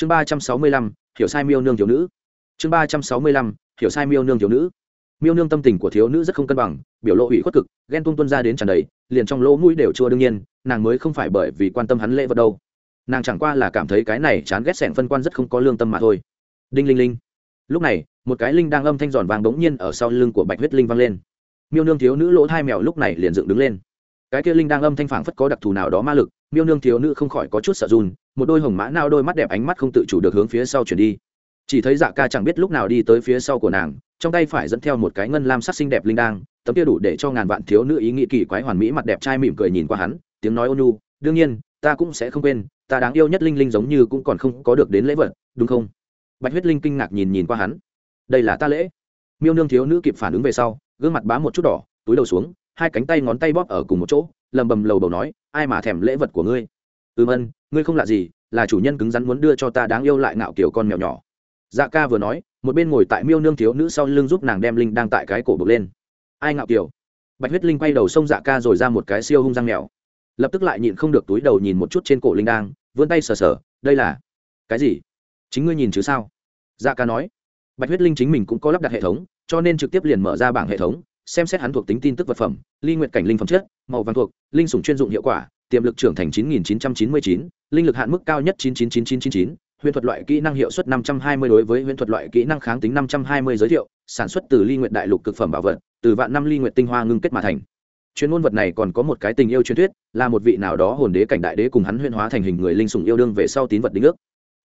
chương ba trăm sáu mươi lăm, hiểu sai miêu nương thiếu nữ. Chương ba trăm sáu mươi lăm, hiểu sai miêu nương thiếu nữ. Miêu nương tâm tình của thiếu nữ rất không cân bằng, biểu lộ ủy khuất cực, ghen tuông tuân ra đến tràn đầy, liền trong lỗ mũi đều chua đương nhiên, nàng mới không phải bởi vì quan tâm hắn lễ vật đâu. Nàng chẳng qua là cảm thấy cái này chán ghét sẻn phân quan rất không có lương tâm mà thôi. Đinh linh linh. Lúc này, một cái linh đang âm thanh giòn vàng bỗng nhiên ở sau lưng của bạch huyết linh vang lên. Miêu nương thiếu nữ lỗ hai mèo lúc này liền dựng đứng lên. Cái kia linh đang âm thanh phảng phất có đặc thù nào đó ma lực, miêu nương thiếu nữ không khỏi có chút sợ run một đôi hồng mã nao đôi mắt đẹp ánh mắt không tự chủ được hướng phía sau chuyển đi. Chỉ thấy dạ ca chẳng biết lúc nào đi tới phía sau của nàng, trong tay phải dẫn theo một cái ngân lam sắc xinh đẹp linh đang tấm kia đủ để cho ngàn vạn thiếu nữ ý nghĩ kỳ quái hoàn mỹ mặt đẹp trai mỉm cười nhìn qua hắn, tiếng nói ôn nhu, đương nhiên, ta cũng sẽ không quên, ta đáng yêu nhất linh linh giống như cũng còn không có được đến lễ vật, đúng không? Bạch huyết linh kinh ngạc nhìn nhìn qua hắn. Đây là ta lễ. Miêu nương thiếu nữ kịp phản ứng về sau, gương mặt bám một chút đỏ, túi đầu xuống, hai cánh tay ngón tay bóp ở cùng một chỗ, lầm bầm lầu bầu nói, ai mà thèm lễ vật của ngươi? Ừm, ân, ngươi không lạ gì, là chủ nhân cứng rắn muốn đưa cho ta đáng yêu lại ngạo kiểu con mèo nhỏ. Dạ ca vừa nói, một bên ngồi tại miêu nương thiếu nữ sau lưng giúp nàng đem linh đang tại cái cổ bực lên. Ai ngạo kiểu? Bạch huyết linh quay đầu xông dạ ca rồi ra một cái siêu hung răng mèo. Lập tức lại nhịn không được túi đầu nhìn một chút trên cổ linh đang, vươn tay sờ sờ, đây là cái gì? Chính ngươi nhìn chứ sao? Dạ ca nói. Bạch huyết linh chính mình cũng có lắp đặt hệ thống, cho nên trực tiếp liền mở ra bảng hệ thống, xem xét hắn thuộc tính tin tức vật phẩm, ly nguyện cảnh linh phẩm chất, màu vàng thuộc, linh sủng chuyên dụng hiệu quả tiềm lực trưởng thành 9999, linh lực hạn mức cao nhất 999999, huyền thuật loại kỹ năng hiệu suất 520 đối với huyền thuật loại kỹ năng kháng tính 520 giới thiệu, sản xuất từ ly nguyện đại lục cực phẩm bảo vật, từ vạn năm ly nguyện tinh hoa ngưng kết mà thành. Chuyên môn vật này còn có một cái tình yêu truyền thuyết, là một vị nào đó hồn đế cảnh đại đế cùng hắn huyễn hóa thành hình người linh sủng yêu đương về sau tín vật đính ước.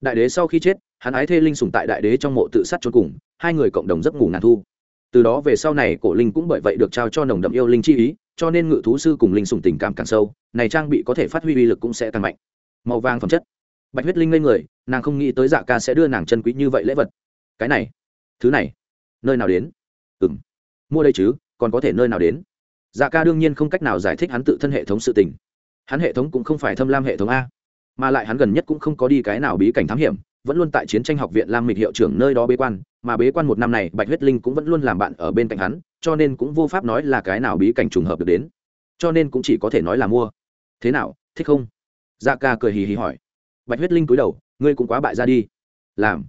Đại đế sau khi chết, hắn ái thê linh sủng tại đại đế trong mộ tự sát chôn cùng, hai người cộng đồng giấc ngủ ngàn thu. Từ đó về sau này cổ linh cũng bởi vậy được trao cho nồng đậm yêu linh chi ý, cho nên ngự thú sư cùng linh sủng tình cảm càng sâu, này trang bị có thể phát huy uy lực cũng sẽ càng mạnh. Màu vàng phẩm chất. Bạch huyết linh lên người nàng không nghĩ tới dạ ca sẽ đưa nàng chân quý như vậy lễ vật. Cái này thứ này nơi nào đến? Ừ m mua đây chứ còn có thể nơi nào đến? Dạ ca đương nhiên không cách nào giải thích hắn tự thân hệ thống sự tình. Hắn hệ thống cũng không phải thâm lam hệ thống a mà lại hắn gần nhất cũng không có đi cái nào bí cảnh thám hiểm vẫn luôn tại chiến tranh học viện lam mịch hiệu trưởng nơi đó bế quan mà bế quan một năm này bạch huyết linh cũng vẫn luôn làm bạn ở bên cạnh hắn cho nên cũng vô pháp nói là cái nào bí cảnh trùng hợp được đến. Cho nên cũng chỉ có thể nói là mua. Thế nào, thích không? Dạ ca cười hì hì hỏi. Bạch huyết linh cúi đầu, ngươi cũng quá bại ra đi. Làm.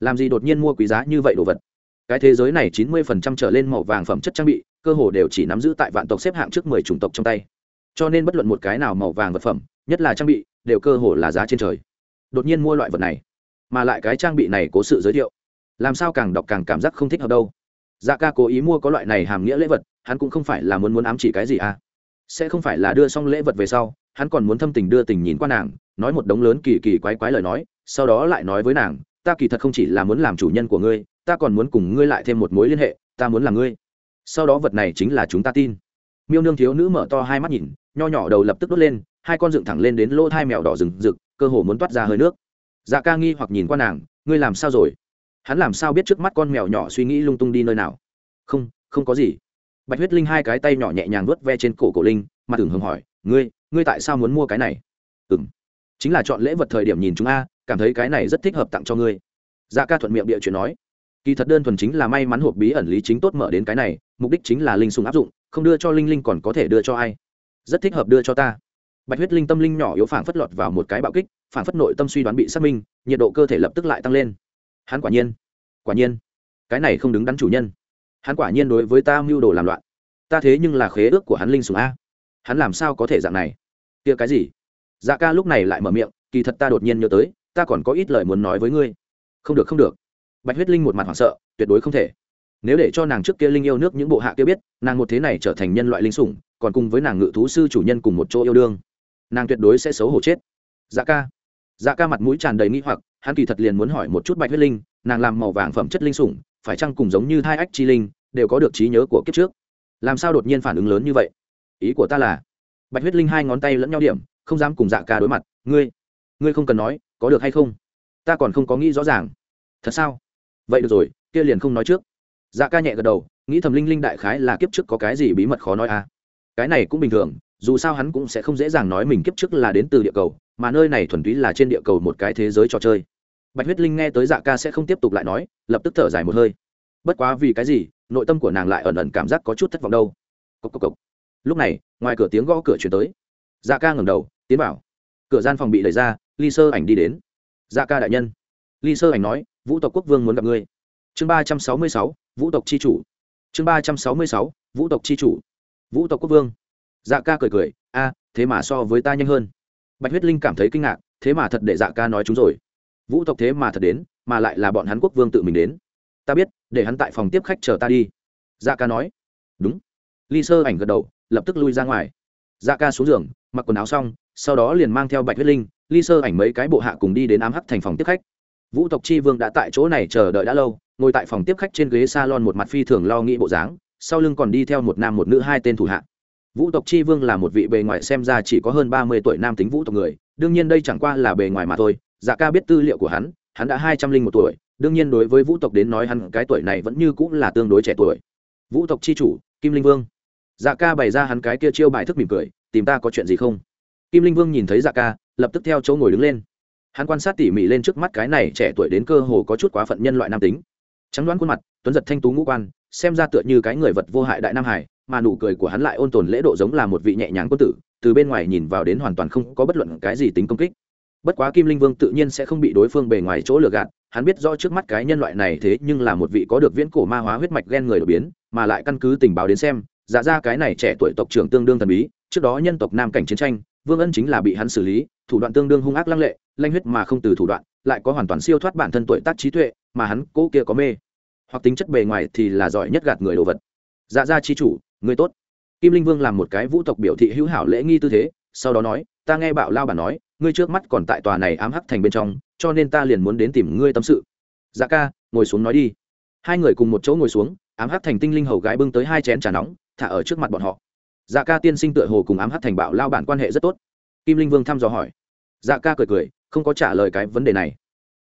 Làm gì đột nhiên mua quý giá như vậy đồ vật? Cái thế giới này chín mươi phần trăm trở lên màu vàng phẩm chất trang bị, cơ hồ đều chỉ nắm giữ tại vạn tộc xếp hạng trước mười chủng tộc trong tay. Cho nên bất luận một cái nào màu vàng vật phẩm, nhất là trang bị, đều cơ hồ là giá trên trời. Đột nhiên mua loại vật này, mà lại cái trang bị này có sự giới thiệu. Làm sao càng đọc càng cảm giác không thích hợp đâu dạ ca cố ý mua có loại này hàm nghĩa lễ vật, hắn cũng không phải là muốn muốn ám chỉ cái gì à. Sẽ không phải là đưa xong lễ vật về sau, hắn còn muốn thâm tình đưa tình nhìn qua nàng, nói một đống lớn kỳ kỳ quái quái lời nói, sau đó lại nói với nàng, ta kỳ thật không chỉ là muốn làm chủ nhân của ngươi, ta còn muốn cùng ngươi lại thêm một mối liên hệ, ta muốn là ngươi. Sau đó vật này chính là chúng ta tin. Miêu nương thiếu nữ mở to hai mắt nhìn, nho nhỏ đầu lập tức đốt lên, hai con dựng thẳng lên đến lỗ thai mèo đỏ rừng rực, cơ hồ muốn toát ra hơi nước. Dạ ca nghi hoặc nhìn qua nàng, ngươi làm sao rồi? Hắn làm sao biết trước mắt con mèo nhỏ suy nghĩ lung tung đi nơi nào? Không không có gì. Bạch huyết linh hai cái tay nhỏ nhẹ nhàng vớt ve trên cổ cổ linh mà tưởng hưởng hỏi, ngươi ngươi tại sao muốn mua cái này? Ừ m chính là chọn lễ vật thời điểm nhìn chúng a, cảm thấy cái này rất thích hợp tặng cho ngươi. Dạ ca thuận miệng địa chuyện nói, kỳ thật đơn thuần chính là may mắn hộp bí ẩn lý chính tốt mở đến cái này, mục đích chính là linh sùng áp dụng, không đưa cho linh linh còn có thể đưa cho ai? Rất thích hợp đưa cho ta. Bạch huyết linh tâm linh nhỏ yếu phản phất lọt vào một cái bạo kích phản phất nội tâm suy đoán bị xác minh, nhiệt độ cơ thể lập tức lại tăng lên hắn quả nhiên quả nhiên, cái này không đứng đắn chủ nhân. Hắn quả nhiên đối với ta mưu đồ làm loạn. Ta thế nhưng là khế ước của hắn linh sùng a. Hắn làm sao có thể dạng này? Kia cái gì? Dạ ca lúc này lại mở miệng, kỳ thật ta đột nhiên nhớ tới, ta còn có ít lời muốn nói với ngươi. Không được không được. Bạch huyết linh một mặt hoảng sợ, tuyệt đối không thể. Nếu để cho nàng trước kia linh yêu nước những bộ hạ kia biết, nàng một thế này trở thành nhân loại linh sủng, còn cùng với nàng ngự thú sư chủ nhân cùng một chỗ yêu đương, nàng tuyệt đối sẽ xấu hổ chết. Dạ ca. Dạ ca mặt mũi tràn đầy nghi hoặc hắn kỳ thật liền muốn hỏi một chút bạch huyết linh, nàng làm màu vàng phẩm chất linh sủng, phải chăng cùng giống như hai ách chi linh, đều có được trí nhớ của kiếp trước? Làm sao đột nhiên phản ứng lớn như vậy? Ý của ta là, bạch huyết linh hai ngón tay lẫn nhau điểm, không dám cùng dạ ca đối mặt. Ngươi ngươi không cần nói, có được hay không? Ta còn không có nghĩ rõ ràng. Thật sao? Vậy được rồi, kia liền không nói trước. Dạ ca nhẹ gật đầu, nghĩ thầm linh linh đại khái là kiếp trước có cái gì bí mật khó nói à. Cái này cũng bình thường, dù sao hắn cũng sẽ không dễ dàng nói mình kiếp trước là đến từ địa cầu, mà nơi này thuần túy là trên địa cầu một cái thế giới trò chơi bạch huyết linh nghe tới dạ ca sẽ không tiếp tục lại nói, lập tức thở dài một hơi. Bất quá vì cái gì, nội tâm của nàng lại ẩn ẩn cảm giác có chút thất vọng đâu. Cốc cốc cốc. lúc này, ngoài cửa tiếng gõ cửa chuyển tới. Dạ ca ngẩng đầu, tiến vào. Cửa gian phòng bị đẩy ra, ly sơ ảnh đi đến. Dạ ca đại nhân. Ly sơ ảnh nói, vũ tộc quốc vương muốn gặp ngươi. Chương ba trăm sáu mươi sáu, vũ tộc c h i chủ. Chương ba trăm sáu mươi sáu, vũ tộc c h i chủ. Vũ tộc quốc vương. Dạ ca cười cười, a, thế mà so với ta nhanh hơn. Bạch huyết linh cảm thấy kinh ngạc, thế mà thật để dạ ca nói chúng rồi vũ tộc thế mà thật đến, mà lại là bọn hắn quốc vương tự mình đến. Ta biết, để hắn tại phòng tiếp khách chờ ta đi. Dạ ca nói. Đúng. Ly sơ ảnh gật đầu, lập tức lui ra ngoài. Dạ ca xuống giường, mặc quần áo xong, sau đó liền mang theo bạch huyết linh, ly sơ ảnh mấy cái bộ hạ cùng đi đến ám hắc thành phòng tiếp khách. Vũ tộc chi vương đã tại chỗ này chờ đợi đã lâu, ngồi tại phòng tiếp khách trên ghế s a lon một mặt phi thường lo nghĩ bộ dáng, sau lưng còn đi theo một nam một nữ hai tên thủ hạ. Vũ tộc chi vương là một vị bề ngoài xem ra chỉ có hơn ba mươi tuổi nam tính vũ tộc người, đương nhiên đây chẳng qua là bề ngoài mà thôi dạ ca biết tư liệu của hắn hắn đã hai trăm linh một tuổi, đương nhiên đối với vũ tộc đến nói hắn cái tuổi này vẫn như cũng là tương đối trẻ tuổi. Vũ tộc chi chủ, kim linh vương. Dạ ca bày ra hắn cái kia chiêu bài thức mỉm cười, tìm ta có chuyện gì không? Kim linh vương nhìn thấy dạ ca, lập tức theo chỗ ngồi đứng lên. Hắn quan sát tỉ mỉ lên trước mắt cái này trẻ tuổi đến cơ hồ có chút quá phận nhân loại nam tính. Trắng đoán khuôn mặt, tuấn giật thanh tú ngũ quan, xem ra tựa như cái người vật vô hại đại nam hải, mà nụ cười của hắn lại ôn tồn lễ độ giống là một vị nhẹ nhàng quân tử, từ bên ngoài nhìn vào đến hoàn toàn không có bất luận cái gì tính công kích bất quá kim linh vương tự nhiên sẽ không bị đối phương bề ngoài chỗ lừa gạt, hắn biết rõ trước mắt cái nhân loại này thế nhưng là một vị có được viễn cổ ma hóa huyết mạch ghen người đột biến, mà lại căn cứ tình báo đến xem dạ ra cái này trẻ tuổi tộc trưởng tương đương thần bí, trước đó nhân tộc nam cảnh chiến tranh, vương ân chính là bị hắn xử lý, thủ đoạn tương đương hung ác lăng lệ, lanh huyết mà không từ thủ đoạn, lại có hoàn toàn siêu thoát bản thân tuổi tác trí tuệ, mà hắn cố kia có mê. Hoặc tính chất bề ngoài thì là giỏi nhất gạt người đồ vật. Dạ ra chi chủ, người tốt. Kim linh vương làm một cái vũ tộc biểu thị hữu hảo lễ nghi tư thế, sau đó nói, ta nghe bảo lao bản nói ngươi trước mắt còn tại tòa này ám hắc thành bên trong, cho nên ta liền muốn đến tìm ngươi tâm sự. Dạ ca, ngồi xuống nói đi. Hai người cùng một chỗ ngồi xuống, ám hắc thành tinh linh hầu gái bưng tới hai chén trà nóng, thả ở trước mặt bọn họ. Dạ ca tiên sinh tựa hồ cùng ám hắc thành bảo lao bản quan hệ rất tốt. Kim linh vương thăm dò hỏi. Dạ ca cười cười, không có trả lời cái vấn đề này.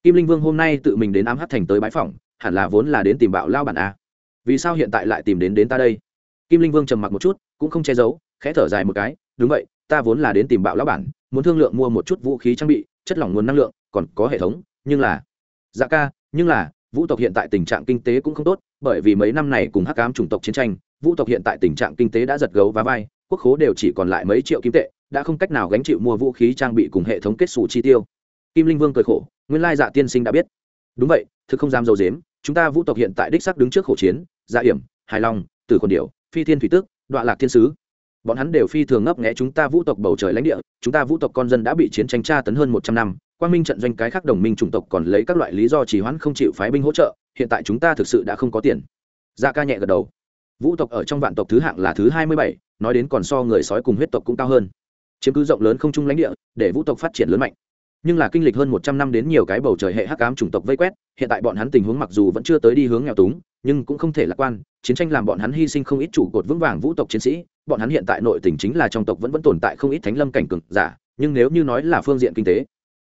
Kim linh vương hôm nay tự mình đến ám hắc thành tới bãi phòng hẳn là vốn là đến tìm bảo lao bản a vì sao hiện tại lại tìm đến đến ta đây? Kim linh vương trầm mặc một chút, cũng không che giấu, khẽ thở dài một cái, đúng vậy ta vốn là đến tìm bạo lão bản, muốn thương lượng mua một chút vũ khí trang bị, chất lỏng nguồn năng lượng, còn có hệ thống, nhưng là dạ ca, nhưng là, vũ tộc hiện tại tình trạng kinh tế cũng không tốt, bởi vì mấy năm này cùng hắc cám chủng tộc chiến tranh, vũ tộc hiện tại tình trạng kinh tế đã giật gấu và vai, quốc khố đều chỉ còn lại mấy triệu kim tệ, đã không cách nào gánh chịu mua vũ khí trang bị cùng hệ thống kết xù chi tiêu. Kim linh vương cười khổ, nguyên lai dạ tiên sinh đã biết. Đúng vậy, thực không dám dầu dếm, chúng ta vũ tộc hiện tại đích sắc đứng trước khổ chiến dạ hiểm hài long tử còn điệu phi thiên thủy tước đoạn lạc thiên sứ bọn hắn đều phi thường ngấp nghẽ chúng ta vũ tộc bầu trời lãnh địa, chúng ta vũ tộc con dân đã bị chiến tranh tra tấn hơn một trăm năm quan minh trận doanh cái khác đồng minh chủng tộc còn lấy các loại lý do trì hoãn không chịu phái binh hỗ trợ, hiện tại chúng ta thực sự đã không có tiền. Gia ca nhẹ gật đầu. Vũ tộc ở trong vạn tộc thứ hạng là thứ hai mươi bảy, nói đến còn so người sói cùng huyết tộc cũng cao hơn. Chiếm cứ rộng lớn không chung lãnh địa, để vũ tộc phát triển lớn mạnh. Nhưng là kinh lịch hơn một trăm năm đến nhiều cái bầu trời hệ hắc ám chủng tộc vây quét, hiện tại bọn hắn tình huống mặc dù vẫn chưa tới đi hướng nghèo túng nhưng cũng không thể lạc quan, chiến tranh làm bọn hắn hy sinh không ít trụ cột vững vàng vũ tộc chiến sĩ, bọn hắn hiện tại nội tình chính là trong tộc vẫn vẫn tồn tại không ít thánh lâm cảnh cực giả, nhưng nếu như nói là phương diện kinh tế,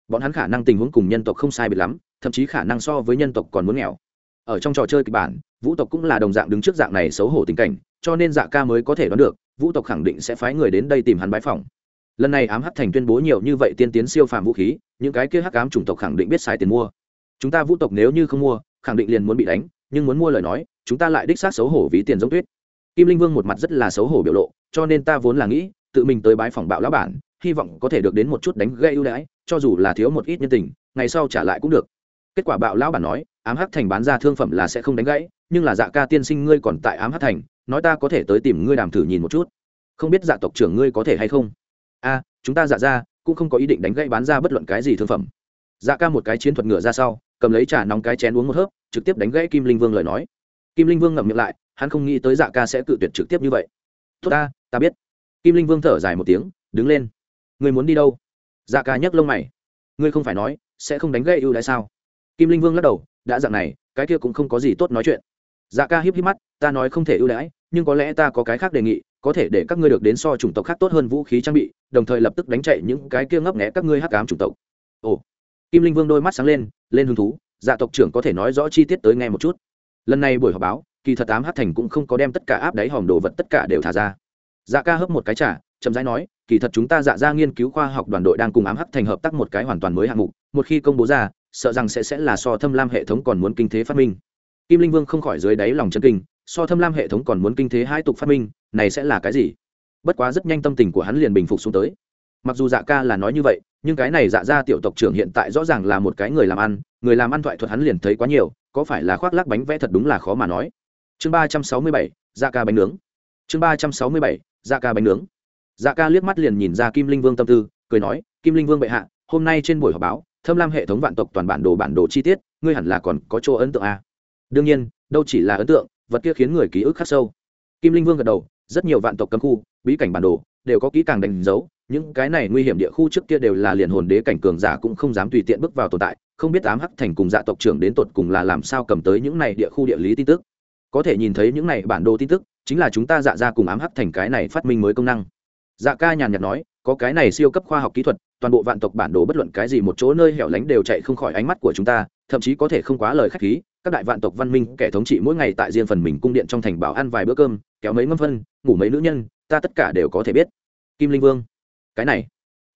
bọn hắn khả năng tình huống cùng nhân tộc không sai biệt lắm, thậm chí khả năng so với nhân tộc còn muốn nghèo. Ở trong trò chơi kịch bản, vũ tộc cũng là đồng dạng đứng trước dạng này xấu hổ tình cảnh, cho nên dạ ca mới có thể đoán được, vũ tộc khẳng định sẽ phái người đến đây tìm hắn bãi phòng lần này ám hắc thành tuyên bố nhiều như vậy tiên tiến siêu phàm vũ khí, những cái kia hắc ám chủng tộc khẳng định biết sai tiền mua. Chúng ta vũ tộc nếu như không mua, khẳng định liền muốn bị đánh nhưng muốn mua lời nói, chúng ta lại đích xác xấu hổ ví tiền giống tuyết. Kim linh vương một mặt rất là xấu hổ biểu lộ, cho nên ta vốn là nghĩ, tự mình tới bái phòng bạo lão bản, hy vọng có thể được đến một chút đánh gây ưu đãi, cho dù là thiếu một ít nhân tình, ngày sau trả lại cũng được. Kết quả bạo lão bản nói, ám hắc thành bán ra thương phẩm là sẽ không đánh gãy, nhưng là dạ ca tiên sinh ngươi còn tại ám hắc thành, nói ta có thể tới tìm ngươi đàm thử nhìn một chút. Không biết dạ tộc trưởng ngươi có thể hay không? A, chúng ta dạ ra, cũng không có ý định đánh gãy bán ra bất luận cái gì thương phẩm. Dạ ca một cái chiến thuật ngựa ra sau, cầm lấy trà nóng cái chén uống một hớp trực tiếp đánh gãy kim linh vương lời nói. Kim linh vương ngậm miệng lại, hắn không nghĩ tới dạ ca sẽ cự tuyệt trực tiếp như vậy. Tốt ta ta biết. Kim linh vương thở dài một tiếng, đứng lên. Người muốn đi đâu? Dạ ca nhấc lông mày. Ngươi không phải nói, sẽ không đánh gãy ưu đãi sao? Kim linh vương lắc đầu, đã dạng này, cái kia cũng không có gì tốt nói chuyện. Dạ ca híp híp mắt, ta nói không thể ưu đãi, nhưng có lẽ ta có cái khác đề nghị, có thể để các ngươi được đến so chủng tộc khác tốt hơn vũ khí trang bị, đồng thời lập tức đánh chạy những cái kia ngấp nghẽ các ngươi hắc cám chủng tộc. Ồ. Kim linh vương đôi mắt sáng lên lên hứng thú dạ tộc trưởng có thể nói rõ chi tiết tới nghe một chút. Lần này buổi họp báo, kỳ thật Tám hát thành cũng không có đem tất cả áp đáy hòm đồ vật tất cả đều thả ra. Dạ ca hấp một cái trả chậm rãi nói, kỳ thật chúng ta dạ ra nghiên cứu khoa học đoàn đội đang cùng ám hắc thành hợp tác một cái hoàn toàn mới hạng mục, một khi công bố ra, sợ rằng sẽ sẽ là so thâm lam hệ thống còn muốn kinh thế phát minh. Kim linh vương không khỏi dưới đáy lòng chân kinh, so thâm lam hệ thống còn muốn kinh thế hai tục phát minh, này sẽ là cái gì? Bất quá rất nhanh tâm tình của hắn liền bình phục xuống tới. Mặc dù dạ ca là nói như vậy nhưng cái này dạ ra tiểu tộc trưởng hiện tại rõ ràng là một cái người làm ăn, người làm ăn thoại thuật hắn liền thấy quá nhiều, có phải là khoác lác bánh vẽ thật đúng là khó mà nói. Chương ba trăm sáu mươi bảy da ca bánh nướng. Chương ba trăm sáu mươi bảy da ca bánh nướng. Da ca liếc mắt liền nhìn ra kim linh vương tâm tư, cười nói, kim linh vương bệ hạ, hôm nay trên buổi họp báo, thâm lam hệ thống vạn tộc toàn bản đồ bản đồ chi tiết, ngươi hẳn là còn có chỗ ấn tượng à. đương nhiên, đâu chỉ là ấn tượng, vật kia khiến người ký ức khắc sâu. Kim linh vương gật đầu, rất nhiều vạn tộc cấm khu, bí cảnh bản đồ đều có kỹ càng đánh dấu, những cái này nguy hiểm địa khu trước kia đều là liền hồn đế cảnh cường giả cũng không dám tùy tiện bước vào tồn tại, không biết ám hắc thành cùng dạ tộc trưởng đến tột cùng là làm sao cầm tới những này địa khu địa lý tin tức. Có thể nhìn thấy những này bản đồ tin tức, chính là chúng ta dạ ra cùng ám hắc thành cái này phát minh mới công năng. Dạ ca nhàn nhạt nói, có cái này siêu cấp khoa học kỹ thuật, toàn bộ vạn tộc bản đồ bất luận cái gì một chỗ nơi hẻo lánh đều chạy không khỏi ánh mắt của chúng ta, thậm chí có thể không quá lời khách khí, các đại vạn tộc văn minh kẻ thống trị mỗi ngày tại riêng phần mình cung điện trong thành bảo ăn vài bữa cơm, kéo mấy ngâm phân, ngủ mấy nữ nhân ta tất cả đều có thể biết. Kim linh vương, cái này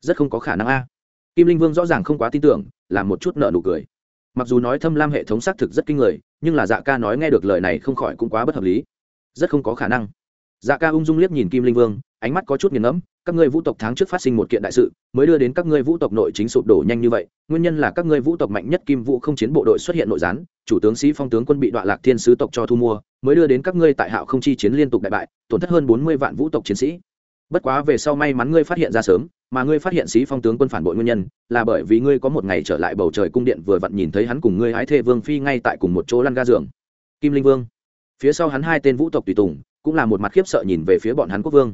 rất không có khả năng a. Kim linh vương rõ ràng không quá tin tưởng, làm một chút nợ nụ cười. Mặc dù nói thâm lam hệ thống xác thực rất kinh người, nhưng là dạ ca nói nghe được lời này không khỏi cũng quá bất hợp lý. Rất không có khả năng dạ ca ung dung liếc nhìn kim linh vương, ánh mắt có chút nghiền ngẫm, các ngươi vũ tộc tháng trước phát sinh một kiện đại sự, mới đưa đến các ngươi vũ tộc nội chính sụp đổ nhanh như vậy, nguyên nhân là các ngươi vũ tộc mạnh nhất kim vũ không chiến bộ đội xuất hiện nội gián, chủ tướng sĩ phong tướng quân bị đoạn lạc thiên sứ tộc cho thu mua, mới đưa đến các ngươi tại hạo không chi chiến liên tục đại bại, tổn thất hơn bốn mươi vạn vũ tộc chiến sĩ. Bất quá về sau may mắn ngươi phát hiện ra sớm, mà ngươi phát hiện sĩ phong tướng quân phản bội nguyên nhân, là bởi vì ngươi có một ngày trở lại bầu trời cung điện vừa vặn nhìn thấy hắn cùng ngươi hái thê vương phi ngay tại cùng một chỗ lăn ga giường. Kim linh vương. Phía sau hắn hai tên vũ tộc tùy tùng cũng là một mặt khiếp sợ nhìn về phía bọn hắn quốc vương.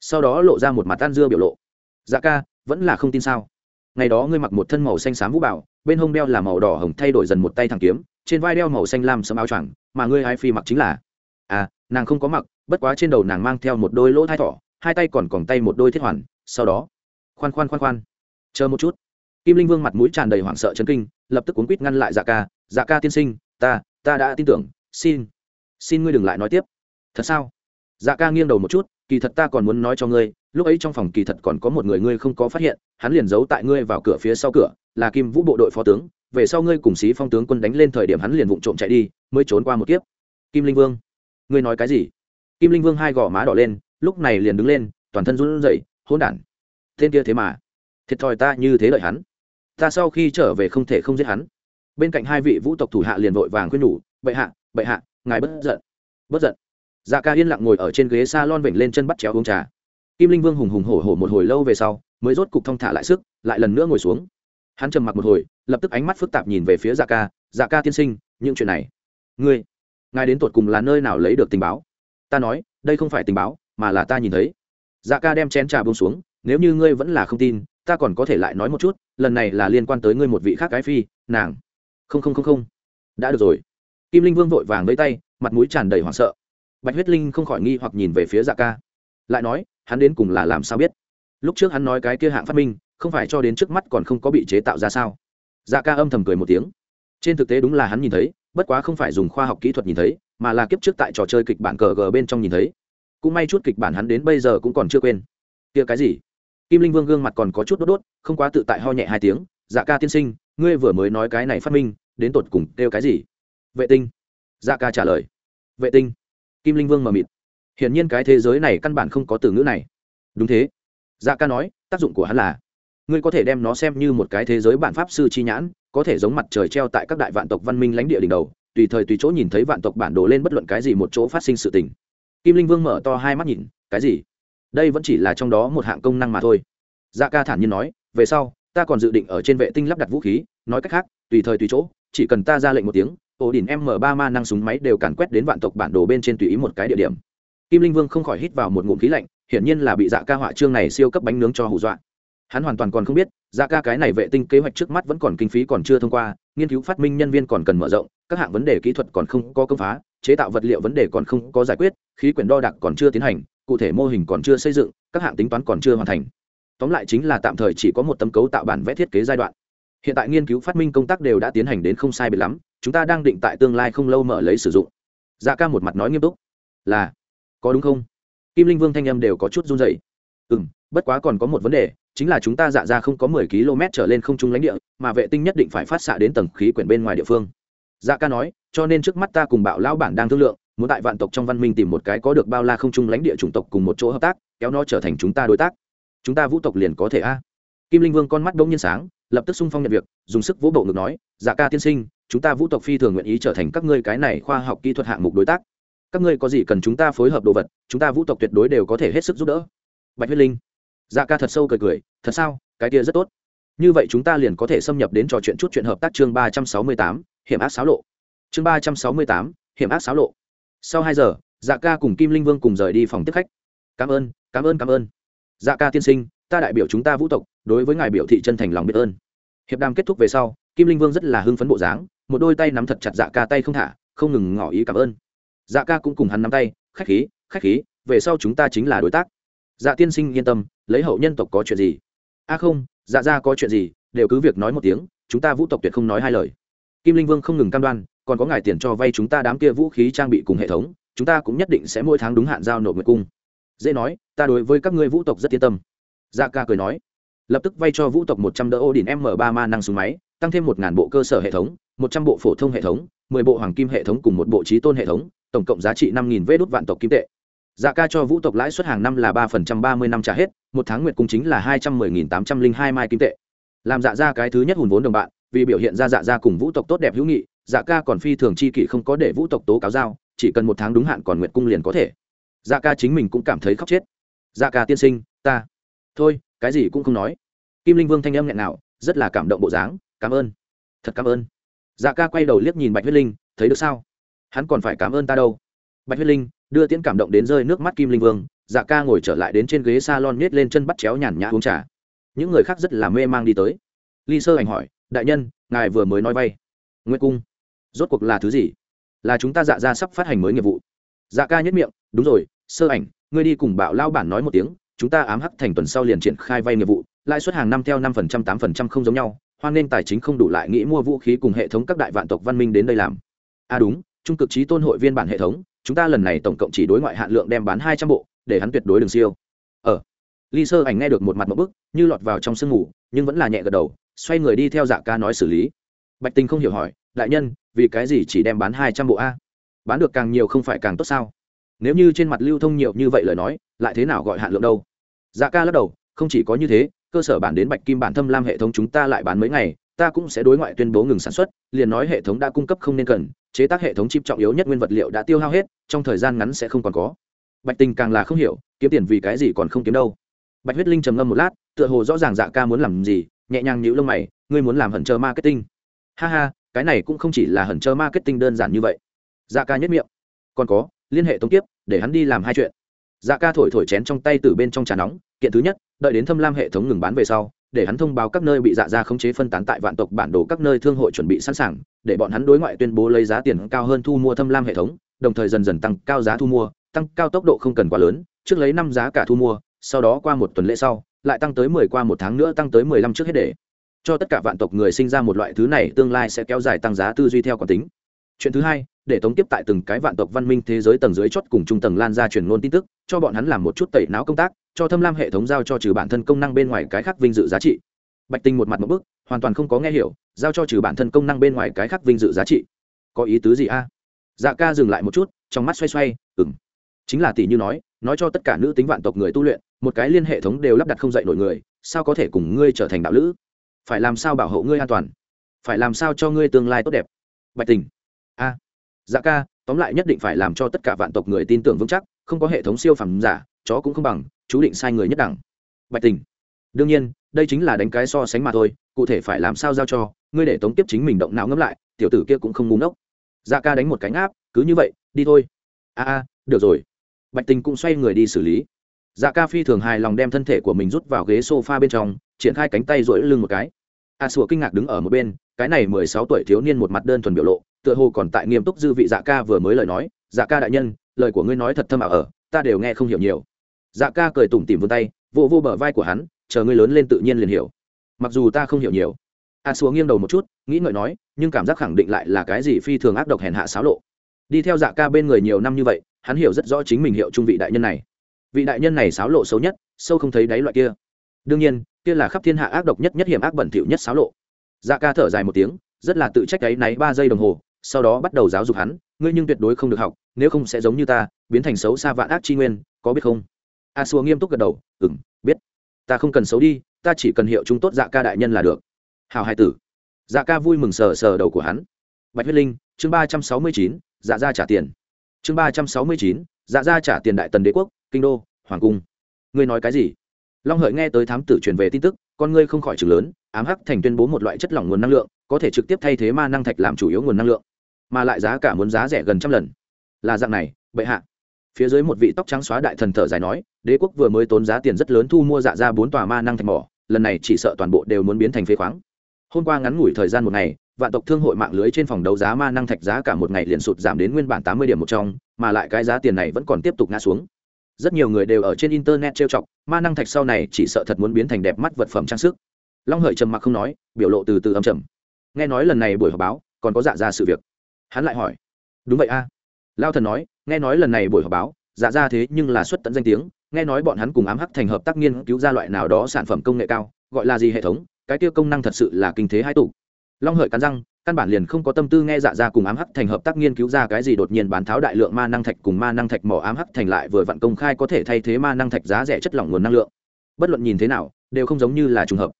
Sau đó lộ ra một mặt tan dưa biểu lộ. Dạ ca, vẫn là không tin sao? Ngày đó ngươi mặc một thân màu xanh xám vũ bảo, bên hông đeo là màu đỏ hồng thay đổi dần một tay thẳng kiếm, trên vai đeo màu xanh lam sẫm áo choàng, mà ngươi hai phi mặc chính là. À nàng không có mặc, bất quá trên đầu nàng mang theo một đôi lỗ thai thỏ, hai tay còn còn tay một đôi thiết hoàn, sau đó, khoan khoan khoan khoan. Chờ một chút. Kim linh vương mặt mũi tràn đầy hoảng sợ chấn kinh, lập tức cuốn quýt ngăn lại dạ ca. Dạ ca tiên sinh, ta ta đã tin tưởng, xin xin ngươi đừng lại nói tiếp thật sao? Dạ ca nghiêng đầu một chút, kỳ thật ta còn muốn nói cho ngươi, lúc ấy trong phòng kỳ thật còn có một người ngươi không có phát hiện, hắn liền giấu tại ngươi vào cửa phía sau cửa, là kim vũ bộ đội phó tướng, về sau ngươi cùng xí phong tướng quân đánh lên thời điểm hắn liền vụng trộm chạy đi, mới trốn qua một kiếp. Kim linh vương, ngươi nói cái gì? Kim linh vương hai gò má đỏ lên, lúc này liền đứng lên, toàn thân run rẩy, hỗn đản. Tên kia thế mà, thiệt thòi ta như thế lợi hắn. Ta sau khi trở về không thể không giết hắn. Bên cạnh hai vị vũ tộc thủ hạ liền vội vàng khuyên nhủ, bệ hạ bệ hạ, ngài bất giận. Bất giận? Dạ ca yên lặng ngồi ở trên ghế s a lon vểnh lên chân bắt chéo uống trà. Kim linh vương hùng hùng hổ hổ một hồi lâu về sau, mới rốt cục thong thả lại sức, lại lần nữa ngồi xuống. Hắn trầm mặc một hồi, lập tức ánh mắt phức tạp nhìn về phía dạ ca dạ ca tiên sinh, những chuyện này, ngươi, ngài đến tột cùng là nơi nào lấy được tình báo? Ta nói, đây không phải tình báo, mà là ta nhìn thấy. Dạ ca đem chén trà bông xuống, nếu như ngươi vẫn là không tin, ta còn có thể lại nói một chút, lần này là liên quan tới ngươi một vị khác cái phi, nàng. Không không không không. Đã được rồi. Kim linh vương vội vàng lấy tay, mặt mũi tràn đầy hoảng sợ bạch huyết linh không khỏi nghi hoặc nhìn về phía dạ ca. Lại nói, hắn đến cùng là làm sao biết? Lúc trước hắn nói cái kia hạng phát minh, không phải cho đến trước mắt còn không có bị chế tạo ra sao? Dạ ca âm thầm cười một tiếng. Trên thực tế đúng là hắn nhìn thấy, bất quá không phải dùng khoa học kỹ thuật nhìn thấy, mà là kiếp trước tại trò chơi kịch bản cờ gờ bên trong nhìn thấy. Cũng may chút kịch bản hắn đến bây giờ cũng còn chưa quên. Kia cái gì? Kim linh vương gương mặt còn có chút đốt đốt, không quá tự tại ho nhẹ hai tiếng. Dạ ca tiên sinh, ngươi vừa mới nói cái này phát minh, đến tột cùng kêu cái gì? Vệ tinh. Dạ ca trả lời. Vệ tinh kim linh vương mờ mịt. Hiển nhiên cái thế giới này căn bản không có từ ngữ này. Đúng thế. Dạ ca nói, tác dụng của hắn là, ngươi có thể đem nó xem như một cái thế giới bản pháp sư chi nhãn, có thể giống mặt trời treo tại các đại vạn tộc văn minh lãnh địa đỉnh đầu, tùy thời tùy chỗ nhìn thấy vạn tộc bản đồ lên bất luận cái gì một chỗ phát sinh sự tình. Kim linh vương mở to hai mắt nhìn, cái gì? Đây vẫn chỉ là trong đó một hạng công năng mà thôi. Dạ ca thản nhiên nói, về sau, ta còn dự định ở trên vệ tinh lắp đặt vũ khí, nói cách khác, tùy thời tùy chỗ, chỉ cần ta ra lệnh một tiếng ổ đỉnh m 3 ma năng súng máy đều càn quét đến vạn tộc bản đồ bên trên tùy ý một cái địa điểm. Kim linh vương không khỏi hít vào một ngụm khí lạnh, hiển nhiên là bị dạ ca họa trương này siêu cấp bánh nướng cho hù dọa. Hắn hoàn toàn còn không biết dạ ca cái này vệ tinh kế hoạch trước mắt vẫn còn kinh phí còn chưa thông qua, nghiên cứu phát minh nhân viên còn cần mở rộng, các hạng vấn đề kỹ thuật còn không có công phá, chế tạo vật liệu vấn đề còn không có giải quyết, khí quyển đo đạc còn chưa tiến hành, cụ thể mô hình còn chưa xây dựng, các hạng tính toán còn chưa hoàn thành. Tóm lại chính là tạm thời chỉ có một tấm cấu tạo bản vẽ thiết kế giai đoạn. Hiện tại nghiên cứu phát minh công tác đều đã tiến hành đến không sai biệt lắm chúng ta đang định tại tương lai không lâu mở lấy sử dụng. Dạ ca một mặt nói nghiêm túc. Là, có đúng không? Kim linh vương thanh âm đều có chút run dày ừ m bất quá còn có một vấn đề, chính là chúng ta dạ ra không có mười km trở lên không trung lãnh địa, mà vệ tinh nhất định phải phát xạ đến tầng khí quyển bên ngoài địa phương. Dạ ca nói, cho nên trước mắt ta cùng bạo lão bản đang thương lượng, muốn tại vạn tộc trong văn minh tìm một cái có được bao la không trung lãnh địa chủng tộc cùng một chỗ hợp tác, kéo nó trở thành chúng ta đối tác. Chúng ta vũ tộc liền có thể a. Kim linh vương con mắt đông nhiên sáng, lập tức sung phong nhận việc, dùng sức vỗ bộ ngực nói dạ ca tiên sinh chúng ta vũ tộc phi thường nguyện ý trở thành các ngươi cái này khoa học kỹ thuật hạng mục đối tác. Các ngươi có gì cần chúng ta phối hợp đồ vật, chúng ta vũ tộc tuyệt đối đều có thể hết sức giúp đỡ. Bạch huyết linh. Dạ ca thật sâu cười cười, thật sao? Cái kia rất tốt. Như vậy chúng ta liền có thể xâm nhập đến trò chuyện chút chuyện hợp tác chương ba trăm sáu mươi tám, hiểm ác xáo lộ. Chương ba trăm sáu mươi tám, hiểm ác xáo lộ. Sau hai giờ dạ ca cùng kim linh vương cùng rời đi phòng tiếp khách. Cảm ơn cảm ơn cảm ơn. Dạ ca tiên sinh, ta đại biểu chúng ta vũ tộc, đối với ngài biểu thị chân thành lòng biết ơn. Hiệp đàm kết thúc về sau, kim linh vương rất là hưng phấn bộ dáng một đôi tay nắm thật chặt dạ ca tay không thả, không ngừng ngỏ ý cảm ơn. Dạ ca cũng cùng hắn nắm tay, khách khí khách khí, về sau chúng ta chính là đối tác. Dạ tiên sinh yên tâm, lấy hậu nhân tộc có chuyện gì? A không dạ ra có chuyện gì, đều cứ việc nói một tiếng, chúng ta vũ tộc tuyệt không nói hai lời. Kim linh vương không ngừng cam đoan, còn có ngài tiền cho vay chúng ta đám kia vũ khí trang bị cùng hệ thống, chúng ta cũng nhất định sẽ mỗi tháng đúng hạn giao nộp nguyệt cung. Dễ nói, ta đối với các ngươi vũ tộc rất yên tâm. Dạ ca cười nói, lập tức vay cho vũ tộc một trăm đỡ ô đỉnh m ba ma năng súng máy, tăng thêm một ngàn bộ cơ sở hệ thống một trăm bộ phổ thông hệ thống, mười bộ hoàng kim hệ thống cùng một bộ trí tôn hệ thống, tổng cộng giá trị năm nghìn vê đốt vạn tộc kim tệ. Dạ ca cho vũ tộc lãi suất hàng năm là ba phần trăm ba mươi năm trả hết, một tháng nguyệt cung chính là hai trăm mười nghìn tám trăm linh hai mai kim tệ. Làm dạ ra cái thứ nhất hùn vốn đồng bạn, vì biểu hiện ra dạ ra cùng vũ tộc tốt đẹp hữu nghị dạ ca còn phi thường chi kỷ không có để vũ tộc tố cáo giao, chỉ cần một tháng đúng hạn còn nguyệt cung liền có thể. Dạ ca chính mình cũng cảm thấy khóc chết. Dạ ca tiên sinh, ta. Thôi, cái gì cũng không nói. Kim linh vương thanh âm nghẹn nào rất là cảm động bộ dáng, cảm ơn. Thật cảm ơn dạ ca quay đầu liếc nhìn bạch huyết linh, thấy được sao? Hắn còn phải cảm ơn ta đâu. Bạch huyết linh đưa tiễn cảm động đến rơi nước mắt kim linh vương dạ ca ngồi trở lại đến trên ghế s a lon nhét lên chân bắt chéo nhàn nhã uống trà. Những người khác rất là mê mang đi tới. Ly sơ ảnh hỏi, đại nhân, ngài vừa mới nói vay. Nguyên cung, rốt cuộc là thứ gì? Là chúng ta dạ ra sắp phát hành mới nghiệp vụ. Dạ ca nhất miệng, đúng rồi, sơ ảnh, ngươi đi cùng bạo lao bản nói một tiếng, chúng ta ám hắc thành tuần sau liền triển khai vay nghiệp vụ, lãi suất hàng năm theo năm phần trăm, tám phần trăm không giống nhau hoan nên tài chính không đủ lại nghĩ mua vũ khí cùng hệ thống các đại vạn tộc văn minh đến đây làm. À đúng, trung cực trí tôn hội viên bản hệ thống, chúng ta lần này tổng cộng chỉ đối ngoại hạn lượng đem bán hai trăm bộ, để hắn tuyệt đối đường siêu. Ở ờ. ly sơ ảnh nghe được một mặt một bức, như lọt vào trong sương ngủ, nhưng vẫn là nhẹ gật đầu, xoay người đi theo dạ ca nói xử lý. Bạch tình không hiểu hỏi, đại nhân, vì cái gì chỉ đem bán hai trăm bộ a? Bán được càng nhiều không phải càng tốt sao? Nếu như trên mặt lưu thông nhiều như vậy lời nói, lại thế nào gọi hạn lượng đâu? Dạ ca lắc đầu, không chỉ có như thế cơ sở bản đến bạch kim bản thâm lam hệ thống chúng ta lại bán mấy ngày, ta cũng sẽ đối ngoại tuyên bố ngừng sản xuất, liền nói hệ thống đã cung cấp không nên cần, chế tác hệ thống chip trọng yếu nhất nguyên vật liệu đã tiêu hao hết, trong thời gian ngắn sẽ không còn có. Bạch tình càng là không hiểu, kiếm tiền vì cái gì còn không kiếm đâu. Bạch huyết linh trầm ngâm một lát, tựa hồ rõ ràng dạ ca muốn làm gì, nhẹ nhàng nhíu lông mày, ngươi muốn làm hận chờ marketing. Ha ha, cái này cũng không chỉ là hận chờ marketing đơn giản như vậy. Dạ ca nhất miệng. Còn có, liên hệ tống tiếp để hắn đi làm hai chuyện dạ ca thổi thổi chén trong tay từ bên trong trà nóng, kiện thứ nhất, đợi đến thâm lam hệ thống ngừng bán về sau, để hắn thông báo các nơi bị dạ ra khống chế phân tán tại vạn tộc bản đồ các nơi thương hội chuẩn bị sẵn sàng, để bọn hắn đối ngoại tuyên bố lấy giá tiền cao hơn thu mua thâm lam hệ thống, đồng thời dần dần tăng cao giá thu mua, tăng cao tốc độ không cần quá lớn, trước lấy năm giá cả thu mua, sau đó qua một tuần lễ sau, lại tăng tới mười qua một tháng nữa tăng tới mười lăm trước hết để. Cho tất cả vạn tộc người sinh ra một loại thứ này tương lai sẽ kéo dài tăng giá tư duy theo quán tính. Chuyện thứ hai để tống tiếp tại từng cái vạn tộc văn minh thế giới tầng dưới chót cùng trung tầng lan ra truyền ngôn tin tức, cho bọn hắn làm một chút tẩy não công tác, cho thâm lam hệ thống giao cho trừ bản thân công năng bên ngoài cái khác vinh dự giá trị. Bạch tinh một mặt một bức, hoàn toàn không có nghe hiểu, giao cho trừ bản thân công năng bên ngoài cái khác vinh dự giá trị. Có ý tứ gì a? Dạ ca dừng lại một chút, trong mắt xoay xoay ừng chính là tỷ như nói nói cho tất cả nữ tính vạn tộc người tu luyện, một cái liên hệ thống đều lắp đặt không dạy nổi người, sao có thể cùng ngươi trở thành đạo lữ? Phải làm sao bảo hộ ngươi an toàn? Phải làm sao cho ngươi tương lai tốt đẹp? Bạch tình a dạ ca, tóm lại nhất định phải làm cho tất cả vạn tộc người tin tưởng vững chắc, không có hệ thống siêu phẩm giả, chó cũng không bằng, chú định sai người nhất đẳng. Bạch tình, đương nhiên, đây chính là đánh cái so sánh mà thôi, cụ thể phải làm sao giao cho, ngươi để tống tiếp chính mình động não ngẫm lại, tiểu tử kia cũng không ngúng ốc dạ ca đánh một cánh áp cứ như vậy, đi thôi. A a, được rồi. Bạch tình cũng xoay người đi xử lý. Dạ ca phi thường hài lòng đem thân thể của mình rút vào ghế s o f a bên trong, triển khai cánh tay rỗi lưng một cái. A sủa kinh ngạc đứng ở một bên, cái này mười sáu tuổi thiếu niên một mặt đơn thuần biểu lộ tựa hồ còn tại nghiêm túc dư vị dạ ca vừa mới lời nói dạ ca đại nhân, lời của ngươi nói thật thâm ảo ở, ta đều nghe không hiểu nhiều. Dạ ca cười tủm tỉm vươn tay vô vô bờ vai của hắn, chờ ngươi lớn lên tự nhiên liền hiểu. Mặc dù ta không hiểu nhiều. A xúa nghiêng đầu một chút, nghĩ ngợi nói, nhưng cảm giác khẳng định lại là cái gì phi thường ác độc hèn hạ xáo lộ. Đi theo dạ ca bên người nhiều năm như vậy, hắn hiểu rất rõ chính mình hiệu trung vị đại nhân này. Vị đại nhân này xáo lộ xấu nhất, sâu không thấy đáy loại kia. Đương nhiên, kia là khắp thiên hạ ác độc nhất nhất hiểm ác bẩn thỉu nhất xáo lộ. Dạ ca thở dài một tiếng, rất là tự trách đáy náy ba giây đồng hồ sau đó bắt đầu giáo dục hắn, ngươi nhưng tuyệt đối không được học, nếu không sẽ giống như ta, biến thành xấu xa vạn ác chi nguyên, có biết không? A xua nghiêm túc gật đầu ừng biết. Ta không cần xấu đi, ta chỉ cần hiệu chúng tốt dạ ca đại nhân là được. Hào hai tử. Dạ ca vui mừng sờ sờ đầu của hắn. Bạch huyết linh, chương ba trăm sáu mươi chín dạ ra trả tiền. Chương ba trăm sáu mươi chín dạ ra trả tiền đại tần đế quốc, kinh đô, hoàng cung. Ngươi nói cái gì? Long hợi nghe tới thám tử truyền về tin tức, con ngươi không khỏi chừng lớn, ám hắc thành tuyên bố một loại chất lỏng nguồn năng lượng, có thể trực tiếp thay thế ma năng thạch làm chủ yếu nguồn năng lượng mà lại giá cả muốn giá rẻ gần trăm lần. Là dạng này, bệ hạ. Phía dưới một vị tóc trắng xóa đại thần thở dài nói, đế quốc vừa mới tốn giá tiền rất lớn thu mua dạ ra bốn tòa ma năng thạch mỏ, lần này chỉ sợ toàn bộ đều muốn biến thành phế khoáng. Hôm qua ngắn ngủi thời gian một ngày, vạn tộc thương hội mạng lưới trên phòng đấu giá ma năng thạch giá cả một ngày liền sụt giảm đến nguyên bản tám mươi điểm một trong, mà lại cái giá tiền này vẫn còn tiếp tục ngã xuống. Rất nhiều người đều ở trên internet trêu chọc, ma năng thạch sau này chỉ sợ thật muốn biến thành đẹp mắt vật phẩm trang sức. Long hợi trầm mặc không nói, biểu lộ từ từ âm trầm. Nghe nói lần này buổi họp báo, còn có dạ ra sự việc hắn lại hỏi. Đúng vậy a. Lao thần nói, nghe nói lần này buổi họp báo dạ ra thế nhưng là xuất tận danh tiếng, nghe nói bọn hắn cùng ám hắc thành hợp tác nghiên cứu ra loại nào đó sản phẩm công nghệ cao, gọi là gì hệ thống, cái tiêu công năng thật sự là kinh thế hai tụ. Long hợi cắn răng, căn bản liền không có tâm tư nghe dạ ra cùng ám hắc thành hợp tác nghiên cứu ra cái gì đột nhiên bán tháo đại lượng ma năng thạch cùng ma năng thạch mỏ ám hắc thành lại vừa vặn công khai có thể thay thế ma năng thạch giá rẻ chất lỏng nguồn năng lượng. Bất luận nhìn thế nào, đều không giống như là trùng hợp.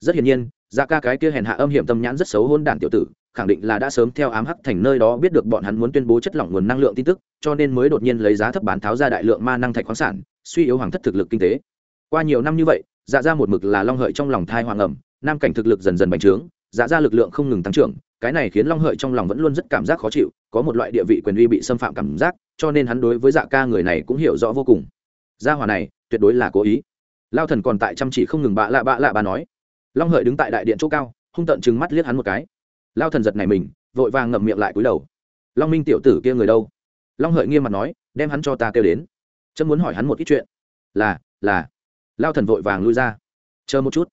Rất hiển nhiên dạ ca cái kia hèn hạ âm hiểm tâm nhãn rất xấu hôn đản tiểu tử khẳng định là đã sớm theo ám hắc thành nơi đó biết được bọn hắn muốn tuyên bố chất lỏng nguồn năng lượng tin tức, cho nên mới đột nhiên lấy giá thấp bán tháo ra đại lượng ma năng thạch khoáng sản, suy yếu hoàng thất thực lực kinh tế. Qua nhiều năm như vậy dạ ra một mực là long hợi trong lòng thai hoàng ẩm, nam cảnh thực lực dần dần bành trướng dạ ra lực lượng không ngừng tăng trưởng, cái này khiến long hợi trong lòng vẫn luôn rất cảm giác khó chịu, có một loại địa vị quyền uy bị xâm phạm cảm giác, cho nên hắn đối với dạ ca người này cũng hiểu rõ vô cùng. Gia hỏa này, tuyệt đối là cố ý. Lao thần còn tại chăm chỉ không ngừng bạ lạ bạ lạ bà nói. Long hợi đứng tại đại điện chỗ cao, hung tận chừng mắt liếc hắn một cái lao thần giật này mình, vội vàng ngậm miệng lại cúi đầu. Long minh tiểu tử kia người đâu? Long hợi nghiêm mặt nói, đem hắn cho ta kêu đến. Chân muốn hỏi hắn một ít chuyện. Là là. Lao thần vội vàng lui ra. Chờ một chút.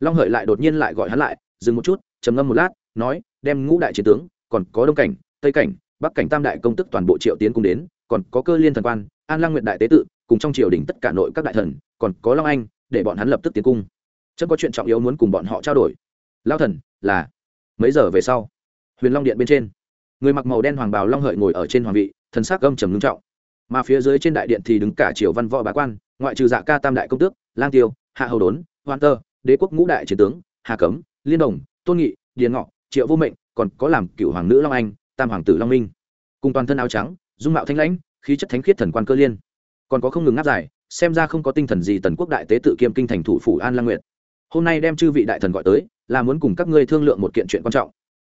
Long hợi lại đột nhiên lại gọi hắn lại, dừng một chút, trầm ngâm một lát, nói, đem ngũ đại chiến tướng, còn có đông cảnh, tây cảnh, bắc cảnh tam đại công tức toàn bộ triệu tiến cùng đến, còn có cơ liên thần quan, an lang nguyện đại tế tự, cùng trong triều đình tất cả nội các đại thần, còn có long anh, để bọn hắn lập tức tiến cung. Chân có chuyện trọng yếu muốn cùng bọn họ trao đổi. Lao thần, là mấy giờ về sau? Huyền long điện bên trên. Người mặc màu đen hoàng bào long hợi ngồi ở trên hoàng vị, thần sắc gâm trầm ngưng trọng. Mà phía dưới trên đại điện thì đứng cả triều văn võ bá quan, ngoại trừ dạ ca tam đại công tước, lang tiêu, hạ hầu đốn, hoan tơ, đế quốc ngũ đại chiến tướng, hà cấm, liên đồng, tôn nghị, điền ngọ, triệu vô mệnh, còn có làm cựu hoàng nữ long anh, tam hoàng tử long minh. Cùng toàn thân áo trắng, dung mạo thanh lãnh, khí chất thánh khiết thần quan cơ liên. Còn có không ngừng ngáp dài, xem ra không có tinh thần gì tần quốc đại tế tự kiêm kinh thành thủ phủ an lang nguyệt. Hôm nay đem chư vị đại thần gọi tới là muốn cùng các ngươi thương lượng một kiện chuyện quan trọng.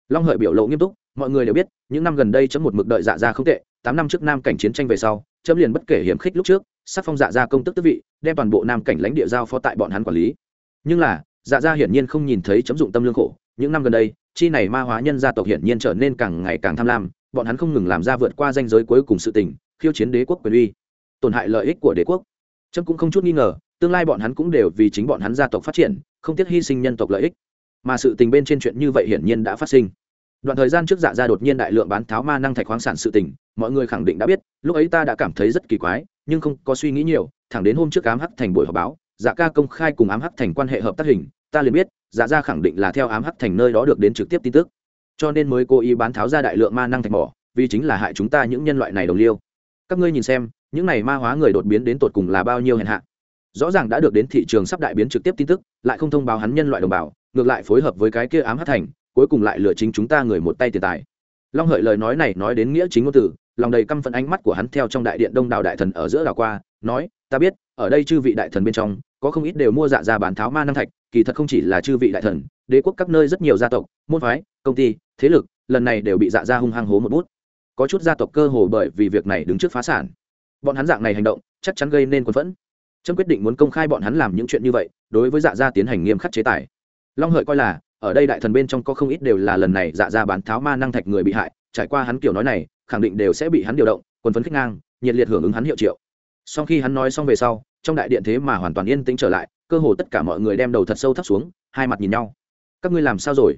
Long hợi biểu lộ nghiêm túc, mọi người đều biết, những năm gần đây chấm một mực đợi dạ ra không tệ, tám năm trước nam cảnh chiến tranh về sau, chấm liền bất kể hiểm khích lúc trước sắc phong dạ ra công tức tức vị, đem toàn bộ nam cảnh lãnh địa giao phó tại bọn hắn quản lý. Nhưng là dạ ra hiển nhiên không nhìn thấy chấm dụng tâm lương khổ, những năm gần đây, chi này ma hóa nhân gia tộc hiển nhiên trở nên càng ngày càng tham lam, bọn hắn không ngừng làm ra vượt qua danh giới cuối cùng sự tình, khiêu chiến đế quốc quyền uy, tổn hại lợi ích của đế quốc. Chấm cũng không chút nghi ngờ, tương lai bọn hắn cũng đều vì chính bọn hắn gia tộc phát triển, không tiếc hy sinh nhân tộc lợi ích mà sự tình bên trên chuyện như vậy hiển nhiên đã phát sinh. Đoạn thời gian trước dạ ra đột nhiên đại lượng bán tháo ma năng thạch khoáng sản sự tình, mọi người khẳng định đã biết, lúc ấy ta đã cảm thấy rất kỳ quái, nhưng không có suy nghĩ nhiều, thẳng đến hôm trước ám hắc thành buổi họp báo dạ ca công khai cùng ám hắc thành quan hệ hợp tác hình, ta liền biết dạ ra khẳng định là theo ám hắc thành nơi đó được đến trực tiếp tin tức. Cho nên mới cố ý bán tháo ra đại lượng ma năng thạch mỏ, vì chính là hại chúng ta những nhân loại này đồng liêu. Các ngươi nhìn xem, những này ma hóa người đột biến đến tột cùng là bao nhiêu hẹn hạ. Rõ ràng đã được đến thị trường sắp đại biến trực tiếp tin tức, lại không thông báo hắn nhân loại đồng bào ngược lại phối hợp với cái kia ám hắc thành, cuối cùng lại lừa chính chúng ta người một tay tiền tài. Long hợi lời nói này nói đến nghĩa chính ngôn từ, lòng đầy căm phẫn ánh mắt của hắn theo trong đại điện đông đảo đại thần ở giữa đảo qua, nói, ta biết, ở đây chư vị đại thần bên trong, có không ít đều mua dạ ra bán tháo ma năng thạch, kỳ thật không chỉ là chư vị đại thần, đế quốc các nơi rất nhiều gia tộc, môn phái, công ty, thế lực, lần này đều bị dạ ra hung hăng hố một bút. Có chút gia tộc cơ hồ bởi vì việc này đứng trước phá sản. Bọn hắn dạng này hành động, chắc chắn gây nên quân phẫn. Trâm quyết định muốn công khai bọn hắn làm những chuyện như vậy, đối với dạ gia tiến hành nghiêm khắc chế tài long hợi coi là, ở đây đại thần bên trong có không ít đều là lần này dạ ra bán tháo ma năng thạch người bị hại, trải qua hắn kiểu nói này, khẳng định đều sẽ bị hắn điều động quân phấn khích ngang, nhiệt liệt hưởng ứng hắn hiệu triệu. Sau khi hắn nói xong về sau, trong đại điện thế mà hoàn toàn yên tĩnh trở lại, cơ hồ tất cả mọi người đem đầu thật sâu thấp xuống, hai mặt nhìn nhau. Các ngươi làm sao rồi?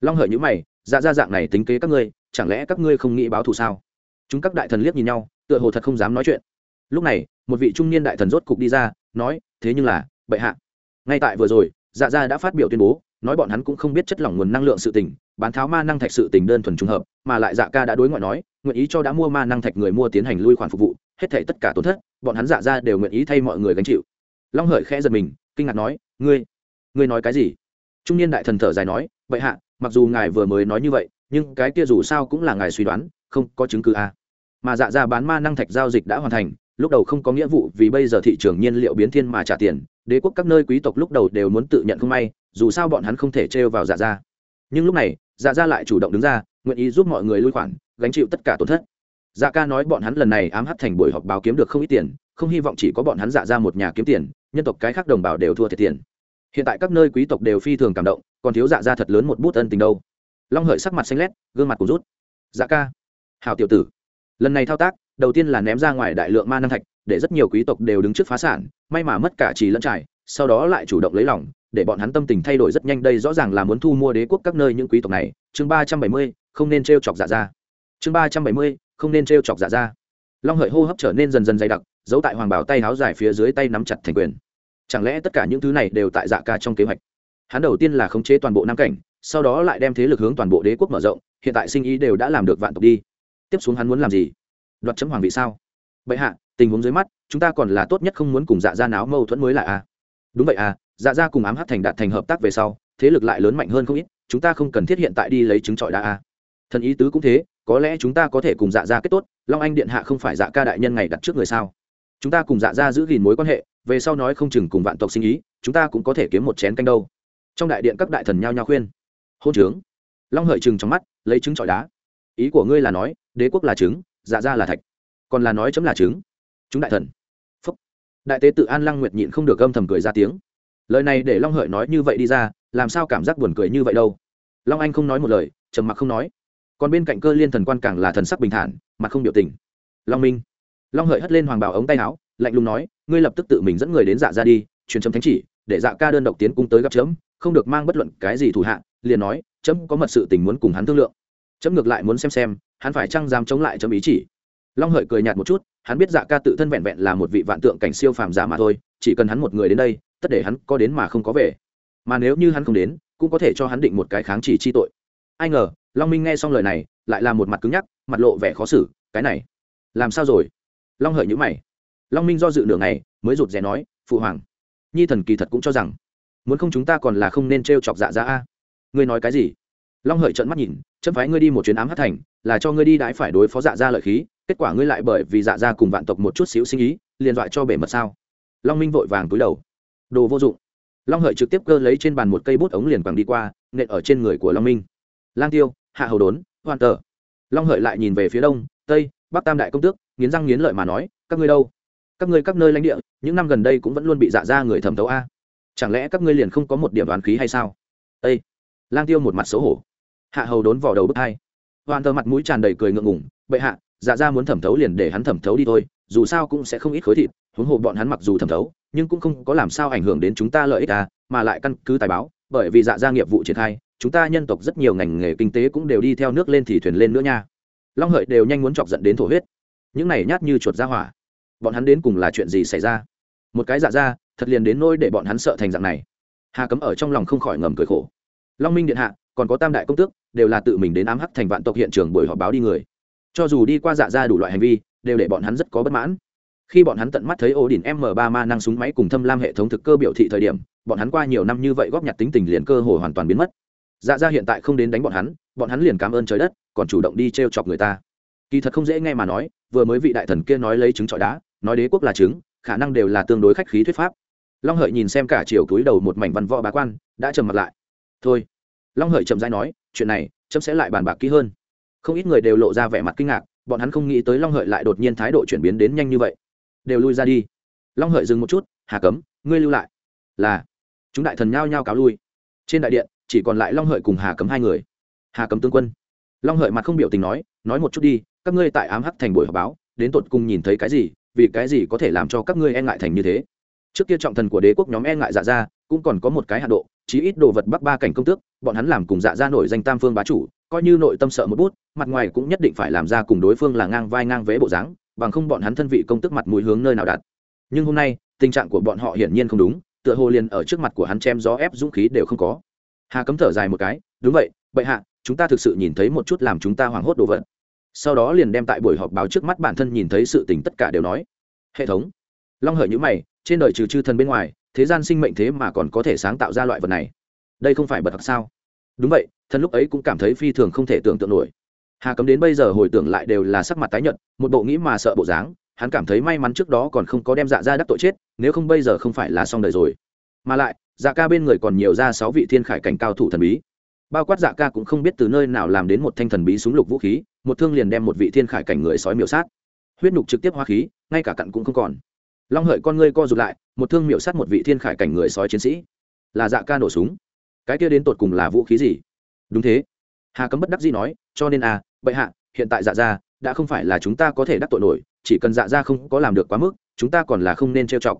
Long hợi nhữ mày dạ ra dạng này tính kế các ngươi, chẳng lẽ các ngươi không nghĩ báo thù sao? Chúng các đại thần liếc nhìn nhau, tựa hồ thật không dám nói chuyện. Lúc này, một vị trung niên đại thần rốt cục đi ra, nói, thế nhưng là, bệ hạ, ngay tại vừa rồi dạ gia đã phát biểu tuyên bố, nói bọn hắn cũng không biết chất lỏng nguồn năng lượng sự tình, bán tháo ma năng thạch sự tình đơn thuần trùng hợp, mà lại dạ ca đã đối ngoại nói, nguyện ý cho đã mua ma năng thạch người mua tiến hành lui khoản phục vụ, hết thảy tất cả tổn thất, bọn hắn dạ ra đều nguyện ý thay mọi người gánh chịu long hợi khẽ giật mình, kinh ngạc nói, ngươi ngươi nói cái gì trung niên đại thần thở dài nói vậy hạ, mặc dù ngài vừa mới nói như vậy, nhưng cái kia dù sao cũng là ngài suy đoán, không có chứng cứ à. mà dạ ra bán ma năng thạch giao dịch đã hoàn thành, lúc đầu không có nghĩa vụ vì bây giờ thị trường nhiên liệu biến thiên mà trả tiền đế quốc các nơi quý tộc lúc đầu đều muốn tự nhận không may, dù sao bọn hắn không thể trêu vào dạ ra nhưng lúc này dạ ra lại chủ động đứng ra, nguyện ý giúp mọi người lui khoản, gánh chịu tất cả tổn thất. Dạ ca nói bọn hắn lần này ám hắt thành buổi họp báo kiếm được không ít tiền, không hy vọng chỉ có bọn hắn dạ ra một nhà kiếm tiền, nhân tộc cái khác đồng bào đều thua thiệt tiền. Hiện tại các nơi quý tộc đều phi thường cảm động, còn thiếu dạ ra thật lớn một bút ân tình đâu. Long hợi sắc mặt xanh lét, gương mặt cũng rút. Dạ ca, hào tiểu tử, lần này thao tác, đầu tiên là ném ra ngoài đại lượng ma năng thạch để rất nhiều quý tộc đều đứng trước phá sản, may mà mất cả trì lẫn trải, sau đó lại chủ động lấy lòng, để bọn hắn tâm tình thay đổi rất nhanh. Đây rõ ràng là muốn thu mua đế quốc các nơi những quý tộc này. Chương ba trăm bảy mươi, không nên t r e o chọc dạ ra chương ba trăm bảy mươi, không nên t r e o chọc dạ ra long hợi hô hấp trở nên dần dần dày đặc, giấu tại hoàng bảo tay háo dài phía dưới tay nắm chặt thành quyền. Chẳng lẽ tất cả những thứ này đều tại dạ ca trong kế hoạch? Hắn đầu tiên là khống chế toàn bộ nam cảnh, sau đó lại đem thế lực hướng toàn bộ đế quốc mở rộng, hiện tại sinh ý đều đã làm được vạn tộc đi. Tiếp xuống hắn muốn làm gì? Đoạt chấm hoàng vị sao? Bệ hạ tình huống dưới mắt, chúng ta còn là tốt nhất không muốn cùng dạ gia náo mâu thuẫn mới là a. Đúng vậy à dạ gia cùng ám hát thành đạt thành hợp tác về sau, thế lực lại lớn mạnh hơn không ít, chúng ta không cần thiết hiện tại đi lấy chứng trọi đa a. Thần ý tứ cũng thế, có lẽ chúng ta có thể cùng dạ gia kết tốt, long anh điện hạ không phải dạ ca đại nhân ngày đặt trước người sao? Chúng ta cùng dạ gia giữ gìn mối quan hệ, về sau nói không chừng cùng vạn tộc sinh ý, chúng ta cũng có thể kiếm một chén canh đâu. Trong đại điện các đại thần nhao nhao khuyên. Hôn trướng. Long hợi chừng trong mắt, lấy trứng trọi đá. Ý của ngươi là nói, đế quốc là trứng dạ gia là thạch. Còn là nói chấm là trứng chúng đại thần. Phúc. Đại tế tự an lăng nguyệt nhịn không được âm thầm cười ra tiếng. Lời này để long hợi nói như vậy đi ra, làm sao cảm giác buồn cười như vậy đâu? Long anh không nói một lời, trầm mặc không nói. Còn bên cạnh cơ liên thần quan càng là thần sắc bình thản, mặt không biểu tình. Long minh. Long hợi hất lên hoàng bảo ống tay áo, lạnh lùng nói, ngươi lập tức tự mình dẫn người đến dạ ra đi, truyền chấm thánh chỉ, để dạ ca đơn độc tiến cung tới gặp chấm, không được mang bất luận cái gì thủ hạ. Liền nói, chấm có mật sự tình muốn cùng hắn thương lượng. Chấm ngược lại muốn xem xem, hắn phải chăng dám chống lại chấm ý chỉ long hợi cười nhạt một chút, hắn biết dạ ca tự thân vẹn vẹn là một vị vạn tượng cảnh siêu phàm giả mà thôi, chỉ cần hắn một người đến đây, tất để hắn có đến mà không có về. Mà nếu như hắn không đến, cũng có thể cho hắn định một cái kháng chỉ chi tội. Ai ngờ, long minh nghe xong lời này, lại là một mặt cứng nhắc, mặt lộ vẻ khó xử, cái này, làm sao rồi? Long hợi nhữ mày. Long minh do dự nửa ngày, mới rụt rè nói, phụ hoàng, nhi thần kỳ thật cũng cho rằng, muốn không chúng ta còn là không nên t r e o chọc dạ ra a. Ngươi nói cái gì? Long hợi trợn mắt nhìn, chấm phái ngươi đi một chuyến ám hát thành, là cho ngươi đi đãi phải đối phó dạ ra lợi khí kết quả ngươi lại bởi vì dạ ra cùng vạn tộc một chút xíu sinh ý, liền dọa cho bể mật sao? Long minh vội vàng túi đầu. Đồ vô dụng. Long hợi trực tiếp cơ lấy trên bàn một cây bút ống liền quẳng đi qua, nện ở trên người của long minh. Lang tiêu, hạ hầu đốn hoàn tờ. Long hợi lại nhìn về phía đông, tây, bắc tam đại công tước, nghiến răng nghiến lợi mà nói, các ngươi đâu? Các ngươi các nơi lãnh địa, những năm gần đây cũng vẫn luôn bị dạ ra người thẩm thấu a. Chẳng lẽ các ngươi liền không có một điểm đoàn khí hay sao? Ây lang tiêu một mặt xấu hổ. Hạ hầu đốn vỏ đầu bức hai hoàn tờ mặt mũi tràn đầy cười ngượng ngủng bệ hạ dạ ra muốn thẩm thấu liền để hắn thẩm thấu đi thôi, dù sao cũng sẽ không ít khối thịt, huống hồ bọn hắn mặc dù thẩm thấu, nhưng cũng không có làm sao ảnh hưởng đến chúng ta lợi ích à mà lại căn cứ tài báo, bởi vì dạ ra nghiệp vụ triển khai, chúng ta nhân tộc rất nhiều ngành nghề kinh tế cũng đều đi theo nước lên thì thuyền lên nữa nha. Long hợi đều nhanh muốn chọc giận đến thổ huyết. Những này nhát như chuột ra hỏa. Bọn hắn đến cùng là chuyện gì xảy ra? Một cái dạ ra, thật liền đến nôi để bọn hắn sợ thành dạng này. Hà cấm ở trong lòng không khỏi ngầm cười khổ. Long minh điện hạ, còn có tam đại công tước, đều là tự mình đến ám hắc thành vạn tộc hiện trường buổi họp báo đi người cho dù đi qua dạ ra đủ loại hành vi, đều để bọn hắn rất có bất mãn. Khi bọn hắn tận mắt thấy ổ đỉnh m 3 ma năng súng máy cùng thâm lam hệ thống thực cơ biểu thị thời điểm, bọn hắn qua nhiều năm như vậy góp nhặt tính tình liền cơ hồ hoàn toàn biến mất. Dạ ra hiện tại không đến đánh bọn hắn bọn hắn liền cảm ơn trời đất, còn chủ động đi t r e o chọc người ta. Kỳ thật không dễ nghe mà nói, vừa mới vị đại thần kia nói lấy trứng trọi đá, nói đế quốc là trứng, khả năng đều là tương đối khách khí thuyết pháp. Long hợi nhìn xem cả chiều túi đầu một mảnh văn võ bá quan, đã trầm mặt lại. Thôi. Long hợi chậm dãi nói, chuyện này, chấm sẽ lại bàn bạc kỹ hơn không ít người đều lộ ra vẻ mặt kinh ngạc, bọn hắn không nghĩ tới long hợi lại đột nhiên thái độ chuyển biến đến nhanh như vậy. Đều lui ra đi. Long hợi dừng một chút, hà cấm, ngươi lưu lại. Là. Chúng đại thần nhao nhao cáo lui. Trên đại điện, chỉ còn lại long hợi cùng hà cấm hai người. Hà cấm tướng quân. Long hợi mặt không biểu tình nói nói một chút đi, các ngươi tại ám hắc thành buổi họp báo, đến tột cùng nhìn thấy cái gì, vì cái gì có thể làm cho các ngươi e ngại thành như thế? Trước kia trọng thần của đế quốc nhóm e ngại dạ ra cũng còn có một cái hạ độ, chí ít đồ vật bắc ba cảnh công tước, bọn hắn làm cùng dạ ra nổi danh tam phương bá chủ coi như nội tâm sợ một bút, mặt ngoài cũng nhất định phải làm ra cùng đối phương là ngang vai ngang vế bộ dáng, bằng không bọn hắn thân vị công tức mặt mũi hướng nơi nào đặt nhưng hôm nay, tình trạng của bọn họ hiển nhiên không đúng, tựa hồ liền ở trước mặt của hắn chém gió ép dũng khí đều không có. Hà cấm thở dài một cái, đúng vậy, bệ hạ, chúng ta thực sự nhìn thấy một chút làm chúng ta hoảng hốt đồ vật. Sau đó liền đem tại buổi họp báo trước mắt bản thân nhìn thấy sự tình tất cả đều nói. Hệ thống. Long hợi nhữ mày, trên đời trừ chư thần bên ngoài, thế gian sinh mệnh thế mà còn có thể sáng tạo ra loại vật này. Đây không phải bật thật sao? Đúng vậy thần lúc ấy cũng cảm thấy phi thường không thể tưởng tượng nổi. Hà cấm đến bây giờ hồi tưởng lại đều là sắc mặt tái nhợt, một bộ nghĩ mà sợ bộ dáng, hắn cảm thấy may mắn trước đó còn không có đem dạ ra đắc tội chết, nếu không bây giờ không phải là xong đời rồi. Mà lại dạ ca bên người còn nhiều ra sáu vị thiên khải cảnh cao thủ thần bí. Bao quát dạ ca cũng không biết từ nơi nào làm đến một thanh thần bí súng lục vũ khí, một thương liền đem một vị thiên khải cảnh người sói miểu sát. Huyết nhục trực tiếp hoa khí, ngay cả cặn cũng không còn. Long hợi con ngươi co rụt lại, một thương miểu sát một vị thiên khải cảnh người sói chiến sĩ. Là dạ ca nổ súng. Cái kia đến tột cùng là vũ khí gì? Đúng thế. Hà cấm bất đắc dĩ nói, cho nên à bệ hạ, hiện tại dạ ra đã không phải là chúng ta có thể đắc tội nổi, chỉ cần dạ ra không có làm được quá mức, chúng ta còn là không nên trêu chọc.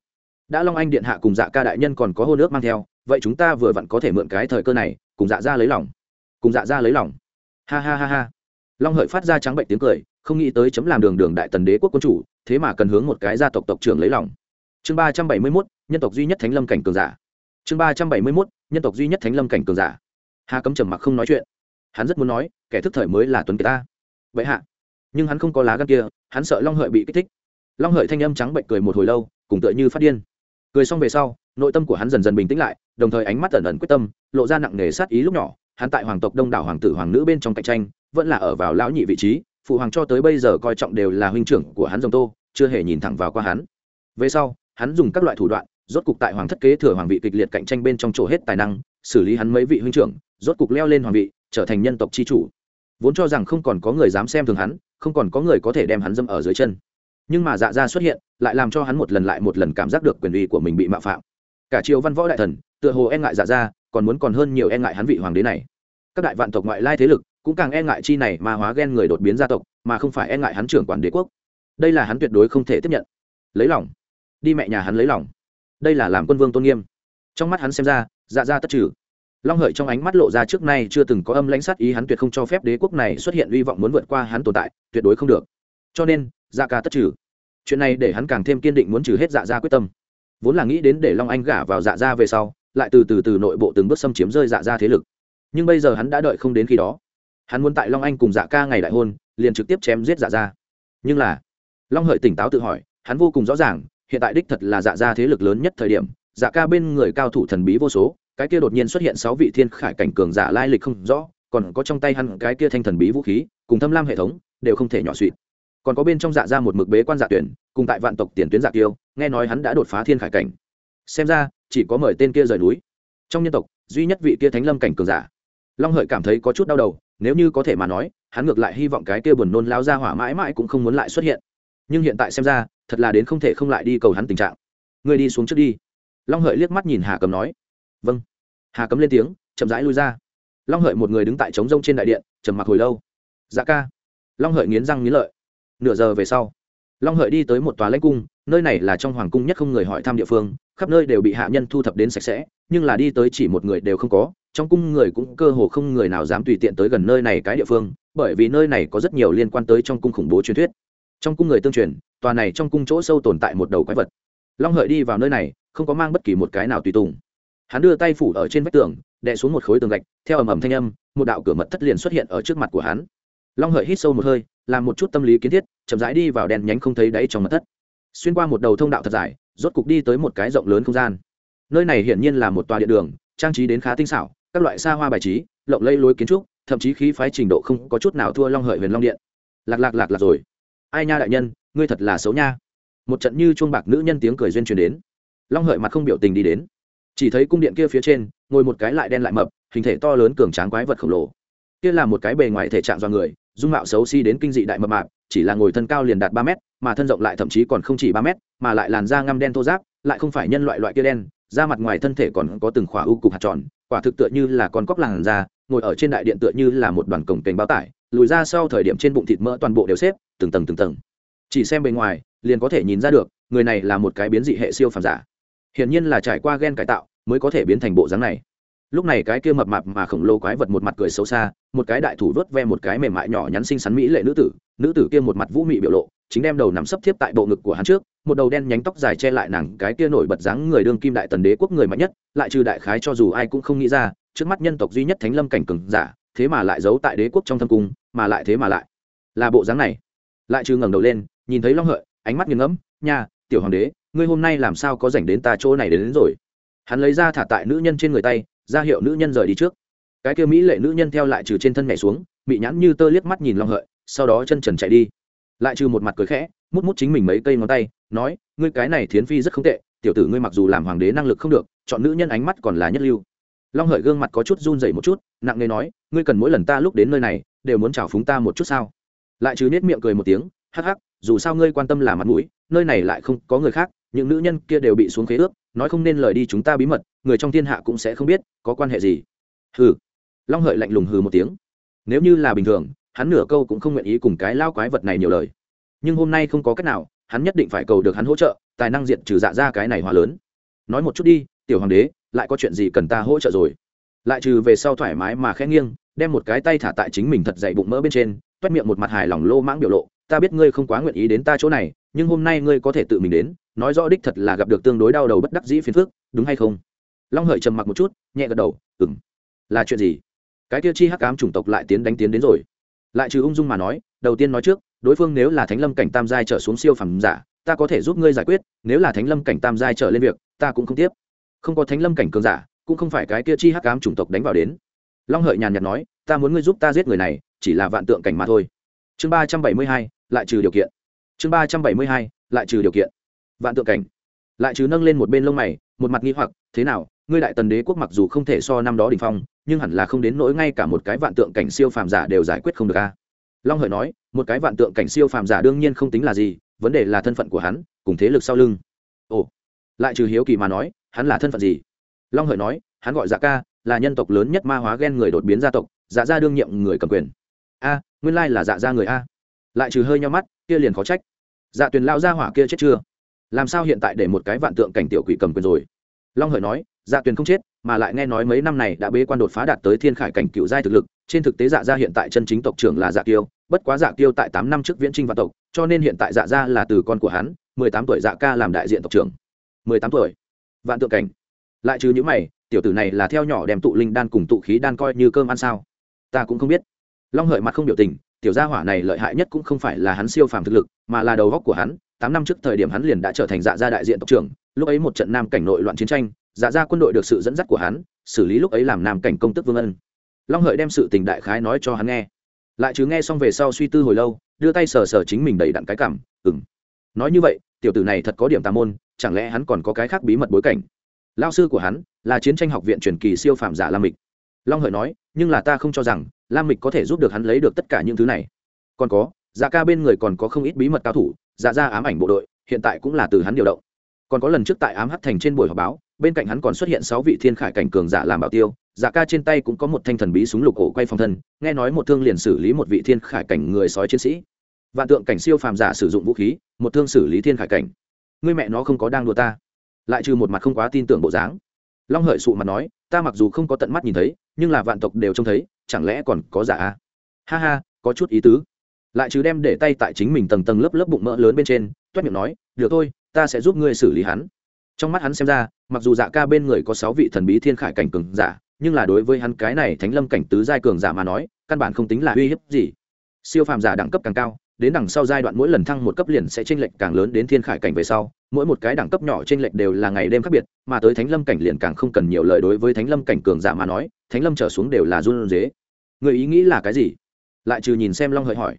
Đã long anh điện hạ cùng dạ ca đại nhân còn có hô nước mang theo, vậy chúng ta vừa vặn có thể mượn cái thời cơ này, cùng dạ ra lấy lòng. Cùng dạ ra lấy lòng. Ha ha ha ha. Long hợi phát ra trắng bệnh tiếng cười, không nghĩ tới chấm làm đường đường đại tần đế quốc quân chủ, thế mà cần hướng một cái gia tộc tộc trưởng lấy lòng. Chương ba trăm bảy mươi mốt, nhân tộc duy nhất thánh lâm cảnh cường giả. Chương ba trăm bảy mươi mốt, nhân tộc duy nhất thánh lâm cảnh cường giả hà cấm trầm mặc không nói chuyện. Hắn rất muốn nói, kẻ thức thời mới là tuấn kiệt ta. Vậy hạ. Nhưng hắn không có lá gan kia, hắn sợ long hợi bị kích thích. Long hợi thanh âm trắng bệnh cười một hồi lâu, cùng tựa như phát điên. Cười xong về sau, nội tâm của hắn dần dần bình tĩnh lại, đồng thời ánh mắt ẩn ẩn quyết tâm, lộ ra nặng nề sát ý lúc nhỏ. Hắn tại hoàng tộc đông đảo hoàng tử hoàng nữ bên trong cạnh tranh, vẫn là ở vào lão nhị vị trí, phụ hoàng cho tới bây giờ coi trọng đều là huynh trưởng của hắn dòng tô, chưa hề nhìn thẳng vào qua hắn. Về sau, hắn dùng các loại thủ đoạn, rốt cục tại hoàng thất kế thừa hoàng vị kịch liệt cạnh tranh bên trong chỗ hết tài năng xử lý hắn mấy vị huynh trưởng, rốt cục leo lên hoàng vị, trở thành nhân tộc chi chủ. Vốn cho rằng không còn có người dám xem thường hắn, không còn có người có thể đem hắn dâm ở dưới chân. Nhưng mà dạ gia xuất hiện, lại làm cho hắn một lần lại một lần cảm giác được quyền uy của mình bị mạo phạm. Cả triều văn võ đại thần, tựa hồ e ngại dạ gia, còn muốn còn hơn nhiều e ngại hắn vị hoàng đế này. Các đại vạn tộc ngoại lai thế lực, cũng càng e ngại chi này mà hóa ghen người đột biến gia tộc, mà không phải e ngại hắn trưởng quản đế quốc. Đây là hắn tuyệt đối không thể tiếp nhận. Lấy lòng. Đi mẹ nhà hắn lấy lòng. Đây là làm quân vương tôn nghiêm. Trong mắt hắn xem ra dạ ra tất trừ. Long hợi trong ánh mắt lộ ra trước nay chưa từng có âm lãnh sát ý, hắn tuyệt không cho phép đế quốc này xuất hiện hy vọng muốn vượt qua hắn tồn tại, tuyệt đối không được. Cho nên dạ ca tất trừ. Chuyện này để hắn càng thêm kiên định muốn trừ hết dạ ra quyết tâm. Vốn là nghĩ đến để long anh gả vào dạ ra về sau, lại từ từ từ nội bộ từng bước xâm chiếm rơi dạ ra thế lực. Nhưng bây giờ hắn đã đợi không đến khi đó. Hắn muốn tại long anh cùng dạ ca ngày đại hôn, liền trực tiếp chém giết dạ ra nhưng là, long hợi tỉnh táo tự hỏi, hắn vô cùng rõ ràng, hiện tại đích thật là dạ ra thế lực lớn nhất thời điểm dạ ca bên người cao thủ thần bí vô số, cái kia đột nhiên xuất hiện sáu vị thiên khải cảnh cường giả lai lịch không rõ, còn có trong tay hắn cái kia thanh thần bí vũ khí, cùng thâm lam hệ thống, đều không thể nhỏ suỵt còn có bên trong dạ ra một mực bế quan dạ tuyển, cùng tại vạn tộc tiền tuyến dạ tiêu, nghe nói hắn đã đột phá thiên khải cảnh. Xem ra, chỉ có mời tên kia rời núi. Trong nhân tộc, duy nhất vị kia thánh lâm cảnh cường giả. Long hợi cảm thấy có chút đau đầu, nếu như có thể mà nói, hắn ngược lại hy vọng cái kia buồn nôn lao ra hỏa mãi mãi cũng không muốn lại xuất hiện. Nhưng hiện tại xem ra, thật là đến không thể không lại đi cầu hắn tình trạng. Người đi xuống trước đi long hợi liếc mắt nhìn hà cầm nói vâng. Hà cấm lên tiếng, chậm rãi lui ra. Long hợi một người đứng tại trống rông trên đại điện, trầm mặc hồi lâu. Dạ ca. Long hợi nghiến răng nghiến lợi. Nửa giờ về sau, long hợi đi tới một tòa lãnh cung, nơi này là trong hoàng cung nhất không người hỏi thăm địa phương, khắp nơi đều bị hạ nhân thu thập đến sạch sẽ, nhưng là đi tới chỉ một người đều không có, trong cung người cũng cơ hồ không người nào dám tùy tiện tới gần nơi này cái địa phương, bởi vì nơi này có rất nhiều liên quan tới trong cung khủng bố truyền thuyết. Trong cung người tương truyền, tòa này trong cung chỗ sâu tồn tại một đầu quái vật. Long hợi đi vào nơi này không có mang bất kỳ một cái nào tùy tùng. Hắn đưa tay phủ ở trên vách tường, đè xuống một khối tường gạch, theo ầm ầm thanh âm, một đạo cửa mật thất liền xuất hiện ở trước mặt của hắn. Long hợi hít sâu một hơi, làm một chút tâm lý kiến thiết, chậm rãi đi vào đèn nhánh không thấy đáy trong mật thất. Xuyên qua một đầu thông đạo thật dài, rốt cục đi tới một cái rộng lớn không gian. Nơi này hiển nhiên là một tòa điện đường, trang trí đến khá tinh xảo, các loại xa hoa bài trí, lộng lây lối kiến trúc, thậm chí khí phái trình độ không có chút nào thua long hợi huyền long điện. Lạc lạc lạc lạc rồi. Ai nha đại nhân, ngươi thật là xấu nha. Một trận như chuông bạc nữ nhân tiếng cười duyên truyền đến long hợi mặt không biểu tình đi đến. Chỉ thấy cung điện kia phía trên, ngồi một cái lại đen lại mập, hình thể to lớn cường tráng quái vật khổng lồ. Kia là một cái bề ngoài thể trạng do người, dung mạo xấu xí đến kinh dị đại mập mạp, chỉ là ngồi thân cao liền đạt ba mét, mà thân rộng lại thậm chí còn không chỉ ba mét, mà lại làn da ngăm đen thô giáp lại không phải nhân loại loại kia đen, da mặt ngoài thân thể còn có từng khỏa u cục hạt tròn, quả thực tựa như là con cóc làn da, ngồi ở trên đại điện tựa như là một đoàn cổng kềnh bao tải, lùi ra sau thời điểm trên bụng thịt mỡ toàn bộ đều xếp, từng tầng từng tầng. Chỉ xem bề ngoài, liền có thể nhìn ra được, người này là một cái biến dị hệ siêu phàm giả hiển nhiên là trải qua gen cải tạo mới có thể biến thành bộ dáng này. Lúc này cái kia mập mạp mà khổng lồ quái vật một mặt cười xấu xa, một cái đại thủ vớt ve một cái mềm mại nhỏ nhắn xinh xắn mỹ lệ nữ tử nữ tử kia một mặt vũ mị biểu lộ, chính đem đầu nằm sấp thiếp tại bộ ngực của hắn trước, một đầu đen nhánh tóc dài che lại nàng cái kia nổi bật dáng người đương kim đại tần đế quốc người mạnh nhất, lại trừ đại khái cho dù ai cũng không nghĩ ra, trước mắt nhân tộc duy nhất thánh lâm cảnh cường giả, thế mà lại giấu tại đế quốc trong thâm cung, mà lại thế mà lại là bộ dáng này. Lại trừ ngẩng đầu lên, nhìn thấy long hợi, ánh mắt nghiêng ngẫm, nha, tiểu hoàng đế ngươi hôm nay làm sao có dành đến ta chỗ này đến, đến rồi? Hắn lấy ra thả tại nữ nhân trên người tay ra hiệu nữ nhân rời đi trước. Cái kia mỹ lệ nữ nhân theo lại trừ trên thân nhảy xuống bị nhãn như tơ liếc mắt nhìn long hợi sau đó chân trần chạy đi. Lại trừ một mặt cười khẽ mút mút chính mình mấy cây ngón tay nói ngươi cái này thiến phi rất không tệ tiểu tử ngươi mặc dù làm hoàng đế năng lực không được chọn nữ nhân ánh mắt còn là nhất lưu. Long hợi gương mặt có chút run dậy một chút nặng nề nói ngươi cần mỗi lần ta lúc đến nơi này đều muốn chào phúng ta một chút sao? Lại trừ nết miệng cười một tiếng hắc hắc dù sao ngươi quan tâm là mặt mũi nơi này lại không có người khác những nữ nhân kia đều bị xuống khế ước, nói không nên lời đi chúng ta bí mật, người trong thiên hạ cũng sẽ không biết, có quan hệ gì. Hừ. Long hợi lạnh lùng hừ một tiếng. Nếu như là bình thường, hắn nửa câu cũng không nguyện ý cùng cái lao quái vật này nhiều lời. Nhưng hôm nay không có cách nào, hắn nhất định phải cầu được hắn hỗ trợ, tài năng diện trừ dạ ra cái này hóa lớn. Nói một chút đi, tiểu hoàng đế, lại có chuyện gì cần ta hỗ trợ rồi? Lại trừ về sau thoải mái mà khẽ nghiêng, đem một cái tay thả tại chính mình thật dậy bụng mỡ bên trên, toét miệng một mặt hài lòng lô mãng biểu lộ ta biết ngươi không quá nguyện ý đến ta chỗ này, nhưng hôm nay ngươi có thể tự mình đến, nói rõ đích thật là gặp được tương đối đau đầu bất đắc dĩ phiền phức, đúng hay không? Long hợi trầm mặc một chút, nhẹ gật đầu ừng là chuyện gì? Cái tiêu chi hắc ám chủng tộc lại tiến đánh tiến đến rồi. Lại trừ ung dung mà nói, đầu tiên nói trước, đối phương nếu là thánh lâm cảnh tam giai trở xuống siêu phẩm giả, ta có thể giúp ngươi giải quyết, nếu là thánh lâm cảnh tam giai trở lên việc, ta cũng không tiếp. Không có thánh lâm cảnh cường giả, cũng không phải cái kia chi hắc ám chủng tộc đánh vào đến. Long hợi nhàn nhạt nói, ta muốn ngươi giúp ta giết người này, chỉ là vạn tượng cảnh mà thôi chương ba trăm bảy mươi hai, lại trừ điều kiện. Chương ba trăm bảy mươi hai, lại trừ điều kiện. Vạn tượng cảnh. Lại trừ nâng lên một bên lông mày, một mặt nghi hoặc, thế nào, ngươi đại tần đế quốc mặc dù không thể so năm đó đ ỉ n h phong, nhưng hẳn là không đến nỗi ngay cả một cái vạn tượng cảnh siêu phàm giả đều giải quyết không được a. Long hợi nói, một cái vạn tượng cảnh siêu phàm giả đương nhiên không tính là gì, vấn đề là thân phận của hắn, cùng thế lực sau lưng. Ồ. Lại trừ hiếu kỳ mà nói, hắn là thân phận gì? Long hợi nói, hắn gọi dạ ca, là nhân tộc lớn nhất ma hóa ghen người đột biến gia tộc dạ gia đương nhiệm người cầm quyền a, nguyên lai là dạ gia người a. Lại trừ hơi nhau mắt, kia liền khó trách. Dạ tuyền lao ra hỏa kia chết chưa? Làm sao hiện tại để một cái vạn tượng cảnh tiểu quỷ cầm quyền rồi? Long hợi nói dạ tuyền không chết, mà lại nghe nói mấy năm này đã bế quan đột phá đạt tới thiên khải cảnh cựu giai thực lực, trên thực tế dạ gia hiện tại chân chính tộc trưởng là dạ kiêu, bất quá dạ kiêu tại tám năm trước viễn trinh vạn tộc, cho nên hiện tại dạ gia là từ con của hắn, mười tám tuổi dạ ca làm đại diện tộc trưởng. mười tám tuổi. Vạn tượng cảnh. Lại trừ những mày, tiểu tử này là theo nhỏ đem tụ linh đan cùng tụ khí đan coi như cơm ăn sao? Ta cũng không biết long hợi mặt không biểu tình, tiểu gia hỏa này lợi hại nhất cũng không phải là hắn siêu phàm thực lực, mà là đầu góc của hắn. Tám năm trước thời điểm hắn liền đã trở thành dạ gia đại diện tộc trưởng, lúc ấy một trận nam cảnh nội loạn chiến tranh dạ gia quân đội được sự dẫn dắt của hắn, xử lý lúc ấy làm nam cảnh công tức vương ân. Long hợi đem sự tình đại khái nói cho hắn nghe. Lại chứ nghe xong về sau suy tư hồi lâu, đưa tay sờ sờ chính mình đầy đặn cái cảm ừng nói như vậy, tiểu tử này thật có điểm tà môn, chẳng lẽ hắn còn có cái khác bí mật bối cảnh? Lao sư của hắn là chiến tranh học viện truyền kỳ siêu phàm giả lam mịch long hợi nói, nhưng là ta không cho rằng lam mịch có thể giúp được hắn lấy được tất cả những thứ này. Còn có dạ ca bên người còn có không ít bí mật cao thủ dạ ra ám ảnh bộ đội, hiện tại cũng là từ hắn điều động. Còn có lần trước tại ám hắt thành trên buổi họp báo, bên cạnh hắn còn xuất hiện sáu vị thiên khải cảnh cường giả làm bảo tiêu dạ ca trên tay cũng có một thanh thần bí súng lục cổ quay phòng thân, nghe nói một thương liền xử lý một vị thiên khải cảnh người sói chiến sĩ. Vạn tượng cảnh siêu phàm giả sử dụng vũ khí, một thương xử lý thiên khải cảnh. Người mẹ nó không có đang đùa ta. Lại trừ một mặt không quá tin tưởng bộ dáng. Long hợi sụ mặt nói ta mặc dù không có tận mắt nhìn thấy, nhưng là vạn tộc đều trông thấy, chẳng lẽ còn có giả a? Ha ha, có chút ý tứ. Lại chứ đem để tay tại chính mình tầng tầng lớp lớp bụng mỡ lớn bên trên, toét miệng nói, được thôi, ta sẽ giúp ngươi xử lý hắn. Trong mắt hắn xem ra, mặc dù dạ ca bên người có sáu vị thần bí thiên khải cảnh cường giả, nhưng là đối với hắn cái này thánh lâm cảnh tứ giai cường giả mà nói, căn bản không tính là uy hiếp gì. Siêu phàm giả đẳng cấp càng cao, đến đằng sau giai đoạn mỗi lần thăng một cấp liền sẽ chênh lệch càng lớn đến thiên khải cảnh về sau mỗi một cái đẳng cấp nhỏ trên lệch đều là ngày đêm khác biệt, mà tới thánh lâm cảnh liền càng không cần nhiều lời đối với thánh lâm cảnh cường giả mà nói, thánh lâm trở xuống đều là run dế. Người ý nghĩ là cái gì? Lại trừ nhìn xem long hợi hỏi.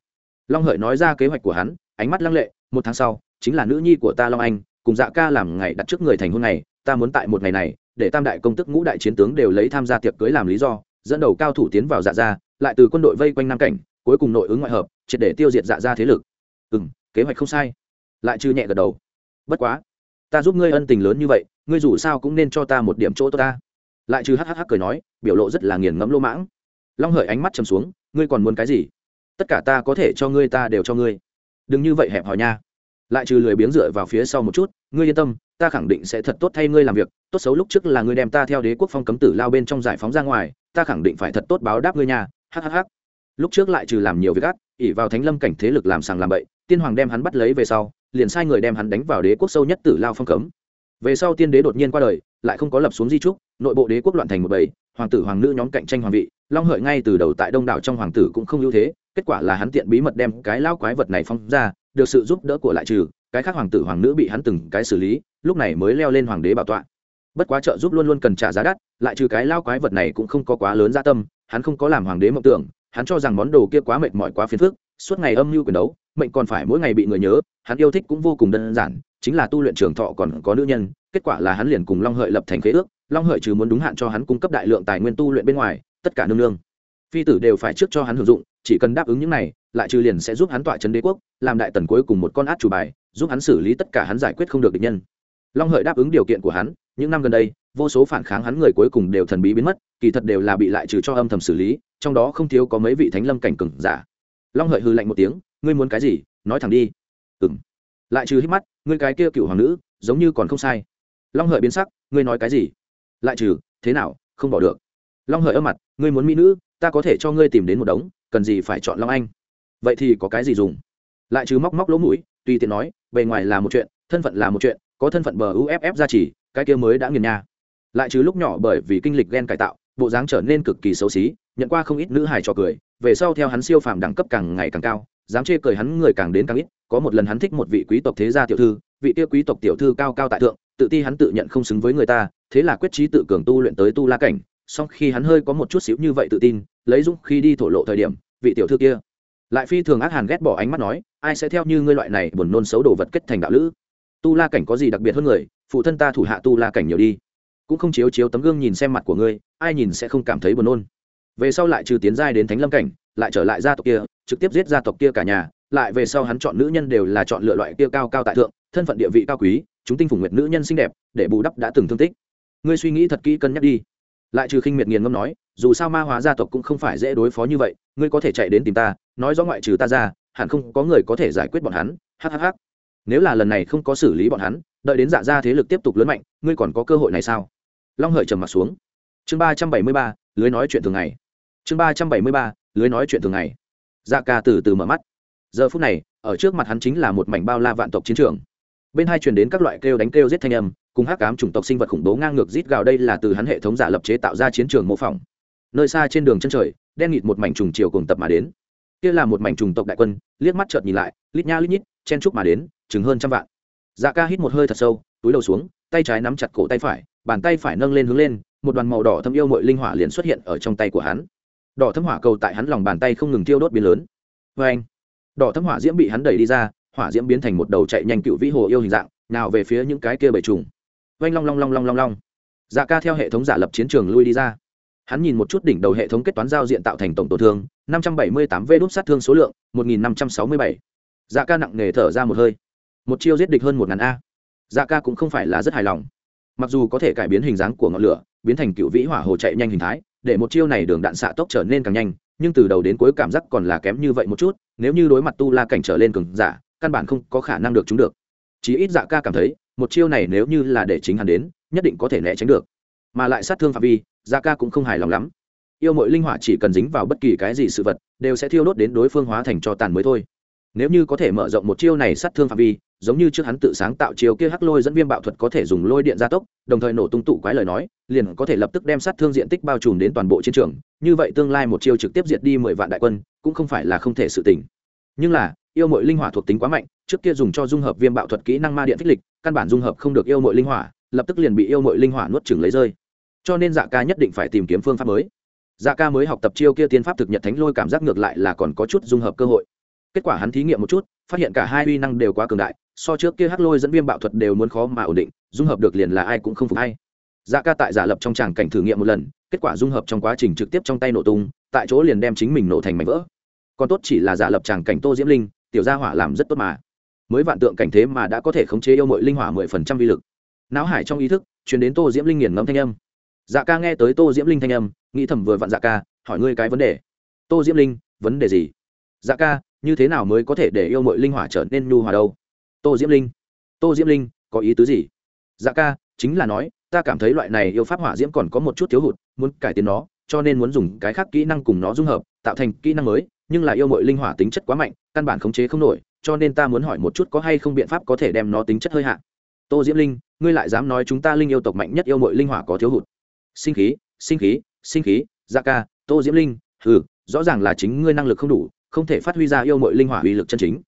Long hợi nói ra kế hoạch của hắn, ánh mắt lăng lệ, một tháng sau, chính là nữ nhi của ta long anh, cùng dạ ca làm ngày đặt trước người thành hôn này ta muốn tại một ngày này, để tam đại công tức ngũ đại chiến tướng đều lấy tham gia tiệc cưới làm lý do, dẫn đầu cao thủ tiến vào dạ gia, lại từ quân đội vây quanh nam cảnh, cuối cùng nội ứng ngoại hợp, triệt để tiêu diệt dạ gia thế lực. Ừ kế hoạch không sai. Lại trừ nhẹ gật đầu bất quá, ta giúp ngươi ân tình lớn như vậy, ngươi dù sao cũng nên cho ta một điểm chỗ tốt ta. Lại trừ hhh cười nói, biểu lộ rất là nghiền ngẫm lô mãng. Long hởi ánh mắt chầm xuống, ngươi còn muốn cái gì? Tất cả ta có thể cho ngươi, ta đều cho ngươi. Đừng như vậy hẹp hòi nha. Lại trừ lười biếng dựa vào phía sau một chút, ngươi yên tâm, ta khẳng định sẽ thật tốt thay ngươi làm việc. Tốt xấu lúc trước là ngươi đem ta theo đế quốc phong cấm tử lao bên trong giải phóng ra ngoài, ta khẳng định phải thật tốt báo đáp ngươi nha. Hhh lúc trước lại trừ làm nhiều việc ác ỉ vào thánh lâm cảnh thế lực làm sàng làm bậy, tiên hoàng đem hắn bắt lấy về sau liền sai người đem hắn đánh vào đế quốc sâu nhất tử lao phong cấm. Về sau tiên đế đột nhiên qua đời, lại không có lập xuống di trúc, nội bộ đế quốc loạn thành một bầy, hoàng tử hoàng nữ nhóm cạnh tranh hoàng vị, long hợi ngay từ đầu tại đông đảo trong hoàng tử cũng không ưu thế, kết quả là hắn tiện bí mật đem cái lao quái vật này phong ra, được sự giúp đỡ của lại trừ, cái khác hoàng tử hoàng nữ bị hắn từng cái xử lý, lúc này mới leo lên hoàng đế bảo tọa. Bất quá trợ giúp luôn luôn cần trả giá đắt, lại trừ cái lao quái vật này cũng không có quá lớn gia tâm, hắn không có làm hoàng đế mộng tưởng, hắn cho rằng món đồ kia quá mệt mỏi quá phiền phức, suốt ngày âm mưu quyền đấu mệnh còn phải mỗi ngày bị người nhớ, hắn yêu thích cũng vô cùng đơn giản, chính là tu luyện trường thọ còn có nữ nhân, kết quả là hắn liền cùng long hợi lập thành khế ước, long hợi trừ muốn đúng hạn cho hắn cung cấp đại lượng tài nguyên tu luyện bên ngoài, tất cả nương nương. Phi tử đều phải trước cho hắn hưởng dụng, chỉ cần đáp ứng những này, lại trừ liền sẽ giúp hắn tọa trấn đế quốc, làm đại tần cuối cùng một con át chủ bài, giúp hắn xử lý tất cả hắn giải quyết không được địch nhân. Long hợi đáp ứng điều kiện của hắn, những năm gần đây, vô số phản kháng hắn người cuối cùng đều thần bí biến mất, kỳ thật đều là bị lại trừ cho âm thầm xử lý, trong đó không thiếu có mấy vị thánh lâm cảnh cừng giả. Long hợi hư lạnh một tiếng ngươi muốn cái gì, nói thẳng đi. Ừ m lại trừ hít mắt, ngươi cái kia cựu hoàng nữ, giống như còn không sai. Long hợi biến sắc, ngươi nói cái gì? Lại trừ, thế nào, không bỏ được. Long hợi âm mặt, ngươi muốn mỹ nữ, ta có thể cho ngươi tìm đến một đống, cần gì phải chọn long anh? Vậy thì có cái gì dùng? Lại trừ móc móc lỗ mũi, tùy tiện nói, bề ngoài là một chuyện, thân phận là một chuyện, có thân phận bờ uff ra chỉ cái kia mới đã nghiền nha lại trừ lúc nhỏ bởi vì kinh lịch ghen cải tạo, bộ dáng trở nên cực kỳ xấu xí, nhận qua không ít nữ hài trò cười, về sau theo hắn siêu phàm đẳng cấp càng ngày càng cao dám chê cười hắn người càng đến càng ít, có một lần hắn thích một vị quý tộc thế gia tiểu thư, vị kia quý tộc tiểu thư cao cao tại thượng, tự ti hắn tự nhận không xứng với người ta, thế là quyết trí tự cường tu luyện tới tu la cảnh, song khi hắn hơi có một chút xíu như vậy tự tin, lấy dũng khi đi thổ lộ thời điểm, vị tiểu thư kia lại phi thường ác hàn ghét bỏ ánh mắt nói, ai sẽ theo như ngươi loại này buồn nôn xấu đồ vật kết thành đạo lữ? Tu la cảnh có gì đặc biệt hơn người, phụ thân ta thủ hạ tu la cảnh nhiều đi, cũng không chiếu chiếu tấm gương nhìn xem mặt của ngươi, ai nhìn sẽ không cảm thấy buồn nôn. Về sau lại trừ tiến giai đến thánh lâm cảnh lại trở lại gia tộc kia, trực tiếp giết gia tộc kia cả nhà, lại về sau hắn chọn nữ nhân đều là chọn lựa loại kia cao cao tại thượng, thân phận địa vị cao quý, chúng tinh phủ nguyệt nữ nhân xinh đẹp, để bù đắp đã từng thương tích. Ngươi suy nghĩ thật kỹ cân nhắc đi. Lại trừ khinh miệt nghiền ngâm nói, dù sao ma hóa gia tộc cũng không phải dễ đối phó như vậy, ngươi có thể chạy đến tìm ta, nói rõ ngoại trừ ta ra, hẳn không có người có thể giải quyết bọn hắn. Hhh nếu là lần này không có xử lý bọn hắn, đợi đến dạ ra thế lực tiếp tục lớn mạnh, ngươi còn có cơ hội này sao? Long hợi trầm mặt xuống. Chương ba trăm bảy mươi ba, lưới nói chuyện thường ngày. Chương ba trăm bảy mươi ba lưới nói chuyện thường ngày. Dạ ca từ từ mở mắt. Giờ phút này, ở trước mặt hắn chính là một mảnh bao la vạn tộc chiến trường. Bên hai truyền đến các loại kêu đánh kêu giết thanh âm, cùng hắc cám chủng tộc sinh vật khủng bố ngang ngược rít gào đây là từ hắn hệ thống giả lập chế tạo ra chiến trường mô phỏng. Nơi xa trên đường chân trời, đen nghịt một mảnh trùng chiều cùng tập mà đến. Kia là một mảnh trùng tộc đại quân, liếc mắt chợt nhìn lại, lít nha lít nhít, chen trúc mà đến, chừng hơn trăm vạn. Dạ ca hít một hơi thật sâu, túi đầu xuống, tay trái nắm chặt cổ tay phải, bàn tay phải nâng lên hướng lên, một đoàn màu đỏ thâm yêu mội linh hỏa liền xuất hiện ở trong tay của hắn đỏ thâm hỏa cầu tại hắn lòng bàn tay không ngừng tiêu đốt biến lớn. Vê anh, đỏ thâm hỏa diễm bị hắn đẩy đi ra, hỏa diễm biến thành một đầu chạy nhanh cựu vĩ hồ yêu hình dạng, nào về phía những cái kia bầy trùng. Oanh long long long long long long. Dạ ca theo hệ thống giả lập chiến trường lui đi ra. Hắn nhìn một chút đỉnh đầu hệ thống kết toán giao diện tạo thành tổng tổn thương, năm trăm bảy mươi tám vê đốt sát thương số lượng, một nghìn năm trăm sáu mươi bảy. Dạ ca nặng nề thở ra một hơi. Một chiêu giết địch hơn một ngàn a. Dạ ca cũng không phải là rất hài lòng. Mặc dù có thể cải biến hình dáng của ngọn lửa, biến thành cựu vĩ hỏa hồ chạy nhanh hình thái để một chiêu này đường đạn xạ tốc trở nên càng nhanh, nhưng từ đầu đến cuối cảm giác còn là kém như vậy một chút, nếu như đối mặt tu la cảnh trở lên cường giả, căn bản không có khả năng được chúng được. Chí ít dạ ca cảm thấy, một chiêu này nếu như là để chính hắn đến, nhất định có thể né tránh được. Mà lại sát thương phạm vi dạ ca cũng không hài lòng lắm. Yêu mọi linh hỏa chỉ cần dính vào bất kỳ cái gì sự vật, đều sẽ thiêu đốt đến đối phương hóa thành cho tàn mới thôi nếu như có thể mở rộng một chiêu này sát thương phạm vi, giống như trước hắn tự sáng tạo chiêu kia hắc lôi dẫn viêm bạo thuật có thể dùng lôi điện gia tốc, đồng thời nổ tung tụ quái lời nói, liền có thể lập tức đem sát thương diện tích bao trùm đến toàn bộ chiến trường. Như vậy tương lai một chiêu trực tiếp diệt đi mười vạn đại quân, cũng không phải là không thể sự tình. nhưng là, yêu mội linh hỏa thuộc tính quá mạnh, trước kia dùng cho dung hợp viêm bạo thuật kỹ năng ma điện phích lịch, căn bản dung hợp không được yêu mội linh hỏa, lập tức liền bị yêu mội linh hỏa nuốt chừng lấy rơi. Cho nên dạ ca nhất định phải tìm kiếm phương pháp mới. Dạ ca mới học tập chiêu kia tiên pháp thực nhật thánh lôi cảm giác ngược lại là còn có chút dung hợp cơ hội kết quả hắn thí nghiệm một chút, phát hiện cả hai uy năng đều quá cường đại, so trước kia hắc lôi dẫn viêm bạo thuật đều muốn khó mà ổn định, dung hợp được liền là ai cũng không phục hay dạ ca tại giả lập trong tràng cảnh thử nghiệm một lần, kết quả dung hợp trong quá trình trực tiếp trong tay nổ tung, tại chỗ liền đem chính mình nổ thành mảnh vỡ. Còn tốt chỉ là giả lập tràng cảnh tô diễm linh, tiểu gia hỏa làm rất tốt mà. Mới vạn tượng cảnh thế mà đã có thể khống chế yêu mội linh hỏa mười phần trăm vi lực. Não hải trong ý thức chuyển đến tô diễm linh nghiền ngẫm thanh âm. Dạ ca nghe tới tô diễm linh thanh âm, nghĩ thầm vừa vặn dạ ca, hỏi ngươi cái vấn đề. Tô diễm linh, vấn đề gì? Dạ ca như thế nào mới có thể để yêu mội linh hỏa trở nên nhu hòa đâu? Tô diễm linh, tô diễm linh, có ý tứ gì? Dạ ca, chính là nói, ta cảm thấy loại này yêu pháp hỏa diễm còn có một chút thiếu hụt, muốn cải tiến nó, cho nên muốn dùng cái khác kỹ năng cùng nó dung hợp, tạo thành kỹ năng mới, nhưng là yêu mội linh hỏa tính chất quá mạnh, căn bản khống chế không nổi, cho nên ta muốn hỏi một chút có hay không biện pháp có thể đem nó tính chất hơi hạn tô diễm linh, ngươi lại dám nói chúng ta linh yêu tộc mạnh nhất yêu mội linh hỏa có thiếu hụt. Sinh khí sinh khí sinh khí dạ ca, tô diễm linh ừ rõ ràng là chính ngươi năng lực không đủ không thể phát huy ra yêu mội linh hỏa uy lực chân chính.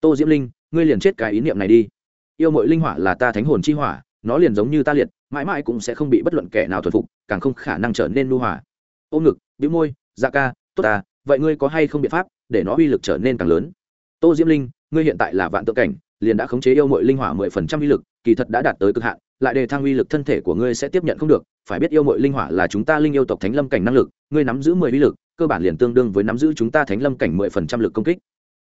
Tô diễm linh, ngươi liền chết cái ý niệm này đi. Yêu mội linh hỏa là ta thánh hồn chi hỏa, nó liền giống như ta liệt, mãi mãi cũng sẽ không bị bất luận kẻ nào thuần phục, càng không khả năng trở nên nu hỏa. ôm ngực, bĩu môi dạ ca, tốt à vậy ngươi có hay không biện pháp để nó uy lực trở nên càng lớn? Tô diễm linh, ngươi hiện tại là vạn tượng cảnh, liền đã khống chế yêu mội linh hỏa mười phần trăm uy lực, kỳ thật đã đạt tới cực hạn lại đề thăng uy lực thân thể của ngươi sẽ tiếp nhận không được, phải biết yêu mội linh hỏa là chúng ta linh yêu tộc thánh lâm cảnh năng lực, ngươi nắm giữ mười uy lực, cơ bản liền tương đương với nắm giữ chúng ta thánh lâm cảnh mười phần trăm lực công kích.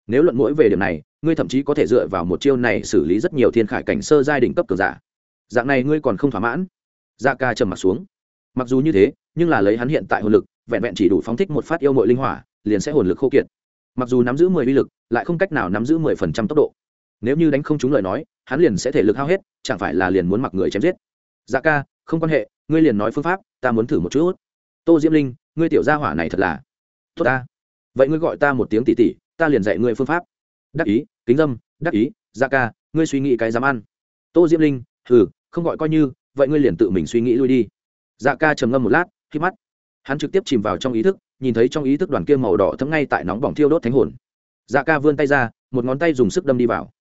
Nếu luận mỗi về điểm này, ngươi thậm chí có thể dựa vào một chiêu này xử lý rất nhiều thiên khải cảnh sơ giai đỉnh cấp cường giả. Dạng này ngươi còn không thỏa mãn? Da ca trầm m ặ t xuống. Mặc dù như thế, nhưng là lấy hắn hiện tại hồn lực, vẹn vẹn chỉ đủ phóng thích một phát yêu mội linh hỏa, liền sẽ hồn lực khô kiệt. Mặc dù nắm giữ mười uy lực, lại không cách nào nắm giữ mười phần trăm tốc độ nếu như đánh không trúng lời nói, hắn liền sẽ thể lực hao hết, chẳng phải là liền muốn mặc người chém giết. Dạ ca, không quan hệ, ngươi liền nói phương pháp, ta muốn thử một chút. Tô diễm linh, ngươi tiểu gia hỏa này thật là tốt ta. Vậy ngươi gọi ta một tiếng tỉ tỉ ta liền dạy ngươi phương pháp. Đắc ý, kính dâm, đắc ý dạ ca, ngươi suy nghĩ cái dám ăn. Tô diễm linh ừ không gọi coi như, vậy ngươi liền tự mình suy nghĩ lui đi. Dạ ca trầm ngâm một lát, khi mắt. Hắn trực tiếp chìm vào trong ý thức, nhìn thấy trong ý thức đoàn kia màu đỏ thấm ngay tại nóng bỏng thiêu đốt thánh hồn. Dạ ca vươn tay ra, một ngón tay dùng sức đâm đi vào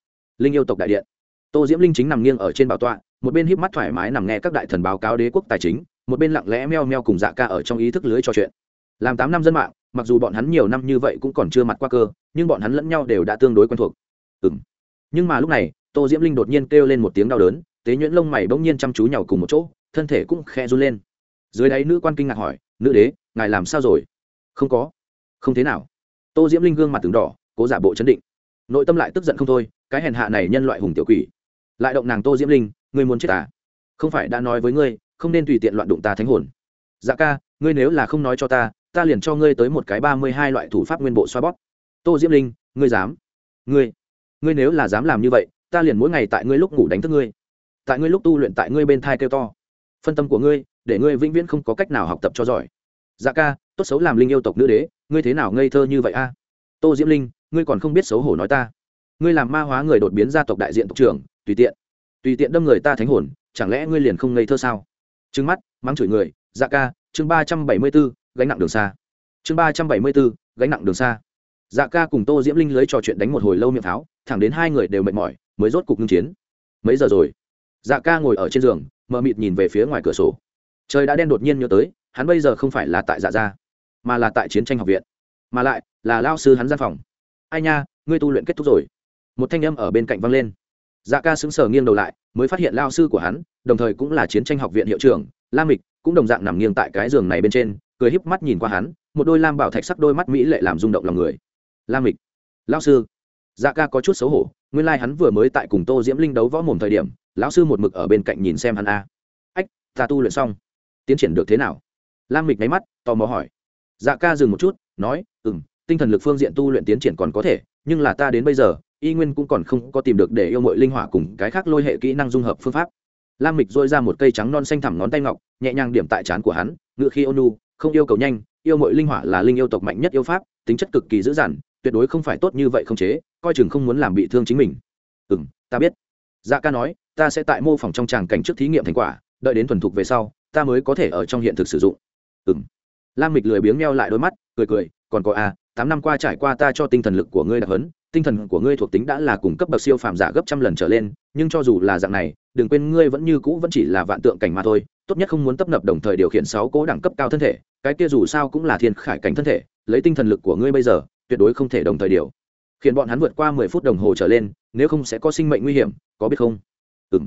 linh yêu tộc đại điện. Tô diễm linh chính nằm nghiêng ở trên bảo tọa, một bên híp mắt thoải mái nằm nghe các đại thần báo cáo đế quốc tài chính, một bên lặng lẽ meo meo cùng dạ ca ở trong ý thức lưới trò chuyện. Làm tám năm dân mạng, mặc dù bọn hắn nhiều năm như vậy cũng còn chưa mặt qua cơ, nhưng bọn hắn lẫn nhau đều đã tương đối quen thuộc. Ừ m nhưng mà lúc này, tô diễm linh đột nhiên kêu lên một tiếng đau đớn, tế nhuyễn lông mày bỗng nhiên chăm chú nhau cùng một chỗ, thân thể cũng khe run lên. Dưới đáy nữ quan kinh ngạc hỏi, nữ đế, ngài làm sao rồi? Không có. Không thế nào. Tô diễm linh gương mặt từng đỏ, cố giả bộ chấn định nội tâm lại tức giận không thôi, cái hèn hạ này nhân loại hùng tiểu quỷ. Lại động nàng tô diễm linh, ngươi muốn chết à? Không phải đã nói với ngươi, không nên tùy tiện loạn đụng ta thánh hồn. Dạ ca, ngươi nếu là không nói cho ta ta liền cho ngươi tới một cái ba mươi hai loại thủ pháp nguyên bộ xoa bóp. Tô diễm linh, ngươi dám? Ngươi ngươi nếu là dám làm như vậy, ta liền mỗi ngày tại ngươi lúc ngủ đánh thức ngươi. Tại ngươi lúc tu luyện tại ngươi bên thai kêu to. Phân tâm của ngươi, để ngươi vĩnh viễn không có cách nào học tập cho giỏi. Dạ ca, tốt xấu làm linh yêu tộc nữ đế, ngươi thế nào ngây thơ như vậy a? Tô diễm linh ngươi còn không biết xấu hổ nói ta. Ngươi làm ma hóa người đột biến gia tộc đại diện tộc trưởng, tùy tiện. Tùy tiện đâm người ta thánh hồn, chẳng lẽ ngươi liền không ngây thơ sao? Trứng mắt, mắng chửi người dạ ca, chương ba trăm bảy mươi b ố gánh nặng đường xa. Chương ba trăm bảy mươi b ố gánh nặng đường xa. Dạ ca cùng tô diễm linh lưới trò chuyện đánh một hồi lâu miệng pháo, thẳng đến hai người đều mệt mỏi, mới rốt cục ngưng chiến. Mấy giờ rồi? Dạ ca ngồi ở trên giường, mờ mịt nhìn về phía ngoài cửa sổ. Trời đã đen đột nhiên nhớ tới, hắn bây giờ không phải là tại dạ gia, mà là tại chiến tranh học viện. Mà lại, là lao sư hắn gian phòng ai nha, ngươi tu luyện kết thúc rồi. Một thanh âm ở bên cạnh văng lên. Dạ ca sững sờ nghiêng đầu lại, mới phát hiện lao sư của hắn, đồng thời cũng là chiến tranh học viện hiệu trưởng lam mịch, cũng đồng dạng nằm nghiêng tại cái giường này bên trên, cười híp mắt nhìn qua hắn, một đôi lam bảo thạch sắc đôi mắt mỹ lệ làm rung động lòng người. Lam mịch, lao sư. Dạ ca có chút xấu hổ, nguyên lai、like、hắn vừa mới tại cùng tô diễm linh đấu võ mồm thời điểm, lão sư một mực ở bên cạnh nhìn xem hắn a. Ách, ta tu luyện xong. Tiến triển được thế nào? Lam mịch nháy mắt, tò mò hỏi. Dạ ca dừng một chút, nói ừ m tinh thần lực phương diện tu luyện tiến triển còn có thể nhưng là ta đến bây giờ y nguyên cũng còn không có tìm được để yêu mội linh hỏa cùng cái khác lôi hệ kỹ năng dung hợp phương pháp. Lam mịch dôi ra một cây trắng non xanh thẳm ngón tay ngọc nhẹ nhàng điểm tại trán của hắn ngự khi ônu không yêu cầu nhanh yêu mội linh hỏa là linh yêu tộc mạnh nhất yêu pháp tính chất cực kỳ dữ dằn tuyệt đối không phải tốt như vậy không chế coi chừng không muốn làm bị thương chính mình. Ừ m ta biết. Dạ ca nói ta sẽ tại mô phỏng trong tràng cảnh trước thí nghiệm thành quả đợi đến thuần thục về sau ta mới có thể ở trong hiện thực sử dụng. Ừ m lam mịch lười biếng meo lại đôi mắt cười cười còn có a à, tám năm qua trải qua ta cho tinh thần lực của ngươi đặc hấn tinh thần của ngươi thuộc tính đã là cùng cấp bậc siêu phàm giả gấp trăm lần trở lên, nhưng cho dù là dạng này, đừng quên ngươi vẫn như cũ vẫn chỉ là vạn tượng cảnh mà thôi, tốt nhất không muốn tấp nập đồng thời điều khiển sáu cố đẳng cấp cao thân thể, cái kia dù sao cũng là thiên khải cảnh thân thể, lấy tinh thần lực của ngươi bây giờ, tuyệt đối không thể đồng thời điều. Khiến bọn hắn vượt qua mười phút đồng hồ trở lên, nếu không sẽ có sinh mệnh nguy hiểm, có biết không? Ừ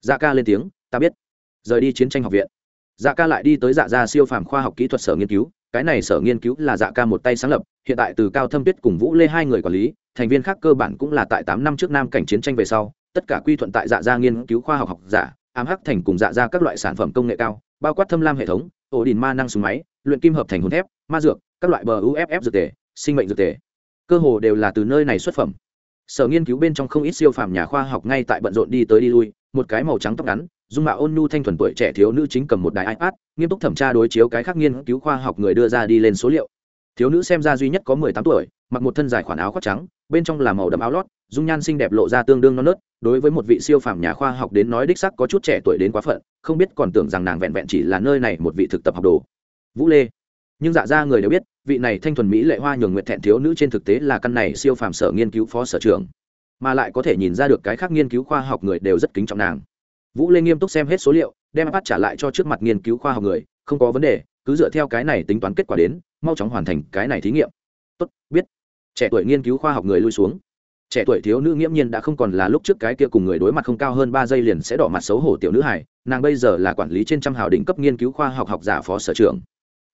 dạ ca lên tiếng, ta biết. Rời đi chiến tranh học viện. Dạ ca lại đi tới dạ gia siêu phàm khoa học kỹ thuật sở nghiên cứu cái này sở nghiên cứu là dạ ca một tay sáng lập, hiện tại từ cao thâm tuyết cùng vũ lê hai người quản lý, thành viên khác cơ bản cũng là tại tám năm trước nam cảnh chiến tranh về sau, tất cả quy thuận tại dạ gia nghiên cứu khoa học học giả, ám hắc thành cùng dạ gia các loại sản phẩm công nghệ cao, bao quát thâm lam hệ thống, ổ đình ma năng súng máy, luyện kim hợp thành hồn thép, ma dược, các loại bờ uff dược tề, sinh mệnh dược tề. Cơ hồ đều là từ nơi này xuất phẩm. Sở nghiên cứu bên trong không ít siêu phàm nhà khoa học ngay tại bận rộn đi tới đi lui, một cái màu trắng tóc ngắn dung mạo ôn nhu thanh thuần tuổi trẻ thiếu nữ chính cầm một đài ipad, nghiêm túc thẩm tra đối chiếu cái khác nghiên cứu khoa học người đưa ra đi lên số liệu. Thiếu nữ xem ra duy nhất có mười tám tuổi, mặc một thân dài khoản áo khoác trắng, bên trong là màu đậm áo lót, dung nhan xinh đẹp lộ ra tương đương non nớt, đối với một vị siêu phàm nhà khoa học đến nói đích sắc có chút trẻ tuổi đến quá phận, không biết còn tưởng rằng nàng vẹn vẹn chỉ là nơi này một vị thực tập học đồ. Vũ lê, nhưng dạ ra người đều biết, vị này thanh thuần mỹ lệ hoa nhường nguyện thẹn thiếu nữ trên thực tế là căn này siêu phàm sở nghiên cứu phó sở trưởng, mà lại có thể nhìn ra được cái khác nghiên cứu khoa học người đều rất kính trọng nàng vũ lê nghiêm túc xem hết số liệu, đem ipad trả lại cho trước mặt nghiên cứu khoa học người, không có vấn đề, cứ dựa theo cái này tính toán kết quả đến, mau chóng hoàn thành cái này thí nghiệm. Tốt, biết. Trẻ tuổi nghiên cứu khoa học người lui xuống. Trẻ tuổi thiếu nữ nghiễm nhiên đã không còn là lúc trước cái kia cùng người đối mặt không cao hơn ba giây liền sẽ đỏ mặt xấu hổ tiểu nữ hải nàng bây giờ là quản lý trên trăm hào đỉnh cấp nghiên cứu khoa học học giả phó sở trưởng.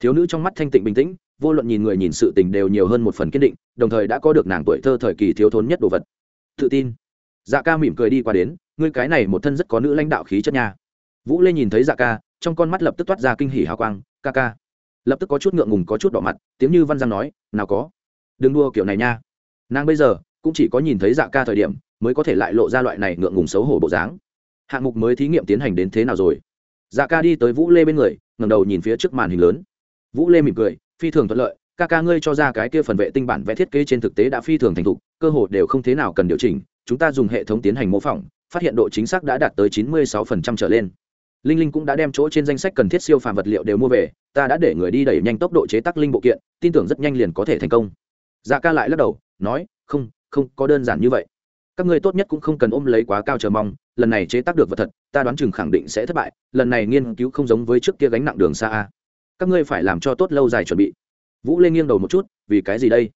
Thiếu nữ trong mắt thanh tịnh bình tĩnh, vô luận nhìn người nhìn sự tình đều nhiều hơn một phần kiên định, đồng thời đã có được nàng tuổi thơ thời kỳ thiếu thốn nhất đồ vật. Tự tin. Dạ ca mỉm cười đi qua đến ngươi cái này một thân rất có nữ lãnh đạo khí chất nha. Vũ lê nhìn thấy dạ ca, trong con mắt lập tức toát ra kinh hỉ hào quang, ca ca. Lập tức có chút ngượng ngùng, có chút đỏ mặt, tiếng như văn giang nói, nào có. Đừng đua kiểu này nha. Nàng bây giờ cũng chỉ có nhìn thấy dạ ca thời điểm mới có thể lại lộ ra loại này ngượng ngùng xấu hổ bộ dáng. Hạng mục mới thí nghiệm tiến hành đến thế nào rồi? Dạ ca đi tới vũ lê bên người ngầm đầu nhìn phía trước màn hình lớn. Vũ lê mỉm cười, phi thường thuận lợi, ca ca ngươi cho ra cái kia phần vệ tinh bản vẽ thiết kế trên thực tế đã phi thường thành thục, cơ hồ đều không thế nào cần điều chỉnh, chúng ta dùng hệ thống tiến hành mô phỏng phát hiện độ chính xác đã đạt tới chín mươi 96% trở lên. Linh linh cũng đã đem chỗ trên danh sách cần thiết siêu phàm vật liệu đều mua về, ta đã để người đi đẩy nhanh tốc độ chế tác linh bộ kiện, tin tưởng rất nhanh liền có thể thành công. Dạ ca lại lắc đầu, nói, không không có đơn giản như vậy. Các ngươi tốt nhất cũng không cần ôm lấy quá cao chờ mong, lần này chế tác được vật thật, ta đoán chừng khẳng định sẽ thất bại, lần này nghiên cứu không giống với trước kia gánh nặng đường xa a. Các ngươi phải làm cho tốt lâu dài chuẩn bị. Vũ Lên nghiêng đầu một chút, vì cái gì đây?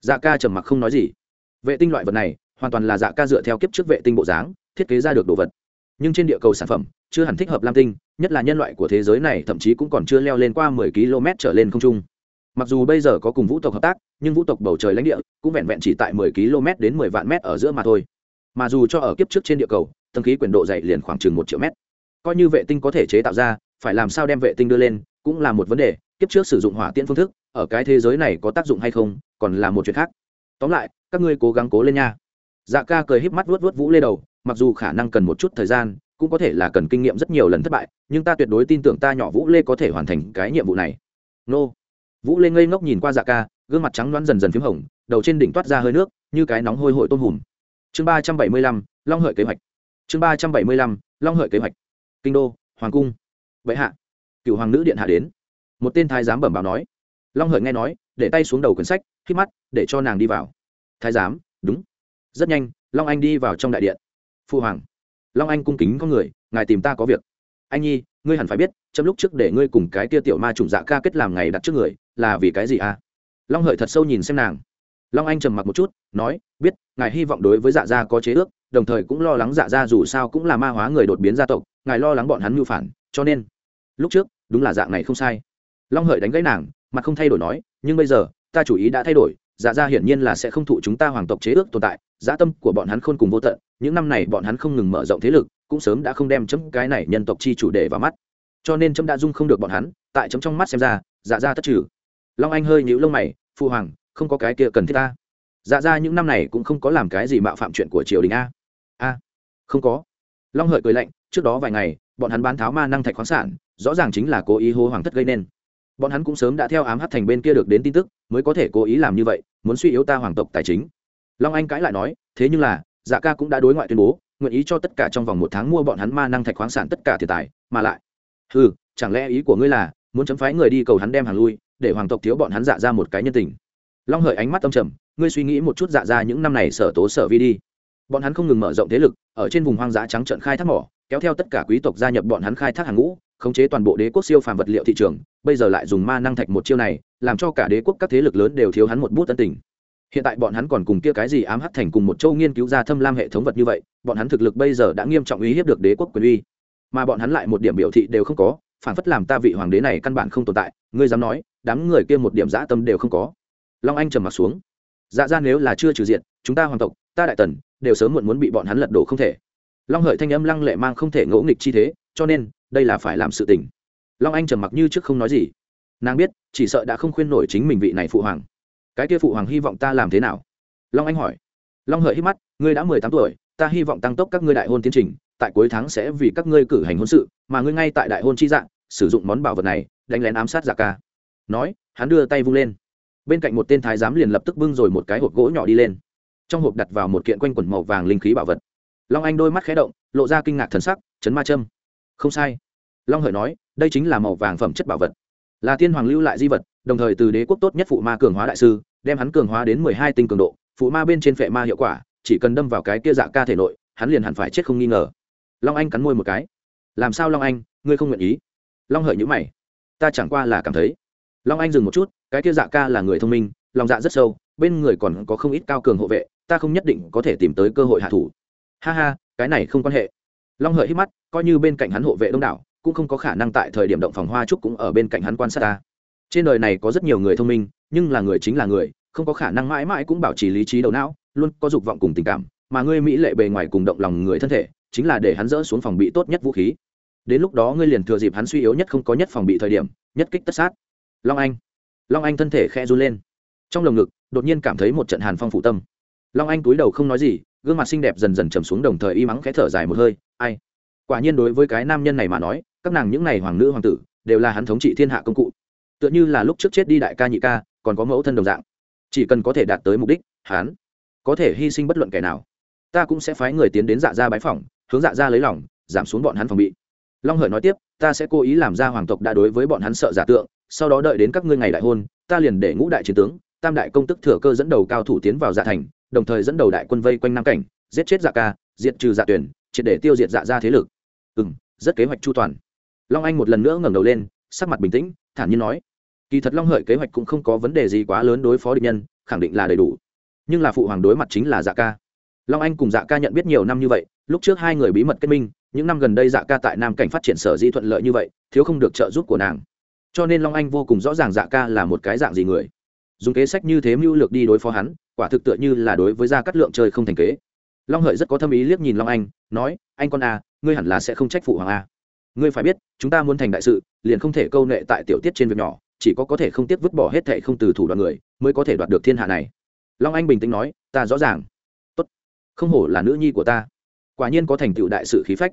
Dạ ca trầm mặc không nói gì. Vệ tinh loại vật này, hoàn toàn là dạ ca dựa theo kiếp trước vệ tinh bộ dáng thiết kế ra được đồ vật. Nhưng trên địa cầu sản phẩm, chưa hẳn thích hợp lam tinh, nhất là nhân loại của thế giới này thậm chí cũng còn chưa leo lên qua mười km trở lên không trung. Mặc dù bây giờ có cùng vũ tộc hợp tác, nhưng vũ tộc bầu trời lãnh địa cũng vẹn vẹn chỉ tại mười km đến mười vạn m ở giữa mà thôi. Mà dù cho ở kiếp trước trên địa cầu, tầng khí quyển độ dày liền khoảng chừng một triệu mét. Coi như vệ tinh có thể chế tạo ra, phải làm sao đem vệ tinh đưa lên, cũng là một vấn đề. Kiếp trước sử dụng hỏa tiễn phương thức, ở cái thế giới này có tác dụng hay không, còn là một chuyện khác. Tóm lại, các ngươi cố gắng cố lên nha. Dạ ca cười híp mắt vuốt vuốt vũ lê đầu mặc dù khả năng cần một chút thời gian, cũng có thể là cần kinh nghiệm rất nhiều lần thất bại, nhưng ta tuyệt đối tin tưởng ta nhỏ vũ lê có thể hoàn thành cái nhiệm vụ này. Nô. Vũ lê ngây ngốc nhìn qua dạ ca, gương mặt trắng đoán dần dần p h í m hồng, đầu trên đỉnh toát ra hơi nước, như cái nóng hôi hổi tôm hùm. Chương ba trăm bảy mươi lăm, long hợi kế hoạch. Chương ba trăm bảy mươi lăm, long hợi kế hoạch. Kinh đô, hoàng cung. Vậy hạ. Cựu hoàng nữ điện hạ đến. Một tên thái giám bẩm báo nói. Long hợi nghe nói, để tay xuống đầu quyển sách khi mắt, để cho nàng đi vào. Thái giám, đúng. Rất nhanh, long anh đi vào trong đại điện phu hoàng, long anh cung kính có người, ngài tìm ta có việc. Anh nhi, ngươi hẳn phải biết trong lúc trước để ngươi cùng cái tia tiểu ma trùng dạ ca kết làm ngày đặt trước người, là vì cái gì à? Long hợi thật sâu nhìn xem nàng. Long anh trầm mặc một chút, nói, biết, ngài hy vọng đối với dạ gia có chế ước, đồng thời cũng lo lắng dạ gia dù sao cũng là ma hóa người đột biến gia tộc, ngài lo lắng bọn hắn mưu phản, cho nên, lúc trước, đúng là dạng này không sai. Long hợi đánh gãy nàng, mặt không thay đổi nói, nhưng bây giờ, ta chủ ý đã thay đổi dạ gia hiển nhiên là sẽ không thụ chúng ta hoàng tộc chế ước tồn tại dã tâm của bọn hắn khôn cùng vô tận, những năm này bọn hắn không ngừng mở rộng thế lực, cũng sớm đã không đem chấm cái này nhân tộc chi chủ đề vào mắt. Cho nên chấm đã dung không được bọn hắn, tại chấm trong mắt xem ra dạ ra tất trừ. Long anh hơi nhíu lông mày phụ hoàng, không có cái kia cần thiết ta. Dạ ra những năm này cũng không có làm cái gì mạo phạm chuyện của triều đình a. A, không có. Long hợi cười lạnh, trước đó vài ngày, bọn hắn bán tháo ma năng thạch khoáng sản, rõ ràng chính là cố ý hô hoàng thất gây nên bọn hắn cũng sớm đã theo ám hát thành bên kia được đến tin tức, mới có thể cố ý làm như vậy, muốn suy yếu ta hoàng tộc tài chính. Long anh cãi lại nói, thế nhưng là dạ ca cũng đã đối ngoại tuyên bố, nguyện ý cho tất cả trong vòng một tháng mua bọn hắn ma năng thạch khoáng sản tất cả thiệt tài, mà lại. Ừ chẳng lẽ ý của ngươi là, muốn chấm phái người đi cầu hắn đem hàng lui, để hoàng tộc thiếu bọn hắn dạ ra một cái nhân tình? Long hợi ánh mắt tâm trầm, ngươi suy nghĩ một chút dạ ra những năm này sở tố sở vi đi. Bọn hắn không ngừng mở rộng thế lực, ở trên vùng hoang dã trắng trận khai thác mỏ, kéo theo tất cả quý tộc gia nhập bọn hắn khai thác hàng ngũ khống chế toàn bộ đế quốc siêu phàm vật liệu thị trường, bây giờ lại dùng ma năng thạch một chiêu này, làm cho cả đế quốc các thế lực lớn đều thiếu hắn một bút tân tình. Hiện tại bọn hắn còn cùng kia cái gì ám hắc thành cùng một châu nghiên cứu ra thâm lam hệ thống vật như vậy, bọn hắn thực lực bây giờ đã nghiêm trọng uy hiếp được đế quốc quyền uy. Mà bọn hắn lại một điểm biểu thị đều không có, phản phất làm ta vị hoàng đế này căn bản không tồn tại, ngươi dám nói, đám người kia một điểm dã tâm đều không có. Long anh trầm mặt xuống. Dạ ra nếu là chưa trừ diện, chúng ta hoàng tộc, ta đại tần, đều sớm muộn muốn bị bọn hắn lật đổ không thể. Long hợi thanh âm lăng lệ mang không thể ngỗ nghịch chi thế cho nên, đây là phải làm sự tình. Long anh trầm mặc như trước không nói gì. Nàng biết, chỉ sợ đã không khuyên nổi chính mình vị này phụ hoàng. Cái kia phụ hoàng hy vọng ta làm thế nào? Long anh hỏi. Long hợi hít mắt, ngươi đã mười tám tuổi, ta hy vọng tăng tốc các ngươi đại hôn tiến trình, tại cuối tháng sẽ vì các ngươi cử hành hôn sự, mà ngươi ngay tại đại hôn chi dạng, sử dụng món bảo vật này, đánh lén ám sát giả ca. Nói, hắn đưa tay vung lên. Bên cạnh một tên thái giám liền lập tức bưng rồi một cái hộp gỗ nhỏ đi lên. Trong hộp đặt vào một kiện quanh quần màu vàng linh khí bảo vật. Long anh đôi mắt khé động, lộ ra kinh ngạc thần sắc, chấn ma châm không sai. Long hợi nói, đây chính là màu vàng phẩm chất bảo vật. Là tiên hoàng lưu lại di vật, đồng thời từ đế quốc tốt nhất phụ ma cường hóa đại sư, đem hắn cường hóa đến mười hai tinh cường độ, phụ ma bên trên phệ ma hiệu quả, chỉ cần đâm vào cái kia dạ ca thể nội, hắn liền hẳn phải chết không nghi ngờ. Long anh cắn môi một cái. Làm sao long anh, ngươi không nguyện ý? Long hợi nhữ mày. Ta chẳng qua là cảm thấy. Long anh dừng một chút, cái kia dạ ca là người thông minh, lòng dạ rất sâu, bên người còn có không ít cao cường hộ vệ, ta không nhất định có thể tìm tới cơ hội hạ thủ. Ha ha, cái này không quan hệ long hợi hít mắt, coi như bên cạnh hắn hộ vệ đông đảo, cũng không có khả năng tại thời điểm động phòng hoa trúc cũng ở bên cạnh hắn quan sát ta. Trên đời này có rất nhiều người thông minh, nhưng là người chính là người, không có khả năng mãi mãi cũng bảo trì lý trí đầu não, luôn có dục vọng cùng tình cảm, mà ngươi mỹ lệ bề ngoài cùng động lòng người thân thể, chính là để hắn dỡ xuống phòng bị tốt nhất vũ khí. Đến lúc đó ngươi liền thừa dịp hắn suy yếu nhất không có nhất phòng bị thời điểm, nhất kích tất sát. Long anh long anh thân thể khe run lên. Trong lồng ngực, đột nhiên cảm thấy một trận hàn phong phụ tâm. Long anh túi đầu không nói gì gương mặt xinh đẹp dần dần trầm xuống đồng thời y mắng khẽ thở dài một hơi, ai? Quả nhiên đối với cái nam nhân này mà nói, các nàng những n à y hoàng nữ hoàng tử đều là hắn thống trị thiên hạ công cụ. Tựa như là lúc trước chết đi đại ca nhị ca, còn có mẫu thân đồng dạng. Chỉ cần có thể đạt tới mục đích, hắn có thể hy sinh bất luận kẻ nào. Ta cũng sẽ phái người tiến đến dạ gia bái phỏng, hướng dạ gia lấy lòng, giảm xuống bọn hắn phòng bị. Long hợi nói tiếp, ta sẽ cố ý làm ra hoàng tộc đã đối với bọn hắn sợ giả tượng, sau đó đợi đến các ngươi ngày đại hôn, ta liền để ngũ đại chiến tướng, tam đại công tức thừa cơ dẫn đầu cao thủ tiến vào dạ thành đồng thời dẫn đầu đại quân vây quanh nam cảnh, giết chết dạ ca, diệt trừ dạ tuyển, triệt để tiêu diệt dạ ra thế lực. Ừ m rất kế hoạch chu toàn. Long anh một lần nữa ngẩng đầu lên, sắc mặt bình tĩnh, thản nhiên nói, kỳ thật long hợi kế hoạch cũng không có vấn đề gì quá lớn đối phó địch nhân, khẳng định là đầy đủ. Nhưng là phụ hoàng đối mặt chính là dạ ca. Long anh cùng dạ ca nhận biết nhiều năm như vậy, lúc trước hai người bí mật kết minh, những năm gần đây dạ ca tại nam cảnh phát triển sở di thuận lợi như vậy, thiếu không được trợ giúp của nàng. Cho nên long anh vô cùng rõ ràng dạ ca là một cái dạng gì người dùng kế sách như thế mưu lược đi đối phó hắn quả thực tựa như là đối với gia cát lượng chơi không thành kế. Long hợi rất có tâm ý liếc nhìn long anh nói anh con a à, ngươi hẳn là sẽ không trách phụ hoàng a à. ngươi phải biết chúng ta muốn thành đại sự liền không thể câu nệ tại tiểu tiết trên việc nhỏ chỉ có có thể không tiếc vứt bỏ hết thệ không từ thủ đoạn người mới có thể đoạt được thiên hạ này. Long anh bình tĩnh nói ta rõ ràng. Tốt không hổ là nữ nhi của ta. Quả nhiên có thành tựu đại sự khí phách.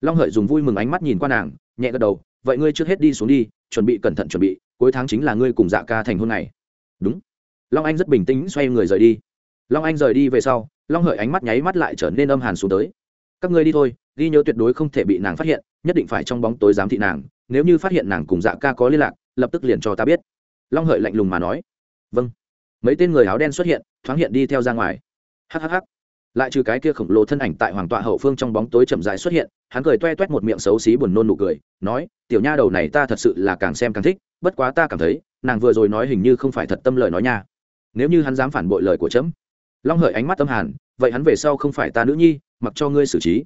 Long hợi dùng vui mừng ánh mắt nhìn qua nàng nhẹ gật đầu vậy ngươi trước hết đi xuống đi chuẩn bị cẩn thận chuẩn bị cuối tháng chính là ngươi cùng dạ ca thành hôn này đúng. Long anh rất bình tĩnh xoay người rời đi. Long anh rời đi về sau, long hợi ánh mắt nháy mắt lại trở nên âm hàn xuống tới. Các ngươi đi thôi, ghi nhớ tuyệt đối không thể bị nàng phát hiện, nhất định phải trong bóng tối giám thị nàng, nếu như phát hiện nàng cùng dạ ca có liên lạc, lập tức liền cho ta biết. Long hợi lạnh lùng mà nói. Vâng. Mấy tên người áo đen xuất hiện, thoáng hiện đi theo ra ngoài. Hhh lại trừ cái kia khổng lồ thân ảnh tại hoàng tọa hậu phương trong bóng tối chậm dài xuất hiện, hắn cười toe toét một miệng xấu xí buồn nôn nụ cười, nói, tiểu nha đầu này ta thật sự là càng xem càng thích, bất quá ta cảm thấy nàng vừa rồi nói hình như không phải thật tâm lời nói nha. Nếu như hắn dám phản bội lời của trẫm, long hợi ánh mắt tâm hàn, vậy hắn về sau không phải ta nữ nhi, mặc cho ngươi xử trí.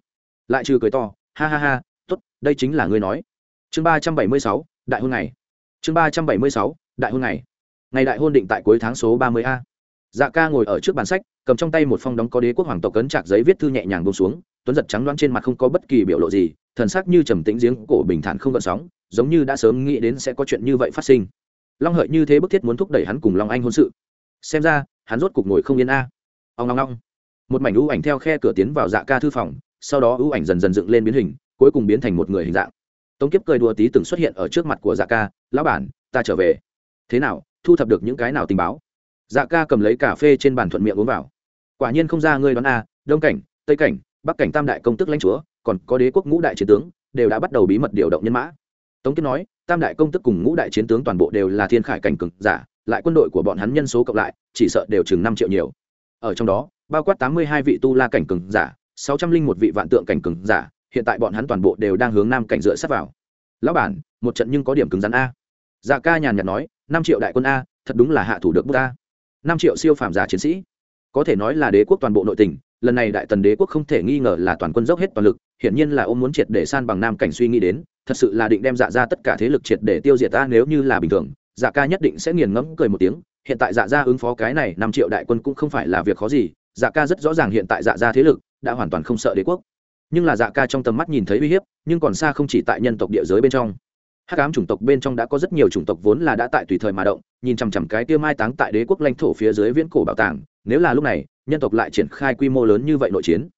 Lại trừ cười to, ha ha ha t ố t đây chính là ngươi nói. Chương ba trăm bảy mươi sáu, đại hôn này chương ba trăm bảy mươi sáu, đại hôn này ngày đại hôn định tại cuối tháng số ba mươi a. Dạ ca ngồi ở trước bàn sách, cầm trong tay một phong đóng có đế quốc hoàng tộc cấn chạc giấy viết thư nhẹ nhàng bông xuống, tuấn giật trắng đoán trên mặt không có bất kỳ biểu lộ gì, thần sắc như trầm tĩnh giếng cổ bình thản không gợn sóng, giống như đã sớm nghĩ đến sẽ có chuyện như vậy phát sinh long hợi như thế bức thiết muốn thúc đẩy hắn cùng long anh hôn sự. Xem ra, hắn rốt cục ngồi không yên a. À. ông long long một mảnh ưu ảnh theo khe cửa tiến vào dạ ca thư phòng, sau đó ưu ảnh dần dần dựng lên biến hình, cuối cùng biến thành một người hình dạng. Tống kiếp cười đùa tí từng xuất hiện ở trước mặt của dạ ca, lão bản, ta trở về. Thế nào, thu thập được những cái nào tình báo? Dạ ca cầm lấy cà phê trên bàn thuận miệng uống vào. Quả nhiên không ra ngươi đoán a, đông cảnh, tây cảnh, bắc cảnh tam đại công tức lãnh chúa, còn có đế quốc ngũ đại chiến tướng, đều đã bắt đầu bí mật điều động nhân mã tống kiệt nói, tam đại công tức cùng ngũ đại chiến tướng toàn bộ đều là thiên khải cảnh cực giả, lại quân đội của bọn hắn nhân số cộng lại, chỉ sợ đều chừng năm triệu nhiều. Ở trong đó, bao quát tám mươi hai vị tu la cảnh cường giả, sáu trăm linh một vị vạn tượng cảnh cường giả, hiện tại bọn hắn toàn bộ đều đang hướng nam cảnh dựa sắp vào. Lão bản, một trận nhưng có điểm cứng rắn a. Dạ ca nhàn nhạt nói, năm triệu đại quân a, thật đúng là hạ thủ được bút a. Năm triệu siêu phàm giả chiến sĩ. Có thể nói là đế quốc toàn bộ nội tình, lần này đại tần đế quốc không thể nghi ngờ là toàn quân dốc hết toàn lực, hiển nhiên là ông muốn triệt để san bằng nam cảnh suy nghĩ đến thật sự là định đem dạ ra tất cả thế lực triệt để tiêu diệt ta nếu như là bình thường dạ ca nhất định sẽ nghiền ngẫm cười một tiếng, hiện tại dạ ra ứng phó cái này năm triệu đại quân cũng không phải là việc khó gì dạ ca rất rõ ràng hiện tại dạ ra thế lực đã hoàn toàn không sợ đế quốc. Nhưng là dạ ca trong tầm mắt nhìn thấy uy hiếp, nhưng còn xa không chỉ tại nhân tộc địa giới bên trong. Hát ám chủng tộc bên trong đã có rất nhiều chủng tộc vốn là đã tại tùy thời mà động, nhìn chằm chằm cái tiêu mai táng tại đế quốc lãnh thổ phía dưới viễn cổ bảo tàng, nếu là lúc này, nhân tộc lại triển khai quy mô lớn như vậy nội chiến.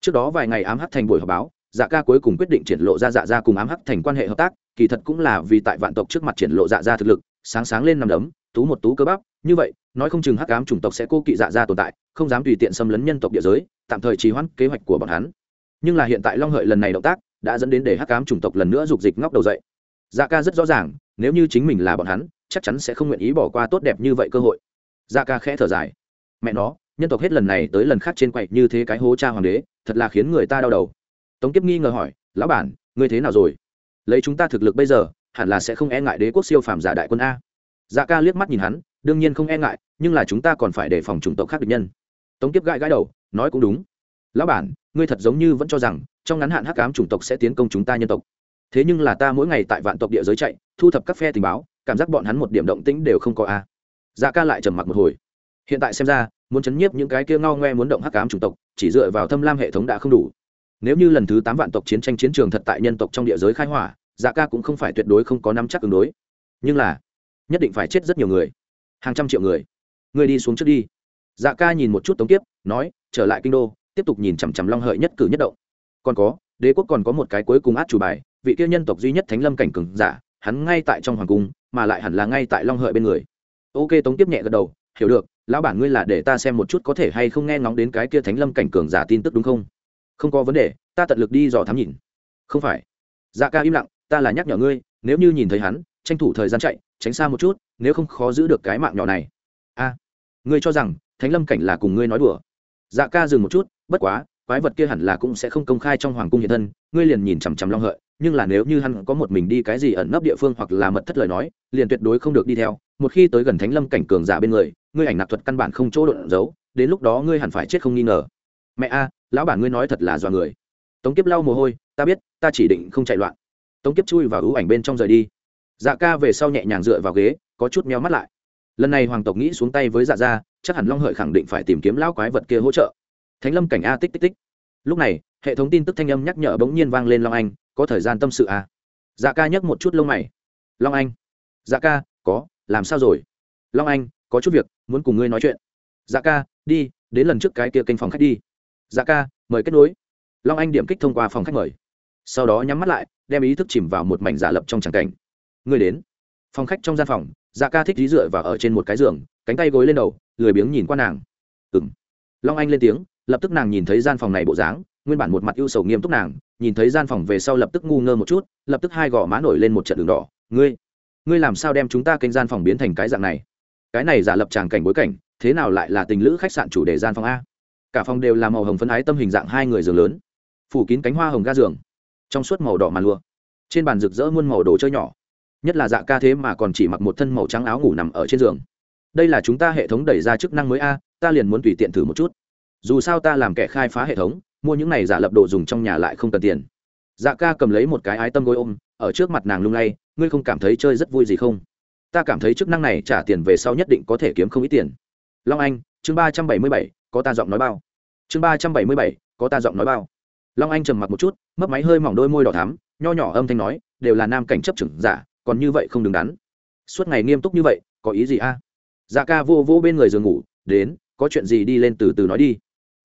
Trước đó vài ngày ám hát thành buổi họp báo dạ ca cuối cùng quyết định triển lộ ra dạ ra cùng ám hắc thành quan hệ hợp tác, kỳ thật cũng là vì tại vạn tộc trước mặt triển lộ dạ ra thực lực, sáng sáng lên nằm đấm, tú một tú cơ bắp, như vậy, nói không chừng hắc ám chủng tộc sẽ cô kỵ dạ ra tồn tại, không dám tùy tiện xâm lấn nhân tộc địa giới, tạm thời trì hoãn kế hoạch của bọn hắn. Nhưng là hiện tại long hợi lần này động tác, đã dẫn đến để hắc ám chủng tộc lần nữa dục dịch ngóc đầu dậy. Dạ ca rất rõ ràng, nếu như chính mình là bọn hắn, chắc chắn sẽ không nguyện ý bỏ qua tốt đẹp như vậy cơ hội. Dạ ca khẽ thở dài. Mẹ nó, nhân tộc hết lần này tới lần khác trên quậy như thế cái hố cha hoàng đế, thật là khiến người ta đau đầu tống kiếp nghi ngờ hỏi, lão bản, ngươi thế nào rồi? Lấy chúng ta thực lực bây giờ, hẳn là sẽ không e ngại đế quốc siêu phàm giả đại quân a. Dạ ca liếc mắt nhìn hắn, đương nhiên không e ngại, nhưng là chúng ta còn phải đề phòng chủng tộc khác địch nhân. Tống kiếp gãi gãi đầu, nói cũng đúng. Lão bản, ngươi thật giống như vẫn cho rằng, trong ngắn hạn hắc ám chủng tộc sẽ tiến công chúng ta nhân tộc. Thế nhưng là ta mỗi ngày tại vạn tộc địa giới chạy, thu thập các phe tình báo, cảm giác bọn hắn một điểm động tĩnh đều không có a. Dạ ca lại trầm mặc một hồi. Hiện tại xem ra, muốn chấn nhiếp những cái kia ngao ngoe muốn động hắc ám chủng tộc, chỉ dựa vào thâm lam hệ thống đã không đủ nếu như lần thứ tám vạn tộc chiến tranh chiến trường thật tại nhân tộc trong địa giới khai hỏa dạ ca cũng không phải tuyệt đối không có nắm chắc ứng đối. Nhưng là, nhất định phải chết rất nhiều người. Hàng trăm triệu người. Người đi xuống trước đi. Dạ ca nhìn một chút tống tiếp nói, trở lại kinh đô, tiếp tục nhìn chằm chằm long hợi nhất cử nhất động. Còn có, đế quốc còn có một cái cuối cùng át chủ bài, vị kia nhân tộc duy nhất thánh lâm cảnh cường giả, hắn ngay tại trong hoàng cung, mà lại hẳn là ngay tại long hợi bên người. Ok, tống tiếp nhẹ gật đầu, hiểu được, lão bản ngươi là để ta xem một chút có thể hay không nghe ngóng đến cái kia thánh lâm cảnh cường giả tin tức đúng không? Không có vấn đề, ta tận lực đi dò thám nhìn. Không phải. Dạ ca im lặng, ta là nhắc nhở ngươi, nếu như nhìn thấy hắn, tranh thủ thời gian chạy, tránh xa một chút, nếu không khó giữ được cái mạng nhỏ này. A, ngươi cho rằng thánh lâm cảnh là cùng ngươi nói đùa? Dạ ca dừng một chút, bất quá, quái vật kia hẳn là cũng sẽ không công khai trong hoàng cung hiện thân, ngươi liền nhìn chằm chằm long hợi, nhưng là nếu như hắn có một mình đi cái gì ẩn nấp địa phương hoặc là mật thất lời nói, liền tuyệt đối không được đi theo. Một khi tới gần thánh lâm cảnh cường giả bên người, ngươi ảnh nạp thuật căn bản không chỗ độn giấu đến lúc đó ngươi hẳn phải chết không nghi ngờ. Mẹ a lão bản ngươi nói thật là dọa người. Tống kiếp lau mồ hôi, ta biết, ta chỉ định không chạy loạn. Tống kiếp chui vào ưu ảnh bên trong rời đi. Dạ ca về sau nhẹ nhàng dựa vào ghế, có chút meo mắt lại. Lần này hoàng tộc nghĩ xuống tay với dạ gia, chắc hẳn long hợi khẳng định phải tìm kiếm lão quái vật kia hỗ trợ. Thánh lâm cảnh a tích tích tích. Lúc này, hệ thống tin tức thanh âm nhắc nhở bỗng nhiên vang lên long anh, có thời gian tâm sự a dạ ca nhấc một chút lông mày. Long anh. Dạ ca, có, làm sao rồi? Long anh, có chút việc, muốn cùng ngươi nói chuyện. Dạ ca, đi, đến lần trước cái kia kênh phòng khách đi dạ ca, mời kết nối. Long anh điểm kích thông qua phòng khách mời. Sau đó nhắm mắt lại, đem ý thức chìm vào một mảnh giả lập trong tràng cảnh. Người đến. Phòng khách trong gian phòng dạ ca thích dí dựa và ở trên một cái giường, cánh tay gối lên đầu, lười biếng nhìn qua nàng. Ừng long anh lên tiếng, lập tức nàng nhìn thấy gian phòng này bộ dáng, nguyên bản một mặt ưu sầu nghiêm túc nàng, nhìn thấy gian phòng về sau lập tức ngu ngơ một chút, lập tức hai gò má nổi lên một trận đường đỏ. Ngươi ngươi làm sao đem chúng ta kênh gian phòng biến thành cái dạng này? Cái này giả lập tràng cảnh bối cảnh, thế nào lại là tình lữ khách sạn chủ đề gian phòng a? Cả phòng đều là màu hồng phấn ái tâm hình dạng hai người giường lớn. Phủ kín cánh hoa hồng ga giường, trong suốt màu đỏ màn lụa. Trên bàn rực rỡ muôn màu đồ chơi nhỏ. Nhất là dạ ca thế mà còn chỉ mặc một thân màu trắng áo ngủ nằm ở trên giường. Đây là chúng ta hệ thống đẩy ra chức năng mới a, ta liền muốn tùy tiện thử một chút. Dù sao ta làm kẻ khai phá hệ thống, mua những này giả lập đồ dùng trong nhà lại không cần tiền. Dạ ca cầm lấy một cái ái tâm gối ôm, ở trước mặt nàng lung lay, ngươi không cảm thấy chơi rất vui gì không? Ta cảm thấy chức năng này trả tiền về sau nhất định có thể kiếm không ít tiền. Long anh, chương ba trăm bảy mươi bảy có ta giọng nói bao. Chương ba trăm bảy mươi bảy, có ta giọng nói bao. Long anh trầm mặc một chút, mấp máy hơi mỏng đôi môi đỏ thắm, nho nhỏ âm thanh nói, đều là nam cảnh chấp trưởng giả, còn như vậy không đứng đắn. Suốt ngày nghiêm túc như vậy, có ý gì a? Dạ ca vô vô bên người giường ngủ, đến, có chuyện gì đi lên từ từ nói đi.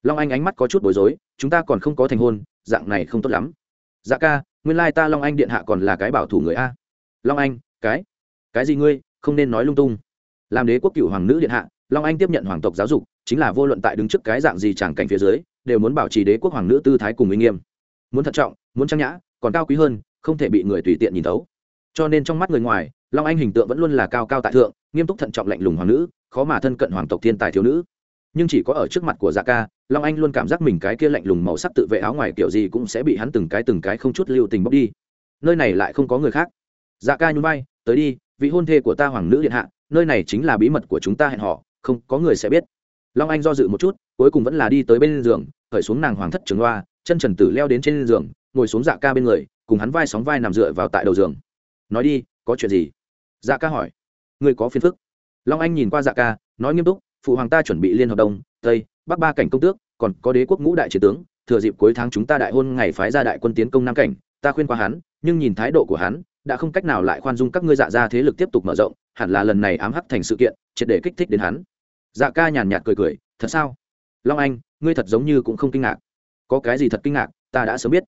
Long anh ánh mắt có chút bối rối, chúng ta còn không có thành hôn, dạng này không tốt lắm. Dạ ca, nguyên lai ta long anh điện hạ còn là cái bảo thủ người a. Long anh, cái? Cái gì ngươi, không nên nói lung tung. Làm đế quốc cựu hoàng nữ điện hạ, long anh tiếp nhận hoàng tộc giáo dục chính là vô luận tại đứng trước cái dạng gì chẳng cảnh phía dưới, đều muốn bảo trì đế quốc hoàng nữ tư thái cùng uy nghiêm. Muốn thận trọng, muốn trang nhã, còn cao quý hơn, không thể bị người tùy tiện nhìn thấu. Cho nên trong mắt người ngoài, long anh hình tượng vẫn luôn là cao cao tại thượng, nghiêm túc thận trọng lạnh lùng hoàng nữ, khó mà thân cận hoàng tộc thiên tài thiếu nữ. Nhưng chỉ có ở trước mặt của dạ ca, long anh luôn cảm giác mình cái kia lạnh lùng màu sắc tự vệ áo ngoài kiểu gì cũng sẽ bị hắn từng cái từng cái không chút lưu tình bóc đi. Nơi này lại không có người khác. Dạ ca nhún vai, tới đi, vị hôn thê của ta hoàng nữ điện hạ, nơi này chính là bí mật của chúng ta hẹn họ không có người sẽ biết long anh do dự một chút, cuối cùng vẫn là đi tới bên giường, khởi xuống nàng hoàng thất trường loa chân trần tử leo đến trên giường, ngồi xuống dạ ca bên người, cùng hắn vai sóng vai nằm dựa vào tại đầu giường. Nói đi, có chuyện gì? Dạ ca hỏi. Người có phiền phức? Long anh nhìn qua dạ ca, nói nghiêm túc, phụ hoàng ta chuẩn bị liên hợp đông, tây, bắc ba cảnh công tước, còn có đế quốc ngũ đại chiến tướng, thừa dịp cuối tháng chúng ta đại hôn ngày phái ra đại quân tiến công nam cảnh, ta khuyên qua hắn, nhưng nhìn thái độ của hắn, đã không cách nào lại khoan dung các ngươi dạ ra thế lực tiếp tục mở rộng, hẳn là lần này ám hắc thành sự kiện, triệt để kích thích đến hắn dạ ca nhàn nhạt cười cười, thật sao? Long anh, ngươi thật giống như cũng không kinh ngạc. Có cái gì thật kinh ngạc, ta đã sớm biết.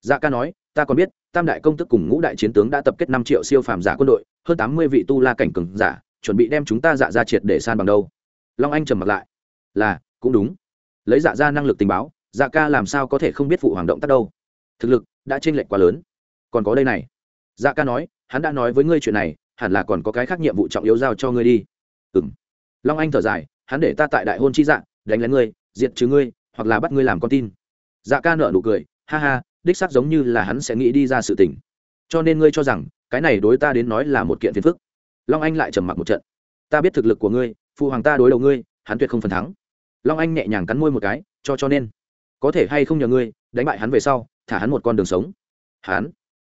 Dạ ca nói, ta còn biết, tam đại công tức cùng ngũ đại chiến tướng đã tập kết năm triệu siêu phàm giả quân đội, hơn tám mươi vị tu la cảnh cường giả, chuẩn bị đem chúng ta dạ ra triệt để san bằng đâu. Long anh trầm mặt lại, là, cũng đúng. Lấy dạ ra năng lực tình báo dạ ca làm sao có thể không biết phụ hoàng động tác đâu? Thực lực đã t r ê n lệch quá lớn. Còn có đây này. Dạ ca nói, hắn đã nói với ngươi chuyện này, hẳn là còn có cái khác nhiệm vụ trọng yếu giao cho ngươi đi. Ừ m long anh thở dài hắn để ta tại đại hôn chi dạng, đánh lén ngươi diệt trừ ngươi hoặc là bắt ngươi làm con tin. Dạ ca nợ nụ cười ha ha đích xác giống như là hắn sẽ nghĩ đi ra sự tình. Cho nên ngươi cho rằng cái này đối ta đến nói là một kiện phiền phức. Long anh lại trầm mặc một trận. Ta biết thực lực của ngươi phụ hoàng ta đối đầu ngươi hắn tuyệt không phần thắng. Long anh nhẹ nhàng cắn môi một cái cho cho nên có thể hay không nhờ ngươi đánh bại hắn về sau thả hắn một con đường sống. Hắn?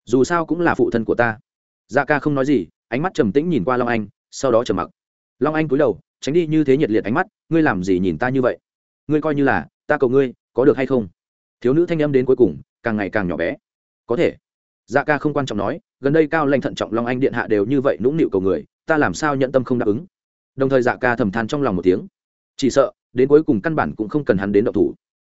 Dù sao cũng là phụ thân của ta. Dạ ca không nói gì ánh mắt trầm tĩnh nhìn qua long anh sau đó trầm mặc. Long anh cúi đầu tránh đi như thế nhiệt liệt ánh mắt, ngươi làm gì nhìn ta như vậy? Ngươi coi như là, ta cầu ngươi, có được hay không? Thiếu nữ thanh âm đến cuối cùng, càng ngày càng nhỏ bé. Có thể. Dạ ca không quan trọng nói, gần đây cao lanh thận trọng long anh điện hạ đều như vậy nũng nịu cầu người, ta làm sao nhận tâm không đáp ứng? Đồng thời dạ ca thầm than trong lòng một tiếng. Chỉ sợ, đến cuối cùng căn bản cũng không cần hắn đến động thủ.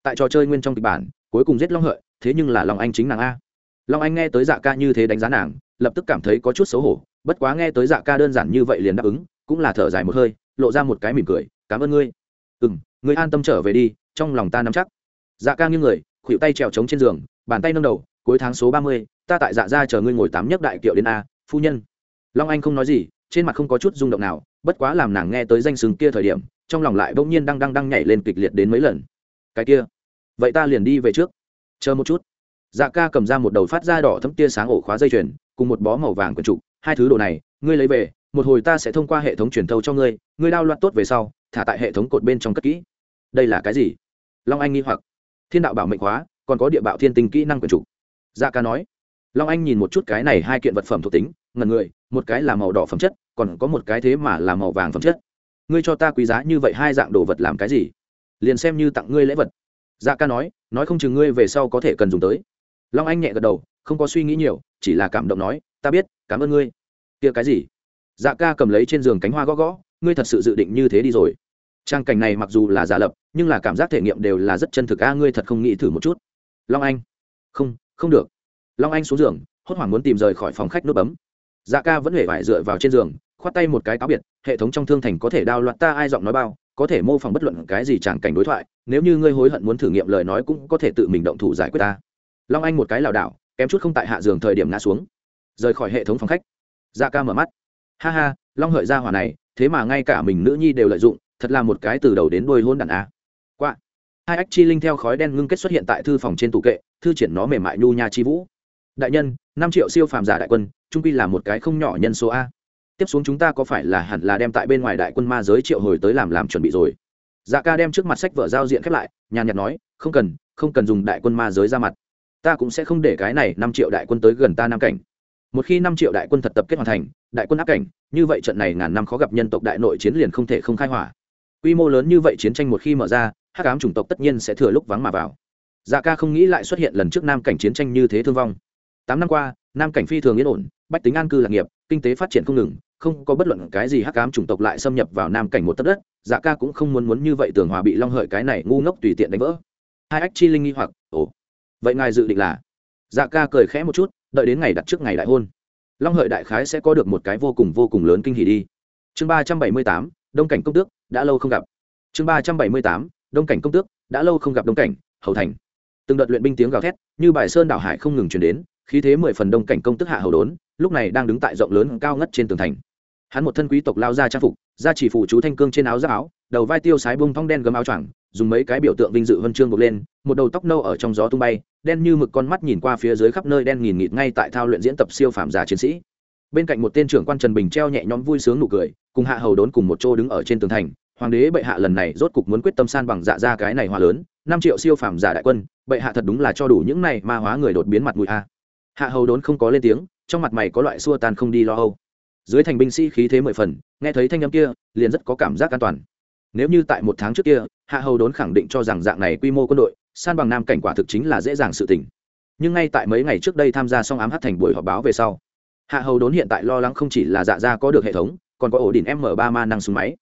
Tại trò chơi nguyên trong kịch bản, cuối cùng giết long hợi, thế nhưng là long anh chính nàng a. Long anh nghe tới dạ ca như thế đánh giá nàng, lập tức cảm thấy có chút xấu hổ, bất quá nghe tới dạ ca đơn giản như vậy liền đáp ứng, cũng là thở dài một hơi lộ ra một cái mỉm cười, cảm ơn ngươi. Ừ m ngươi an tâm trở về đi, trong lòng ta nắm chắc. Dạ ca như người khuỵu tay trèo trống trên giường, bàn tay nâng đầu, cuối tháng số ba mươi, ta tại dạ ra chờ ngươi ngồi tám nhất đại kiệu đến a, phu nhân. Long anh không nói gì, trên mặt không có chút rung động nào, bất quá làm nàng nghe tới danh sừng kia thời điểm, trong lòng lại bỗng nhiên đang đang đang nhảy lên kịch liệt đến mấy lần. Cái kia, vậy ta liền đi về trước, chờ một chút. Dạ ca cầm ra một đầu phát ra đỏ thấm tia sáng ổ khóa dây chuyền, cùng một bó màu vàng quần trục, hai thứ đồ này, ngươi lấy về một hồi ta sẽ thông qua hệ thống truyền thâu cho ngươi ngươi đao loạn tốt về sau, thả tại hệ thống cột bên trong cất kỹ. Đây là cái gì? Long anh nghi hoặc. Thiên đạo bảo mệnh hóa, còn có địa bạo thiên tinh kỹ năng quyền chủ. Gia ca nói. Long anh nhìn một chút cái này hai kiện vật phẩm thuộc tính ngần người, một cái là màu đỏ phẩm chất, còn có một cái thế mà là màu vàng phẩm chất. Ngươi cho ta quý giá như vậy hai dạng đồ vật làm cái gì? Liền xem như tặng ngươi lễ vật. Dạ ca nói nói không chừng ngươi về sau có thể cần dùng tới. Long anh nhẹ gật đầu, không có suy nghĩ nhiều, chỉ là cảm động nói, ta biết, cảm ơn ngươi. Kia cái gì? Dạ ca cầm lấy trên giường cánh hoa gõ gõ, ngươi thật sự dự định như thế đi rồi. Trang cảnh này mặc dù là giả lập, nhưng là cảm giác thể nghiệm đều là rất chân thực a, ngươi thật không nghĩ thử một chút. Long anh. Không không được. Long anh xuống giường, hốt hoảng muốn tìm rời khỏi phòng khách nút bấm. Dạ ca vẫn hề vải dựa vào trên giường, khoát tay một cái cáo biệt, hệ thống trong thương thành có thể đao loạn ta ai giọng nói bao, có thể mô phỏng bất luận cái gì tràng cảnh đối thoại, nếu như ngươi hối hận muốn thử nghiệm lời nói cũng có thể tự mình động thủ giải quyết ta. Long anh một cái lảo đảo, kém chút không tại hạ giường thời điểm ngã xuống. Rời khỏi hệ thống phòng khách. Dạ ca mở mắt ha ha, long hợi ra hỏa này, thế mà ngay cả mình nữ nhi đều lợi dụng, thật là một cái từ đầu đến đuôi hôn đàn á. qua hai ách chi linh theo khói đen ngưng kết xuất hiện tại thư phòng trên tủ kệ, thư triển nó mềm mại nhu nha chi vũ. Đại nhân, năm triệu siêu phàm giả đại quân trung quy là một cái không nhỏ nhân số a. Tiếp xuống chúng ta có phải là hẳn là đem tại bên ngoài đại quân ma giới triệu hồi tới làm làm chuẩn bị rồi? Dạ ca đem trước mặt sách vở giao diện khép lại, nhàn nhạt nói, không cần không cần dùng đại quân ma giới ra mặt. Ta cũng sẽ không để cái này năm triệu đại quân tới gần ta nam cảnh một khi năm triệu đại quân thật tập kết hoàn thành, đại quân áp cảnh, như vậy trận này ngàn năm khó gặp nhân tộc đại nội chiến liền không thể không khai hỏa. Quy mô lớn như vậy chiến tranh một khi mở ra, hắc ám chủng tộc tất nhiên sẽ thừa lúc vắng mà vào. Dạ ca không nghĩ lại xuất hiện lần trước nam cảnh chiến tranh như thế thương vong. Tám năm qua, nam cảnh phi thường yên ổn, bách tính an cư lạc nghiệp, kinh tế phát triển không ngừng, không có bất luận cái gì hắc ám chủng tộc lại xâm nhập vào nam cảnh một tấc đất dạ ca cũng không muốn muốn như vậy tường hòa bị long hợi cái này ngu ngốc tùy tiện đánh vỡ. Hai ách chi linh nghi hoặc, ồ, vậy ngài dự định là? Dạ ca cười khẽ một chút đợi đến ngày đặt trước ngày đại hôn, long hợi đại khái sẽ có được một cái vô cùng vô cùng lớn kinh hỉ đi. Chương ba trăm bảy mươi tám, đông cảnh công tước, đã lâu không gặp. Chương ba trăm bảy mươi tám, đông cảnh công tước, đã lâu không gặp đông cảnh, hầu thành. Từng đợt luyện binh tiếng gào thét, như bài sơn đảo hải không ngừng chuyển đến, khí thế mười phần đông cảnh công tức hạ hầu đốn, lúc này đang đứng tại rộng lớn cao ngất trên tường thành hắn một thân quý tộc lao ra trang phục ra chỉ phủ chú thanh cương trên áo giáp áo, đầu vai tiêu sái bông thong đen gấm áo choàng, dùng mấy cái biểu tượng vinh dự huân chương buộc lên, một đầu tóc nâu ở trong gió tung bay, đen như mực con mắt nhìn qua phía dưới khắp nơi đen nghìn nghịt ngay tại thao luyện diễn tập siêu phàm giả chiến sĩ. Bên cạnh một tên trưởng quan trần bình treo nhẹ nhõm vui sướng nụ cười, cùng hạ hầu đốn cùng một chỗ đứng ở trên tường thành, hoàng đế bệ hạ lần này rốt cục muốn quyết tâm san bằng dạ ra cái này hòa lớn, năm triệu siêu phàm giả đại quân, bệ hạ thật đúng là cho đủ những này ma hóa người đột biến mặt mũi a. Hạ hầu đốn không có lên tiếng, trong mặt mày có loại xua tan không đi lo âu dưới thành binh sĩ khí thế mười phần, nghe thấy thanh âm kia, liền rất có cảm giác an toàn. Nếu như tại một tháng trước kia, hạ hầu đốn khẳng định cho rằng dạng này quy mô quân đội, san bằng nam cảnh quả thực chính là dễ dàng sự tình. Nhưng ngay tại mấy ngày trước đây tham gia xong ám hát thành buổi họp báo về sau, hạ hầu đốn hiện tại lo lắng không chỉ là dạ ra có được hệ thống, còn có ổ đỉnh m ba ma năng súng máy.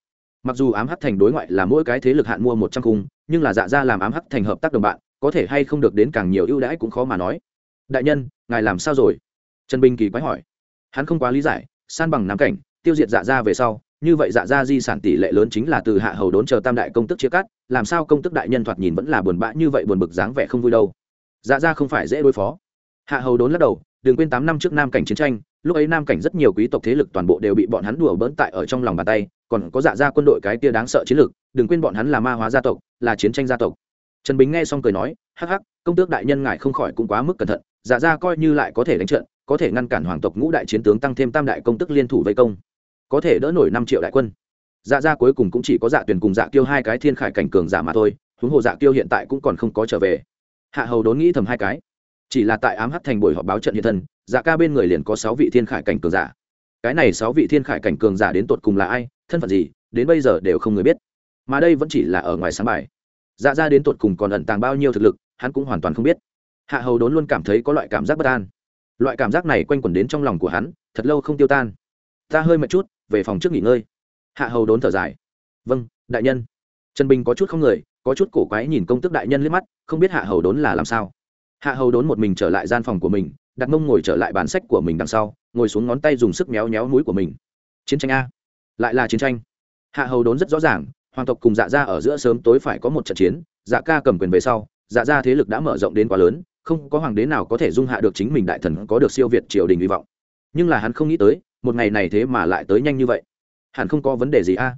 Mặc dù ám hắc thành đối ngoại là mỗi cái thế lực hạn mua một trăm khung, nhưng là dạ ra làm ám hắc thành hợp tác đồng bạn, có thể hay không được đến càng nhiều ưu đãi cũng khó mà nói. Đại nhân, ngài làm sao rồi? Trần bình kỳ quái hỏi. Hắn không quá lý giải san bằng nam cảnh, tiêu diệt dạ ra về sau, như vậy dạ ra di sản tỷ lệ lớn chính là từ hạ hầu đốn chờ tam đại công tức chia cắt, làm sao công tức đại nhân thoạt nhìn vẫn là buồn bã như vậy buồn bực dáng vẻ không vui đâu. Dạ ra không phải dễ đối phó. Hạ hầu đốn lắc đầu, đừng quên tám năm trước nam cảnh chiến tranh, lúc ấy nam cảnh rất nhiều quý tộc thế lực toàn bộ đều bị bọn hắn đùa bỡn tại ở trong lòng bàn tay, còn có dạ ra quân đội cái tia đáng sợ chiến lực đừng quên bọn hắn là ma hóa gia tộc, là chiến tranh gia tộc. Trần bính nghe xong cười nói, hắc hắc, công tước đại nhân ngài không khỏi cũng quá mức cẩn thận dạ ra coi như lại có thể đánh trận có thể ngăn cản hoàng tộc ngũ đại chiến tướng tăng thêm tam đại công tức liên thủ vây công, có thể đỡ nổi năm triệu đại quân. Dạ ra cuối cùng cũng chỉ có dạ tuyển cùng dạ tiêu hai cái thiên khải cảnh cường giả mà thôi, huống hồ dạ tiêu hiện tại cũng còn không có trở về. Hạ hầu đốn nghĩ thầm hai cái. Chỉ là tại ám hắt thành buổi họp báo trận hiện thân dạ ca bên người liền có sáu vị thiên khải cảnh cường giả. Cái này sáu vị thiên khải cảnh cường giả đến tột cùng là ai, thân phận gì, đến bây giờ đều không người biết. Mà đây vẫn chỉ là ở ngoài sáng bài. Dạ ra đến tột cùng còn ẩn tàng bao nhiêu thực lực, hắn cũng hoàn toàn không biết. Hạ hầu đốn luôn cảm thấy có loại cảm giác bất an loại cảm giác này quanh quẩn đến trong lòng của hắn, thật lâu không tiêu tan. Ta hơi mệt chút, về phòng trước nghỉ ngơi. Hạ hầu đốn thở dài. Vâng đại nhân. Trần bình có chút không người, có chút cổ quái nhìn công tức đại nhân liếc mắt, không biết hạ hầu đốn là làm sao. Hạ hầu đốn một mình trở lại gian phòng của mình, đặt mông ngồi trở lại bản sách của mình đằng sau, ngồi xuống ngón tay dùng sức méo méo núi của mình. Chiến tranh a. Lại là chiến tranh. Hạ hầu đốn rất rõ ràng, hoàng tộc cùng dạ gia ở giữa sớm tối phải có một trận chiến dạ ca cầm quyền về sau dạ gia thế lực đã mở rộng đến quá lớn không có hoàng đế nào có thể dung hạ được chính mình đại thần có được siêu việt triều đình hy vọng. Nhưng là hắn không nghĩ tới, một ngày này thế mà lại tới nhanh như vậy. Hẳn không có vấn đề gì a.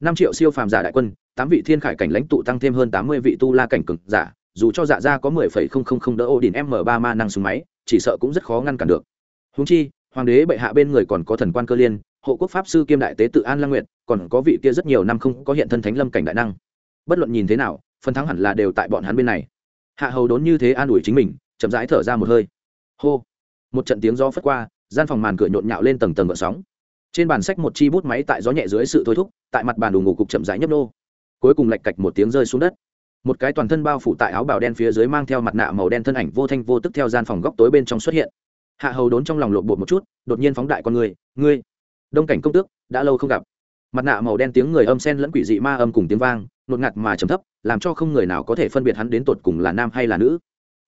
Năm triệu siêu phàm giả đại quân, tám vị thiên khải cảnh lãnh tụ tăng thêm hơn tám mươi vị tu la cảnh cực giả, dù cho dạ gia có mười phẩy không không không đỡ ô đình m ba ma năng súng máy, chỉ sợ cũng rất khó ngăn cản được. Húng chi, hoàng đế bệ hạ bên người còn có thần quan cơ liên, hộ quốc pháp sư kiêm đại tế tự an lang nguyện còn có vị kia rất nhiều năm không có hiện thân thánh lâm cảnh đại năng. Bất luận nhìn thế nào, phần thắng hẳn là đều tại bọn hắn bên này hạ hầu đốn như thế an ủi chính mình, chậm rãi thở ra một hơi. Hô. Một trận tiếng gió phất qua, gian phòng màn cửa nhộn nhạo lên tầng tầng gợn sóng. Trên bàn sách một chi bút máy tại gió nhẹ dưới sự thôi thúc, tại mặt bàn đủ ngủ cục chậm rãi nhấp nô. Cuối cùng lạch cạch một tiếng rơi xuống đất. Một cái toàn thân bao phủ tại áo bào đen phía dưới mang theo mặt nạ màu đen thân ảnh vô thanh vô tức theo gian phòng góc tối bên trong xuất hiện. Hạ hầu đốn trong lòng lộn bột một chút, đột nhiên phóng đại con người, ngươi, đông cảnh công tước, đã lâu không gặp. Mặt nạ màu đen tiếng người âm sen lẫn quỷ dị ma âm cùng tiếng vang nột ngạt mà trầm thấp, làm cho không người nào có thể phân biệt hắn đến tột cùng là nam hay là nữ.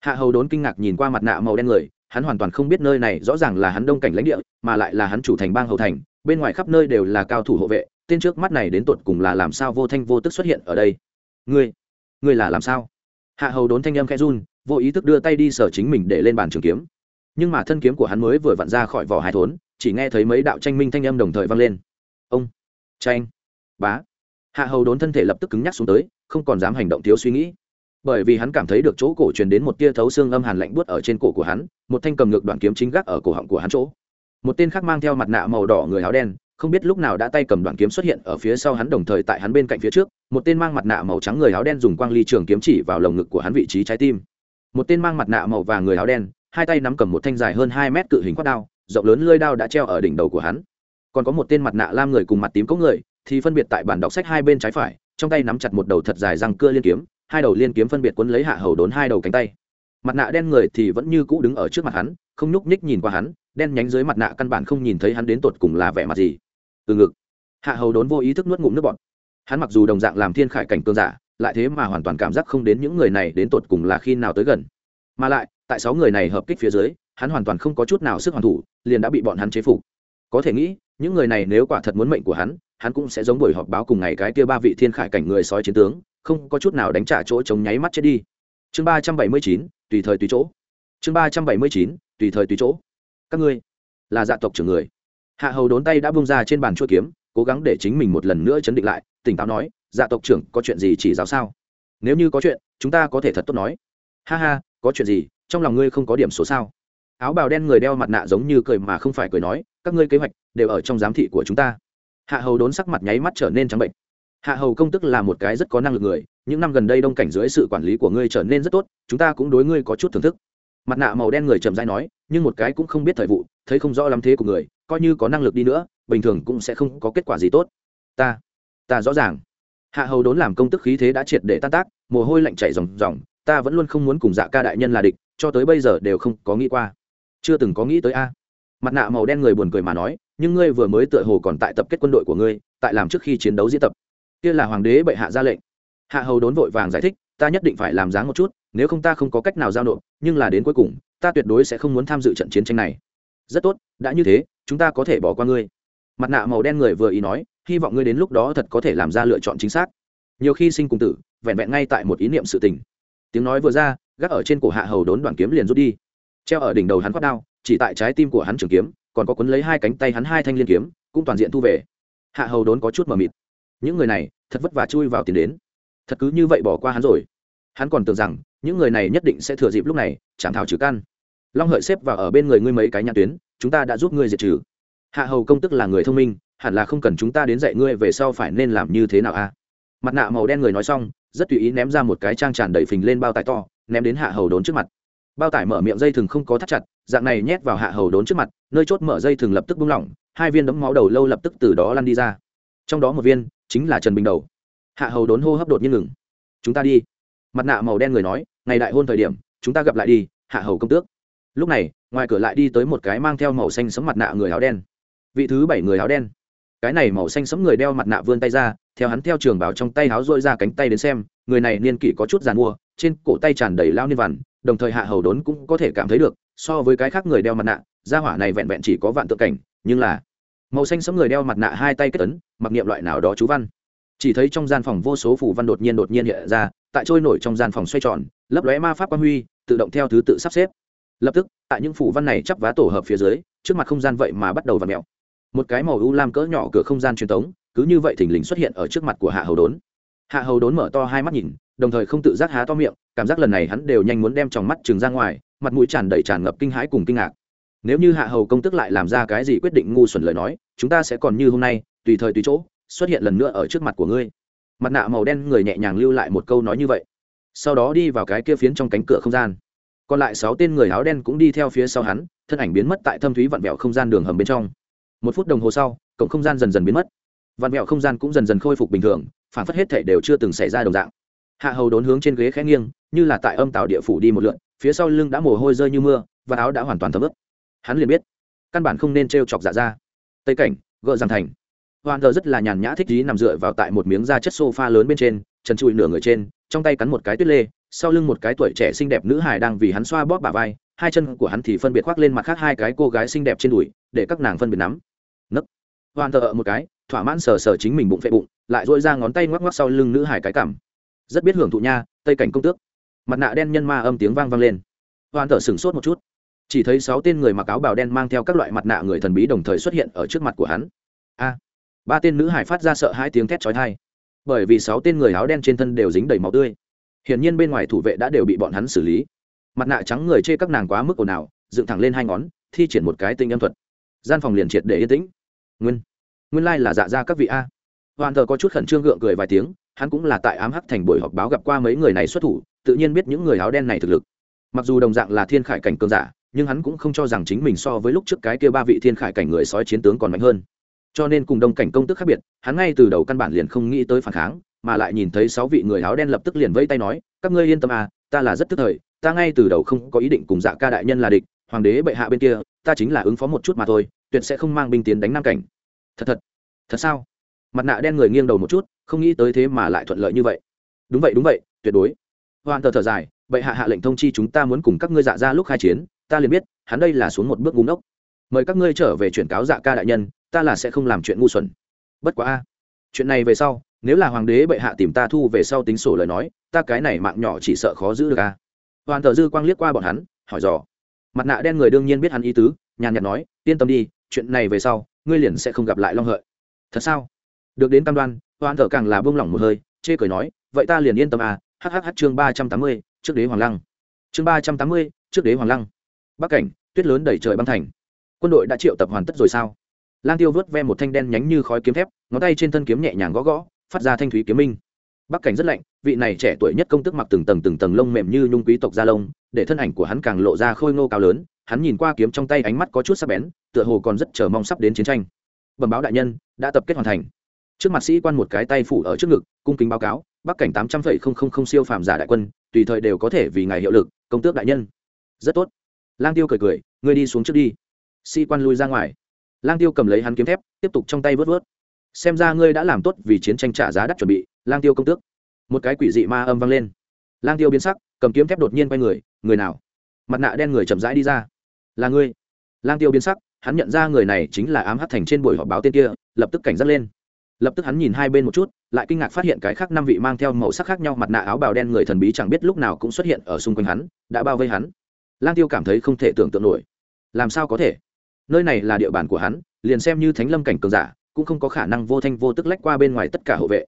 Hạ hầu đốn kinh ngạc nhìn qua mặt nạ màu đen người, hắn hoàn toàn không biết nơi này rõ ràng là hắn đông cảnh lãnh địa, mà lại là hắn chủ thành bang hầu thành, bên ngoài khắp nơi đều là cao thủ hộ vệ, tên trước mắt này đến tột cùng là làm sao vô thanh vô tức xuất hiện ở đây? Ngươi ngươi là làm sao? Hạ hầu đốn thanh âm khẽ run, vô ý thức đưa tay đi sở chính mình để lên bàn trường kiếm. Nhưng mà thân kiếm của hắn mới vừa vặn ra khỏi vỏ hai thốn, chỉ nghe thấy mấy đạo tranh minh thanh âm đồng thời vang lên. Ông, tranh, bá hạ hầu đốn thân thể lập tức cứng nhắc xuống tới, không còn dám hành động thiếu suy nghĩ. Bởi vì hắn cảm thấy được chỗ cổ truyền đến một tia thấu xương âm hàn lạnh buốt ở trên cổ của hắn, một thanh cầm ngược đoạn kiếm chính gác ở cổ họng của hắn chỗ. Một tên khác mang theo mặt nạ màu đỏ người áo đen, không biết lúc nào đã tay cầm đoạn kiếm xuất hiện ở phía sau hắn đồng thời tại hắn bên cạnh phía trước, một tên mang mặt nạ màu trắng người áo đen dùng quang ly trường kiếm chỉ vào lồng ngực của hắn vị trí trái tim. Một tên mang mặt nạ màu vàng người áo đen, hai tay nắm cầm một thanh dài hơn hai mét cự hình quát đao, rộng lớn lơi đao đã treo ở đỉnh đầu của hắn. Còn có một tên mặt nạ lam người cùng mặt tím có người thì phân biệt tại bản đọc sách hai bên trái phải, trong tay nắm chặt một đầu thật dài răng cưa liên kiếm, hai đầu liên kiếm phân biệt quấn lấy hạ hầu đốn hai đầu cánh tay. Mặt nạ đen người thì vẫn như cũ đứng ở trước mặt hắn, không nhúc nhích nhìn qua hắn, đen nhánh dưới mặt nạ căn bản không nhìn thấy hắn đến tột cùng là vẻ mặt gì. Từ ngực, hạ hầu đốn vô ý thức nuốt ngụm nước bọt. Hắn mặc dù đồng dạng làm thiên khải cảnh cương giả, lại thế mà hoàn toàn cảm giác không đến những người này đến tột cùng là khi nào tới gần. Mà lại, tại sáu người này hợp kích phía dưới, hắn hoàn toàn không có chút nào sức hoàn thủ, liền đã bị bọn hắn chế phục. Có thể nghĩ, những người này nếu quả thật muốn mệnh của hắn hắn cũng sẽ giống buổi họp báo cùng ngày cái kia ba vị thiên khải cảnh người sói chiến tướng, không có chút nào đánh trả chỗ chống nháy mắt chết đi. Chương ba trăm bảy mươi chín, tùy thời tùy chỗ. Chương ba trăm bảy mươi chín, tùy thời tùy chỗ. Các ngươi, là dạ tộc trưởng người. Hạ hầu đốn tay đã bung ra trên bàn chuôi kiếm, cố gắng để chính mình một lần nữa chấn định lại, tỉnh táo nói dạ tộc trưởng, có chuyện gì chỉ giáo sao? Nếu như có chuyện, chúng ta có thể thật tốt nói. Ha ha, có chuyện gì, trong lòng ngươi không có điểm số sao? Áo bào đen người đeo mặt nạ giống như cười mà không phải cười nói, các ngươi kế hoạch đều ở trong giám thị của chúng ta hạ hầu đốn sắc mặt nháy mắt trở nên trắng bệnh. Hạ hầu công tức là một cái rất có năng lực người, những năm gần đây đông cảnh dưới sự quản lý của ngươi trở nên rất tốt, chúng ta cũng đối ngươi có chút thưởng thức. Mặt nạ màu đen người trầm dai nói, nhưng một cái cũng không biết thời vụ, thấy không rõ lắm thế của người, coi như có năng lực đi nữa, bình thường cũng sẽ không có kết quả gì tốt. Ta ta rõ ràng. Hạ hầu đốn làm công tức khí thế đã triệt để tan tác, mồ hôi lạnh chảy ròng ròng, ta vẫn luôn không muốn cùng dạ ca đại nhân là địch, cho tới bây giờ đều không có nghĩ qua. Chưa từng có nghĩ tới a. Mặt nạ màu đen người buồn cười mà nói nhưng ngươi vừa mới tựa hồ còn tại tập kết quân đội của ngươi, tại làm trước khi chiến đấu diễn tập. Kia là hoàng đế bệ hạ ra lệnh. Hạ hầu đốn vội vàng giải thích, ta nhất định phải làm dáng một chút, nếu không ta không có cách nào giao nộp, nhưng là đến cuối cùng, ta tuyệt đối sẽ không muốn tham dự trận chiến tranh này. Rất tốt, đã như thế, chúng ta có thể bỏ qua ngươi. Mặt nạ màu đen người vừa ý nói, hy vọng ngươi đến lúc đó thật có thể làm ra lựa chọn chính xác. Nhiều khi sinh cùng tử, vẹn vẹn ngay tại một ý niệm sự tình. Tiếng nói vừa ra, gác ở trên cổ hạ hầu đốn đoàn kiếm liền rút đi. Treo ở đỉnh đầu hắn quát đao, chỉ tại trái tim của hắn trường kiếm còn có cuốn lấy hai cánh tay hắn hai thanh liên kiếm, cũng toàn diện thu về. Hạ hầu đốn có chút mờ mịt. Những người này, thật vất vả chui vào tiền đến. Thật cứ như vậy bỏ qua hắn rồi. Hắn còn tưởng rằng, những người này nhất định sẽ thừa dịp lúc này, chạm thảo trừ căn. Long hợi xếp vào ở bên người ngươi mấy cái nhãn tuyến, chúng ta đã giúp ngươi diệt trừ. Hạ hầu công tức là người thông minh, hẳn là không cần chúng ta đến dạy ngươi về sau phải nên làm như thế nào a? Mặt nạ màu đen người nói xong, rất tùy ý ném ra một cái trang tràn đầy phình lên bao tải to, ném đến hạ hầu đốn trước mặt bao tải mở miệng dây thừng không có thắt chặt, dạng này nhét vào hạ hầu đốn trước mặt, nơi chốt mở dây thừng lập tức bung lỏng, hai viên đấm máu đầu lâu lập tức từ đó lăn đi ra. Trong đó một viên chính là trần bình đầu. Hạ hầu đốn hô hấp đột nhiên ngừng. Chúng ta đi. Mặt nạ màu đen người nói, ngày đại hôn thời điểm, chúng ta gặp lại đi, hạ hầu công tước. Lúc này, ngoài cửa lại đi tới một cái mang theo màu xanh sấm mặt nạ người áo đen. Vị thứ bảy người áo đen. Cái này màu xanh sấm người đeo mặt nạ vươn tay ra, theo hắn theo trường bảo trong tay áo dội ra cánh tay đến xem, người này niên kỷ có chút giàn mua trên cổ tay tràn đầy lao niên vằn đồng thời hạ hầu đốn cũng có thể cảm thấy được, so với cái khác người đeo mặt nạ, gia hỏa này vẹn vẹn chỉ có vạn tượng cảnh, nhưng là màu xanh sống người đeo mặt nạ hai tay kết ấn mặc niệm loại nào đó chú văn. Chỉ thấy trong gian phòng vô số phủ văn đột nhiên đột nhiên hiện ra, tại trôi nổi trong gian phòng xoay tròn, lấp lóe ma pháp quan huy, tự động theo thứ tự sắp xếp. Lập tức, tại những phủ văn này chắp vá tổ hợp phía dưới, trước mặt không gian vậy mà bắt đầu v ặ mẹo một cái màu u lam cỡ nhỏ cửa không gian truyền thống cứ như vậy thình lình xuất hiện ở trước mặt của hạ hầu đốn. Hạ hầu đốn mở to hai mắt nhìn đồng thời không tự giác há to miệng, cảm giác lần này hắn đều nhanh muốn đem tròng mắt trừng ra ngoài, mặt mũi tràn đầy tràn ngập kinh hãi cùng kinh ngạc. Nếu như hạ hầu công tức lại làm ra cái gì quyết định ngu xuẩn lời nói, chúng ta sẽ còn như hôm nay, tùy thời tùy chỗ, xuất hiện lần nữa ở trước mặt của ngươi. Mặt nạ màu đen người nhẹ nhàng lưu lại một câu nói như vậy. Sau đó đi vào cái kia phiến trong cánh cửa không gian. Còn lại sáu tên người áo đen cũng đi theo phía sau hắn, thân ảnh biến mất tại thâm thúy vặn vẹo không gian đường hầm bên trong. Một phút đồng hồ sau, cổng không gian dần dần biến mất. Vặn vẹo không gian cũng dần dần khôi phục bình thường, phản phất hết thể đều chưa từng xảy ra đồng dạng hạ hầu đốn hướng trên ghế khẽ nghiêng, như là tại âm tạo địa phủ đi một lượn, phía sau lưng đã mồ hôi rơi như mưa, và áo đã hoàn toàn thấm ướt. Hắn liền biết, căn bản không nên t r e o chọc dạ ra tây cảnh, gợ giang thành. Hoàn thờ rất là nhàn nhã thích ý nằm dựa vào tại một miếng da chất sofa lớn bên trên, trần trụi nửa người trên, trong tay cắn một cái tuyết lê, sau lưng một cái tuổi trẻ xinh đẹp nữ hài đang vì hắn xoa bóp bả vai, hai chân của hắn thì phân biệt khoác lên mặt khác hai cái cô gái xinh đẹp trên đùi, để các nàng phân biệt nắm. Nấc. Hoàn thờ một cái, thỏa mãn sờ sờ chính mình bụng phệ bụng, lại dội ra ngón tay ngoắc ngoắc sau lưng nữ hài cái cảm rất biết hưởng thụ nha, tây cảnh công tước. Mặt nạ đen nhân ma âm tiếng vang vang lên. Hoàn thở sửng sốt một chút. Chỉ thấy sáu tên người mặc áo bào đen mang theo các loại mặt nạ người thần bí đồng thời xuất hiện ở trước mặt của hắn. A! Ba tên nữ hải phát ra sợ hai tiếng thét trói thai bởi vì sáu tên người áo đen trên thân đều dính đầy máu tươi. Hiển nhiên bên ngoài thủ vệ đã đều bị bọn hắn xử lý. Mặt nạ trắng người chê các nàng quá mức ồn ào, dựng thẳng lên hai ngón, thi triển một cái tinh âm thuật. Gian phòng liền triệt để yên tĩnh. Nguyên. Nguyên lai、like、là dạ ra các vị a hoàn thờ có chút khẩn trương gượng cười vài tiếng, hắn cũng là tại ám hắc thành buổi họp báo gặp qua mấy người này xuất thủ, tự nhiên biết những người áo đen này thực lực. Mặc dù đồng dạng là thiên khải cảnh cường giả, nhưng hắn cũng không cho rằng chính mình so với lúc trước cái kia ba vị thiên khải cảnh người sói chiến tướng còn mạnh hơn. Cho nên cùng đông cảnh công tức khác biệt, hắn ngay từ đầu căn bản liền không nghĩ tới phản kháng, mà lại nhìn thấy sáu vị người áo đen lập tức liền vây tay nói, các ngươi yên tâm à ta là rất tức thời, ta ngay từ đầu không có ý định cùng dạ ca đại nhân là địch, hoàng đế bệ hạ bên kia, ta chính là ứng phó một chút mà thôi, tuyệt sẽ không mang binh tiến đánh nam cảnh. Thật thật thật sao? Mặt nạ đen người nghiêng đầu một chút, không nghĩ tới thế mà lại thuận lợi như vậy. Đúng vậy đúng vậy, tuyệt đối. Hoàn thờ thở dài, bệ hạ hạ lệnh thông chi chúng ta muốn cùng các ngươi dạ ra lúc khai chiến, ta liền biết, hắn đây là xuống một bước ngu ngốc. Mời các ngươi trở về chuyển cáo dạ ca đại nhân, ta là sẽ không làm chuyện ngu xuẩn. Bất quá a chuyện này về sau, nếu là hoàng đế bệ hạ tìm ta thu về sau tính sổ lời nói, ta cái này mạng nhỏ chỉ sợ khó giữ được à? a hoàn thờ dư quang liếc qua bọn hắn, hỏi dò. Mặt nạ đen người đương nhiên biết hắn ý tứ, nhàn nhạt nói, yên tâm đi, chuyện này về sau, ngươi liền sẽ không gặp lại long hợi. Thật sao? Được đến cam đoan hoàn thở càng là buông lỏng một hơi, chê cười nói, vậy ta liền yên tâm à hhh chương ba trăm tám mươi, trước đế hoàng lăng. Chương ba trăm tám mươi, trước đế hoàng lăng. Bắc cảnh, tuyết lớn đầy trời băng thành. Quân đội đã triệu tập hoàn tất rồi sao? Lang tiêu vớt ve một thanh đen nhánh như khói kiếm thép, ngón tay trên thân kiếm nhẹ nhàng gõ gõ, phát ra thanh thúy kiếm minh. Bắc cảnh rất lạnh, vị này trẻ tuổi nhất công tức mặc từng tầng từng tầng lông mềm như nhung quý tộc da lông, để thân ảnh của hắn càng lộ ra khôi ngô cao lớn, hắn nhìn qua kiếm trong tay ánh mắt có chút sắc bén, tựa hồ còn rất chờ mong sắp đến chiến tranh. Bẩm báo đại nhân, đã tập kết hoàn thành trước mặt sĩ quan một cái tay phủ ở trước ngực, cung kính báo cáo, bắc cảnh tám trăm linh siêu phàm giả đại quân, tùy thời đều có thể vì ngài hiệu lực, công tước đại nhân. Rất tốt. Lang tiêu cười cười, ngươi đi xuống trước đi. Sĩ quan lui ra ngoài. Lang tiêu cầm lấy hắn kiếm thép, tiếp tục trong tay vớt vớt. Xem ra ngươi đã làm tốt vì chiến tranh trả giá đắt chuẩn bị, lang tiêu công tước. Một cái quỷ dị ma âm vang lên. Lang tiêu biến sắc, cầm kiếm thép đột nhiên quay người người nào? Mặt nạ đen người chậm rãi đi ra. Là ngươi. Lang tiêu biến sắc, hắn nhận ra người này chính là ám hắt thành trên buổi họp báo tên kia, lập tức cảnh giác lên lập tức hắn nhìn hai bên một chút, lại kinh ngạc phát hiện cái khác năm vị mang theo màu sắc khác nhau mặt nạ áo bào đen người thần bí chẳng biết lúc nào cũng xuất hiện ở xung quanh hắn, đã bao vây hắn. Lang tiêu cảm thấy không thể tưởng tượng nổi. Làm sao có thể? Nơi này là địa bàn của hắn, liền xem như thánh lâm cảnh cường giả, cũng không có khả năng vô thanh vô tức lách qua bên ngoài tất cả hộ vệ.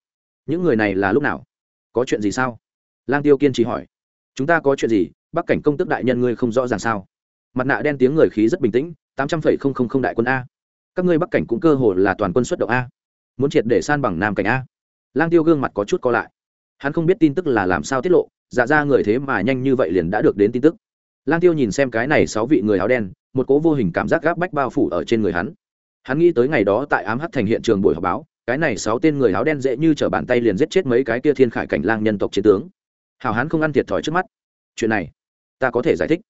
Những người này là lúc nào? Có chuyện gì sao? Lang tiêu kiên trì hỏi. Chúng ta có chuyện gì? Bắc cảnh công tức đại nhân ngươi không rõ ràng sao? Mặt nạ đen tiếng người khí rất bình tĩnh, tám trăm phẩy không không không đại quân a. Các ngươi bắc cảnh cũng cơ hồ là toàn quân xuất động a muốn triệt để san bằng nam cảnh a. Lang tiêu gương mặt có chút co lại. Hắn không biết tin tức là làm sao tiết lộ dạ ra người thế mà nhanh như vậy liền đã được đến tin tức. Lang tiêu nhìn xem cái này sáu vị người áo đen, một cố vô hình cảm giác gáp bách bao phủ ở trên người hắn. Hắn nghĩ tới ngày đó tại ám hắt thành hiện trường buổi họp báo, cái này sáu tên người áo đen dễ như t bàn tay liền giết chết mấy cái kia thiên khải cảnh lang nhân tộc chiến tướng. Hào hắn không ăn thiệt thòi trước mắt. Chuyện này, ta có thể giải thích.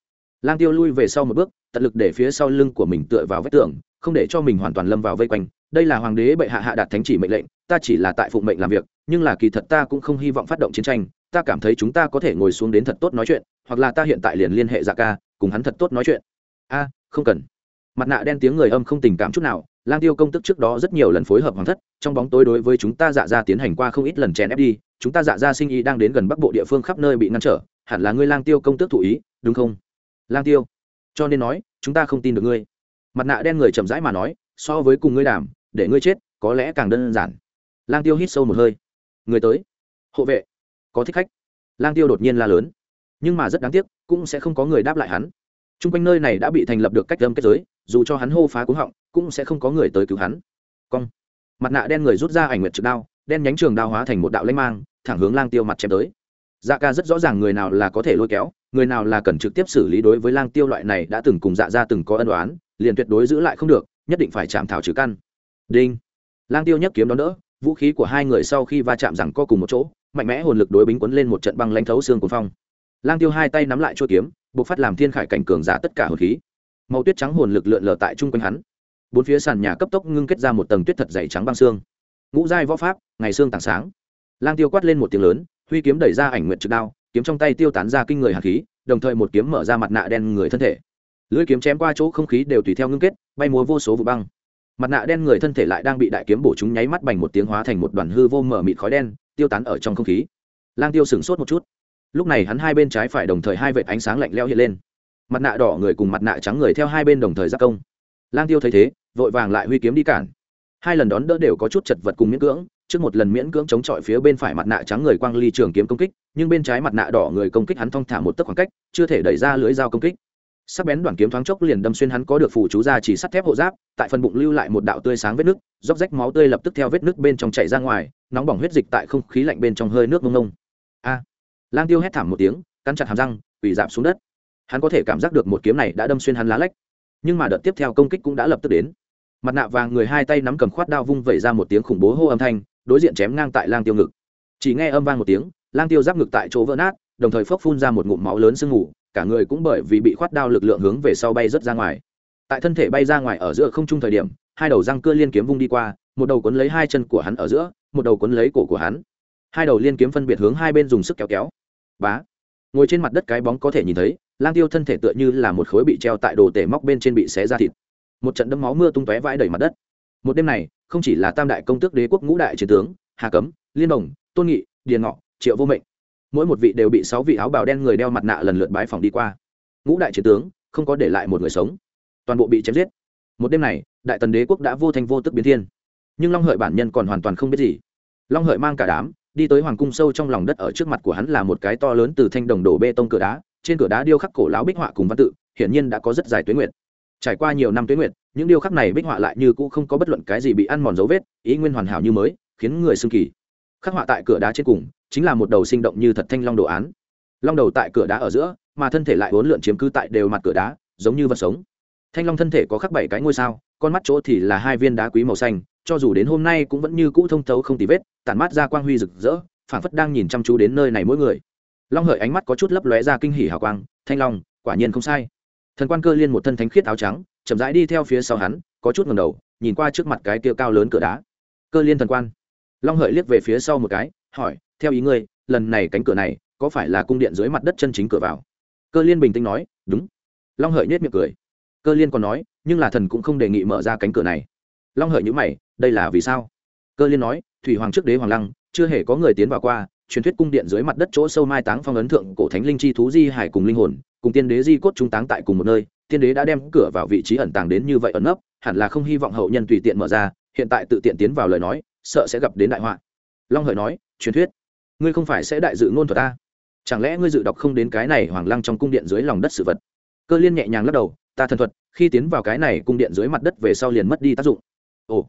Lang tiêu lui về sau một bước, tận lực để phía sau lưng của mình tựa vào vách tường, không để cho mình hoàn toàn lâm vào vây quanh đây là hoàng đế bệ hạ hạ đạt thánh chỉ mệnh lệnh, ta chỉ là tại phụng mệnh làm việc, nhưng là kỳ thật ta cũng không hy vọng phát động chiến tranh, ta cảm thấy chúng ta có thể ngồi xuống đến thật tốt nói chuyện, hoặc là ta hiện tại liền liên hệ dạ ca, cùng hắn thật tốt nói chuyện. A, không cần. Mặt nạ đen tiếng người âm không tình cảm chút nào, lang tiêu công tức trước đó rất nhiều lần phối hợp hoàng thất, trong bóng tối đối với chúng ta dạ ra tiến hành qua không ít lần chèn ép đi, chúng ta dạ ra sinh ý đang đến gần bắc bộ địa phương khắp nơi bị ngăn trở, hẳn là ngươi lang tiêu công tước thụ ý, đúng không? Lang tiêu, cho nên nói, chúng ta không tin được ngươi. Mặt nạ đen người chậm rãi mà nói, so với cùng ngươi đàm để ngươi chết, có lẽ càng đơn giản. Lang tiêu hít sâu một hơi. Người tới. Hộ vệ. Có thích khách. Lang tiêu đột nhiên la lớn. Nhưng mà rất đáng tiếc, cũng sẽ không có người đáp lại hắn. T r u n g quanh nơi này đã bị thành lập được cách âm kết giới, dù cho hắn hô phá cúng họng, cũng sẽ không có người tới cứu hắn. Cong. Mặt nạ đen người rút ra ảnh nguyệt trực đao, đen nhánh trường đao hóa thành một đạo lanh mang, thẳng hướng lang tiêu mặt chém tới. Dạ ca rất rõ ràng người nào là có thể lôi kéo, người nào là cần trực tiếp xử lý đối với lang tiêu loại này đã từng cùng dạ ra từng có ân đoán liền tuyệt đối giữ lại không được, nhất định phải chạm thảo trừ căn đinh. Lang tiêu nhấc kiếm đón đỡ, vũ khí của hai người sau khi va chạm rằng co cùng một chỗ, mạnh mẽ hồn lực đối bính quấn lên một trận băng lãnh thấu xương cuồng phong. Lang tiêu hai tay nắm lại chuôi kiếm buộc phát làm thiên khải cảnh cường giả tất cả hồn khí. Màu tuyết trắng hồn lực lượn lờ tại chung quanh hắn. Bốn phía sàn nhà cấp tốc ngưng kết ra một tầng tuyết thật dày trắng băng xương. Ngũ giai võ pháp, ngày xương tảng sáng. Lang tiêu quát lên một tiếng lớn, huy kiếm đẩy ra ảnh nguyện trực đao, kiếm trong tay tiêu tán ra kinh người hạt khí, đồng thời một kiếm mở ra mặt nạ đen người thân thể. Lưỡi kiếm chém qua chỗ không khí đều tùy theo ngưng kết, bay múa vô số vụ băng mặt nạ đen người thân thể lại đang bị đại kiếm bổ chúng nháy mắt bành một tiếng hóa thành một đoàn hư vô mở mịt khói đen, tiêu tán ở trong không khí. Lang tiêu sửng sốt một chút. Lúc này hắn hai bên trái phải đồng thời hai vệt ánh sáng lạnh leo hiện lên. Mặt nạ đỏ người cùng mặt nạ trắng người theo hai bên đồng thời giác công. Lang tiêu thấy thế, vội vàng lại huy kiếm đi cản. Hai lần đón đỡ đều có chút chật vật cùng miễn cưỡng, trước một lần miễn cưỡng chống chọi phía bên phải mặt nạ trắng người quang ly trường kiếm công kích, nhưng bên trái mặt nạ đỏ người công kích hắn thong thả một tấc khoảng cách, chưa thể đẩy ra lưới dao công kích sắc bén đoạn kiếm thoáng chốc liền đâm xuyên hắn có được phủ chú ra chỉ sắt thép hộ giáp, tại phần bụng lưu lại một đạo tươi sáng vết nước róc rách máu tươi lập tức theo vết nước bên trong chảy ra ngoài, nóng bỏng huyết dịch tại không khí lạnh bên trong hơi nước mông ngông. A! Lang tiêu hét thảm một tiếng, cắn chặt hàm răng, quỳ giảm xuống đất. Hắn có thể cảm giác được một kiếm này đã đâm xuyên hắn lá lách. Nhưng mà đợt tiếp theo công kích cũng đã lập tức đến. Mặt nạ vàng người hai tay nắm cầm khoát đao vung vẩy ra một tiếng khủng bố hô âm thanh, đối diện chém ngang tại lang tiêu ngực. Chỉ nghe âm vang một tiếng, lang tiêu giáp ngực tại chỗ vỡ nát, đồng thời phốc phun ra một ngụm máu lớn sương ngủ cả người cũng bởi vì bị khoát đao lực lượng hướng về sau bay rớt ra ngoài. Tại thân thể bay ra ngoài ở giữa không trung thời điểm, hai đầu răng cưa liên kiếm vung đi qua, một đầu cuốn lấy hai chân của hắn ở giữa, một đầu cuốn lấy cổ của hắn. Hai đầu liên kiếm phân biệt hướng hai bên dùng sức kéo kéo. Bá. Ngồi trên mặt đất cái bóng có thể nhìn thấy, lang tiêu thân thể tựa như là một khối bị treo tại đồ tể móc bên trên bị xé ra thịt. Một trận đấm máu mưa tung tóe vãi đầy mặt đất. Một đêm này, không chỉ là tam đại công tước đế quốc ngũ đại chiến tướng, hà cấm, liên đồng, tôn nghị, điền ngọ, triệu vô mệnh mỗi một vị đều bị sáu vị áo bào đen người đeo mặt nạ lần lượt bái phòng đi qua. Ngũ đại chiến tướng, không có để lại một người sống. Toàn bộ bị chém giết. Một đêm này, đại tần đế quốc đã vô thành vô tức biến thiên. Nhưng long hợi bản nhân còn hoàn toàn không biết gì. Long hợi mang cả đám, đi tới hoàng cung sâu trong lòng đất ở trước mặt của hắn là một cái to lớn từ thanh đồng đổ bê tông cửa đá, trên cửa đá điêu khắc cổ lão bích họa cùng văn tự, hiển nhiên đã có rất dài tuyến nguyệt. Trải qua nhiều năm tuyến nguyệt, những điêu khắc này bích họa lại như cũ không có bất luận cái gì bị ăn mòn dấu vết, ý nguyên hoàn hảo như mới, khiến người xưng kỳ khắc họa tại cửa đá trên cùng, chính là một đầu sinh động như thật thanh long đồ án. Long đầu tại cửa đá ở giữa, mà thân thể lại uốn lượn chiếm cứ tại đều mặt cửa đá, giống như vật sống. Thanh long thân thể có khắc bảy cái ngôi sao, con mắt chỗ thì là hai viên đá quý màu xanh, cho dù đến hôm nay cũng vẫn như cũ thông thấu không tì vết, tản mát ra quang huy rực rỡ, phảng phất đang nhìn chăm chú đến nơi này mỗi người. Long hợi ánh mắt có chút lấp lóe ra kinh hỉ hào quang, thanh long, quả nhiên không sai. Thần quan cơ liên một thân thánh khiết áo trắng, chậm rãi đi theo phía sau hắn, có chút ngầm đầu, nhìn qua trước mặt cái kia cao lớn cửa đá. Cơ liên thần quan long hợi liếc về phía sau một cái, hỏi, theo ý ngươi, lần này cánh cửa này có phải là cung điện dưới mặt đất chân chính cửa vào? Cơ liên bình tĩnh nói, đúng. Long hợi nhếch miệng cười. Cơ liên còn nói, nhưng là thần cũng không đề nghị mở ra cánh cửa này. Long hợi nhữ mày, đây là vì sao? Cơ liên nói, thủy hoàng trước đế hoàng lăng, chưa hề có người tiến vào qua, truyền thuyết cung điện dưới mặt đất chỗ sâu mai táng phong ấn thượng cổ thánh linh chi thú di hải cùng linh hồn, cùng tiên đế di cốt trung táng tại cùng một nơi, tiên đế đã đem cửa vào vị trí ẩn tàng đến như vậy ẩn nấp, hẳn là không hy vọng hậu nhân tùy tiện mở ra, hiện tại tự tiện tiến vào lời nói sợ sẽ gặp đến đại họa. Long hợi nói, truyền thuyết, ngươi không phải sẽ đại dự ngôn thuật ta. Chẳng lẽ ngươi dự đọc không đến cái này hoàng lăng trong cung điện dưới lòng đất sự vật? Cơ liên nhẹ nhàng lắc đầu, ta thần thuật, khi tiến vào cái này cung điện dưới mặt đất về sau liền mất đi tác dụng. Ồ.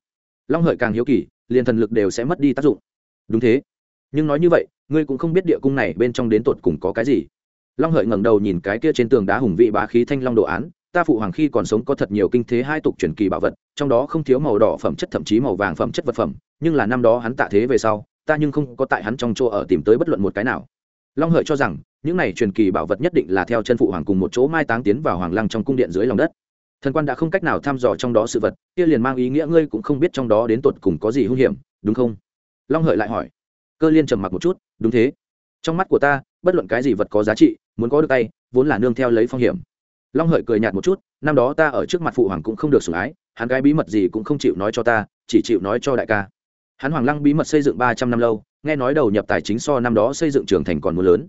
Long hợi càng hiếu kỳ, liền thần lực đều sẽ mất đi tác dụng. Đúng thế. Nhưng nói như vậy, ngươi cũng không biết địa cung này bên trong đến tột cùng có cái gì. Long hợi ngẩng đầu nhìn cái kia trên tường đá hùng vị bá khí thanh long đồ án ta phụ hoàng khi còn sống có thật nhiều kinh thế hai tục truyền kỳ bảo vật, trong đó không thiếu màu đỏ phẩm chất thậm chí màu vàng phẩm chất vật phẩm, nhưng là năm đó hắn tạ thế về sau, ta nhưng không có tại hắn trong chỗ ở tìm tới bất luận một cái nào. Long hợi cho rằng, những này truyền kỳ bảo vật nhất định là theo chân phụ hoàng cùng một chỗ mai táng tiến vào hoàng lăng trong cung điện dưới lòng đất. Thần quan đã không cách nào thăm dò trong đó sự vật, kia liền mang ý nghĩa ngươi cũng không biết trong đó đến tột cùng có gì hung hiểm, đúng không? Long hợi lại hỏi. Cơ liên trầm mặc một chút, đúng thế. Trong mắt của ta, bất luận cái gì vật có giá trị, muốn có được tay, vốn là nương theo lấy phong hiểm long hợi cười nhạt một chút, năm đó ta ở trước mặt phụ hoàng cũng không được sủng ái, hắn cái bí mật gì cũng không chịu nói cho ta, chỉ chịu nói cho đại ca. Hắn hoàng lăng bí mật xây dựng ba trăm năm lâu, nghe nói đầu nhập tài chính so năm đó xây dựng trường thành còn mưa lớn.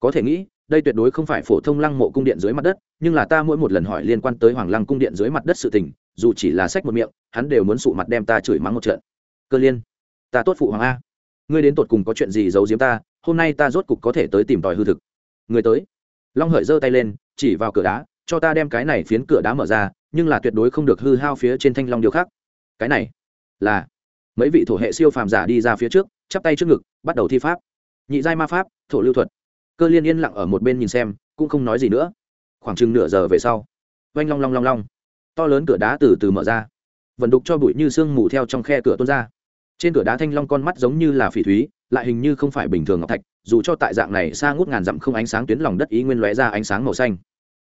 Có thể nghĩ, đây tuyệt đối không phải phổ thông lăng mộ cung điện dưới mặt đất, nhưng là ta mỗi một lần hỏi liên quan tới hoàng lăng cung điện dưới mặt đất sự tình, dù chỉ là sách một miệng, hắn đều muốn sụ mặt đem ta chửi mắng một trận. Cơ liên, ta tốt phụ hoàng a. Ngươi đến tột cùng có chuyện gì giấu giếm ta, hôm nay ta rốt cục có thể tới tìm tòi hư thực. Người tới. Long hợi giơ tay lên, chỉ vào cửa đá cho ta đem cái này phiến cửa đá mở ra, nhưng là tuyệt đối không được hư hao phía trên thanh long điều khác. Cái này là mấy vị thổ hệ siêu phàm giả đi ra phía trước, chắp tay trước ngực, bắt đầu thi pháp. Nhị giai ma pháp, thổ lưu thuật. Cơ liên yên lặng ở một bên nhìn xem, cũng không nói gì nữa. Khoảng chừng nửa giờ về sau, oanh long long long long, to lớn cửa đá từ từ mở ra. Vận đục cho bụi như sương mù theo trong khe cửa tuôn ra. Trên cửa đá thanh long con mắt giống như là phỉ thúy, lại hình như không phải bình thường ngọc thạch, dù cho tại dạng này xa ngút ngàn dặm không ánh sáng tuyến lòng đất ý nguyên lóe ra ánh sáng màu xanh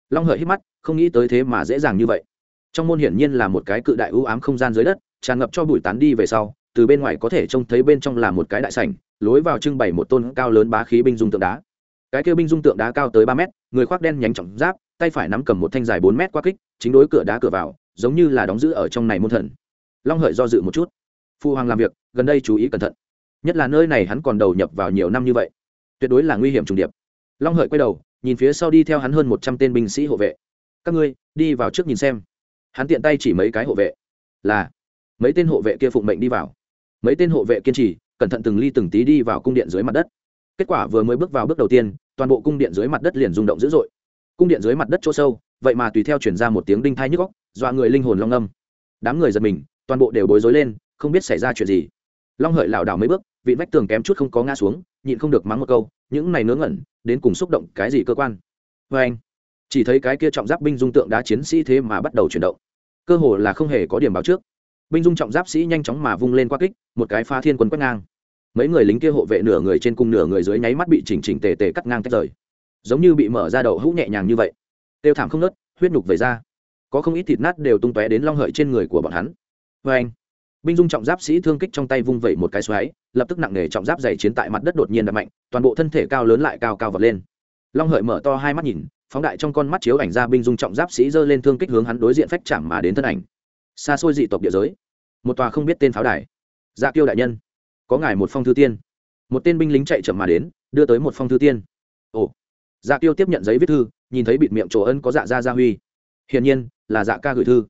long hợi hít mắt, không nghĩ tới thế mà dễ dàng như vậy. Trong môn hiển nhiên là một cái cự đại ưu ám không gian dưới đất, tràn ngập cho bụi tán đi về sau, từ bên ngoài có thể trông thấy bên trong là một cái đại sảnh, lối vào trưng bày một tôn cao lớn bá khí binh dung tượng đá. Cái kêu binh dung tượng đá cao tới ba mét, người khoác đen nhánh trọng giáp, tay phải nắm cầm một thanh dài bốn mét qua kích, chính đối cửa đá cửa vào, giống như là đóng giữ ở trong này môn thần. Long hợi do dự một chút. Phu hoàng làm việc, gần đây chú ý cẩn thận. Nhất là nơi này hắn còn đầu nhập vào nhiều năm như vậy. Tuyệt đối là nguy hiểm trùng điệp. Long hợi quay đầu nhìn phía sau đi theo hắn hơn một trăm tên binh sĩ hộ vệ. Các ngươi, đi vào trước nhìn xem. Hắn tiện tay chỉ mấy cái hộ vệ. Là, mấy tên hộ vệ kia phụng mệnh đi vào. Mấy tên hộ vệ kiên trì, cẩn thận từng ly từng tí đi vào cung điện dưới mặt đất. Kết quả vừa mới bước vào bước đầu tiên, toàn bộ cung điện dưới mặt đất liền rung động dữ dội. Cung điện dưới mặt đất chỗ sâu, vậy mà tùy theo chuyển ra một tiếng đinh thai nhức góc dọa người linh hồn long âm đám người giật mình, toàn bộ đều bối rối lên, không biết xảy ra chuyện gì. Long hợi lảo đảo mấy bước, vị vách tường kém chút không có ngã xuống, nhịn không được mắng một câu, những này ngớ ngẩn đến cùng xúc động cái gì cơ quan? Vê anh, chỉ thấy cái kia trọng giáp binh dung tượng đá chiến sĩ thế mà bắt đầu chuyển động. Cơ hồ là không hề có điểm báo trước. Binh dung trọng giáp sĩ nhanh chóng mà vung lên qua kích, một cái pha thiên quân quét ngang. Mấy người lính kia hộ vệ nửa người trên cung nửa người dưới nháy mắt bị chỉnh chỉnh tề tề cắt ngang tách rời. Giống như bị mở ra đầu hũ nhẹ nhàng như vậy. Tiêu thảm không nớt, huyết nhục về ra. Có không ít thịt nát đều tung tóe đến long hợi trên người của bọn hắn. Vê anh binh dung trọng giáp sĩ thương kích trong tay vung vẩy một cái xoáy, lập tức nặng nề trọng giáp dày chiến tại mặt đất đột nhiên đập mạnh, toàn bộ thân thể cao lớn lại cao cao vật lên. Long hợi mở to hai mắt nhìn, phóng đại trong con mắt chiếu ảnh ra binh dung trọng giáp sĩ giơ lên thương kích hướng hắn đối diện phách chạm mà đến thân ảnh. Xa xôi dị tộc địa giới. Một tòa không biết tên pháo đài. Dạ kiêu đại nhân, có ngài một phong thư tiên. Một tên binh lính chạy chậm mà đến, đưa tới một phong thư tiên. Ồ. Dạ kiêu tiếp nhận giấy viết thư, nhìn thấy bịt miệng chỗ ân có dạ gia gia huy. Hiển nhiên, là dạ ca gửi thư.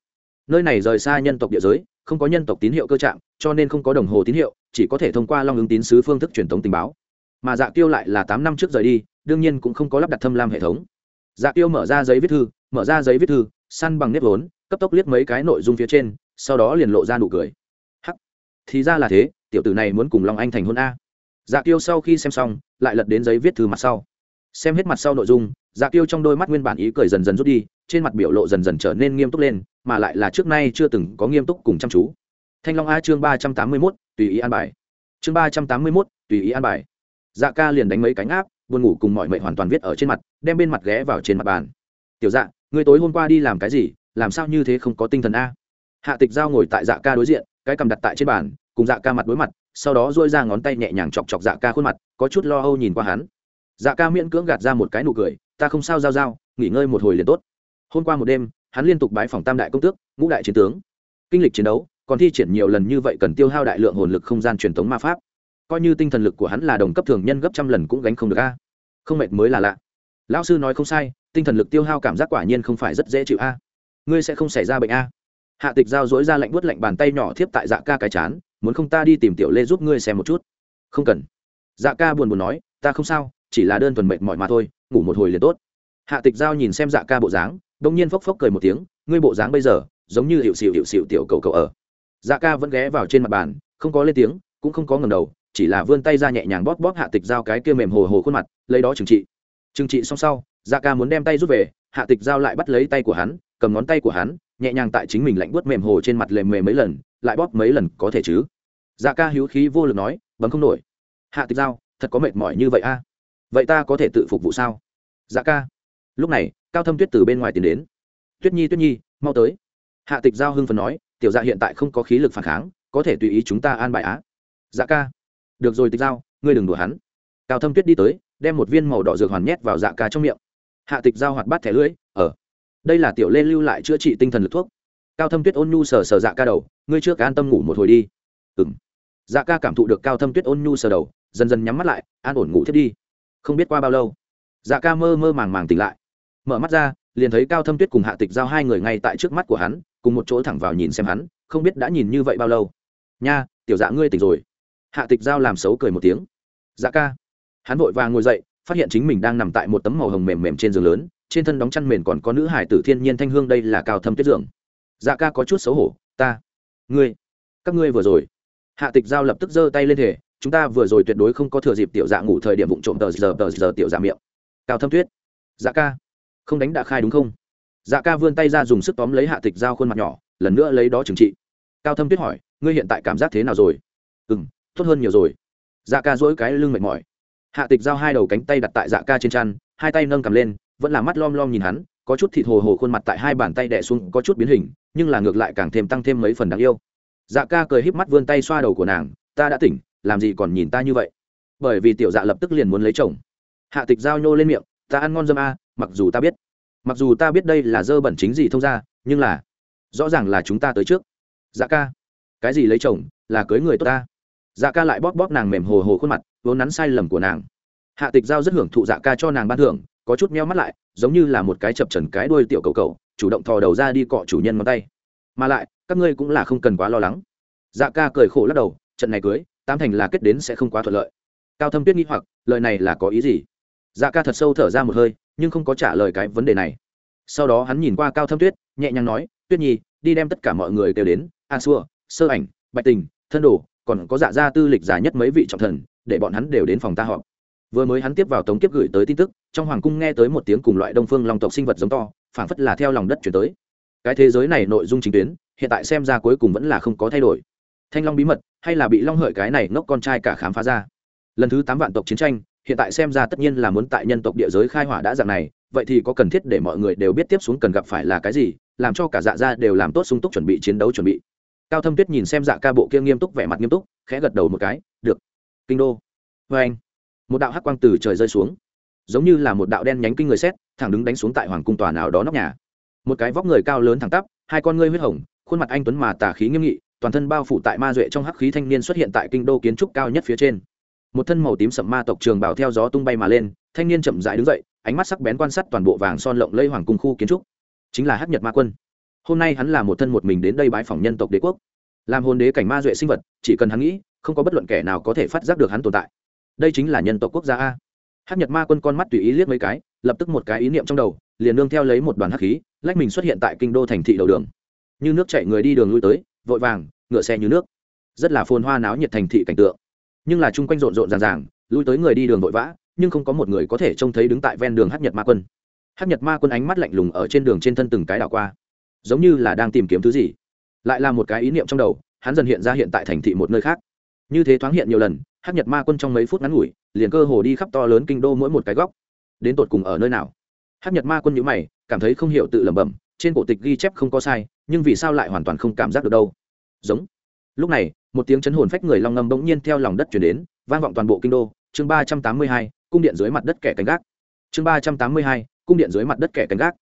Nơi này rời xa nhân tộc địa giới không có nhân tộc tín hiệu cơ trạng, cho nên không có đồng hồ tín hiệu, chỉ có thể thông qua long ứng tín sứ phương thức truyền thống tình báo. Mà dạ tiêu lại là tám năm trước rời đi, đương nhiên cũng không có lắp đặt thâm lam hệ thống. Dạ tiêu mở ra giấy viết thư, mở ra giấy viết thư săn bằng nếp vốn, cấp tốc liếc mấy cái nội dung phía trên, sau đó liền lộ ra nụ cười. Hắc! Thì ra là thế, tiểu tử này muốn cùng long anh thành hôn a. Dạ tiêu sau khi xem xong, lại lật đến giấy viết thư mặt sau. Xem hết mặt sau nội dung dạ tiêu trong đôi mắt nguyên bản ý cười dần dần rút đi trên mặt biểu lộ dần dần trở nên nghiêm túc lên, mà lại là trước nay chưa từng có nghiêm túc cùng chăm chú. Thanh long a chương ba trăm tám mươi mốt, tùy ý an bài. Chương ba trăm tám mươi mốt, tùy ý an bài. Dạ ca liền đánh mấy cánh áp, buồn ngủ cùng mọi mệnh hoàn toàn viết ở trên mặt, đem bên mặt ghé vào trên mặt bàn. Tiểu dạ người tối hôm qua đi làm cái gì? Làm sao như thế không có tinh thần a? Hạ tịch giao ngồi tại dạ ca đối diện, cái cầm đặt tại trên bàn, cùng dạ ca mặt đối mặt, sau đó dôi ra ngón tay nhẹ nhàng chọc chọc dạ ca khuôn mặt, có chút lo âu nhìn qua hắn. Dạ ca miễn cưỡng gạt ra một cái nụ cười, ta không sao giao giao, nghỉ ngơi một hồi liền tốt hôm qua một đêm, hắn liên tục bái phòng tam đại công tước, ngũ đại chiến tướng. Kinh lịch chiến đấu, còn thi triển nhiều lần như vậy cần tiêu hao đại lượng hồn lực không gian truyền thống ma pháp. Coi như tinh thần lực của hắn là đồng cấp thường nhân gấp trăm lần cũng gánh không được a. Không mệt mới là lạ. Lão sư nói không sai, tinh thần lực tiêu hao cảm giác quả nhiên không phải rất dễ chịu a. Ngươi sẽ không xảy ra bệnh a. Hạ tịch giao dối ra lạnh buốt lạnh bàn tay nhỏ thiếp tại dạ ca cái chán, muốn không ta đi tìm tiểu lê giúp ngươi xem một chút. Không cần. Dạ ca buồn buồn nói, ta không sao, chỉ là đơn thuần mệt mỏi mà thôi, ngủ một hồi liền tốt. Hạ tịch giao nhìn xem dạ ca bộ dáng đông nhiên phốc phốc cười một tiếng, ngươi bộ dáng bây giờ, giống như hiệu xịu hiệu xịu tiểu cầu cầu ở. Dạ ca vẫn ghé vào trên mặt bàn, không có lên tiếng, cũng không có ngầm đầu, chỉ là vươn tay ra nhẹ nhàng bóp bóp hạ tịch giao cái kia mềm hồ hồ khuôn mặt, lấy đó trừng trị. Trừng trị xong sau dạ ca muốn đem tay rút về, hạ tịch giao lại bắt lấy tay của hắn, cầm ngón tay của hắn, nhẹ nhàng tại chính mình lạnh buốt mềm hồ trên mặt lềm mềm mấy lần, lại bóp mấy lần có thể chứ? Dạ ca hữu khí vô lực nói, bấm không nổi. Hạ tịch giao, thật có mệt mỏi như vậy a. Vậy ta có thể tự phục vụ sao? Dạ ca lúc này, cao thâm tuyết từ bên ngoài tiến đến. Tuyết nhi tuyết nhi, mau tới. Hạ tịch giao hưng phần nói, tiểu dạ hiện tại không có khí lực phản kháng, có thể tùy ý chúng ta an bài á. Dạ ca. Được rồi tịch giao, ngươi đừng đùa hắn. Cao thâm tuyết đi tới, đem một viên màu đỏ dược hoàn nhét vào dạ ca trong miệng. Hạ tịch giao hoạt bát thẻ lưỡi ở đây là tiểu lê lưu lại chữa trị tinh thần lực thuốc. Cao thâm tuyết ôn nhu sờ sờ dạ ca đầu, ngươi chưa an tâm ngủ một hồi đi. Ừng dạ ca cảm thụ được cao thâm tuyết ôn nhu sờ đầu, dần dần nhắm mắt lại, an ổn ngủ thiết đi. Không biết qua bao lâu. Dạ ca mơ mơ màng màng tỉnh lại mở mắt ra, liền thấy cao thâm tuyết cùng hạ tịch giao hai người ngay tại trước mắt của hắn, cùng một chỗ thẳng vào nhìn xem hắn, không biết đã nhìn như vậy bao lâu. Nha, tiểu dạ ngươi tỉnh rồi. Hạ tịch giao làm xấu cười một tiếng. Dạ ca. Hắn vội vàng ngồi dậy, phát hiện chính mình đang nằm tại một tấm màu hồng mềm mềm trên giường lớn, trên thân đóng chăn mền còn có nữ hải tử thiên nhiên thanh hương, đây là cao thâm tuyết giường. Dạ ca có chút xấu hổ, ta, ngươi, các ngươi vừa rồi. Hạ tịch giao lập tức giơ tay lên thể, chúng ta vừa rồi tuyệt đối không có thừa dịp tiểu dạ ngủ thời điểm vụ trộm tờ giờ tờ giờ tiểu dạ miệng. Cao thâm tuyết dạ ca không đánh đã khai đúng không? Dạ ca vươn tay ra dùng sức tóm lấy hạ tịch giao khuôn mặt nhỏ, lần nữa lấy đó trừng trị. Cao thâm tuyết hỏi, ngươi hiện tại cảm giác thế nào rồi? Ừ m tốt hơn nhiều rồi. Dạ ca dỗi cái lưng mệt mỏi. Hạ tịch giao hai đầu cánh tay đặt tại dạ ca trên chăn, hai tay nâng cầm lên, vẫn là mắt lom lom nhìn hắn, có chút thịt hồ hồ khuôn mặt tại hai bàn tay đẻ xuống có chút biến hình, nhưng là ngược lại càng thêm tăng thêm mấy phần đáng yêu. Dạ ca cười híp mắt vươn tay xoa đầu của nàng, ta đã tỉnh, làm gì còn nhìn ta như vậy? Bởi vì tiểu dạ lập tức liền muốn lấy chồng. Hạ tịch giao nhô lên miệng, ta ăn ngon dâm a mặc dù ta biết, mặc dù ta biết đây là dơ bẩn chính gì thông ra, nhưng là, rõ ràng là chúng ta tới trước. Dạ ca, cái gì lấy chồng, là cưới người tốt ta. Dạ ca lại bóp bóp nàng mềm hồ hồ khuôn mặt, vốn nắn sai lầm của nàng. Hạ tịch giao rất hưởng thụ dạ ca cho nàng ban thưởng, có chút meo mắt lại, giống như là một cái chập trần cái đuôi tiểu cầu cầu, chủ động thò đầu ra đi cọ chủ nhân ngón tay. Mà lại, các ngươi cũng là không cần quá lo lắng. Dạ ca cười khổ lắc đầu, trận này cưới tam thành là kết đến sẽ không quá thuận lợi. Cao thâm tuyết nghĩ hoặc, lời này là có ý gì? Dạ ca thật sâu thở ra một hơi nhưng không có trả lời cái vấn đề này. Sau đó hắn nhìn qua cao thâm tuyết, nhẹ nhàng nói, tuyết nhi, đi đem tất cả mọi người kêu đến, A xua, sơ ảnh, bạch tình, thân đồ, còn có dạ gia tư lịch dài nhất mấy vị trọng thần, để bọn hắn đều đến phòng ta họp. Vừa mới hắn tiếp vào tống kiếp gửi tới tin tức, trong hoàng cung nghe tới một tiếng cùng loại đông phương long tộc sinh vật giống to, phảng phất là theo lòng đất chuyển tới. Cái thế giới này nội dung chính tuyến, hiện tại xem ra cuối cùng vẫn là không có thay đổi. Thanh long bí mật, hay là bị long hợi cái này ngốc con trai cả khám phá ra. Lần thứ tám vạn tộc chiến tranh hiện tại xem ra tất nhiên là muốn tại nhân tộc địa giới khai hỏa đã dạng này, vậy thì có cần thiết để mọi người đều biết tiếp xuống cần gặp phải là cái gì, làm cho cả dạ gia đều làm tốt sung túc chuẩn bị, chiến đấu chuẩn bị. Cao thâm tuyết nhìn xem dạ ca bộ kia nghiêm túc vẻ mặt nghiêm túc, khẽ gật đầu một cái, được. Kinh đô. Vê anh, một đạo hắc quang từ trời rơi xuống. Giống như là một đạo đen nhánh kinh người xét thẳng đứng đánh xuống tại hoàng cung tòa nào đó nóc nhà. Một cái vóc người cao lớn thẳng tắp, hai con ngươi huyết hồng, khuôn mặt anh tuấn mà tà khí nghiêm nghị, toàn thân bao phủ tại ma duệ trong hắc khí thanh niên xuất hiện tại kinh đô kiến trúc cao nhất phía trên một thân màu tím sậm ma tộc trường bảo theo gió tung bay mà lên, thanh niên chậm rãi đứng dậy, ánh mắt sắc bén quan sát toàn bộ vàng son lộng lây hoàng cung khu kiến trúc. Chính là hắc nhật ma quân. Hôm nay hắn là một thân một mình đến đây bái phỏng nhân tộc đế quốc. Làm hồn đế cảnh ma duệ sinh vật, chỉ cần hắn nghĩ, không có bất luận kẻ nào có thể phát giác được hắn tồn tại. Đây chính là nhân tộc quốc gia a. Hắc nhật ma quân con mắt tùy ý liếc mấy cái, lập tức một cái ý niệm trong đầu, liền nương theo lấy một đoàn hắc khí, lách mình xuất hiện tại kinh đô thành thị đầu đường. Như nước chạy người đi đường lui tới, vội vàng, ngựa xe như nước. Rất là phồn hoa náo nhiệt thành thị cảnh tượng nhưng là chung quanh rộn rộn ràng ràng, lui tới người đi đường vội vã, nhưng không có một người có thể trông thấy đứng tại ven đường hát nhật ma quân. Hát nhật ma quân ánh mắt lạnh lùng ở trên đường trên thân từng cái đảo qua, giống như là đang tìm kiếm thứ gì. Lại là một cái ý niệm trong đầu, hắn dần hiện ra hiện tại thành thị một nơi khác. Như thế thoáng hiện nhiều lần hát nhật ma quân trong mấy phút ngắn ngủi, liền cơ hồ đi khắp to lớn kinh đô mỗi một cái góc. Đến tột cùng ở nơi nào? Hát nhật ma quân nhữ mày, cảm thấy không hiểu tự lẩm bẩm, trên cổ tịch ghi chép không có sai, nhưng vì sao lại hoàn toàn không cảm giác được đâu? Giống. Lúc này một tiếng chấn hồn phách người long ngâm bỗng nhiên theo lòng đất chuyển đến, vang vọng toàn bộ kinh đô. Chương ba trăm tám mươi hai, cung điện dưới mặt đất kẻ canh gác. Chương ba trăm tám mươi hai, cung điện dưới mặt đất kẻ canh gác.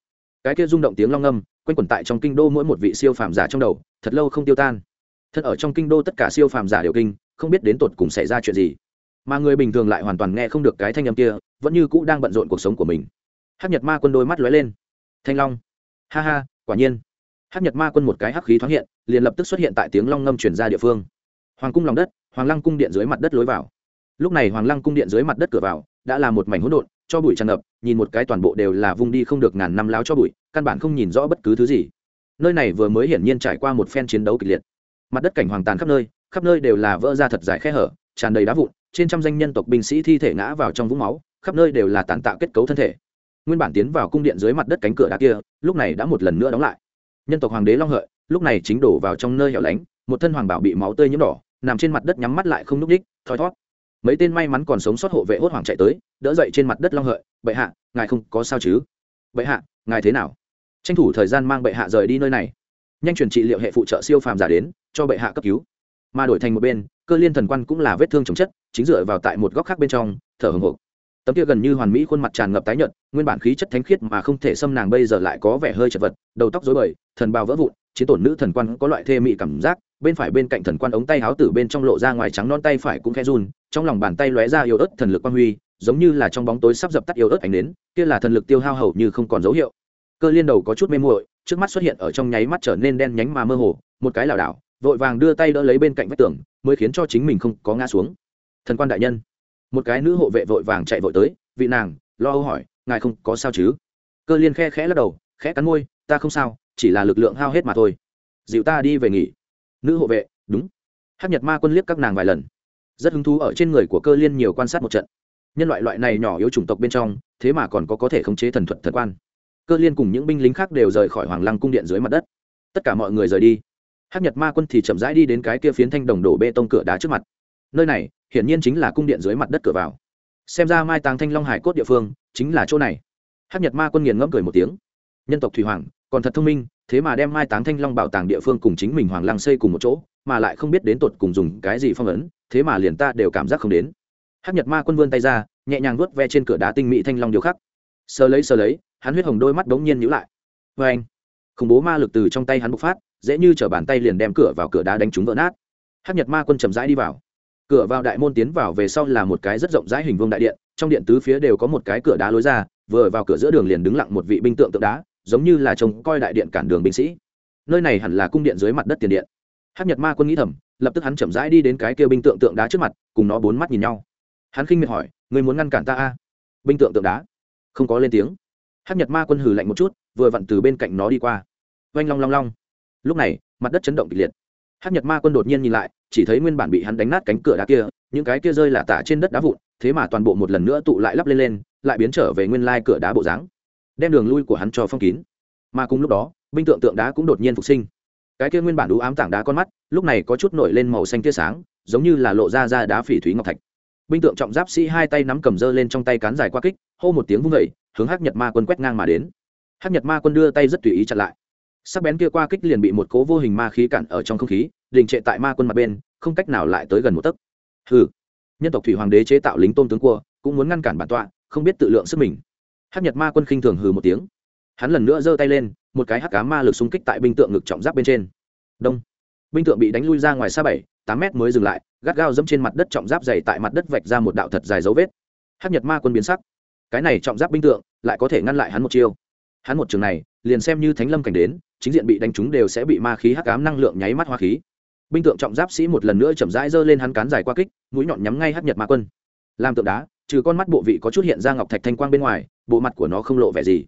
Cái kia rung động tiếng long ngâm, quanh quẩn tại trong kinh đô mỗi một vị siêu phàm giả trong đầu, thật lâu không tiêu tan. Thật ở trong kinh đô tất cả siêu phàm giả đều kinh, không biết đến tột cùng xảy ra chuyện gì. Mà người bình thường lại hoàn toàn nghe không được cái thanh âm kia, vẫn như cũ đang bận rộn cuộc sống của mình. Hắc nhật ma quân đôi mắt lóe lên. Thanh long. Ha ha, quả nhiên. Hắc nhật ma quân một cái hắc khí thoáng hiện, liền lập tức xuất hiện tại tiếng long ngâm chuyển ra địa phương hoàng cung lòng đất, hoàng lăng cung điện dưới mặt đất lối vào. Lúc này hoàng lăng cung điện dưới mặt đất cửa vào, đã là một mảnh hỗn độn, cho bụi tràn ngập, nhìn một cái toàn bộ đều là vung đi không được ngàn năm láo cho bụi, căn bản không nhìn rõ bất cứ thứ gì. Nơi này vừa mới hiển nhiên trải qua một phen chiến đấu kịch liệt. Mặt đất cảnh hoàng tàn khắp nơi khắp nơi đều là vỡ ra thật dài khe hở, tràn đầy đá vụn, trên trăm danh nhân tộc binh sĩ thi thể ngã vào trong vũng máu, khắp nơi đều là tàn tạo kết cấu thân thể. Nguyên bản tiến vào cung điện dưới mặt đất cánh cửa đá kia, lúc này đã một lần nữa đóng lại. Nhân tộc hoàng đế long hợi, lúc này chính đổ vào trong nơi hẻo lánh một thân hoàng bảo bị máu tươi nhiễm đỏ, nằm trên mặt đất nhắm mắt lại không núp đích thoi thót. Mấy tên may mắn còn sống sót hộ vệ hốt hoảng chạy tới, đỡ dậy trên mặt đất long hợi, bệ hạ, ngài không có sao chứ? Bệ hạ, ngài thế nào? Tranh thủ thời gian mang bệ hạ rời đi nơi này. Nhanh chuyển trị liệu hệ phụ trợ siêu phàm giả đến, cho bệ hạ cấp cứu. Mà đổi thành một bên, cơ liên thần quan cũng là vết thương chồng chất, chính dựa vào tại một góc khác bên trong, thở hồng hộc. Tấm kia gần như hoàn mỹ khuôn mặt tràn ngập tái nhợt, nguyên bản khí chất thánh khiết mà không thể xâm nàng bây giờ lại có vẻ hơi chật vật, đầu tóc rối bời, thần bào vỡ vụn, chiến tổn nữ thần quan có loại thê mị cảm giác bên phải bên cạnh thần quan ống tay háo tử bên trong lộ ra ngoài trắng non tay phải cũng khẽ run, trong lòng bàn tay lóe ra yếu ớt thần lực quang huy, giống như là trong bóng tối sắp dập tắt yếu ớt ánh đến kia là thần lực tiêu hao hầu như không còn dấu hiệu. Cơ liên đầu có chút mê muội, trước mắt xuất hiện ở trong nháy mắt trở nên đen nhánh mà mơ hồ, một cái lảo đảo, vội vàng đưa tay đỡ lấy bên cạnh vách tường, mới khiến cho chính mình không có ngã xuống. Thần quan đại nhân, một cái nữ hộ vệ vội vàng chạy vội tới, vị nàng, lo âu hỏi, ngài không có sao chứ? Cơ liên khe khẽ lắc đầu, khẽ cắn môi, ta không sao, chỉ là lực lượng hao hết mà thôi. Dịu ta đi về nghỉ nữ hộ vệ, đúng. Hát nhật ma quân liếc các nàng vài lần. Rất hứng thú ở trên người của cơ liên nhiều quan sát một trận. Nhân loại loại này nhỏ yếu chủng tộc bên trong, thế mà còn có có thể khống chế thần thuật thần quan. Cơ liên cùng những binh lính khác đều rời khỏi hoàng lăng cung điện dưới mặt đất. Tất cả mọi người rời đi. Hát nhật ma quân thì chậm rãi đi đến cái kia phiến thanh đồng đổ bê tông cửa đá trước mặt. Nơi này, hiển nhiên chính là cung điện dưới mặt đất cửa vào. Xem ra mai tàng thanh long hải cốt địa phương chính là chỗ này. Hát nhật ma quân nghiền ngẫm cười một tiếng nhân tộc thủy hoàng, còn thật thông minh, thế mà đem mai táng thanh long bảo tàng địa phương cùng chính mình hoàng lăng xây cùng một chỗ, mà lại không biết đến tột cùng dùng cái gì phong ấn, thế mà liền ta đều cảm giác không đến. Hát nhật ma quân vươn tay ra, nhẹ nhàng vuốt ve trên cửa đá tinh mỹ thanh long điều khắc. Sờ lấy sờ lấy, hắn huyết hồng đôi mắt đống nhiên nhữ lại. Vê anh khủng bố ma lực từ trong tay hắn bộc phát, dễ như chở bàn tay liền đem cửa vào cửa đá đánh trúng vỡ nát. Hát nhật ma quân chầm rãi đi vào. Cửa vào đại môn tiến vào về sau là một cái rất rộng rãi hình vương đại điện, trong điện tứ phía đều có một cái cửa đá lối ra, vừa vào cửa giữa đường liền đứng lặng một vị binh tượng tượng đá giống như là trông coi đại điện cản đường binh sĩ. Nơi này hẳn là cung điện dưới mặt đất tiền điện. Hát nhật ma quân nghĩ thầm, lập tức hắn chậm rãi đi đến cái kia binh tượng tượng đá trước mặt, cùng nó bốn mắt nhìn nhau. Hắn khinh miệt hỏi người muốn ngăn cản ta a? Binh tượng tượng đá. Không có lên tiếng. Hát nhật ma quân hừ lạnh một chút, vừa vặn từ bên cạnh nó đi qua. Oanh long long long. Lúc này, mặt đất chấn động kịch liệt. Hát nhật ma quân đột nhiên nhìn lại, chỉ thấy nguyên bản bị hắn đánh nát cánh cửa đá kia, những cái kia rơi là tả trên đất đá vụn, thế mà toàn bộ một lần nữa tụ lại lắp lên lên, lại biến trở về nguyên lai cửa đá bộ dáng đem đường lui của hắn cho phong kín. Mà cùng lúc đó, binh tượng tượng đá cũng đột nhiên phục sinh. Cái kia nguyên bản đũ ám tảng đá con mắt, lúc này có chút nổi lên màu xanh tia sáng, giống như là lộ ra ra đá phỉ thúy ngọc thạch. Binh tượng trọng giáp sĩ hai tay nắm cầm dơ lên trong tay cán dài qua kích, hô một tiếng vung vẩy hướng hắc nhật ma quân quét ngang mà đến. Hắc nhật ma quân đưa tay rất tùy ý chặn lại. Sắc bén kia qua kích liền bị một cố vô hình ma khí cản ở trong không khí, đình trệ tại ma quân mặt bên, không cách nào lại tới gần một tấc. Hừ. Nhân tộc thủy hoàng đế chế tạo lính tôn tướng cua, cũng muốn ngăn cản bản tọa, không biết tự lượng sức mình hắc nhật ma quân khinh thường hừ một tiếng. Hắn lần nữa giơ tay lên, một cái hắc cá ma lực xung kích tại binh tượng ngực trọng giáp bên trên. Đông. Binh tượng bị đánh lui ra ngoài xa bảy, tám mét mới dừng lại, gắt gao dẫm trên mặt đất trọng giáp dày tại mặt đất vạch ra một đạo thật dài dấu vết. Hắc nhật ma quân biến sắc. Cái này trọng giáp binh tượng, lại có thể ngăn lại hắn một chiêu. Hắn một trường này, liền xem như thánh lâm cảnh đến, chính diện bị đánh trúng đều sẽ bị ma khí hắc ám năng lượng nháy mắt hoa khí. Binh tượng trọng giáp sĩ một lần nữa chậm rãi giơ lên hắn cán dài qua kích, mũi nhọn nhắm ngay hắc nhật ma quân. Làm tượng đá, trừ con mắt bộ vị có chút hiện ra ngọc thạch thanh quang bên ngoài bộ mặt của nó không lộ vẻ gì.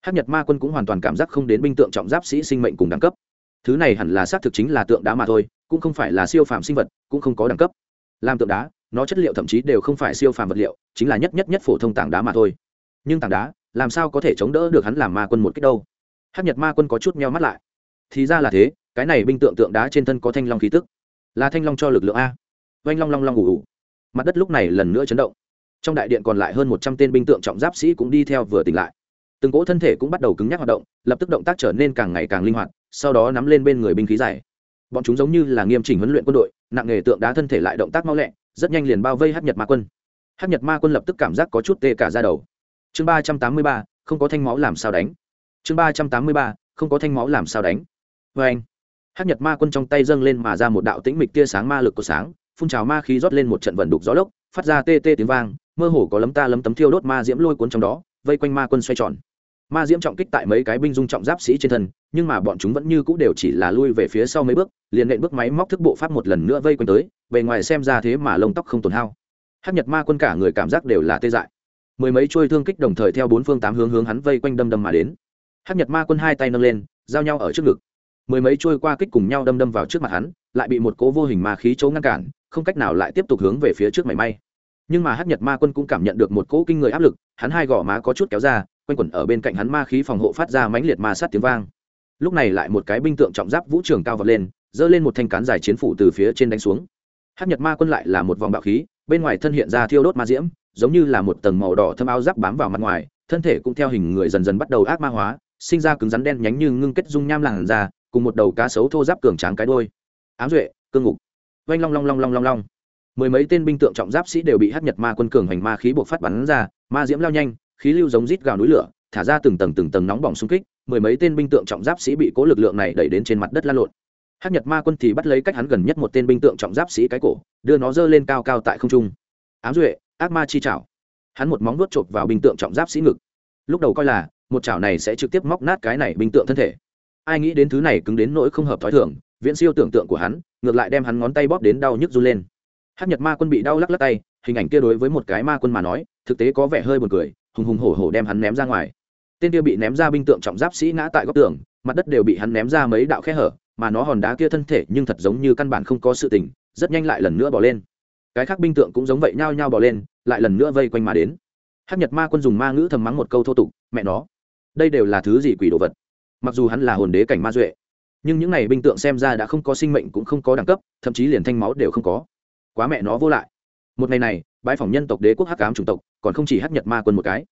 Hắc nhật ma quân cũng hoàn toàn cảm giác không đến binh tượng trọng giáp sĩ sinh mệnh cùng đẳng cấp. Thứ này hẳn là xác thực chính là tượng đá mà thôi, cũng không phải là siêu phàm sinh vật, cũng không có đẳng cấp. Làm tượng đá, nó chất liệu thậm chí đều không phải siêu phàm vật liệu, chính là nhất nhất nhất phổ thông tảng đá mà thôi. Nhưng tảng đá, làm sao có thể chống đỡ được hắn làm ma quân một cách đâu? Hắc nhật ma quân có chút meo mắt lại. Thì ra là thế, cái này binh tượng tượng đá trên thân có thanh long khí tức. Là thanh long cho lực lượng a. Oanh long long long ủ ủ mặt đất lúc này lần nữa chấn động trong đại điện còn lại hơn một trăm tên binh tượng trọng giáp sĩ cũng đi theo vừa tỉnh lại. Từng cỗ thân thể cũng bắt đầu cứng nhắc hoạt động, lập tức động tác trở nên càng ngày càng linh hoạt, sau đó nắm lên bên người binh khí dài. Bọn chúng giống như là nghiêm chỉnh huấn luyện quân đội, nặng nghề tượng đá thân thể lại động tác mau lẹ, rất nhanh liền bao vây hát nhật ma quân. Hát nhật ma quân lập tức cảm giác có chút tê cả ra đầu. Chương ba trăm tám mươi ba, không có thanh máu làm sao đánh. Chương ba trăm tám mươi ba, không có thanh máu làm sao đánh. Vê anh hát nhật ma quân trong tay dâng lên mà ra một đạo tĩnh mịch tia sáng ma lực của sáng, phun trào ma khí rót lên một trận vận đục gió lốc, phát ra tê tê tiếng vang mơ hồ có lấm ta lấm tấm thiêu đốt ma diễm lôi cuốn trong đó, vây quanh ma quân xoay tròn. Ma diễm trọng kích tại mấy cái binh dung trọng giáp sĩ trên thân, nhưng mà bọn chúng vẫn như cũ đều chỉ là lui về phía sau mấy bước, liền nện bước máy móc thức bộ pháp một lần nữa vây quanh tới, bề ngoài xem ra thế mà lông tóc không tổn hao. Hát nhật ma quân cả người cảm giác đều là tê dại. Mười mấy trôi thương kích đồng thời theo bốn phương tám hướng hướng hắn vây quanh đâm đâm mà đến. Hắc nhật ma quân hai tay nâng lên, giao nhau ở trước ngực. Mười mấy trôi qua kích cùng nhau đâm đâm vào trước mặt hắn, lại bị một cố vô hình ma khí chỗ ngăn cản, không cách nào lại tiếp tục hướng về phía trước mảy may nhưng mà hắc nhật ma quân cũng cảm nhận được một cỗ kinh người áp lực, hắn hai gò má có chút kéo ra, quanh quẩn ở bên cạnh hắn ma khí phòng hộ phát ra mãnh liệt ma sát tiếng vang. Lúc này lại một cái binh tượng trọng giáp vũ trường cao vọt lên, giơ lên một thanh cán dài chiến phủ từ phía trên đánh xuống. Hắc nhật ma quân lại là một vòng bạo khí, bên ngoài thân hiện ra thiêu đốt ma diễm, giống như là một tầng màu đỏ thâm áo giáp bám vào mặt ngoài, thân thể cũng theo hình người dần dần bắt đầu ác ma hóa, sinh ra cứng rắn đen nhánh như ngưng kết dung nham làn ra cùng một đầu cá sấu thô giáp cường tráng cái đôi ám duệ, cương ngục. Oanh long long long long long long mười mấy tên binh tượng trọng giáp sĩ đều bị hắc nhật ma quân cường hành ma khí buộc phát bắn ra, ma diễm lao nhanh, khí lưu giống rít gào núi lửa, thả ra từng tầng từng tầng nóng bỏng xung kích, mười mấy tên binh tượng trọng giáp sĩ bị cố lực lượng này đẩy đến trên mặt đất la lộn. Hắc nhật ma quân thì bắt lấy cách hắn gần nhất một tên binh tượng trọng giáp sĩ cái cổ, đưa nó dơ lên cao cao tại không trung. Ám duệ, ác ma chi chảo. Hắn một móng vuốt chộp vào binh tượng trọng giáp sĩ ngực. Lúc đầu coi là, một chảo này sẽ trực tiếp móc nát cái này binh tượng thân thể. Ai nghĩ đến thứ này cứng đến nỗi không hợp thói thường, viễn siêu tưởng tượng của hắn, ngược lại đem hắn ngón tay bóp đến đau nhức run lên hát nhật ma quân bị đau lắc lắc tay, hình ảnh kia đối với một cái ma quân mà nói, thực tế có vẻ hơi buồn cười, hùng hùng hổ hổ đem hắn ném ra ngoài. Tên kia bị ném ra binh tượng trọng giáp sĩ ngã tại góc tường, mặt đất đều bị hắn ném ra mấy đạo khe hở, mà nó hòn đá kia thân thể nhưng thật giống như căn bản không có sự tình, rất nhanh lại lần nữa bỏ lên. Cái khác binh tượng cũng giống vậy nhao nhao bỏ lên, lại lần nữa vây quanh mà đến. Hát nhật ma quân dùng ma ngữ thầm mắng một câu thô tục, mẹ nó, đây đều là thứ gì quỷ đồ vật? Mặc dù hắn là hồn đế cảnh ma duệ, nhưng những này binh tượng xem ra đã không có sinh mệnh cũng không có đẳng cấp, thậm chí liền thanh máu đều không có quá mẹ nó vô lại. Một ngày này, bãi phòng nhân tộc đế quốc hắc ám chủng tộc còn không chỉ hắc nhật ma quân một cái.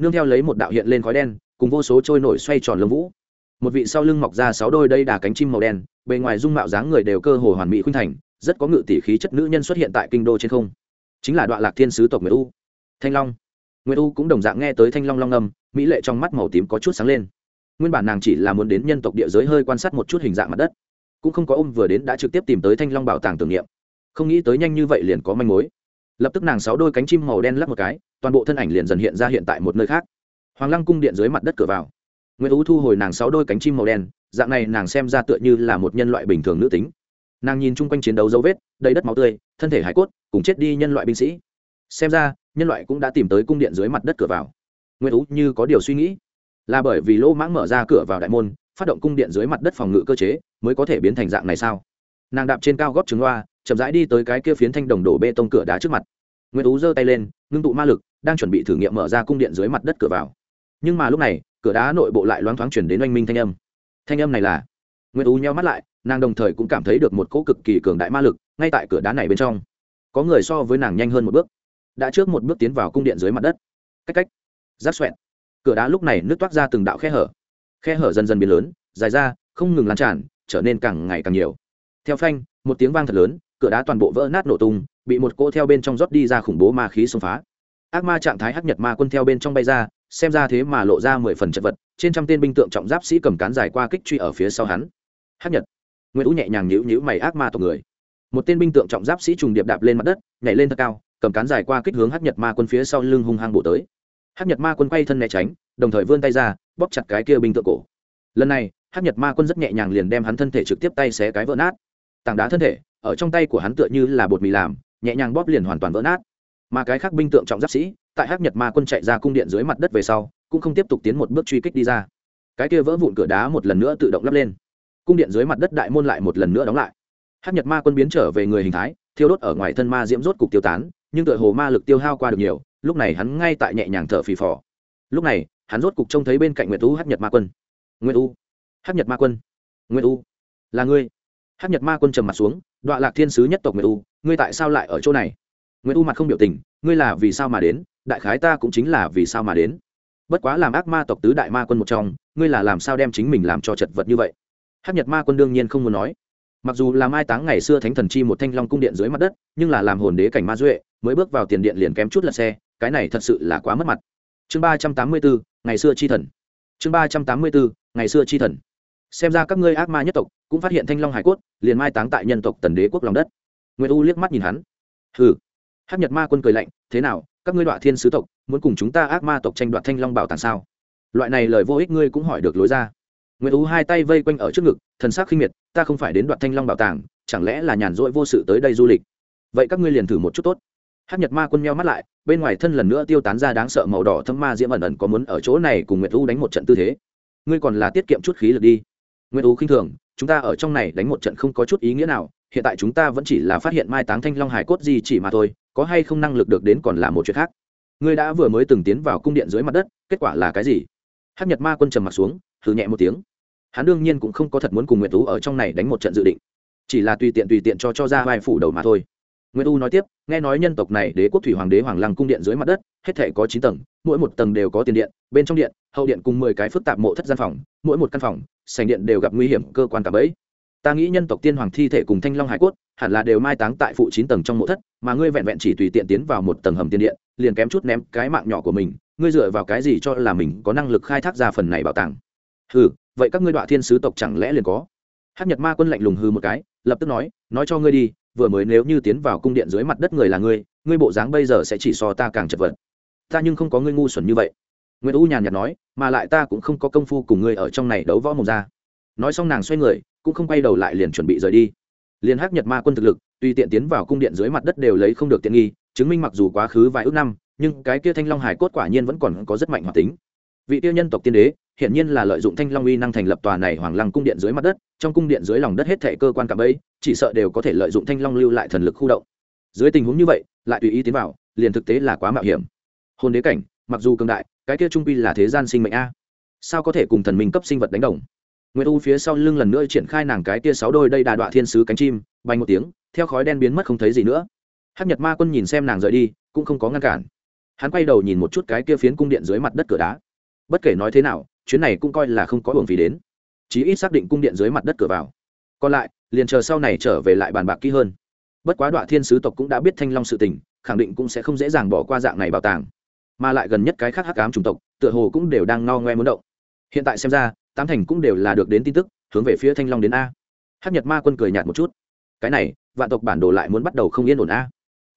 Nương theo lấy một đạo hiện lên khói đen, cùng vô số trôi nổi xoay tròn lông vũ. Một vị sau lưng mọc ra sáu đôi đây đà cánh chim màu đen, bề ngoài dung mạo dáng người đều cơ hồ hoàn mỹ khuynh thành, rất có ngự tỷ khí chất nữ nhân xuất hiện tại kinh đô trên không. Chính là đoạn lạc thiên sứ tộc nguyễn u. Thanh long. Nguyễn u cũng đồng dạng nghe tới thanh long long âm, mỹ lệ trong mắt màu tím có chút sáng lên. Nguyên bản nàng chỉ là muốn đến nhân tộc địa giới hơi quan sát một chút hình dạng mặt đất, cũng không có ôm vừa đến đã trực tiếp tìm tới thanh long bảo tàng tưởng niệm không nghĩ tới nhanh như vậy liền có manh mối. Lập tức nàng sáu đôi cánh chim màu đen lắp một cái, toàn bộ thân ảnh liền dần hiện ra hiện tại một nơi khác. Hoàng lăng cung điện dưới mặt đất cửa vào. Nguyễn tú thu hồi nàng sáu đôi cánh chim màu đen, dạng này nàng xem ra tựa như là một nhân loại bình thường nữ tính. Nàng nhìn chung quanh chiến đấu dấu vết, đầy đất máu tươi, thân thể hải cốt, cùng chết đi nhân loại binh sĩ. Xem ra, nhân loại cũng đã tìm tới cung điện dưới mặt đất cửa vào. Nguyễn tú như có điều suy nghĩ. Là bởi vì lỗ mãng mở ra cửa vào đại môn, phát động cung điện dưới mặt đất phòng ngự cơ chế, mới có thể biến thành dạng này sao? Nàng đạp trên cao góp trứng loa chậm rãi đi tới cái kia phiến thanh đồng đổ bê tông cửa đá trước mặt. Nguyễn tú giơ tay lên, ngưng tụ ma lực, đang chuẩn bị thử nghiệm mở ra cung điện dưới mặt đất cửa vào. Nhưng mà lúc này, cửa đá nội bộ lại loáng thoáng chuyển đến oanh minh thanh âm. Thanh âm này là? Nguyễn tú nheo mắt lại, nàng đồng thời cũng cảm thấy được một cỗ cực kỳ cường đại ma lực, ngay tại cửa đá này bên trong. Có người so với nàng nhanh hơn một bước, đã trước một bước tiến vào cung điện dưới mặt đất. Cách cách. Rát xoẹn cửa đá lúc này nước toát ra từng đạo khe hở. Khe hở dần dần biến lớn, dài ra, không ngừng lan tràn, trở nên càng ngày càng nhiều. Theo phanh, một tiếng vang thật lớn cửa đá toàn bộ vỡ nát nổ tung, bị một cô theo bên trong rót đi ra khủng bố ma khí xông phá. Ác ma trạng thái hắc nhật ma quân theo bên trong bay ra, xem ra thế mà lộ ra mười phần chật vật, trên trăm tên binh tượng trọng giáp sĩ cầm cán dài qua kích truy ở phía sau hắn. Hắc nhật. Nguyễn ú nhẹ nhàng nhữ nhữ mày ác ma tộc người. Một tên binh tượng trọng giáp sĩ trùng điệp đạp lên mặt đất, nhảy lên thật cao, cầm cán dài qua kích hướng hắc nhật ma quân phía sau lưng hung hăng bổ tới. Hắc nhật ma quân quay thân né tránh, đồng thời vươn tay ra, bóp chặt cái kia binh tượng cổ. Lần này, hắc nhật ma quân rất nhẹ nhàng liền đem hắn thân thể trực tiếp tay xé cái vỡ nát. Tảng đá thân thể ở trong tay của hắn tựa như là bột mì làm, nhẹ nhàng bóp liền hoàn toàn vỡ nát. Mà cái khác binh tượng trọng giáp sĩ, tại hắc nhật ma quân chạy ra cung điện dưới mặt đất về sau, cũng không tiếp tục tiến một bước truy kích đi ra. Cái kia vỡ vụn cửa đá một lần nữa tự động lắp lên. Cung điện dưới mặt đất đại môn lại một lần nữa đóng lại. Hắc nhật ma quân biến trở về người hình thái, thiêu đốt ở ngoài thân ma diễm rốt cục tiêu tán, nhưng tựa hồ ma lực tiêu hao qua được nhiều, lúc này hắn ngay tại nhẹ nhàng thở phì phò. Lúc này, hắn rốt cục trông thấy bên cạnh nguyệt u Hắc nhật ma quân. Nguyệt u. Hắc nhật ma quân. Nguyệt u. Là ngươi. Hắc nhật ma quân trầm mặt xuống đoạn lạc thiên sứ nhất tộc nguyệt u, ngươi tại sao lại ở chỗ này? Nguyệt u mặt không biểu tình, ngươi là vì sao mà đến? Đại khái ta cũng chính là vì sao mà đến. Bất quá làm ác ma tộc tứ đại ma quân một trong, ngươi là làm sao đem chính mình làm cho chật vật như vậy? Hát nhật ma quân đương nhiên không muốn nói. Mặc dù là mai táng ngày xưa thánh thần chi một thanh long cung điện dưới mặt đất, nhưng là làm hồn đế cảnh ma duệ, mới bước vào tiền điện liền kém chút lật xe, cái này thật sự là quá mất mặt. Chương ba trăm tám mươi bốn, ngày xưa chi thần. Chương ba trăm tám mươi bốn, ngày xưa chi thần. Xem ra các ngươi ác ma nhất tộc cũng phát hiện thanh long hải cốt, liền mai táng tại nhân tộc tần đế quốc lòng đất. Nguyễn u liếc mắt nhìn hắn. Hừ. Hắc nhật ma quân cười lạnh, thế nào, các ngươi đoạn thiên sứ tộc, muốn cùng chúng ta ác ma tộc tranh đoạt thanh long bảo tàng sao? Loại này lời vô ích ngươi cũng hỏi được lối ra. Nguyễn u hai tay vây quanh ở trước ngực, thần sắc khinh miệt, ta không phải đến đoạt thanh long bảo tàng, chẳng lẽ là nhàn rỗi vô sự tới đây du lịch? Vậy các ngươi liền thử một chút tốt. Hát nhật ma quân meo mắt lại, bên ngoài thân lần nữa tiêu tán ra đáng sợ màu đỏ thâm ma diễm ẩn ẩn có muốn ở chỗ này cùng nguyệt u đánh một trận tư thế. Ngươi còn là tiết kiệm chút khí lực đi. Nguyệt u khinh thường chúng ta ở trong này đánh một trận không có chút ý nghĩa nào hiện tại chúng ta vẫn chỉ là phát hiện mai táng thanh long hải cốt gì chỉ mà thôi có hay không năng lực được đến còn là một chuyện khác. Ngươi đã vừa mới từng tiến vào cung điện dưới mặt đất kết quả là cái gì? Hát nhật ma quân trầm m ặ t xuống thử nhẹ một tiếng. Hắn đương nhiên cũng không có thật muốn cùng nguyệt tú ở trong này đánh một trận dự định. Chỉ là tùy tiện tùy tiện cho cho ra vai phủ đầu mà thôi. Nguyệt U nói tiếp, nghe nói nhân tộc này đế quốc thủy hoàng đế hoàng lăng cung điện dưới mặt đất, hết thảy có chín tầng, mỗi một tầng đều có tiền điện, bên trong điện, hậu điện cùng mười cái phức tạp mộ thất gian phòng, mỗi một căn phòng, sảnh điện đều gặp nguy hiểm cơ quan cả bẫy. Ta nghĩ nhân tộc tiên hoàng thi thể cùng thanh long hải cốt, hẳn là đều mai táng tại phụ chín tầng trong mộ thất, mà ngươi vẹn vẹn chỉ tùy tiện tiến vào một tầng hầm tiền điện, liền kém chút ném cái mạng nhỏ của mình, ngươi dựa vào cái gì cho là mình có năng lực khai thác ra phần này bảo tàng? Hừ, vậy các ngươi đoạn thiên sứ tộc chẳng lẽ liền có? Hắc Nhật Ma Quân lạnh lùng hừ một cái, lập tức nói, nói cho ngươi đi, vừa mới nếu như tiến vào cung điện dưới mặt đất người là ngươi ngươi bộ dáng bây giờ sẽ chỉ so ta càng chật vật ta nhưng không có ngươi ngu xuẩn như vậy nguyễn u nhàn nhạt nói, mà lại ta cũng không có công phu cùng ngươi ở trong này đấu võ mồm ra. Nói xong nàng xoay người, cũng không quay đầu lại liền chuẩn bị rời đi. Liền hắc nhật ma quân thực lực tùy tiện tiến vào cung điện dưới mặt đất đều lấy không được tiện nghi, chứng minh mặc dù quá khứ vài ước năm, nhưng cái kia thanh long hải cốt quả nhiên vẫn còn có rất mạnh hoạt tính. Vị tiêu nhân tộc tiên đế hiện nhiên là lợi dụng thanh long uy năng thành lập tòa này hoàng lăng cung điện dưới mặt đất, trong cung điện dưới lòng đất hết thể cơ quan cạm ấy chỉ sợ đều có thể lợi dụng thanh long lưu lại thần lực khu động. Dưới tình huống như vậy, lại tùy ý tiến vào, liền thực tế là quá mạo hiểm. Hôn đế cảnh, mặc dù cường đại cái kia trung quy là thế gian sinh mệnh a sao có thể cùng thần minh cấp sinh vật đánh đồng nguyễn U phía sau lưng lần nữa triển khai nàng cái kia sáu đôi đây đà đọa thiên sứ cánh chim, bay một tiếng, theo khói đen biến mất không thấy gì nữa. Hắc Nhật Ma Quân nhìn xem nàng rời đi, cũng không có ngăn cản. Hắn quay đầu nhìn một chút cái kia phiến cung điện dưới mặt đất cửa đá. Bất kể nói thế nào, chuyến này cũng coi là không có hưởng phí đến chí ít xác định cung điện dưới mặt đất cửa vào còn lại liền chờ sau này trở về lại bàn bạc kỹ hơn bất quá đoạn thiên sứ tộc cũng đã biết thanh long sự tình khẳng định cũng sẽ không dễ dàng bỏ qua dạng này bảo tàng mà lại gần nhất cái khác hắc ám chủng tộc, tựa hồ cũng đều đang no ngoe muốn động. Hiện tại xem ra, tám thành cũng đều là được đến tin tức, hướng về phía thanh long đến a. Hắc nhật ma quân cười nhạt một chút. Cái này, vạn tộc bản đồ lại muốn bắt đầu không yên ổn a.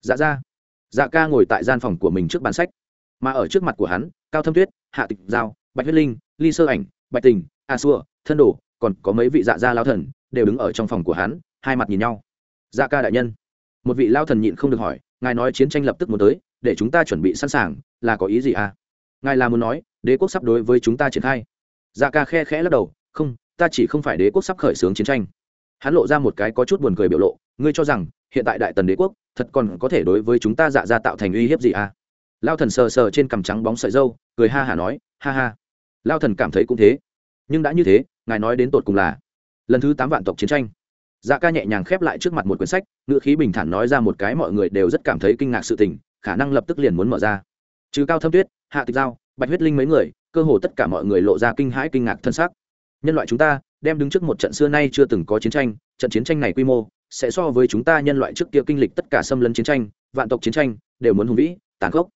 Dạ ra. Dạ ca ngồi tại gian phòng của mình trước bàn sách. Mà ở trước mặt của hắn, cao thâm tuyết, hạ tịch giao, bạch huyết linh, ly sơ ảnh, bạch tình, a xua, thân đồ, còn có mấy vị dạ gia lao thần, đều đứng ở trong phòng của hắn, hai mặt nhìn nhau. Dạ ca đại nhân. Một vị lao thần nhịn không được hỏi, ngài nói chiến tranh lập tức muốn tới để chúng ta chuẩn bị sẵn sàng, là có ý gì à? Ngài là muốn nói, đế quốc sắp đối với chúng ta triển khai. Dạ ca khe khẽ lắc đầu, không, ta chỉ không phải đế quốc sắp khởi xướng chiến tranh. Hắn lộ ra một cái có chút buồn cười biểu lộ, ngươi cho rằng, hiện tại đại tần đế quốc, thật còn có thể đối với chúng ta dạ ra tạo thành uy hiếp gì à? Lao thần sờ sờ trên cằm trắng bóng sợi dâu, cười ha hả nói, ha ha. Lao thần cảm thấy cũng thế. Nhưng đã như thế, ngài nói đến tột cùng là lần thứ tám vạn tộc chiến tranh. Dạ ca nhẹ nhàng khép lại trước mặt một quyển sách, ngữ khí bình thản nói ra một cái mọi người đều rất cảm thấy kinh ngạc sự tình khả năng lập tức liền muốn mở ra. Trừ cao thâm tuyết, hạ tịch giao bạch huyết linh mấy người, cơ hồ tất cả mọi người lộ ra kinh hãi kinh ngạc thân xác nhân loại chúng ta, đem đứng trước một trận xưa nay chưa từng có chiến tranh, trận chiến tranh này quy mô, sẽ so với chúng ta nhân loại trước kia kinh lịch tất cả xâm lấn chiến tranh, vạn tộc chiến tranh, đều muốn hùng vĩ, tàn khốc.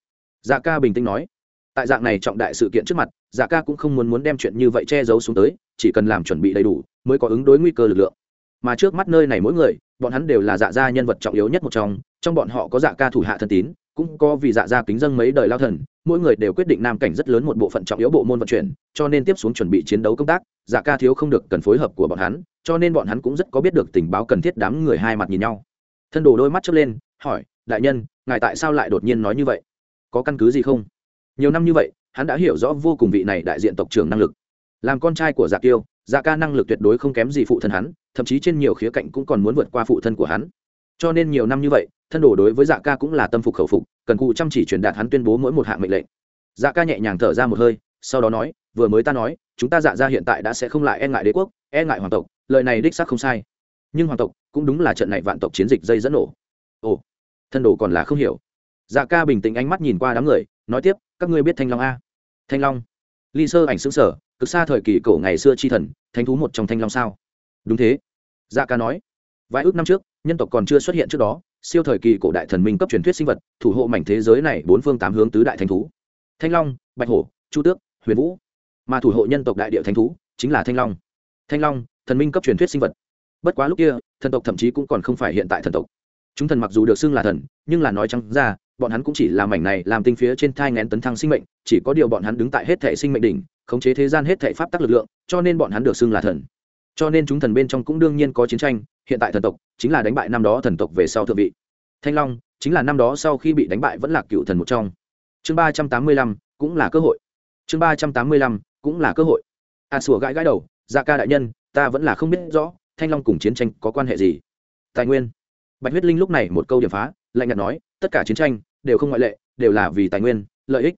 Dạ ca bình tĩnh nói. Tại dạng này trọng đại sự kiện trước mặt dạ ca cũng không muốn muốn đem chuyện như vậy che giấu xuống tới, chỉ cần làm chuẩn bị đầy đủ, mới có ứng đối nguy cơ lực lượng. Mà trước mắt nơi này mỗi người, bọn hắn đều là dạ gia nhân vật trọng yếu nhất một trong trong bọn họ có dạ ca thủ hạ thân tín cũng có vì dạ gia kính dân mấy đời lao thần, mỗi người đều quyết định nam cảnh rất lớn một bộ phận trọng yếu bộ môn vận chuyển, cho nên tiếp xuống chuẩn bị chiến đấu công tác dạ ca thiếu không được cần phối hợp của bọn hắn, cho nên bọn hắn cũng rất có biết được tình báo cần thiết đám người hai mặt nhìn nhau. Thân đồ đôi mắt chớp lên, hỏi, đại nhân, ngài tại sao lại đột nhiên nói như vậy? Có căn cứ gì không? Nhiều năm như vậy, hắn đã hiểu rõ vô cùng vị này đại diện tộc trưởng năng lực. Làm con trai của dạ kiêu dạ ca năng lực tuyệt đối không kém gì phụ thân hắn, thậm chí trên nhiều khía cạnh cũng còn muốn vượt qua phụ thân của hắn. Cho nên nhiều năm như vậy thân đồ đối với dạ ca cũng là tâm phục khẩu phục, cần cụ chăm chỉ truyền đạt hắn tuyên bố mỗi một hạng mệnh lệnh. Dạ ca nhẹ nhàng thở ra một hơi, sau đó nói, vừa mới ta nói, chúng ta dạ ra hiện tại đã sẽ không lại e ngại đế quốc e ngại hoàng tộc, lời này đích xác không sai. Nhưng hoàng tộc cũng đúng là trận này vạn tộc chiến dịch dây dẫn nổ. Ồ, thân đồ còn là không hiểu. Dạ ca bình tĩnh ánh mắt nhìn qua đám người, nói tiếp, các ngươi biết thanh long a? Thanh long? Ly sơ ảnh xứng sở cực xa thời kỳ cổ ngày xưa chi thần, thánh thú một trong thanh long sao? Đúng thế. Dạ ca nói, vài ước năm trước, nhân tộc còn chưa xuất hiện trước đó siêu thời kỳ cổ đại thần minh cấp truyền thuyết sinh vật, thủ hộ mảnh thế giới này bốn phương tám hướng tứ đại thánh thú. Thanh long, bạch hổ, chu tước, huyền vũ. Mà thủ hộ nhân tộc đại địa thánh thú chính là thanh long. Thanh long, thần minh cấp truyền thuyết sinh vật. Bất quá lúc kia, thần tộc thậm chí cũng còn không phải hiện tại thần tộc. Chúng thần mặc dù được xưng là thần, nhưng là nói trắng ra, bọn hắn cũng chỉ làm mảnh này làm tinh phía trên thai ngén tấn thăng sinh mệnh, chỉ có điều bọn hắn đứng tại hết thể sinh mệnh đỉnh, khống chế thế gian hết thể pháp tắc lực lượng, cho nên bọn hắn được xưng là thần cho nên chúng thần bên trong cũng đương nhiên có chiến tranh hiện tại thần tộc chính là đánh bại năm đó thần tộc về sau thượng vị. Thanh long chính là năm đó sau khi bị đánh bại vẫn là cựu thần một trong. Chương ba trăm tám mươi lăm cũng là cơ hội. Chương ba trăm tám mươi lăm cũng là cơ hội. A à, sủa gãi gãi đầu dạ ca đại nhân ta vẫn là không biết rõ thanh long cùng chiến tranh có quan hệ gì? Tài nguyên. Bạch huyết linh lúc này một câu điểm phá lạnh nhạt nói tất cả chiến tranh đều không ngoại lệ đều là vì tài nguyên lợi ích.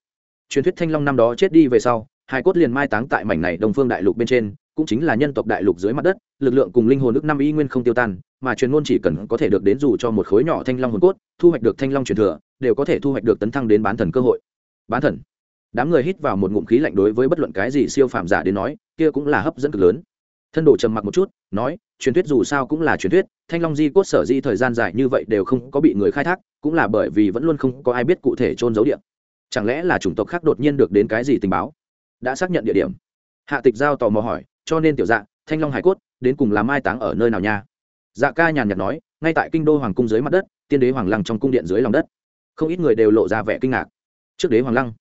Truyền thuyết thanh long năm đó chết đi về sau hai cốt liền mai táng tại mảnh này đông phương đại lục bên trên cũng chính là nhân tộc đại lục dưới mặt đất, lực lượng cùng linh hồn nước năm y nguyên không tiêu tan, mà truyền ngôn chỉ cần có thể được đến dù cho một khối nhỏ thanh long hồn cốt, thu hoạch được thanh long truyền thừa, đều có thể thu hoạch được tấn thăng đến bán thần cơ hội. Bán thần? Đám người hít vào một ngụm khí lạnh đối với bất luận cái gì siêu phàm giả đến nói, kia cũng là hấp dẫn cực lớn. Thân đồ trầm mặc một chút, nói, truyền thuyết dù sao cũng là truyền thuyết, thanh long di cốt sở di thời gian dài như vậy đều không có bị người khai thác, cũng là bởi vì vẫn luôn không có ai biết cụ thể trôn giấu địa. Chẳng lẽ là chủng tộc khác đột nhiên được đến cái gì tình báo? Đã xác nhận địa điểm. Hạ tịch giao tò mò hỏi cho nên tiểu dạ thanh long hải cốt, đến cùng làm mai táng ở nơi nào nha? Dạ ca nhàn nhạt nói, ngay tại kinh đô hoàng cung dưới mặt đất, tiên đế hoàng lăng trong cung điện dưới lòng đất. Không ít người đều lộ ra vẻ kinh ngạc. Trước đế hoàng lăng,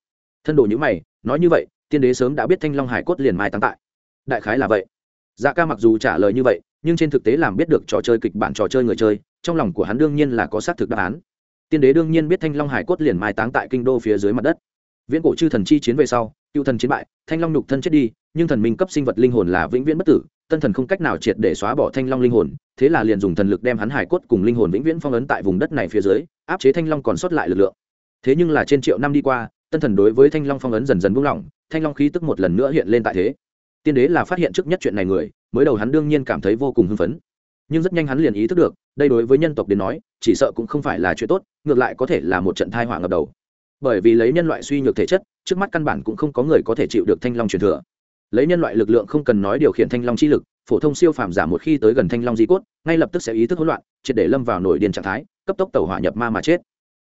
thân đồ nhữ mày, nói như vậy, tiên đế sớm đã biết thanh long hải cốt liền mai táng tại. Đại khái là vậy. Dạ ca mặc dù trả lời như vậy, nhưng trên thực tế làm biết được trò chơi kịch bản trò chơi người chơi, trong lòng của hắn đương nhiên là có xác thực đáp án. Tiên đế đương nhiên biết thanh long hải cốt liền mai táng tại kinh đô phía dưới mặt đất. Viễn cổ chư thần chi chiến về sau, cựu thần chiến bại, thanh long nhục thân chết đi nhưng thần minh cấp sinh vật linh hồn là vĩnh viễn bất tử, tân thần không cách nào triệt để xóa bỏ thanh long linh hồn, thế là liền dùng thần lực đem hắn hải cốt cùng linh hồn vĩnh viễn phong ấn tại vùng đất này phía dưới, áp chế thanh long còn sót lại lực lượng. Thế nhưng là trên triệu năm đi qua, tân thần đối với thanh long phong ấn dần dần buông lỏng, thanh long khí tức một lần nữa hiện lên tại thế. Tiên đế là phát hiện trước nhất chuyện này người, mới đầu hắn đương nhiên cảm thấy vô cùng hưng phấn. Nhưng rất nhanh hắn liền ý thức được, đây đối với nhân tộc đến nói, chỉ sợ cũng không phải là chuyện tốt, ngược lại có thể là một trận thai họa ngập đầu. Bởi vì lấy nhân loại suy nhược thể chất, trước mắt căn bản cũng không có người có thể chịu được thanh long truyền thừa lấy nhân loại lực lượng không cần nói điều khiển thanh long chi lực, phổ thông siêu phàm giả một khi tới gần thanh long di cốt, ngay lập tức sẽ ý thức hỗn loạn, triệt để lâm vào nổi điên trạng thái, cấp tốc tàu hỏa nhập ma mà chết.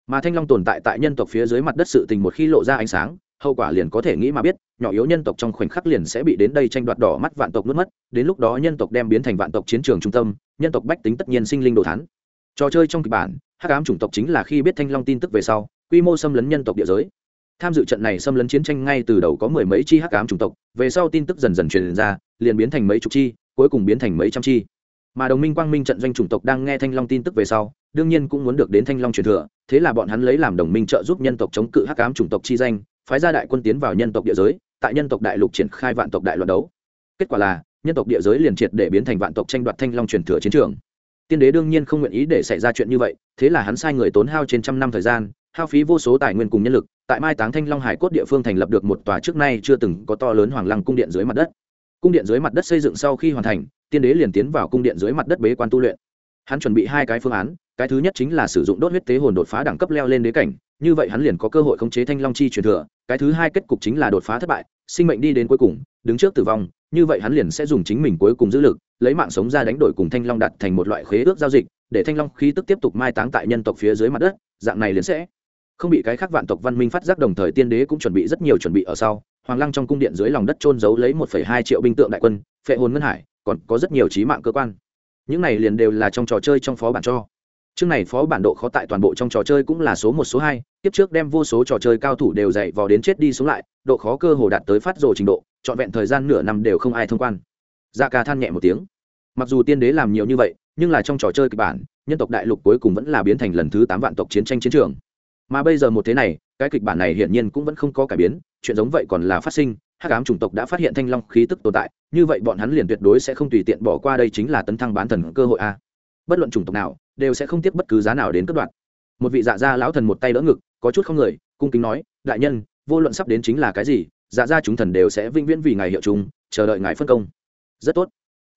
Mà thanh long tồn tại tại nhân tộc phía dưới mặt đất sự tình một khi lộ ra ánh sáng, hậu quả liền có thể nghĩ mà biết, nhỏ yếu nhân tộc trong khoảnh khắc liền sẽ bị đến đây tranh đoạt đỏ mắt vạn tộc nuốt mất, đến lúc đó nhân tộc đem biến thành vạn tộc chiến trường trung tâm, nhân tộc bách tính tất nhiên sinh linh đồ thán. Trò chơi trong kịch bản, hắc ám chủng tộc chính là khi biết thanh long tin tức về sau, quy mô xâm lấn nhân tộc địa giới tham dự trận này xâm lấn chiến tranh ngay từ đầu có mười mấy chi hắc ám chủng tộc, về sau tin tức dần dần truyền ra, liền biến thành mấy chục chi, cuối cùng biến thành mấy trăm chi. Mà đồng minh quang minh trận doanh chủng tộc đang nghe thanh long tin tức về sau, đương nhiên cũng muốn được đến thanh long truyền thừa, thế là bọn hắn lấy làm đồng minh trợ giúp nhân tộc chống cự hắc ám chủng tộc chi danh, phái ra đại quân tiến vào nhân tộc địa giới, tại nhân tộc đại lục triển khai vạn tộc đại loạn đấu. Kết quả là, nhân tộc địa giới liền triệt để biến thành vạn tộc tranh đoạt thanh long truyền thừa chiến trường. Tiên đế đương nhiên không nguyện ý để xảy ra chuyện như vậy, thế là hắn sai người tốn hao trên trăm năm thời gian hao phí vô số tài nguyên cùng nhân lực, tại mai táng thanh long hải cốt địa phương thành lập được một tòa trước nay chưa từng có to lớn hoàng lăng cung điện dưới mặt đất. Cung điện dưới mặt đất xây dựng sau khi hoàn thành, tiên đế liền tiến vào cung điện dưới mặt đất bế quan tu luyện. Hắn chuẩn bị hai cái phương án, cái thứ nhất chính là sử dụng đốt huyết tế hồn đột phá đẳng cấp leo lên đế cảnh, như vậy hắn liền có cơ hội khống chế thanh long chi truyền thừa, cái thứ hai kết cục chính là đột phá thất bại, sinh mệnh đi đến cuối cùng, đứng trước tử vong, như vậy hắn liền sẽ dùng chính mình cuối cùng giữ lực, lấy mạng sống ra đánh đổi cùng thanh long đặt thành một loại khế ước giao dịch, để thanh long khí tức tiếp tục mai táng tại nhân tộc phía dưới mặt đất, dạng này liền sẽ không bị cái khác vạn tộc văn minh phát giác đồng thời tiên đế cũng chuẩn bị rất nhiều chuẩn bị ở sau. Hoàng lăng trong cung điện dưới lòng đất trôn giấu lấy một hai triệu binh tượng đại quân, phệ hồn ngân hải, còn có rất nhiều trí mạng cơ quan. Những này liền đều là trong trò chơi trong phó bản cho. Chương này phó bản độ khó tại toàn bộ trong trò chơi cũng là số một, số hai, tiếp trước đem vô số trò chơi cao thủ đều dạy vào đến chết đi xuống lại, độ khó cơ hồ đạt tới phát rồ trình độ, trọn vẹn thời gian nửa năm đều không ai thông quan. Ra ca than nhẹ một tiếng. Mặc dù tiên đế làm nhiều như vậy, nhưng là trong trò chơi kịch bản, nhân tộc đại lục cuối cùng vẫn là biến thành lần thứ tám vạn tộc chiến tranh chiến trường mà bây giờ một thế này, cái kịch bản này hiển nhiên cũng vẫn không có cải biến, chuyện giống vậy còn là phát sinh, hắc ám chủng tộc đã phát hiện thanh long khí tức tồn tại, như vậy bọn hắn liền tuyệt đối sẽ không tùy tiện bỏ qua đây chính là tấn thăng bán thần cơ hội a. Bất luận chủng tộc nào, đều sẽ không tiếp bất cứ giá nào đến cất đoạn. Một vị dạ gia lão thần một tay đỡ ngực, có chút không người, cung kính nói, đại nhân, vô luận sắp đến chính là cái gì dạ gia chúng thần đều sẽ vĩnh viễn vì ngài hiệu chúng, chờ đợi ngài phân công. Rất tốt.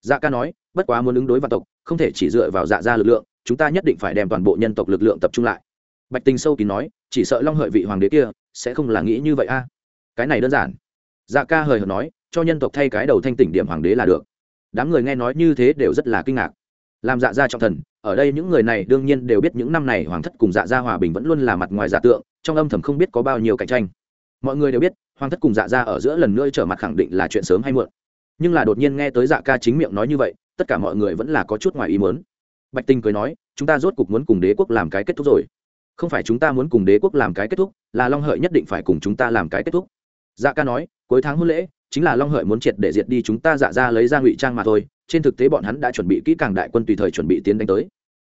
Dạ ca nói, bất quá muốn ứng đối vạn tộc, không thể chỉ dựa vào dạ gia lực lượng, chúng ta nhất định phải đem toàn bộ nhân tộc lực lượng tập trung lại bạch tình sâu kín nói, chỉ sợ long hợi vị hoàng đế kia sẽ không là nghĩ như vậy a. Cái này đơn giản. Dạ ca hời hợt nói, cho nhân tộc thay cái đầu thanh tỉnh điểm hoàng đế là được. Đám người nghe nói như thế đều rất là kinh ngạc. Làm dạ gia trọng thần, ở đây những người này đương nhiên đều biết những năm này hoàng thất cùng dạ gia hòa bình vẫn luôn là mặt ngoài giả tượng, trong âm thầm không biết có bao nhiêu cạnh tranh. Mọi người đều biết, hoàng thất cùng dạ gia ở giữa lần nữa trở mặt khẳng định là chuyện sớm hay muộn. Nhưng là đột nhiên nghe tới dạ ca chính miệng nói như vậy, tất cả mọi người vẫn là có chút ngoài ý muốn. Bạch tinh cười nói, chúng ta rốt cục muốn cùng đế quốc làm cái kết thúc rồi không phải chúng ta muốn cùng đế quốc làm cái kết thúc, là long hợi nhất định phải cùng chúng ta làm cái kết thúc. Dạ ca nói, cuối tháng hôn lễ, chính là long hợi muốn triệt để diệt đi chúng ta dạ ra lấy ra ngụy trang mà thôi, trên thực tế bọn hắn đã chuẩn bị kỹ càng đại quân tùy thời chuẩn bị tiến đánh tới.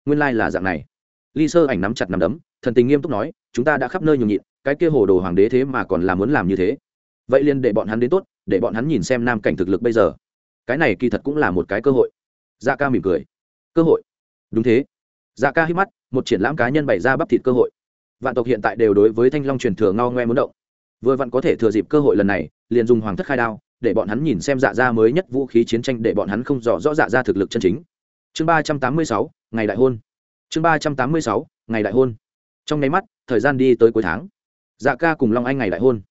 Nguyên lai、like、là dạng này. Ly sơ ảnh nắm chặt nắm đấm, thần tình nghiêm túc nói, chúng ta đã khắp nơi nhường nhịn, cái kia hồ đồ hoàng đế thế mà còn là muốn làm như thế. Vậy liền để bọn hắn đến tốt, để bọn hắn nhìn xem nam cảnh thực lực bây giờ. Cái này kỳ thật cũng là một cái cơ hội. Dạ ca mỉm cười. Cơ hội. Đúng thế. Dạ ca hít mắt một triển lãm cá nhân bày ra bắp thịt cơ hội. Vạn tộc hiện tại đều đối với thanh long truyền thừa ngao ngoe muốn động. Vừa vặn có thể thừa dịp cơ hội lần này, liền dùng hoàng thất khai đao, để bọn hắn nhìn xem dạ gia mới nhất vũ khí chiến tranh để bọn hắn không rõ rõ dạ gia thực lực chân chính. Chương ba trăm tám mươi sáu, ngày đại hôn. Chương ba trăm tám mươi sáu, ngày đại hôn. Trong nháy mắt, thời gian đi tới cuối tháng. Dạ ca cùng long anh ngày đại hôn.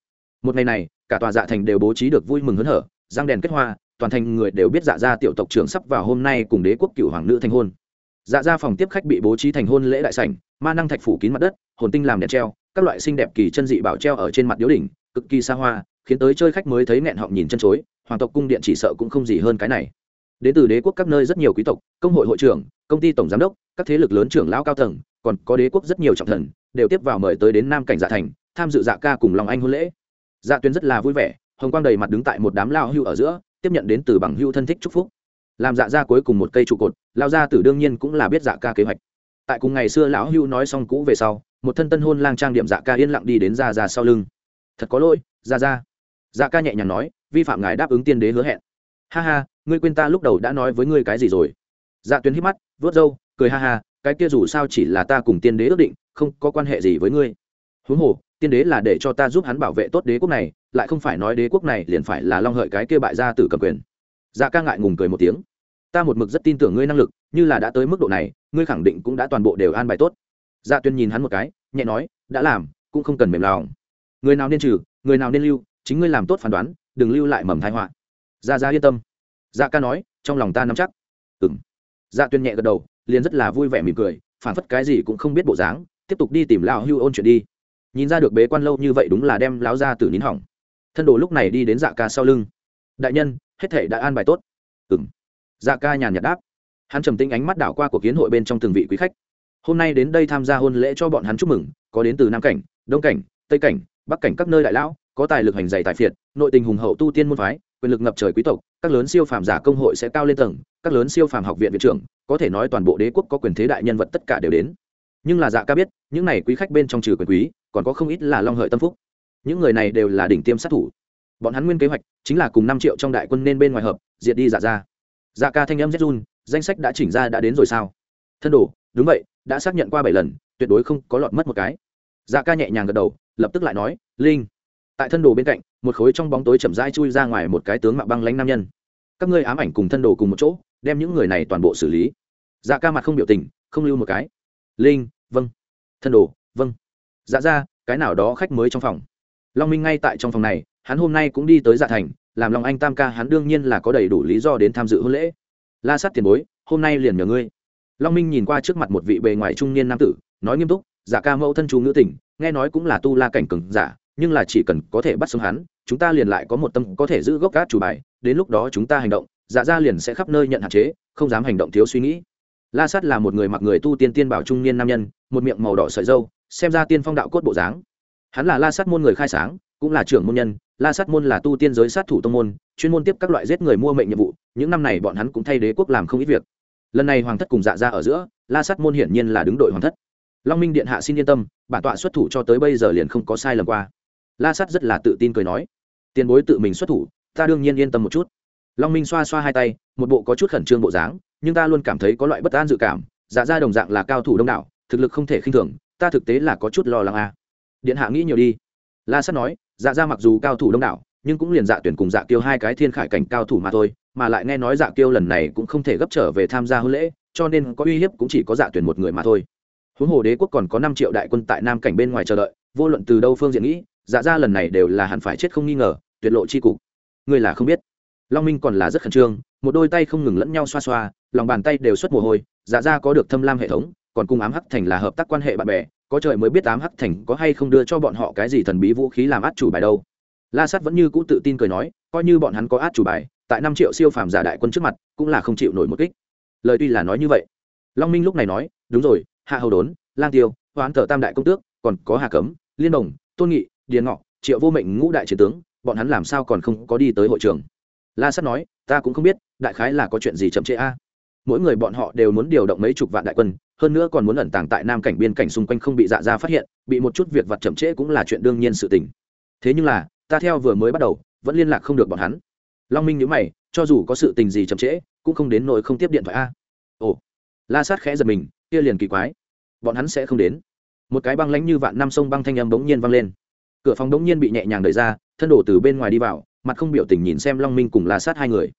Một ngày này, cả tòa dạ thành đều bố trí được vui mừng hớn hở, răng đèn kết hoa, toàn thành người đều biết dạ gia tiểu tộc trưởng sắp vào hôm nay cùng đế quốc cựu hoàng nữ thành hôn dạ ra phòng tiếp khách bị bố trí thành hôn lễ đại sảnh, ma năng thạch phủ kín mặt đất, hồn tinh làm đèn treo, các loại xinh đẹp kỳ chân dị bảo treo ở trên mặt điếu đỉnh, cực kỳ xa hoa, khiến tới chơi khách mới thấy nghẹn họng nhìn chân chối, hoàng tộc cung điện chỉ sợ cũng không gì hơn cái này. Đến từ đế quốc các nơi rất nhiều quý tộc, công hội hội trưởng, công ty tổng giám đốc, các thế lực lớn trưởng lão cao tầng, còn có đế quốc rất nhiều trọng thần, đều tiếp vào mời tới đến nam cảnh dạ thành, tham dự dạ ca cùng lòng anh hôn lễ. Dạ tuyến rất là vui vẻ, hồng quang đầy mặt đứng tại một đám lao hưu ở giữa, tiếp nhận đến từ bằng hưu thân thích chúc phúc làm dạ ra cuối cùng một cây trụ cột lao ra tử đương nhiên cũng là biết dạ ca kế hoạch. Tại cùng ngày xưa lão hưu nói xong cũ về sau, một thân tân hôn lang trang điểm dạ ca yên lặng đi đến ra ra sau lưng. Thật có lỗi, ra ra. Dạ ca nhẹ nhàng nói, vi phạm ngài đáp ứng tiên đế hứa hẹn. Ha ha, ngươi quên ta lúc đầu đã nói với ngươi cái gì rồi. Dạ tuyến hít mắt vớt râu, cười ha ha, cái kia dù sao chỉ là ta cùng tiên đế ước định, không có quan hệ gì với ngươi. Huống hồ, tiên đế là để cho ta giúp hắn bảo vệ tốt đế quốc này, lại không phải nói đế quốc này liền phải là long hợi cái kia bại gia tử cầm quyền dạ ca ngại ngùng cười một tiếng. Ta một mực rất tin tưởng ngươi năng lực, như là đã tới mức độ này, ngươi khẳng định cũng đã toàn bộ đều an bài tốt. Dạ tuyên nhìn hắn một cái, nhẹ nói, đã làm, cũng không cần mềm lòng. Người nào nên trừ, người nào nên lưu, chính ngươi làm tốt phán đoán, đừng lưu lại mầm thái họa. Dạ ra yên tâm. Dạ ca nói, trong lòng ta nắm chắc. Ừng dạ tuyên nhẹ gật đầu, liền rất là vui vẻ mỉm cười, phản phất cái gì cũng không biết bộ dáng, tiếp tục đi tìm lão hưu ôn chuyện đi. Nhìn ra được bế quan lâu như vậy đúng là đem Lão ra từ nín hỏng. Thân đồ lúc này đi đến dạ ca sau lưng. Đại nhân hết thể đã an bài tốt. Ừng dạ ca nhàn nhạt đáp. Hắn trầm tính ánh mắt đảo qua cuộc kiến hội bên trong từng vị quý khách. Hôm nay đến đây tham gia hôn lễ cho bọn hắn chúc mừng, có đến từ nam cảnh, đông cảnh, tây cảnh, bắc cảnh các nơi đại lão, có tài lực hành dày tài phiệt, nội tình hùng hậu tu tiên môn phái, quyền lực ngập trời quý tộc, các lớn siêu phàm giả công hội sẽ cao lên tầng, các lớn siêu phàm học viện viện trưởng, có thể nói toàn bộ đế quốc có quyền thế đại nhân vật tất cả đều đến. Nhưng là dạ ca biết, những này quý khách bên trong trừ quyền quý, còn có không ít là long hợi tâm phúc. Những người này đều là đỉnh tiêm sát thủ. Bọn hắn nguyên kế hoạch chính là cùng năm triệu trong đại quân nên bên ngoài hợp, diệt đi dạ ra dạ ca thanh âm zhun danh sách đã chỉnh ra đã đến rồi sao? Thân đồ, đúng vậy, đã xác nhận qua bảy lần, tuyệt đối không có lọt mất một cái. Dạ ca nhẹ nhàng gật đầu, lập tức lại nói, linh. Tại thân đồ bên cạnh, một khối trong bóng tối chậm rãi chui ra ngoài một cái tướng mạo băng lãnh nam nhân. Các ngươi ám ảnh cùng thân đồ cùng một chỗ, đem những người này toàn bộ xử lý. Dạ ca mặt không biểu tình, không lưu một cái. Linh vâng. Thân đồ vâng. Dạ ra cái nào đó khách mới trong phòng. Long minh ngay tại trong phòng này hắn hôm nay cũng đi tới dạ thành, làm lòng anh tam ca hắn đương nhiên là có đầy đủ lý do đến tham dự hôn lễ. La sát tiền bối, hôm nay liền nhờ ngươi. Long minh nhìn qua trước mặt một vị bề ngoài trung niên nam tử, nói nghiêm túc giả ca mẫu thân chú ngữ tỉnh nghe nói cũng là tu la cảnh cừng giả, nhưng là chỉ cần có thể bắt sống hắn, chúng ta liền lại có một tâm có thể giữ gốc cát chủ bài, đến lúc đó chúng ta hành động dạ giả ra liền sẽ khắp nơi nhận hạn chế, không dám hành động thiếu suy nghĩ. La sát là một người mặc người tu tiên tiên bảo trung niên nam nhân, một miệng màu đỏ sợi dâu xem ra tiên phong đạo cốt bộ dáng. Hắn là la sát môn người khai sáng, cũng là trưởng môn nhân la sát môn là tu tiên giới sát thủ tông môn, chuyên môn tiếp các loại giết người mua mệnh nhiệm vụ, những năm này bọn hắn cũng thay đế quốc làm không ít việc. Lần này hoàng thất cùng dạ ra ở giữa, la sát môn hiển nhiên là đứng đội hoàng thất. Long minh điện hạ xin yên tâm, bản tọa xuất thủ cho tới bây giờ liền không có sai lầm qua. La sát rất là tự tin cười nói, tiền bối tự mình xuất thủ, ta đương nhiên yên tâm một chút. Long minh xoa xoa hai tay, một bộ có chút khẩn trương bộ dáng, nhưng ta luôn cảm thấy có loại bất an dự cảm dạ ra đồng dạng là cao thủ đông đảo, thực lực không thể khinh thường, ta thực tế là có chút lo lắng a. À. điện hạ nghĩ nhiều đi. La sát nói dạ ra mặc dù cao thủ đông đảo, nhưng cũng liền dạ tuyển cùng dạ kiêu hai cái thiên khải cảnh cao thủ mà thôi, mà lại nghe nói dạ kiêu lần này cũng không thể gấp trở về tham gia hôn lễ, cho nên có uy hiếp cũng chỉ có dạ tuyển một người mà thôi. Huống hồ đế quốc còn có năm triệu đại quân tại nam cảnh bên ngoài chờ đợi, vô luận từ đâu phương diện nghĩ dạ ra lần này đều là hẳn phải chết không nghi ngờ, tuyệt lộ chi cục. Người là không biết. Long minh còn là rất khẩn trương, một đôi tay không ngừng lẫn nhau xoa xoa, lòng bàn tay đều xuất mồ hôi dạ ra có được thâm lam hệ thống, còn cung ám hắc thành là hợp tác quan hệ bạn bè có trời mới biết tám hắc thành có hay không đưa cho bọn họ cái gì thần bí vũ khí làm át chủ bài đâu. La sát vẫn như cũ tự tin cười nói, coi như bọn hắn có át chủ bài, tại năm triệu siêu phàm giả đại quân trước mặt, cũng là không chịu nổi một kích. Lời tuy là nói như vậy. Long minh lúc này nói, đúng rồi, hạ hầu đốn, lang tiêu, hoán thờ tam đại công tước, còn có hà cấm, liên đồng, tôn nghị, điền ngọ, triệu vô mệnh ngũ đại chiến tướng, bọn hắn làm sao còn không có đi tới hội trường? La sát nói, ta cũng không biết, đại khái là có chuyện gì chậm trễ a. Mỗi người bọn họ đều muốn điều động mấy chục vạn đại quân hơn nữa còn muốn ẩn tàng tại nam cảnh biên cảnh xung quanh không bị dạ ra phát hiện, bị một chút việc vặt chậm trễ cũng là chuyện đương nhiên sự tình. Thế nhưng là, ta theo vừa mới bắt đầu, vẫn liên lạc không được bọn hắn. Long minh nhớ mày, cho dù có sự tình gì chậm trễ, cũng không đến nỗi không tiếp điện thoại a. Ồ. La sát khẽ giật mình, kia liền kỳ quái. Bọn hắn sẽ không đến. Một cái băng lánh như vạn năm sông băng thanh âm bỗng nhiên văng lên. Cửa phòng bỗng nhiên bị nhẹ nhàng đẩy ra, thân đổ từ bên ngoài đi vào, mặt không biểu tình nhìn xem long minh cùng la sát hai người.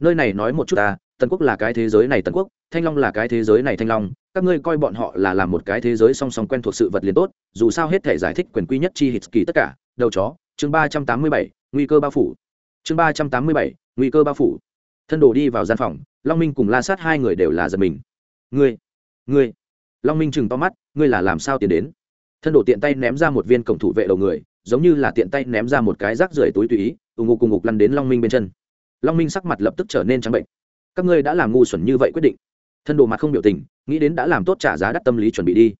Nơi này nói một chút ta tần quốc là cái thế giới này tần quốc, thanh long là cái thế giới này thanh long, các ngươi coi bọn họ là làm một cái thế giới song song quen thuộc sự vật liền tốt, dù sao hết thể giải thích quyền quy nhất chi hít kỳ tất cả. Đầu chó, chương ba trăm tám mươi bảy, nguy cơ bao phủ. Chương ba trăm tám mươi bảy, nguy cơ bao phủ. Thân đồ đi vào gian phòng, long minh cùng la sát hai người đều là giật mình. Ngươi ngươi. Long minh chừng to mắt, ngươi là làm sao tiến đến? Thân đồ tiện tay ném ra một viên cổng thủ vệ đầu người, giống như là tiện tay ném ra một cái rác rưởi túi tùy ý, ù ngục cùng ngục lăn đến long minh bên chân. Long minh sắc mặt lập tức trở nên trắng bệnh các ngươi đã làm ngu xuẩn như vậy quyết định. Thân đồ mặt không biểu tình, nghĩ đến đã làm tốt trả giá đắt tâm lý chuẩn bị đi.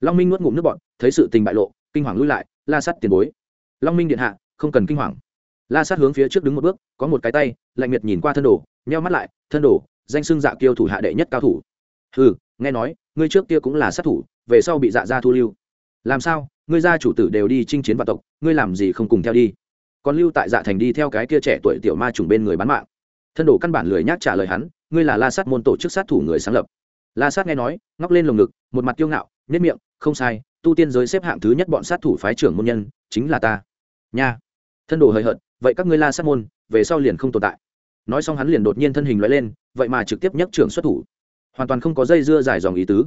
Long minh nuốt ngụm nước bọn thấy sự tình bại lộ, kinh hoàng lui lại, la sắt tiền bối. Long minh điện hạ, không cần kinh hoàng. La sát hướng phía trước đứng một bước, có một cái tay, lạnh miệt nhìn qua thân đồ, nheo mắt lại, thân đồ, danh xưng dạ kiêu thủ hạ đệ nhất cao thủ. Ừ nghe nói, ngươi trước kia cũng là sát thủ, về sau bị dạ gia thu lưu. Làm sao? Ngươi gia chủ tử đều đi chinh chiến vạn tộc, ngươi làm gì không cùng theo đi? Còn lưu tại dạ thành đi theo cái kia trẻ tuổi tiểu ma trùng bên người bán mạng thân đồ căn bản lười nhác trả lời hắn, ngươi là la sát môn tổ chức sát thủ người sáng lập. La sát nghe nói, ngóc lên lồng ngực, một mặt kiêu ngạo nhất miệng, không sai, tu tiên giới xếp hạng thứ nhất bọn sát thủ phái trưởng môn nhân, chính là ta. Nha. Thân đồ hời hợt, vậy các ngươi la sát môn, về sau liền không tồn tại. Nói xong hắn liền đột nhiên thân hình loại lên, vậy mà trực tiếp nhấc trưởng xuất thủ. Hoàn toàn không có dây dưa dài dòng ý tứ.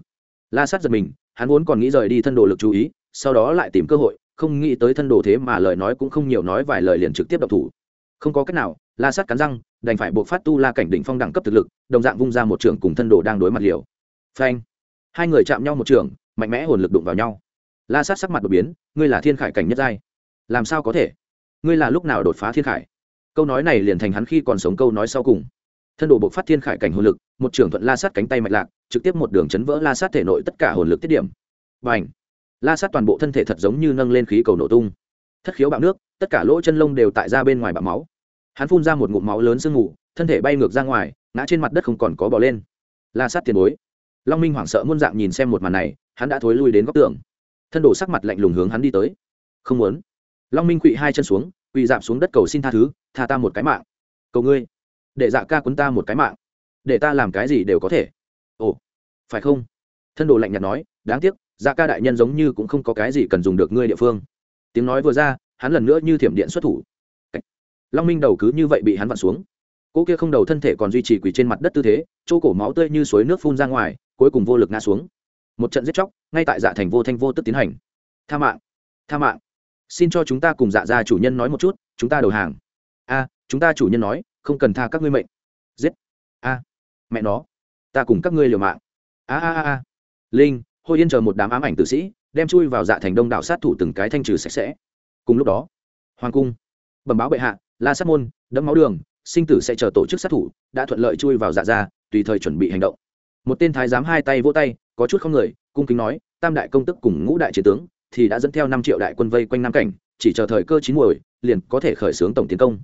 La sát giật mình, hắn vốn còn nghĩ rời đi thân đồ lực chú ý, sau đó lại tìm cơ hội, không nghĩ tới thân đồ thế mà lời nói cũng không nhiều nói vài lời liền trực tiếp độc thủ không có cách nào, la sát cắn răng, đành phải buộc phát tu la cảnh đỉnh phong đẳng cấp thực lực, đồng dạng vung ra một trường cùng thân đồ đang đối mặt liều. Phanh! Hai người chạm nhau một trường mạnh mẽ hồn lực đụng vào nhau. La sát sắc mặt đột biến, ngươi là thiên khải cảnh nhất giai. Làm sao có thể? Ngươi là lúc nào đột phá thiên khải? Câu nói này liền thành hắn khi còn sống câu nói sau cùng. Thân đồ buộc phát thiên khải cảnh hồn lực, một trưởng thuận la sát cánh tay mạch lạc, trực tiếp một đường chấn vỡ la sát thể nội tất cả hồn lực tiết điểm. Và h la sát toàn bộ thân thể thật giống như nâng lên khí cầu nổ tung. Thất khiếu bạo nước, tất cả lỗ chân lông đều tại ra bên ngoài bạo máu hắn phun ra một ngụm máu lớn sương mù, thân thể bay ngược ra ngoài, ngã trên mặt đất không còn có bỏ lên. La sát tiền bối. Long minh hoảng sợ muôn dạng nhìn xem một màn này, hắn đã thối lui đến góc tường. Thân đổ sắc mặt lạnh lùng hướng hắn đi tới. Không muốn. Long minh quỵ hai chân xuống quỵ dạp xuống đất cầu xin tha thứ, tha ta một cái mạng. Cầu ngươi, để dạ ca quấn ta một cái mạng. Để ta làm cái gì đều có thể. Ồ, phải không? Thân đồ lạnh nhạt nói, đáng tiếc dạ ca đại nhân giống như cũng không có cái gì cần dùng được ngươi địa phương. Tiếng nói vừa ra, hắn lần nữa như thiểm điện xuất thủ long minh đầu cứ như vậy bị hắn vặn xuống. Cỗ kia không đầu thân thể còn duy trì quỳ trên mặt đất tư thế, chỗ cổ máu tươi như suối nước phun ra ngoài, cuối cùng vô lực ngã xuống. Một trận giết chóc, ngay tại dạ thành vô thanh vô tức tiến hành. Tha mạng tha mạng. Xin cho chúng ta cùng dạ gia chủ nhân nói một chút, chúng ta đầu hàng. A, chúng ta chủ nhân nói, không cần tha các ngươi mệnh. Giết. A, mẹ nó. Ta cùng các ngươi liều mạng. A a a a. Linh, hôi yên chờ một đám ám ảnh tử sĩ, đem chui vào dạ thành đông đảo sát thủ từng cái thanh trừ sạch sẽ. Cùng lúc đó, hoàng cung, bẩm báo bệ hạ la sát môn, đẫm máu đường, sinh tử sẽ chờ tổ chức sát thủ, đã thuận lợi chui vào dạ ra tùy thời chuẩn bị hành động. Một tên thái giám hai tay vỗ tay, có chút không người, cung kính nói, tam đại công tức cùng ngũ đại chiến tướng, thì đã dẫn theo năm triệu đại quân vây quanh nam cảnh, chỉ chờ thời cơ chín muồi, liền có thể khởi xướng tổng tiến công.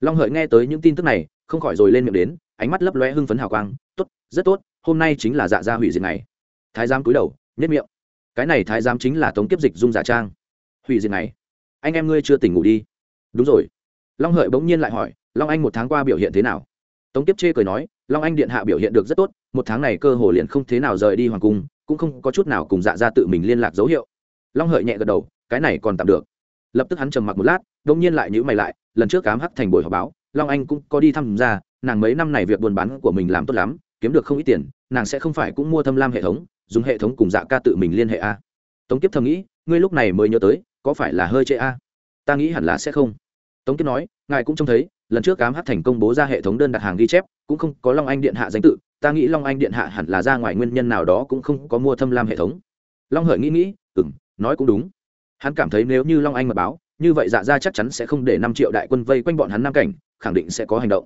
Long hợi nghe tới những tin tức này, không khỏi rồi lên miệng đến, ánh mắt lấp lóe hưng phấn hào quang, tốt, rất tốt, hôm nay chính là dạ gia hủy diệt này thái giám cúi đầu nhất miệng. Cái này thái giám chính là tống kiếp dịch dung giả trang. Hủy diệt này anh em ngươi chưa tỉnh ngủ đi. Đúng rồi long hợi bỗng nhiên lại hỏi, long anh một tháng qua biểu hiện thế nào? Tống kiếp chê cười nói, long anh điện hạ biểu hiện được rất tốt, một tháng này cơ hồ liền không thế nào rời đi hoàng cung, cũng không có chút nào cùng dạ ra tự mình liên lạc dấu hiệu. Long hợi nhẹ gật đầu, cái này còn tạm được. Lập tức hắn trầm mặc một lát đông nhiên lại nhữ mày lại, lần trước cám hắc thành buổi họp báo, long anh cũng có đi thăm ra, nàng mấy năm này việc buôn bán của mình làm tốt lắm, kiếm được không ít tiền, nàng sẽ không phải cũng mua thâm lam hệ thống, dùng hệ thống cùng dạ ca tự mình liên hệ a. Tống kiếp thầm nghĩ, ngươi lúc này mới nhớ tới, có phải là hơi chê a? Ta nghĩ hẳn là sẽ không tống kiếp nói, ngài cũng trông thấy, lần trước cám hát thành công bố ra hệ thống đơn đặt hàng ghi chép, cũng không có long anh điện hạ danh tự, ta nghĩ long anh điện hạ hẳn là ra ngoài nguyên nhân nào đó cũng không có mua thâm lam hệ thống. Long hợi nghĩ nghĩ ừng nói cũng đúng. Hắn cảm thấy nếu như long anh mật báo, như vậy dạ ra chắc chắn sẽ không để năm triệu đại quân vây quanh bọn hắn nam cảnh, khẳng định sẽ có hành động.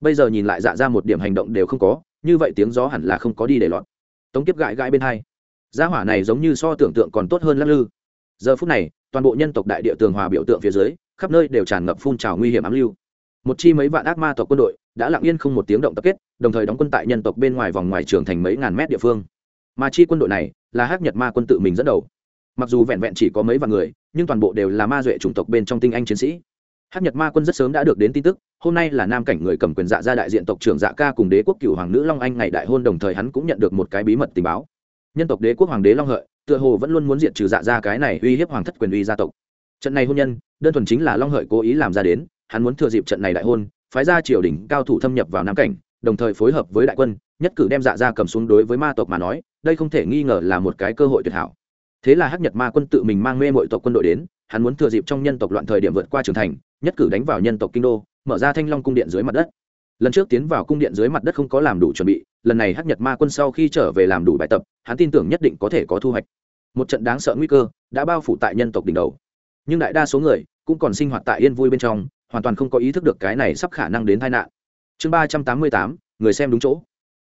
Bây giờ nhìn lại dạ ra một điểm hành động đều không có, như vậy tiếng gió hẳn là không có đi để lọt. Tống kiếp gãi gãi bên hai. Gia hỏa này giống như so tưởng tượng còn tốt hơn lắc lư. Giờ phút này toàn bộ nhân tộc đại địa tường hòa biểu tượng phía dưới, khắp nơi đều tràn ngập phun trào nguy hiểm ám lưu. Một chi mấy vạn ác ma tộc quân đội đã lặng yên không một tiếng động tập kết, đồng thời đóng quân tại nhân tộc bên ngoài vòng ngoài trường thành mấy ngàn mét địa phương. Mà chi quân đội này là hắc nhật ma quân tự mình dẫn đầu. Mặc dù vẹn vẹn chỉ có mấy vạn người, nhưng toàn bộ đều là ma duệ chủng tộc bên trong tinh anh chiến sĩ. Hắc nhật ma quân rất sớm đã được đến tin tức, hôm nay là nam cảnh người cầm quyền dạ ra đại diện tộc trưởng dạ ca cùng đế quốc cựu hoàng nữ long anh ngày đại hôn, đồng thời hắn cũng nhận được một cái bí mật tình báo. Nhân tộc đế quốc hoàng đế long hợi tựa hồ vẫn luôn muốn diệt trừ dạ ra cái này uy hiếp hoàng thất quyền uy gia tộc. Trận này hôn nhân, đơn thuần chính là long hợi cố ý làm ra đến, hắn muốn thừa dịp trận này đại hôn, phái ra triều đình cao thủ thâm nhập vào nam cảnh, đồng thời phối hợp với đại quân, nhất cử đem dạ ra cầm xuống đối với ma tộc mà nói, đây không thể nghi ngờ là một cái cơ hội tuyệt hảo. Thế là hắc nhật ma quân tự mình mang mê mọi tộc quân đội đến, hắn muốn thừa dịp trong nhân tộc loạn thời điểm vượt qua trưởng thành, nhất cử đánh vào nhân tộc kinh đô, mở ra thanh long cung điện dưới mặt đất. Lần trước tiến vào cung điện dưới mặt đất không có làm đủ chuẩn bị, lần này hắc nhật ma quân sau khi trở về làm đủ bài tập, hắn tin tưởng nhất định có thể có thu hoạch một trận đáng sợ nguy cơ đã bao phủ tại nhân tộc đỉnh đầu. Nhưng đại đa số người cũng còn sinh hoạt tại yên vui bên trong, hoàn toàn không có ý thức được cái này sắp khả năng đến tai nạn. Chương ba trăm tám mươi tám, người xem đúng chỗ.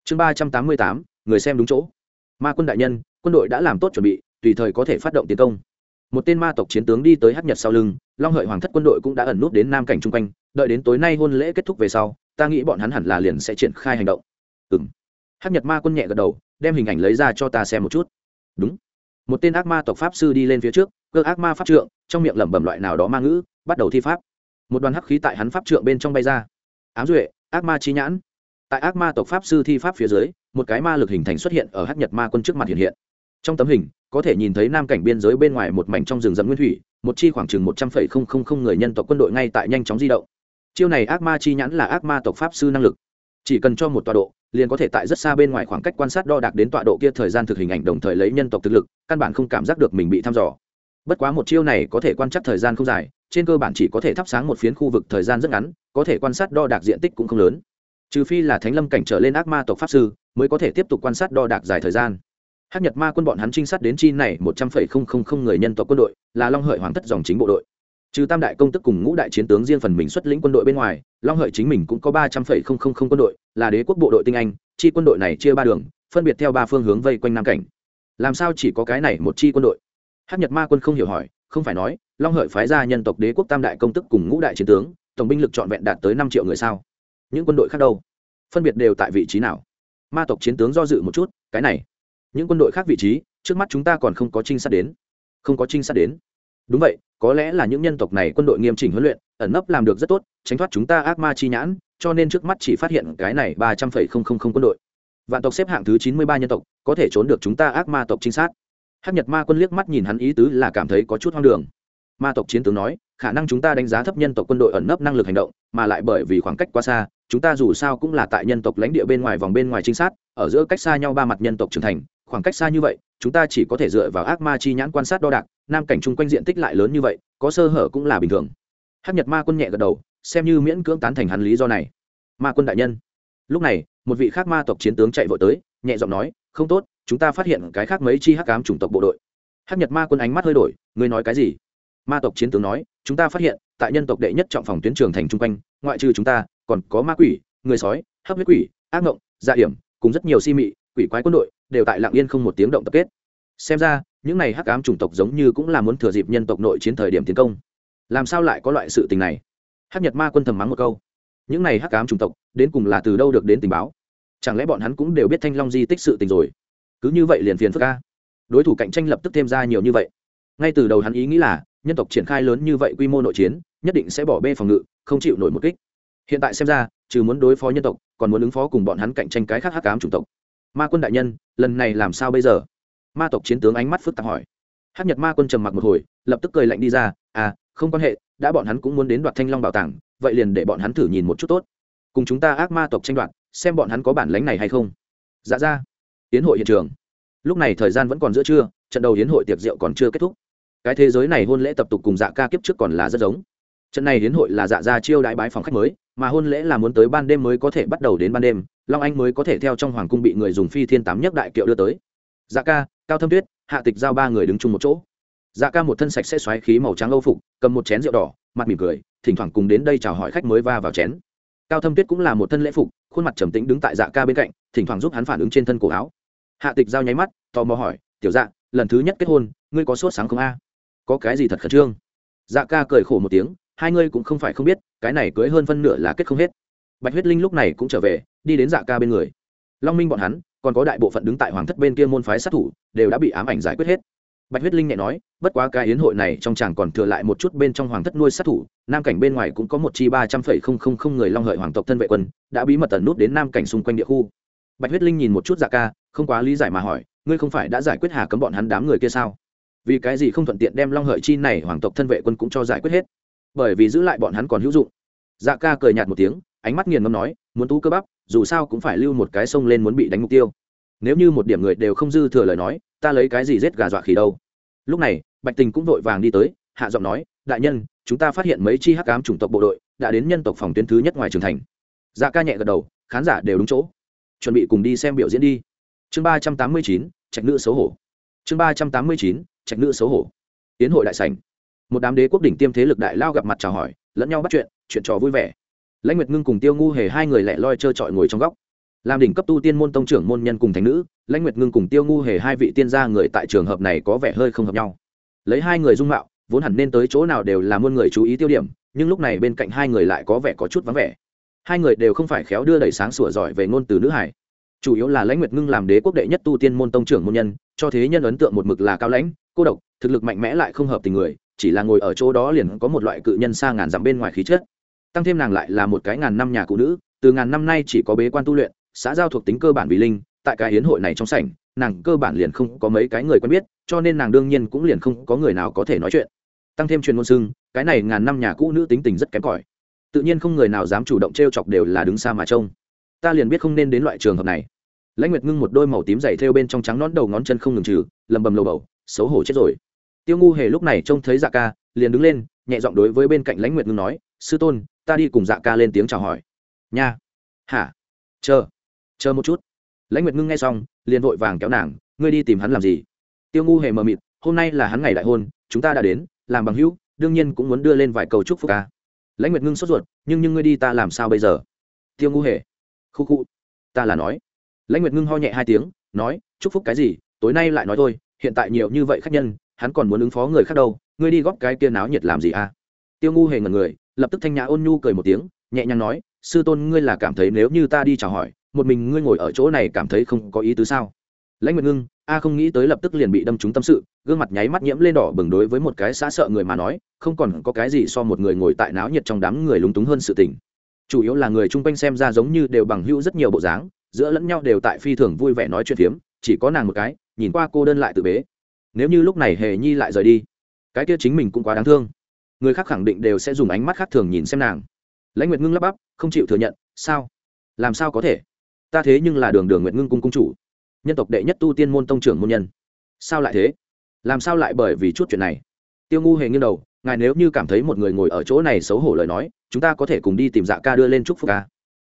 Chương ba trăm tám mươi tám, người xem đúng chỗ. Ma quân đại nhân, quân đội đã làm tốt chuẩn bị, tùy thời có thể phát động tiến công. Một tên ma tộc chiến tướng đi tới hát nhật sau lưng, long hợi hoàng thất quân đội cũng đã ẩn nút đến nam cảnh chung quanh, đợi đến tối nay hôn lễ kết thúc về sau, ta nghĩ bọn hắn hẳn là liền sẽ triển khai hành động. Ừ m hát nhật ma quân nhẹ gật đầu, đem hình ảnh lấy ra cho ta xem một chút. Đúng một tên ác ma tộc pháp sư đi lên phía trước, cơ ác ma pháp trượng, trong miệng lẩm bẩm loại nào đó ma ngữ, bắt đầu thi pháp. Một đoàn hắc khí tại hắn pháp trượng bên trong bay ra. Ám duệ, ác ma chi nhãn. Tại ác ma tộc pháp sư thi pháp phía dưới, một cái ma lực hình thành xuất hiện ở hắc nhật ma quân trước mặt hiện hiện. Trong tấm hình, có thể nhìn thấy nam cảnh biên giới bên ngoài một mảnh trong rừng rậm nguyên thủy, một chi khoảng chừng một trăm phẩy không không không người nhân tộc quân đội ngay tại nhanh chóng di động. Chiêu này ác ma chi nhãn là ác ma tộc pháp sư năng lực chỉ cần cho một tọa độ, liền có thể tại rất xa bên ngoài khoảng cách quan sát đo đạc đến tọa độ kia thời gian thực hình ảnh đồng thời lấy nhân tộc thực lực, căn bản không cảm giác được mình bị thăm dò. Bất quá một chiêu này có thể quan trắc thời gian không dài, trên cơ bản chỉ có thể thắp sáng một phiến khu vực thời gian rất ngắn, có thể quan sát đo đạc diện tích cũng không lớn. Trừ phi là thánh lâm cảnh trở lên ác ma tộc pháp sư, mới có thể tiếp tục quan sát đo đạc dài thời gian. Hát nhật ma quân bọn hắn trinh sát đến chi này một trăm phẩy không không không người nhân tộc quân đội, là long hợi hoàng thất dòng chính bộ đội trừ tam đại công tức cùng ngũ đại chiến tướng riêng phần mình xuất lĩnh quân đội bên ngoài, long hợi chính mình cũng có ba trăm phẩy không không không quân đội, là đế quốc bộ đội tinh anh, chi quân đội này chia ba đường, phân biệt theo ba phương hướng vây quanh nam cảnh. Làm sao chỉ có cái này một chi quân đội? Hát nhật ma quân không hiểu hỏi, không phải nói, long hợi phái ra nhân tộc đế quốc tam đại công tức cùng ngũ đại chiến tướng, tổng binh lực trọn vẹn đạt tới năm triệu người sao? Những quân đội khác đâu? Phân biệt đều tại vị trí nào? Ma tộc chiến tướng do dự một chút, cái này, những quân đội khác vị trí, trước mắt chúng ta còn không có trinh sát đến. Không có trinh sát đến. Đúng vậy có lẽ là những nhân tộc này quân đội nghiêm chỉnh huấn luyện, ẩn nấp làm được rất tốt, tránh thoát chúng ta ác ma chi nhãn, cho nên trước mắt chỉ phát hiện cái này ba trăm phẩy không không không quân đội. Vạn tộc xếp hạng thứ chín mươi ba nhân tộc, có thể trốn được chúng ta ác ma tộc trinh sát. Hắc nhật ma quân liếc mắt nhìn hắn ý tứ là cảm thấy có chút hoang đường. Ma tộc chiến tướng nói, khả năng chúng ta đánh giá thấp nhân tộc quân đội ẩn nấp năng lực hành động, mà lại bởi vì khoảng cách quá xa, chúng ta dù sao cũng là tại nhân tộc lãnh địa bên ngoài vòng bên ngoài trinh sát, ở giữa cách xa nhau ba mặt nhân tộc trưởng thành khoảng cách xa như vậy, chúng ta chỉ có thể dựa vào ác ma chi nhãn quan sát đo đạc, nam cảnh chung quanh diện tích lại lớn như vậy, có sơ hở cũng là bình thường. Hát nhật ma quân nhẹ gật đầu, xem như miễn cưỡng tán thành hắn lý do này. Ma quân đại nhân. Lúc này, một vị khác ma tộc chiến tướng chạy vội tới, nhẹ giọng nói, không tốt, chúng ta phát hiện cái khác mấy chi hắc cám chủng tộc bộ đội. Hát nhật ma quân ánh mắt hơi đổi, ngươi nói cái gì? Ma tộc chiến tướng nói, chúng ta phát hiện, tại nhân tộc đệ nhất trọng phòng tuyến trường thành chung quanh, ngoại trừ chúng ta, còn có ma quỷ, người sói, hấp huyết quỷ, ác ngộng dạ hiểm, cùng rất nhiều si mị, quỷ quái quân đội đều tại lạng yên không một tiếng động tập kết. Xem ra, những này hắc ám chủng tộc giống như cũng là muốn thừa dịp nhân tộc nội chiến thời điểm tiến công. Làm sao lại có loại sự tình này? Hắc nhật ma quân thầm mắng một câu. Những này hắc ám chủng tộc, đến cùng là từ đâu được đến tình báo? Chẳng lẽ bọn hắn cũng đều biết thanh long di tích sự tình rồi? Cứ như vậy liền phiền phức ca đối thủ cạnh tranh lập tức thêm ra nhiều như vậy. Ngay từ đầu hắn ý nghĩ là, nhân tộc triển khai lớn như vậy quy mô nội chiến, nhất định sẽ bỏ bê phòng ngự, không chịu nổi một kích. Hiện tại xem ra, trừ muốn đối phó nhân tộc, còn muốn ứng phó cùng bọn hắn cạnh tranh cái khác hắc ám chủng tộc ma quân đại nhân, lần này làm sao bây giờ? Ma tộc chiến tướng ánh mắt phức tạp hỏi. Hát nhật ma quân trầm mặc một hồi, lập tức cười lạnh đi ra à không quan hệ, đã bọn hắn cũng muốn đến đoạt thanh long bảo tàng, vậy liền để bọn hắn thử nhìn một chút tốt. Cùng chúng ta ác ma tộc tranh đoạt, xem bọn hắn có bản lánh này hay không. Dạ ra. Hiến hội hiện trường. Lúc này thời gian vẫn còn giữa trưa, trận đầu hiến hội tiệc rượu còn chưa kết thúc. Cái thế giới này hôn lễ tập tục cùng dạ ca kiếp trước còn là rất giống. Trận này hiến hội là dạ ra chiêu đại bái phòng khách mới mà hôn lễ là muốn tới ban đêm mới có thể bắt đầu đến ban đêm, long anh mới có thể theo trong hoàng cung bị người dùng phi thiên tám nhất đại kiệu đưa tới. Dạ ca, cao thâm tuyết, hạ tịch giao ba người đứng chung một chỗ. Dạ ca một thân sạch sẽ xoáy khí màu trắng âu phục, cầm một chén rượu đỏ, mặt mỉm cười, thỉnh thoảng cùng đến đây chào hỏi khách mới va vào chén. Cao thâm tuyết cũng là một thân lễ phục, khuôn mặt trầm tĩnh đứng tại dạ ca bên cạnh, thỉnh thoảng giúp hắn phản ứng trên thân cổ áo. Hạ tịch giao nháy mắt, tò mò hỏi, tiểu dạ lần thứ nhất kết hôn, ngươi có sốt sáng không a? Có cái gì thật khẩn trương? Dạ ca cười khổ một tiếng hai ngươi cũng không phải không biết, cái này cưới hơn phân nửa là kết không hết. Bạch huyết linh lúc này cũng trở về, đi đến dạ ca bên người. Long minh bọn hắn, còn có đại bộ phận đứng tại hoàng thất bên kia môn phái sát thủ, đều đã bị ám ảnh giải quyết hết. Bạch huyết linh nhẹ nói, bất quá cái hiến hội này trong chàng còn thừa lại một chút bên trong hoàng thất nuôi sát thủ, nam cảnh bên ngoài cũng có một chi ba trăm phẩy không không không người long hợi hoàng tộc thân vệ quân, đã bí mật tần nút đến nam cảnh xung quanh địa khu. Bạch huyết linh nhìn một chút dạ ca, không quá lý giải mà hỏi, ngươi không phải đã giải quyết hà cấm bọn hắn đám người kia sao? Vì cái gì không thuận tiện đem long hợi chi này hoàng tộc thân vệ quân cũng cho giải quyết hết? Bởi vì giữ lại bọn hắn còn hữu dụng. Dạ ca cười nhạt một tiếng, ánh mắt nghiền ngâm nói, muốn tú cơ bắp, dù sao cũng phải lưu một cái sông lên muốn bị đánh mục tiêu. Nếu như một điểm người đều không dư thừa lời nói, ta lấy cái gì giết gà dọa khỉ đâu? Lúc này, bạch tình cũng vội vàng đi tới, hạ giọng nói, đại nhân, chúng ta phát hiện mấy chi hắc ám chủng tộc bộ đội đã đến nhân tộc phòng tuyến thứ nhất ngoài trường thành. Dạ ca nhẹ gật đầu, khán giả đều đúng chỗ. Chuẩn bị cùng đi xem biểu diễn đi. Chương ba trăm tám mươi chín, trạch nữ xấu hổ. Chương ba trăm tám mươi chín, trạch nữ xấu hổ. Tiến hội đại sảnh một đám đế quốc đỉnh tiêm thế lực đại lao gặp mặt chào hỏi, lẫn nhau bắt chuyện chuyện trò vui vẻ. Lãnh nguyệt ngưng cùng tiêu ngu hề hai người lẻ loi trơ trọi ngồi trong góc. Làm đỉnh cấp tu tiên môn tông trưởng môn nhân cùng thánh nữ, lãnh nguyệt ngưng cùng tiêu ngu hề hai vị tiên gia người tại trường hợp này có vẻ hơi không hợp nhau. Lấy hai người dung mạo, vốn hẳn nên tới chỗ nào đều là muôn người chú ý tiêu điểm, nhưng lúc này bên cạnh hai người lại có vẻ có chút vắng vẻ. Hai người đều không phải khéo đưa đẩy sáng sủa giỏi về ngôn từ nữ hải. Chủ yếu là lãnh nguyệt ngưng làm đế quốc đệ nhất tu tiên môn tông trưởng môn nhân, cho thế nhân ấn tượng một mực là cao lãnh cô độc, thực lực mạnh mẽ lại không hợp tình người, chỉ là ngồi ở chỗ đó liền có một loại cự nhân xa ngàn dặm bên ngoài khí chất. Tăng thêm nàng lại là một cái ngàn năm nhà cụ nữ, từ ngàn năm nay chỉ có bế quan tu luyện, xã giao thuộc tính cơ bản vì linh, tại cái hiến hội này trong sảnh, nàng cơ bản liền không có mấy cái người quen biết, cho nên nàng đương nhiên cũng liền không có người nào có thể nói chuyện. Tăng thêm truyền ngôn xưng, cái này ngàn năm nhà cũ nữ tính tình rất kém cỏi. Tự nhiên không người nào dám chủ động t r e o chọc đều là đứng xa mà trông. Ta liền biết không nên đến loại trường hợp này. Lãnh nguyệt ngưng một đôi màu tím dày theo bên trong trắng nón đầu ngón chân không ngừng trừ, lầm bầm lầu bầu xấu hổ chết rồi. Tiêu ngu hề lúc này trông thấy dạ ca, liền đứng lên, nhẹ giọng đối với bên cạnh lãnh nguyệt ngưng nói, sư tôn, ta đi cùng dạ ca lên tiếng chào hỏi. Nha. Hả? Chờ chờ một chút. Lãnh nguyệt ngưng nghe xong, liền vội vàng kéo nàng, ngươi đi tìm hắn làm gì? Tiêu ngu hề mờ mịt, hôm nay là hắn ngày đại hôn, chúng ta đã đến, làm bằng hữu, đương nhiên cũng muốn đưa lên vài câu chúc phúc ca. Lãnh nguyệt ngưng sốt ruột, nhưng nhưng ngươi đi ta làm sao bây giờ? Tiêu ngu hề, khu khu, ta là nói. Lãnh nguyệt ngưng ho nhẹ hai tiếng, nói, chúc phúc cái gì, tối nay lại nói thôi hiện tại nhiều như vậy khách nhân, hắn còn muốn ứng phó người khác đâu, ngươi đi góp cái kia náo nhiệt làm gì à? Tiêu ngu hề ngần người, lập tức thanh nhã ôn nhu cười một tiếng, nhẹ nhàng nói, sư tôn ngươi là cảm thấy nếu như ta đi chào hỏi, một mình ngươi ngồi ở chỗ này cảm thấy không có ý tứ sao? Lãnh nguyệt ngưng, a không nghĩ tới lập tức liền bị đâm trúng tâm sự, gương mặt nháy mắt nhiễm lên đỏ bừng đối với một cái xã sợ người mà nói, không còn có cái gì so một người ngồi tại náo nhiệt trong đám người lúng túng hơn sự tình. Chủ yếu là người chung quanh xem ra giống như đều bằng hữu rất nhiều bộ dáng, giữa lẫn nhau đều tại phi thường vui vẻ nói chuyện phiếm chỉ có nàng một cái, nhìn qua cô đơn lại tự bế. Nếu như lúc này hề nhi lại rời đi, cái kia chính mình cũng quá đáng thương. Người khác khẳng định đều sẽ dùng ánh mắt khác thường nhìn xem nàng. Lãnh nguyệt ngưng lắp bắp, không chịu thừa nhận, sao? Làm sao có thể? Ta thế nhưng là đường đường nguyệt ngưng cung cung chủ, nhân tộc đệ nhất tu tiên môn tông trưởng môn nhân. Sao lại thế? Làm sao lại bởi vì chút chuyện này? Tiêu ngu hề nghiêng đầu, ngài nếu như cảm thấy một người ngồi ở chỗ này xấu hổ lời nói, chúng ta có thể cùng đi tìm dạ ca đưa lên chúc phúc ca.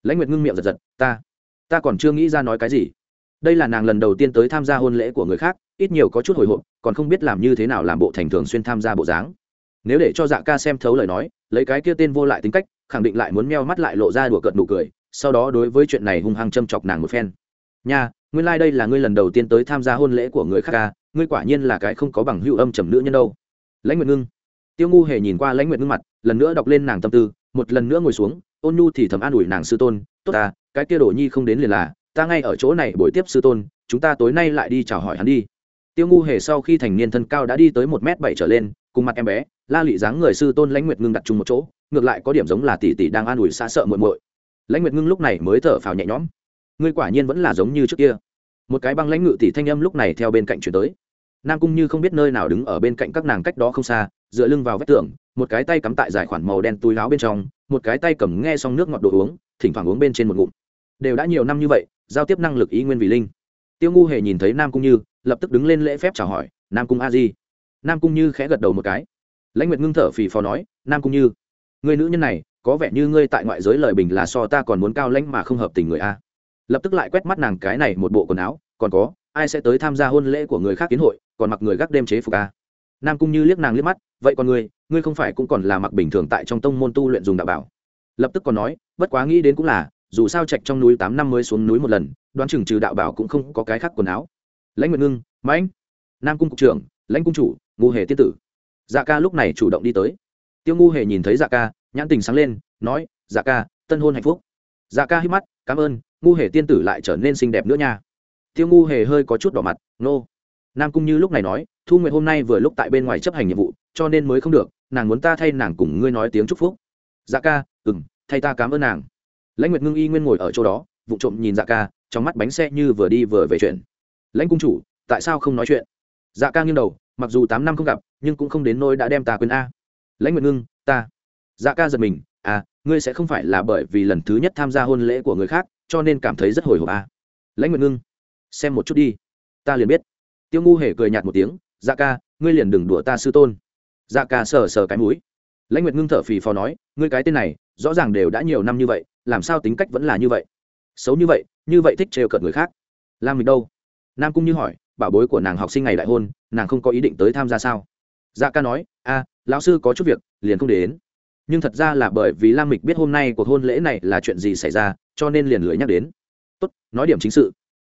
Lãnh nguyệt ngưng miệng giật giật, ta ta còn chưa nghĩ ra nói cái gì đây là nàng lần đầu tiên tới tham gia hôn lễ của người khác, ít nhiều có chút hồi hộp, còn không biết làm như thế nào làm bộ thành thường xuyên tham gia bộ dáng. Nếu để cho dạ ca xem thấu lời nói, lấy cái kia tên vô lại tính cách, khẳng định lại muốn meo mắt lại lộ ra đùa cợt nụ cười, sau đó đối với chuyện này hung hăng châm chọc nàng một phen. Nha, nguyên lai、like、đây là ngươi lần đầu tiên tới tham gia hôn lễ của người khác ca ngươi quả nhiên là cái không có bằng hữu âm trầm nữ nhân đâu. Lãnh nguyệt ngưng. Tiêu ngu hề nhìn qua lãnh nguyệt ngưng mặt, lần nữa đọc lên nàng tâm tư, một lần nữa ngồi xuống, ôn nhu thì thầm an ủi nàng sư tôn, tốt ta cái kia đồ nhi không đến liền là ta ngay ở chỗ này buổi tiếp sư tôn, chúng ta tối nay lại đi chào hỏi hắn đi. Tiêu ngu hề sau khi thành niên thân cao đã đi tới một m bảy trở lên, cùng mặt em bé, la lị dáng người sư tôn lãnh nguyệt ngưng đặt chung một chỗ, ngược lại có điểm giống là tỷ tỷ đang an ủi xa sợ muộn muội. Lãnh nguyệt ngưng lúc này mới thở phào nhẹ nhõm. Ngươi quả nhiên vẫn là giống như trước kia. Một cái băng lãnh ngự tỷ thanh âm lúc này theo bên cạnh chuyển tới. Nam cung như không biết nơi nào đứng ở bên cạnh các nàng cách đó không xa, dựa lưng vào vách tường, một cái tay cắm tại giải khoản màu đen túi láo bên trong, một cái tay cầm nghe xong nước ngọt đồ uống, thỉnh thoảng uống bên trên một ngụm. Đều đã nhiều năm như vậy giao tiếp năng lực ý nguyên vì linh. Tiêu ngu hề nhìn thấy nam cung như, lập tức đứng lên lễ phép chào hỏi, nam cung a di. Nam cung như khẽ gật đầu một cái. Lãnh nguyệt ngưng thở phì phò nói, nam cung như, người nữ nhân này, có vẻ như ngươi tại ngoại giới lời bình là so ta còn muốn cao lãnh mà không hợp tình người a. Lập tức lại quét mắt nàng cái này một bộ quần áo, còn có, ai sẽ tới tham gia hôn lễ của người khác kiến hội, còn mặc người gác đêm chế phục a? Nam cung như liếc nàng liếc mắt, vậy còn ngươi ngươi không phải cũng còn là mặc bình thường tại trong tông môn tu luyện dùng đạo bảo? Lập tức còn nói, bất quá nghĩ đến cũng là dù sao trạch trong núi tám năm mới xuống núi một lần, đoán chừng trừ đạo bảo cũng không có cái khác quần áo. Lãnh nguyệt ngưng mãnh nam cung cục trưởng, lãnh cung chủ ngu hề tiên tử. Dạ ca lúc này chủ động đi tới. Tiêu ngu hề nhìn thấy dạ ca, nhãn tình sáng lên, nói dạ ca, tân hôn hạnh phúc. Dạ ca hít mắt, cảm ơn ngu hề tiên tử lại trở nên xinh đẹp nữa nha. Tiêu ngu hề hơi có chút đỏ mặt, nô、no. nam cung như lúc này nói, thu nguyện hôm nay vừa lúc tại bên ngoài chấp hành nhiệm vụ, cho nên mới không được, nàng muốn ta thay nàng cùng ngươi nói tiếng chúc phúc. Dạ ca ừ m thay ta cảm ơn nàng lãnh nguyệt ngưng y nguyên ngồi ở chỗ đó, vụ trộm nhìn dạ ca, trong mắt bánh xe như vừa đi vừa về chuyện. Lãnh cung chủ, tại sao không nói chuyện? Dạ ca nghiêng đầu, mặc dù tám năm không gặp, nhưng cũng không đến nôi đã đem ta quên a. Lãnh nguyệt ngưng, ta. Dạ ca giật mình à ngươi sẽ không phải là bởi vì lần thứ nhất tham gia hôn lễ của người khác, cho nên cảm thấy rất hồi hộp à. lãnh nguyệt ngưng, xem một chút đi. Ta liền biết. Tiêu ngu hề cười nhạt một tiếng dạ ca, ngươi liền đừng đùa ta sư tôn. Dạ ca sờ sờ cái mũi. Lãnh nguyệt ngưng thở phì phò nói, ngươi cái tên này rõ ràng đều đã nhiều năm như vậy, làm sao tính cách vẫn là như vậy? Xấu như vậy như vậy thích trêu cợt người khác. Lam mình đâu? Nam cung như hỏi, bảo bối của nàng học sinh ngày đại hôn, nàng không có ý định tới tham gia sao? Dạ ca nói, a, lão sư có chút việc, liền không để đến. Nhưng thật ra là bởi vì lam mịch biết hôm nay cuộc hôn lễ này là chuyện gì xảy ra, cho nên liền lưới nhắc đến. Tốt, nói điểm chính sự.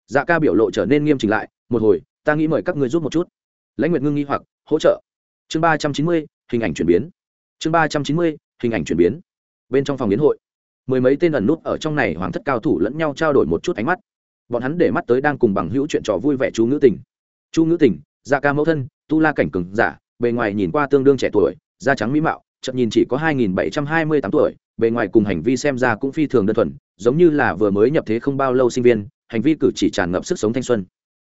Dạ ca biểu lộ trở nên nghiêm chỉnh lại, một hồi, ta nghĩ mời các ngươi giúp một chút. Lãnh nguyệt ngưng nghi hoặc, hỗ trợ. Chương ba trăm chín mươi, hình ảnh chuyển biến. Chương ba trăm chín mươi, hình ảnh chuyển biến bên trong phòng yến hội. Mười mấy tên ẩn nút ở trong này hoàng thất cao thủ lẫn nhau trao đổi một chút ánh mắt. Bọn hắn để mắt tới đang cùng bằng hữu chuyện trò vui vẻ chú ngữ tình. Chu ngữ tình da ca mẫu thân tu la cảnh cừng giả bề ngoài nhìn qua tương đương trẻ tuổi da trắng mỹ mạo chậm nhìn chỉ có 2728 tuổi, bề ngoài cùng hành vi xem ra cũng phi thường đơn thuần, giống như là vừa mới nhập thế không bao lâu sinh viên, hành vi cử chỉ tràn ngập sức sống thanh xuân.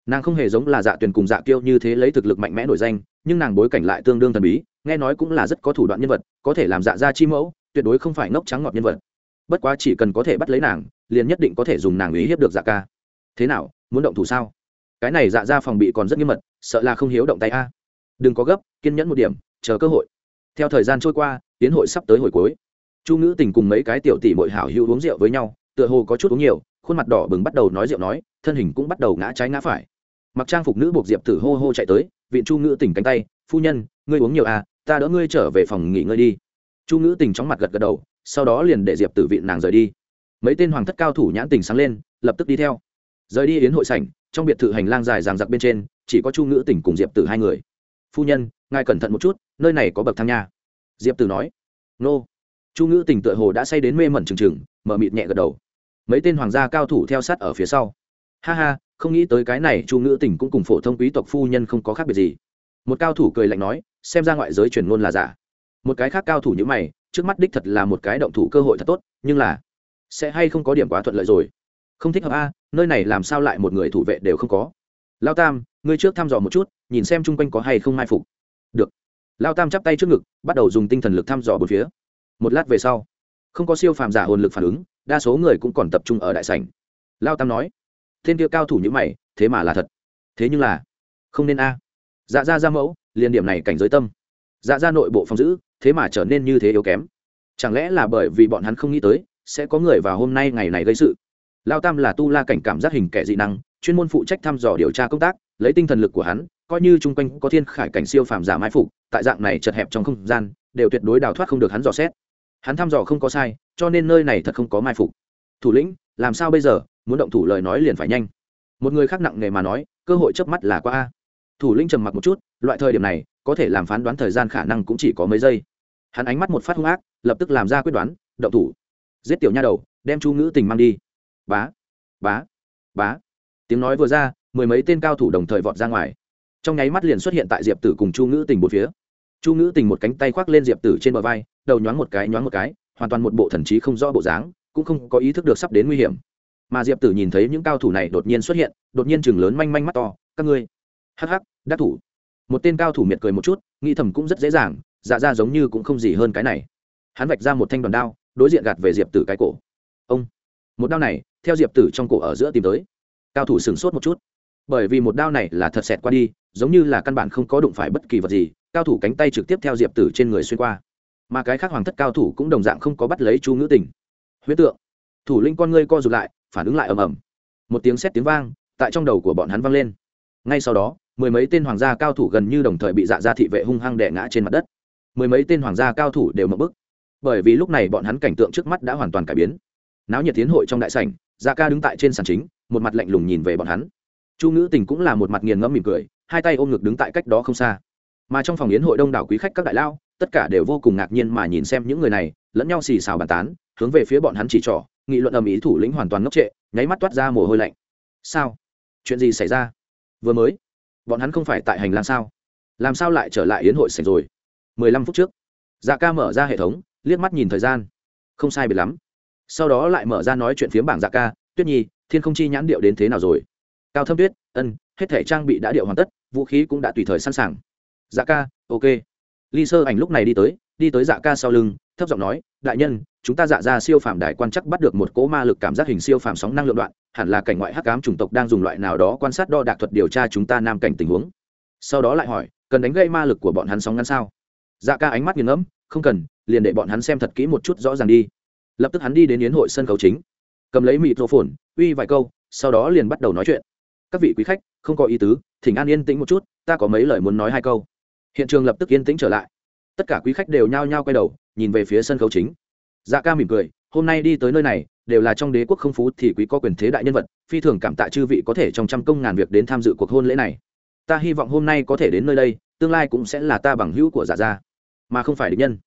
Nàng không hề giống là Dạ Tuyền cùng Dạ Kiêu như thế lấy thực lực mạnh mẽ nổi danh, nhưng nàng bối cảnh lại tương đương thần bí, nghe nói cũng là rất có thủ đoạn nhân vật, có thể làm Dạ gia chi mẫu, tuyệt đối không phải ngốc trắng ngọt nhân vật. Bất quá chỉ cần có thể bắt lấy nàng, liền nhất định có thể dùng nàng ý hiếp được Dạ ca. Thế nào, muốn động thủ sao? Cái này Dạ gia phòng bị còn rất nghiêm mật, sợ là không hiếu động tay a. Đừng có gấp, kiên nhẫn một điểm, chờ cơ hội theo thời gian trôi qua tiến hội sắp tới hồi cuối chu ngữ tình cùng mấy cái tiểu tỷ mội hảo hữu uống rượu với nhau tựa hồ có chút uống nhiều khuôn mặt đỏ bừng bắt đầu nói rượu nói thân hình cũng bắt đầu ngã trái ngã phải mặc trang phục nữ buộc diệp tử hô hô chạy tới viện chu ngữ tình cánh tay phu nhân ngươi uống nhiều à ta đỡ ngươi trở về phòng nghỉ ngơi đi chu ngữ tình chóng mặt gật gật đầu, sau đó liền để diệp tử viện nàng rời đi. Mấy tên hoàng thất cao thủ nhãn tình sáng lên, lập tức đi theo. Rời đi yến hội sảnh, trong biệt thự hành lang dài ràng giặc bên trên, chỉ có chu ngữ tình cùng diệp tử hai người. Phu nhân, ngài cẩn thận một chút, nơi này có bậc thang nha. Diệp tử nói. Nô. Chu ngữ tình tựa hồ đã say đến mê mẩn trừng trừng, mở mịt nhẹ gật đầu. Mấy tên hoàng gia cao thủ theo sát ở phía sau. Ha ha, không nghĩ tới cái này, chu ngữ tình cũng cùng phổ thông quý tộc phu nhân không có khác biệt gì. Một cao thủ cười lạnh nói, xem ra ngoại giới truyền ngôn là giả một cái khác cao thủ như mày, trước mắt đích thật là một cái động thủ cơ hội thật tốt, nhưng là, sẽ hay không có điểm quá thuận lợi rồi? Không thích hợp a, nơi này làm sao lại một người thủ vệ đều không có? Lao tam, ngươi trước thăm dò một chút, nhìn xem chung quanh có hay không mai phục. Được. Lao tam chắp tay trước ngực, bắt đầu dùng tinh thần lực thăm dò bốn phía. Một lát về sau, không có siêu phàm giả hồn lực phản ứng, đa số người cũng còn tập trung ở đại sảnh. Lao tam nói, thiên kia cao thủ như mày, thế mà là thật. Thế nhưng là, không nên a. Dạ ra ra mẫu liền điểm này cảnh giới tâm. Dạ ra nội bộ phòng giữ thế mà trở nên như thế yếu kém. Chẳng lẽ là bởi vì bọn hắn không nghĩ tới, sẽ có người vào hôm nay ngày này gây sự? Lao tam là tu la cảnh cảm giác hình kẻ dị năng, chuyên môn phụ trách thăm dò điều tra công tác, lấy tinh thần lực của hắn, coi như chung quanh có thiên khải cảnh siêu phàm giả mai phục, tại dạng này chật hẹp trong không gian, đều tuyệt đối đào thoát không được hắn dò xét. Hắn thăm dò không có sai, cho nên nơi này thật không có mai phục. Thủ lĩnh, làm sao bây giờ? Muốn động thủ lời nói liền phải nhanh. Một người khác nặng nề mà nói, cơ hội chớp mắt là qua a. Thủ lĩnh trầm mặc một chút, loại thời điểm này, có thể làm phán đoán thời gian khả năng cũng chỉ có mấy giây hắn ánh mắt một phát hung ác, lập tức làm ra quyết đoán, động thủ. Giết tiểu nha đầu, đem chu ngữ tình mang đi. Bá bá bá. Tiếng nói vừa ra, mười mấy tên cao thủ đồng thời vọt ra ngoài. Trong nháy mắt liền xuất hiện tại diệp tử cùng chu ngữ tình một phía. Chu ngữ tình một cánh tay khoác lên diệp tử trên bờ vai, đầu nhoáng một cái, nhoáng một cái, hoàn toàn một bộ thần trí không rõ bộ dáng, cũng không có ý thức được sắp đến nguy hiểm. Mà diệp tử nhìn thấy những cao thủ này đột nhiên xuất hiện, đột nhiên chừng lớn manh manh mắt to. Các ngươi, hắc hắc, đắc thủ. Một tên cao thủ miệt cười một chút, nghĩ thầm cũng rất dễ dàng dạ ra giống như cũng không gì hơn cái này. Hắn vạch ra một thanh đoàn đao, đối diện gạt về diệp tử cái cổ. Ông, một đao này, theo diệp tử trong cổ ở giữa tìm tới. Cao thủ sửng sốt một chút. Bởi vì một đao này là thật xẹt qua đi, giống như là căn bản không có đụng phải bất kỳ vật gì, cao thủ cánh tay trực tiếp theo diệp tử trên người xuyên qua. Mà cái khác hoàng thất cao thủ cũng đồng dạng không có bắt lấy chu ngữ tình. Huyết tượng, thủ linh con ngươi co rụt lại, phản ứng lại ầm ầm. Một tiếng sét tiếng vang, tại trong đầu của bọn hắn vang lên. Ngay sau đó, mười mấy tên hoàng gia cao thủ gần như đồng thời bị dạ gia thị vệ hung hăng đè ngã trên mặt đất mười mấy tên hoàng gia cao thủ đều mập bức. Bởi vì lúc này bọn hắn cảnh tượng trước mắt đã hoàn toàn cải biến. Náo nhiệt tiến hội trong đại sảnh dạ ca đứng tại trên sàn chính, một mặt lạnh lùng nhìn về bọn hắn. Chu ngữ tình cũng là một mặt nghiền ngẫm mỉm cười, hai tay ôm ngực đứng tại cách đó không xa. Mà trong phòng yến hội đông đảo quý khách các đại lao, tất cả đều vô cùng ngạc nhiên mà nhìn xem những người này, lẫn nhau xì xào bàn tán, hướng về phía bọn hắn chỉ trỏ, nghị luận ầm ý thủ lĩnh hoàn toàn ngốc trệ, nháy mắt toát ra mồ hôi lạnh. Sao? Chuyện gì xảy ra? Vừa mới, bọn hắn không phải tại hành lang sao? Làm sao lại trở lại yến hội sảnh rồi? Mười lăm phút trước. Dạ ca mở ra hệ thống, liếc mắt nhìn thời gian. Không sai biệt lắm. Sau đó lại mở ra nói chuyện phiếm bảng dạ ca, tuyết nhi, thiên không chi nhãn điệu đến thế nào rồi? Cao thâm tuyết, ân, hết thể trang bị đã điệu hoàn tất, vũ khí cũng đã tùy thời sẵn sàng. Dạ ca, ok. Ly sơ ảnh lúc này đi tới đi tới dạ ca sau lưng, thấp giọng nói, đại nhân, chúng ta dạ ra siêu phàm đại quan chắc bắt được một cỗ ma lực cảm giác hình siêu phàm sóng năng lượng đoạn, hẳn là cảnh ngoại hắc cám chủng tộc đang dùng loại nào đó quan sát đo đạc thuật điều tra chúng ta nam cảnh tình huống. Sau đó lại hỏi, cần đánh gây ma lực của bọn hắn sóng ngắn sao? Dạ ca ánh mắt nghiền ngẫm, không cần, liền để bọn hắn xem thật kỹ một chút rõ ràng đi. Lập tức hắn đi đến yến hội sân khấu chính. Cầm lấy mịt rô phồn uy vài câu, sau đó liền bắt đầu nói chuyện. Các vị quý khách, không có ý tứ, thỉnh an yên tĩnh một chút, ta có mấy lời muốn nói hai câu. Hiện trường lập tức yên tĩnh trở lại. Tất cả quý khách đều nhao nhao quay đầu, nhìn về phía sân khấu chính. Dạ ca mỉm cười, hôm nay đi tới nơi này, đều là trong đế quốc không phú thì quý có quyền thế đại nhân vật, phi thường cảm tạ chư vị có thể trong trăm công ngàn việc đến tham dự cuộc hôn lễ này. Ta hy vọng hôm nay có thể đến nơi đây, tương lai cũng sẽ là ta bằng hữu của dạ gia mà không phải địch nhân.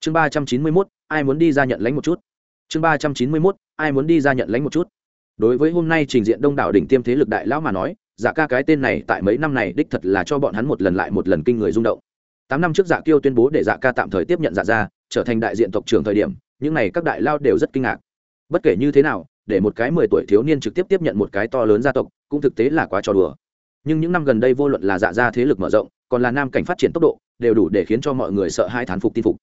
Chương ba trăm chín mươi mốt, ai muốn đi ra nhận lãnh một chút? Chương ba trăm chín mươi mốt, ai muốn đi ra nhận lãnh một chút? Đối với hôm nay trình diện đông đảo đỉnh tiêm thế lực đại lão mà nói dạ ca cái tên này tại mấy năm này đích thật là cho bọn hắn một lần lại một lần kinh người rung động. Tám năm trước dạ kiêu tuyên bố để dạ ca tạm thời tiếp nhận dạ gia, trở thành đại diện tộc trưởng thời điểm, những n à y các đại lao đều rất kinh ngạc. Bất kể như thế nào, để một cái mười tuổi thiếu niên trực tiếp tiếp nhận một cái to lớn gia tộc, cũng thực tế là quá trò đùa. Nhưng những năm gần đây vô luận là dạ gia thế lực mở rộng, còn là nam cảnh phát triển tốc độ đều đủ để khiến cho mọi người sợ hai thán phục tin phục.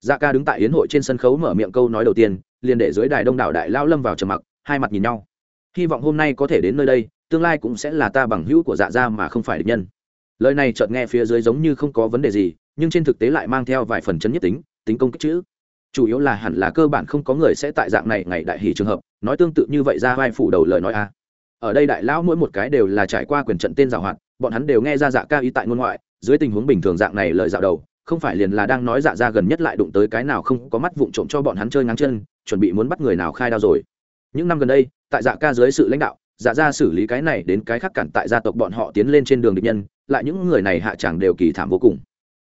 Dạ ca đứng tại hiến hội trên sân khấu mở miệng câu nói đầu tiên, liền để dưới đài đông đảo đại lao lâm vào trầm mặc, hai mặt nhìn nhau. Hy vọng hôm nay có thể đến nơi đây, tương lai cũng sẽ là ta bằng hữu của dạ gia mà không phải địch nhân. Lời này chợt nghe phía dưới giống như không có vấn đề gì, nhưng trên thực tế lại mang theo vài phần chấn nhất tính tính công kích chữ. Chủ yếu là hẳn là cơ bản không có người sẽ tại dạng này ngày đại hỷ trường hợp, nói tương tự như vậy ra vai phủ đầu lời nói a. Ở đây đại lão mỗi một cái đều là trải qua quyền trận tên giảo hoạt, bọn hắn đều nghe ra dạ ca ý tại ngôn ngoại dưới tình huống bình thường dạng này lời dạo đầu, không phải liền là đang nói dạ ra gần nhất lại đụng tới cái nào không có mắt vụng trộm cho bọn hắn chơi ngang chân, chuẩn bị muốn bắt người nào khai đao rồi. Những năm gần đây, tại dạ ca dưới sự lãnh đạo dạ ra xử lý cái này đến cái khác cản tại gia tộc bọn họ tiến lên trên đường địch nhân, lại những người này hạ chẳng đều kỳ thảm vô cùng.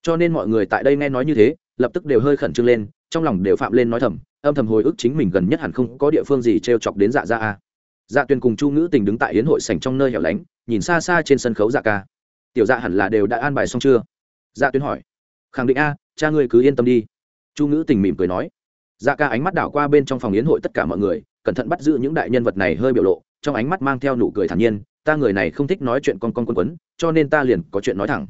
Cho nên mọi người tại đây nghe nói như thế, lập tức đều hơi khẩn trương lên, trong lòng đều phạm lên nói thầm, âm thầm hồi ức chính mình gần nhất hẳn không có địa phương gì t r e o chọc đến dạ ra a. Dạ tuyền cùng chu ngữ tình đứng tại hiến hội sành trong nơi hẻo lánh, nhìn xa xa trên sân khấu dạ ca tiểu dạ hẳn là đều đã an bài xong chưa? Dạ tuyến hỏi. Khẳng định a, cha ngươi cứ yên tâm đi. Chu ngữ tình mỉm cười nói. Dạ ca ánh mắt đảo qua bên trong phòng yến hội tất cả mọi người, cẩn thận bắt giữ những đại nhân vật này hơi biểu lộ, trong ánh mắt mang theo nụ cười thản nhiên, ta người này không thích nói chuyện con con quân quấn, cho nên ta liền có chuyện nói thẳng.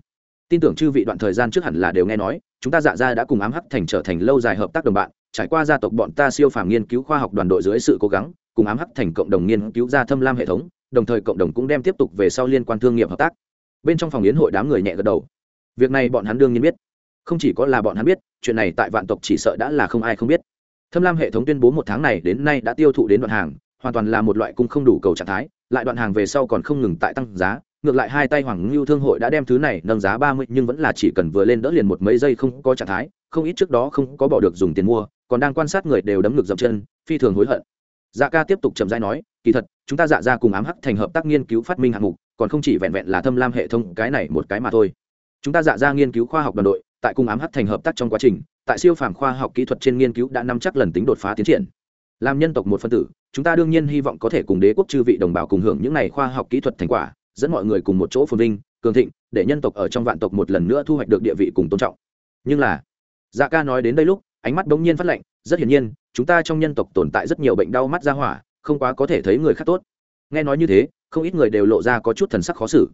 Tin tưởng chư vị đoạn thời gian trước hẳn là đều nghe nói, chúng ta dạ ra đã cùng ám hắc thành trở thành lâu dài hợp tác đồng bạn, trải qua gia tộc bọn ta siêu phàm nghiên cứu khoa học đoàn đội dưới sự cố gắng, cùng ám hắc thành cộng đồng nghiên cứu ra thâm lam hệ thống, đồng thời cộng đồng cũng đem tiếp tục về sau liên quan thương nghiệp hợp tác bên trong phòng yến hội đám người nhẹ gật đầu. Việc này bọn hắn đương nhiên biết. Không chỉ có là bọn hắn biết, chuyện này tại vạn tộc chỉ sợ đã là không ai không biết. Thâm lam hệ thống tuyên bố một tháng này đến nay đã tiêu thụ đến đoạn hàng, hoàn toàn là một loại cung không đủ cầu trạng thái, lại đoạn hàng về sau còn không ngừng tại tăng giá, ngược lại hai tay hoàng ngưu thương hội đã đem thứ này nâng giá ba mươi, nhưng vẫn là chỉ cần vừa lên đỡ liền một mấy giây không có trạng thái, không ít trước đó không có bỏ được dùng tiền mua, còn đang quan sát người đều đấm ngược dập chân, phi thường hối hận. Dạ ca tiếp tục chậm rãi nói, kỳ thật, chúng ta dạ ra cùng ám hắc thành hợp tác nghiên cứu phát minh hạng mục còn không chỉ vẹn vẹn là thâm lam hệ thống, cái này một cái mà thôi. Chúng ta dạ ra nghiên cứu khoa học đoàn đội, tại cùng ám hắt thành hợp tác trong quá trình, tại siêu phàm khoa học kỹ thuật trên nghiên cứu đã nắm chắc lần tính đột phá tiến triển. Làm nhân tộc một phân tử, chúng ta đương nhiên hy vọng có thể cùng đế quốc chư vị đồng bào cùng hưởng những này khoa học kỹ thuật thành quả, dẫn mọi người cùng một chỗ phồn vinh, cường thịnh, để nhân tộc ở trong vạn tộc một lần nữa thu hoạch được địa vị cùng tôn trọng. Nhưng là dạ ca nói đến đây lúc, ánh mắt bỗng nhiên phát lạnh, rất hiển nhiên, chúng ta trong nhân tộc tồn tại rất nhiều bệnh đau mắt ra hỏa, không quá có thể thấy người khác tốt. Nghe nói như thế không ít người đều lộ ra có chút thần sắc khó xử.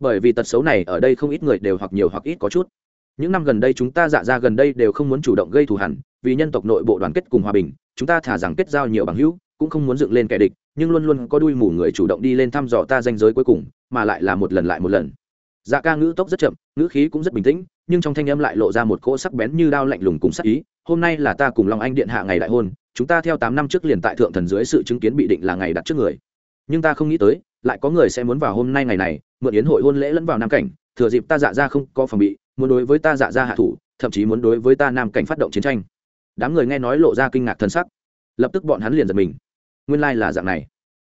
Bởi vì tật xấu này ở đây không ít người đều hoặc nhiều hoặc ít có chút. Những năm gần đây chúng ta dạ ra gần đây đều không muốn chủ động gây thù hẳn vì nhân tộc nội bộ đoàn kết cùng hòa bình, chúng ta thả rằng kết giao nhiều bằng hữu, cũng không muốn dựng lên kẻ địch, nhưng luôn luôn có đuôi mù người chủ động đi lên thăm dò ta danh giới cuối cùng, mà lại là một lần lại một lần. Dạ ca ngữ tốc rất chậm, ngữ khí cũng rất bình tĩnh, nhưng trong thanh âm lại lộ ra một cỗ sắc bén như đao lạnh lùng cùng sắc ý, hôm nay là ta cùng long anh điện hạ ngày đại hôn, chúng ta theo tám năm trước liền tại thượng thần dưới sự chứng kiến bị định là ngày đặt trước người nhưng ta không nghĩ tới, lại có người sẽ muốn vào hôm nay ngày này, mượn yến hội hôn lễ lẫn vào nam cảnh, thừa dịp ta dạ ra không có phòng bị, muốn đối với ta dạ ra hạ thủ, thậm chí muốn đối với ta nam cảnh phát động chiến tranh. Đám người nghe nói lộ ra kinh ngạc thân sắc. Lập tức bọn hắn liền giật mình. Nguyên lai、like、là dạng này.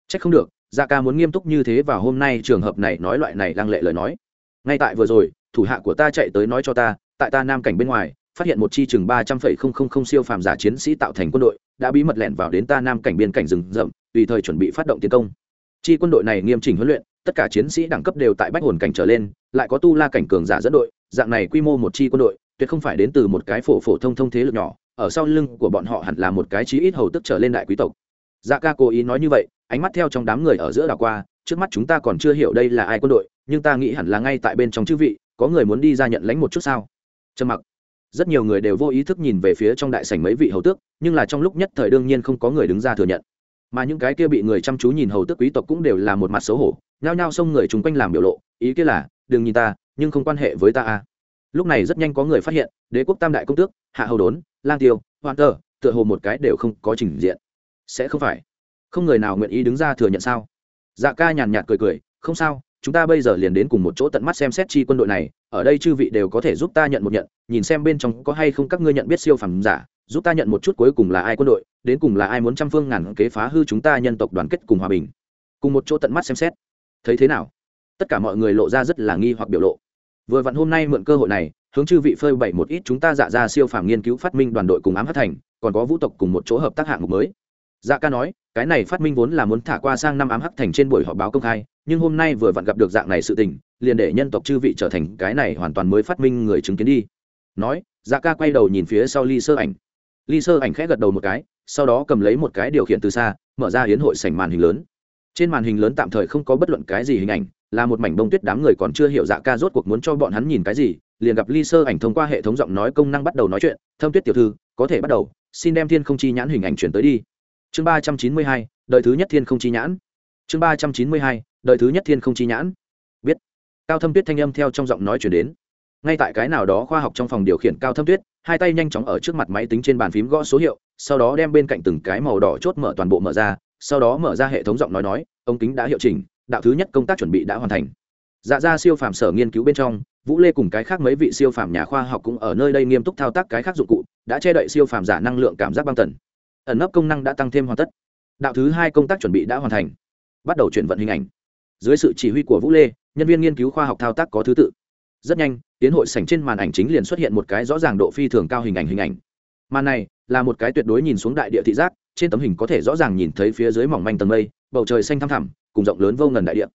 C h ắ c không được dạ ca muốn nghiêm túc như thế và hôm nay trường hợp này nói loại này lăng lệ lời nói. Ngay tại vừa rồi, thủ hạ của ta chạy tới nói cho ta, tại ta nam cảnh bên ngoài, phát hiện một chi chừng ba trăm phẩy không không không siêu phàm giả chiến sĩ tạo thành quân đội, đã bí mật lẻn vào đến ta nam cảnh biên cảnh rừng rậm, tùy thời chuẩn bị phát động tiến công chi quân đội này nghiêm chỉnh huấn luyện, tất cả chiến sĩ đẳng cấp đều tại bách hồn cảnh trở lên, lại có tu la cảnh cường giả dẫn đội, dạng này quy mô một chi quân đội, tuyệt không phải đến từ một cái phổ phổ thông thông thế lực nhỏ, ở sau lưng của bọn họ hẳn là một cái chí ít hầu tức trở lên đại quý tộc. Dạ ca cố ý nói như vậy, ánh mắt theo trong đám người ở giữa đảo qua, trước mắt chúng ta còn chưa hiểu đây là ai quân đội, nhưng ta nghĩ hẳn là ngay tại bên trong chư vị, có người muốn đi ra nhận lãnh một chút sao? Trầm mặc. Rất nhiều người đều vô ý thức nhìn về phía trong đại sảnh mấy vị hầu tước, nhưng là trong lúc nhất thời đương nhiên không có người đứng ra thừa nhận mà những cái kia bị người chăm chú nhìn hầu tước quý tộc cũng đều là một mặt xấu hổ, nhao nhao xông người chung quanh làm biểu lộ, ý kia là, đừng nhìn ta, nhưng không quan hệ với ta a lúc này rất nhanh có người phát hiện, đế quốc tam đại công tước, hạ hầu đốn, lang tiêu hoàn tơ, tựa hồ một cái đều không có trình diện. Sẽ không phải. Không người nào nguyện ý đứng ra thừa nhận sao? Dạ ca nhàn nhạt cười cười, không sao, chúng ta bây giờ liền đến cùng một chỗ tận mắt xem xét chi quân đội này, ở đây chư vị đều có thể giúp ta nhận một nhận, nhìn xem bên trong có hay không các ngươi nhận biết siêu phẩm giả giúp ta nhận một chút cuối cùng là ai quân đội, đến cùng là ai muốn trăm phương ngàn kế phá hư chúng ta nhân tộc đoàn kết cùng hòa bình. Cùng một chỗ tận mắt xem xét. Thấy thế nào? Tất cả mọi người lộ ra rất là nghi hoặc biểu lộ. Vừa vặn hôm nay mượn cơ hội này, hướng chư vị phơi bày một ít chúng ta dạ ra siêu phàm nghiên cứu phát minh đoàn đội cùng ám hát thành, còn có vũ tộc cùng một chỗ hợp tác hạng mục mới. Dạ ca nói, cái này phát minh vốn là muốn thả qua sang năm ám hắc thành trên buổi họp báo công khai, nhưng hôm nay vừa vặn gặp được dạng này sự tình, liền để nhân tộc chư vị trở thành cái này hoàn toàn mới phát minh người chứng kiến đi. Nói dạ ca quay đầu nhìn phía sau ly sơ ảnh ly sơ ảnh khẽ gật đầu một cái, sau đó cầm lấy một cái điều khiển từ xa, mở ra hiến hội sảnh màn hình lớn. Trên màn hình lớn tạm thời không có bất luận cái gì hình ảnh, là một mảnh bông tuyết đám người còn chưa hiểu dạ ca rốt cuộc muốn cho bọn hắn nhìn cái gì, liền gặp ly sơ ảnh thông qua hệ thống giọng nói công năng bắt đầu nói chuyện, thâm tuyết tiểu thư, có thể bắt đầu, xin đem thiên không chi nhãn hình ảnh chuyển tới đi. Chương ba trăm chín mươi hai đời thứ nhất thiên không chi nhãn. Chương ba trăm chín mươi hai đời thứ nhất thiên không chi nhãn. Biết. Cao thâm tuyết thanh âm theo trong giọng nói chuyển đến ngay tại cái nào đó khoa học trong phòng điều khiển cao thâm tuyết, hai tay nhanh chóng ở trước mặt máy tính trên bàn phím gõ số hiệu, sau đó đem bên cạnh từng cái màu đỏ chốt mở toàn bộ mở ra, sau đó mở ra hệ thống giọng nói nói, ống kính đã hiệu chỉnh, đạo thứ nhất công tác chuẩn bị đã hoàn thành. Dạ ra siêu phàm sở nghiên cứu bên trong, vũ lê cùng cái khác mấy vị siêu phàm nhà khoa học cũng ở nơi đây nghiêm túc thao tác cái khác dụng cụ, đã che đậy siêu phàm giả năng lượng cảm giác băng tần. Ẩn nấp công năng đã tăng thêm hoàn tất. Đạo thứ hai công tác chuẩn bị đã hoàn thành. Bắt đầu chuyển vận hình ảnh. Dưới sự chỉ huy của vũ lê, nhân viên nghiên cứu khoa học thao tác có thứ tự. Rất nhanh tiến hội sảnh trên màn ảnh chính liền xuất hiện một cái rõ ràng độ phi thường cao hình ảnh hình ảnh. Màn này là một cái tuyệt đối nhìn xuống đại địa thị giác, trên tấm hình có thể rõ ràng nhìn thấy phía dưới mỏng manh tầng mây, bầu trời xanh thăm thẳm, cùng rộng lớn vô ngần đại địa.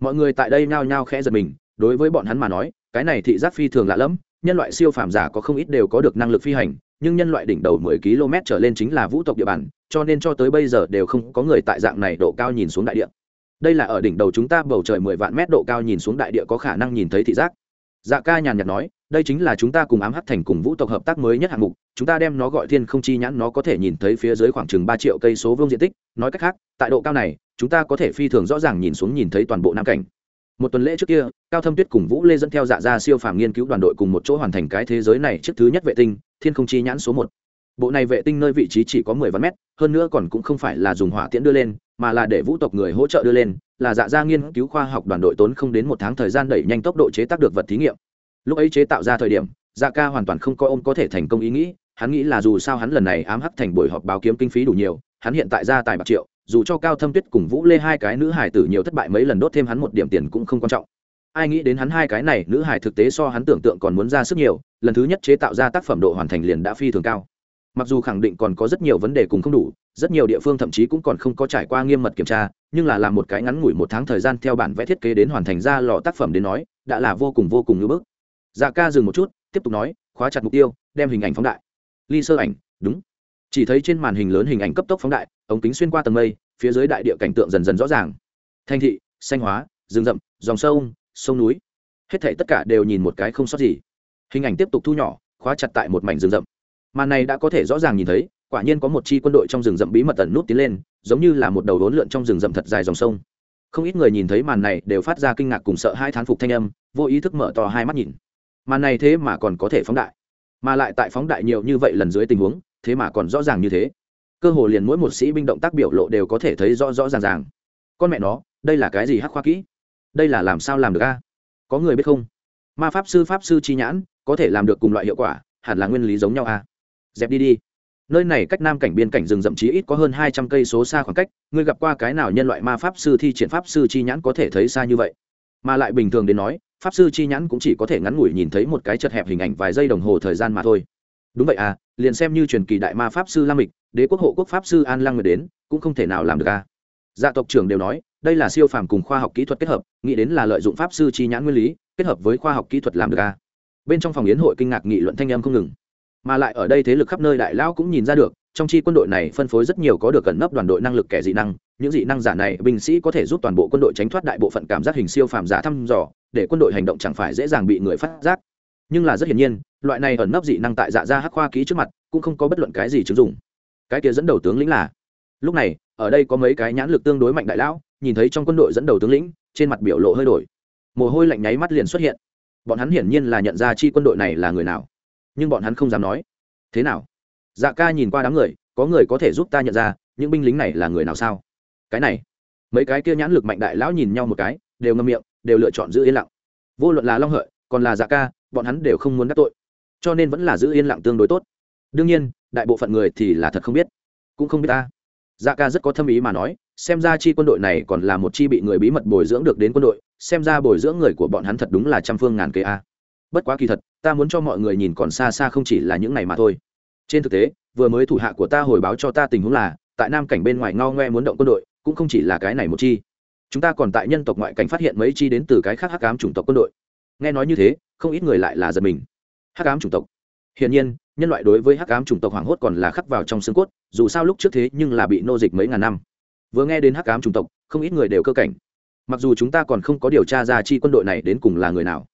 Mọi người tại đây nhao nhao khẽ giật mình, đối với bọn hắn mà nói, cái này thị giác phi thường lạ lẫm, nhân loại siêu phàm giả có không ít đều có được năng lực phi hành, nhưng nhân loại đỉnh đầu 10 km trở lên chính là vũ tộc địa bàn, cho nên cho tới bây giờ đều không có người tại dạng này độ cao nhìn xuống đại địa. Đây là ở đỉnh đầu chúng ta bầu trời 10 vạn mét độ cao nhìn xuống đại địa có khả năng nhìn thấy thị giác dạ ca nhàn nhạt nói, đây chính là chúng ta cùng ám hắc thành cùng vũ tộc hợp tác mới nhất hạng mục, chúng ta đem nó gọi thiên không chi nhãn, nó có thể nhìn thấy phía dưới khoảng chừng ba triệu cây số vuông diện tích, nói cách khác, tại độ cao này, chúng ta có thể phi thường rõ ràng nhìn xuống nhìn thấy toàn bộ nam cảnh. Một tuần lễ trước kia, cao thâm tuyết cùng vũ lê dẫn theo dạ gia siêu phàm nghiên cứu đoàn đội cùng một chỗ hoàn thành cái thế giới này trước thứ nhất vệ tinh, thiên không chi nhãn số một. Bộ này vệ tinh nơi vị trí chỉ có mười vạn mét, hơn nữa còn cũng không phải là dùng hỏa tiễn đưa lên, mà là để vũ tộc người hỗ trợ đưa lên là dạ gia nghiên cứu khoa học đoàn đội tốn không đến một tháng thời gian đẩy nhanh tốc độ chế tác được vật thí nghiệm. Lúc ấy chế tạo ra thời điểm dạ ca hoàn toàn không coi ôm có thể thành công ý nghĩ, hắn nghĩ là dù sao hắn lần này ám hắc thành buổi họp báo kiếm kinh phí đủ nhiều, hắn hiện tại ra tài bạc triệu, dù cho cao thâm tuyết cùng vũ lê hai cái nữ hải tử nhiều thất bại mấy lần đốt thêm hắn một điểm tiền cũng không quan trọng. Ai nghĩ đến hắn hai cái này, nữ hải thực tế so hắn tưởng tượng còn muốn ra sức nhiều, lần thứ nhất chế tạo ra tác phẩm độ hoàn thành liền đã phi thường cao mặc dù khẳng định còn có rất nhiều vấn đề cùng không đủ, rất nhiều địa phương thậm chí cũng còn không có trải qua nghiêm mật kiểm tra, nhưng là làm một cái ngắn ngủi một tháng thời gian theo bản vẽ thiết kế đến hoàn thành ra lò tác phẩm đến nói, đã là vô cùng vô cùng ngưỡng bức. Dạ ca dừng một chút, tiếp tục nói, khóa chặt mục tiêu, đem hình ảnh phóng đại. Ly sơ ảnh, đúng. Chỉ thấy trên màn hình lớn hình ảnh cấp tốc phóng đại, ống kính xuyên qua tầng mây, phía dưới đại địa cảnh tượng dần dần rõ ràng. Thanh thị, xanh hóa, rừng rậm, dòng sông sông núi. Hết thể tất cả đều nhìn một cái không sót gì. Hình ảnh tiếp tục thu nhỏ, khóa chặt tại một mảnh rừng rậm màn này đã có thể rõ ràng nhìn thấy, quả nhiên có một chi quân đội trong rừng rậm bí mật ẩn nút tiến lên, giống như là một đầu đốn lượn trong rừng rậm thật dài dòng sông. Không ít người nhìn thấy màn này đều phát ra kinh ngạc cùng sợ hai thán phục thanh âm, vô ý thức mở to hai mắt nhìn. Màn này thế mà còn có thể phóng đại, mà lại tại phóng đại nhiều như vậy lần dưới tình huống, thế mà còn rõ ràng như thế. Cơ hồ liền mỗi một sĩ binh động tác biểu lộ đều có thể thấy rõ rõ ràng ràng. Con mẹ nó, đây là cái gì hắc khoa kỹ? Đây là làm sao làm được a? Có người biết không? Ma pháp sư pháp sư chi nhãn, có thể làm được cùng loại hiệu quả, hẳn là nguyên lý giống nhau a dẹp đi đi. Nơi này cách nam cảnh biên cảnh rừng rậm chí ít có hơn hai trăm cây số xa khoảng cách, ngươi gặp qua cái nào nhân loại ma pháp sư thi triển pháp sư chi nhãn có thể thấy xa như vậy? Mà lại bình thường đến nói, pháp sư chi nhãn cũng chỉ có thể ngắn ngủi nhìn thấy một cái chật hẹp hình ảnh vài giây đồng hồ thời gian mà thôi. Đúng vậy à liền xem như truyền kỳ đại ma pháp sư lam mịch, đế quốc hộ quốc pháp sư an lăng người đến, cũng không thể nào làm được à. Dạ tộc trưởng đều nói, đây là siêu phàm cùng khoa học kỹ thuật kết hợp, nghĩ đến là lợi dụng pháp sư chi nhãn nguyên lý, kết hợp với khoa học kỹ thuật làm được à. Bên trong phòng yến hội kinh ngạc nghị luận thanh âm không ngừng mà lại ở đây thế lực khắp nơi đại lão cũng nhìn ra được, trong chi quân đội này phân phối rất nhiều có được cẩn nấp đoàn đội năng lực kẻ dị năng, những dị năng giả này, binh sĩ có thể giúp toàn bộ quân đội tránh thoát đại bộ phận cảm giác hình siêu phàm giả thăm dò, để quân đội hành động chẳng phải dễ dàng bị người phát giác. Nhưng là rất hiển nhiên, loại này ẩn nấp dị năng tại dạ gia hắc khoa ký trước mặt, cũng không có bất luận cái gì chứng dụng. Cái kia dẫn đầu tướng lĩnh là? Lúc này, ở đây có mấy cái nhãn lực tương đối mạnh đại lão, nhìn thấy trong quân đội dẫn đầu tướng lĩnh, trên mặt biểu lộ hơi đổi. Mồ hôi lạnh nháy mắt liền xuất hiện. Bọn hắn hiển nhiên là nhận ra chi quân đội này là người nào nhưng bọn hắn không dám nói. Thế nào? Dạ ca nhìn qua đám người, có người có thể giúp ta nhận ra, những binh lính này là người nào sao? Cái này, mấy cái kia nhãn lực mạnh đại lão nhìn nhau một cái, đều ngâm miệng, đều lựa chọn giữ yên lặng. Vô luận là long hợi, còn là dạ ca, bọn hắn đều không muốn đắc tội. Cho nên vẫn là giữ yên lặng tương đối tốt. Đương nhiên, đại bộ phận người thì là thật không biết, cũng không biết ta. Dạ ca rất có thâm ý mà nói, xem ra chi quân đội này còn là một chi bị người bí mật bồi dưỡng được đến quân đội, xem ra bồi dưỡng người của bọn hắn thật đúng là trăm phương ngàn kế a bất quá kỳ thật, ta muốn cho mọi người nhìn còn xa xa không chỉ là những này mà thôi. Trên thực tế, vừa mới thủ hạ của ta hồi báo cho ta tình huống là, tại nam cảnh bên ngoài ngao ngoe muốn động quân đội, cũng không chỉ là cái này một chi. Chúng ta còn tại nhân tộc ngoại cảnh phát hiện mấy chi đến từ cái khác hắc ám chủng tộc quân đội. Nghe nói như thế, không ít người lại là giật mình. Hắc ám chủng tộc. Hiển nhiên, nhân loại đối với hắc ám chủng tộc hoảng hốt còn là khắc vào trong xương cốt, dù sao lúc trước thế nhưng là bị nô dịch mấy ngàn năm. Vừa nghe đến hắc ám chủng tộc, không ít người đều cơ cảnh. Mặc dù chúng ta còn không có điều tra ra chi quân đội này đến cùng là người nào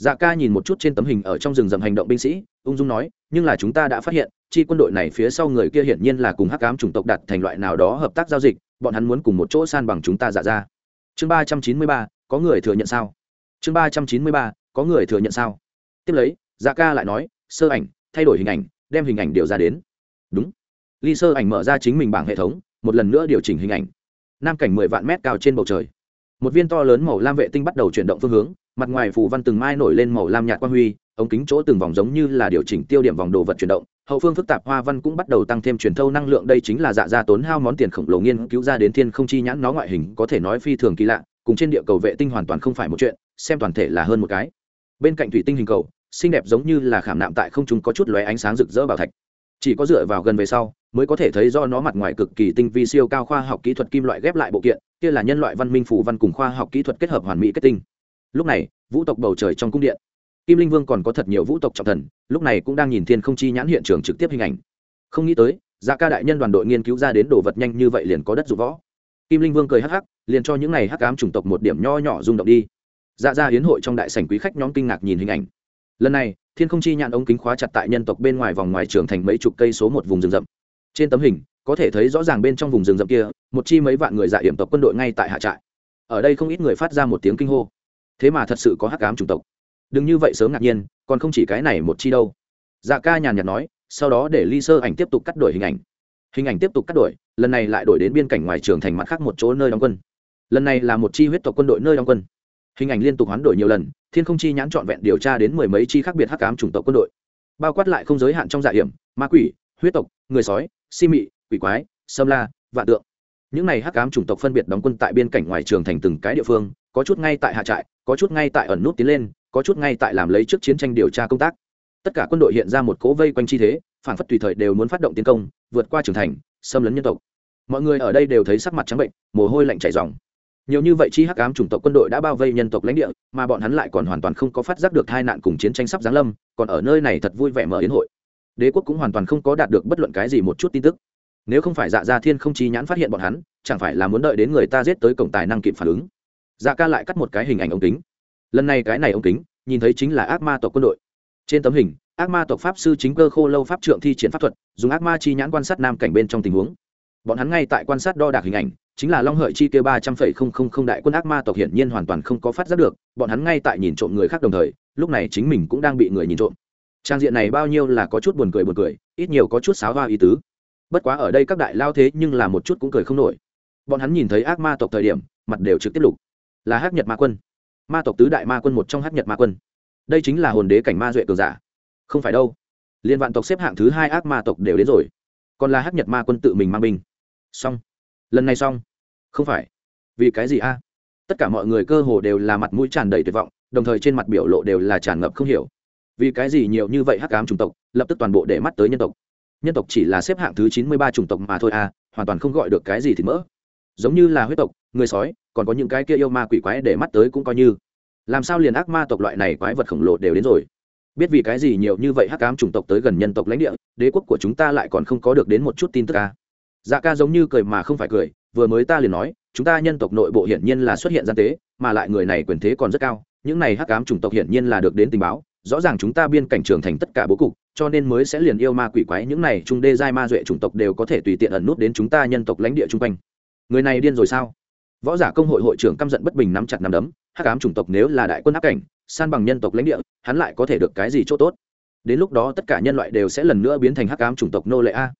dạ ca nhìn một chút trên tấm hình ở trong rừng rậm hành động binh sĩ, ung dung nói, nhưng là chúng ta đã phát hiện, chi quân đội này phía sau người kia hiển nhiên là cùng hắc ám chủng tộc đặt thành loại nào đó hợp tác giao dịch, bọn hắn muốn cùng một chỗ san bằng chúng ta dạ ra. Chương ba trăm chín mươi ba, có người thừa nhận sao? Chương ba trăm chín mươi ba, có người thừa nhận sao? Tiếp lấy dạ ca lại nói, sơ ảnh, thay đổi hình ảnh, đem hình ảnh điều ra đến. Đúng. Ly sơ ảnh mở ra chính mình bảng hệ thống, một lần nữa điều chỉnh hình ảnh. Nam cảnh mười vạn mét cao trên bầu trời. Một viên to lớn màu lam vệ tinh bắt đầu chuyển động phương hướng mặt ngoài phù văn từng mai nổi lên màu lam nhạt quang huy, ống kính chỗ từng vòng giống như là điều chỉnh tiêu điểm vòng đồ vật chuyển động, hậu phương phức tạp hoa văn cũng bắt đầu tăng thêm truyền thâu năng lượng, đây chính là dạ ra tốn hao món tiền khổng lồ nghiên cứu ra đến thiên không chi nhãn, nó ngoại hình có thể nói phi thường kỳ lạ, cùng trên địa cầu vệ tinh hoàn toàn không phải một chuyện, xem toàn thể là hơn một cái. Bên cạnh thủy tinh hình cầu, xinh đẹp giống như là khảm nạm tại không trung có chút lóe ánh sáng rực rỡ bảo thạch. Chỉ có dựa vào gần về sau, mới có thể thấy do nó mặt ngoài cực kỳ tinh vi siêu cao khoa học kỹ thuật kim loại ghép lại bộ kiện, kia là nhân loại văn minh phù văn cùng khoa học kỹ thuật kết hợp hoàn mỹ kết tinh lúc này, vũ tộc bầu trời trong cung điện. Kim linh vương còn có thật nhiều vũ tộc trọng thần, lúc này cũng đang nhìn thiên không chi nhãn hiện trường trực tiếp hình ảnh. Không nghĩ tới dạ ca đại nhân đoàn đội nghiên cứu ra đến đồ vật nhanh như vậy liền có đất dụng võ. Kim linh vương cười hắc hắc, liền cho những n à y hắc ám chủng tộc một điểm nho nhỏ rung động đi. Dạ ra hiến hội trong đại sảnh quý khách nhóm kinh ngạc nhìn hình ảnh. Lần này, thiên không chi nhãn ống kính khóa chặt tại nhân tộc bên ngoài vòng ngoài trường thành mấy chục cây số một vùng rừng rậm. Trên tấm hình, có thể thấy rõ ràng bên trong vùng rừng rậm kia, một chi mấy vạn người dạ hiểm tộc quân đội ngay tại hạ trại. Ở đây không ít người phát ra một tiếng kinh hô thế mà thật sự có hắc ám chủng tộc. Đừng như vậy sớm ngạc nhiên, còn không chỉ cái này một chi đâu. Dạ ca nhàn nhạt nói, sau đó để ly sơ ảnh tiếp tục cắt đổi hình ảnh. Hình ảnh tiếp tục cắt đổi lần này lại đổi đến biên cảnh ngoài trường thành mặt khác một chỗ nơi đóng quân. Lần này là một chi huyết tộc quân đội nơi đóng quân. Hình ảnh liên tục hoán đổi nhiều lần, thiên không chi nhãn trọn vẹn điều tra đến mười mấy chi khác biệt hắc ám chủng tộc quân đội. Bao quát lại không giới hạn trong dạ hiểm, ma quỷ, huyết tộc, người sói, si mị, quỷ quái, sâm la, vạn tượng. Những này hắc ám chủng tộc phân biệt đóng quân tại biên cảnh ngoài trường thành từng cái địa phương, có chút ngay tại hạ trại có chút ngay tại ẩn nút tiến lên, có chút ngay tại làm lấy trước chiến tranh điều tra công tác. Tất cả quân đội hiện ra một cố vây quanh chi thế phản phất tùy thời đều muốn phát động tiến công, vượt qua trưởng thành, xâm lấn nhân tộc. Mọi người ở đây đều thấy sắc mặt trắng bệnh, mồ hôi lạnh chảy dòng nhiều như vậy chi hắc ám chủng tộc quân đội đã bao vây nhân tộc lãnh địa, mà bọn hắn lại còn hoàn toàn không có phát giác được tai nạn cùng chiến tranh sắp giáng lâm, còn ở nơi này thật vui vẻ mở yến hội. Đế quốc cũng hoàn toàn không có đạt được bất luận cái gì một chút tin tức. Nếu không phải dạ gia thiên không chi nhãn phát hiện bọn hắn, chẳng phải là muốn đợi đến người ta giết tới cổng tài năng kịp phản ứng dạ ca lại cắt một cái hình ảnh ống kính. Lần này cái này ống kính, nhìn thấy chính là ác ma tộc quân đội. Trên tấm hình, ác ma tộc pháp sư chính cơ khô lâu pháp trượng thi triển pháp thuật, dùng ác ma chi nhãn quan sát nam cảnh bên trong tình huống. Bọn hắn ngay tại quan sát đo đạc hình ảnh, chính là long hợi chi kêu ba trăm phẩy không không không đại quân ác ma tộc hiển nhiên hoàn toàn không có phát giác được, bọn hắn ngay tại nhìn trộm người khác đồng thời, lúc này chính mình cũng đang bị người nhìn trộm. Trang diện này bao nhiêu là có chút buồn cười buồn cười, ít nhiều có chút sáo hoa ý tứ. Bất quá ở đây các đại lao thế nhưng là một chút cũng cười không nổi. Bọn hắn nhìn thấy ác ma tộc thời điểm, mặt đều trực tiếp lục là hắc nhật ma quân. Ma tộc tứ đại ma quân một trong hắc nhật ma quân. Đây chính là hồn đế cảnh ma duệ cường giả. Không phải đâu. Liên vạn tộc xếp hạng thứ hai ác ma tộc đều đến rồi. Còn là hắc nhật ma quân tự mình mang binh. Xong. Lần này xong. Không phải. Vì cái gì a? Tất cả mọi người cơ hồ đều là mặt mũi tràn đầy tuyệt vọng, đồng thời trên mặt biểu lộ đều là tràn ngập không hiểu. Vì cái gì nhiều như vậy hắc ám chủng tộc, lập tức toàn bộ để mắt tới nhân tộc? Nhân tộc chỉ là xếp hạng thứ chín mươi ba chủng tộc mà thôi à hoàn toàn không gọi được cái gì thì mỡ. Giống như là huyết tộc người sói, còn có những cái kia yêu ma quỷ quái để mắt tới cũng coi như. Làm sao liền ác ma tộc loại này quái vật khổng lồ đều đến rồi? Biết vì cái gì nhiều như vậy hắc ám chủng tộc tới gần nhân tộc lãnh địa, đế quốc của chúng ta lại còn không có được đến một chút tin tức ca dạ ca giống như cười mà không phải cười, vừa mới ta liền nói, chúng ta nhân tộc nội bộ hiển nhiên là xuất hiện gian tế, mà lại người này quyền thế còn rất cao, những này hắc ám chủng tộc hiển nhiên là được đến tình báo, rõ ràng chúng ta biên cảnh trường thành tất cả bố cục, cho nên mới sẽ liền yêu ma quỷ quái những này trung đê giai ma duệ chủng tộc đều có thể tùy tiện ẩn nút đến chúng ta nhân tộc lãnh địa chung quanh. Người này điên rồi sao? Võ giả công hội hội trưởng căm giận bất bình nắm chặt nắm đấm, hắc ám chủng tộc nếu là đại quân áp cảnh, san bằng nhân tộc lãnh địa, hắn lại có thể được cái gì chỗ tốt? Đến lúc đó tất cả nhân loại đều sẽ lần nữa biến thành hắc ám chủng tộc nô lệ a.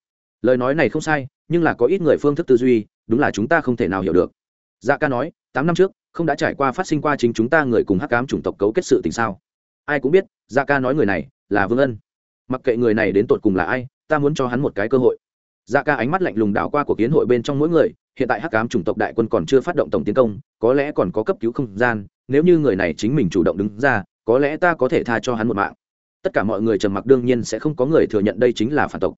Lời nói này không sai, nhưng là có ít người phương thức tư duy, đúng là chúng ta không thể nào hiểu được. Dạ ca nói, tám năm trước, không đã trải qua phát sinh qua chính chúng ta người cùng hắc ám chủng tộc cấu kết sự tình sao? Ai cũng biết dạ ca nói người này là vương ân. Mặc kệ người này đến tột cùng là ai, ta muốn cho hắn một cái cơ hội dạ ca ánh mắt lạnh lùng đảo qua cuộc kiến hội bên trong mỗi người, hiện tại hắc ám chủng tộc đại quân còn chưa phát động tổng tiến công, có lẽ còn có cấp cứu không gian, nếu như người này chính mình chủ động đứng ra, có lẽ ta có thể tha cho hắn một mạng. Tất cả mọi người trầm mặc đương nhiên sẽ không có người thừa nhận đây chính là phản tộc.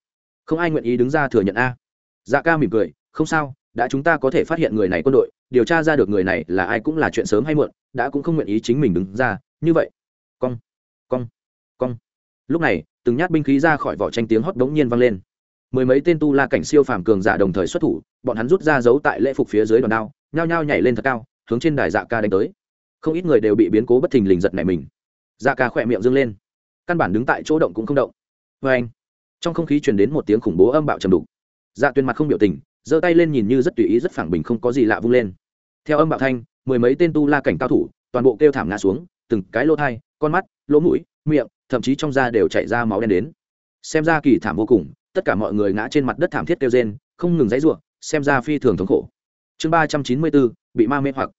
Không ai nguyện ý đứng ra thừa nhận a. Dạ ca mỉm cười, không sao, đã chúng ta có thể phát hiện người này quân đội, điều tra ra được người này là ai cũng là chuyện sớm hay muộn, đã cũng không nguyện ý chính mình đứng ra, như vậy. Cong cong cong. Lúc này, từng nhát binh khí ra khỏi vỏ tranh tiếng hót đống nhiên vang lên mười mấy tên tu la cảnh siêu phàm cường giả đồng thời xuất thủ, bọn hắn rút ra giấu tại lễ phục phía dưới đòn đao, nhao nhao nhảy lên thật cao, hướng trên đài dạ ca đánh tới. Không ít người đều bị biến cố bất thình lình giật này mình. Dạ ca khỏe miệng dâng lên. Căn bản đứng tại chỗ động cũng không động. Vê anh, trong không khí truyền đến một tiếng khủng bố âm bạo trầm đục. Dạ tuyên mặt không biểu tình, giơ tay lên nhìn như rất tùy ý, rất phẳng bình không có gì lạ vung lên. Theo âm bạo thanh, mười mấy tên tu la cảnh cao thủ, toàn bộ kêu thảm ngã xuống, từng cái lỗ thai, con mắt, lỗ mũi, miệng, thậm chí trong da đều chảy ra máu đen đến. Xem ra kỳ thảm vô cùng tất cả mọi người ngã trên mặt đất thảm thiết kêu rên, không ngừng dãy ruộng xem ra phi thường thống khổ. Chương ba trăm chín mươi bốn bị ma mê hoặc.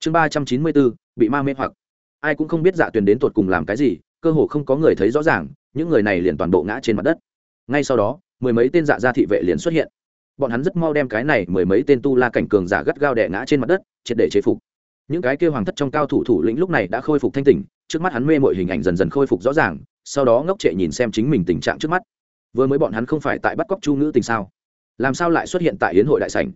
Chương ba trăm chín mươi bốn bị ma mê hoặc. Ai cũng không biết dạ tuyền đến tột cùng làm cái gì, cơ hồ không có người thấy rõ ràng, những người này liền toàn bộ ngã trên mặt đất. Ngay sau đó, mười mấy tên dạ gia thị vệ liền xuất hiện. Bọn hắn rất mau đem cái này mười mấy tên tu la cảnh cường giả gắt gao đẻ ngã trên mặt đất, triệt để chế phục. Những cái kêu hoàng thất trong cao thủ thủ lĩnh lúc này đã khôi phục thanh tỉnh, trước mắt hắn mê mọi hình ảnh dần dần khôi phục rõ ràng, sau đó ngốc trệ nhìn xem chính mình tình trạng trước mắt vừa mới bọn hắn không phải tại bắt cóc chu ngữ tình sao? Làm sao lại xuất hiện tại hiến hội đại sảnh?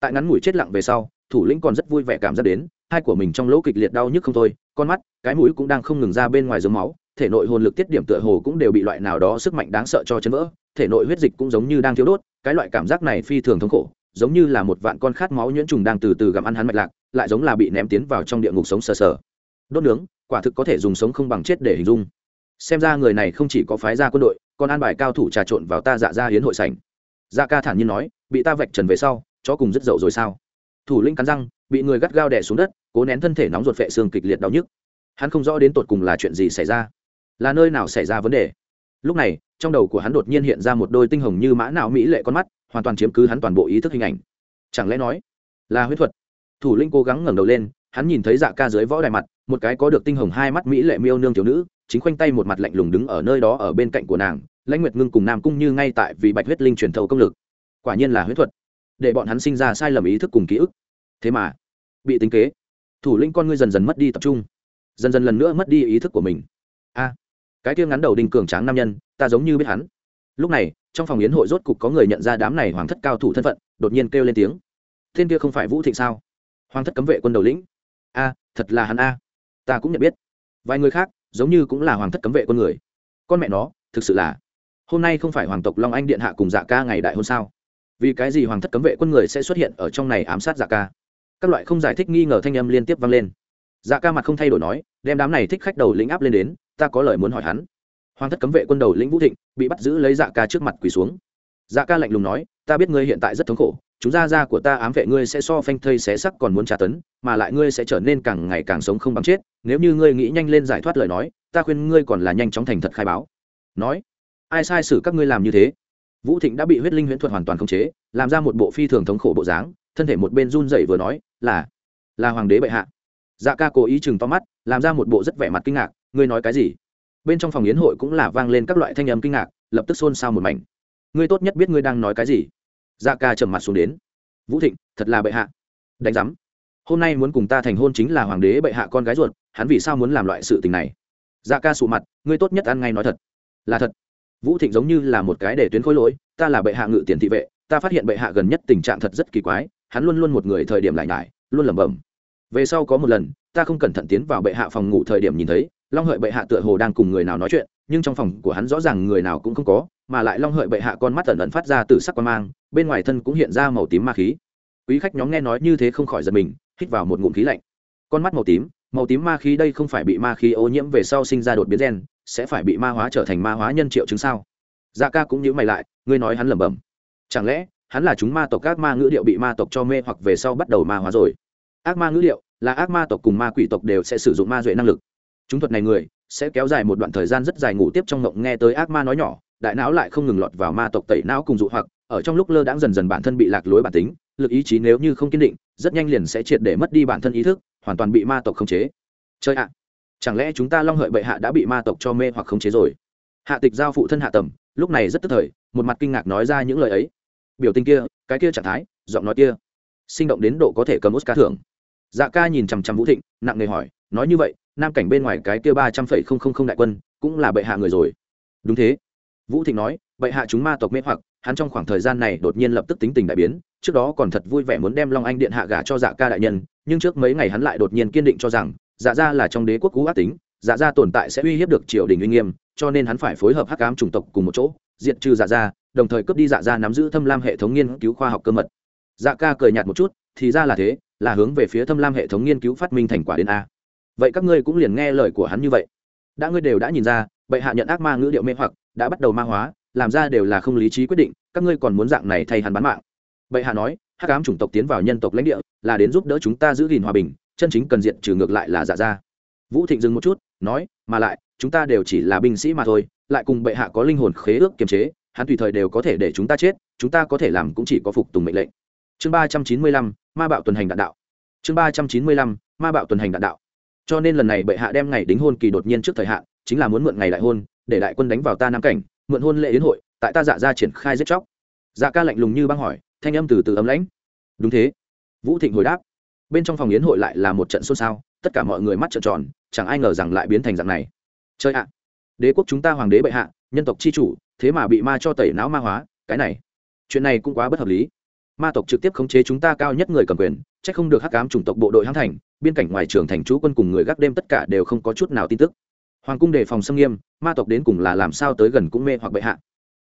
Tại ngắn ngủi chết lặng về sau, thủ lĩnh còn rất vui vẻ cảm giác đến, hai của mình trong lỗ kịch liệt đau nhức không thôi, con mắt, cái mũi cũng đang không ngừng ra bên ngoài giống máu, thể nội hồn lực tiết điểm tựa hồ cũng đều bị loại nào đó sức mạnh đáng sợ cho chấn vỡ, thể nội huyết dịch cũng giống như đang thiếu đốt, cái loại cảm giác này phi thường thống khổ, giống như là một vạn con khát máu nhuyễn trùng đang từ từ gặm ăn hắn mạch lạc, lại giống là bị ném tiến vào trong địa ngục sống sờ sờ. Đốt nướng, quả thực có thể dùng sống không bằng chết để hình dung. Xem ra người này không chỉ có phái ra quân đội còn an bài cao thủ trà trộn vào ta dạ ra hiến hội sảnh. Dạ ca thản nhiên nói, bị ta vạch trần về sau, chó cùng rất dậu rồi sao? Thủ lĩnh cắn răng, bị người gắt gao đè xuống đất, cố nén thân thể nóng ruột vệ xương kịch liệt đau nhức. Hắn không rõ đến tột cùng là chuyện gì xảy ra, là nơi nào xảy ra vấn đề. Lúc này, trong đầu của hắn đột nhiên hiện ra một đôi tinh hồng như mã não mỹ lệ con mắt, hoàn toàn chiếm cứ hắn toàn bộ ý thức hình ảnh. Chẳng lẽ nói là huyết thuật? Thủ linh cố gắng ngẩng đầu lên, hắn nhìn thấy dạ ca dưới võ đài mặt, một cái có được tinh hồng hai mắt mỹ lệ miêu nương thiếu nữ chính khoanh tay một mặt lạnh lùng đứng ở nơi đó ở bên cạnh của nàng, lãnh nguyệt ngưng cùng nam cung như ngay tại vì bạch huyết linh truyền thầu công lực. Quả nhiên là huyết thuật, để bọn hắn sinh ra sai lầm ý thức cùng ký ức. Thế mà, bị tính kế, thủ linh con ngươi dần dần mất đi tập trung, dần dần lần nữa mất đi ý thức của mình. A, cái kia ngắn đầu đinh cường tráng nam nhân, ta giống như biết hắn. Lúc này, trong phòng yến hội rốt cục có người nhận ra đám này hoàng thất cao thủ thân phận, đột nhiên kêu lên tiếng. Tên kia không phải vũ thịnh sao? Hoàng thất cấm vệ quân đầu lĩnh. A, thật là hắn a. Ta cũng nhận biết. Vài người khác giống như cũng là hoàng thất cấm vệ quân người. Con mẹ nó, thực sự là, hôm nay không phải hoàng tộc long anh điện hạ cùng dạ ca ngày đại hôn sao? Vì cái gì hoàng thất cấm vệ quân người sẽ xuất hiện ở trong này ám sát dạ ca? Các loại không giải thích nghi ngờ thanh âm liên tiếp vang lên. Dạ ca mặt không thay đổi nói, đem đám này thích khách đầu lĩnh áp lên đến, ta có lời muốn hỏi hắn. Hoàng thất cấm vệ quân đầu lĩnh vũ thịnh bị bắt giữ lấy dạ ca trước mặt quỳ xuống. Dạ ca lạnh lùng nói, ta biết ngươi hiện tại rất thống khổ chúng ra ra của ta ám vệ ngươi sẽ so phanh thây xé sắc còn muốn trả tấn, mà lại ngươi sẽ trở nên càng ngày càng sống không bằng chết. Nếu như ngươi nghĩ nhanh lên giải thoát lời nói, ta khuyên ngươi còn là nhanh chóng thành thật khai báo. Nói, ai sai xử các ngươi làm như thế? Vũ thịnh đã bị huyết linh huyễn thuật hoàn toàn khống chế, làm ra một bộ phi thường thống khổ bộ dáng, thân thể một bên run dậy vừa nói, là là hoàng đế bệ hạ. Dạ ca cố ý chừng to mắt, làm ra một bộ rất vẻ mặt kinh ngạc, ngươi nói cái gì? Bên trong phòng yến hội cũng là vang lên các loại thanh âm kinh ngạc, lập tức xôn xao một mảnh. Ngươi tốt nhất biết ngươi đang nói cái gì? Dạ ca trầm mặt xuống đến. Vũ thịnh, thật là bệ hạ. Đánh giám. Hôm nay muốn cùng ta thành hôn chính là hoàng đế bệ hạ con gái ruột, hắn vì sao muốn làm loại sự tình này? Dạ ca sụ mặt, ngươi tốt nhất ăn ngay nói thật. Là thật. Vũ thịnh giống như là một cái để tuyến khối lỗi, ta là bệ hạ ngự tiền thị vệ, ta phát hiện bệ hạ gần nhất tình trạng thật rất kỳ quái, hắn luôn luôn một người thời điểm lại nhải, luôn lẩm bẩm. Về sau có một lần, ta không cẩn thận tiến vào bệ hạ phòng ngủ thời điểm nhìn thấy, long hợi bệ hạ tựa hồ đang cùng người nào nói chuyện, nhưng trong phòng của hắn rõ ràng người nào cũng không có, mà lại long hợi bệ hạ con mắt ẩn ẩn phát ra từ sắc quan mang bên ngoài thân cũng hiện ra màu tím ma khí. Quý khách nhóm nghe nói như thế không khỏi giật mình, hít vào một ngụm khí lạnh. Con mắt màu tím màu tím ma khí đây không phải bị ma khí ô nhiễm về sau sinh ra đột biến gen, sẽ phải bị ma hóa trở thành ma hóa nhân triệu chứng sao? Dạ ca cũng nhíu mày lại, ngươi nói hắn lẩm bẩm. Chẳng lẽ, hắn là chúng ma tộc các ma ngữ điệu bị ma tộc cho mê hoặc về sau bắt đầu ma hóa rồi? Ác ma ngữ điệu là ác ma tộc cùng ma quỷ tộc đều sẽ sử dụng ma duệ năng lực. Chúng thuật này người sẽ kéo dài một đoạn thời gian rất dài ngủ tiếp trong ngộng nghe tới ác ma nói nhỏ, đại não lại không ngừng lọt vào ma tộc tẩy não cùng dụ hoặc ở trong lúc lơ đãng dần dần bản thân bị lạc lối bản tính, lực ý chí nếu như không kiên định, rất nhanh liền sẽ triệt để mất đi bản thân ý thức, hoàn toàn bị ma tộc khống chế. Chơi ạ, chẳng lẽ chúng ta long hợi bệ hạ đã bị ma tộc cho mê hoặc khống chế rồi? Hạ tịch giao phụ thân hạ tầm, lúc này rất tức thời, một mặt kinh ngạc nói ra những lời ấy. Biểu tình kia, cái kia trạng thái, giọng nói kia, sinh động đến độ có thể cầm oscar thưởng. Dạ ca nhìn chằm chằm vũ thịnh, nặng nề hỏi, nói như vậy, nam cảnh bên ngoài cái kia ba trăm phẩy không không không đại quân, cũng là bệ hạ người rồi. Đúng thế. Vũ thịnh nói, bệ hạ chúng ma tộc mê hoặc hắn trong khoảng thời gian này đột nhiên lập tức tính tình đại biến, trước đó còn thật vui vẻ muốn đem long anh điện hạ gả cho dạ ca đại nhân, nhưng trước mấy ngày hắn lại đột nhiên kiên định cho rằng dạ gia là trong đế quốc cũ ác tính dạ gia tồn tại sẽ uy hiếp được triều đình uy nghiêm, cho nên hắn phải phối hợp hắc ám chủng tộc cùng một chỗ, diệt trừ dạ gia, đồng thời cướp đi dạ gia nắm giữ thâm lam hệ thống nghiên cứu khoa học cơ mật. Dạ ca cười nhạt một chút, thì ra là thế, là hướng về phía thâm lam hệ thống nghiên cứu phát minh thành quả đến a. Vậy các ngươi cũng liền nghe lời của hắn như vậy. Đã ngươi đều đã nhìn ra, bệ hạ nhận ác ma ngữ điệu mê hoặc, đã bắt đầu ma hóa làm ra đều là không lý trí quyết định, các ngươi còn muốn dạng này thay hắn bán mạng. Bệ hạ nói, hắc ám chủng tộc tiến vào nhân tộc lãnh địa, là đến giúp đỡ chúng ta giữ gìn hòa bình, chân chính cần diện trừ ngược lại là dạ giả ra vũ thịnh dừng một chút, nói, mà lại, chúng ta đều chỉ là binh sĩ mà thôi, lại cùng bệ hạ có linh hồn khế ước kiềm chế, hắn tùy thời đều có thể để chúng ta chết, chúng ta có thể làm cũng chỉ có phục tùng mệnh lệnh. Chương ba trăm chín mươi lăm, ma bạo tuần hành đạn đạo. Chương ba trăm chín mươi lăm, ma bạo tuần hành đạn đạo. Cho nên lần này bệ hạ đem ngày đính hôn kỳ đột nhiên trước thời hạn, chính là muốn mượn ngày đại hôn, để đại quân đánh vào ta nam cảnh mượn hôn lễ yến hội, tại ta dạ ra triển khai giết chóc. Dạ ca lạnh lùng như băng hỏi, thanh âm từ từ ấm lãnh. Đúng thế. Vũ thịnh hồi đáp. Bên trong phòng yến hội lại là một trận xôn xao, tất cả mọi người mắt trợn tròn, chẳng ai ngờ rằng lại biến thành dạng này. Chơi ạ. Đế quốc chúng ta hoàng đế bệ hạ, nhân tộc c h i chủ, thế mà bị ma cho tẩy não ma hóa, cái này. Chuyện này cũng quá bất hợp lý. Ma tộc trực tiếp khống chế chúng ta cao nhất người cầm quyền c h ắ c không được hắc cám chủng tộc bộ đội hãng thành biên cảnh ngoài trường thành chú quân cùng người gác đêm tất cả đều không có chút nào tin tức hoàng cung đề phòng xâm nghiêm, ma tộc đến cùng là làm sao tới gần cũng mê hoặc bệ hạ.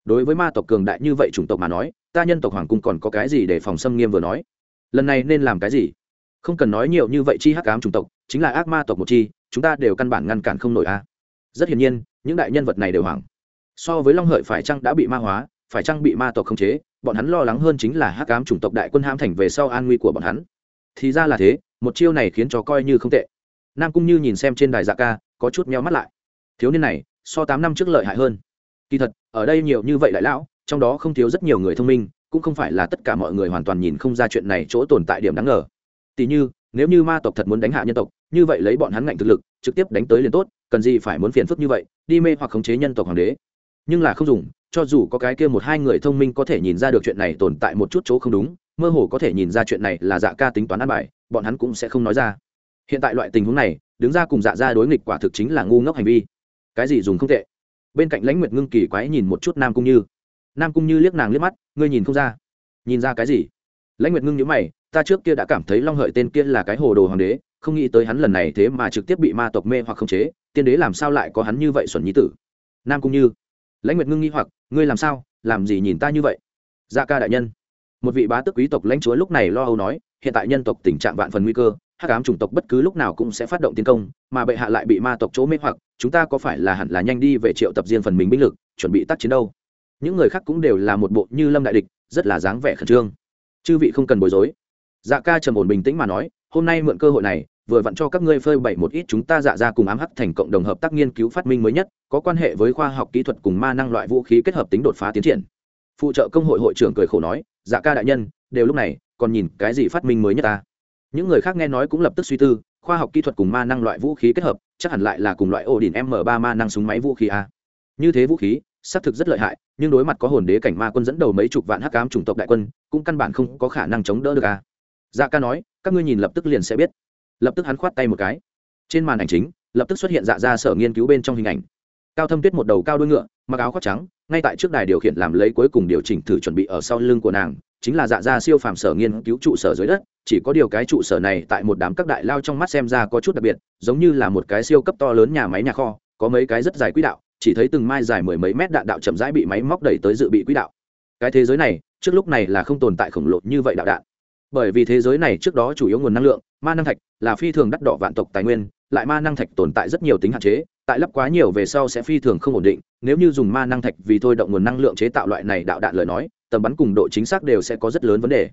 Đối với ma tộc cường đại như vậy chủng tộc mà nói, ta nhân tộc hoàng cung còn có cái gì để phòng xâm nghiêm vừa nói? Lần này nên làm cái gì? Không cần nói nhiều như vậy chi hắc ám chủng tộc, chính là ác ma tộc một chi, chúng ta đều căn bản ngăn cản không nổi a. Rất hiển nhiên, những đại nhân vật này đều hoảng. So với long hợi phải chăng đã bị ma hóa, phải chăng bị ma tộc khống chế, bọn hắn lo lắng hơn chính là hắc ám chủng tộc đại quân ham thành về sau an nguy của bọn hắn. Thì ra là thế, một chiêu này khiến cho coi như không tệ. Nam cung như nhìn xem trên đài dạ ca, có chút meo mắt lại thiếu niên này so tám năm trước lợi hại hơn kỳ thật ở đây nhiều như vậy đại lão trong đó không thiếu rất nhiều người thông minh cũng không phải là tất cả mọi người hoàn toàn nhìn không ra chuyện này chỗ tồn tại điểm đáng ngờ Tỉ như, nếu như ma tộc thật muốn đánh hạ nhân tộc, như vậy lấy bọn hắn ngạnh thực lực, trực tiếp đánh tới liền tốt, cần gì phải muốn phiền phức như vậy, đi mê hoặc khống chế nhân tộc hoàng đế. Nhưng là không dùng, cho dù có cái kia một hai người thông minh có thể nhìn ra được chuyện này tồn tại một chút chỗ không đúng, mơ hồ có thể nhìn ra chuyện này là dạ ca tính toán ăn bài, bọn hắn cũng sẽ không nói ra. Hiện tại loại tình huống này, đứng ra cùng dạ ra đối nghịch quả thực chính là ngu ngốc hành vi. Cái gì dùng không tệ. Bên cạnh Lãnh Nguyệt Ngưng kỳ quái nhìn một chút Nam Cung Như. Nam Cung Như liếc nàng liếc mắt, ngươi nhìn không ra? Nhìn ra cái gì? Lãnh Nguyệt Ngưng nhíu mày, ta trước kia đã cảm thấy long hợi tên kia là cái hồ đồ hoàng đế không nghĩ tới hắn lần này thế mà trực tiếp bị ma tộc mê hoặc khống chế tiên đế làm sao lại có hắn như vậy xuẩn nhí tử nam cung như lãnh nguyệt ngưng nghi hoặc ngươi làm sao làm gì nhìn ta như vậy gia ca đại nhân một vị bá tước quý tộc lãnh chúa lúc này lo âu nói hiện tại nhân tộc tình trạng vạn phần nguy cơ hắc ám chủng tộc bất cứ lúc nào cũng sẽ phát động tiến công, mà bệ hạ lại bị ma tộc chỗ mê hoặc, chúng ta có phải là hẳn là nhanh đi về triệu tập riêng phần mình binh lực, chuẩn bị tác chiến đâu? Những người khác cũng đều là một bộ như lâm đại địch, rất là dáng vẻ khẩn trương. Chư vị không cần bối rối. Dạ ca trầm ổn bình tĩnh mà nói, hôm nay mượn cơ hội này, vừa vặn cho các ngươi phơi bày một ít chúng ta dạ ra cùng ám hắc thành cộng đồng hợp tác nghiên cứu phát minh mới nhất, có quan hệ với khoa học kỹ thuật cùng ma năng loại vũ khí kết hợp tính đột phá tiến triển. Phụ trợ công hội hội trưởng cười khổ nói dạ ca đại nhân, đều lúc này, còn nhìn cái gì phát minh mới nhất ta? Những người khác nghe nói cũng lập tức suy tư, khoa học kỹ thuật cùng ma năng loại vũ khí kết hợp, chắc hẳn lại là cùng loại ổ đỉnh m ba ma năng súng máy vũ khí a. Như thế vũ khí, xác thực rất lợi hại, nhưng đối mặt có hồn đế cảnh ma quân dẫn đầu mấy chục vạn hắc ám chủng tộc đại quân, cũng căn bản không có khả năng chống đỡ được a. Dạ ca nói, các ngươi nhìn lập tức liền sẽ biết. Lập tức hắn khoát tay một cái. Trên màn ảnh chính, lập tức xuất hiện dạ ra sở nghiên cứu bên trong hình ảnh. Cao thâm tuyết một đầu cao đuôi ngựa, mặc áo khoác trắng, ngay tại trước đài điều khiển làm lấy cuối cùng điều chỉnh thử chuẩn bị ở sau lưng của nàng, chính là dạ gia siêu phàm sở nghiên cứu trụ sở dưới đất chỉ có điều cái trụ sở này tại một đám các đại lao trong mắt xem ra có chút đặc biệt, giống như là một cái siêu cấp to lớn nhà máy nhà kho, có mấy cái rất dài quỹ đạo, chỉ thấy từng mai dài mười mấy mét đạn đạo chậm rãi bị máy móc đẩy tới dự bị quỹ đạo. Cái thế giới này, trước lúc này là không tồn tại khổng lồ như vậy đạo đạn. Bởi vì thế giới này trước đó chủ yếu nguồn năng lượng, ma năng thạch, là phi thường đắt đỏ vạn tộc tài nguyên, lại ma năng thạch tồn tại rất nhiều tính hạn chế, tại lắp quá nhiều về sau sẽ phi thường không ổn định, nếu như dùng ma năng thạch vì thôi động nguồn năng lượng chế tạo loại này đạo đạn lời nói, tầm bắn cùng độ chính xác đều sẽ có rất lớn vấn đề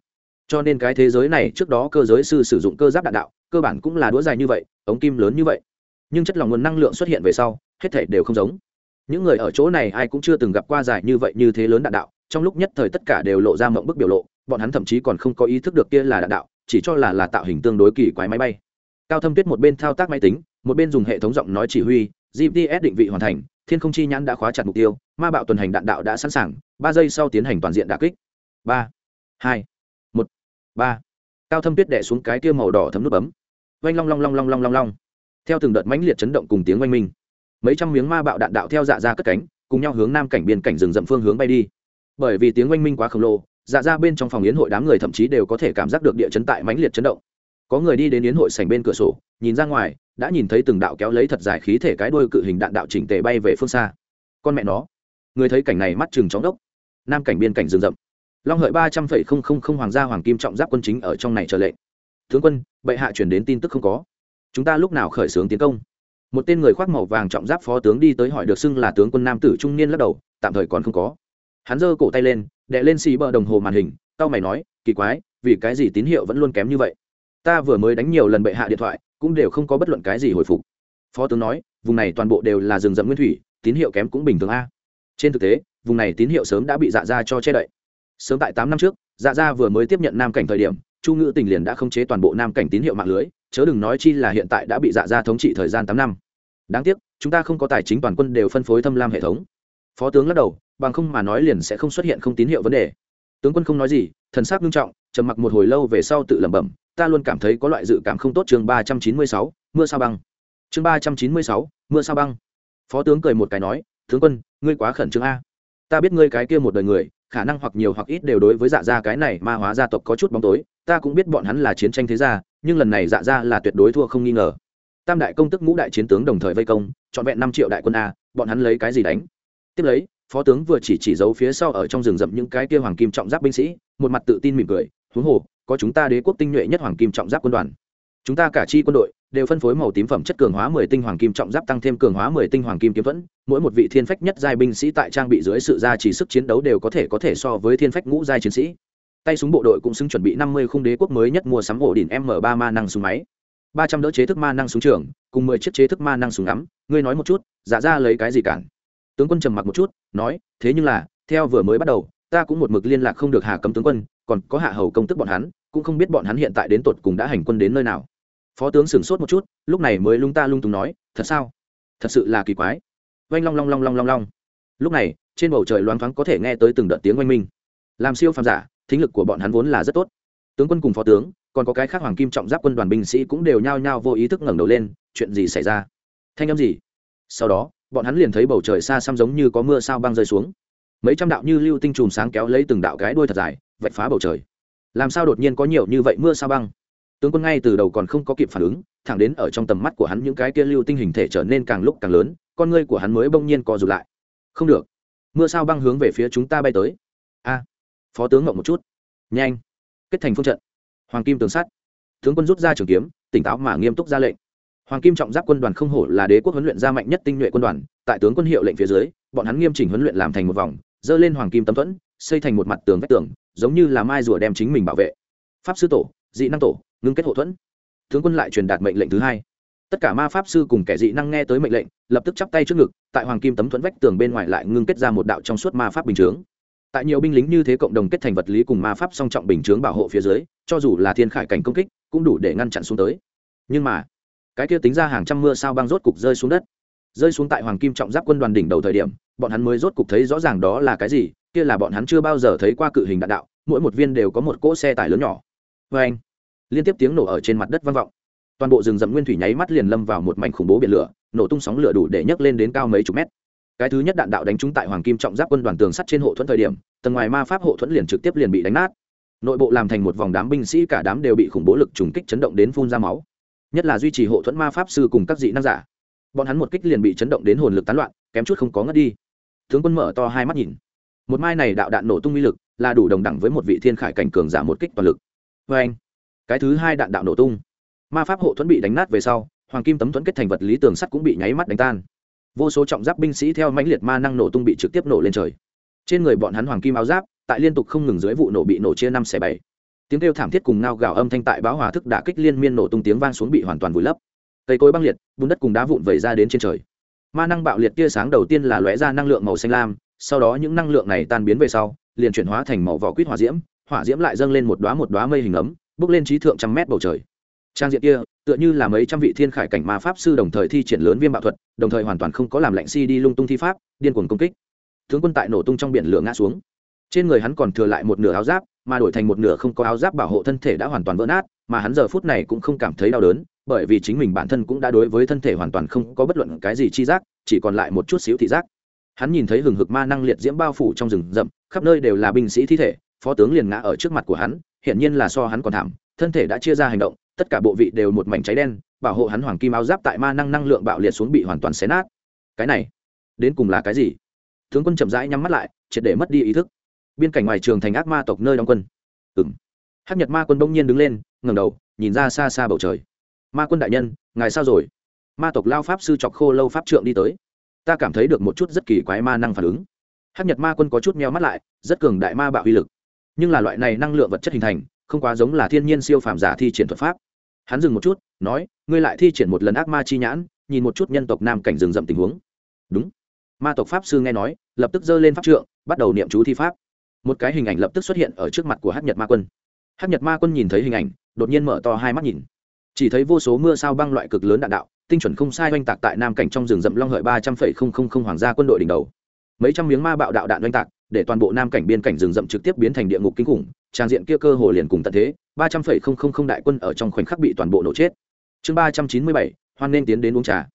cho nên cái thế giới này trước đó cơ giới sư sử dụng cơ giáp đạn đạo, cơ bản cũng là đũa dài như vậy, ống kim lớn như vậy. Nhưng chất lỏng nguồn năng lượng xuất hiện về sau, hết thể đều không giống. Những người ở chỗ này ai cũng chưa từng gặp qua dài như vậy như thế lớn đạn đạo, trong lúc nhất thời tất cả đều lộ ra mộng bức biểu lộ, bọn hắn thậm chí còn không có ý thức được kia là đạn đạo, chỉ cho là là tạo hình tương đối kỳ quái máy bay. Cao thâm tuyết một bên thao tác máy tính, một bên dùng hệ thống giọng nói chỉ huy gps định vị hoàn thành, thiên không chi nhãn đã khóa chặt mục tiêu, ma bạo tuần hành đạn đạo đã sẵn sàng, ba giây sau tiến hành toàn diện đà kích. Ba, hai ba. Cao thâm tuyết đẻ xuống cái kia màu đỏ thấm nút bấm. Oanh long long long long long long long. Theo từng đợt mãnh liệt chấn động cùng tiếng oanh minh, mấy trăm miếng ma bạo đạn đạo theo dạ ra cất cánh, cùng nhau hướng nam cảnh biên cảnh rừng rậm phương hướng bay đi. Bởi vì tiếng oanh minh quá khổng lồ dạ ra bên trong phòng yến hội đám người thậm chí đều có thể cảm giác được địa chấn tại mãnh liệt chấn động. Có người đi đến yến hội sảnh bên cửa sổ, nhìn ra ngoài, đã nhìn thấy từng đạo kéo lấy thật dài khí thể cái đuôi cự hình đạn đạo chỉnh tề bay về phương xa. Con mẹ nó, người thấy cảnh này mắt chừng chóng đốc. Nam cảnh biên cảnh rừng rậm long hợi ba trăm phẩy không không không hoàng gia hoàng kim trọng giáp quân chính ở trong này chờ lệnh. Tướng quân, bệ hạ chuyển đến tin tức không có. Chúng ta lúc nào khởi xướng tiến công? Một tên người khoác màu vàng trọng giáp phó tướng đi tới hỏi được xưng là tướng quân nam tử trung niên lắc đầu, tạm thời còn không có. Hắn giơ cổ tay lên đệ lên xì bờ đồng hồ màn hình tao mày nói, kỳ quái, vì cái gì tín hiệu vẫn luôn kém như vậy? Ta vừa mới đánh nhiều lần bệ hạ điện thoại, cũng đều không có bất luận cái gì hồi phục. Phó tướng nói, vùng này toàn bộ đều là rừng rậm nguyên thủy, tín hiệu kém cũng bình thường a. Trên thực tế, vùng này tín hiệu sớm đã bị dạ ra cho che đậy sớm tại tám năm trước dạ gia vừa mới tiếp nhận nam cảnh thời điểm, chu ngữ tình liền đã khống chế toàn bộ nam cảnh tín hiệu mạng lưới, chớ đừng nói chi là hiện tại đã bị dạ gia thống trị thời gian tám năm. Đáng tiếc, chúng ta không có tài chính toàn quân đều phân phối thâm lam hệ thống. Phó tướng lắc đầu, bằng không mà nói liền sẽ không xuất hiện không tín hiệu vấn đề. Tướng quân không nói gì, thần sắc nghiêm trọng, trầm mặc một hồi lâu về sau tự lẩm bẩm, ta luôn cảm thấy có loại dự cảm không tốt. Chương ba trăm chín mươi sáu, mưa sao băng. Chương ba trăm chín mươi sáu, mưa sao băng. Phó tướng cười một cái nói, tướng quân, ngươi quá khẩn trương a. Ta biết ngươi cái kia một đời người khả năng hoặc nhiều hoặc ít đều đối với dạ gia cái này ma hóa gia tộc có chút bóng tối, ta cũng biết bọn hắn là chiến tranh thế gia, nhưng lần này dạ gia là tuyệt đối thua không nghi ngờ. Tam đại công tức ngũ đại chiến tướng đồng thời vây công, trọn vẹn năm triệu đại quân a, bọn hắn lấy cái gì đánh? Tiếp lấy, phó tướng vừa chỉ chỉ giấu phía sau ở trong rừng rậm những cái kia hoàng kim trọng giáp binh sĩ, một mặt tự tin mỉm cười, huống hồ, có chúng ta đế quốc tinh nhuệ nhất hoàng kim trọng giáp quân đoàn. Chúng ta cả chi quân đội đều phân phối màu tím phẩm chất cường hóa mười tinh hoàng kim, trọng giáp tăng thêm cường hóa mười tinh hoàng kim kiếm vẫn mỗi một vị thiên phách nhất giai binh sĩ tại trang bị dưới sự gia trì sức chiến đấu đều có thể có thể so với thiên phách ngũ giai chiến sĩ. Tay súng bộ đội cũng xứng chuẩn bị năm mươi khung đế quốc mới nhất mua sắm ổ đỉnh M3 ma năng súng máy. Ba trăm đỡ chế thức ma năng súng trường, cùng mười chiếc chế thức ma năng súng ngắm. Ngươi nói một chút giả ra lấy cái gì cản? Tướng quân trầm mặc một chút, nói, thế nhưng là, theo vừa mới bắt đầu, ta cũng một mực liên lạc không được hà cấm tướng quân, còn có hạ hầu công tức bọn hắn, cũng không biết bọn hắn hiện tại đến tột cùng đã hành quân đến nơi nào phó tướng sửng sốt một chút, lúc này mới lung ta lung tùng nói, thật sao? Thật sự là kỳ quái. Oanh long long long long long long. Lúc này, trên bầu trời loáng thoáng có thể nghe tới từng đợt tiếng oanh minh. Làm siêu phàm giả, thính lực của bọn hắn vốn là rất tốt. Tướng quân cùng phó tướng, còn có cái khác hoàng kim trọng giáp quân đoàn binh sĩ cũng đều nhao nhao vô ý thức ngẩng đầu lên, chuyện gì xảy ra? Thanh âm gì? Sau đó, bọn hắn liền thấy bầu trời xa xăm giống như có mưa sao băng rơi xuống. Mấy trăm đạo như lưu tinh chùm sáng kéo lấy từng đạo cái đuôi thật dài, vạch phá bầu trời. Làm sao đột nhiên có nhiều như vậy mưa sao băng? Tướng quân ngay từ đầu còn không có kịp phản ứng, thẳng đến ở trong tầm mắt của hắn những cái kia lưu tinh hình thể trở nên càng lúc càng lớn, con ngươi của hắn mới bỗng nhiên co rụt lại. Không được. Mưa sao băng hướng về phía chúng ta bay tới. A. Phó tướng ngậm một chút. Nhanh. Kết thành phương trận. Hoàng kim tường sắt. Tướng quân rút ra trường kiếm, tỉnh táo mà nghiêm túc ra lệnh. Hoàng kim trọng giáp quân đoàn không hổ là đế quốc huấn luyện ra mạnh nhất tinh nhuệ quân đoàn, tại tướng quân hiệu lệnh phía dưới, bọn hắn nghiêm chỉnh huấn luyện làm thành một vòng, dơ lên hoàng kim tấm thuẫn, xây thành một mặt tường vách tường, giống như là mai rùa đem chính mình bảo vệ. Pháp sư tổ, dị năng tổ ngưng kết hậu thuẫn. Tướng quân lại truyền đạt mệnh lệnh thứ hai. Tất cả ma pháp sư cùng kẻ dị năng nghe tới mệnh lệnh, lập tức chắp tay trước ngực, tại hoàng kim tấm thuẫn vách tường bên ngoài lại ngưng kết ra một đạo trong suốt ma pháp bình chướng. Tại nhiều binh lính như thế cộng đồng kết thành vật lý cùng ma pháp song trọng bình chướng bảo hộ phía dưới, cho dù là thiên khải cảnh công kích, cũng đủ để ngăn chặn xuống tới. Nhưng mà, cái kia tính ra hàng trăm mưa sao băng rốt cục rơi xuống đất. Rơi xuống tại hoàng kim trọng giáp quân đoàn đỉnh đầu thời điểm, bọn hắn mới rốt cục thấy rõ ràng đó là cái gì, kia là bọn hắn chưa bao giờ thấy qua cự hình đạn đạo, mỗi một viên đều có một cỗ xe tải lớn nhỏ. Vê anh liên tiếp tiếng nổ ở trên mặt đất vang vọng. Toàn bộ rừng rậm nguyên thủy nháy mắt liền lâm vào một mảnh khủng bố biển lửa, nổ tung sóng lửa đủ để nhấc lên đến cao mấy chục mét. Cái thứ nhất đạn đạo đánh trúng tại hoàng kim trọng giáp quân đoàn tường sắt trên hộ thuẫn thời điểm, tầng ngoài ma pháp hộ thuẫn liền trực tiếp liền bị đánh nát. Nội bộ làm thành một vòng đám binh sĩ cả đám đều bị khủng bố lực trùng kích chấn động đến phun ra máu. Nhất là duy trì hộ thuẫn ma pháp sư cùng các dị năng giả. Bọn hắn một kích liền bị chấn động đến hồn lực tán loạn, kém chút không có ngất đi. Tướng quân mở to hai mắt nhìn. Một mai này đạo đạn nổ tung uy lực là đủ đồng đẳng với một vị thiên khải cảnh cường giả một kích toàn lực. Vê anh cái thứ hai đạn đạo nổ tung. Ma pháp hộ thuẫn bị đánh nát về sau, hoàng kim tấm thuẫn kết thành vật lý tường sắt cũng bị nháy mắt đánh tan. Vô số trọng giáp binh sĩ theo mãnh liệt ma năng nổ tung bị trực tiếp nổ lên trời. Trên người bọn hắn hoàng kim áo giáp, tại liên tục không ngừng dưới vụ nổ bị nổ chia năm xẻ bảy. Tiếng kêu thảm thiết cùng ngao gào âm thanh tại báo hòa thức đã kích liên miên nổ tung tiếng vang xuống bị hoàn toàn vùi lấp. Cây cối băng liệt, bùn đất cùng đá vụn vẩy ra đến trên trời. Ma năng bạo liệt tia sáng đầu tiên là lóe ra năng lượng màu xanh lam, sau đó những năng lượng này tan biến về sau, liền chuyển hóa thành màu vỏ quýt hỏa diễm hỏa diễm lại dâng lên một đoá một đoá mây hình ấm bước lên trí thượng trăm mét bầu trời. Trang diện kia, tựa như là mấy trăm vị thiên khải cảnh ma pháp sư đồng thời thi triển lớn viêm bạo thuật, đồng thời hoàn toàn không có làm lạnh si đi lung tung thi pháp, điên cuồng công kích. Tướng quân tại nổ tung trong biển lửa ngã xuống. Trên người hắn còn thừa lại một nửa áo giáp, mà đổi thành một nửa không có áo giáp bảo hộ thân thể đã hoàn toàn vỡ nát, mà hắn giờ phút này cũng không cảm thấy đau đớn, bởi vì chính mình bản thân cũng đã đối với thân thể hoàn toàn không có bất luận cái gì chi giác, chỉ còn lại một chút xíu thị giác. Hắn nhìn thấy hừng hực ma năng liệt diễm bao phủ trong rừng rậm, khắp nơi đều là binh sĩ thi thể, phó tướng liền ngã ở trước mặt của hắn hiển nhiên là so hắn còn thảm, thân thể đã chia ra hành động, tất cả bộ vị đều một mảnh cháy đen, bảo hộ hắn hoàng kim áo giáp tại ma năng năng lượng bạo liệt xuống bị hoàn toàn xé nát. Cái này, đến cùng là cái gì? Tướng quân chậm rãi nhắm mắt lại, triệt để mất đi ý thức. Biên cảnh ngoài trường thành ác ma tộc nơi đóng quân. Ừ m hát nhật ma quân bỗng nhiên đứng lên, ngẩng đầu, nhìn ra xa xa bầu trời. Ma quân đại nhân, ngài sao rồi? Ma tộc lao pháp sư chọc khô lâu pháp trượng đi tới. Ta cảm thấy được một chút rất kỳ quái ma năng phản ứng. Hát nhật ma quân có chút meo mắt lại, rất cường đại ma bạo uy lực nhưng là loại này năng lượng vật chất hình thành, không quá giống là thiên nhiên siêu phàm giả thi triển thuật pháp. Hắn dừng một chút, nói, ngươi lại thi triển một lần ác ma chi nhãn, nhìn một chút nhân tộc nam cảnh rừng rậm tình huống. Đúng. Ma tộc pháp sư nghe nói, lập tức giơ lên pháp trượng, bắt đầu niệm chú thi pháp. Một cái hình ảnh lập tức xuất hiện ở trước mặt của hát nhật ma quân. Hát nhật ma quân nhìn thấy hình ảnh, đột nhiên mở to hai mắt nhìn. Chỉ thấy vô số mưa sao băng loại cực lớn đạn đạo, tinh chuẩn không sai oanh tạc tại nam cảnh trong rừng rậm long hợi ba trăm phẩy không không không hoàng gia quân đội đỉnh đầu mấy trăm miếng ma bạo đạo đạn oanh tạc, để toàn bộ nam cảnh biên cảnh rừng rậm trực tiếp biến thành địa ngục kinh khủng, trang diện kia cơ hồ liền cùng tận thế, ba trăm phẩy không không không đại quân ở trong khoảnh khắc bị toàn bộ nổ chết. Chương ba trăm chín mươi bảy, hoan nên tiến đến uống trà.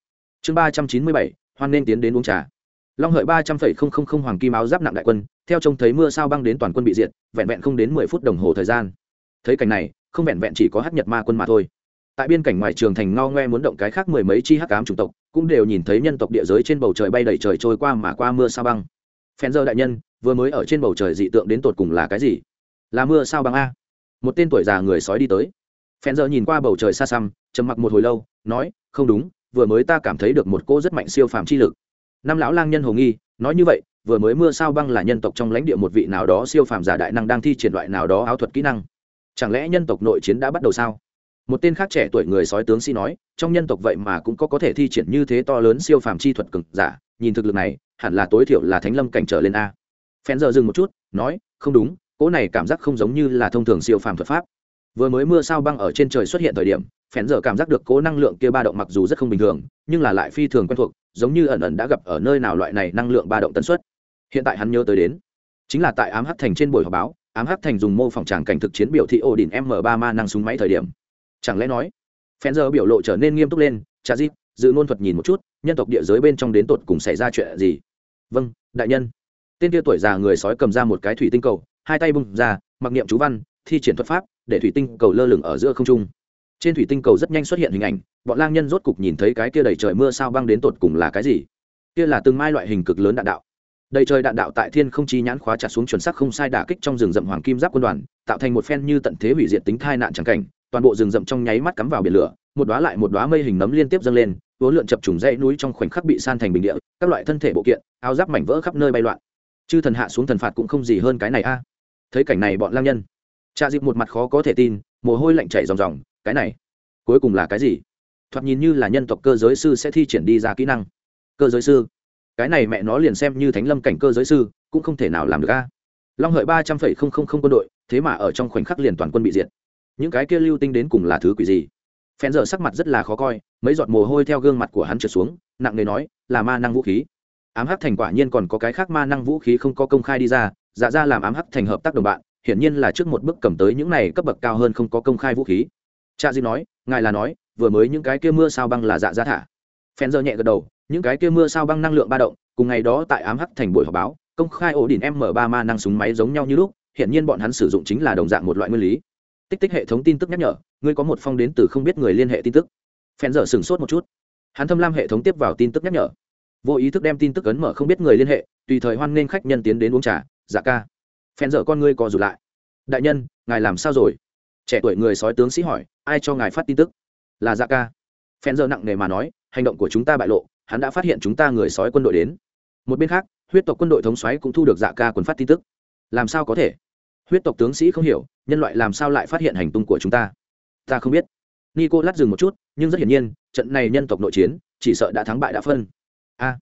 Chương ba trăm chín mươi bảy, hoan nên tiến đến uống trà. Long hợi ba trăm phẩy không không không hoàng kim áo giáp nặng đại quân, theo trông thấy mưa sao băng đến toàn quân bị diệt, vẹn vẹn không đến mười phút đồng hồ thời gian. Thấy cảnh này, không vẹn vẹn chỉ có hát nhật ma quân mà thôi tại biên cảnh ngoài trường thành ngao ngoe muốn động cái khác mười mấy chi hắc ám chủng tộc, cũng đều nhìn thấy nhân tộc địa giới trên bầu trời bay đầy trời trôi qua mà qua mưa sao băng. Phen giờ đại nhân, vừa mới ở trên bầu trời dị tượng đến tột cùng là cái gì? Là mưa sao băng a? Một tên tuổi già người sói đi tới. Phen giờ nhìn qua bầu trời xa xăm, trầm mặc một hồi lâu, nói, không đúng, vừa mới ta cảm thấy được một cô rất mạnh siêu phàm chi lực. Năm lão lang nhân hồ nghi, nói như vậy, vừa mới mưa sao băng là nhân tộc trong lãnh địa một vị nào đó siêu phàm giả đại năng đang thi triển loại nào đó áo thuật kỹ năng. Chẳng lẽ nhân tộc nội chiến đã bắt đầu sao? Một tên khác trẻ tuổi người sói tướng sĩ nói, trong nhân tộc vậy mà cũng có có thể thi triển như thế to lớn siêu phàm chi thuật cực giả, nhìn thực lực này, hẳn là tối thiểu là thánh lâm cảnh trở lên a. Phen giờ dừng một chút, nói, không đúng, cỗ này cảm giác không giống như là thông thường siêu phàm thuật pháp. Vừa mới mưa sao băng ở trên trời xuất hiện thời điểm phen giờ cảm giác được cố năng lượng kia ba động mặc dù rất không bình thường, nhưng là lại phi thường quen thuộc, giống như ẩn ẩn đã gặp ở nơi nào loại này năng lượng ba động tần suất. Hiện tại hắn nhớ tới đến, chính là tại ám hắc thành trên buổi họp báo, ám hắc thành dùng mô phỏng tràng cảnh thực chiến biểu thị ổ đỉnh m ba ma năng súng máy thời điểm chẳng lẽ nói phen giờ biểu lộ trở nên nghiêm túc lên cha dịp dự ngôn thuật nhìn một chút, nhân tộc địa giới bên trong đến tột cùng xảy ra chuyện gì? Vâng đại nhân. Tên kia tuổi già người sói cầm ra một cái thủy tinh cầu, hai tay bung ra, mặc niệm chú văn, thi triển thuật pháp, để thủy tinh cầu lơ lửng ở giữa không trung. Trên thủy tinh cầu rất nhanh xuất hiện hình ảnh, bọn lang nhân rốt cục nhìn thấy cái kia đầy trời mưa sao băng đến tột cùng là cái gì? Kia là từng mai loại hình cực lớn đạn đạo. Đầy trời đạn đạo tại thiên không chi nhãn khóa chặt xuống chuẩn xác không sai đả kích trong rừng rậm hoàng kim giáp quân đoàn, tạo thành một phen như tận thế hủy diệt tính thai nạn trắng cảnh toàn bộ rừng rậm trong nháy mắt cắm vào biển lửa, một đóa lại một đóa mây hình nấm liên tiếp dâng lên, vốn lượn chập trùng dãy núi trong khoảnh khắc bị san thành bình địa, các loại thân thể bộ kiện, áo giáp mảnh vỡ khắp nơi bay loạn. Chư thần hạ xuống thần phạt cũng không gì hơn cái này a. Thấy cảnh này bọn lang nhân cha dịp một mặt khó có thể tin, mồ hôi lạnh chảy ròng ròng, cái này, cuối cùng là cái gì? Thoạt nhìn như là nhân tộc cơ giới sư sẽ thi triển đi ra kỹ năng. Cơ giới sư, cái này mẹ nó liền xem như thánh lâm cảnh cơ giới sư, cũng không thể nào làm được a. Long hợi ba trăm phẩy không không không quân đội, thế mà ở trong khoảnh khắc liền toàn quân bị diệt những cái kia lưu tinh đến cùng là thứ quỷ gì? Phen giờ sắc mặt rất là khó coi, mấy giọt mồ hôi theo gương mặt của hắn trượt xuống, nặng nề nói, là ma năng vũ khí. Ám hắc thành quả nhiên còn có cái khác ma năng vũ khí không có công khai đi ra dạ ra làm ám hắc thành hợp tác đồng bạn, hiển nhiên là trước một bước cầm tới những này cấp bậc cao hơn không có công khai vũ khí. Cha di nói, ngài là nói, vừa mới những cái kia mưa sao băng là dạ ra thả. Phen giờ nhẹ gật đầu, những cái kia mưa sao băng năng lượng ba động, cùng ngày đó tại ám hắc thành buổi họp báo, công khai ổ đỉnh m ba ma năng súng máy giống nhau như lúc hiện nhiên bọn hắn sử dụng chính là đồng dạng một loại nguyên lý tích tích hệ thống tin tức nhắc nhở, ngươi có một phong đến từ không biết người liên hệ tin tức. Phen giờ sửng sốt một chút. Hắn thâm lam hệ thống tiếp vào tin tức nhắc nhở. Vô ý thức đem tin tức ấn mở không biết người liên hệ, tùy thời hoan nghênh khách nhân tiến đến uống trà dạ ca. Phen giờ con ngươi co rụt lại. Đại nhân, ngài làm sao rồi? Trẻ tuổi người sói tướng sĩ hỏi, ai cho ngài phát tin tức? Là dạ ca. Phen giờ nặng nề mà nói, hành động của chúng ta bại lộ, hắn đã phát hiện chúng ta người sói quân đội đến. Một bên khác, huyết tộc quân đội thống xoáy cũng thu được dạ ca quần phát tin tức. Làm sao có thể? Huyết tộc tướng sĩ không hiểu, nhân loại làm sao lại phát hiện hành tung của chúng ta? Ta không biết. Nico lát dừng một chút, nhưng rất hiển nhiên, trận này nhân tộc nội chiến, chỉ sợ đã thắng bại đã phân. A.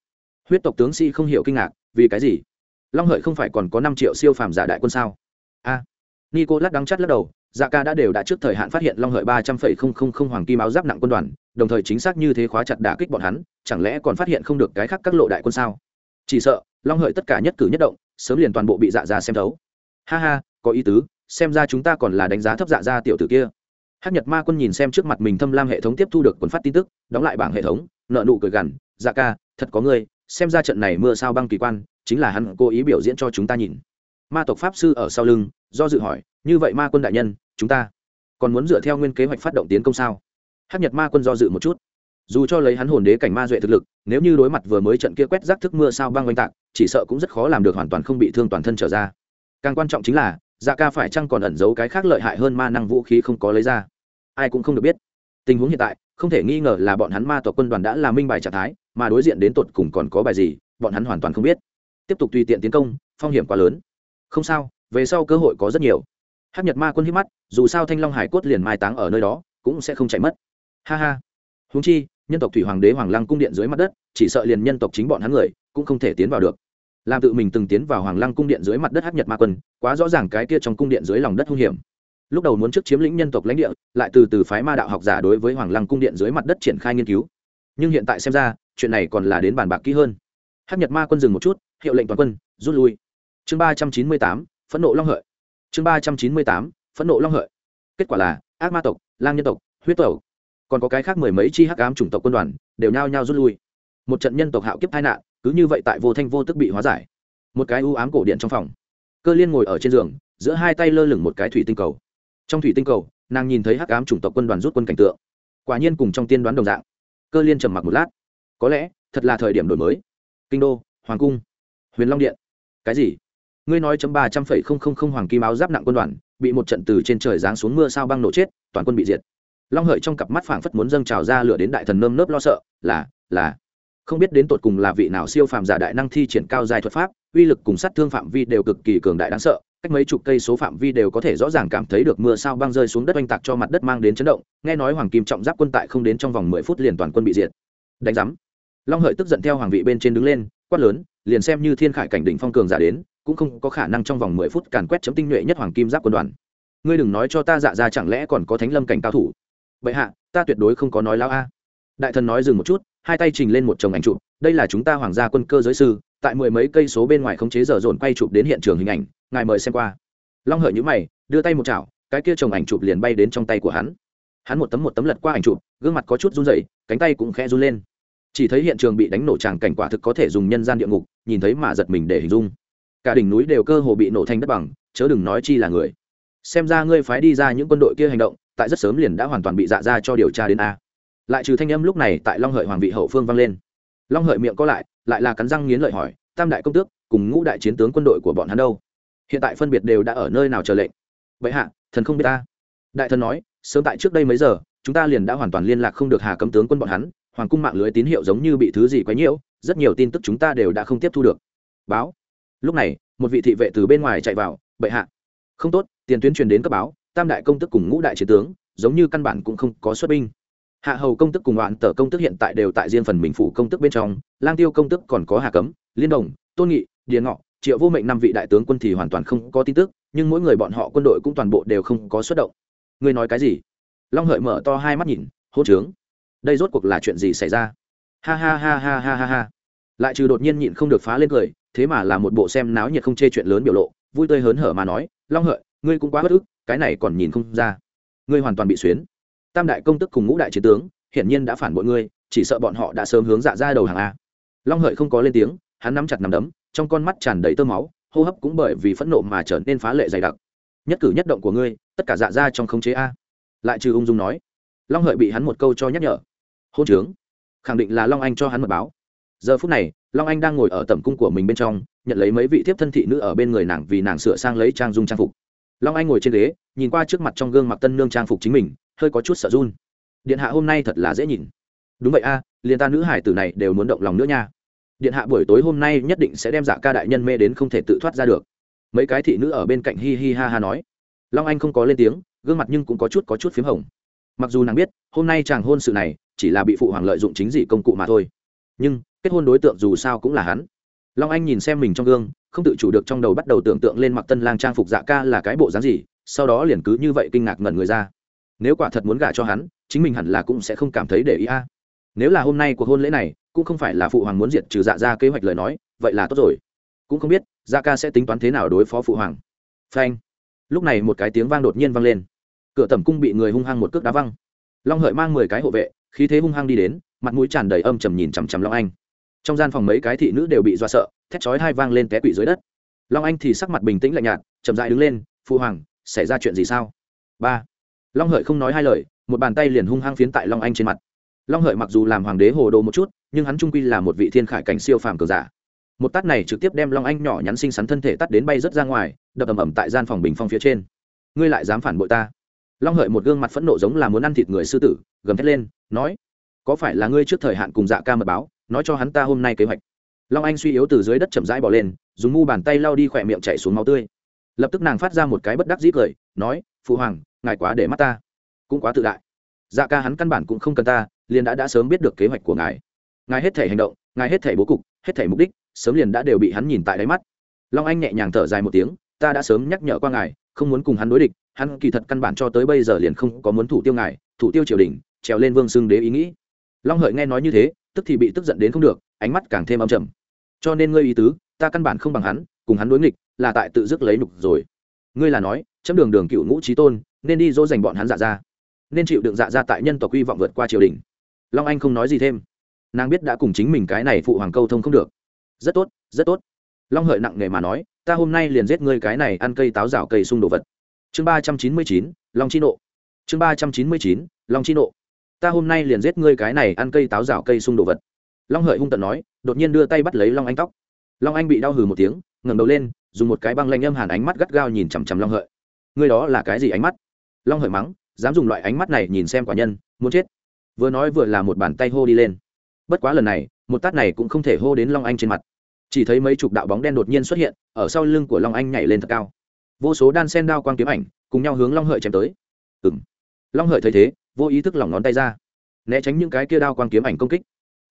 Huyết tộc tướng sĩ không hiểu kinh ngạc, vì cái gì? Long hợi không phải còn có năm triệu siêu phàm giả đại quân sao? A. Nico lát đắng chắt lắc đầu dạ ca đã đều đã trước thời hạn phát hiện long hợi ba trăm phẩy không không không hoàng kim áo giáp nặng quân đoàn, đồng thời chính xác như thế khóa chặt đả kích bọn hắn, chẳng lẽ còn phát hiện không được cái khác các lộ đại quân sao? Chỉ sợ, long hợi tất cả nhất cử nhất động, sớm liền toàn bộ bị dạ ra xem thấu. Ha ha có ý tứ, xem ra chúng ta còn là đánh giá thấp dạ ra tiểu tử kia. Hát nhật ma quân nhìn xem trước mặt mình thâm lam hệ thống tiếp thu được quần phát tin tức, đóng lại bảng hệ thống, nợ nụ cười gằn dạ ca, thật có người xem ra trận này mưa sao băng kỳ quan, chính là hắn cố ý biểu diễn cho chúng ta nhìn. Ma tộc pháp sư ở sau lưng, do dự hỏi, như vậy ma quân đại nhân, chúng ta còn muốn dựa theo nguyên kế hoạch phát động tiến công sao? Hát nhật ma quân do dự một chút. Dù cho lấy hắn hồn đế cảnh ma duệ thực lực, nếu như đối mặt vừa mới trận kia quét rác thức mưa sao băng oanh tạc, chỉ sợ cũng rất khó làm được hoàn toàn không bị thương toàn thân trở ra. Càng quan trọng chính là dạ ca phải chăng còn ẩn giấu cái khác lợi hại hơn ma năng vũ khí không có lấy ra? Ai cũng không được biết. Tình huống hiện tại, không thể nghi ngờ là bọn hắn ma tộc quân đoàn đã là minh bài trạng thái, mà đối diện đến tột cùng còn có bài gì, bọn hắn hoàn toàn không biết. Tiếp tục tùy tiện tiến công, phong hiểm quá lớn. Không sao, về sau cơ hội có rất nhiều. Hát nhật ma quân hít mắt, dù sao thanh long hải cốt liền mai táng ở nơi đó, cũng sẽ không chạy mất. Ha ha. Húng chi, nhân tộc thủy hoàng đế hoàng lăng cung điện dưới mặt đất, chỉ sợ liền nhân tộc chính bọn hắn người, cũng không thể tiến vào được làm tự mình từng tiến vào hoàng lăng cung điện dưới mặt đất hát nhật ma quân, quá rõ ràng cái kia trong cung điện dưới lòng đất hung hiểm. Lúc đầu muốn trước chiếm lĩnh nhân tộc lãnh địa, lại từ từ phái ma đạo học giả đối với hoàng lăng cung điện dưới mặt đất triển khai nghiên cứu. Nhưng hiện tại xem ra, chuyện này còn là đến bàn bạc kỹ hơn. Hát nhật ma quân dừng một chút, hiệu lệnh toàn quân, rút lui. Chương ba trăm chín mươi tám, phẫn nộ long hợi. Chương ba trăm chín mươi tám, phẫn nộ long hợi. Kết quả là, ác ma tộc, lang nhân tộc, huyết tộc, còn có cái khác mười mấy chi hắc ám chủng tộc quân đoàn, đều nhao nhao rút lui. Một trận nhân tộc hạo kiếp tai nạn cứ như vậy tại vô thanh vô tức bị hóa giải. Một cái u ám cổ điện trong phòng. Cơ liên ngồi ở trên giường, giữa hai tay lơ lửng một cái thủy tinh cầu. Trong thủy tinh cầu, nàng nhìn thấy hắc ám chủng tộc quân đoàn rút quân cảnh tượng. Quả nhiên cùng trong tiên đoán đồng dạng. Cơ liên trầm mặc một lát. Có lẽ, thật là thời điểm đổi mới. Kinh đô, hoàng cung, huyền long điện. Cái gì? Ngươi nói chấm ba trăm phẩy không không không hoàng kim áo giáp nặng quân đoàn, bị một trận từ trên trời giáng xuống mưa sao băng nổ chết, toàn quân bị diệt. Long hợi trong cặp mắt phảng phất muốn dâng trào ra lửa đến đại thần nơm nớp lo sợ, là là không biết đến tột cùng là vị nào siêu phàm giả đại năng thi triển cao dài thuật pháp, uy lực cùng sát thương phạm vi đều cực kỳ cường đại đáng sợ, cách mấy chục cây số phạm vi đều có thể rõ ràng cảm thấy được mưa sao băng rơi xuống đất oanh tạc cho mặt đất mang đến chấn động, nghe nói hoàng kim trọng giáp quân tại không đến trong vòng mười phút liền toàn quân bị diệt. Đánh giám. Long hợi tức giận theo hoàng vị bên trên đứng lên, quát lớn, liền xem như thiên khải cảnh đỉnh phong cường giả đến, cũng không có khả năng trong vòng mười phút càn quét chấm tinh nhuệ nhất hoàng kim giáp quân đoàn. Ngươi đừng nói cho ta dạ ra chẳng lẽ còn có thánh lâm cảnh cao thủ? Bệ hạ, ta tuyệt đối không có nói lao a đại thần nói dừng một chút, hai tay trình lên một chồng ảnh chụp, đây là chúng ta hoàng gia quân cơ giới sư, tại mười mấy cây số bên ngoài khống chế giờ dồn quay chụp đến hiện trường hình ảnh, ngài mời xem qua. Long hợi nhữ mày, đưa tay một chảo, cái kia chồng ảnh chụp liền bay đến trong tay của hắn. Hắn một tấm một tấm lật qua ảnh chụp, gương mặt có chút run rẩy, cánh tay cũng khẽ run lên. Chỉ thấy hiện trường bị đánh nổ tràng cảnh quả thực có thể dùng nhân gian địa ngục, nhìn thấy mà giật mình để hình dung. Cả đỉnh núi đều cơ hồ bị nổ thành đất bằng, chớ đừng nói chi là người. Xem ra ngươi phái đi ra những quân đội kia hành động, tại rất sớm liền đã hoàn toàn bị dạ ra cho điều tra đến a lại trừ thanh âm lúc này tại long hợi hoàng vị hậu phương vang lên. Long hợi miệng có lại lại là cắn răng nghiến lợi hỏi, tam đại công tước, cùng ngũ đại chiến tướng quân đội của bọn hắn đâu? Hiện tại phân biệt đều đã ở nơi nào chờ lệnh? Vậy hạ, thần không biết ta. Đại thần nói, sớm tại trước đây mấy giờ, chúng ta liền đã hoàn toàn liên lạc không được hà cấm tướng quân bọn hắn, hoàng cung mạng lưới tín hiệu giống như bị thứ gì quấy nhiễu, rất nhiều tin tức chúng ta đều đã không tiếp thu được. Báo. Lúc này, một vị thị vệ từ bên ngoài chạy vào, bệ hạ. Không tốt, tiền tuyến truyền đến cấp báo, tam đại công tức cùng ngũ đại chiến tướng, giống như căn bản cũng không có xuất binh hạ hầu công tức cùng đoạn tờ công tức hiện tại đều tại riêng phần mình phủ công tức bên trong, lang tiêu công tức còn có hà cấm, liên đồng, tôn nghị, điền ngọ, triệu vô mệnh năm vị đại tướng quân thì hoàn toàn không có tin tức, nhưng mỗi người bọn họ quân đội cũng toàn bộ đều không có xuất động. Ngươi nói cái gì? Long hợi mở to hai mắt nhìn, hôn trướng. Đây rốt cuộc là chuyện gì xảy ra? Ha ha ha ha ha ha ha. Lại trừ đột nhiên nhịn không được phá lên cười, thế mà là một bộ xem náo nhiệt không chê chuyện lớn biểu lộ, vui tươi hớn hở mà nói, long hợi, ngươi cũng quá bất ức, cái này còn nhìn không ra. Ngươi hoàn toàn bị xuyến tam đại công tức cùng ngũ đại chiến tướng, hiển nhiên đã phản bội ngươi, chỉ sợ bọn họ đã sớm hướng dạ ra đầu hàng a. Long hợi không có lên tiếng, hắn nắm chặt nằm đấm, trong con mắt tràn đầy tơ máu, hô hấp cũng bởi vì phẫn nộ mà trở nên phá lệ dày đặc. Nhất cử nhất động của ngươi, tất cả dạ ra trong khống chế a. Lại trừ ung dung nói, long hợi bị hắn một câu cho nhắc nhở. Hôn trướng. Khẳng định là long anh cho hắn mật báo. Giờ phút này, long anh đang ngồi ở tầm cung của mình bên trong, nhận lấy mấy vị thiếp thân thị nữ ở bên người nàng vì nàng sửa sang lấy trang dung trang phục. Long anh ngồi trên ghế, nhìn qua trước mặt trong gương mặt tân nương trang phục chính mình hơi có chút sợ run. Điện hạ hôm nay thật là dễ nhìn. Đúng vậy a, liền ta nữ hải tử này đều muốn động lòng nữa nha. Điện hạ buổi tối hôm nay nhất định sẽ đem dạ ca đại nhân mê đến không thể tự thoát ra được. Mấy cái thị nữ ở bên cạnh hi hi ha ha nói. Long anh không có lên tiếng, gương mặt nhưng cũng có chút có chút p h í m hồng. Mặc dù nàng biết, hôm nay chàng hôn sự này chỉ là bị phụ hoàng lợi dụng chính dị công cụ mà thôi. Nhưng, kết hôn đối tượng dù sao cũng là hắn. Long anh nhìn xem mình trong gương, không tự chủ được trong đầu bắt đầu tưởng tượng lên mặc tân lang trang phục dạ ca là cái bộ dáng gì, sau đó liền cứ như vậy kinh ngạc ngẩn người ra nếu quả thật muốn gả cho hắn, chính mình hẳn là cũng sẽ không cảm thấy để ý a. Nếu là hôm nay cuộc hôn lễ này, cũng không phải là phụ hoàng muốn diệt trừ dạ ra kế hoạch lời nói, vậy là tốt rồi. Cũng không biết dạ ca sẽ tính toán thế nào đối phó phụ hoàng. Phanh. Lúc này một cái tiếng vang đột nhiên vang lên. Cửa tẩm cung bị người hung hăng một cước đá văng. Long hợi mang mười cái hộ vệ, khí thế hung hăng đi đến, mặt mũi tràn đầy âm trầm nhìn chằm chằm long anh. Trong gian phòng mấy cái thị nữ đều bị do sợ, thét chói hai vang lên té quỵ dưới đất. Long anh thì sắc mặt bình tĩnh lạnh nhạt, chậm dại đứng lên, phụ hoàng, xảy ra chuyện gì sao? Ba long hợi không nói hai lời, một bàn tay liền hung hăng phiến tại long anh trên mặt. Long hợi mặc dù làm hoàng đế hồ đồ một chút, nhưng hắn trung quy là một vị thiên khải cảnh siêu phàm cường giả. Một tát này trực tiếp đem long anh nhỏ nhắn xinh xắn thân thể tắt đến bay rớt ra ngoài, đập ầm ầm tại gian phòng bình phong phía trên. Ngươi lại dám phản bội ta? Long hợi một gương mặt phẫn nộ giống là muốn ăn thịt người sư tử, gầm thét lên, nói, có phải là ngươi trước thời hạn cùng dạ ca mật báo, nói cho hắn ta hôm nay kế hoạch? Long anh suy yếu từ dưới đất chậm rãi bỏ lên, dùng mu bàn tay lau đi khỏe miệng chạy xuống máu tươi. Lập tức nàng phát ra một cái bất đắc dĩ cười, nói, phụ hoàng ngài quá để mắt ta. Cũng quá tự đại. Dạ ca hắn căn bản cũng không cần ta, liền đã đã sớm biết được kế hoạch của ngài. Ngài hết thể hành động, ngài hết thể bố cục, hết thể mục đích, sớm liền đã đều bị hắn nhìn tại đáy mắt. Long anh nhẹ nhàng thở dài một tiếng, ta đã sớm nhắc nhở qua ngài, không muốn cùng hắn đối địch, hắn kỳ thật căn bản cho tới bây giờ liền không có muốn thủ tiêu ngài, thủ tiêu triều đình, trèo lên vương xưng đế ý nghĩ. Long hợi nghe nói như thế, tức thì bị tức giận đến không được, ánh mắt càng thêm âm trầm. Cho nên ngươi ý tứ, ta căn bản không bằng hắn, cùng hắn đối nghịch, là tại tự dứt lấy nục rồi. Ngươi là nói, chấm đường đường cựu ngũ trí tôn nên đi dỗ dành bọn hắn dạ ra. Nên chịu đựng dạ ra tại nhân tộc quy vọng vượt qua triều đình. Long anh không nói gì thêm. Nàng biết đã cùng chính mình cái này phụ hoàng câu thông không được. Rất tốt rất tốt. Long hợi nặng nề mà nói, ta hôm nay liền giết ngươi cái này ăn cây táo rào cây sung đồ vật. Chương ba trăm chín mươi chín, long chi nộ. Chương ba trăm chín mươi chín, long chi nộ. Ta hôm nay liền giết ngươi cái này ăn cây táo rào cây sung đồ vật. Long hợi hung tận nói, đột nhiên đưa tay bắt lấy long anh tóc. Long anh bị đau hừ một tiếng, ngẩng đầu lên, dùng một cái băng lanh âm hàn ánh mắt gắt gao nhìn chằm chằm long hợi. Ngươi đó là cái gì ánh mắt? Long hợi mắng, dám dùng loại ánh mắt này nhìn xem quả nhân, muốn chết. Vừa nói vừa là một bàn tay hô đi lên. Bất quá lần này, một tát này cũng không thể hô đến long anh trên mặt. Chỉ thấy mấy chục đạo bóng đen đột nhiên xuất hiện, ở sau lưng của long anh nhảy lên thật cao. Vô số đan sen đao quang kiếm ảnh, cùng nhau hướng long hợi chém tới. Ừng long hợi thấy thế, vô ý thức lỏng ngón tay ra, né tránh những cái kia đao quang kiếm ảnh công kích.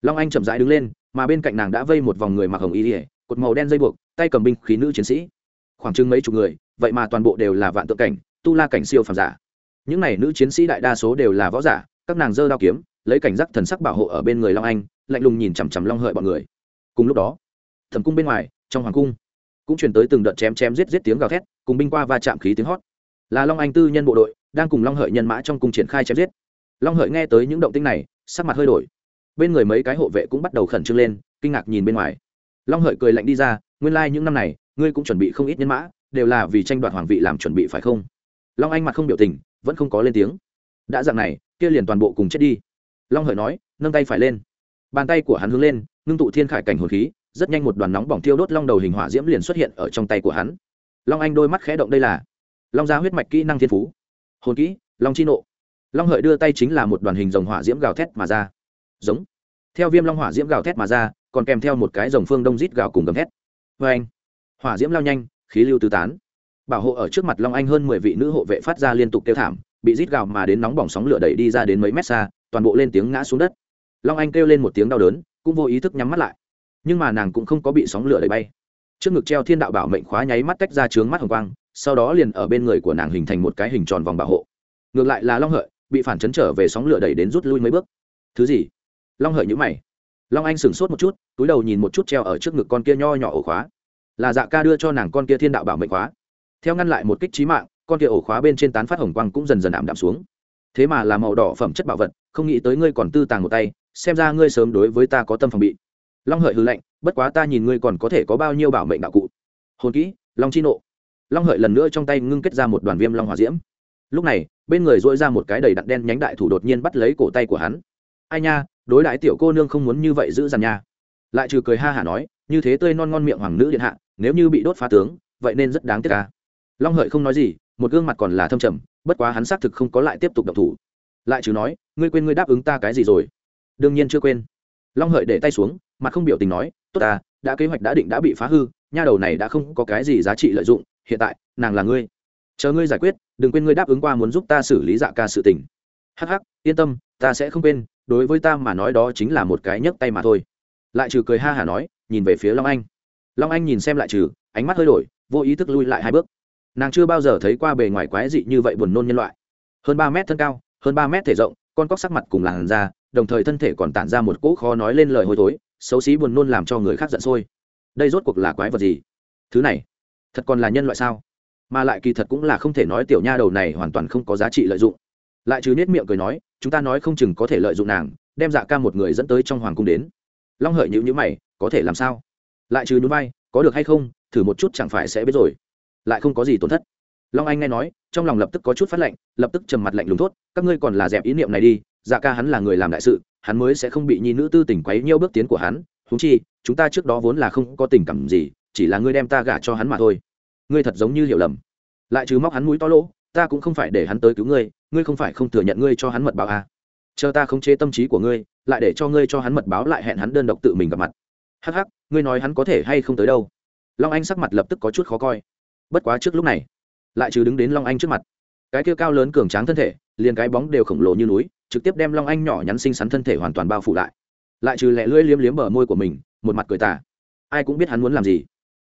Long anh chậm rãi đứng lên, mà bên cạnh nàng đã vây một vòng người mặc hồng y ỉa cột màu đen dây buộc, tay cầm binh khí nữ chiến sĩ. Khoảng chừng mấy chục người, vậy mà toàn bộ đều là vạn tượng cảnh, tu la cảnh siêu phàm giả những n à y nữ chiến sĩ đại đa số đều là võ giả, các nàng dơ đao kiếm, lấy cảnh giác thần sắc bảo hộ ở bên người long anh, lạnh lùng nhìn chằm chằm long hợi bọn người. Cùng lúc đó thẩm cung bên ngoài, trong hoàng cung, cũng chuyển tới từng đợt chém chém giết giết tiếng gào thét, cùng binh qua va chạm khí tiếng hót. Là long anh tư nhân bộ đội, đang cùng long hợi nhân mã trong cung triển khai chém giết. Long hợi nghe tới những động tinh này, sắc mặt hơi đổi. Bên người mấy cái hộ vệ cũng bắt đầu khẩn trương lên, kinh ngạc nhìn bên ngoài. Long hợi cười lạnh đi ra, nguyên lai、like、những năm này, ngươi cũng chuẩn bị không ít nhân mã, đều là vì tranh đoạt hoàng vị làm chuẩn bị phải không? Long anh mặt không biểu tình vẫn không có lên tiếng. Đã dạng này, kia liền toàn bộ cùng chết đi. Long hợi nói, nâng tay phải lên. Bàn tay của hắn hướng lên, ngưng tụ thiên khải cảnh hồn khí, rất nhanh một đoàn nóng bỏng thiêu đốt long đầu hình hỏa diễm liền xuất hiện ở trong tay của hắn. Long anh đôi mắt khẽ động đây là long gia huyết mạch kỹ năng thiên phú. Hồn kỹ, long chi nộ. Long hợi đưa tay chính là một đoàn hình dòng hỏa diễm gào thét mà ra. Giống. Theo viêm long hỏa diễm gào thét mà ra, còn kèm theo một cái dòng phương đông rít gào cùng gầm thét. Vê anh hỏa diễm lao nhanh, khí lưu tứ tán bảo hộ ở trước mặt long anh hơn mười vị nữ hộ vệ phát ra liên tục kêu thảm, bị rít gào mà đến nóng bỏng sóng lửa đẩy đi ra đến mấy mét xa, toàn bộ lên tiếng ngã xuống đất. Long anh kêu lên một tiếng đau đớn, cũng vô ý thức nhắm mắt lại. Nhưng mà nàng cũng không có bị sóng lửa đẩy bay. Trước ngực treo thiên đạo bảo mệnh khóa nháy mắt tách ra trướng mắt hồng quang, sau đó liền ở bên người của nàng hình thành một cái hình tròn vòng bảo hộ. Ngược lại là long hợi, bị phản chấn trở về sóng lửa đẩy đến rút lui mấy bước. Thứ gì? Long hợi nhữ mày. Long anh sửng sốt một chút, túi đầu nhìn một chút treo ở trước ngực con kia nho nhỏ ổ khóa. Là dạ ca đưa cho nàng con kia thiên đạo bảo mệnh khóa theo ngăn lại một kích trí mạng, con kia ổ khóa bên trên tán phát hồng quang cũng dần dần ảm đạm xuống. Thế mà là màu đỏ phẩm chất bảo vật, không nghĩ tới ngươi còn tư tàng một tay, xem ra ngươi sớm đối với ta có tâm phòng bị. Long hợi hư lệnh bất quá ta nhìn ngươi còn có thể có bao nhiêu bảo mệnh đạo cụ. Hồn kỹ, long chi nộ. Long hợi lần nữa trong tay ngưng kết ra một đoàn viêm long hỏa diễm. Lúc này, bên người dỗi ra một cái đầy đặn đen nhánh đại thủ đột nhiên bắt lấy cổ tay của hắn. Ai nha, đối đãi tiểu cô nương không muốn như vậy giữ dằn nha. Lại trừ cười ha hả nói, như thế tươi non ngon miệng hoàng nữ điện hạ, nếu như bị đốt phá tướng, vậy nên rất đáng tiếc ca long hợi không nói gì, một gương mặt còn là thâm trầm, bất quá hắn xác thực không có lại tiếp tục độc thủ. Lại trừ nói, ngươi quên ngươi đáp ứng ta cái gì rồi? Đương nhiên chưa quên. Long hợi để tay xuống, mặt không biểu tình nói, tốt ta, đã kế hoạch đã định đã bị phá hư, nha đầu này đã không có cái gì giá trị lợi dụng, hiện tại, nàng là ngươi. Chờ ngươi giải quyết, đừng quên ngươi đáp ứng qua muốn giúp ta xử lý dạ ca sự tình. Hắc hắc, yên tâm, ta sẽ không quên, đối với ta mà nói đó chính là một cái nhấc tay mà thôi. Lại trừ cười ha hả nói, nhìn về phía long anh. Long anh nhìn xem lại trừ, ánh mắt hơi đổi, vô ý thức lui lại hai bước nàng chưa bao giờ thấy qua bề ngoài quái dị như vậy buồn nôn nhân loại. Hơn ba mét thân cao, hơn ba mét thể rộng, con cóc sắc mặt cùng làn da, đồng thời thân thể còn tản ra một cỗ khó nói lên lời hôi thối, xấu xí buồn nôn làm cho người khác giận sôi. Đây rốt cuộc là quái vật gì? Thứ này, thật còn là nhân loại sao? Mà lại kỳ thật cũng là không thể nói tiểu nha đầu này hoàn toàn không có giá trị lợi dụng. Lại chứ nết miệng cười nói, chúng ta nói không chừng có thể lợi dụng nàng, đem dạ ca một người dẫn tới trong hoàng cung đến. Long hợi nhữ nhữ mày, có thể làm sao? Lại chứ núi bay có được hay không, thử một chút chẳng phải sẽ biết rồi lại không có gì tổn thất. Long anh nghe nói, trong lòng lập tức có chút phát lệnh lập tức trầm mặt lạnh lùng thốt, các ngươi còn là dẹp ý niệm này đi dạ ca hắn là người làm đại sự, hắn mới sẽ không bị nhi nữ tư tình quấy nhiêu bước tiến của hắn húng chi, chúng ta trước đó vốn là không có tình cảm gì, chỉ là ngươi đem ta gả cho hắn mà thôi. Ngươi thật giống như hiểu lầm. Lại chứ móc hắn mũi to lỗ, ta cũng không phải để hắn tới cứu ngươi ngươi không phải không thừa nhận ngươi cho hắn mật báo à. chờ ta không chế tâm trí của ngươi, lại để cho ngươi cho hắn mật báo lại hẹn hắn đơn độc tự mình gặp mặt. Hắc hắc, ngươi nói hắn có thể hay không tới đâu? Long anh sắc mặt lập tức có chút khó coi bất quá trước lúc này, lại trừ đứng đến long anh trước mặt. Cái kia cao lớn cường tráng thân thể, liền cái bóng đều khổng lồ như núi, trực tiếp đem long anh nhỏ nhắn xinh xắn thân thể hoàn toàn bao phủ lại. Lại trừ lẹ lưỡi liếm liếm bờ môi của mình, một mặt cười tà. Ai cũng biết hắn muốn làm gì.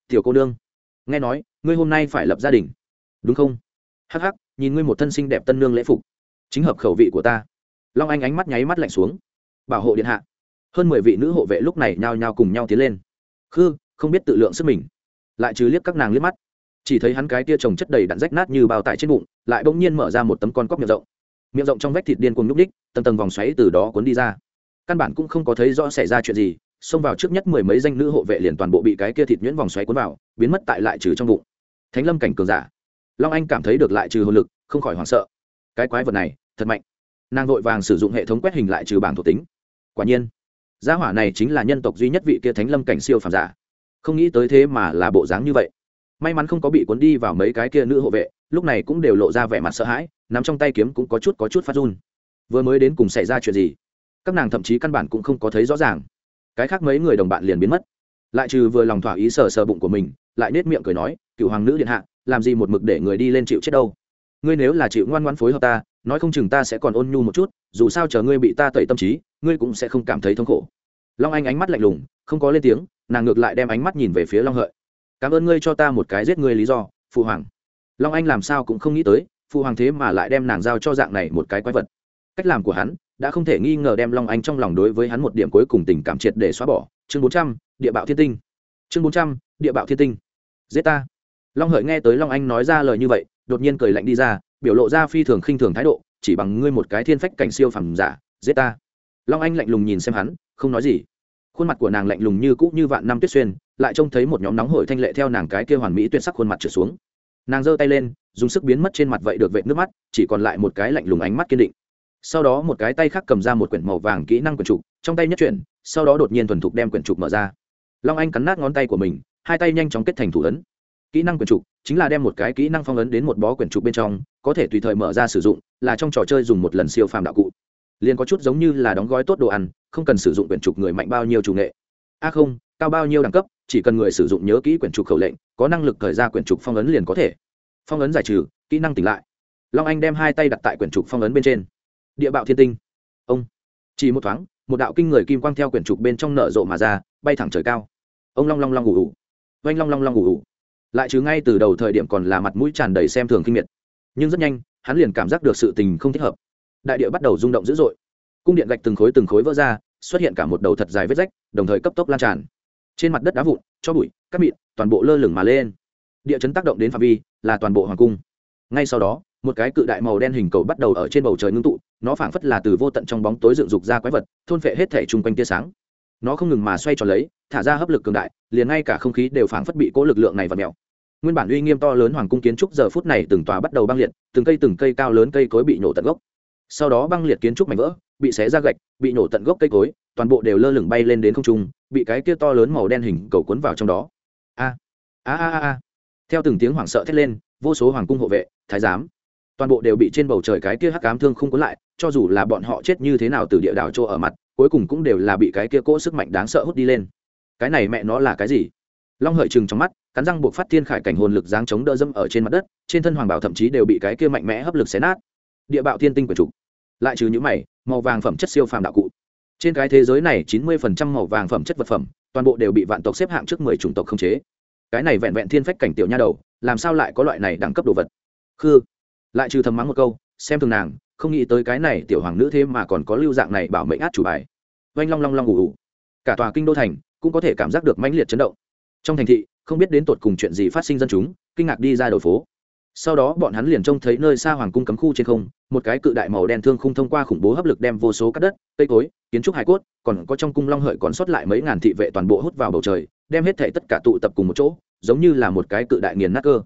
Tiểu cô nương, nghe nói, ngươi hôm nay phải lập gia đình. Đúng không? Hắc hắc, nhìn ngươi một thân xinh đẹp tân nương lễ phục. Chính hợp khẩu vị của ta. Long anh ánh mắt nháy mắt lạnh xuống. Bảo hộ điện hạ. Hơn mười vị nữ hộ vệ lúc này nhao nhao cùng nhau tiến lên. Khư, không biết tự lượng sức mình. Lại trừ liếc các nàng liếc mắt chỉ thấy hắn cái tia trồng chất đầy đặn rách nát như bao tải trên bụng, lại bỗng nhiên mở ra một tấm con cóc miệng rộng. Miệng rộng trong vách thịt điên cuồng nhúc ních tầng tầng vòng xoáy từ đó cuốn đi ra. Căn bản cũng không có thấy rõ xảy ra chuyện gì, xông vào trước nhất mười mấy danh nữ hộ vệ liền toàn bộ bị cái kia thịt nhuyễn vòng xoáy cuốn vào, biến mất tại lại trừ trong bụng. Thánh lâm cảnh cường giả. Long anh cảm thấy được lại trừ hồn lực, không khỏi hoảng sợ. Cái quái vật này, thật mạnh. Nàng vội vàng sử dụng hệ thống quét hình lại trừ bảng thuộc tính. Quả nhiên, gia hỏa này chính là nhân tộc duy nhất vị kia thánh lâm cảnh siêu phàm giả. Không nghĩ tới thế mà là bộ dáng như vậy may mắn không có bị cuốn đi vào mấy cái kia nữ hộ vệ, lúc này cũng đều lộ ra vẻ mặt sợ hãi, nắm trong tay kiếm cũng có chút có chút phát run. Vừa mới đến cùng xảy ra chuyện gì? Các nàng thậm chí căn bản cũng không có thấy rõ ràng. Cái khác mấy người đồng bạn liền biến mất. Lại trừ vừa lòng thỏa ý sờ sờ bụng của mình, lại nết miệng cười nói cựu hoàng nữ điện hạ, làm gì một mực để người đi lên chịu chết đâu? Ngươi nếu là chịu ngoan ngoan phối hợp ta, nói không chừng ta sẽ còn ôn nhu một chút, dù sao chờ ngươi bị ta tẩy tâm trí, ngươi cũng sẽ không cảm thấy thống khổ. Long anh ánh mắt lạnh lùng, không có lên tiếng, nàng ngược lại đem ánh mắt nhìn về phía long hợi cảm ơn ngươi cho ta một cái giết ngươi lý do phụ hoàng. Long anh làm sao cũng không nghĩ tới phụ hoàng thế mà lại đem nàng giao cho dạng này một cái quái vật. Cách làm của hắn, đã không thể nghi ngờ đem long anh trong lòng đối với hắn một điểm cuối cùng tình cảm triệt để xóa bỏ. Chương bốn trăm, địa bạo thiên tinh. Chương bốn trăm, địa bạo thiên tinh. Giết ta. Long hợi nghe tới long anh nói ra lời như vậy, đột nhiên cười lạnh đi ra, biểu lộ ra phi thường khinh thường thái độ, chỉ bằng ngươi một cái thiên phách cảnh siêu phẩm giả, giết ta. Long anh lạnh lùng nhìn xem hắn, không nói gì. Khuôn mặt của nàng lạnh lùng như cũ như vạn năm tuyết xuyên lại trông thấy một nhóm nóng hổi thanh lệ theo nàng cái kia hoàn mỹ tuyệt sắc khuôn mặt trở xuống. Nàng giơ tay lên, dùng sức biến mất trên mặt vậy được vệt nước mắt, chỉ còn lại một cái lạnh lùng ánh mắt kiên định. Sau đó một cái tay khác cầm ra một quyển màu vàng kỹ năng quyển trục, trong tay nhất chuyển, sau đó đột nhiên thuần thục đem quyển trục mở ra. Long anh cắn nát ngón tay của mình, hai tay nhanh chóng kết thành thủ ấn. Kỹ năng quyển trục chính là đem một cái kỹ năng phong ấn đến một bó quyển trục bên trong, có thể tùy thời mở ra sử dụng, là trong trò chơi dùng một lần siêu phàm đạo cụ. Liền có chút giống như là đóng gói tốt đồ ăn, không cần sử dụng quyển trục người mạnh bao nhiêu chủ nghệ. A không cao bao nhiêu đẳng cấp, chỉ cần người sử dụng nhớ kỹ quyển trục khẩu lệnh, có năng lực thời ra quyển trục phong ấn liền có thể. Phong ấn giải trừ, kỹ năng tỉnh lại. Long anh đem hai tay đặt tại quyển trục phong ấn bên trên. Địa bạo thiên tinh. Ông. Chỉ một thoáng, một đạo kinh người kim quang theo quyển trục bên trong nở rộ mà ra, bay thẳng trời cao. Ông long long long ủ ủ oanh long long long ủ ủ lại chứ ngay từ đầu thời điểm còn là mặt mũi tràn đầy xem thường kinh miệt. Nhưng rất nhanh, hắn liền cảm giác được sự tình không thích hợp. Đại địa bắt đầu rung động dữ dội. Cung điện gạch từng khối từng khối vỡ ra, xuất hiện cả một đầu thật dài vết rách, đồng thời cấp tốc lan tràn trên mặt đất đá vụn, cho bụi cắt mịn, toàn bộ lơ lửng mà lên. Địa chấn tác động đến phạm vi là toàn bộ hoàng cung. Ngay sau đó, một cái cự đại màu đen hình cầu bắt đầu ở trên bầu trời ngưng tụ, nó phảng phất là từ vô tận trong bóng tối dựng dục ra quái vật, thôn phệ hết thể chung quanh tia sáng. Nó không ngừng mà xoay tròn lấy, thả ra hấp lực cường đại, liền ngay cả không khí đều phảng phất bị cố lực lượng này và mèo. Nguyên bản uy nghiêm to lớn hoàng cung kiến trúc giờ phút này từng tòa bắt đầu băng liệt, từng cây từng cây cao lớn cây cối bị nổ tận gốc. Sau đó băng liệt kiến trúc mảnh vỡ, bị xé ra gạch, bị nổ tận gốc cây cối, toàn bộ đều lơ lửng bay lên đến không trung bị cái kia to lớn màu đen hình cầu cuốn vào trong đó. A a a a theo từng tiếng hoảng sợ thét lên, vô số hoàng cung hộ vệ, thái giám, toàn bộ đều bị trên bầu trời cái kia hắc ám thương không cuốn lại, cho dù là bọn họ chết như thế nào từ địa đảo chỗ ở mặt, cuối cùng cũng đều là bị cái kia cỗ sức mạnh đáng sợ hút đi lên. Cái này mẹ nó là cái gì? Long hợi chừng trong mắt, cắn răng buộc phát thiên khải cảnh hồn lực giáng chống đỡ dâm ở trên mặt đất, trên thân hoàng bảo thậm chí đều bị cái kia mạnh mẽ hấp lực xé nát. Địa bạo thiên tinh của chủ lại trừ những mày, màu vàng phẩm chất siêu phàm đạo cụ trên cái thế giới này chín mươi phần trăm màu vàng phẩm chất vật phẩm, toàn bộ đều bị vạn tộc xếp hạng trước mười chủng tộc không chế. Cái này vẹn vẹn thiên phách cảnh tiểu nha đầu, làm sao lại có loại này đẳng cấp đồ vật? Khư. Lại trừ thầm mắng một câu, xem thường nàng, không nghĩ tới cái này tiểu hoàng nữ thế mà còn có lưu dạng này bảo mệnh át chủ bài. Oanh long long long ủ ủ cả tòa kinh đô thành cũng có thể cảm giác được mãnh liệt chấn động. Trong thành thị, không biết đến tột cùng chuyện gì phát sinh dân chúng, kinh ngạc đi ra đầu phố sau đó bọn hắn liền trông thấy nơi xa hoàng cung cấm khu trên không, một cái cự đại màu đen thương khung thông qua khủng bố hấp lực đem vô số cắt đất, cây cối, kiến trúc hải cốt, còn có trong cung long hợi còn sót lại mấy ngàn thị vệ toàn bộ hút vào bầu trời, đem hết thể tất cả tụ tập cùng một chỗ, giống như là một cái cự đại nghiền nát cơ.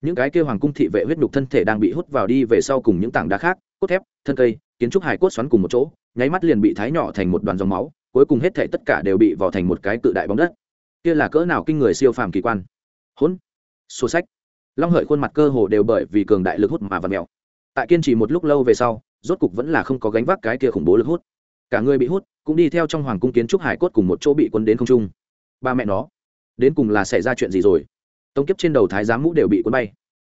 Những cái kêu hoàng cung thị vệ huyết nhục thân thể đang bị hút vào đi về sau cùng những tảng đá khác, cốt thép, thân cây, kiến trúc hải cốt xoắn cùng một chỗ, nháy mắt liền bị thái nhỏ thành một đoàn dòng máu, cuối cùng hết thể tất cả đều bị vào thành một cái cự đại bóng đất. Kia là cỡ nào kinh người siêu phàm kỳ quan. Hỗn. Số sách long hợi khuôn mặt cơ hồ đều bởi vì cường đại lực hút mà vặt mèo. Tại kiên trì một lúc lâu về sau, rốt cục vẫn là không có gánh vác cái kia khủng bố lực hút. Cả người bị hút, cũng đi theo trong hoàng cung kiến trúc hải cốt cùng một chỗ bị quân đến không trung. Ba mẹ nó, đến cùng là xảy ra chuyện gì rồi? Tông kiếp trên đầu thái giám mũ đều bị cuốn bay.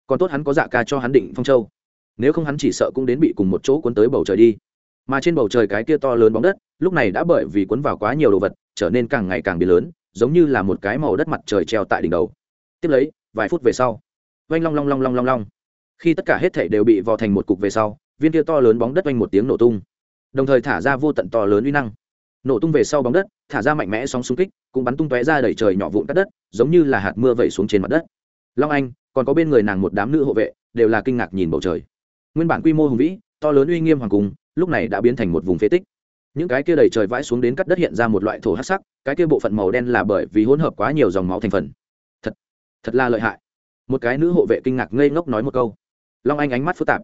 Còn tốt hắn có dạ ca cho hắn định phong châu. Nếu không hắn chỉ sợ cũng đến bị cùng một chỗ cuốn tới bầu trời đi. Mà trên bầu trời cái kia to lớn bóng đất, lúc này đã bởi vì cuốn vào quá nhiều đồ vật, trở nên càng ngày càng biến lớn, giống như là một cái màu đất mặt trời treo tại đỉnh đầu. Tiếp lấy, vài phút về sau oanh long long long long long long. Khi tất cả hết thể đều bị vò thành một cục về sau, viên kia to lớn bóng đất oanh một tiếng nổ tung. Đồng thời thả ra vô tận to lớn uy năng. Nổ tung về sau bóng đất, thả ra mạnh mẽ sóng xung kích, cũng bắn tung tóe ra đẩy trời nhỏ vụn cắt đất, giống như là hạt mưa vẩy xuống trên mặt đất. Long anh, còn có bên người nàng một đám nữ hộ vệ, đều là kinh ngạc nhìn bầu trời. Nguyên bản quy mô hùng vĩ, to lớn uy nghiêm hoàng cung, lúc này đã biến thành một vùng phế tích. Những cái kia đầy trời vãi xuống đến cắt đất hiện ra một loại thổ hát sắc, cái kia bộ phận màu đen là bởi vì hỗn hợp quá nhiều dòng máu thành phần. Thật thật là lợi hại một cái nữ hộ vệ kinh ngạc ngây ngốc nói một câu. Long anh ánh mắt phức tạp.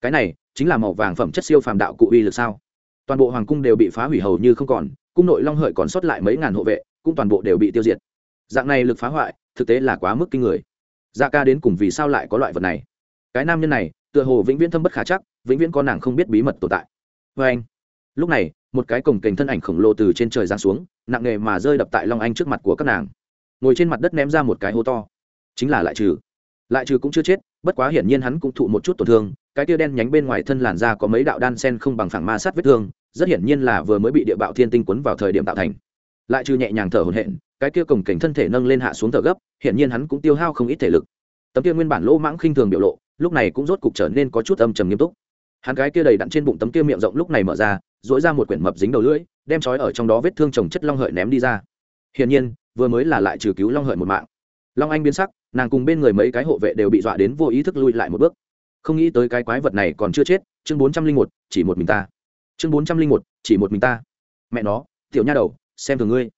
Cái này chính là màu vàng phẩm chất siêu phàm đạo cụ uy lực sao? Toàn bộ hoàng cung đều bị phá hủy hầu như không còn, cung nội long hợi còn sót lại mấy ngàn hộ vệ, cũng toàn bộ đều bị tiêu diệt. Dạng này lực phá hoại, thực tế là quá mức kinh người. Dạ ca đến cùng vì sao lại có loại vật này? Cái nam nhân này, tựa hồ vĩnh viễn thâm bất khả chắc, vĩnh viễn có nàng không biết bí mật tồn tại. Vê anh, lúc này, một cái cổng kềnh thân ảnh khổng lồ từ trên trời giáng xuống, nặng nề mà rơi đập tại long anh trước mặt của các nàng. Ngồi trên mặt đất ném ra một cái hố to chính là lại trừ. Lại trừ cũng chưa chết, bất quá hiển nhiên hắn cũng thụ một chút tổn thương, cái tia đen nhánh bên ngoài thân làn da có mấy đạo đan sen không bằng phẳng ma sát vết thương, rất hiển nhiên là vừa mới bị địa bạo thiên tinh quấn vào thời điểm tạo thành. Lại trừ nhẹ nhàng thở hổn hển, cái kia cổng cảnh thân thể nâng lên hạ xuống thở gấp, hiển nhiên hắn cũng tiêu hao không ít thể lực. Tấm kia nguyên bản lỗ mãng khinh thường biểu lộ, lúc này cũng rốt cục trở nên có chút âm trầm nghiêm túc. Hắn cái kia đầy đặn trên bụng tấm kia miệng rộng lúc này mở ra dỗi ra một quyển mập dính đầu lưỡi, đem trói ở trong đó vết thương trồng chất long hợi ném đi ra. Hiển nhiên, vừa mới là lại trừ cứu long hợi một mạng. Long anh biến sắc nàng cùng bên người mấy cái hộ vệ đều bị dọa đến vô ý thức lui lại một bước. Không nghĩ tới cái quái vật này còn chưa chết, chương bốn trăm linh một, chỉ một mình ta. Chương bốn trăm linh một, chỉ một mình ta. Mẹ nó, tiểu nha đầu, xem thường ngươi.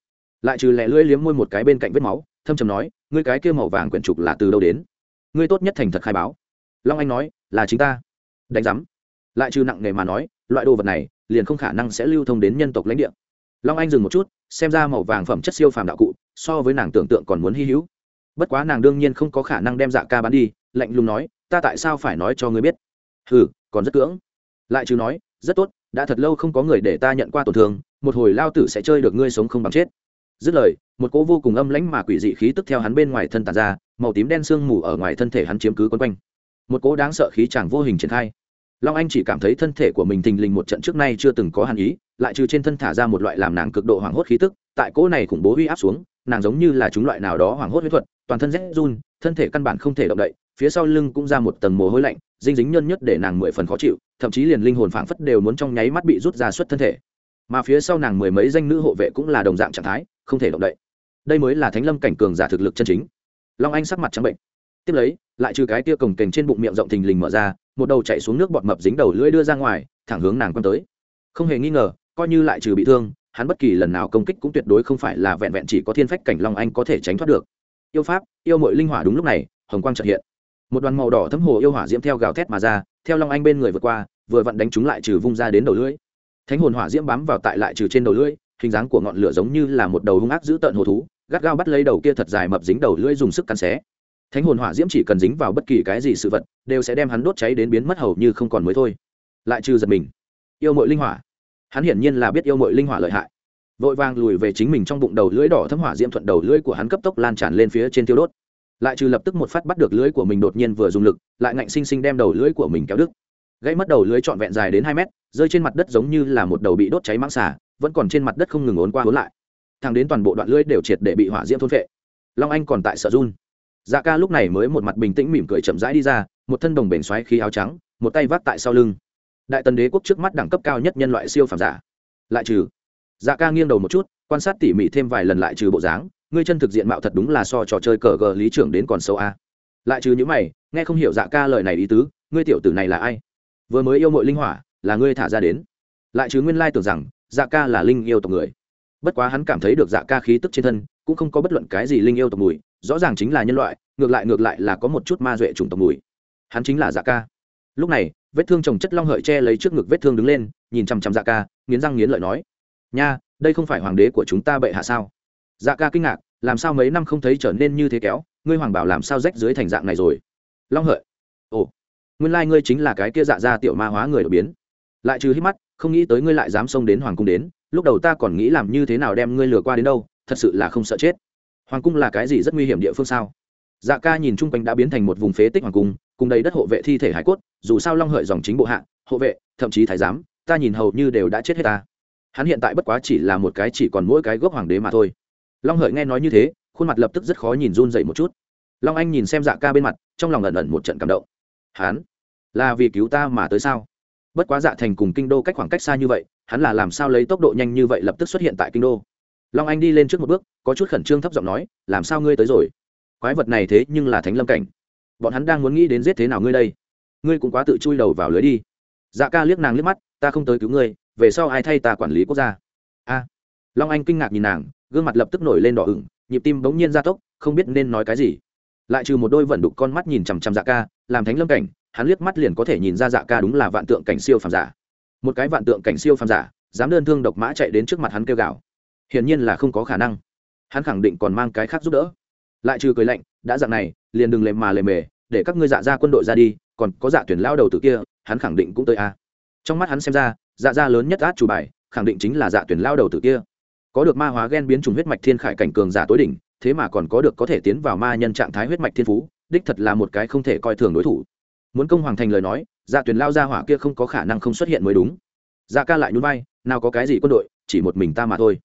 Lại trừ lẹ lưỡi liếm môi một cái bên cạnh vết máu, thâm trầm nói, ngươi cái kia màu vàng quyển trục là từ đâu đến? Ngươi tốt nhất thành thật khai báo. Long anh nói, là chính ta. Đánh giám. Lại trừ nặng nề mà nói, loại đồ vật này, liền không khả năng sẽ lưu thông đến nhân tộc lãnh địa. Long anh dừng một chút, xem ra màu vàng phẩm chất siêu phàm đạo cụ, so với nàng tưởng tượng còn muốn hy hữu bất quá nàng đương nhiên không có khả năng đem dạ ca bán đi, lạnh lùng nói, ta tại sao phải nói cho ngươi biết? Hừ, còn rất cưỡng. Lại chứ nói, rất tốt, đã thật lâu không có người để ta nhận qua tổn thương, một hồi lao tử sẽ chơi được ngươi sống không bằng chết. Dứt lời, một cỗ vô cùng âm lãnh mà quỷ dị khí tức theo hắn bên ngoài thân tàn ra, màu tím đen sương mù ở ngoài thân thể hắn chiếm cứ quấn quanh. Một cỗ đáng sợ khí chàng vô hình triển khai. Long anh chỉ cảm thấy thân thể của mình thình lình một trận trước nay chưa từng có hàn ý, lại trừ trên thân thả ra một loại làm nàng cực độ hoảng hốt khí tức, tại cỗ này khủng bố uy áp xuống nàng giống như là chúng loại nào đó hoảng hốt huyết thuật, toàn thân rét run, thân thể căn bản không thể động đậy, phía sau lưng cũng ra một tầng mồ hôi lạnh, dinh dính nhân nhất để nàng mười phần khó chịu, thậm chí liền linh hồn phảng phất đều muốn trong nháy mắt bị rút ra suốt thân thể. Mà phía sau nàng mười mấy danh nữ hộ vệ cũng là đồng dạng trạng thái, không thể động đậy. Đây mới là thánh lâm cảnh cường giả thực lực chân chính. Long anh sắc mặt trắng bệnh. Tiếp lấy, lại trừ cái tia cồng kềnh trên bụng miệng rộng thình lình mở ra, một đầu chạy xuống nước bọt mập dính đầu lưỡi đưa ra ngoài, thẳng hướng nàng quan tới. Không hề nghi ngờ, coi như lại trừ bị thương hắn bất kỳ lần nào công kích cũng tuyệt đối không phải là vẹn vẹn chỉ có thiên phách cảnh long anh có thể tránh thoát được. Yêu pháp, yêu mội linh hỏa đúng lúc này, hồng quang trật hiện. Một đoàn màu đỏ thấm hồ yêu hỏa diễm theo gào thét mà ra, theo long anh bên người vượt qua, vừa vặn đánh chúng lại trừ vung ra đến đầu lưỡi. Thánh hồn hỏa diễm bám vào tại lại trừ trên đầu lưỡi, hình dáng của ngọn lửa giống như là một đầu hung ác dữ tợn hồ thú, gắt gao bắt lấy đầu kia thật dài mập dính đầu lưỡi dùng sức cắn xé. Thánh hồn hỏa diễm chỉ cần dính vào bất kỳ cái gì sự vật, đều sẽ đem hắn đốt cháy đến biến mất hầu như không còn mới thôi. Lại trừ giật mình. Yêu mội linh hỏa hắn hiển nhiên là biết yêu mội linh hỏa lợi hại. Vội vàng lùi về chính mình trong bụng đầu lưỡi đỏ thấm hỏa diễm thuận đầu lưỡi của hắn cấp tốc lan tràn lên phía trên tiêu đốt. Lại trừ lập tức một phát bắt được lưỡi của mình đột nhiên vừa dùng lực, lại ngạnh sinh sinh đem đầu lưỡi của mình kéo đứt. Gãy mất đầu lưỡi trọn vẹn dài đến hai mét, rơi trên mặt đất giống như là một đầu bị đốt cháy mãng xả vẫn còn trên mặt đất không ngừng ốn qua ốn lại. Thằng đến toàn bộ đoạn lưỡi đều triệt để bị hỏa diễm thôn phệ. Long anh còn tại sợ run. Dạ ca lúc này mới một mặt bình tĩnh mỉm cười chậm rãi đi ra, một thân đồng bền xoáy khí áo trắng, một tay vác tại sau lưng đại tần đế quốc trước mắt đẳng cấp cao nhất nhân loại siêu phàm giả. Lại trừ. Dạ ca nghiêng đầu một chút, quan sát tỉ mỉ thêm vài lần lại trừ bộ dáng, ngươi chân thực diện mạo thật đúng là so trò chơi cờ gờ lý trưởng đến còn sâu a. Lại trừ những mày, nghe không hiểu dạ ca lời này ý tứ, ngươi tiểu tử này là ai? Vừa mới yêu mội linh hỏa, là ngươi thả ra đến. Lại trừ nguyên lai tưởng rằng dạ ca là linh yêu tộc người. Bất quá hắn cảm thấy được dạ ca khí tức trên thân, cũng không có bất luận cái gì linh yêu tộc mùi, rõ ràng chính là nhân loại, ngược lại ngược lại là có một chút ma duệ chủng tộc mùi. Hắn chính là dạ ca. Lúc này vết thương trồng chất long hợi che lấy trước ngực vết thương đứng lên, nhìn chằm chằm dạ ca, nghiến răng nghiến lợi nói, nha, đây không phải hoàng đế của chúng ta bệ hạ sao? Dạ ca kinh ngạc, làm sao mấy năm không thấy trở nên như thế kéo? Ngươi hoàng bảo làm sao rách dưới thành dạng này rồi? Long hợi. Ồ, nguyên lai、like、ngươi chính là cái kia dạ ra tiểu ma hóa người đột biến. Lại trừ hít mắt, không nghĩ tới ngươi lại dám xông đến hoàng cung đến, lúc đầu ta còn nghĩ làm như thế nào đem ngươi lừa qua đến đâu, thật sự là không sợ chết. Hoàng cung là cái gì rất nguy hiểm địa phương sao? Dạ ca nhìn chung quanh đã biến thành một vùng phế tích hoàng cung cùng đầy đất hộ vệ thi thể hải cốt, dù sao long hợi dòng chính bộ hạ, hộ vệ, thậm chí thái giám, ta nhìn hầu như đều đã chết hết ta. Hắn hiện tại bất quá chỉ là một cái chỉ còn mỗi cái gốc hoàng đế mà thôi. Long hợi nghe nói như thế, khuôn mặt lập tức rất khó nhìn run dậy một chút. Long anh nhìn xem dạ ca bên mặt, trong lòng ẩn ẩn một trận cảm động. Hắn là vì cứu ta mà tới sao? Bất quá dạ thành cùng kinh đô cách khoảng cách xa như vậy, hắn là làm sao lấy tốc độ nhanh như vậy lập tức xuất hiện tại kinh đô? Long anh đi lên trước một bước, có chút khẩn trương thấp giọng nói, làm sao ngươi tới rồi? Quái vật này thế nhưng là thánh lâm cảnh bọn hắn đang muốn nghĩ đến giết thế nào ngươi đây. Ngươi cũng quá tự chui đầu vào lưới đi. Dạ ca liếc nàng liếc mắt, ta không tới cứu ngươi, về sau ai thay ta quản lý quốc gia? A. Long anh kinh ngạc nhìn nàng, gương mặt lập tức nổi lên đỏ ửng, nhịp tim bỗng nhiên gia tốc, không biết nên nói cái gì. Lại trừ một đôi vẩn đục con mắt nhìn chằm chằm dạ ca, làm thánh lâm cảnh, hắn liếc mắt liền có thể nhìn ra dạ ca đúng là vạn tượng cảnh siêu phàm giả. Một cái vạn tượng cảnh siêu phàm giả, dám đơn thương độc mã chạy đến trước mặt hắn kêu gào. Hiển nhiên là không có khả năng. Hắn khẳng định còn mang cái khác giúp đỡ. Lại trừ cười lạnh đã dạng này, liền đừng lề mà lề mề, để các ngươi dạ ra quân đội ra đi, còn có dạ tuyển lao đầu từ kia, hắn khẳng định cũng tới a. Trong mắt hắn xem ra dạ ra lớn nhất át chủ bài, khẳng định chính là dạ tuyển lao đầu từ kia. Có được ma hóa gen biến chủng huyết mạch thiên khải cảnh cường giả tối đỉnh, thế mà còn có được có thể tiến vào ma nhân trạng thái huyết mạch thiên phú, đích thật là một cái không thể coi thường đối thủ. Muốn công hoàng thành lời nói dạ tuyển lao ra hỏa kia không có khả năng không xuất hiện mới đúng. Dạ ca lại nhún vai, nào có cái gì quân đội, chỉ một mình ta mà thôi.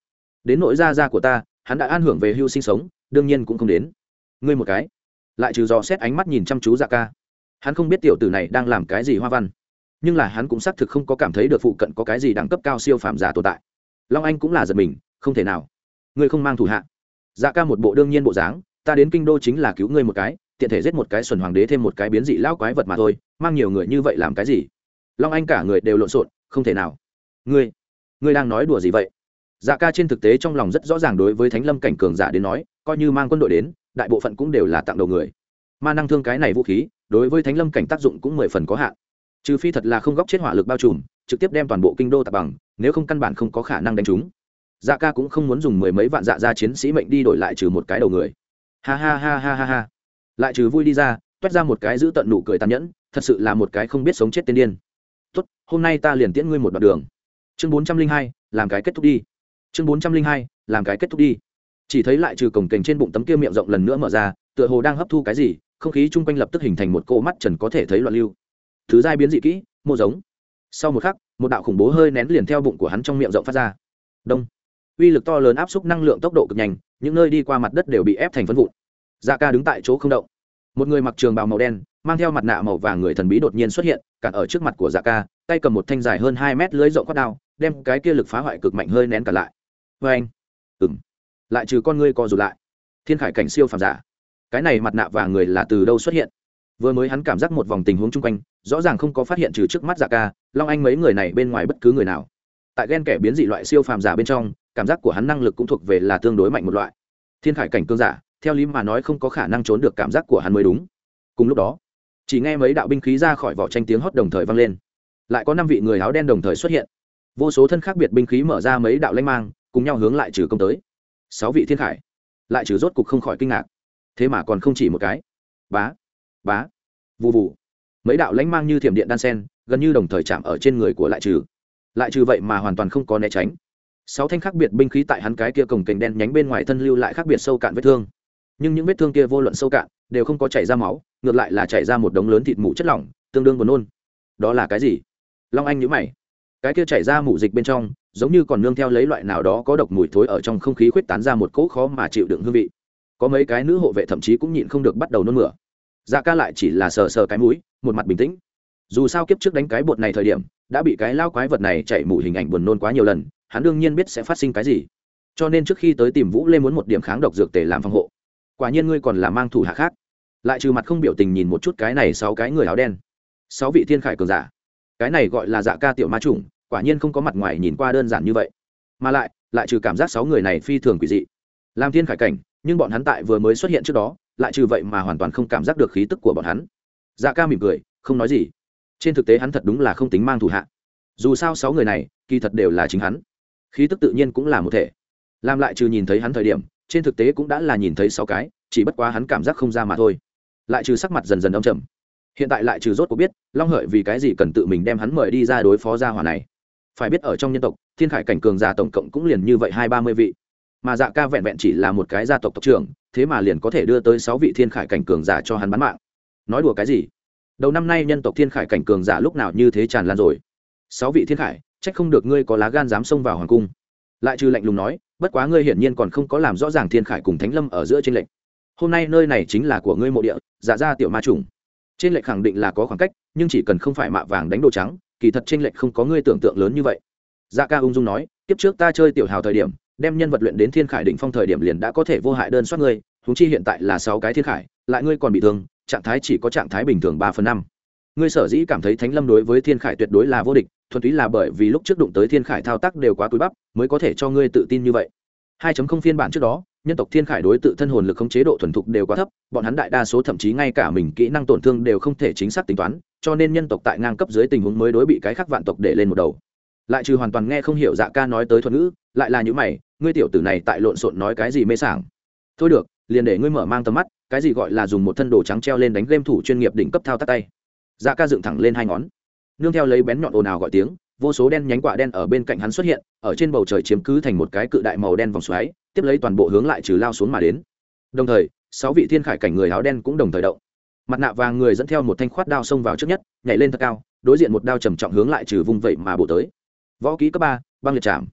Đến nội gia gia của ta, hắn đã an hưởng về hưu sinh sống, đương nhiên cũng không đến ngươi một cái. Lại trừ dò xét ánh mắt nhìn chăm chú dạ ca. Hắn không biết tiểu tử này đang làm cái gì hoa văn. Nhưng là hắn cũng xác thực không có cảm thấy được phụ cận có cái gì đẳng cấp cao siêu phàm giả tồn tại. Long anh cũng là giật mình, không thể nào. Ngươi không mang thủ hạ. Dạ ca một bộ đương nhiên bộ dáng, ta đến kinh đô chính là cứu ngươi một cái, tiện thể giết một cái xuẩn hoàng đế thêm một cái biến dị lão quái vật mà thôi, mang nhiều người như vậy làm cái gì? Long anh cả người đều lộn xộn, không thể nào. Ngươi ngươi đang nói đùa gì vậy? Dạ ca trên thực tế trong lòng rất rõ ràng đối với thánh lâm cảnh cường giả đến nói, coi như mang quân đội đến đại bộ phận cũng đều là tặng đầu người. Ma năng thương cái này vũ khí, đối với thánh lâm cảnh tác dụng cũng mười phần có hạn. Trừ phi thật là không góc chết hỏa lực bao trùm, trực tiếp đem toàn bộ kinh đô tạp bằng, nếu không căn bản không có khả năng đánh chúng dạ ca cũng không muốn dùng mười mấy vạn dạ ra chiến sĩ mệnh đi đổi lại trừ một cái đầu người. Ha ha ha ha ha ha. Lại trừ vui đi ra, toét ra một cái giữ tận nụ cười tàn nhẫn, thật sự là một cái không biết sống chết tiên điên. Tốt, hôm nay ta liền tiễn ngươi một đoạn đường. Chương bốn trăm linh hai, làm cái kết thúc đi. Chương bốn trăm linh hai, làm cái kết thúc đi chỉ thấy lại trừ cổng kềnh trên bụng tấm kia miệng rộng lần nữa mở ra, tựa hồ đang hấp thu cái gì, không khí chung quanh lập tức hình thành một cỗ mắt trần có thể thấy loạn lưu. Thứ giai biến dị kỹ, mô giống. Sau một khắc, một đạo khủng bố hơi nén liền theo bụng của hắn trong miệng rộng phát ra. Đông. Uy lực to lớn áp suất năng lượng tốc độ cực nhanh, những nơi đi qua mặt đất đều bị ép thành phân vụn. Da ca đứng tại chỗ không động. Một người mặc trường bào màu đen, mang theo mặt nạ màu vàng người thần bí đột nhiên xuất hiện, cản ở trước mặt của dạ ca, tay cầm một thanh dài hơn hai mét lưới rộng khoác đao, đem cái kia lực phá hoại cực mạnh hơi nén cả lại. Vê anh ừng lại trừ con ngươi co rụt lại. Thiên khải cảnh siêu phàm giả. Cái này mặt nạ và người là từ đâu xuất hiện? Vừa mới hắn cảm giác một vòng tình huống chung quanh, rõ ràng không có phát hiện trừ trước mắt dạ ca, long anh mấy người này bên ngoài bất cứ người nào. Tại ghen kẻ biến dị loại siêu phàm giả bên trong, cảm giác của hắn năng lực cũng thuộc về là tương đối mạnh một loại. Thiên khải cảnh cương giả, theo lý mà nói không có khả năng trốn được cảm giác của hắn mới đúng. Cùng lúc đó, chỉ nghe mấy đạo binh khí ra khỏi vỏ tranh tiếng hót đồng thời vang lên. Lại có năm vị người áo đen đồng thời xuất hiện. Vô số thân khác biệt binh khí mở ra mấy đạo lanh mang, cùng nhau hướng lại trừ công tới sáu vị thiên khải. Lại trừ rốt cục không khỏi kinh ngạc. Thế mà còn không chỉ một cái. Bá bá vụ vụ mấy đạo lãnh mang như thiểm điện đan sen, gần như đồng thời chạm ở trên người của lại trừ. Lại trừ vậy mà hoàn toàn không có né tránh. Sáu thanh khác biệt binh khí tại hắn cái kia cổng cành đen nhánh bên ngoài thân lưu lại khác biệt sâu cạn vết thương. Nhưng những vết thương kia vô luận sâu cạn, đều không có chảy ra máu, ngược lại là chảy ra một đống lớn thịt mũ chất lỏng, tương đương buồn nôn. Đó là cái gì? Long anh nhữ mày cái kia chảy ra mủ dịch bên trong, giống như còn nương theo lấy loại nào đó có độc mùi thối ở trong không khí khuếch tán ra một cỗ khó mà chịu đựng hương vị. Có mấy cái nữ hộ vệ thậm chí cũng nhịn không được bắt đầu nôn mửa. Dạ ca lại chỉ là sờ sờ cái mũi, một mặt bình tĩnh. Dù sao kiếp trước đánh cái bột này thời điểm, đã bị cái lao quái vật này chạy mủ hình ảnh buồn nôn quá nhiều lần, hắn đương nhiên biết sẽ phát sinh cái gì. Cho nên trước khi tới tìm vũ lê muốn một điểm kháng độc dược tề làm phòng hộ. Quả nhiên ngươi còn là mang thủ hạ khác. Lại trừ mặt không biểu tình nhìn một chút cái này sáu cái người áo đen. Sáu vị thiên khải cường giả cái này gọi là dạ ca tiểu ma chủng, quả nhiên không có mặt ngoài nhìn qua đơn giản như vậy. Mà lại lại trừ cảm giác sáu người này phi thường quỷ dị. Làm thiên khải cảnh, nhưng bọn hắn tại vừa mới xuất hiện trước đó, lại trừ vậy mà hoàn toàn không cảm giác được khí tức của bọn hắn. Dạ ca mỉm cười, không nói gì. Trên thực tế hắn thật đúng là không tính mang thủ hạ. Dù sao sáu người này, kỳ thật đều là chính hắn. Khí tức tự nhiên cũng là một thể. Làm lại trừ nhìn thấy hắn thời điểm, trên thực tế cũng đã là nhìn thấy sáu cái, chỉ bất quá hắn cảm giác không ra mà thôi. Lại trừ sắc mặt dần dần âm trầm hiện tại lại trừ rốt có biết, long hợi vì cái gì cần tự mình đem hắn mời đi ra đối phó gia hỏa này. Phải biết ở trong nhân tộc, thiên khải cảnh cường giả tổng cộng cũng liền như vậy hai ba mươi vị. Mà dạ ca vẹn vẹn chỉ là một cái gia tộc tộc trưởng, thế mà liền có thể đưa tới sáu vị thiên khải cảnh cường giả cho hắn bán mạng. Nói đùa cái gì? Đầu năm nay nhân tộc thiên khải cảnh cường giả lúc nào như thế tràn lan rồi? Sáu vị thiên khải, trách không được ngươi có lá gan dám xông vào hoàng cung. Lại trừ lạnh lùng nói, bất quá ngươi hiển nhiên còn không có làm rõ ràng thiên khải cùng thánh lâm ở giữa trên lệnh hôm nay nơi này chính là của ngươi mộ địa dạ giả ra tiểu ma trùng trên lệch khẳng định là có khoảng cách, nhưng chỉ cần không phải mạ vàng đánh đồ trắng, kỳ thật trên lệch không có ngươi tưởng tượng lớn như vậy. Dạ ca ung dung nói, kiếp trước ta chơi tiểu hào thời điểm, đem nhân vật luyện đến thiên khải định phong thời điểm liền đã có thể vô hại đơn soát ngươi húng chi hiện tại là sáu cái thiên khải, lại ngươi còn bị thương, trạng thái chỉ có trạng thái bình thường ba phần năm. Ngươi sở dĩ cảm thấy thánh lâm đối với thiên khải tuyệt đối là vô địch, thuần túy là bởi vì lúc trước đụng tới thiên khải thao tác đều quá túi bắp, mới có thể cho ngươi tự tin như vậy. 2.0 phiên bản trước đó nhân tộc thiên khải đối tự thân hồn lực không chế độ thuần thục đều quá thấp, bọn hắn đại đa số thậm chí ngay cả mình kỹ năng tổn thương đều không thể chính xác tính toán, cho nên nhân tộc tại ngang cấp dưới tình huống mới đối bị cái khác vạn tộc để lên một đầu. Lại trừ hoàn toàn nghe không hiểu dạ ca nói tới thuật ngữ, lại là những mày, ngươi tiểu tử này tại lộn xộn nói cái gì mê sảng. Thôi được, liền để ngươi mở mang tầm mắt, cái gì gọi là dùng một thân đồ trắng treo lên đánh game thủ chuyên nghiệp đỉnh cấp thao tác tay. Dạ ca dựng thẳng lên hai ngón. Nương theo lấy bén nhọn ồn ào gọi tiếng vô số đen nhánh quả đen ở bên cạnh hắn xuất hiện, ở trên bầu trời chiếm cứ thành một cái cự đại màu đen vòng xoáy, tiếp lấy toàn bộ hướng lại trừ lao xuống mà đến. Đồng thời, sáu vị thiên khải cảnh người áo đen cũng đồng thời động. Mặt nạ vàng người dẫn theo một thanh khoát đao xông vào trước nhất, nhảy lên thật cao, đối diện một đao trầm trọng hướng lại trừ vung vậy mà bổ tới. Võ ký cấp ba, băng liệt chạm.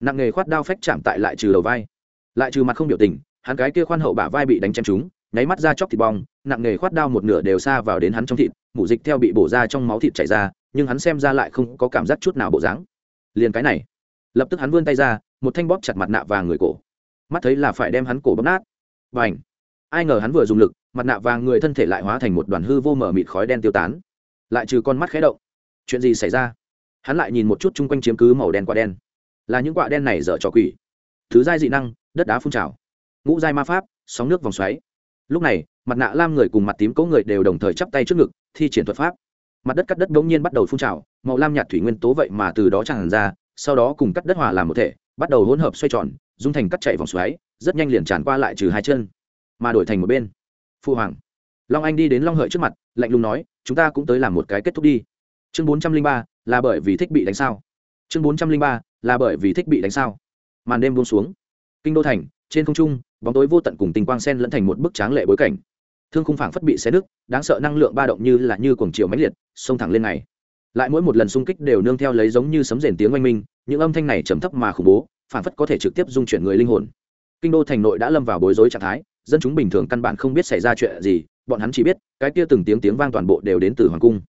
Nặng nghề khoát đao phách chạm tại lại trừ đầu vai. Lại trừ mặt không biểu tình, hắn cái kia khoan hậu bả vai bị đánh chém trúng, nháy mắt ra chóc thịt bong, nặng nghề khoát đao một nửa đều xa vào đến hắn trong thịt, mủ dịch theo bị bổ ra trong máu thịt chảy ra nhưng hắn xem ra lại không có cảm giác chút nào bộ dáng. Liền cái này, lập tức hắn vươn tay ra, một thanh bóp chặt mặt nạ vàng người cổ. Mắt thấy là phải đem hắn cổ bóp nát. Và ảnh ai ngờ hắn vừa dùng lực, mặt nạ vàng người thân thể lại hóa thành một đoàn hư vô mở mịt khói đen tiêu tán. Lại trừ con mắt khé động. Chuyện gì xảy ra? Hắn lại nhìn một chút chung quanh chiếm cứ màu đen quả đen. Là những quả đen này dở trò quỷ. Thứ giai dị năng, đất đá phun trào. Ngũ giai ma pháp, sóng nước vòng xoáy. Lúc này, mặt nạ lam người cùng mặt tím cỗ người đều đồng thời chắp tay trước ngực, thi triển thuật pháp mặt đất cắt đất bỗng nhiên bắt đầu phun trào, màu lam nhạt thủy nguyên tố vậy mà từ đó tràn ra, sau đó cùng cắt đất hòa làm một thể, bắt đầu hỗn hợp xoay tròn, dung thành cắt chạy vòng xoáy, rất nhanh liền tràn qua lại trừ hai chân, mà đổi thành một bên. Phu hoàng. Long anh đi đến long hợi trước mặt, lạnh lùng nói, chúng ta cũng tới làm một cái kết thúc đi. Chương bốn trăm linh ba, là bởi vì thích bị đánh sao? Chương bốn trăm linh ba, là bởi vì thích bị đánh sao? Màn đêm buông xuống. Kinh đô thành, trên không trung, bóng tối vô tận cùng tình quang sen lẫn thành một bức tráng lệ bối cảnh thương khung phảng phất bị xé nứt, đáng sợ năng lượng ba động như là như cuồng chiều mãnh liệt, xông thẳng lên này. lại mỗi một lần xung kích đều nương theo lấy giống như sấm rền tiếng oanh minh, những âm thanh này trầm thấp mà khủng bố, phảng phất có thể trực tiếp dung chuyển người linh hồn. Kinh đô thành nội đã lâm vào bối rối trạng thái, dân chúng bình thường căn bản không biết xảy ra chuyện gì, bọn hắn chỉ biết, cái kia từng tiếng tiếng vang toàn bộ đều đến từ hoàng cung.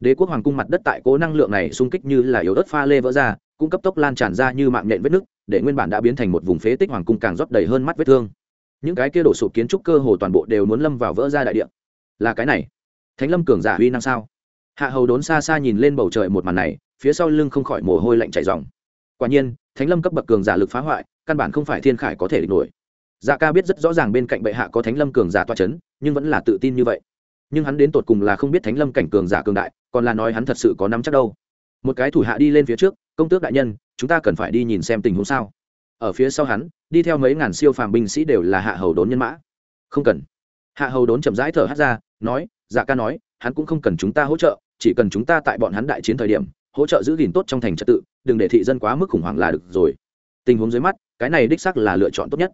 Đế quốc hoàng cung mặt đất tại cố năng lượng này xung kích như là yếu ớt pha lê vỡ ra cung cấp tốc lan tràn ra như mạng nhện vết nứt, để nguyên bản đã biến thành một vùng phế tích hoàng cung càng rót đầy hơn mắt vết thương những cái kia đổ sụp kiến trúc cơ hồ toàn bộ đều muốn lâm vào vỡ ra đại địa. Là cái này. Thánh lâm cường giả uy năng sao? Hạ hầu đốn xa xa nhìn lên bầu trời một màn này, phía sau lưng không khỏi mồ hôi lạnh chảy dòng quả nhiên, thánh lâm cấp bậc cường giả lực phá hoại, căn bản không phải thiên khải có thể địch nổi. Dạ ca biết rất rõ ràng bên cạnh bệ hạ có thánh lâm cường giả toa c h ấ n nhưng vẫn là tự tin như vậy. Nhưng hắn đến tột cùng là không biết thánh lâm cảnh cường giả cường đại, còn là nói hắn thật sự có nắm chắc đâu. Một cái thủ hạ đi lên phía trước, công tước đại nhân, chúng ta cần phải đi nhìn xem tình huống sao? Ở phía sau hắn, đi theo mấy ngàn siêu phàm binh sĩ đều là hạ hầu đốn nhân mã. Không cần. Hạ hầu đốn chậm rãi thở hát ra, nói dạ ca nói, hắn cũng không cần chúng ta hỗ trợ, chỉ cần chúng ta tại bọn hắn đại chiến thời điểm, hỗ trợ giữ gìn tốt trong thành trật tự, đừng để thị dân quá mức khủng hoảng là được rồi. Tình huống dưới mắt, cái này đích sắc là lựa chọn tốt nhất.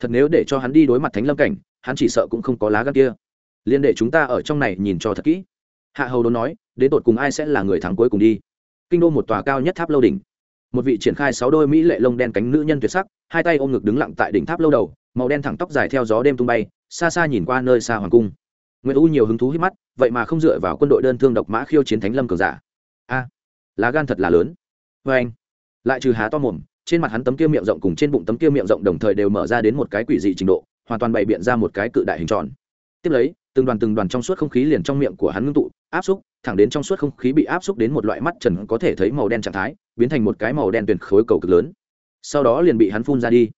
Thật nếu để cho hắn đi đối mặt thánh lâm cảnh, hắn chỉ sợ cũng không có lá gan kia. Liên để chúng ta ở trong này nhìn cho thật kỹ. Hạ hầu đốn nói, đến tột cùng ai sẽ là người thắng cuối cùng đi. Kinh đô một tòa cao nhất tháp lâu đỉnh một vị triển khai sáu đôi mỹ lệ lông đen cánh nữ nhân tuyệt sắc, hai tay ôm ngực đứng lặng tại đỉnh tháp lâu đầu, màu đen thẳng tóc dài theo gió đêm tung bay, xa xa nhìn qua nơi xa hoàng cung. Nguyễn u nhiều hứng thú hít mắt, vậy mà không dựa vào quân đội đơn thương độc mã khiêu chiến thánh lâm cường giả. A, lá gan thật là lớn. Vê anh, lại trừ há to mồm, trên mặt hắn tấm kia miệng rộng cùng trên bụng tấm kia miệng rộng đồng thời đều mở ra đến một cái quỷ dị trình độ, hoàn toàn bày biện ra một cái cự đại hình tròn. Tiếp lấy từng đoàn từng đoàn trong suốt không khí liền trong miệng của hắn ngưng tụ, áp xúc, thẳng đến trong suốt không khí bị áp xúc đến một loại mắt trần có thể thấy màu đen trạng thái, biến thành một cái màu đen tuyển khối cầu cực lớn. Sau đó liền bị hắn phun ra đi.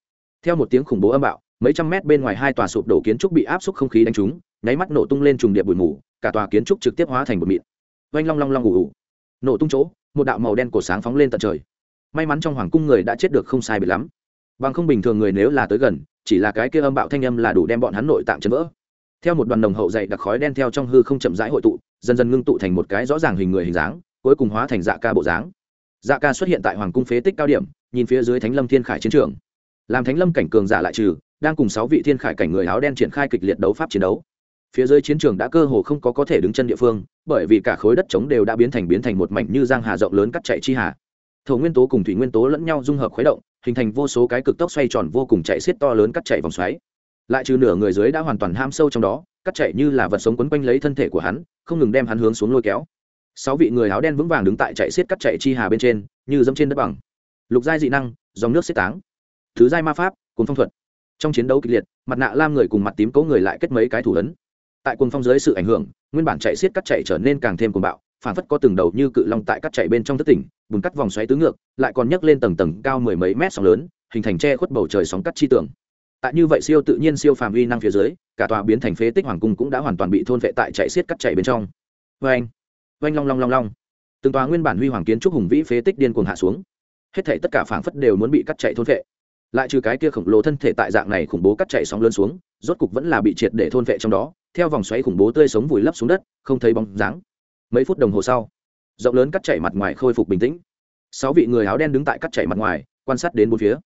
Theo một tiếng khủng bố âm bạo, mấy trăm mét bên ngoài hai tòa sụp đổ kiến trúc bị áp xúc không khí đánh trúng, nháy mắt nổ tung lên trùng điệp bụi mù, cả tòa kiến trúc trực tiếp hóa thành bụi mịn. Vanh long long long ủ ủ nổ tung chỗ, một đạo màu đen cổ sáng phóng lên tận trời. May mắn trong hoàng cung người đã chết được không sai bị lắm. Bằng không bình thường người nếu là tới gần, chỉ là cái kia âm bạo thanh âm là đủ đem bọn hắn nội tạm chấn vỡ theo một đoàn đồng hậu dày đặc khói đen theo trong hư không chậm rãi hội tụ, dần dần ngưng tụ thành một cái rõ ràng hình người hình dáng, cuối cùng hóa thành dạ ca bộ dáng. Dạ ca xuất hiện tại hoàng cung phế tích cao điểm, nhìn phía dưới thánh lâm thiên khải chiến trường. Làm thánh lâm cảnh cường giả lại trừ, đang cùng sáu vị thiên khải cảnh người áo đen triển khai kịch liệt đấu pháp chiến đấu. Phía dưới chiến trường đã cơ hồ không có có thể đứng chân địa phương, bởi vì cả khối đất trống đều đã biến thành biến thành một mảnh như giang hà rộng lớn cắt chạy chi hà. Thổ nguyên tố cùng thủy nguyên tố lẫn nhau dung hợp khuấy động, hình thành vô số cái cực tốc xoay tròn vô cùng chạy xiết to lớn cắt chạy vòng xoáy lại trừ nửa người dưới đã hoàn toàn ham sâu trong đó, cắt chạy như là vật sống quấn quanh lấy thân thể của hắn, không ngừng đem hắn hướng xuống lôi kéo. Sáu vị người áo đen vững vàng đứng tại chạy xiết cắt chạy chi hà bên trên, như dẫm trên đất bằng. Lục giai dị năng, dòng nước xiết táng. Thứ giai ma pháp cùng phong thuật. Trong chiến đấu kịch liệt, mặt nạ lam người cùng mặt tím cấu người lại kết mấy cái thủ ấn. Tại cuồng phong dưới sự ảnh hưởng, nguyên bản chạy xiết cắt chạy trở nên càng thêm cuồng bạo, phản phất có từng đầu như cự long tại cắt chạy bên trong thất tỉnh, bùn cắt vòng xoáy tứ ngược, lại còn nhấc lên tầng tầng cao mười mấy mét sóng lớn, hình thành che khuất bầu trời sóng cắt chi tưởng tại như vậy siêu tự nhiên siêu phàm uy năng phía dưới, cả tòa biến thành phế tích hoàng cung cũng đã hoàn toàn bị thôn vệ tại chạy xiết cắt chạy bên trong. Vê anh long long long long. Từng tòa nguyên bản huy hoàng kiến trúc hùng vĩ phế tích điên cuồng hạ xuống. Hết thể tất cả phảng phất đều muốn bị cắt chạy thôn vệ. Lại trừ cái kia khổng lồ thân thể tại dạng này khủng bố cắt chạy sóng lớn xuống, rốt cục vẫn là bị triệt để thôn vệ trong đó, theo vòng xoáy khủng bố tươi sống vùi lấp xuống đất, không thấy bóng dáng. Mấy phút đồng hồ sau, rộng lớn cắt chạy mặt ngoài khôi phục bình tĩnh. Sáu vị người áo đen đứng tại cắt chạy mặt ngoài, quan sát đến bốn phía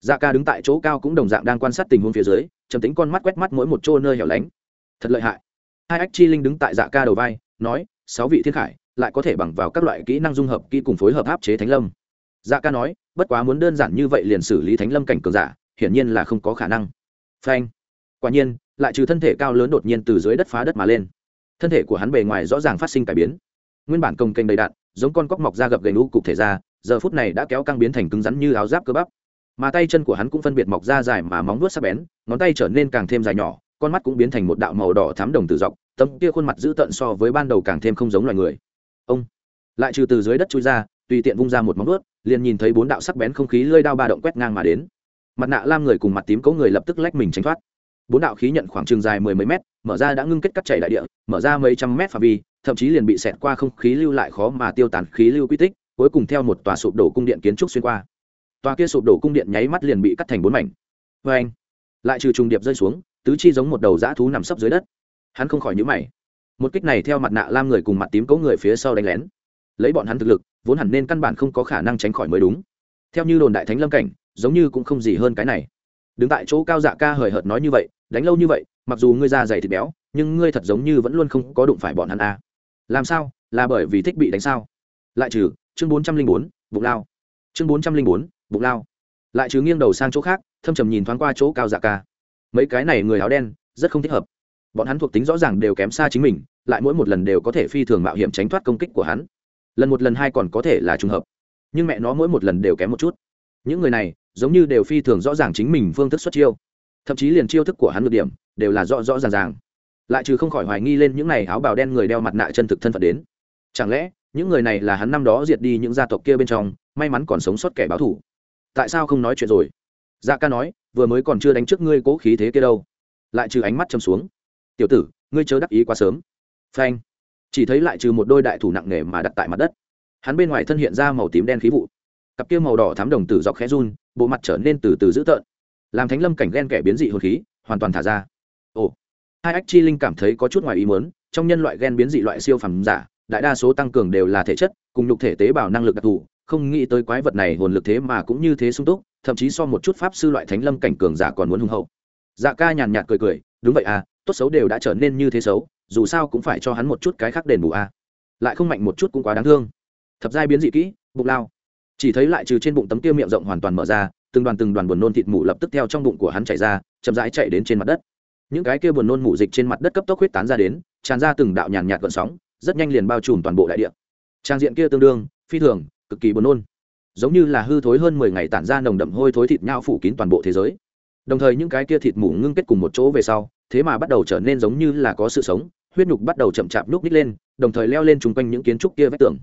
dạ ca đứng tại chỗ cao cũng đồng dạng đang quan sát tình huống phía dưới, trầm tính con mắt quét mắt mỗi một chỗ nơi hẻo lánh. Thật lợi hại. Hai ách chi linh đứng tại dạ ca đầu vai, nói, sáu vị thiên khải, lại có thể bằng vào các loại kỹ năng dung hợp kỹ cùng phối hợp áp chế thánh lâm. Dạ ca nói, bất quá muốn đơn giản như vậy liền xử lý thánh lâm cảnh cường giả, hiển nhiên là không có khả năng. Phanh. Quả nhiên, lại trừ thân thể cao lớn đột nhiên từ dưới đất phá đất mà lên. Thân thể của hắn bề ngoài rõ ràng phát sinh cải biến. Nguyên bản công kênh đầy đạn, giống con cóc mọc ra gập gầy nú cục thể ra, giờ phút này đã kéo căng biến thành cứng rắn như áo giáp cơ bắp mà tay chân của hắn cũng phân biệt mọc ra dài mà móng vuốt sắc bén, ngón tay trở nên càng thêm dài nhỏ, con mắt cũng biến thành một đạo màu đỏ thám đồng từ dọc, tấm kia khuôn mặt dữ tợn so với ban đầu càng thêm không giống loài người. Ông lại trừ từ dưới đất chui ra, tùy tiện vung ra một móng vuốt, liền nhìn thấy bốn đạo sắc bén không khí lơi đao ba động quét ngang mà đến. Mặt nạ lam người cùng mặt tím cấu người lập tức lách mình tránh thoát. Bốn đạo khí nhận khoảng trường dài mười mấy mét, mở ra đã ngưng kết cắt chảy đại địa, mở ra mấy trăm mét phạm vi, thậm chí liền bị xẹt qua không khí lưu lại khó mà tiêu tán khí lưu quy tích, cuối cùng theo một tòa sụp đổ cung điện kiến trúc xuyên qua tòa kia sụp đổ cung điện nháy mắt liền bị cắt thành bốn mảnh. Vê anh, lại trừ trùng điệp rơi xuống, tứ chi giống một đầu dã thú nằm sấp dưới đất. Hắn không khỏi nhữ mày. Một kích này theo mặt nạ lam người cùng mặt tím cấu người phía sau đánh lén. Lấy bọn hắn thực lực, vốn hẳn nên căn bản không có khả năng tránh khỏi mới đúng. Theo như đồn đại thánh lâm cảnh, giống như cũng không gì hơn cái này. Đứng tại chỗ cao dạ ca hời hợt nói như vậy, đánh lâu như vậy, mặc dù ngươi da dày thịt béo, nhưng ngươi thật giống như vẫn luôn không có đụng phải bọn hắn à. làm sao? Là bởi vì thích bị đánh sao? Lại trừ, chương bốn trăm linh bốn, bụng lao. Chương bốn trăm linh bốn bụng lao. Lại chứ nghiêng đầu sang chỗ khác, thâm trầm nhìn thoáng qua chỗ cao dạ ca. Mấy cái này người áo đen, rất không thích hợp. Bọn hắn thuộc tính rõ ràng đều kém xa chính mình, lại mỗi một lần đều có thể phi thường mạo hiểm tránh thoát công kích của hắn. Lần một lần hai còn có thể là trùng hợp, nhưng mẹ nó mỗi một lần đều kém một chút. Những người này, giống như đều phi thường rõ ràng chính mình phương thức xuất chiêu. Thậm chí liền chiêu thức của hắn ngược điểm, đều là rõ rõ ràng ràng. Lại trừ không khỏi hoài nghi lên những này áo bào đen người đeo mặt nạ chân thực thân phận đến. Chẳng lẽ, những người này là hắn năm đó diệt đi những gia tộc kia bên trong, may mắn còn sống sót kẻ báo thủ tại sao không nói chuyện rồi? Dạ ca nói, vừa mới còn chưa đánh trước ngươi cố khí thế kia đâu. Lại trừ ánh mắt châm xuống. Tiểu tử, ngươi chớ đắc ý quá sớm. Phanh. Chỉ thấy lại trừ một đôi đại thủ nặng nề mà đặt tại mặt đất. Hắn bên ngoài thân hiện ra màu tím đen khí vụ. Cặp kia màu đỏ thám đồng tử dọc khẽ run, bộ mặt trở nên từ từ dữ tợn. Làm thánh lâm cảnh ghen kẻ biến dị hồn khí, hoàn toàn thả ra. Ồ. Hai ách chi linh cảm thấy có chút ngoài ý muốn, trong nhân loại ghen biến dị loại siêu phẩm giả, đại đa số tăng cường đều là thể chất, cùng nhục thể tế bào năng lực đặc thù không nghĩ tới quái vật này hồn lực thế mà cũng như thế sung túc, thậm chí so một chút pháp sư loại thánh lâm cảnh cường giả còn muốn hùng hậu. Dạ ca nhàn nhạt cười cười, đúng vậy à tốt xấu đều đã trở nên như thế xấu, dù sao cũng phải cho hắn một chút cái khác đền bù à. lại không mạnh một chút cũng quá đáng thương. Thập giai biến dị kỹ, bụng lao. Chỉ thấy lại trừ trên bụng tấm kia miệng rộng hoàn toàn mở ra, từng đoàn từng đoàn buồn nôn thịt mủ lập tức theo trong bụng của hắn chảy ra, chậm rãi chạy đến trên mặt đất. Những cái kia buồn nôn mủ dịch trên mặt đất cấp tốc huyết tán ra đến, tràn ra từng đạo nhàn nhạt gợn sóng, rất nhanh liền bao trùm toàn bộ đại địa. Trang diện kia tương đương, phi thường cực kỳ buồn nôn. Giống như là hư thối hơn mười ngày tản ra nồng đậm hôi thối thịt nhau phủ kín toàn bộ thế giới. Đồng thời những cái kia thịt mủ ngưng kết cùng một chỗ về sau, thế mà bắt đầu trở nên giống như là có sự sống, huyết nhục bắt đầu chậm chạp núp ních lên, đồng thời leo lên chung quanh những kiến trúc kia vách tường.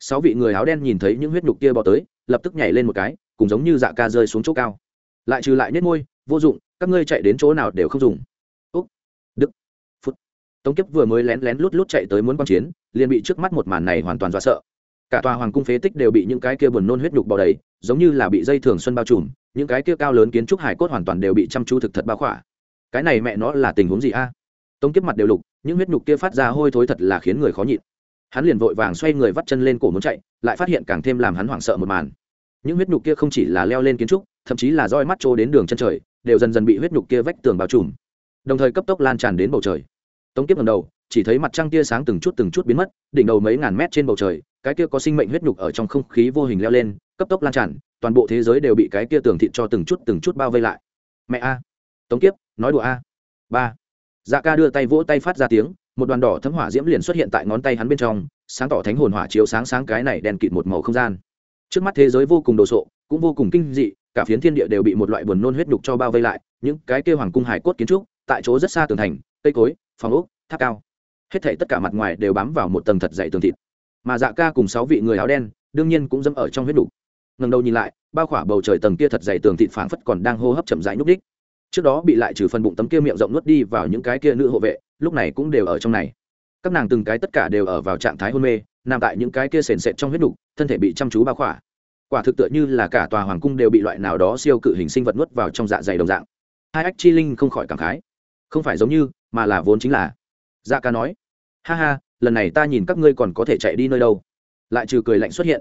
Sáu vị người áo đen nhìn thấy những huyết nhục kia bò tới, lập tức nhảy lên một cái, cùng giống như dạ ca rơi xuống chỗ cao. Lại trừ lại nhét môi, vô dụng, các ngươi chạy đến chỗ nào đều không dùng. Úc. Đức. Phút. Tống kiếp vừa mới lén lén lút lút chạy tới muốn quan chiến, liền bị trước mắt một màn này hoàn toàn dọa sợ cả tòa hoàng cung phế tích đều bị những cái kia buồn nôn huyết nhục bao đầy, giống như là bị dây thường xuân bao trùm, những cái kia cao lớn kiến trúc hải cốt hoàn toàn đều bị chăm chú thực thật bao khỏa. Cái này mẹ nó là tình huống gì a? Tống kiếp mặt đều lục, những huyết nhục kia phát ra hôi thối thật là khiến người khó nhịn. Hắn liền vội vàng xoay người vắt chân lên cổ muốn chạy, lại phát hiện càng thêm làm hắn hoảng sợ một màn. Những huyết nhục kia không chỉ là leo lên kiến trúc, thậm chí là roi mắt trô đến đường chân trời, đều dần dần bị huyết nhục kia vách tường bao trùm. Đồng thời cấp tốc lan tràn đến bầu trời. Tống kiếp ngầm đầu chỉ thấy mặt trăng tia sáng từng chút từng chút biến mất, đỉnh đầu mấy ngàn mét trên bầu trời, cái kia có sinh mệnh huyết nhục ở trong không khí vô hình leo lên, cấp tốc lan tràn, toàn bộ thế giới đều bị cái kia tường thịt cho từng chút từng chút bao vây lại. Mẹ a. Tống kiếp, nói đùa a. Ba. Dạ ca đưa tay vỗ tay phát ra tiếng, một đoàn đỏ thấm hỏa diễm liền xuất hiện tại ngón tay hắn bên trong, sáng tỏ thánh hồn hỏa chiếu sáng sáng cái này đèn kịt một màu không gian. Trước mắt thế giới vô cùng đồ sộ, cũng vô cùng kinh dị, cả phiến thiên địa đều bị một loại buồn nôn huyết nhục cho bao vây lại, những cái kêu hoàng cung hải cốt kiến trúc, tại chỗ rất xa tường thành, cây cối, phòng ốc, tháp cao hết thảy tất cả mặt ngoài đều bám vào một tầng thật dày tường thịt. Mà dạ ca cùng sáu vị người áo đen đương nhiên cũng dẫm ở trong huyết đủ. ngần đầu nhìn lại bao khỏa bầu trời tầng kia thật dày tường thịt phảng phất còn đang hô hấp chậm rãi nhúc đích trước đó bị lại trừ phần bụng tấm kia miệng rộng nuốt đi vào những cái kia nữ hộ vệ lúc này cũng đều ở trong này. Các nàng từng cái tất cả đều ở vào trạng thái hôn mê nằm tại những cái kia sền sệt trong huyết đủ, thân thể bị chăm chú bao khỏa. Quả thực tựa như là cả tòa hoàng cung đều bị loại nào đó siêu cự hình sinh vật nuốt vào trong dạ dày đồng dạng. Hai ách chi linh không khỏi cảm khái. Không phải giống như mà là vốn chính là. Dạ ca nói ha ha, lần này ta nhìn các ngươi còn có thể chạy đi nơi đâu. Lại trừ cười lạnh xuất hiện.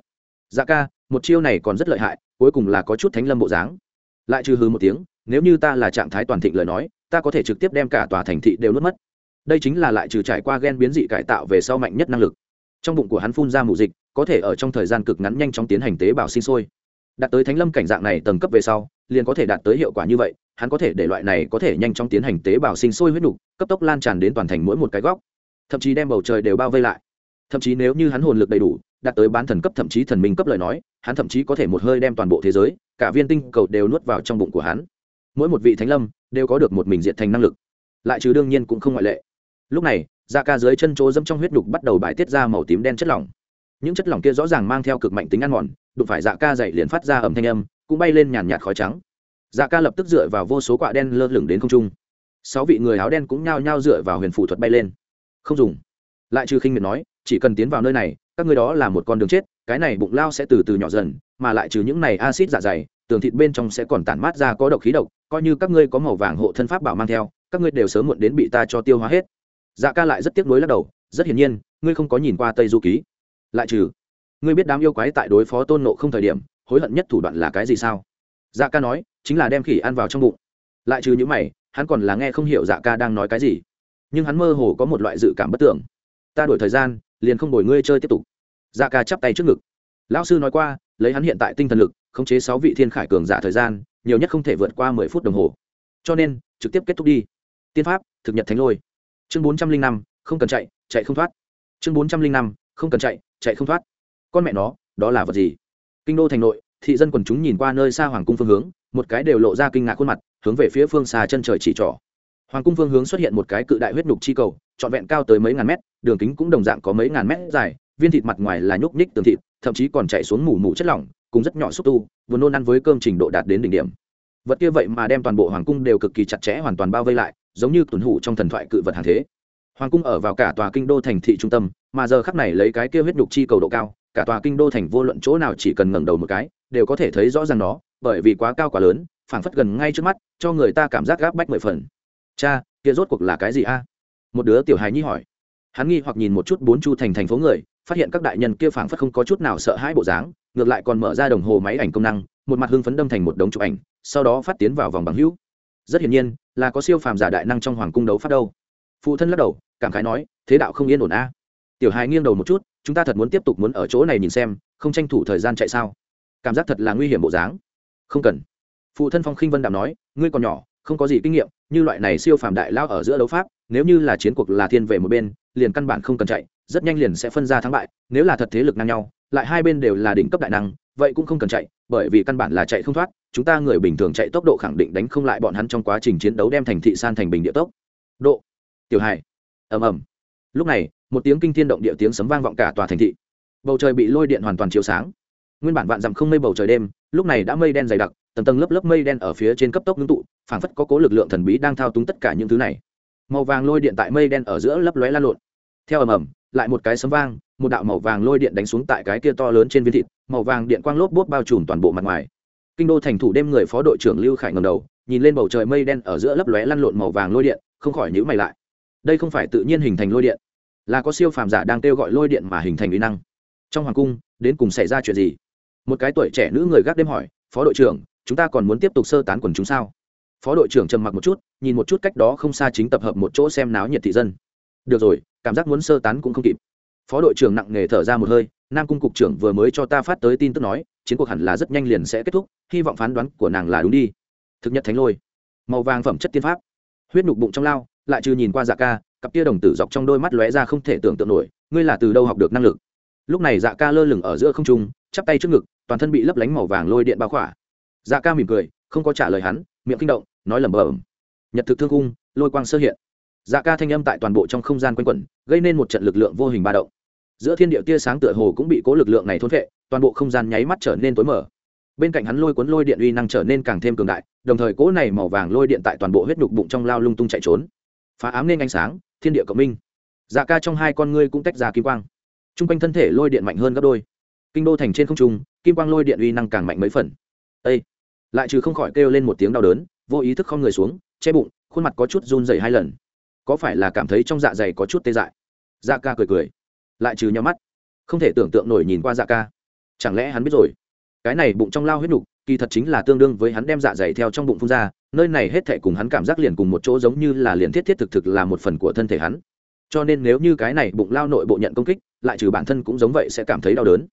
Dạ ca, một chiêu này còn rất lợi hại, cuối cùng là có chút thánh lâm bộ dáng. Lại trừ hư một tiếng, nếu như ta là trạng thái toàn thịnh lời nói, ta có thể trực tiếp đem cả tòa thành thị đều nuốt mất. Đây chính là lại trừ trải qua gen biến dị cải tạo về sau mạnh nhất năng lực. Trong bụng của hắn phun ra mù dịch, có thể ở trong thời gian cực ngắn nhanh chóng tiến hành tế bào sinh sôi. Đạt tới thánh lâm cảnh dạng này tầng cấp về sau, liền có thể đạt tới hiệu quả như vậy, hắn có thể để loại này có thể nhanh chóng tiến hành tế bào sinh sôi huyết nục, cấp tốc lan tràn đến toàn thành mỗi một cái góc thậm chí đem bầu trời đều bao vây lại. Thậm chí nếu như hắn hồn lực đầy đủ, đạt tới bán thần cấp thậm chí thần minh cấp lời nói, hắn thậm chí có thể một hơi đem toàn bộ thế giới, cả viên tinh cầu đều nuốt vào trong bụng của hắn. Mỗi một vị thánh lâm đều có được một mình diện thành năng lực. Lại trừ đương nhiên cũng không ngoại lệ. Lúc này da ca dưới chân chỗ dâm trong huyết đục bắt đầu bài tiết ra màu tím đen chất lỏng. Những chất lỏng kia rõ ràng mang theo cực mạnh tính ăn mòn, đụng phải dạ ca dậy liền phát ra ẩm thanh âm, cũng bay lên nhàn nhạt khói trắng. Dạ ca lập tức dựa vào vô số quạ đen lơ lửng đến không trung. Sáu vị người áo đen cũng nhao nhao dựa vào huyền phủ thuật bay lên không dùng. Lại trừ khinh miệt nói, chỉ cần tiến vào nơi này, các người đó là một con đường chết, cái này bụng lao sẽ từ từ nhỏ dần, mà lại trừ những này acid dạ dày, tường thịt bên trong sẽ còn tản mát ra có độc khí độc, coi như các ngươi có màu vàng hộ thân pháp bảo mang theo, các ngươi đều sớm muộn đến bị ta cho tiêu hóa hết. Dạ ca lại rất tiếc nuối lắc đầu, rất hiển nhiên, ngươi không có nhìn qua tây du ký. Lại trừ, ngươi biết đám yêu quái tại đối phó tôn nộ không thời điểm, hối hận nhất thủ đoạn là cái gì sao? Dạ ca nói, chính là đem khỉ ăn vào trong bụng. Lại trừ những mày, hắn còn là nghe không hiểu dạ ca đang nói cái gì nhưng hắn mơ hồ có một loại dự cảm bất tưởng ta đổi thời gian, liền không đổi ngươi chơi tiếp tục. Da ca chắp tay trước ngực. Lão sư nói qua, lấy hắn hiện tại tinh thần lực, khống chế sáu vị thiên khải cường giả thời gian, nhiều nhất không thể vượt qua mười phút đồng hồ. Cho nên, trực tiếp kết thúc đi. Tiên pháp, thực nhật thánh lôi. Chương bốn trăm linh năm, không cần chạy chạy không thoát. Chương bốn trăm linh năm, không cần chạy chạy không thoát. Con mẹ nó, đó là vật gì? Kinh đô thành nội, thị dân quần chúng nhìn qua nơi xa hoàng cung phương hướng, một cái đều lộ ra kinh ngạc khuôn mặt, hướng về phía phương xa chân trời chỉ trỏ hoàng cung phương hướng xuất hiện một cái cự đại huyết nhục chi cầu, trọn vẹn cao tới mấy ngàn mét, đường kính cũng đồng dạng có mấy ngàn mét dài, viên thịt mặt ngoài là nhúc nhích tường thịt, thậm chí còn chạy xuống mù mù chất lỏng, cùng rất nhỏ xúc tu, vừa nôn ăn với cơm trình độ đạt đến đỉnh điểm. Vật kia vậy mà đem toàn bộ hoàng cung đều cực kỳ chặt chẽ hoàn toàn bao vây lại, giống như tuần hủ trong thần thoại cự vật hàng thế. Hoàng cung ở vào cả tòa kinh đô thành thị trung tâm, mà giờ khắp này lấy cái kia huyết nhục chi cầu độ cao, cả tòa kinh đô thành vô luận chỗ nào chỉ cần ngẩng đầu một cái, đều có thể thấy rõ ràng nó, bởi vì quá cao quá lớn, phảng phất gần ngay trước mắt, cho người ta cảm giác gáp bách mười phần cha, kia rốt cuộc là cái gì a? Một đứa tiểu hài nhi hỏi. Hắn nghi hoặc nhìn một chút bốn chu thành thành phố người, phát hiện các đại nhân kia phảng phất không có chút nào sợ hãi bộ dáng, ngược lại còn mở ra đồng hồ máy ảnh công năng, một mặt hưng phấn đâm thành một đống chụp ảnh, sau đó phát tiến vào vòng bằng hữu. Rất hiển nhiên, là có siêu phàm giả đại năng trong hoàng cung đấu phát đâu. Phụ thân lắc đầu, cảm khái nói, thế đạo không yên ổn a. Tiểu hài nghiêng đầu một chút, chúng ta thật muốn tiếp tục muốn ở chỗ này nhìn xem, không tranh thủ thời gian chạy sao? Cảm giác thật là nguy hiểm bộ dáng. Không cần. Phụ thân phong khinh vân đạm nói, ngươi còn nhỏ không có gì kinh nghiệm, như loại này siêu phàm đại lao ở giữa đấu pháp, nếu như là chiến cuộc là thiên về một bên, liền căn bản không cần chạy, rất nhanh liền sẽ phân ra thắng bại, nếu là thật thế lực ngang nhau, lại hai bên đều là đỉnh cấp đại năng, vậy cũng không cần chạy, bởi vì căn bản là chạy không thoát, chúng ta người bình thường chạy tốc độ khẳng định đánh không lại bọn hắn trong quá trình chiến đấu đem thành thị san thành bình địa tốc. Độ, tiểu hài, ầm ầm. Lúc này, một tiếng kinh thiên động địa tiếng sấm vang vọng cả tòa thành thị. Bầu trời bị lôi điện hoàn toàn chiếu sáng. Nguyên bản vạn dặm không mây bầu trời đêm lúc này đã mây đen dày đặc, tầng tầng lớp lớp mây đen ở phía trên cấp tốc ngưng tụ, phảng phất có cố lực lượng thần bí đang thao túng tất cả những thứ này. Màu vàng lôi điện tại mây đen ở giữa lấp lóe lan lộn. Theo ầm ầm, lại một cái sấm vang, một đạo màu vàng lôi điện đánh xuống tại cái kia to lớn trên viên thịt, màu vàng điện quang lốp bốt bao trùm toàn bộ mặt ngoài. Kinh đô thành thủ đêm người phó đội trưởng lưu khải ngầm đầu, nhìn lên bầu trời mây đen ở giữa lấp lóe lăn lộn màu vàng lôi điện, không khỏi nhữ mày lại. Đây không phải tự nhiên hình thành lôi điện, là có siêu phàm giả đang kêu gọi lôi điện mà hình thành uy năng. Trong hoàng cung, đến cùng xảy ra chuyện gì? Một cái tuổi trẻ nữ người gác đêm hỏi, phó đội trưởng, chúng ta còn muốn tiếp tục sơ tán quần chúng sao? Phó đội trưởng trầm mặc một chút, nhìn một chút cách đó không xa chính tập hợp một chỗ xem náo nhiệt thị dân. Được rồi, cảm giác muốn sơ tán cũng không kịp. Phó đội trưởng nặng nề thở ra một hơi, nam cung cục trưởng vừa mới cho ta phát tới tin tức nói, chiến cuộc hẳn là rất nhanh liền sẽ kết thúc, hy vọng phán đoán của nàng là đúng đi. Thực nhật thánh lôi. Màu vàng phẩm chất tiên pháp. Huyết nhục bụng trong lao, lại trừ nhìn qua dạ ca, cặp tia đồng tử dọc trong đôi mắt lóe ra không thể tưởng tượng nổi, ngươi là từ đâu học được năng lực? Lúc này dạ ca lơ lửng ở giữa không trung, chắp tay trước ngực toàn thân bị lấp lánh màu vàng lôi điện bao khỏa. Dạ ca mỉm cười, không có trả lời hắn, miệng kinh động, nói lẩm bẩm. Nhật thực thương cung lôi quang sơ hiện. Dạ ca thanh âm tại toàn bộ trong không gian quanh quẩn, gây nên một trận lực lượng vô hình ba động. Giữa thiên địa tia sáng tựa hồ cũng bị cố lực lượng này thôn vệ toàn bộ không gian nháy mắt trở nên tối mở bên cạnh hắn lôi cuốn lôi điện uy năng trở nên càng thêm cường đại, đồng thời cỗ này màu vàng lôi điện tại toàn bộ huyết nhục bụng trong lao lung tung chạy trốn. Phá ám nên ánh sáng, thiên địa cộng minh. Dạ ca trong hai con ngươi cũng tách ra kim quang. T r u n g quanh thân thể lôi điện mạnh hơn gấp đôi kinh đô thành trên không trung, kim quang lôi điện uy năng càng mạnh mấy phần. Â lại trừ không khỏi kêu lên một tiếng đau đớn, vô ý thức không người xuống, che bụng, khuôn mặt có chút run dày hai lần. Có phải là cảm thấy trong dạ dày có chút tê dại? Dạ ca cười cười. Lại trừ nhau mắt. Không thể tưởng tượng nổi nhìn qua dạ ca. Chẳng lẽ hắn biết rồi? Cái này bụng trong lao huyết nhục kỳ thật chính là tương đương với hắn đem dạ dày theo trong bụng phun ra, nơi này hết thệ cùng hắn cảm giác liền cùng một chỗ giống như là liền thiết thiết thực thực là một phần của thân thể hắn. Cho nên nếu như cái này bụng lao nội bộ nhận công kích, lại trừ bản thân cũng giống vậy sẽ cảm thấy đau đớn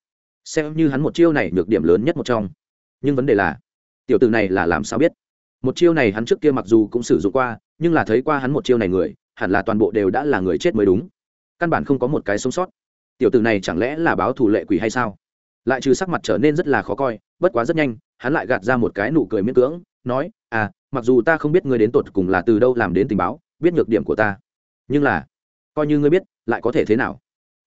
xem như hắn một chiêu này được điểm lớn nhất một trong. Nhưng vấn đề là, tiểu từ này là làm sao biết? Một chiêu này hắn trước kia mặc dù cũng sử dụng qua, nhưng là thấy qua hắn một chiêu này người, hẳn là toàn bộ đều đã là người chết mới đúng. Căn bản không có một cái sống sót. Tiểu từ này chẳng lẽ là báo thủ lệ quỷ hay sao? Lại trừ sắc mặt trở nên rất là khó coi, bất quá rất nhanh, hắn lại gạt ra một cái nụ cười miễn cưỡng, nói à mặc dù ta không biết ngươi đến tột cùng là từ đâu làm đến tình báo, biết nhược điểm của ta. Nhưng là, coi như ngươi biết, lại có thể thế nào?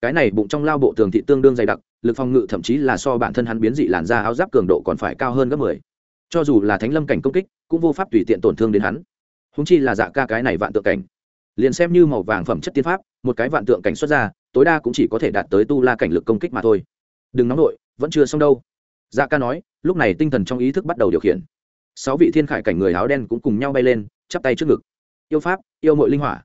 Cái này bụng trong lao bộ tường thị tương đương dày đặc, lực phòng ngự thậm chí là so bản thân hắn biến dị làn da áo giáp cường độ còn phải cao hơn gấp mười. Cho dù là thánh lâm cảnh công kích, cũng vô pháp tùy tiện tổn thương đến hắn. Húng chi là dạ ca cái này vạn tượng cảnh. Liền xem như màu vàng phẩm chất tiên pháp, một cái vạn tượng cảnh xuất ra, tối đa cũng chỉ có thể đạt tới tu la cảnh lực công kích mà thôi. Đừng nóng nổi vẫn chưa xong đâu. Dạ ca nói, lúc này tinh thần trong ý thức bắt đầu điều khiển. Sáu vị thiên khải cảnh người áo đen cũng cùng nhau bay lên, chắp tay trước ngực. Yêu pháp, yêu mội linh hỏa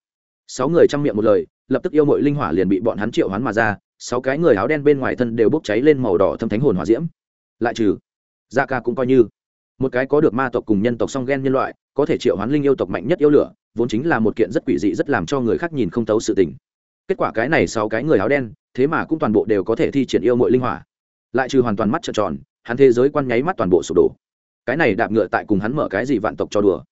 sáu người chăm miệng một lời, lập tức yêu mội linh hỏa liền bị bọn hắn triệu hoán mà ra, sáu cái người áo đen bên ngoài thân đều bốc cháy lên màu đỏ thâm thánh hồn hỏa diễm. Lại trừ da ca cũng coi như, một cái có được ma tộc cùng nhân tộc song ghen nhân loại, có thể triệu hoán linh yêu tộc mạnh nhất yêu lửa, vốn chính là một kiện rất quỷ dị rất làm cho người khác nhìn không tấu sự tình. Kết quả cái này sáu cái người áo đen, thế mà cũng toàn bộ đều có thể thi triển yêu mội linh hỏa. Lại trừ hoàn toàn mắt trợn tròn, hắn thế giới quan nháy mắt toàn bộ sụp đổ. Cái này đạp ngựa tại cùng hắn mở cái gì vạn tộc cho đùa?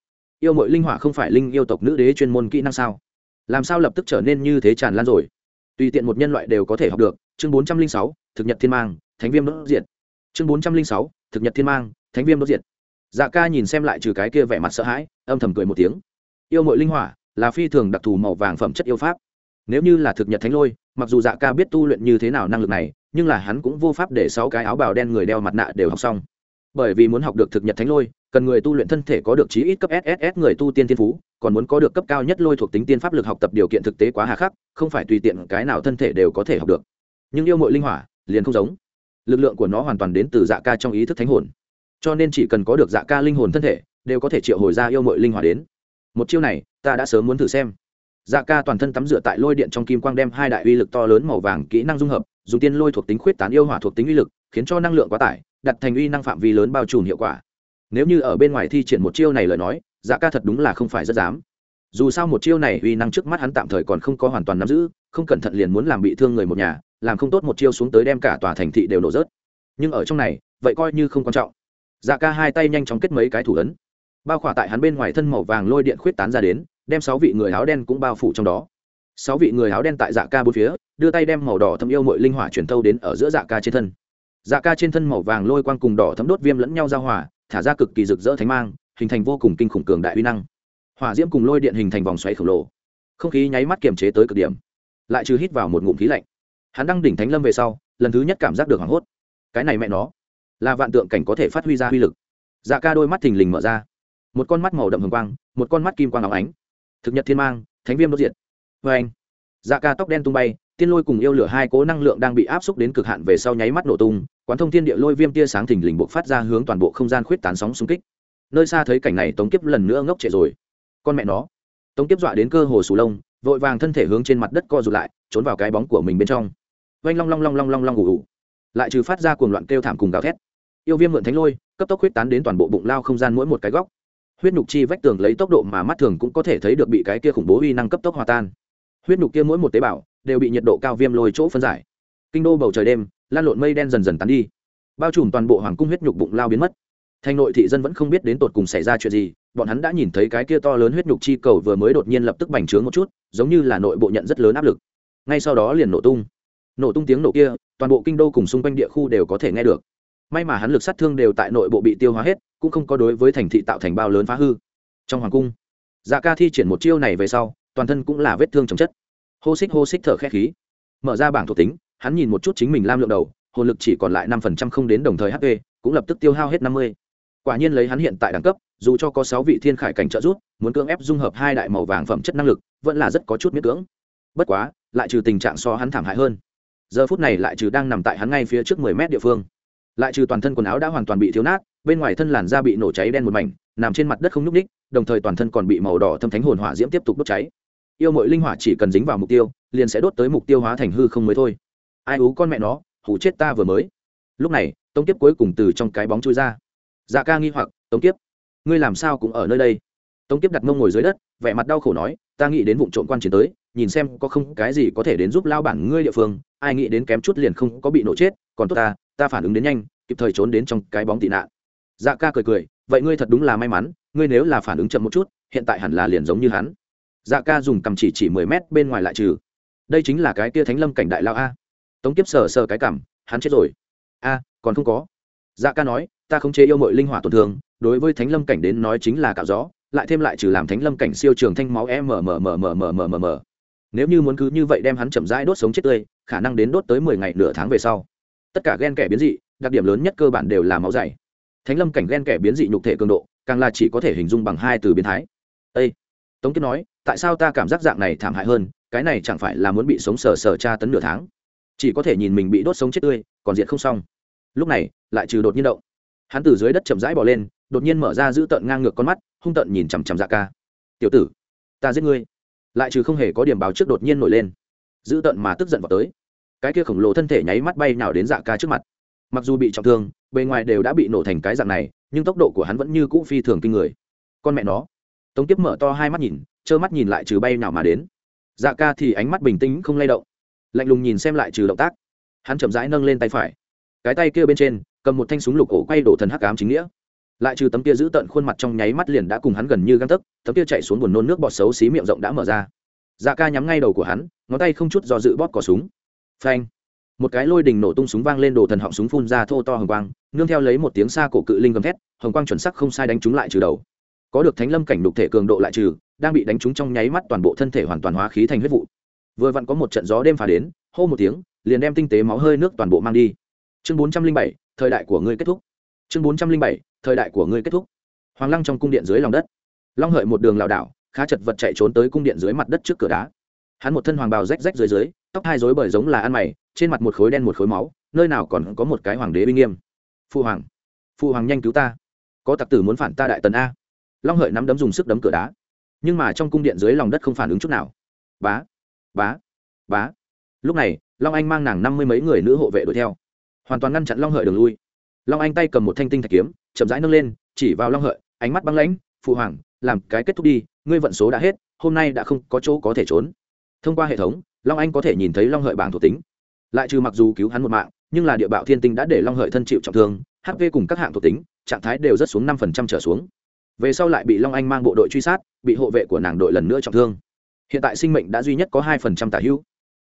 Yêu mội linh hỏa không phải linh yêu tộc nữ đế chuyên môn kỹ năng sao? Làm sao lập tức trở nên như thế tràn lan rồi? Tùy tiện một nhân loại đều có thể học được. Chương bốn trăm linh sáu, thực nhật thiên mang, thánh viêm đốt diện chương bốn trăm linh sáu, thực nhật thiên mang, thánh viêm đốt diện dạ ca nhìn xem lại trừ cái kia vẻ mặt sợ hãi, âm thầm cười một tiếng. Yêu mội linh hỏa là phi thường đặc thù màu vàng phẩm chất yêu pháp. Nếu như là thực nhật thánh lôi, mặc dù dạ ca biết tu luyện như thế nào năng lực này, nhưng là hắn cũng vô pháp để sáu cái áo bào đen người đeo mặt nạ đều học xong. Bởi vì muốn học được thực nhật thánh lôi, cần người tu luyện thân thể có được chí ít cấp sss người tu tiên tiên phú còn muốn có được cấp cao nhất lôi thuộc tính tiên pháp lực học tập điều kiện thực tế quá hà khắc, không phải tùy tiện cái nào thân thể đều có thể học được. Nhưng yêu mội linh hỏa liền không giống. Lực lượng của nó hoàn toàn đến từ dạ ca trong ý thức thánh hồn. Cho nên chỉ cần có được dạ ca linh hồn thân thể, đều có thể triệu hồi ra yêu mội linh hỏa đến. Một chiêu này, ta đã sớm muốn thử xem. Dạ ca toàn thân tắm rửa tại lôi điện trong kim quang đem hai đại uy lực to lớn màu vàng kỹ năng dung hợp, dùng tiên lôi thuộc tính khuyết tán yêu hỏa thuộc tính uy lực, khiến cho năng lượng quá tải, đặt thành uy năng phạm vi lớn bao trùm hiệu quả. Nếu như ở bên ngoài thi triển một chiêu này lời nói dạ ca thật đúng là không phải rất dám. Dù sao một chiêu này uy năng trước mắt hắn tạm thời còn không có hoàn toàn nắm giữ, không cẩn thận liền muốn làm bị thương người một nhà, làm không tốt một chiêu xuống tới đem cả tòa thành thị đều nổ rớt. Nhưng ở trong này, vậy coi như không quan trọng. Dạ ca hai tay nhanh chóng kết mấy cái thủ ấn. Bao khỏa tại hắn bên ngoài thân màu vàng lôi điện khuyết tán ra đến, đem sáu vị người áo đen cũng bao phủ trong đó. Sáu vị người áo đen tại dạ ca bốn phía, đưa tay đem màu đỏ thâm yêu mọi linh hỏa chuyển thâu đến ở giữa dạ ca trên thân. Dạ ca trên thân màu vàng lôi quang cùng đỏ thấm đốt viêm lẫn nhau giao hỏa thả ra cực kỳ rực rỡ thánh mang hình thành vô cùng kinh khủng cường đại uy năng. Hỏa diễm cùng lôi điện hình thành vòng xoáy khổng lồ. Không khí nháy mắt kiềm chế tới cực điểm. Lại trừ hít vào một ngụm khí lạnh. Hắn đang đỉnh thánh lâm về sau, lần thứ nhất cảm giác được hoảng hốt. Cái này mẹ nó, là vạn tượng cảnh có thể phát huy ra uy lực. Dạ ca đôi mắt thình lình mở ra. Một con mắt màu đậm hồng quang, một con mắt kim quang áo ánh. Thực nhật thiên mang, thánh viêm đốt diệt. Vê anh dạ ca tóc đen tung bay, tiên lôi cùng yêu lửa hai cố năng lượng đang bị áp xúc đến cực hạn về sau nháy mắt nổ tung, quán thông thiên địa lôi viêm tia sáng thình lình buộc phát ra hướng toàn bộ không gian khuyết tán sóng xung kích nơi xa thấy cảnh này tống kiếp lần nữa ngốc trệ rồi. Con mẹ nó. Tống kiếp dọa đến cơ hồ sù lông vội vàng thân thể hướng trên mặt đất co rụt lại trốn vào cái bóng của mình bên trong. Oanh long long long long long long ngủ ngủ, lại trừ phát ra cuồng loạn kêu thảm cùng gào thét. Yêu viêm mượn thánh lôi cấp tốc huyết tán đến toàn bộ bụng lao không gian mỗi một cái góc. Huyết nhục chi vách tường lấy tốc độ mà mắt thường cũng có thể thấy được bị cái kia khủng bố uy năng cấp tốc hòa tan. Huyết nhục kia mỗi một tế bào đều bị nhiệt độ cao viêm lôi chỗ phân giải. Kinh đô bầu trời đêm lan lộn mây đen dần dần tán đi. Bao trùm toàn bộ hoàng cung huyết nhục bụng lao biến mất thành nội thị dân vẫn không biết đến tột cùng xảy ra chuyện gì, bọn hắn đã nhìn thấy cái kia to lớn huyết nhục chi cầu vừa mới đột nhiên lập tức bành trướng một chút, giống như là nội bộ nhận rất lớn áp lực. Ngay sau đó liền nổ tung. Nổ tung tiếng nổ kia, toàn bộ kinh đô cùng xung quanh địa khu đều có thể nghe được. May mà hắn lực sát thương đều tại nội bộ bị tiêu hóa hết, cũng không có đối với thành thị tạo thành bao lớn phá hư. Trong hoàng cung dạ ca thi triển một chiêu này về sau, toàn thân cũng là vết thương chồng chất. Hô xích hô xích thở khét khí. Mở ra bảng thuộc tính, hắn nhìn một chút chính mình lam lượng đầu, hồn lực chỉ còn lại năm phần trăm không đến đồng thời hp cũng lập tức tiêu hao hết năm mươi quả nhiên lấy hắn hiện tại đẳng cấp, dù cho có sáu vị thiên khải cảnh trợ rút muốn cưỡng ép dung hợp hai đại màu vàng phẩm chất năng lực, vẫn là rất có chút miễn cưỡng. Bất quá, lại trừ tình trạng so hắn thảm hại hơn. Giờ phút này lại trừ đang nằm tại hắn ngay phía trước mười mét địa phương. Lại trừ toàn thân quần áo đã hoàn toàn bị thiếu nát, bên ngoài thân làn da bị nổ cháy đen một mảnh, nằm trên mặt đất không nhúc ních đồng thời toàn thân còn bị màu đỏ thâm thánh hồn hỏa diễm tiếp tục đốt cháy. Yêu mọi linh hỏa chỉ cần dính vào mục tiêu, liền sẽ đốt tới mục tiêu hóa thành hư không mới thôi. Ai ú con mẹ nó hủ chết ta vừa mới. Lúc này, tông tiếp cuối cùng từ trong cái bóng chui ra dạ ca nghi hoặc, tống kiếp, ngươi làm sao cũng ở nơi đây? Tống kiếp đặt mông ngồi dưới đất, vẻ mặt đau khổ nói, ta nghĩ đến vụ trộm quan chiến tới, nhìn xem có không cái gì có thể đến giúp lao bản ngươi địa phương, ai nghĩ đến kém chút liền không có bị nổ chết, còn tốt ta ta phản ứng đến nhanh, kịp thời trốn đến trong cái bóng tị nạn. Dạ ca cười cười, vậy ngươi thật đúng là may mắn, ngươi nếu là phản ứng chậm một chút, hiện tại hẳn là liền giống như hắn. Dạ ca dùng cầm chỉ chỉ mười mét bên ngoài lại trừ. Đây chính là cái kia thánh lâm cảnh đại lao a. Tống kiếp sờ sờ cái cảm, hắn chết rồi. A, còn không có. Dạ ca nói ta không chế yêu mọi linh hỏa tổn thương, đối với thánh lâm cảnh đến nói chính là cạo gió, lại thêm lại trừ làm thánh lâm cảnh siêu trường thanh máu e m m m m m m m nếu như muốn cứ như vậy đem hắn chậm rãi đốt sống chết tươi, khả năng đến đốt tới mười ngày nửa tháng về sau. Tất cả gen kẻ biến dị, đặc điểm lớn nhất cơ bản đều là máu dày. Thánh lâm cảnh gen kẻ biến dị nhục thể cường độ, càng là chỉ có thể hình dung bằng hai từ biến thái. Â tống kiết nói, tại sao ta cảm giác dạng này thảm hại hơn, cái này chẳng phải là muốn bị sống sờ sờ tra tấn nửa tháng? Chỉ có thể nhìn mình bị đốt sống chết tươi, còn diện không xong. Lúc này, lại trừ đột nhiên động hắn từ dưới đất chậm rãi bỏ lên, đột nhiên mở ra giữ tợn ngang ngược con mắt, hung tợn nhìn chằm chằm dạ ca. Tiểu tử, ta giết ngươi. Lại trừ không hề có điểm báo trước đột nhiên nổi lên. Giữ tợn mà tức giận vào tới. Cái kia khổng lồ thân thể nháy mắt bay nào đến dạ ca trước mặt. Mặc dù bị trọng thương, bề ngoài đều đã bị nổ thành cái dạng này, nhưng tốc độ của hắn vẫn như cũ phi thường kinh người. Con mẹ nó. Tống tiếp mở to hai mắt nhìn, trơ mắt nhìn lại trừ bay nào mà đến. Dạ ca thì ánh mắt bình tĩnh, không lay động. Lạnh lùng nhìn xem lại trừ động tác. Hắn chậm rãi nâng lên tay phải. Cái tay kia bên trên cầm một thanh súng lục cổ quay đổ thần hắc ám chính nghĩa. Lại trừ tấm kia giữ tận khuôn mặt trong nháy mắt liền đã cùng hắn gần như găng tấc, tấm kia chạy xuống buồn nôn nước bọt xấu xí miệng rộng đã mở ra. Dạ ca nhắm ngay đầu của hắn, ngón tay không chút do dự bóp cỏ súng. Phanh! Một cái lôi đình nổ tung súng vang lên đồ thần họng súng phun ra thô to hồng quang, nương theo lấy một tiếng xa cổ cự linh gầm thét, hồng quang chuẩn sắc không sai đánh trúng lại trừ đầu. Có được thánh lâm cảnh đục thể cường độ lại trừ, đang bị đánh trúng trong nháy mắt toàn bộ thân thể hoàn toàn hóa khí thành huyết vụ. Vừa vặn có một trận gió đêm phá đến, hô một tiếng, liền đem tinh tế máu hơi nước toàn bộ mang đi. Chương bốn trăm linh bảy thời đại của ngươi kết thúc. Chương bốn trăm linh bảy, thời đại của ngươi kết thúc. Hoàng lăng trong cung điện dưới lòng đất. Long hợi một đường lảo đảo, khá chật vật chạy trốn tới cung điện dưới mặt đất trước cửa đá. Hắn một thân hoàng bào rách rách dưới dưới, tóc hai rối bời giống là ăn mày, trên mặt một khối đen một khối máu, nơi nào còn có một cái hoàng đế uy nghiêm. Phụ hoàng phụ hoàng nhanh cứu ta. Có tặc tử muốn phản ta đại tần a. Long hợi nắm đấm dùng sức đấm cửa đá. Nhưng mà trong cung điện dưới lòng đất không phản ứng chút nào. Bá bá bá. Lúc này, long anh mang nàng năm mươi mấy người nữ hộ vệ đuổi theo hoàn toàn ngăn chặn long hợi đường lui. Long anh tay cầm một thanh tinh thạch kiếm, chậm rãi nâng lên, chỉ vào long hợi, ánh mắt băng lãnh, phụ hoàng, làm cái kết thúc đi, ngươi vận số đã hết, hôm nay đã không có chỗ có thể trốn. Thông qua hệ thống, long anh có thể nhìn thấy long hợi bảng thuộc tính. Lại trừ mặc dù cứu hắn một mạng, nhưng là địa bạo thiên tinh đã để long hợi thân chịu trọng thương hp cùng các hạng thuộc tính, trạng thái đều rất xuống năm phần trăm trở xuống. Về sau lại bị long anh mang bộ đội truy sát, bị hộ vệ của nàng đội lần nữa trọng thương. Hiện tại sinh mệnh đã duy nhất có hai phần trăm tả hữu.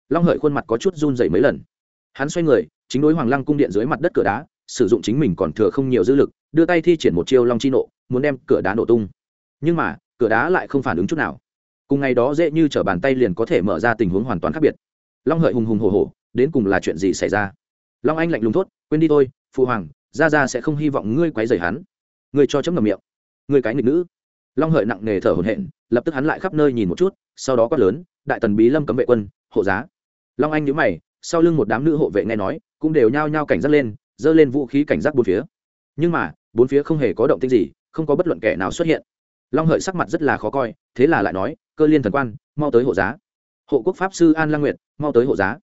Long hợi khuôn mặt có chút run dày mấy lần hắn xoay người, chính đối hoàng lăng cung điện dưới mặt đất cửa đá, sử dụng chính mình còn thừa không nhiều dư lực, đưa tay thi triển một chiêu long chi nộ, muốn đem cửa đá nổ tung. Nhưng mà, cửa đá lại không phản ứng chút nào. Cùng ngày đó dễ như t r ở bàn tay liền có thể mở ra tình huống hoàn toàn khác biệt. Long hợi hùng hùng hồ hồ đến cùng là chuyện gì xảy ra? Long anh lạnh lùng thốt, quên đi thôi phụ hoàng, ra ra sẽ không hy vọng ngươi quấy rầy hắn. Ngươi cho chấm ngầm miệng. Ngươi cái nghịch nữ. Long hợi nặng nề thở hổn hển, lập tức hắn lại khắp nơi nhìn một chút, sau đó quát lớn, đại tần bí lâm cấm vệ quân, hộ giá. Long anh nhíu mày sau lưng một đám nữ hộ vệ nghe nói, cũng đều nhao nhao cảnh giác lên, giơ lên vũ khí cảnh giác bốn phía. Nhưng mà, bốn phía không hề có động tĩnh gì, không có bất luận kẻ nào xuất hiện. Long hợi sắc mặt rất là khó coi, thế là lại nói, cơ liên thần quan, mau tới hộ giá. Hộ quốc pháp sư an lang nguyệt, mau tới hộ giá.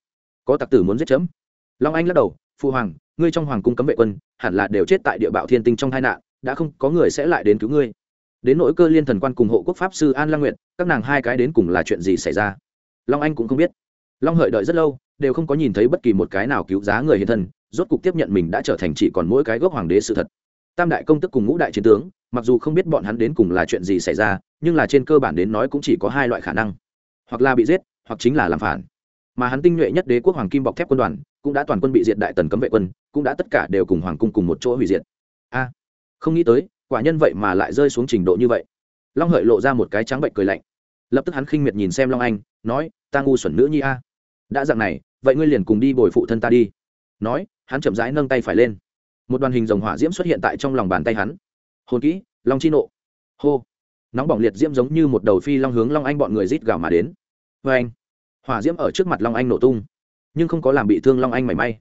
Có tặc tử muốn giết chấm. Long anh lắc đầu, phu hoàng, ngươi trong hoàng cung cấm vệ quân, hẳn là đều chết tại địa bạo thiên tinh trong tai nạn, đã không có người sẽ lại đến cứu ngươi. Đến nỗi cơ liên thần quan cùng hộ quốc pháp sư an lang nguyệt, các nàng hai cái đến cùng là chuyện gì xảy ra? Long anh cũng không biết long hợi đợi rất lâu, đều không có nhìn thấy bất kỳ một cái nào cứu giá người hiện thân, rốt cục tiếp nhận mình đã trở thành chỉ còn mỗi cái gốc hoàng đế sự thật. Tam đại công tức cùng ngũ đại chiến tướng, mặc dù không biết bọn hắn đến cùng là chuyện gì xảy ra, nhưng là trên cơ bản đến nói cũng chỉ có hai loại khả năng. Hoặc là bị giết, hoặc chính là làm phản. Mà hắn tinh nhuệ nhất đế quốc hoàng kim bọc thép quân đoàn, cũng đã toàn quân bị diệt đại tần cấm vệ quân, cũng đã tất cả đều cùng hoàng cung cùng một chỗ hủy diệt. A à, không nghĩ tới, quả nhân vậy mà lại rơi xuống trình độ như vậy. Long hợi lộ ra một cái trắng bệnh cười lạnh. Lập tức hắn khinh miệt nhìn xem long anh, nói, ta ngu xuẩn nữ nhi a đã dạng này, vậy ngươi liền cùng đi bồi phụ thân ta đi. Nói, hắn chậm rãi nâng tay phải lên. Một đoàn hình rồng hỏa diễm xuất hiện tại trong lòng bàn tay hắn. Hồn kỹ, long chi nộ. Hô. Nóng bỏng liệt diễm giống như một đầu phi long hướng long anh bọn người rít gào mà đến. Vê anh hỏa diễm ở trước mặt long anh nổ tung, nhưng không có làm bị thương long anh mảy may.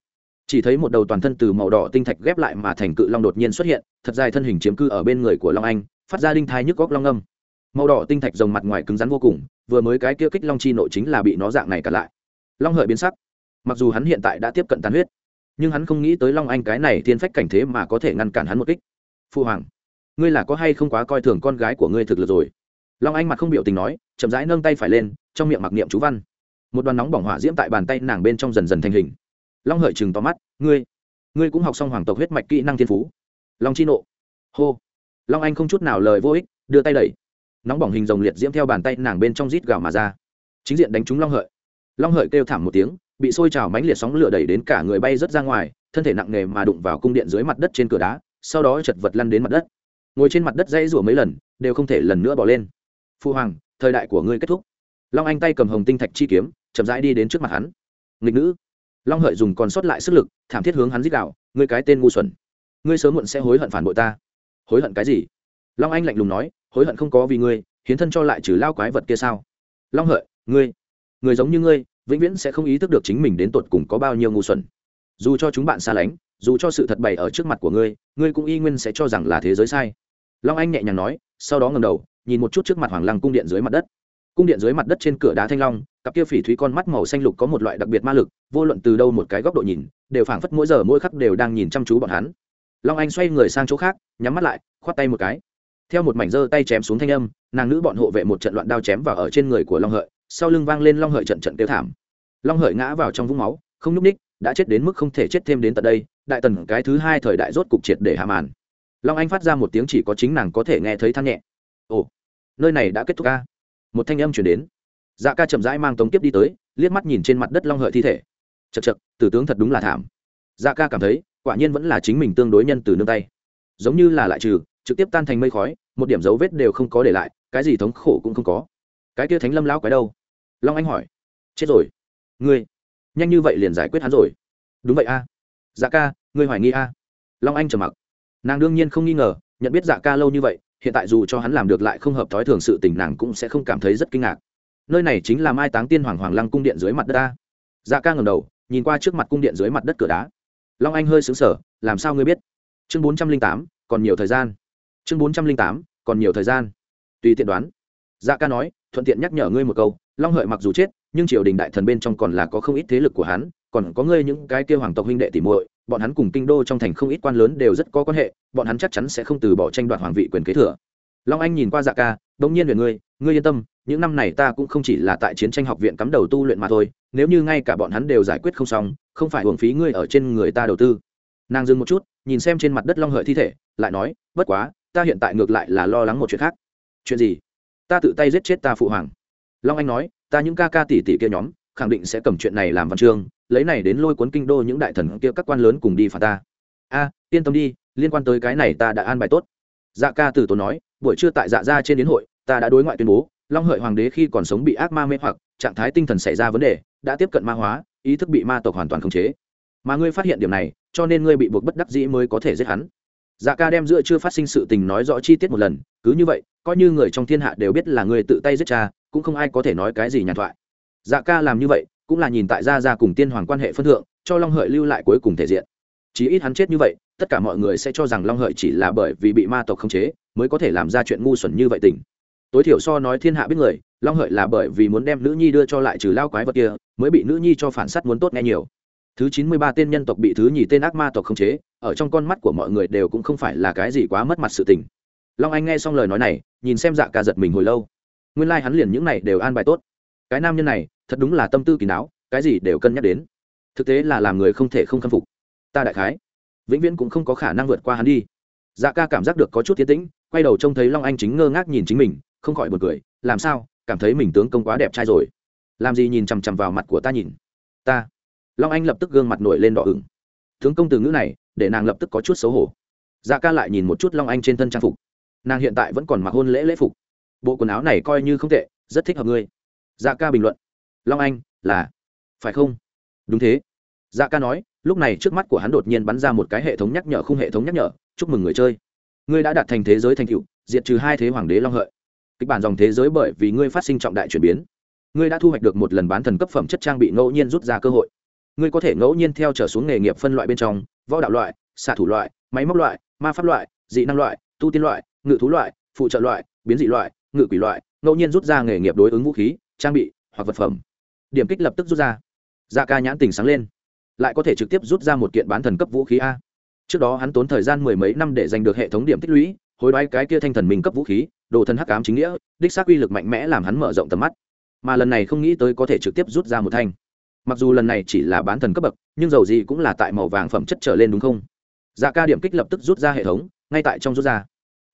Chỉ thấy một đầu toàn thân từ màu đỏ tinh thạch ghép lại mà thành cự long đột nhiên xuất hiện, thật dài thân hình chiếm cư ở bên người của long anh, phát ra đinh thai nhức góc long âm. Màu đỏ tinh thạch rồng mặt ngoài cứng rắn vô cùng, vừa mới cái kia kích long chi nộ chính là bị nó dạng này cả lại long hợi biến sắc. Mặc dù hắn hiện tại đã tiếp cận tàn huyết, nhưng hắn không nghĩ tới long anh cái này thiên phách cảnh thế mà có thể ngăn cản hắn một kích. Phu hoàng, ngươi là có hay không quá coi thường con gái của ngươi thực lực rồi? Long anh mặt không biểu tình nói, chậm rãi nâng tay phải lên, trong miệng mặc niệm chú văn. Một đoàn nóng bỏng hỏa diễm tại bàn tay nàng bên trong dần dần thành hình. Long hợi chừng to mắt, ngươi ngươi cũng học xong hoàng tộc huyết mạch kỹ năng thiên phú. Long chi nộ, hô. Long anh không chút nào lời vô ích, đưa tay đẩy. Nóng bỏng hình rồng liệt diễm theo bàn tay nàng bên trong rít gào mà ra. Chính diện đánh trúng long hợi long hợi kêu thảm một tiếng, bị sôi trào mánh liệt sóng lửa đẩy đến cả người bay rớt ra ngoài, thân thể nặng nề mà đụng vào cung điện dưới mặt đất trên cửa đá, sau đó chật vật lăn đến mặt đất. Ngồi trên mặt đất dãy rủa mấy lần, đều không thể lần nữa bỏ lên. Phu hoàng, thời đại của ngươi kết thúc. Long anh tay cầm hồng tinh thạch chi kiếm, chậm rãi đi đến trước mặt hắn. Nghịch nữ. Long hợi dùng còn sót lại sức lực, thảm thiết hướng hắn dích đạo ngươi cái tên ngu xuẩn. Ngươi sớm muộn sẽ hối hận phản bội ta. Hối hận cái gì? Long anh lạnh lùng nói, hối hận không có vì ngươi, hiến thân cho lại trừ lao quái vật kia sao? Long hợi, ngươi, người giống như ngươi vĩnh viễn sẽ không ý thức được chính mình đến tột cùng có bao nhiêu ngu xuẩn. Dù cho chúng bạn xa lánh, dù cho sự thật bày ở trước mặt của ngươi ngươi cũng y nguyên sẽ cho rằng là thế giới sai. Long anh nhẹ nhàng nói, sau đó ngầm đầu, nhìn một chút trước mặt hoàng lăng cung điện dưới mặt đất. Cung điện dưới mặt đất trên cửa đá thanh long, cặp kia phỉ thúy con mắt màu xanh lục có một loại đặc biệt ma lực, vô luận từ đâu một cái góc độ nhìn, đều phảng phất mỗi giờ mỗi khắc đều đang nhìn chăm chú bọn hắn. Long anh xoay người sang chỗ khác, nhắm mắt lại, khoát tay một cái. Theo một mảnh giơ tay chém xuống thanh âm, nàng nữ bọn hộ vệ một trận loạn đao chém vào ở trên người của long hợi sau lưng vang lên long hợi trận trận tiêu thảm. Long hợi ngã vào trong vũng máu, không nhúc ních đã chết đến mức không thể chết thêm đến tận đây, đại tần cái thứ hai thời đại rốt cục triệt để hạ màn. Long anh phát ra một tiếng chỉ có chính nàng có thể nghe thấy than nhẹ. Ồ, nơi này đã kết thúc ca. Một thanh âm chuyển đến. Dạ ca chậm rãi mang tống tiếp đi tới, liếc mắt nhìn trên mặt đất long hợi thi thể. Chật chật tử tướng thật đúng là thảm. Dạ ca cảm thấy, quả nhiên vẫn là chính mình tương đối nhân từ nương tay. Giống như là lại trừ, trực tiếp tan thành mây khói, một điểm dấu vết đều không có để lại, cái gì thống khổ cũng không có. Cái kia thánh lâm lão cái đâu? Long anh hỏi. Chết rồi. Ngươi. Nhanh như vậy liền giải quyết hắn rồi. Đúng vậy a. Dạ ca, ngươi hoài nghi a. Long anh trầm mặc. Nàng đương nhiên không nghi ngờ, nhận biết dạ ca lâu như vậy, hiện tại dù cho hắn làm được lại không hợp thói thường sự tình nàng cũng sẽ không cảm thấy rất kinh ngạc. Nơi này chính là mai táng tiên hoàng hoàng lăng cung điện dưới mặt đất ta dạ ca ngầm đầu, nhìn qua trước mặt cung điện dưới mặt đất cửa đá. Long anh hơi xứng sở làm sao ngươi biết? Chương bốn trăm linh tám, còn nhiều thời gian. Chương bốn trăm linh tám, còn nhiều thời gian. Tùy tiện đoán. Dạ ca nói, thuận tiện nhắc nhở ngươi một câu long hợi mặc dù chết, nhưng triều đình đại thần bên trong còn là có không ít thế lực của hắn, còn có ngươi những cái kêu hoàng tộc huynh đệ tỉ muội, bọn hắn cùng kinh đô trong thành không ít quan lớn đều rất có quan hệ, bọn hắn chắc chắn sẽ không từ bỏ tranh đoạt hoàng vị quyền kế thừa. Long anh nhìn qua dạ ca bỗng nhiên về ngươi ngươi yên tâm, những năm này ta cũng không chỉ là tại chiến tranh học viện cắm đầu tu luyện mà thôi, nếu như ngay cả bọn hắn đều giải quyết không xong, không phải hưởng phí ngươi ở trên người ta đầu tư. Nàng dừng một chút, nhìn xem trên mặt đất long hợi thi thể, lại nói, bất quá, ta hiện tại ngược lại là lo lắng một chuyện khác. Chuyện gì? Ta tự tay giết chết ta phụ hoàng long anh nói, ta những ca ca tỷ tỷ kia nhóm, khẳng định sẽ cầm chuyện này làm văn chương, lấy này đến lôi cuốn kinh đô những đại thần kia các quan lớn cùng đi phạt ta. A, yên tâm đi, liên quan tới cái này ta đã an bài tốt. Dạ ca Tử tốn nói, buổi trưa tại dạ gia trên đến hội, ta đã đối ngoại tuyên bố, long hợi hoàng đế khi còn sống bị ác ma mê hoặc, trạng thái tinh thần xảy ra vấn đề, đã tiếp cận ma hóa, ý thức bị ma tộc hoàn toàn khống chế. Mà ngươi phát hiện điểm này, cho nên ngươi bị buộc bất đắc dĩ mới có thể giết hắn. Dạ ca đem giữa chưa phát sinh sự tình nói rõ chi tiết một lần, cứ như vậy, coi như người trong thiên hạ đều biết là ngươi tự tay giết cha cũng không ai có thể nói cái gì nhàn thoại. Dạ ca làm như vậy, cũng là nhìn tại gia gia cùng tiên hoàng quan hệ phân thượng, cho long hợi lưu lại cuối cùng thể diện. Chí ít hắn chết như vậy, tất cả mọi người sẽ cho rằng long hợi chỉ là bởi vì bị ma tộc khống chế, mới có thể làm ra chuyện ngu xuẩn như vậy tình. Tối thiểu so nói thiên hạ biết người, long hợi là bởi vì muốn đem nữ nhi đưa cho lại trừ lao quái vật kia, mới bị nữ nhi cho phản s á t muốn tốt nghe nhiều. Thứ chín mươi ba tên nhân tộc bị thứ nhì tên ác ma tộc khống chế, ở trong con mắt của mọi người đều cũng không phải là cái gì quá mất mặt sự tình. Long anh nghe xong lời nói này, nhìn xem dạ ca giật mình hồi lâu nguyên lai hắn liền những này đều an bài tốt. Cái nam nhân này, thật đúng là tâm tư kỳ não, cái gì đều cân nhắc đến. Thực tế là làm người không thể không khâm phục. Ta đại khái, vĩnh viễn cũng không có khả năng vượt qua hắn đi. Dạ ca cảm giác được có chút tiến tĩnh, quay đầu trông thấy long anh chính ngơ ngác nhìn chính mình, không khỏi bật cười, làm sao, cảm thấy mình tướng công quá đẹp trai rồi. Làm gì nhìn chằm chằm vào mặt của ta nhìn. Ta. Long anh lập tức gương mặt nổi lên đỏ ửng. Tướng công từ ngữ này, để nàng lập tức có chút xấu hổ. Dạ ca lại nhìn một chút long anh trên thân trang phục. Nàng hiện tại vẫn còn mặc hôn lễ lễ phục bộ quần áo này coi như không tệ, rất thích hợp ngươi. Dạ ca bình luận. Long anh, là, phải không? Đúng thế. Dạ ca nói, lúc này trước mắt của hắn đột nhiên bắn ra một cái hệ thống nhắc nhở không hệ thống nhắc nhở, chúc mừng người chơi. Ngươi đã đạt thành thế giới thành cựu diệt trừ hai thế hoàng đế long hợi. Kịch bản dòng thế giới bởi vì ngươi phát sinh trọng đại chuyển biến. Ngươi đã thu hoạch được một lần bán thần cấp phẩm chất trang bị ngẫu nhiên rút ra cơ hội. Ngươi có thể ngẫu nhiên theo trở xuống nghề nghiệp phân loại bên trong, võ đạo loại, xạ thủ loại, máy móc loại, ma pháp loại, dị năng loại, tu tiên loại, ngự thú loại, phụ trợ loại, biến dị loại ngự quỷ loại, ngẫu nhiên rút ra nghề nghiệp đối ứng vũ khí, trang bị, hoặc vật phẩm. Điểm kích lập tức rút ra. Da ca nhãn tình sáng lên. Lại có thể trực tiếp rút ra một kiện bán thần cấp vũ khí a. Trước đó hắn tốn thời gian mười mấy năm để giành được hệ thống điểm tích lũy, hối đoái cái kia thanh thần mình cấp vũ khí, đồ thần hắc ám chính nghĩa, đích xác uy lực mạnh mẽ làm hắn mở rộng tầm mắt. Mà lần này không nghĩ tới có thể trực tiếp rút ra một thanh. Mặc dù lần này chỉ là bán thần cấp bậc, nhưng dầu gì cũng là tại màu vàng phẩm chất trở lên đúng không? Dạ ca điểm kích lập tức rút ra hệ thống, ngay tại trong rút ra.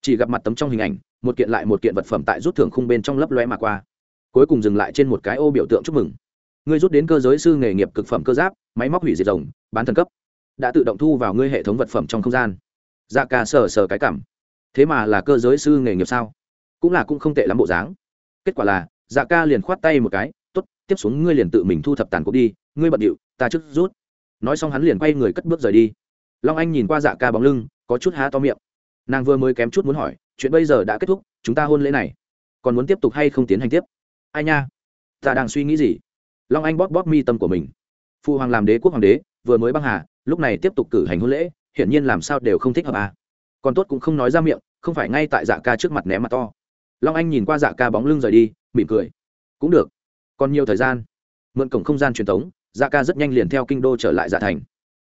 Chỉ gặp mặt tấm trong hình ảnh một kiện lại một kiện vật phẩm tại rút thưởng khung bên trong lấp lóe mà qua. Cuối cùng dừng lại trên một cái ô biểu tượng chúc mừng. Ngươi rút đến cơ giới sư nghề nghiệp cực phẩm cơ giáp, máy móc hủy diệt rồng, bán thần cấp. Đã tự động thu vào ngươi hệ thống vật phẩm trong không gian. Dạ ca sờ sờ cái cảm. Thế mà là cơ giới sư nghề nghiệp sao? Cũng là cũng không tệ lắm bộ dáng. Kết quả là dạ ca liền khoát tay một cái t ố t tiếp xuống ngươi liền tự mình thu thập tàn cuộc đi, ngươi bận điệu, ta trước rút. Nói xong hắn liền quay người cất bước rời đi. Long anh nhìn qua dạ ca bóng lưng, có chút há to miệng nàng vừa mới kém chút muốn hỏi, chuyện bây giờ đã kết thúc, chúng ta hôn lễ này, còn muốn tiếp tục hay không tiến hành tiếp? Ai nha, ta đang suy nghĩ gì? Long anh bóp bóp mi tâm của mình. Phụ hoàng làm đế, quốc hoàng đế, vừa mới băng hà, lúc này tiếp tục cử hành hôn lễ, hiển nhiên làm sao đều không thích hợp à. còn tốt cũng không nói ra miệng, không phải ngay tại dạ ca trước mặt ném mặt to. Long anh nhìn qua dạ ca bóng lưng rời đi, mỉm cười. Cũng được. Còn nhiều thời gian. Mượn cổng không gian truyền thống dạ ca rất nhanh liền theo kinh đô trở lại dạ thành.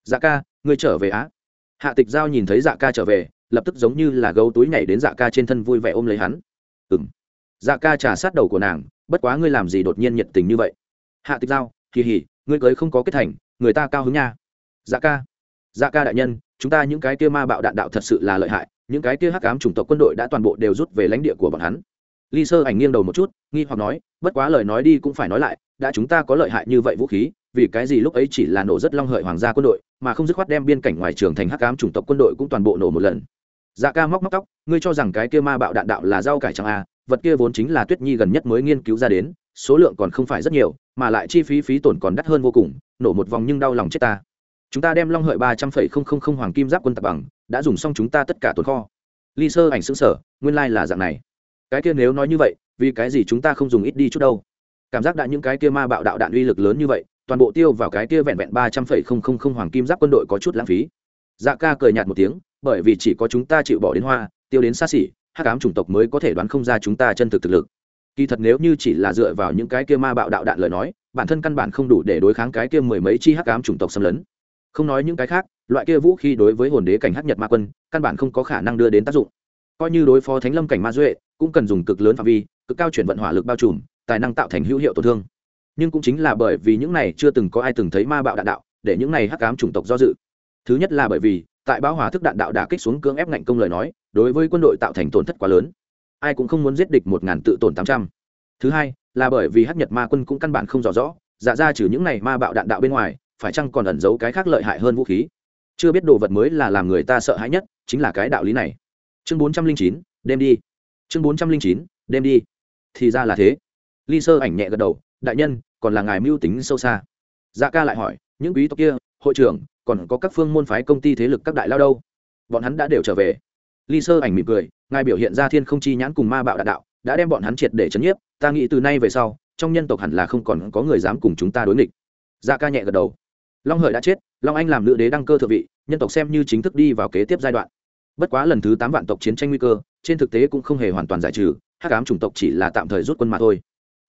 Dạ ca, ngươi trở về á? Hạ tịch giao nhìn thấy dạ ca trở về lập tức giống như là gấu túi nhảy đến dạ ca trên thân vui vẻ ôm lấy hắn. Ừ m dạ ca trả sát đầu của nàng, bất quá ngươi làm gì đột nhiên nhiệt tình như vậy? Hạ tịch giao, kỳ hỉ, ngươi cưới không có kết thành, người ta cao hứng nha. Dạ ca. Dạ ca đại nhân, chúng ta những cái kia ma bạo đạn đạo thật sự là lợi hại, những cái kia hắc ám chủng tộc quân đội đã toàn bộ đều rút về lãnh địa của bọn hắn. Ly sơ ảnh nghiêng đầu một chút, nghi hoặc nói, bất quá lời nói đi cũng phải nói lại, đã chúng ta có lợi hại như vậy vũ khí vì cái gì lúc ấy chỉ là nổ rất long hợi hoàng gia quân đội, mà không dứt khoát đem biên cảnh ngoài trường thành hắc ám chủng tộc quân đội cũng toàn bộ nổ một lần. Dạ ca móc móc tóc, ngươi cho rằng cái kia ma bạo đạn đạo là rau cải chẳng à vật kia vốn chính là tuyết nhi gần nhất mới nghiên cứu ra đến, số lượng còn không phải rất nhiều, mà lại chi phí phí tổn còn đắt hơn vô cùng, nổ một vòng nhưng đau lòng chết ta. Chúng ta đem long hợi ba trăm phẩy không không không hoàng kim giáp quân tập bằng, đã dùng xong chúng ta tất cả tồn kho. Ly sơ ảnh xứng sở nguyên lai、like、là dạng này. Cái kia nếu nói như vậy, vì cái gì chúng ta không dùng ít đi chút đâu? Cảm giác đã những cái kia ma bạo đạo đạn uy lực lớn như vậy toàn bộ tiêu vào cái kia vẹn vẹn ba trăm phẩy không không không hoàng kim giáp quân đội có chút lãng phí. Dạ ca cười nhạt một tiếng, bởi vì chỉ có chúng ta chịu bỏ đến hoa, tiêu đến xa xỉ hát cám chủng tộc mới có thể đoán không ra chúng ta chân thực thực lực. Kỳ thật nếu như chỉ là dựa vào những cái kia ma bạo đạo đạn lời nói, bản thân căn bản không đủ để đối kháng cái kia mười mấy chi hắc ám chủng tộc xâm lấn. Không nói những cái khác, loại kia vũ khí đối với hồn đế cảnh hắc nhật ma quân, căn bản không có khả năng đưa đến tác dụng. Coi như đối phó thánh lâm cảnh ma duệ, cũng cần dùng cực lớn phạm vi, cực cao chuyển vận hỏa lực bao trùm, tài năng tạo thành hữu hiệu tổn thương nhưng cũng chính là bởi vì những này chưa từng có ai từng thấy ma bạo đạn đạo, để những này hắc ám chủng tộc do dự. Thứ nhất là bởi vì, tại bão hòa thức đạn đạo đã kích xuống cưỡng ép ngạnh công lời nói, đối với quân đội tạo thành tổn thất quá lớn. Ai cũng không muốn giết địch một ngàn tự tổn tám trăm. Thứ hai, là bởi vì hắc nhật ma quân cũng căn bản không rõ rõ dạ ra trừ những này ma bạo đạn đạo bên ngoài, phải chăng còn ẩn giấu cái khác lợi hại hơn vũ khí? Chưa biết đồ vật mới là làm người ta sợ hãi nhất, chính là cái đạo lý này. Chương bốn trăm linh chín, đêm đi. Chương bốn trăm linh chín, đêm đi. Thì ra là thế. Ly sơ ảnh nhẹ gật đầu đại nhân, còn là ngài mưu tính sâu xa. Dạ ca lại hỏi, những quý tộc kia, hội trưởng, còn có các phương môn phái công ty thế lực các đại lao đâu? Bọn hắn đã đều trở về. Ly sơ ảnh mỉm cười, ngài biểu hiện ra thiên không chi nhãn cùng ma bạo đạn đạo, đã đem bọn hắn triệt để chấn nhiếp, ta nghĩ từ nay về sau, trong nhân tộc hẳn là không còn có người dám cùng chúng ta đối nghịch. Dạ ca nhẹ gật đầu. Long hợi đã chết, long anh làm nữ đế đăng cơ thượng vị, nhân tộc xem như chính thức đi vào kế tiếp giai đoạn. Bất quá lần thứ tám vạn tộc chiến tranh nguy cơ, trên thực tế cũng không hề hoàn toàn giải trừ, hắc ám chủng tộc chỉ là tạm thời rút quân mà thôi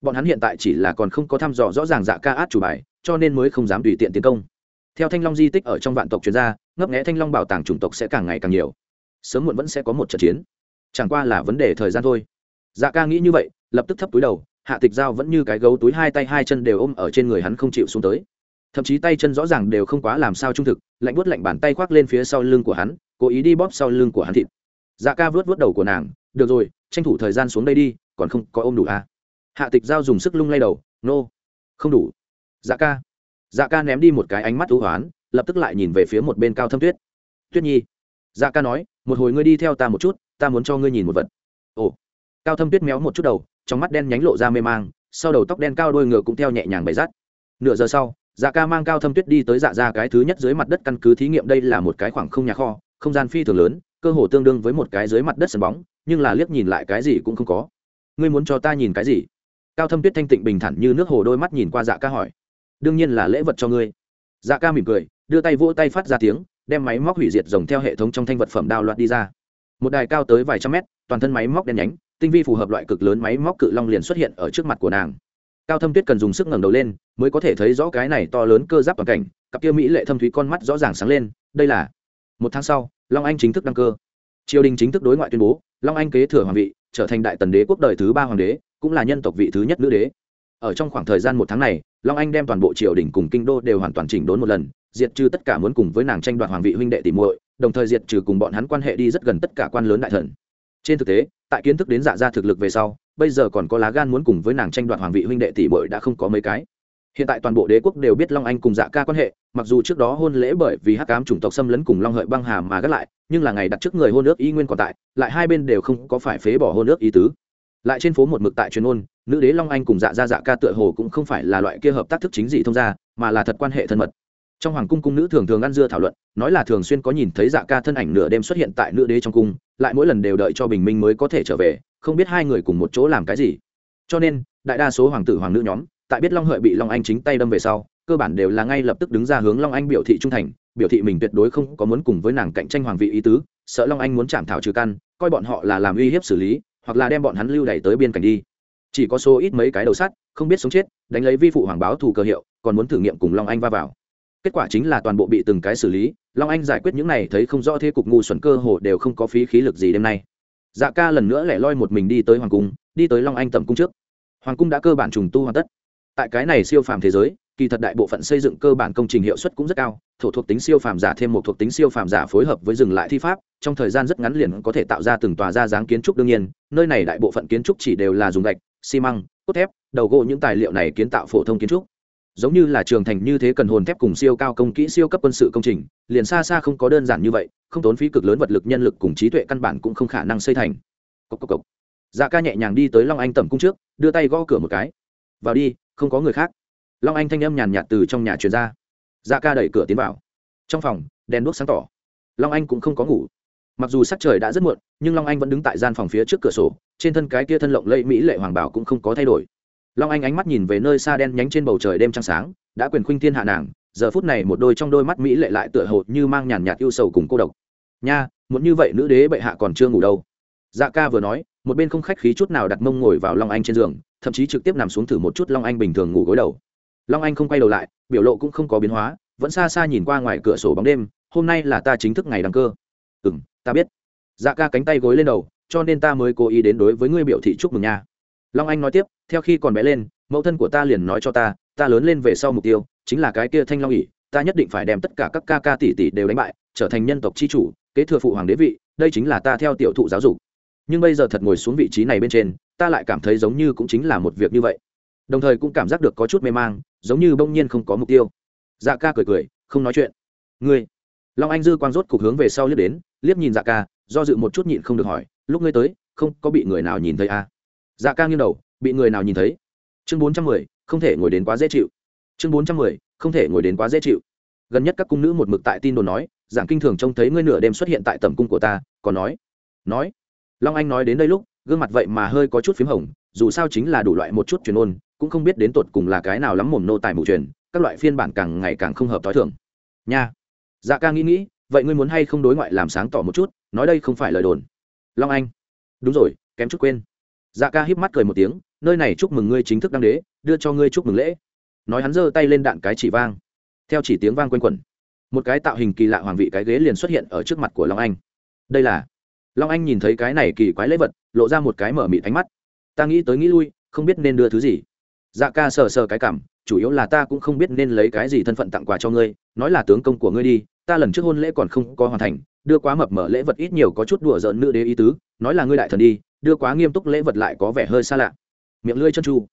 bọn hắn hiện tại chỉ là còn không có thăm dò rõ ràng dạ ca át chủ bài, cho nên mới không dám tùy tiện tiến công. Theo thanh long di tích ở trong vạn tộc chuyên gia ngấp nghẽ thanh long bảo tàng chủng tộc sẽ càng ngày càng nhiều. Sớm muộn vẫn sẽ có một trận chiến. Chẳng qua là vấn đề thời gian thôi. Dạ ca nghĩ như vậy, lập tức thấp túi đầu, hạ tịch giao vẫn như cái gấu túi hai tay hai chân đều ôm ở trên người hắn không chịu xuống tới. Thậm chí tay chân rõ ràng đều không quá làm sao trung thực, lạnh buốt lạnh bàn tay khoác lên phía sau lưng của hắn, cố ý đi bóp sau lưng của hắn thịt. Dạ ca vớt vớt đầu của nàng, được rồi, tranh thủ thời gian xuống đây đi, còn không có ôm đủ à hạ tịch giao dùng sức lung lay đầu, nô、no. không đủ. Dạ ca. Dạ ca ném đi một cái ánh mắt thú hoán, lập tức lại nhìn về phía một bên cao thâm tuyết. Tuyết nhi. Dạ ca nói, một hồi ngươi đi theo ta một chút, ta muốn cho ngươi nhìn một vật. Ồ. Cao thâm tuyết méo một chút đầu, trong mắt đen nhánh lộ ra mê mang, sau đầu tóc đen cao đôi ngựa cũng theo nhẹ nhàng bày rát. Nửa giờ sau dạ ca mang cao thâm tuyết đi tới dạ ra cái thứ nhất dưới mặt đất căn cứ thí nghiệm đây là một cái khoảng không nhà kho, không gian phi thường lớn, cơ hồ tương đương với một cái dưới mặt đất sân bóng, nhưng là liếc nhìn lại cái gì cũng không có. Ngươi muốn cho ta nhìn cái gì? Cao thâm tuyết thanh tịnh bình thản như nước hồ đôi mắt nhìn qua dạ ca hỏi. Đương nhiên là lễ vật cho ngươi. Dạ ca mỉm cười, đưa tay vỗ tay phát ra tiếng, đem máy móc hủy diệt rồng theo hệ thống trong thanh vật phẩm đào loạt đi ra. Một đài cao tới vài trăm mét, toàn thân máy móc đen nhánh, tinh vi phù hợp loại cực lớn máy móc cự long liền xuất hiện ở trước mặt của nàng. Cao thâm tuyết cần dùng sức ngẩng đầu lên, mới có thể thấy rõ cái này to lớn cơ giáp toàn cảnh, cặp kia mỹ lệ thâm thúy con mắt rõ ràng sáng lên, đây là một tháng sau, long anh chính thức đăng cơ. Triều đình chính thức đối ngoại tuyên bố, long anh kế thừa hoàng vị, trở thành đại tần đế quốc đời thứ ba hoàng đế cũng là nhân tộc vị thứ nhất nữ đế. Ở trong khoảng thời gian một tháng này, long anh đem toàn bộ triều đình cùng kinh đô đều hoàn toàn chỉnh đốn một lần, diệt trừ tất cả muốn cùng với nàng tranh đoạt hoàng vị huynh đệ tỷ muội, đồng thời diệt trừ cùng bọn hắn quan hệ đi rất gần tất cả quan lớn đại thần. Trên thực tế, tại kiến thức đến dạ ra thực lực về sau, bây giờ còn có lá gan muốn cùng với nàng tranh đoạt hoàng vị huynh đệ tỷ muội đã không có mấy cái. Hiện tại toàn bộ đế quốc đều biết long anh cùng dạ ca quan hệ, mặc dù trước đó hôn lễ bởi vì hắc cám chủng tộc xâm lấn cùng long hợi băng hà mà gác lại, nhưng là ngày đặt trước người hôn ước y nguyên còn tại, lại hai bên đều không có phải phế bỏ hôn ước ý tứ lại trên phố một mực tại truyền ôn, nữ đế long anh cùng dạ gia dạ ca tựa hồ cũng không phải là loại kia hợp tác thức chính dị thông gia, mà là thật quan hệ thân mật. Trong hoàng cung cung nữ thường thường ăn dưa thảo luận, nói là thường xuyên có nhìn thấy dạ ca thân ảnh nửa đêm xuất hiện tại nữ đế trong cung, lại mỗi lần đều đợi cho bình minh mới có thể trở về, không biết hai người cùng một chỗ làm cái gì. Cho nên, đại đa số hoàng tử hoàng nữ nhóm, tại biết long hợi bị long anh chính tay đâm về sau, cơ bản đều là ngay lập tức đứng ra hướng long anh biểu thị trung thành, biểu thị mình tuyệt đối không có muốn cùng với nàng cạnh tranh hoàng vị ý tứ, sợ long anh muốn chạm thảo trừ căn, coi bọn họ là làm uy hiếp xử lý hoặc là đem bọn hắn lưu đẩy tới biên cảnh đi. Chỉ có số ít mấy cái đầu sắt, không biết sống chết, đánh lấy vi phụ hoàng báo thù cơ hiệu, còn muốn thử nghiệm cùng long anh va vào. Kết quả chính là toàn bộ bị từng cái xử lý, long anh giải quyết những này thấy không rõ thế cục ngu xuẩn cơ hồ đều không có phí khí lực gì đêm nay. Dạ ca lần nữa lẻ loi một mình đi tới hoàng cung, đi tới long anh tầm cung trước. Hoàng cung đã cơ bản trùng tu hoàn tất. Tại cái này siêu phàm thế giới kỳ thật đại bộ phận xây dựng cơ bản công trình hiệu suất cũng rất cao, thổ thuộc tính siêu phàm giả thêm một thuộc tính siêu phàm giả phối hợp với dừng lại thi pháp, trong thời gian rất ngắn liền có thể tạo ra từng tòa ra dáng kiến trúc đương nhiên, nơi này đại bộ phận kiến trúc chỉ đều là dùng gạch, xi măng, cốt thép, đầu gỗ những tài liệu này kiến tạo phổ thông kiến trúc. Giống như là trường thành như thế cần hồn thép cùng siêu cao công kỹ siêu cấp quân sự công trình, liền xa xa không có đơn giản như vậy, không tốn phí cực lớn vật lực nhân lực cùng trí tuệ căn bản cũng không khả năng xây thành. Cốc cốc cốc. dạ ca nhẹ nhàng đi tới long anh tẩm cung trước, đưa tay gõ cửa một cái. Vào đi, không có người khác long anh thanh âm nhàn nhạt từ trong nhà truyền ra. Dạ ca đẩy cửa tiến vào. Trong phòng, đèn đuốc sáng tỏ. Long anh cũng không có ngủ. Mặc dù sắc trời đã rất muộn, nhưng long anh vẫn đứng tại gian phòng phía trước cửa sổ, trên thân cái kia thân lộng lẫy mỹ lệ hoàng bảo cũng không có thay đổi. Long anh ánh mắt nhìn về nơi xa đen nhánh trên bầu trời đêm trăng sáng, đã quyền khuynh thiên hạ nàng, giờ phút này một đôi trong đôi mắt mỹ lệ lại tựa hồ như mang nhàn nhạt yêu sầu cùng cô độc. Nha muốn như vậy nữ đế bệ hạ còn chưa ngủ đâu. Dạ ca vừa nói, một bên không khách khí chút nào đặt mông ngồi vào long anh trên giường, thậm chí trực tiếp nằm xuống thử một chút long anh bình thường ngủ gối đầu long anh không quay đầu lại, biểu lộ cũng không có biến hóa, vẫn xa xa nhìn qua ngoài cửa sổ bóng đêm, hôm nay là ta chính thức ngày đăng cơ. Ừ m ta biết. Dạ ca cánh tay gối lên đầu, cho nên ta mới cố ý đến đối với ngươi biểu thị chúc mừng nha. Long anh nói tiếp, theo khi còn bé lên, mẫu thân của ta liền nói cho ta ta lớn lên về sau mục tiêu, chính là cái kia thanh long ỉ ta nhất định phải đem tất cả các ca ca tỷ tỷ đều đánh bại, trở thành nhân tộc c h i chủ, kế thừa phụ hoàng đế vị, đây chính là ta theo tiểu thụ giáo dục. Nhưng bây giờ thật ngồi xuống vị trí này bên trên, ta lại cảm thấy giống như cũng chính là một việc như vậy. Đồng thời cũng cảm giác được có chút mê mang giống như bỗng nhiên không có mục tiêu. Dạ ca cười cười, không nói chuyện. Ngươi, long anh dư quang rốt cục hướng về sau liếc đến, liếc nhìn dạ ca, do dự một chút nhịn không được hỏi, lúc ngươi tới, không có bị người nào nhìn thấy à? dạ ca nghiêng đầu, bị người nào nhìn thấy? Chương bốn trăm mười, không thể ngồi đến quá dễ chịu. Chương bốn trăm mười, không thể ngồi đến quá dễ chịu. Gần nhất các cung nữ một mực tại tin đồn nói, giảng kinh thường trông thấy ngươi nửa đêm xuất hiện tại tầm cung của ta, còn nói nói. Long anh nói đến đây lúc, gương mặt vậy mà hơi có chút p h í m hồng, dù sao chính là đủ loại một chút truyền ôn cũng không biết đến tột cùng là cái nào lắm mồm nô tài mù truyền, các loại phiên bản càng ngày càng không hợp t h o i thường. Nha. Dạ ca nghĩ nghĩ, vậy ngươi muốn hay không đối ngoại làm sáng tỏ một chút, nói đây không phải lời đồn. Long anh. Đúng rồi, kém chút quên. Dạ ca híp mắt cười một tiếng, nơi này chúc mừng ngươi chính thức đăng đế, đưa cho ngươi chúc mừng lễ. Nói hắn giơ tay lên đạn cái chỉ vang. Theo chỉ tiếng vang q u a n quẩn, một cái tạo hình kỳ lạ hoàng vị cái ghế liền xuất hiện ở trước mặt của long anh. Đây là long anh nhìn thấy cái này kỳ quái lễ vật, lộ ra một cái mở mịt ánh mắt. Ta nghĩ tới nghĩ lui, không biết nên đưa thứ gì dạ ca sờ sờ cái cảm, chủ yếu là ta cũng không biết nên lấy cái gì thân phận tặng quà cho ngươi, nói là tướng công của ngươi đi, ta lần trước hôn lễ còn không có hoàn thành, đưa quá mập mở lễ vật ít nhiều có chút đùa giỡn nữ đế ý tứ, nói là ngươi đại thần đi, đưa quá nghiêm túc lễ vật lại có vẻ hơi xa lạ. Miệng lưỡi chân tru.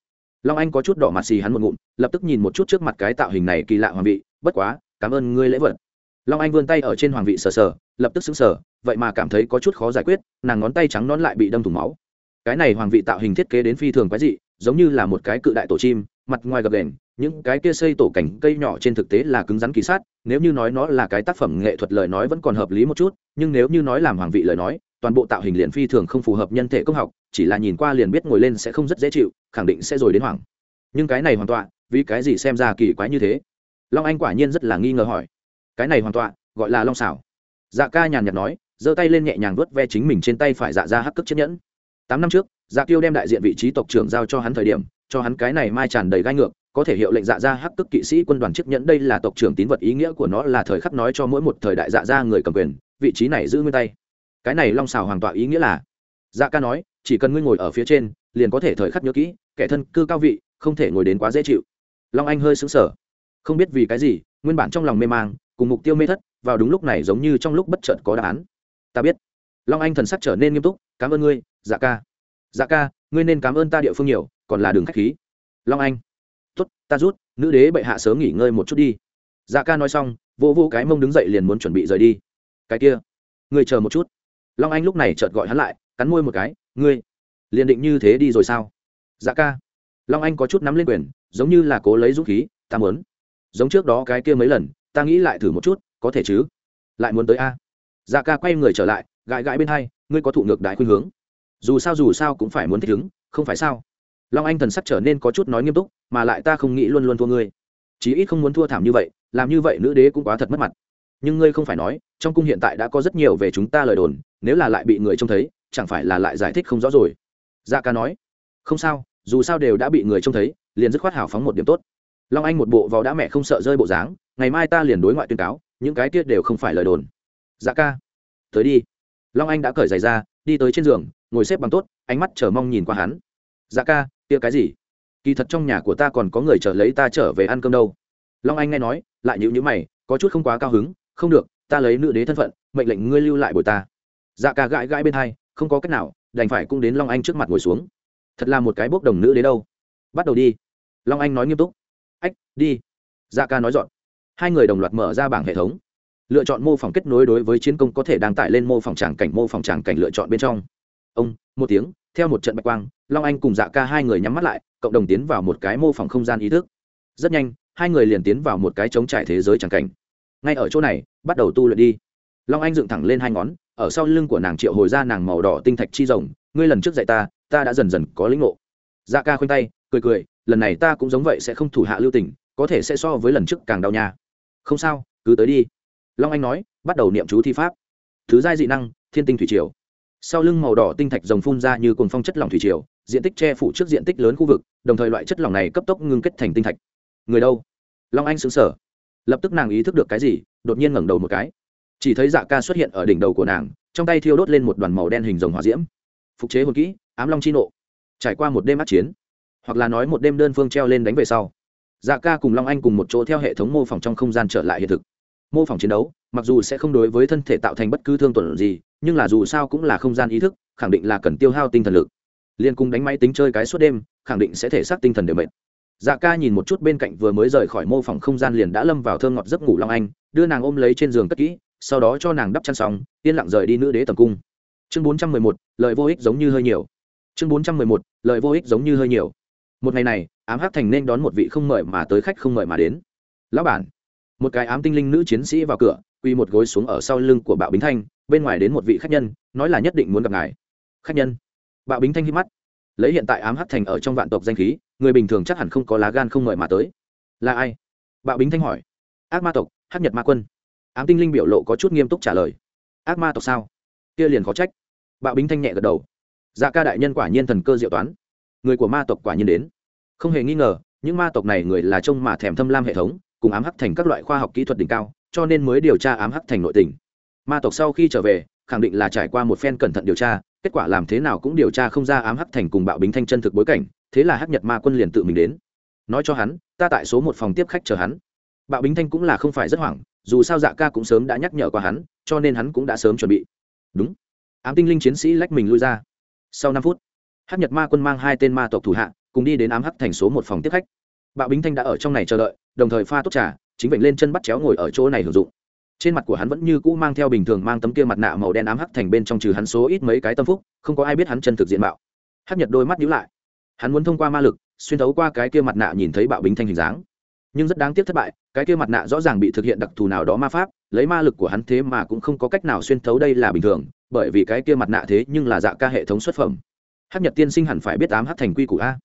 Long anh có chút đỏ mặt xì hắn một ngụm, lập tức nhìn một chút trước mặt cái tạo hình này kỳ lạ hoàng vị, bất quá, cảm ơn ngươi lễ vật. Long anh vươn tay ở trên hoàng vị sờ sờ, lập tức xứng sờ, vậy mà cảm thấy có chút khó giải quyết, nàng ngón tay trắng nón lại bị đâm thủng máu. Cái này hoàng vị tạo hình thiết kế đến phi thường quái dị giống như là một cái cự đại tổ chim, mặt ngoài gập đền những cái kia xây tổ cảnh cây nhỏ trên thực tế là cứng rắn kỳ sát, nếu như nói nó là cái tác phẩm nghệ thuật lời nói vẫn còn hợp lý một chút, nhưng nếu như nói làm hoàng vị lời nói, toàn bộ tạo hình liền phi thường không phù hợp nhân thể công học, chỉ là nhìn qua liền biết ngồi lên sẽ không rất dễ chịu, khẳng định sẽ rồi đến hoảng. Nhưng cái này hoàn toàn vì cái gì xem ra kỳ quái như thế? Long anh quả nhiên rất là nghi ngờ hỏi. Cái này hoàn toàn gọi là long xảo dạ ca nhàn nhạt nói, giơ tay lên nhẹ nhàng vớt ve chính mình trên tay phải dạ ra hắc cức chiếc nhẫn. Tám năm trước dạ tiêu đem đại diện vị trí tộc trưởng giao cho hắn thời điểm, cho hắn cái này mai tràn đầy gai ngược, có thể hiệu lệnh dạ ra hắc tức kỵ sĩ quân đoàn chức nhẫn đây là tộc trưởng tín vật ý nghĩa của nó là thời khắc nói cho mỗi một thời đại dạ ra người cầm quyền, vị trí này giữ nguyên tay. Cái này long xào hoàng tọa ý nghĩa là dạ ca nói, chỉ cần ngươi ngồi ở phía trên, liền có thể thời khắc nhớ kỹ, kẻ thân cư cao vị, không thể ngồi đến quá dễ chịu. Long anh hơi xứng sở không biết vì cái gì, nguyên bản trong lòng mê mang, cùng mục tiêu mê thất, vào đúng lúc này giống như trong lúc bất chợt có đáp án. Ta biết. Long anh thần sắc trở nên nghiêm túc, cảm ơn ngươi dạ ca dạ ca, ngươi nên cảm ơn ta địa phương nhiều, còn là đường khách khí. Long anh. Tuất ta rút, nữ đế bệ hạ sớm nghỉ ngơi một chút đi. Dạ ca nói xong vô vô cái mông đứng dậy liền muốn chuẩn bị rời đi. Cái kia, ngươi chờ một chút. Long anh lúc này chợt gọi hắn lại, cắn môi một cái, ngươi, liền định như thế đi rồi sao? Dạ ca. Long anh có chút nắm lên quyền, giống như là cố lấy dũng khí, ta muốn. Giống trước đó cái kia mấy lần, ta nghĩ lại thử một chút, có thể chứ? Lại muốn tới a? Dạ ca quay người trở lại, gãi gãi bên hai, ngươi có thụ ngược đại khuyên hướng dù sao dù sao cũng phải muốn thích ứng, không phải sao? Long anh thần sắc trở nên có chút nói nghiêm túc, mà lại ta không nghĩ luôn luôn thua ngươi. Chí ít không muốn thua thảm như vậy, làm như vậy nữ đế cũng quá thật mất mặt. Nhưng ngươi không phải nói, trong cung hiện tại đã có rất nhiều về chúng ta lời đồn, nếu là lại bị người trông thấy, chẳng phải là lại giải thích không rõ rồi? Dạ ca nói. Không sao, dù sao đều đã bị người trông thấy, liền dứt khoát hào phóng một điểm tốt. Long anh một bộ vào đã mẹ không sợ rơi bộ dáng, ngày mai ta liền đối ngoại tuyên cáo, những cái tiết đều không phải lời đồn. Dạ ca, tới đi. Long anh đã cởi giày ra đi tới trên giường, ngồi xếp bằng tốt, ánh mắt chờ mong nhìn qua hắn. Dạ ca, kia cái gì? Kỳ thật trong nhà của ta còn có người chờ lấy ta trở về ăn cơm đâu. Long anh nghe nói, lại nhịu nhữ mày, có chút không quá cao hứng, không được, ta lấy nữ đế thân phận, mệnh lệnh ngươi lưu lại bồi ta. Dạ ca gãi gãi bên hai, không có cách nào, đành phải cũng đến long anh trước mặt ngồi xuống. Thật là một cái bốc đồng nữ đế đâu. Bắt đầu đi. Long anh nói nghiêm túc. Ách, đi. Dạ ca nói dọn. Hai người đồng loạt mở ra bảng hệ thống lựa chọn mô phỏng kết nối đối với chiến công có thể đăng tải lên mô phỏng tràng cảnh, mô phỏng tràng cảnh lựa chọn bên trong. Ông, một tiếng, theo một trận bạch quang, long anh cùng dạ ca hai người nhắm mắt lại, cộng đồng tiến vào một cái mô phỏng không gian ý thức. Rất nhanh, hai người liền tiến vào một cái trống trải thế giới tràng cảnh. Ngay ở chỗ này, bắt đầu tu luyện đi. Long anh dựng thẳng lên hai ngón, ở sau lưng của nàng triệu hồi ra nàng màu đỏ tinh thạch chi rồng, ngươi lần trước dạy ta ta đã dần dần có lĩnh ngộ. Dạ ca khoanh tay, cười cười, lần này ta cũng giống vậy sẽ không thủ hạ lưu tình, có thể sẽ so với lần trước càng đau nha. Không sao, cứ tới đi long anh nói bắt đầu niệm chú thi pháp thứ giai dị năng thiên tinh thủy triều sau lưng màu đỏ tinh thạch rồng phun ra như cồn phong chất lỏng thủy triều diện tích che phủ trước diện tích lớn khu vực đồng thời loại chất lỏng này cấp tốc ngưng kết thành tinh thạch người đâu long anh xứng sở lập tức nàng ý thức được cái gì đột nhiên ngẩng đầu một cái chỉ thấy dạ ca xuất hiện ở đỉnh đầu của nàng trong tay thiêu đốt lên một đoàn màu đen hình rồng hỏa diễm phục chế hồn kỹ ám long chi nộ trải qua một đêm át chiến hoặc là nói một đêm đơn phương treo lên đánh về sau dạ ca cùng long anh cùng một chỗ theo hệ thống mô phỏng trong không gian trở lại hiện thực mô phỏng chiến đấu, mặc dù sẽ không đối với thân thể tạo thành bất cứ thương tổn gì, nhưng là dù sao cũng là không gian ý thức, khẳng định là cần tiêu hao tinh thần lực. Liên cung đánh máy tính chơi cái suốt đêm, khẳng định sẽ thể xác tinh thần đều mệt. Dạ ca nhìn một chút bên cạnh vừa mới rời khỏi mô phỏng không gian liền đã lâm vào thơ ngọt giấc ngủ long anh, đưa nàng ôm lấy trên giường cất kỹ, sau đó cho nàng đắp chăn sóng yên lặng rời đi nữ đế tầm cung. Chương bốn trăm mười một, lời vô ích giống như hơi nhiều. Chương bốn trăm mười một, lời vô ích giống như hơi nhiều. Một ngày này, ám hắc thành nên đón một vị không mời mà tới khách không mời mà đến. Lão bản một cái ám tinh linh nữ chiến sĩ vào cửa quy một gối xuống ở sau lưng của bạo bính thanh, bên ngoài đến một vị khách nhân, nói là nhất định muốn gặp ngài. Khách nhân? Bạo bính thanh hít mắt. Lấy hiện tại ám hắc thành ở trong vạn tộc danh khí, người bình thường chắc hẳn không có lá gan không mời mà tới. Là ai? Bạo bính thanh hỏi. Ác ma tộc, hắc nhật ma quân. Ám tinh linh biểu lộ có chút nghiêm túc trả lời. Ác ma tộc sao? Kia liền có trách. Bạo bính thanh nhẹ gật đầu. Dạ ca đại nhân quả nhiên thần cơ diệu toán. Người của ma tộc quả nhiên đến. Không hề nghi ngờ, những ma tộc này người là trông mà thèm thâm lam hệ thống cùng ám hắc thành các loại khoa học kỹ thuật đỉnh cao, cho nên mới điều tra ám hắc thành nội tỉnh ma tộc sau khi trở về, khẳng định là trải qua một phen cẩn thận điều tra, kết quả làm thế nào cũng điều tra không ra ám hắc thành cùng bạo bính thanh chân thực bối cảnh, thế là hắc nhật ma quân liền tự mình đến. Nói cho hắn, ta tại số một phòng tiếp khách chờ hắn. Bạo bính thanh cũng là không phải rất hoảng, dù sao dạ ca cũng sớm đã nhắc nhở qua hắn, cho nên hắn cũng đã sớm chuẩn bị. Đúng. Ám tinh linh chiến sĩ lách mình lui ra. Sau năm phút, hắc nhật ma quân mang hai tên ma tộc thủ hạ, cùng đi đến ám hắc thành số một phòng tiếp khách. Bạo bính thanh đã ở trong này chờ đợi đồng thời pha tốt trà, chính vịnh lên chân bắt chéo ngồi ở chỗ này hưởng dụng. Trên mặt của hắn vẫn như cũ mang theo bình thường mang tấm kia mặt nạ màu đen ám hắc thành bên trong trừ hắn số ít mấy cái tâm phúc, không có ai biết hắn chân thực diện mạo. Hắc nhật đôi mắt nhíu lại. Hắn muốn thông qua ma lực, xuyên thấu qua cái kia mặt nạ nhìn thấy bạo bính thanh hình dáng. Nhưng rất đáng tiếc thất bại, cái kia mặt nạ rõ ràng bị thực hiện đặc thù nào đó ma pháp, lấy ma lực của hắn thế mà cũng không có cách nào xuyên thấu đây là bình thường, bởi vì cái kia mặt nạ thế nhưng là dạ ca hệ thống xuất phẩm. Hát nhật tiên sinh hẳn phải biết ám hắc thành quy củ a.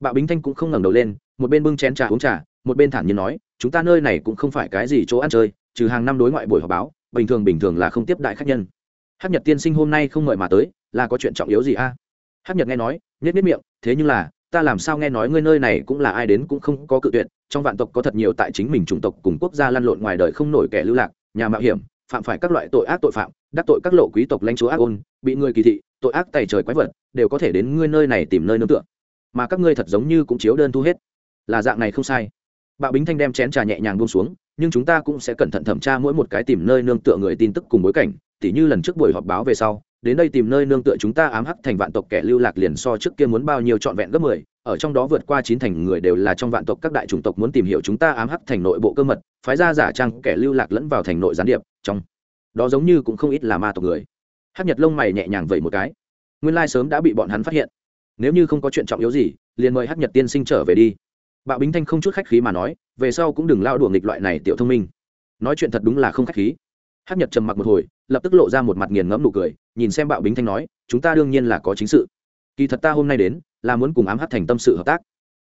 Bạo bính thanh cũng không ngẩng đầu lên một bên bưng chén trà uống trà, một bên thản nhiên nói, chúng ta nơi này cũng không phải cái gì chỗ ăn chơi, trừ hàng năm đối ngoại buổi họp báo, bình thường bình thường là không tiếp đại khách nhân. Hát nhật tiên sinh hôm nay không mời mà tới, là có chuyện trọng yếu gì a? Hát nhật nghe nói nhất biết miệng, thế nhưng là, ta làm sao nghe nói ngươi nơi này cũng là ai đến cũng không có cự tuyệt, trong vạn tộc có thật nhiều tại chính mình chủng tộc cùng quốc gia lăn lộn ngoài đời không nổi kẻ lưu lạc, nhà mạo hiểm, phạm phải các loại tội ác tội phạm, đắc tội các lộ quý tộc lãnh chúa ác ôn, bị người kỳ thị, tội ác tày trời quái vật, đều có thể đến ngươi nơi này tìm nơi nương tựa. Mà các ngươi thật giống như cũng chiếu đơn thu hết là dạng này không sai. Bạo bính thanh đem chén trà nhẹ nhàng buông xuống, nhưng chúng ta cũng sẽ cẩn thận thẩm tra mỗi một cái tìm nơi nương tựa người tin tức cùng bối cảnh, tỉ như lần trước buổi họp báo về sau, đến đây tìm nơi nương tựa chúng ta ám hắc thành vạn tộc kẻ lưu lạc liền so trước kia muốn bao nhiêu trọn vẹn gấp mười, ở trong đó vượt qua chín thành người đều là trong vạn tộc các đại chủng tộc muốn tìm hiểu chúng ta ám hắc thành nội bộ cơ mật, phái ra giả trang kẻ lưu lạc lẫn vào thành nội gián điệp, trong đó giống như cũng không ít là ma tộc người. Hắc nhật lông mày nhẹ nhàng vậy một cái. Nguyên lai sớm đã bị bọn hắn phát hiện. Nếu như không có chuyện trọng yếu gì, liền mời hắc nhật tiên sinh trở về đi bạo bính thanh không chút khách khí mà nói, về sau cũng đừng lao đùa nghịch loại này tiểu thông minh. Nói chuyện thật đúng là không khách khí. Hắc nhật trầm mặc một hồi, lập tức lộ ra một mặt nghiền ngẫm nụ cười, nhìn xem bạo bính thanh nói, chúng ta đương nhiên là có chính sự. Kỳ thật ta hôm nay đến, là muốn cùng ám hắc thành tâm sự hợp tác.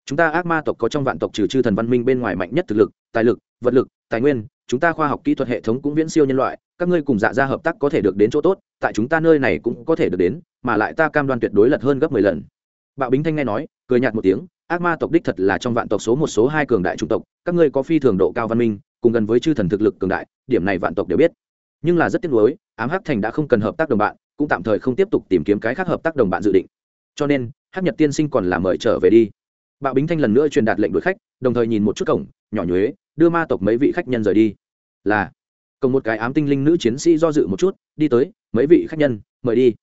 Chúng ta ác ma tộc có trong vạn tộc trừ chư thần văn minh bên ngoài mạnh nhất thực lực, tài lực, vật lực, tài nguyên, chúng ta khoa học kỹ thuật hệ thống cũng viễn siêu nhân loại, các ngươi cùng dạ ra hợp tác có thể được đến chỗ tốt, tại chúng ta nơi này cũng có thể được đến, mà lại ta cam đoan tuyệt đối lật hơn gấp mười lần. Bạo bính thanh nghe nói, cười nhạt một tiếng ác ma tộc đích thật là trong vạn tộc số một số hai cường đại chủng tộc, các ngươi có phi thường độ cao văn minh, cùng gần với chư thần thực lực cường đại, điểm này vạn tộc đều biết. Nhưng là rất tiếc nuối, ám hắc thành đã không cần hợp tác đồng bạn, cũng tạm thời không tiếp tục tìm kiếm cái khác hợp tác đồng bạn dự định. Cho nên, hắc nhật tiên sinh còn là mời trở về đi. Bạo bính thanh lần nữa truyền đạt lệnh đuổi khách, đồng thời nhìn một chút cổng, nhỏ nhuế, đưa ma tộc mấy vị khách nhân rời đi. Là cùng một cái ám tinh linh nữ chiến sĩ do dự một chút, đi tới, mấy vị khách nhân, mời đi.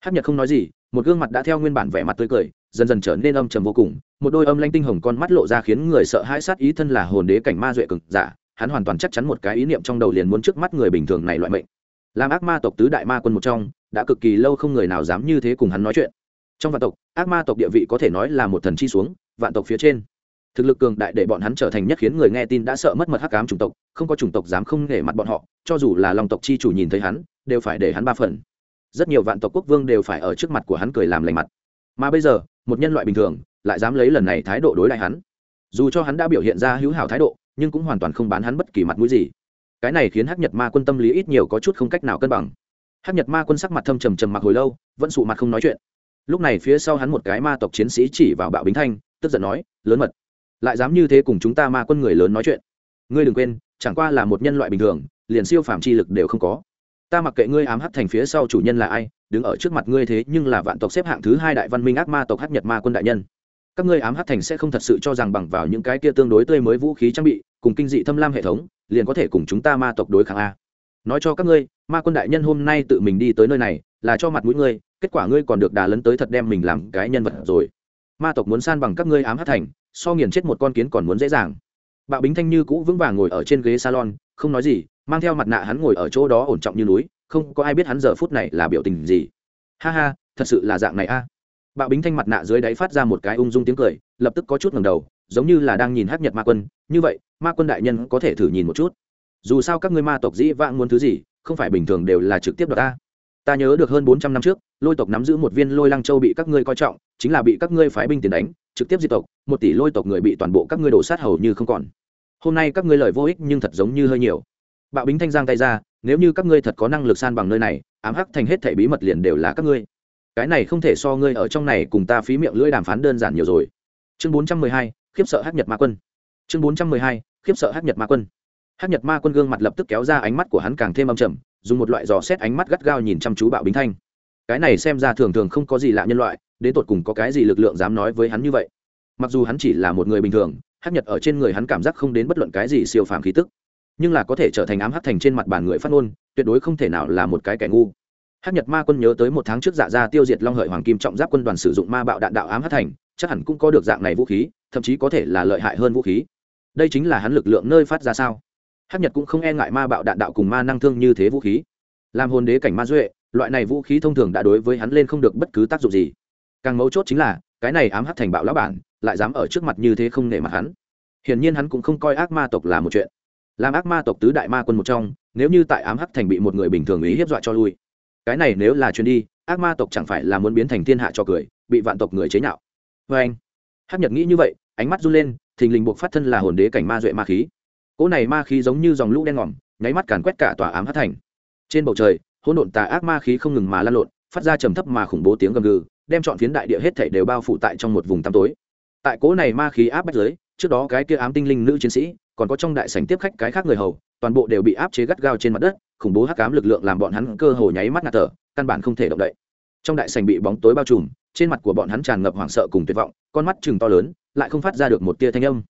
Hắc nhật không nói gì, một gương mặt đã theo nguyên bản vẻ mặt tươi cười, dần dần trở nên âm trầm vô cùng một đôi âm lanh tinh hồng con mắt lộ ra khiến người sợ hãi sát ý thân là hồn đế cảnh ma duệ cực giả, hắn hoàn toàn chắc chắn một cái ý niệm trong đầu liền muốn trước mắt người bình thường này loại mệnh. Làm ác ma tộc tứ đại ma quân một trong, đã cực kỳ lâu không người nào dám như thế cùng hắn nói chuyện. Trong vạn tộc, ác ma tộc địa vị có thể nói là một thần chi xuống, vạn tộc phía trên. Thực lực cường đại để bọn hắn trở thành nhất khiến người nghe tin đã sợ mất mật hắc ám chủng tộc, không có chủng tộc dám không nể mặt bọn họ, cho dù là lòng tộc chi chủ nhìn thấy hắn, đều phải để hắn ba phần. Rất nhiều vạn tộc quốc vương đều phải ở trước mặt của hắn cười làm lành mặt. Mà bây giờ, một nhân loại bình thường lại dám lấy lần này thái độ đối lại hắn. Dù cho hắn đã biểu hiện ra hữu hảo thái độ, nhưng cũng hoàn toàn không bán hắn bất kỳ mặt mũi gì. Cái này khiến hắc nhật ma quân tâm lý ít nhiều có chút không cách nào cân bằng. Hắc nhật ma quân sắc mặt thâm trầm trầm mặc hồi lâu, vẫn sụ mặt không nói chuyện. Lúc này phía sau hắn một cái ma tộc chiến sĩ chỉ vào bạo bính thanh, tức giận nói, lớn mật, lại dám như thế cùng chúng ta ma quân người lớn nói chuyện. Ngươi đừng quên, chẳng qua là một nhân loại bình thường, liền siêu phàm chi lực đều không có. Ta mặc kệ ngươi ám hắc thành phía sau chủ nhân là ai, đứng ở trước mặt ngươi thế nhưng là vạn tộc xếp hạng thứ hai đại văn minh ác ma tộc hắc nhật ma quân đại nhân các ngươi ám hắc thành sẽ không thật sự cho rằng bằng vào những cái kia tương đối tươi mới vũ khí trang bị, cùng kinh dị thâm lam hệ thống, liền có thể cùng chúng ta ma tộc đối kháng a. Nói cho các ngươi, ma quân đại nhân hôm nay tự mình đi tới nơi này, là cho mặt mũi ngươi, kết quả ngươi còn được đà lấn tới thật đem mình làm cái nhân vật rồi. Ma tộc muốn san bằng các ngươi ám hắc thành, so nghiền chết một con kiến còn muốn dễ dàng. Bạo bính thanh như cũ vững vàng ngồi ở trên ghế salon, không nói gì, mang theo mặt nạ hắn ngồi ở chỗ đó ổn trọng như núi, không có ai biết hắn giờ phút này là biểu tình gì. Ha ha, thật sự là dạng này a bạo bính thanh mặt nạ dưới đáy phát ra một cái ung dung tiếng cười, lập tức có chút ngầm đầu, giống như là đang nhìn hát nhật ma quân. Như vậy, ma quân đại nhân có thể thử nhìn một chút. Dù sao các ngươi ma tộc dĩ vãng muốn thứ gì, không phải bình thường đều là trực tiếp đoạt ta. Ta nhớ được hơn bốn trăm năm trước, lôi tộc nắm giữ một viên lôi lăng châu bị các ngươi coi trọng, chính là bị các ngươi phái binh tiền đánh, trực tiếp di tộc, một tỷ lôi tộc người bị toàn bộ các ngươi đổ sát hầu như không còn. Hôm nay các ngươi lời vô ích nhưng thật giống như hơi nhiều. Bạo bính thanh giang tay ra, nếu như các ngươi thật có năng lực san bằng nơi này, ám hắc thành hết thảy bí mật liền đều là các ngươi cái này không thể so ngươi ở trong này cùng ta phí miệng lưỡi đàm phán đơn giản nhiều rồi. Chương bốn trăm mười hai, khiếp sợ hắc nhật ma quân. Chương bốn trăm mười hai, khiếp sợ hắc nhật ma quân. Hắc nhật ma quân gương mặt lập tức kéo ra ánh mắt của hắn càng thêm âm trầm, dùng một loại dò xét ánh mắt gắt gao nhìn chăm chú bạo bính thanh. Cái này xem ra thường thường không có gì lạ nhân loại, đến tột cùng có cái gì lực lượng dám nói với hắn như vậy. Mặc dù hắn chỉ là một người bình thường, hắc nhật ở trên người hắn cảm giác không đến bất luận cái gì siêu phàm khí tức, nhưng là có thể trở thành ám hắc thành trên mặt bàn người phát ngôn, tuyệt đối không thể nào là một cái kẻ ngu hắc nhật ma quân nhớ tới một tháng trước dạ ra tiêu diệt long hợi hoàng kim trọng giáp quân đoàn sử dụng ma bạo đạn đạo ám hắc thành, chắc hẳn cũng có được dạng này vũ khí, thậm chí có thể là lợi hại hơn vũ khí. Đây chính là hắn lực lượng nơi phát ra sao? Hắc nhật cũng không e ngại ma bạo đạn đạo cùng ma năng thương như thế vũ khí. Làm hồn đế cảnh ma duệ, loại này vũ khí thông thường đã đối với hắn lên không được bất cứ tác dụng gì. Càng mấu chốt chính là, cái này ám hắc thành bạo lão bản, lại dám ở trước mặt như thế không nể mặt hắn. Hiển nhiên hắn cũng không coi ác ma tộc là một chuyện. Làm ác ma tộc tứ đại ma quân một trong, nếu như tại ám hắc thành bị một người bình thường ý hiếp dọa cho lui cái này nếu là chuyến đi, ác ma tộc chẳng phải là muốn biến thành thiên hạ cho cười, bị vạn tộc người chế nhạo. Vê anh. Hắc nhật nghĩ như vậy, ánh mắt run lên, thình lình buộc phát thân là hồn đế cảnh ma duệ ma khí. Cỗ này ma khí giống như dòng lũ đen ngòm, nháy mắt càn quét cả tòa ám hắc thành. Trên bầu trời, hỗn độn tà ác ma khí không ngừng mà lan lộn, phát ra trầm thấp mà khủng bố tiếng gầm gừ, đem chọn phiến đại địa hết thảy đều bao phủ tại trong một vùng tăm tối. Tại cỗ này ma khí áp bách giới trước đó cái kia ám tinh linh nữ chiến sĩ, còn có trong đại sảnh tiếp khách cái khác người hầu, toàn bộ đều bị áp chế gắt gao trên mặt đất khủng bố hắc ám lực lượng làm bọn hắn cơ hồ nháy mắt ngạt thở, căn bản không thể động đậy. Trong đại sảnh bị bóng tối bao trùm, trên mặt của bọn hắn tràn ngập hoảng sợ cùng tuyệt vọng, con mắt chừng to lớn, lại không phát ra được một tia thanh âm.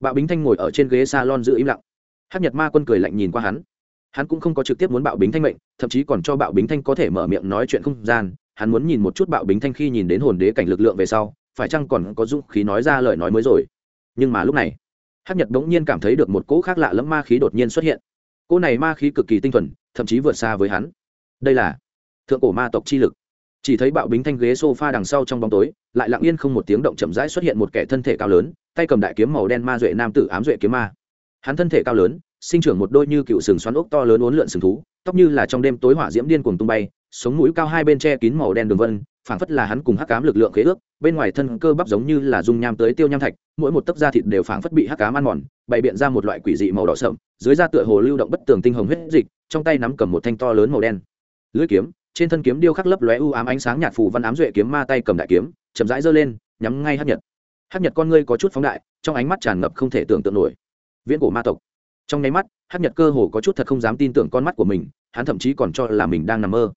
Bạo bính thanh ngồi ở trên ghế salon giữ im lặng. Hắc nhật ma quân cười lạnh nhìn qua hắn. Hắn cũng không có trực tiếp muốn bạo bính thanh mệnh, thậm chí còn cho bạo bính thanh có thể mở miệng nói chuyện không gian. Hắn muốn nhìn một chút bạo bính thanh khi nhìn đến hồn đế cảnh lực lượng về sau, phải chăng còn có dũng khí nói ra lời nói mới rồi. Nhưng mà lúc này, hắc nhật bỗng nhiên cảm thấy được một cỗ khác lạ lẫm ma khí đột nhiên xuất hiện cỗ này ma khí cực kỳ tinh thuần, thậm chí vượt xa với hắn. Đây là thượng cổ ma tộc chi lực. Chỉ thấy bạo bính thanh ghế sofa đằng sau trong bóng tối, lại lặng yên không một tiếng động chậm rãi xuất hiện một kẻ thân thể cao lớn, tay cầm đại kiếm màu đen ma duệ nam tử ám duệ kiếm ma. Hắn thân thể cao lớn, sinh trưởng một đôi như cựu sừng xoắn ốc to lớn uốn lượn sừng thú, tóc như là trong đêm tối hỏa diễm điên cuồng tung bay, sống mũi cao hai bên che kín màu đen đường vân phảng phất là hắn cùng hắc cám lực lượng khế ước, bên ngoài thân cơ bắp giống như là dung nham tới tiêu nham thạch, mỗi một tấc da thịt đều phảng phất bị hắc cám ăn mòn, bày biện ra một loại quỷ dị màu đỏ sậm, dưới da tựa hồ lưu động bất tường tinh hồng huyết dịch, trong tay nắm cầm một thanh to lớn màu đen. Lưỡi kiếm, trên thân kiếm điêu khắc lấp lóe u ám ánh sáng nhạt phù văn ám duệ kiếm ma tay cầm đại kiếm, chậm rãi giơ lên, nhắm ngay hắc nhật. Hắc nhật con ngươi có chút phóng đại, trong ánh mắt tràn ngập không thể tưởng tượng nổi. Viễn cổ ma tộc. Trong nháy mắt, hắc nhật cơ hồ có chút thật không dám tin tưởng con mắt của mình, hắn thậm chí còn cho là mình đang nằm mơ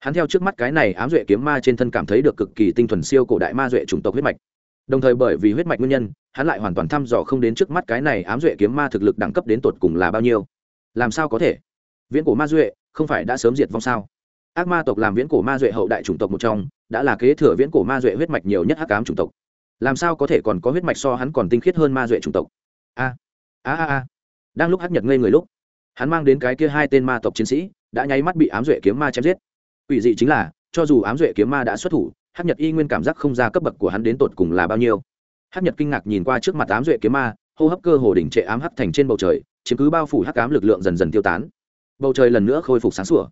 hắn theo trước mắt cái này ám duệ kiếm ma trên thân cảm thấy được cực kỳ tinh thuần siêu cổ đại ma duệ chủng tộc huyết mạch. Đồng thời bởi vì huyết mạch nguyên nhân, hắn lại hoàn toàn thăm dò không đến trước mắt cái này ám duệ kiếm ma thực lực đẳng cấp đến tột cùng là bao nhiêu. Làm sao có thể? Viễn cổ ma duệ, không phải đã sớm diệt vong sao? Ác ma tộc làm viễn cổ ma duệ hậu đại chủng tộc một trong, đã là kế thừa viễn cổ ma duệ huyết mạch nhiều nhất hắc ám chủng tộc. Làm sao có thể còn có huyết mạch so hắn còn tinh khiết hơn ma duệ chủng tộc? A a a a. Đang lúc hắc nhật ngây người lúc, hắn mang đến cái kia hai tên ma tộc chiến sĩ, đã nháy mắt bị ám duệ kiếm ma chém giết. Quỷ dị chính là, cho dù ám duệ kiếm ma đã xuất thủ, hắc nhật y nguyên cảm giác không ra cấp bậc của hắn đến tột cùng là bao nhiêu. Hắc nhật kinh ngạc nhìn qua trước mặt ám duệ kiếm ma, hô hấp cơ hồ đỉnh trệ ám hắc thành trên bầu trời, chiếm cứ bao phủ hắc ám lực lượng dần dần tiêu tán. Bầu trời lần nữa khôi phục sáng sủa.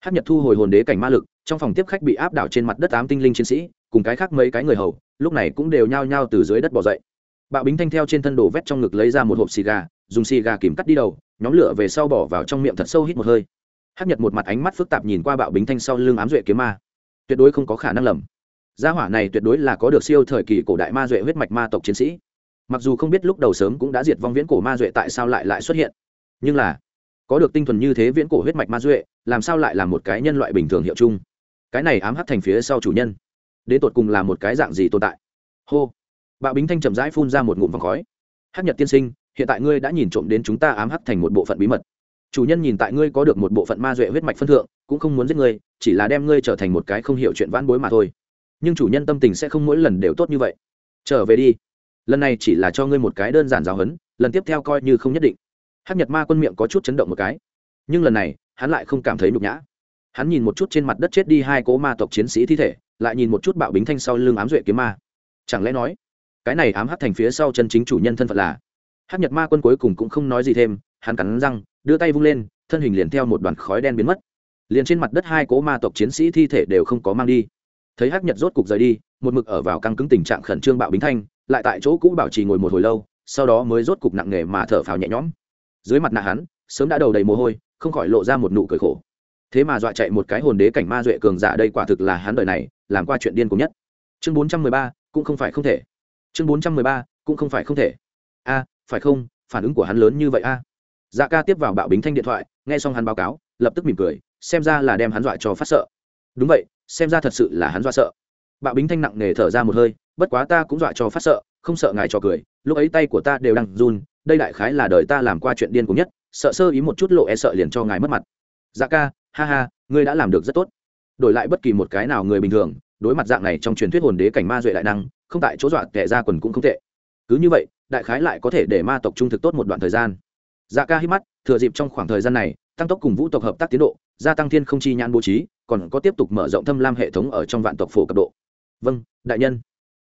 Hắc nhật thu hồi hồn đế cảnh ma lực, trong phòng tiếp khách bị áp đảo trên mặt đất ám tinh linh chiến sĩ, cùng cái khác mấy cái người hầu, lúc này cũng đều nhao nhao từ dưới đất bò dậy. Bạo bính thanh theo trên thân đồ vét trong ngực lấy ra một hộp xì gà, dùng xì gà kìm cắt đi đầu, nhóm lửa về sau bỏ vào trong miệng thật sâu hít một hơi hắc nhật một mặt ánh mắt phức tạp nhìn qua bạo bính thanh sau lưng ám duệ kiếm ma. Tuyệt đối không có khả năng lầm. Gia hỏa này tuyệt đối là có được siêu thời kỳ cổ đại ma duệ huyết mạch ma tộc chiến sĩ. Mặc dù không biết lúc đầu sớm cũng đã diệt vong viễn cổ ma duệ tại sao lại lại xuất hiện. Nhưng là, có được tinh thuần như thế viễn cổ huyết mạch ma duệ, làm sao lại là một cái nhân loại bình thường hiệu chung? Cái này ám hắt thành phía sau chủ nhân. Đến tột cùng là một cái dạng gì tồn tại? Hô. Bạo bính thanh chậm rãi phun ra một ngụm vòng khói. Hắc nhật tiên sinh, hiện tại ngươi đã nhìn trộm đến chúng ta ám hắt thành một bộ phận bí mật chủ nhân nhìn tại ngươi có được một bộ phận ma duệ huyết mạch phân thượng, cũng không muốn giết ngươi, chỉ là đem ngươi trở thành một cái không hiểu chuyện vãn bối mà thôi. Nhưng chủ nhân tâm tình sẽ không mỗi lần đều tốt như vậy. Trở về đi. Lần này chỉ là cho ngươi một cái đơn giản giáo huấn, lần tiếp theo coi như không nhất định. Hắc nhật ma quân miệng có chút chấn động một cái. Nhưng lần này, hắn lại không cảm thấy nhục nhã. Hắn nhìn một chút trên mặt đất chết đi hai cố ma tộc chiến sĩ thi thể, lại nhìn một chút bạo bính thanh sau lưng ám duệ kiếm ma. Chẳng lẽ nói, cái này ám hắc thành phía sau chân chính chủ nhân thân phận là? Hắc nhật ma quân cuối cùng cũng không nói gì thêm, hắn cắn răng đưa tay vung lên, thân hình liền theo một đoàn khói đen biến mất. Liền trên mặt đất hai cố ma tộc chiến sĩ thi thể đều không có mang đi. Thấy hắc nhật rốt cục rời đi, một mực ở vào căng cứng tình trạng khẩn trương bạo bính thanh, lại tại chỗ cũ bảo trì ngồi một hồi lâu, sau đó mới rốt cục nặng nề mà thở phào nhẹ nhõm. Dưới mặt nạ hắn, sớm đã đầu đầy mồ hôi, không khỏi lộ ra một nụ cười khổ. Thế mà dọa chạy một cái hồn đế cảnh ma duệ cường giả đây quả thực là hắn đời này, làm qua chuyện điên cùng nhất. Chương bốn trăm mười ba, cũng không phải không thể. Chương bốn trăm mười ba, cũng không phải không thể. A, phải không? Phản ứng của hắn lớn như vậy a dạ ca tiếp vào bạo bính thanh điện thoại, nghe xong hắn báo cáo, lập tức mỉm cười, xem ra là đem hắn dọa cho phát sợ. Đúng vậy, xem ra thật sự là hắn dọa sợ. Bạo bính thanh nặng nề thở ra một hơi, bất quá ta cũng dọa cho phát sợ, không sợ ngài cho cười, lúc ấy tay của ta đều đang run, đây đại khái là đời ta làm qua chuyện điên cùng nhất, sợ sơ ý một chút lộ e sợ liền cho ngài mất mặt. Dạ ca, ha ha, ngươi đã làm được rất tốt. Đổi lại bất kỳ một cái nào người bình thường, đối mặt dạng này trong truyền thuyết hồn đế cảnh ma duệ đại năng, không tại chỗ dọa kẻ ra quần cũng không tệ. Cứ như vậy, đại khái lại có thể để ma tộc trung thực tốt một đoạn thời gian dạ ca hít mắt, thừa dịp trong khoảng thời gian này, tăng tốc cùng vũ tộc hợp tác tiến độ, gia tăng thiên không chi nhãn bố trí, còn có tiếp tục mở rộng thâm lam hệ thống ở trong vạn tộc phổ cấp độ. Vâng đại nhân.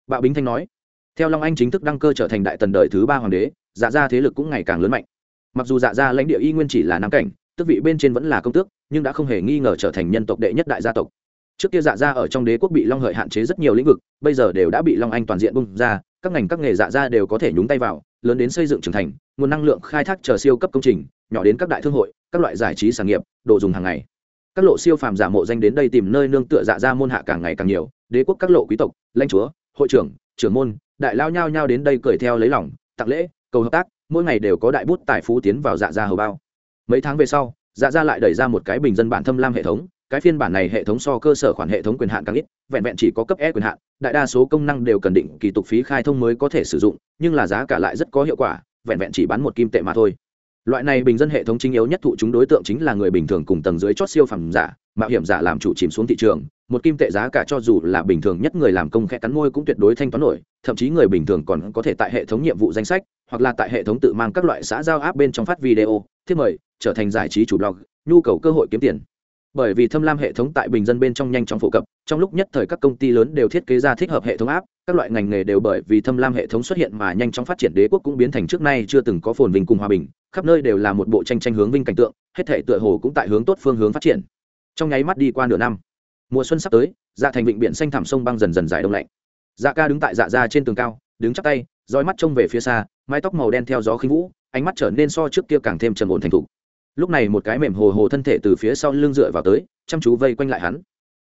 Bạo bính thanh nói. Theo long anh chính thức đăng cơ trở thành đại tần đời thứ ba hoàng đế dạ gia thế lực cũng ngày càng lớn mạnh. Mặc dù dạ gia lãnh địa y nguyên chỉ là nam cảnh, tước vị bên trên vẫn là công tước, nhưng đã không hề nghi ngờ trở thành nhân tộc đệ nhất đại gia tộc. Trước kia dạ gia ở trong đế quốc bị long hợi hạn chế rất nhiều lĩnh vực, bây giờ đều đã bị long anh toàn diện bung ra, các ngành các nghề dạ gia đều có thể nhúng tay vào lớn đến xây dựng trưởng thành, nguồn năng lượng khai thác chờ siêu cấp công trình, nhỏ đến các đại thương hội, các loại giải trí sản nghiệp, đồ dùng hàng ngày. Các lộ siêu phàm giả mộ danh đến đây tìm nơi nương tựa dạ gia môn hạ càng ngày càng nhiều, đế quốc các lộ quý tộc, lãnh chúa, hội trưởng trưởng môn, đại lao nhao nhao đến đây cười theo lấy lòng, tặng lễ, cầu hợp tác, mỗi ngày đều có đại bút tài phú tiến vào dạ gia hầu bao. Mấy tháng về sau dạ gia lại đẩy ra một cái bình dân bản thâm lam hệ thống cái phiên bản này hệ thống so cơ sở khoản hệ thống quyền hạn càng ít, vẹn vẹn chỉ có cấp e quyền hạn, đại đa số công năng đều cần định kỳ tục phí khai thông mới có thể sử dụng, nhưng là giá cả lại rất có hiệu quả, vẹn vẹn chỉ bán một kim tệ mà thôi. Loại này bình dân hệ thống chính yếu nhất thụ chúng đối tượng chính là người bình thường cùng tầng dưới chót siêu phẩm giả, mạo hiểm giả làm chủ chìm xuống thị trường, một kim tệ giá cả cho dù là bình thường nhất người làm công khẽ cắn môi cũng tuyệt đối thanh toán nổi, thậm chí người bình thường còn có thể tại hệ thống nhiệm vụ danh sách, hoặc là tại hệ thống tự mang các loại xã giao áp bên trong phát video. Thiết mời, trở thành giải trí chủ blog, nhu cầu cơ hội kiếm tiền bởi vì thâm lam hệ thống tại bình dân bên trong nhanh chóng phổ cập, trong lúc nhất thời các công ty lớn đều thiết kế ra thích hợp hệ thống áp các loại ngành nghề đều bởi vì thâm lam hệ thống xuất hiện mà nhanh chóng phát triển đế quốc cũng biến thành trước nay chưa từng có phồn vinh cùng hòa bình, khắp nơi đều là một bộ tranh tranh hướng vinh cảnh tượng, hết thể tựa hồ cũng tại hướng tốt phương hướng phát triển. Trong nháy mắt đi qua nửa năm, mùa xuân sắp tới dạ thành vịnh biển xanh thảm sông băng dần dần dài đông lạnh. Dạ ca đứng tại dạ ra trên tường cao, đứng chắc tay, dõi mắt trông về phía xa, mái tóc màu đen theo gió khinh vũ, ánh mắt trở nên so trước kia càng thêm trầm ổn thành thục lúc này một cái mềm hồ hồ thân thể từ phía sau lưng dựa vào tới, chăm chú vây quanh lại hắn.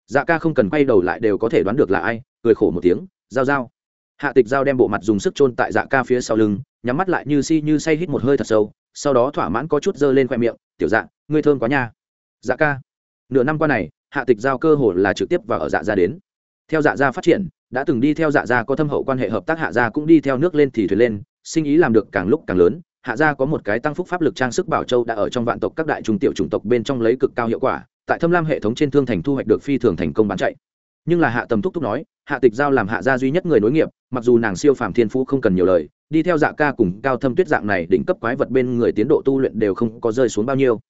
Dạ ca không cần quay đầu lại đều có thể đoán được là ai, cười khổ một tiếng, giao giao. Hạ tịch giao đem bộ mặt dùng sức chôn tại dạ ca phía sau lưng, nhắm mắt lại như si như say hít một hơi thật sâu, sau đó thỏa mãn có chút dơ lên khoe miệng, tiểu dạ ngươi thơm quá nha. Dạ ca. Nửa năm qua này, hạ tịch giao cơ hồ là trực tiếp và ở dạ gia đến. Theo dạ gia phát triển, đã từng đi theo dạ gia có thâm hậu quan hệ hợp tác, hạ gia cũng đi theo nước lên thì thuyền lên, sinh ý làm được càng lúc càng lớn hạ gia có một cái tăng phúc pháp lực trang sức bảo châu đã ở trong vạn tộc các đại trung tiểu chủng tộc bên trong lấy cực cao hiệu quả, tại thâm lam hệ thống trên thương thành thu hoạch được phi thường thành công bán chạy. Nhưng là hạ tầm thúc thúc nói, hạ tịch giao làm hạ gia duy nhất người nối nghiệp, mặc dù nàng siêu phàm thiên phú không cần nhiều lời, đi theo dạ ca cùng cao thâm tuyết dạng này đỉnh cấp quái vật bên người tiến độ tu luyện đều không có rơi xuống bao nhiêu.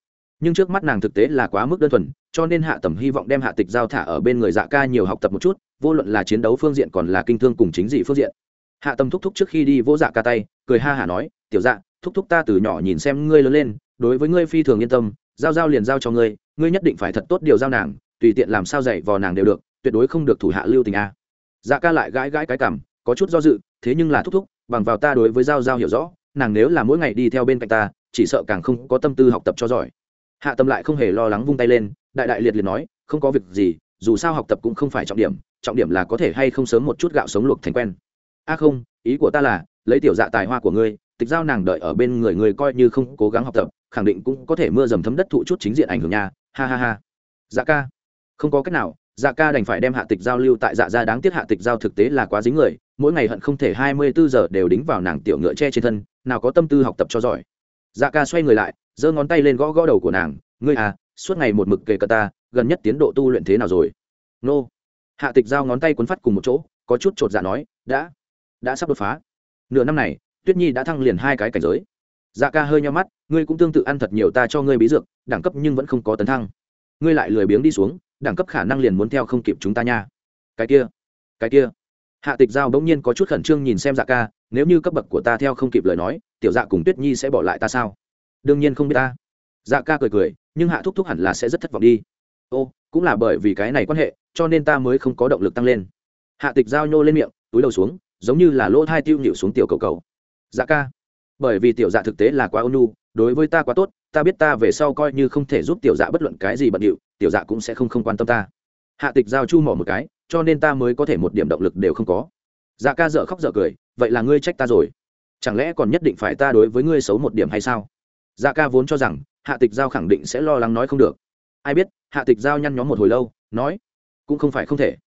Nhưng trước mắt nàng thực tế là quá mức đơn thuần, cho nên hạ tầm hy vọng đem hạ tịch giao thả ở bên người dạ ca nhiều học tập một chút, vô luận là chiến đấu phương diện còn là kinh thương cùng chính dị phương diện. Hạ Tầm thúc thúc trước khi đi vỗ dạ ca tay, cười ha hả nói, tiểu dạ thúc thúc ta từ nhỏ nhìn xem ngươi lớn lên, đối với ngươi phi thường yên tâm, giao giao liền giao cho ngươi ngươi nhất định phải thật tốt điều giao nàng, tùy tiện làm sao dạy vò nàng đều được, tuyệt đối không được thủ hạ lưu tình a. Dạ ca lại gãi gãi cái cảm có chút do dự, thế nhưng là thúc thúc, bằng vào ta đối với giao giao hiểu rõ, nàng nếu là mỗi ngày đi theo bên cạnh ta, chỉ sợ càng không có tâm tư học tập cho giỏi. Hạ tâm lại không hề lo lắng vung tay lên, đại đại liệt liệt nói, không có việc gì, dù sao học tập cũng không phải trọng điểm trọng điểm là có thể hay không sớm một chút gạo sống luộc thành quen. A không, ý của ta là lấy tiểu dạ tài hoa của ngươi tịch giao nàng đợi ở bên người ngươi coi như không cố gắng học tập khẳng định cũng có thể mưa dầm thấm đất thụ chút chính diện ảnh hưởng nhà, ha ha ha. Dạ ca. Không có cách nào dạ ca đành phải đem hạ tịch giao lưu tại dạ gia đáng tiếc hạ tịch giao thực tế là quá dính người mỗi ngày hận không thể hai mươi bốn giờ đều đính vào nàng tiểu ngựa tre trên thân nào có tâm tư học tập cho giỏi. Dạ ca xoay người lại giơ ngón tay lên gõ gõ đầu của nàng. Ngươi à suốt ngày một mực kề cờ ta gần nhất tiến độ tu luyện thế nào rồi? Nô. Hạ tịch giao ngón tay cuốn phát cùng một chỗ có chút chột dạ nói đã. Đã sắp đột phá nửa năm này, tuyết nhi đã thăng liền hai cái cảnh giới. Dạ ca hơi nho mắt, ngươi cũng tương tự ăn thật nhiều ta cho ngươi bí dược, đẳng cấp nhưng vẫn không có tấn thăng. Ngươi lại lười biếng đi xuống, đẳng cấp khả năng liền muốn theo không kịp chúng ta nha. Cái kia cái kia. Hạ tịch giao bỗng nhiên có chút khẩn trương nhìn xem dạ ca, nếu như cấp bậc của ta theo không kịp lời nói, tiểu dạ cùng tuyết nhi sẽ bỏ lại ta sao? Đương nhiên không biết ta. Dạ ca cười cười, nhưng hạ thúc thúc hẳn là sẽ rất thất vọng đi. Ô, cũng là bởi vì cái này quan hệ, cho nên ta mới không có động lực tăng lên. Hạ tịch giao nhô lên miệng, túi đầu xuống giống như là lỗ thai tiêu nhịu xuống tiểu cầu cầu. Dạ ca. Bởi vì tiểu dạ thực tế là quá ônu đối với ta quá tốt, ta biết ta về sau coi như không thể giúp tiểu dạ bất luận cái gì bận điệu, tiểu dạ cũng sẽ không không quan tâm ta. Hạ tịch giao chu mỏ một cái, cho nên ta mới có thể một điểm động lực đều không có. Dạ ca dợ khóc dợ cười, vậy là ngươi trách ta rồi. Chẳng lẽ còn nhất định phải ta đối với ngươi xấu một điểm hay sao? Dạ ca vốn cho rằng, hạ tịch giao khẳng định sẽ lo lắng nói không được. Ai biết, hạ tịch giao nhăn nhóm một hồi lâu, nói, cũng không phải không thể.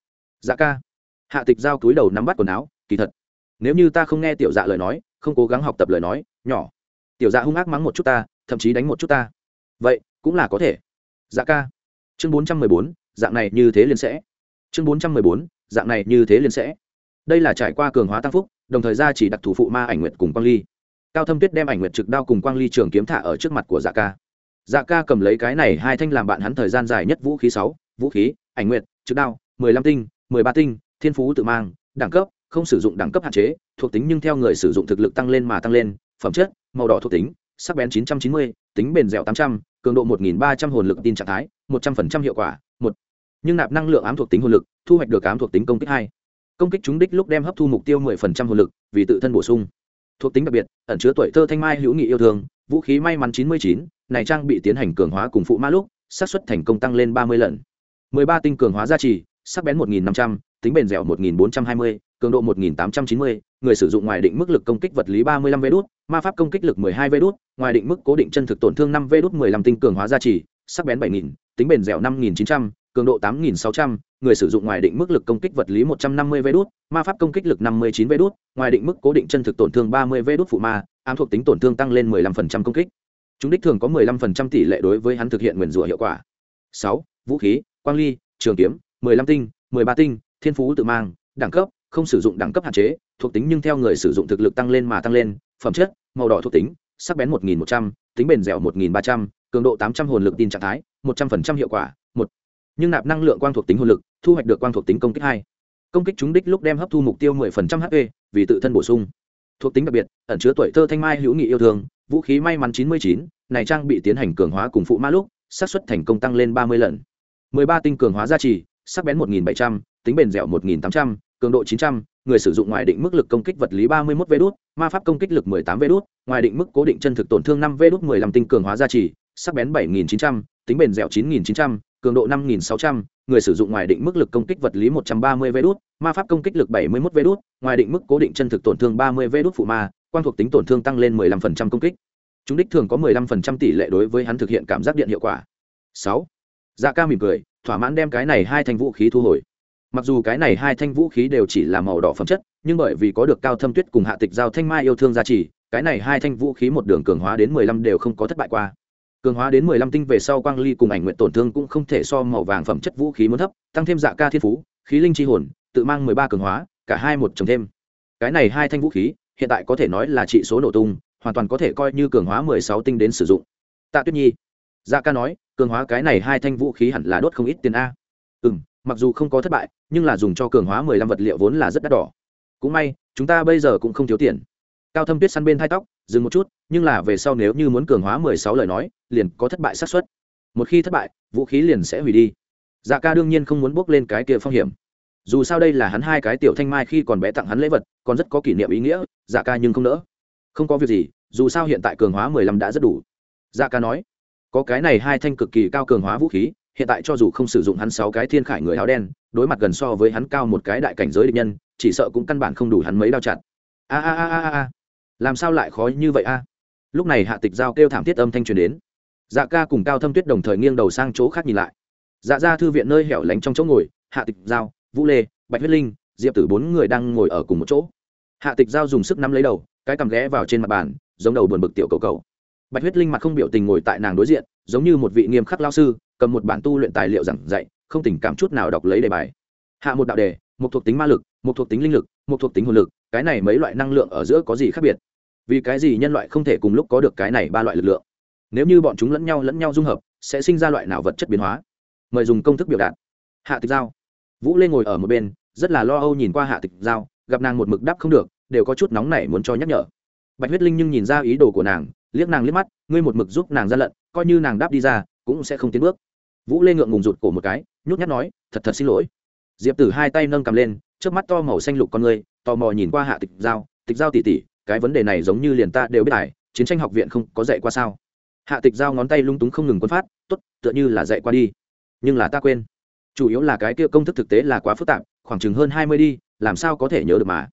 Dạ ca. Hạ tịch giao túi đầu nắm bắt quần áo kỳ thật. Nếu như ta không nghe tiểu dạ lời nói, không cố gắng học tập lời nói, nhỏ. Tiểu dạ hung ác mắng một chút ta, thậm chí đánh một chút ta. Vậy, cũng là có thể. Dạ ca. Chương bốn trăm mười bốn, dạng này như thế liền sẽ. Chương bốn trăm mười bốn, dạng này như thế liền sẽ. Đây là trải qua cường hóa tăng phúc, đồng thời ra chỉ đặc thủ phụ ma ảnh nguyệt cùng quang ly. Cao thâm tuyết đem ảnh nguyệt trực đao cùng quang ly trường kiếm thả ở trước mặt của dạ ca. Dạ ca cầm lấy cái này hai thanh làm bạn hắn thời gian dài nhất vũ khí sáu, vũ khí, ảnh nguyệt, trực đao, mười lăm tinh, mười ba tinh, thiên phú tự mang, đẳng cấp không sử dụng đẳng cấp hạn chế thuộc tính nhưng theo người sử dụng thực lực tăng lên mà tăng lên phẩm chất màu đỏ thuộc tính sắc bén 990, tính bền dẻo 800, cường độ 1300 hồn lực tin trạng thái 100% hiệu quả một. Nhưng nạp năng lượng ám thuộc tính hồn lực thu hoạch được ám thuộc tính công kích hai. Công kích chúng đích lúc đem hấp thu mục tiêu 10% hồn lực vì tự thân bổ sung. Thuộc tính đặc biệt ẩn chứa tuổi thơ thanh mai hữu nghị yêu thương vũ khí may mắn 99, này trang bị tiến hành cường hóa cùng phụ ma lúc xác suất thành công tăng lên 30 lần. 13 tinh cường hóa gia trì sắc bén 1500, tính bền dẻo 1420, cường độ 1890, người sử dụng ngoài định mức lực công kích vật lý 35 vé đút, ma pháp công kích lực 12 vé đút, ngoài định mức cố định chân thực tổn thương 5 vé đút 15 tinh cường hóa gia trì, sắc bén 7000, tính bền dẻo 5900, cường độ 8600, người sử dụng ngoài định mức lực công kích vật lý 150 vé đút, ma pháp công kích lực 59 vé đút, ngoài định mức cố định chân thực tổn thương 30 vé đút phụ ma, ám thuộc tính tổn thương tăng lên 15% công kích. Chúng đích thường có 15% tỷ lệ đối với hắn thực hiện nguyên rủa hiệu quả. 6. Vũ khí, quang ly, trường kiếm, 15 tinh, 13 tinh, thiên phú tự mang, đẳng cấp không sử dụng đẳng cấp hạn chế thuộc tính nhưng theo người sử dụng thực lực tăng lên mà tăng lên phẩm chất màu đỏ thuộc tính sắc bén một nghìn một trăm tính bền dẻo một nghìn ba trăm cường độ tám trăm hồn lực tin trạng thái một trăm phần trăm hiệu quả một. Nhưng nạp năng lượng quang thuộc tính hồn lực thu hoạch được quang thuộc tính công kích hai. Công kích chúng đích lúc đem hấp thu mục tiêu mười phần trăm hp vì tự thân bổ sung. Thuộc tính đặc biệt ẩn chứa tuổi thơ thanh mai hữu nghị yêu thương vũ khí may mắn chín mươi chín này trang bị tiến hành cường hóa cùng phụ ma lúc xác suất thành công tăng lên ba mươi lần. mười ba tinh cường hóa gia trì sắc bén một nghìn bảy trăm tính bền dẻo 1800, cường độ 900, người sử dụng ngoài định mức lực công kích vật lý 31 vé đút, ma pháp công kích lực 18 vé đút, ngoài định mức cố định chân thực tổn thương 5 vé đút 15 tinh cường hóa gia trì, sắc bén 7900, tính bền dẻo 9900, cường độ 5600, người sử dụng ngoài định mức lực công kích vật lý 130 vé đút, ma pháp công kích lực 71 vé đút, ngoài định mức cố định chân thực tổn thương 30 vé đút phụ ma, quan thuộc tính tổn thương tăng lên 15% công kích. Chúng đích thường có 15% tỷ lệ đối với hắn thực hiện cảm giác điện hiệu quả. 6. Dạ ca mỉm cười, thỏa mãn đem cái này hai thành vũ khí thu hồi mặc dù cái này hai thanh vũ khí đều chỉ là màu đỏ phẩm chất, nhưng bởi vì có được cao thâm tuyết cùng hạ tịch giao thanh mai yêu thương gia trì, cái này hai thanh vũ khí một đường cường hóa đến mười lăm đều không có thất bại qua. Cường hóa đến mười lăm tinh về sau quang ly cùng ảnh nguyện tổn thương cũng không thể so màu vàng phẩm chất vũ khí muốn thấp, tăng thêm dạ ca thiên phú, khí linh chi hồn, tự mang mười ba cường hóa, cả hai một trồng thêm. Cái này hai thanh vũ khí, hiện tại có thể nói là trị số nổ tung, hoàn toàn có thể coi như cường hóa mười sáu tinh đến sử dụng. Tạ tuyết nhi dạ ca nói, cường hóa cái này hai thanh vũ khí hẳn là đốt không ít tiền a. Ừ m mặc dù không có thất bại, nhưng là dùng cho cường hóa mười lăm vật liệu vốn là rất đắt đỏ. Cũng may, chúng ta bây giờ cũng không thiếu tiền. Cao thâm tuyết săn bên thai tóc, dừng một chút, nhưng là về sau nếu như muốn cường hóa mười sáu lời nói, liền có thất bại xác suất. Một khi thất bại, vũ khí liền sẽ hủy đi. Dạ ca đương nhiên không muốn bước lên cái kia phong hiểm. Dù sao đây là hắn hai cái tiểu thanh mai khi còn bé tặng hắn lễ vật, còn rất có kỷ niệm ý nghĩa dạ ca nhưng không nỡ. Không có việc gì, dù sao hiện tại cường hóa mười lăm đã rất đủ. Dạ ca nói, có cái này hai thanh cực kỳ cao cường hóa vũ khí hiện tại cho dù không sử dụng hắn sáu cái thiên khải người áo đen, đối mặt gần so với hắn cao một cái đại cảnh giới địch nhân, chỉ sợ cũng căn bản không đủ hắn mấy đao chặt. A a a a a. Làm sao lại khó như vậy a? Lúc này hạ tịch giao kêu thảm thiết âm thanh truyền đến. Dạ ca cùng cao thâm tuyết đồng thời nghiêng đầu sang chỗ khác nhìn lại. Dạ ra thư viện nơi hẻo lánh trong chỗ ngồi, hạ tịch giao, vũ lê, bạch huyết linh, diệp tử bốn người đang ngồi ở cùng một chỗ. Hạ tịch giao dùng sức nắm lấy đầu, cái cằm ghé vào trên mặt bàn, giống đầu buồn bực tiểu cầu cầu. Bạch huyết linh mặt không biểu tình ngồi tại nàng đối diện, giống như một vị nghiêm khắc lao sư cầm một bản tu luyện tài liệu giảng dạy, không tình cảm chút nào đọc lấy đề bài. Hạ một đạo đề, một thuộc tính ma lực, một thuộc tính linh lực, một thuộc tính hồn lực, cái này mấy loại năng lượng ở giữa có gì khác biệt? Vì cái gì nhân loại không thể cùng lúc có được cái này ba loại lực lượng? Nếu như bọn chúng lẫn nhau lẫn nhau dung hợp, sẽ sinh ra loại nào vật chất biến hóa? Mời dùng công thức biểu đạt. Hạ tịch giao. Vũ lên ngồi ở một bên, rất là lo âu nhìn qua hạ tịch giao, gặp nàng một mực đáp không được, đều có chút nóng nảy muốn cho nhắc nhở. Bạch huyết linh nhưng nhìn ra ý đồ của nàng, liếc nàng liếc mắt, ngươi một mực giúp nàng ra lận, coi như nàng đáp đi ra, cũng sẽ không tiến bước vũ lê ngượng ngùng rụt cổ một cái, nhút nhát nói, thật thật xin lỗi. Diệp tử hai tay nâng cầm lên trước mắt to màu xanh lục con người, tò mò nhìn qua hạ tịch giao tịch giao tỉ tỉ cái vấn đề này giống như liền ta đều biết tài chiến tranh học viện không có dạy qua sao? Hạ tịch giao ngón tay lung túng không ngừng quân phát t ố t tựa như là dạy qua đi, nhưng là ta quên. Chủ yếu là cái kia công thức thực tế là quá phức tạp, khoảng chừng hơn hai mươi đi, làm sao có thể nhớ được mà?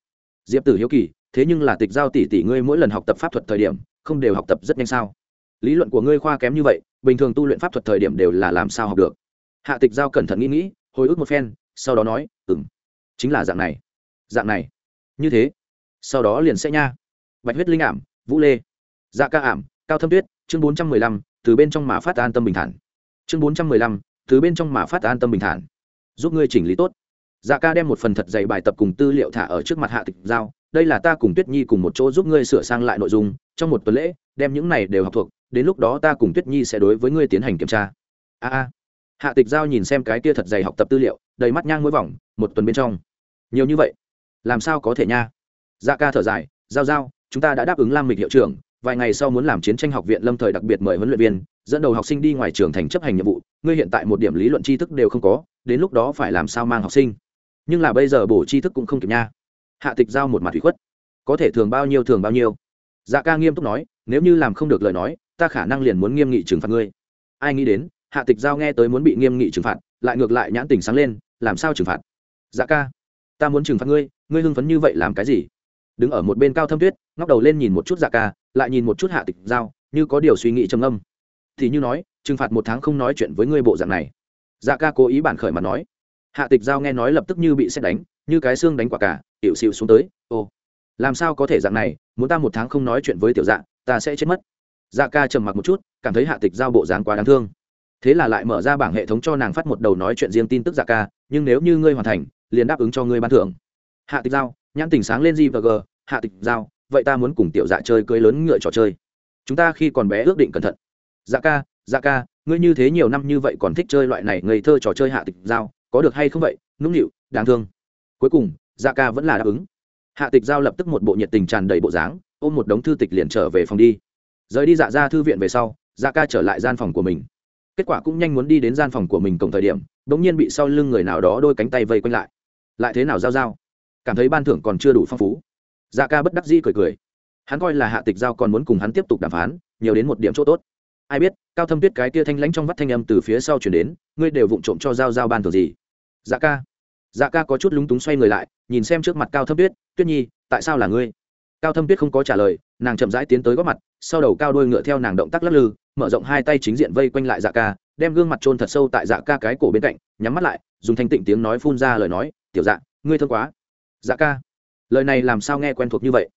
Diệp tử hiếu kỳ, thế nhưng là tịch giao tỷ tỷ ngươi mỗi lần học tập pháp thuật thời điểm, không đều học tập rất nhanh sao? Lý luận của ngươi khoa kém như vậy bình thường tu luyện pháp thuật thời điểm đều là làm sao học được. Hạ tịch giao cẩn thận nghĩ nghĩ, hồi ức một phen, sau đó nói ừng chính là dạng này dạng này, như thế, sau đó liền sẽ nha. Bạch huyết linh ảm, vũ lê dạ ca ảm, cao thâm tuyết, chương bốn trăm mười lăm, từ bên trong mà phát an tâm bình thản. Chương bốn trăm mười lăm, từ bên trong mà phát an tâm bình thản. Giúp ngươi chỉnh lý tốt. Dạ ca đem một phần thật dày bài tập cùng tư liệu thả ở trước mặt hạ tịch giao, đây là ta cùng tuyết nhi cùng một chỗ giúp ngươi sửa sang lại nội dung, trong một tuần lễ, đem những này đều học thuộc đến lúc đó ta cùng tuyết nhi sẽ đối với ngươi tiến hành kiểm tra. A a. Hạ tịch giao nhìn xem cái kia thật dày học tập tư liệu, đầy mắt nhang mỗi vòng, một tuần bên trong. Nhiều như vậy? Làm sao có thể nha? Dạ ca thở dài, giao giao, chúng ta đã đáp ứng lam mịch hiệu trưởng, vài ngày sau muốn làm chiến tranh học viện lâm thời đặc biệt mời huấn luyện viên, dẫn đầu học sinh đi ngoài trường thành chấp hành nhiệm vụ, ngươi hiện tại một điểm lý luận tri thức đều không có, đến lúc đó phải làm sao mang học sinh? Nhưng là bây giờ bổ tri thức cũng không kịp nha. Hạ tịch giao một mặt thủy khuất. Có thể thường bao nhiêu thường bao nhiêu. Dạ ca nghiêm túc nói, nếu như làm không được lời nói ta khả năng liền muốn nghiêm nghị trừng phạt ngươi. Ai nghĩ đến, hạ tịch giao nghe tới muốn bị nghiêm nghị trừng phạt, lại ngược lại nhãn tình sáng lên, làm sao trừng phạt? Dạ ca, ta muốn trừng phạt ngươi ngươi hưng phấn như vậy làm cái gì? Đứng ở một bên cao thâm tuyết, ngóc đầu lên nhìn một chút dạ ca, lại nhìn một chút hạ tịch giao, như có điều suy nghĩ trầm âm thì như nói, trừng phạt một tháng không nói chuyện với ngươi bộ dạng này. Dạ ca cố ý bản khởi mà nói. Hạ tịch giao nghe nói lập tức như bị xét đánh, như cái xương đánh quả cả hiệu xịu xuống tới ô làm sao có thể dạng này, muốn ta một tháng không nói chuyện với tiểu dạ ta sẽ chết mất dạ ca trầm mặc một chút, cảm thấy hạ tịch giao bộ dáng quá đáng thương. Thế là lại mở ra bảng hệ thống cho nàng phát một đầu nói chuyện riêng tin tức dạ ca, nhưng nếu như ngươi hoàn thành, liền đáp ứng cho ngươi ban thưởng. Hạ tịch giao, nhãn tình sáng lên gì và g, hạ tịch giao, vậy ta muốn cùng tiểu dạ chơi cưới lớn ngựa trò chơi. Chúng ta khi còn bé ước định cẩn thận. Dạ ca dạ ca, ngươi như thế nhiều năm như vậy còn thích chơi loại này ngây thơ trò chơi hạ tịch giao, có được hay không vậy? Nũng nịu, đáng thương. Cuối cùng dạ ca vẫn là đáp ứng. Hạ tịch giao lập tức một bộ nhiệt tình tràn đầy bộ dáng, ôm một đống thư tịch liền trở về phòng đi rời đi dạ ra thư viện về sau dạ ca trở lại gian phòng của mình. Kết quả cũng nhanh muốn đi đến gian phòng của mình cộng thời điểm đ ỗ n g nhiên bị sau lưng người nào đó đôi cánh tay vây quanh lại. Lại thế nào giao giao? Cảm thấy ban thưởng còn chưa đủ phong phú. Dạ ca bất đắc dĩ cười cười. Hắn coi là hạ tịch giao còn muốn cùng hắn tiếp tục đàm phán, nhiều đến một điểm chỗ tốt. Ai biết, cao thâm tuyết cái tia thanh lãnh trong vắt thanh âm từ phía sau chuyển đến, ngươi đều vụng trộm cho giao giao ban thưởng gì? Dạ ca. Dạ ca có chút lúng túng xoay người lại, nhìn xem trước mặt cao thâm tuyết tuyết nhi, tại sao là ngươi? Cao thâm tuyết không có trả lời, nàng chậm rãi tiến tới góp mặt, sau đầu cao đôi ngựa theo nàng động tác lắc lư, mở rộng hai tay chính diện vây quanh lại dạ ca, đem gương mặt trôn thật sâu tại dạ ca cái cổ bên cạnh, nhắm mắt lại, dùng thanh tịnh tiếng nói phun ra lời nói, tiểu dạ ngươi thương quá. Dạ ca. Lời này làm sao nghe quen thuộc như vậy?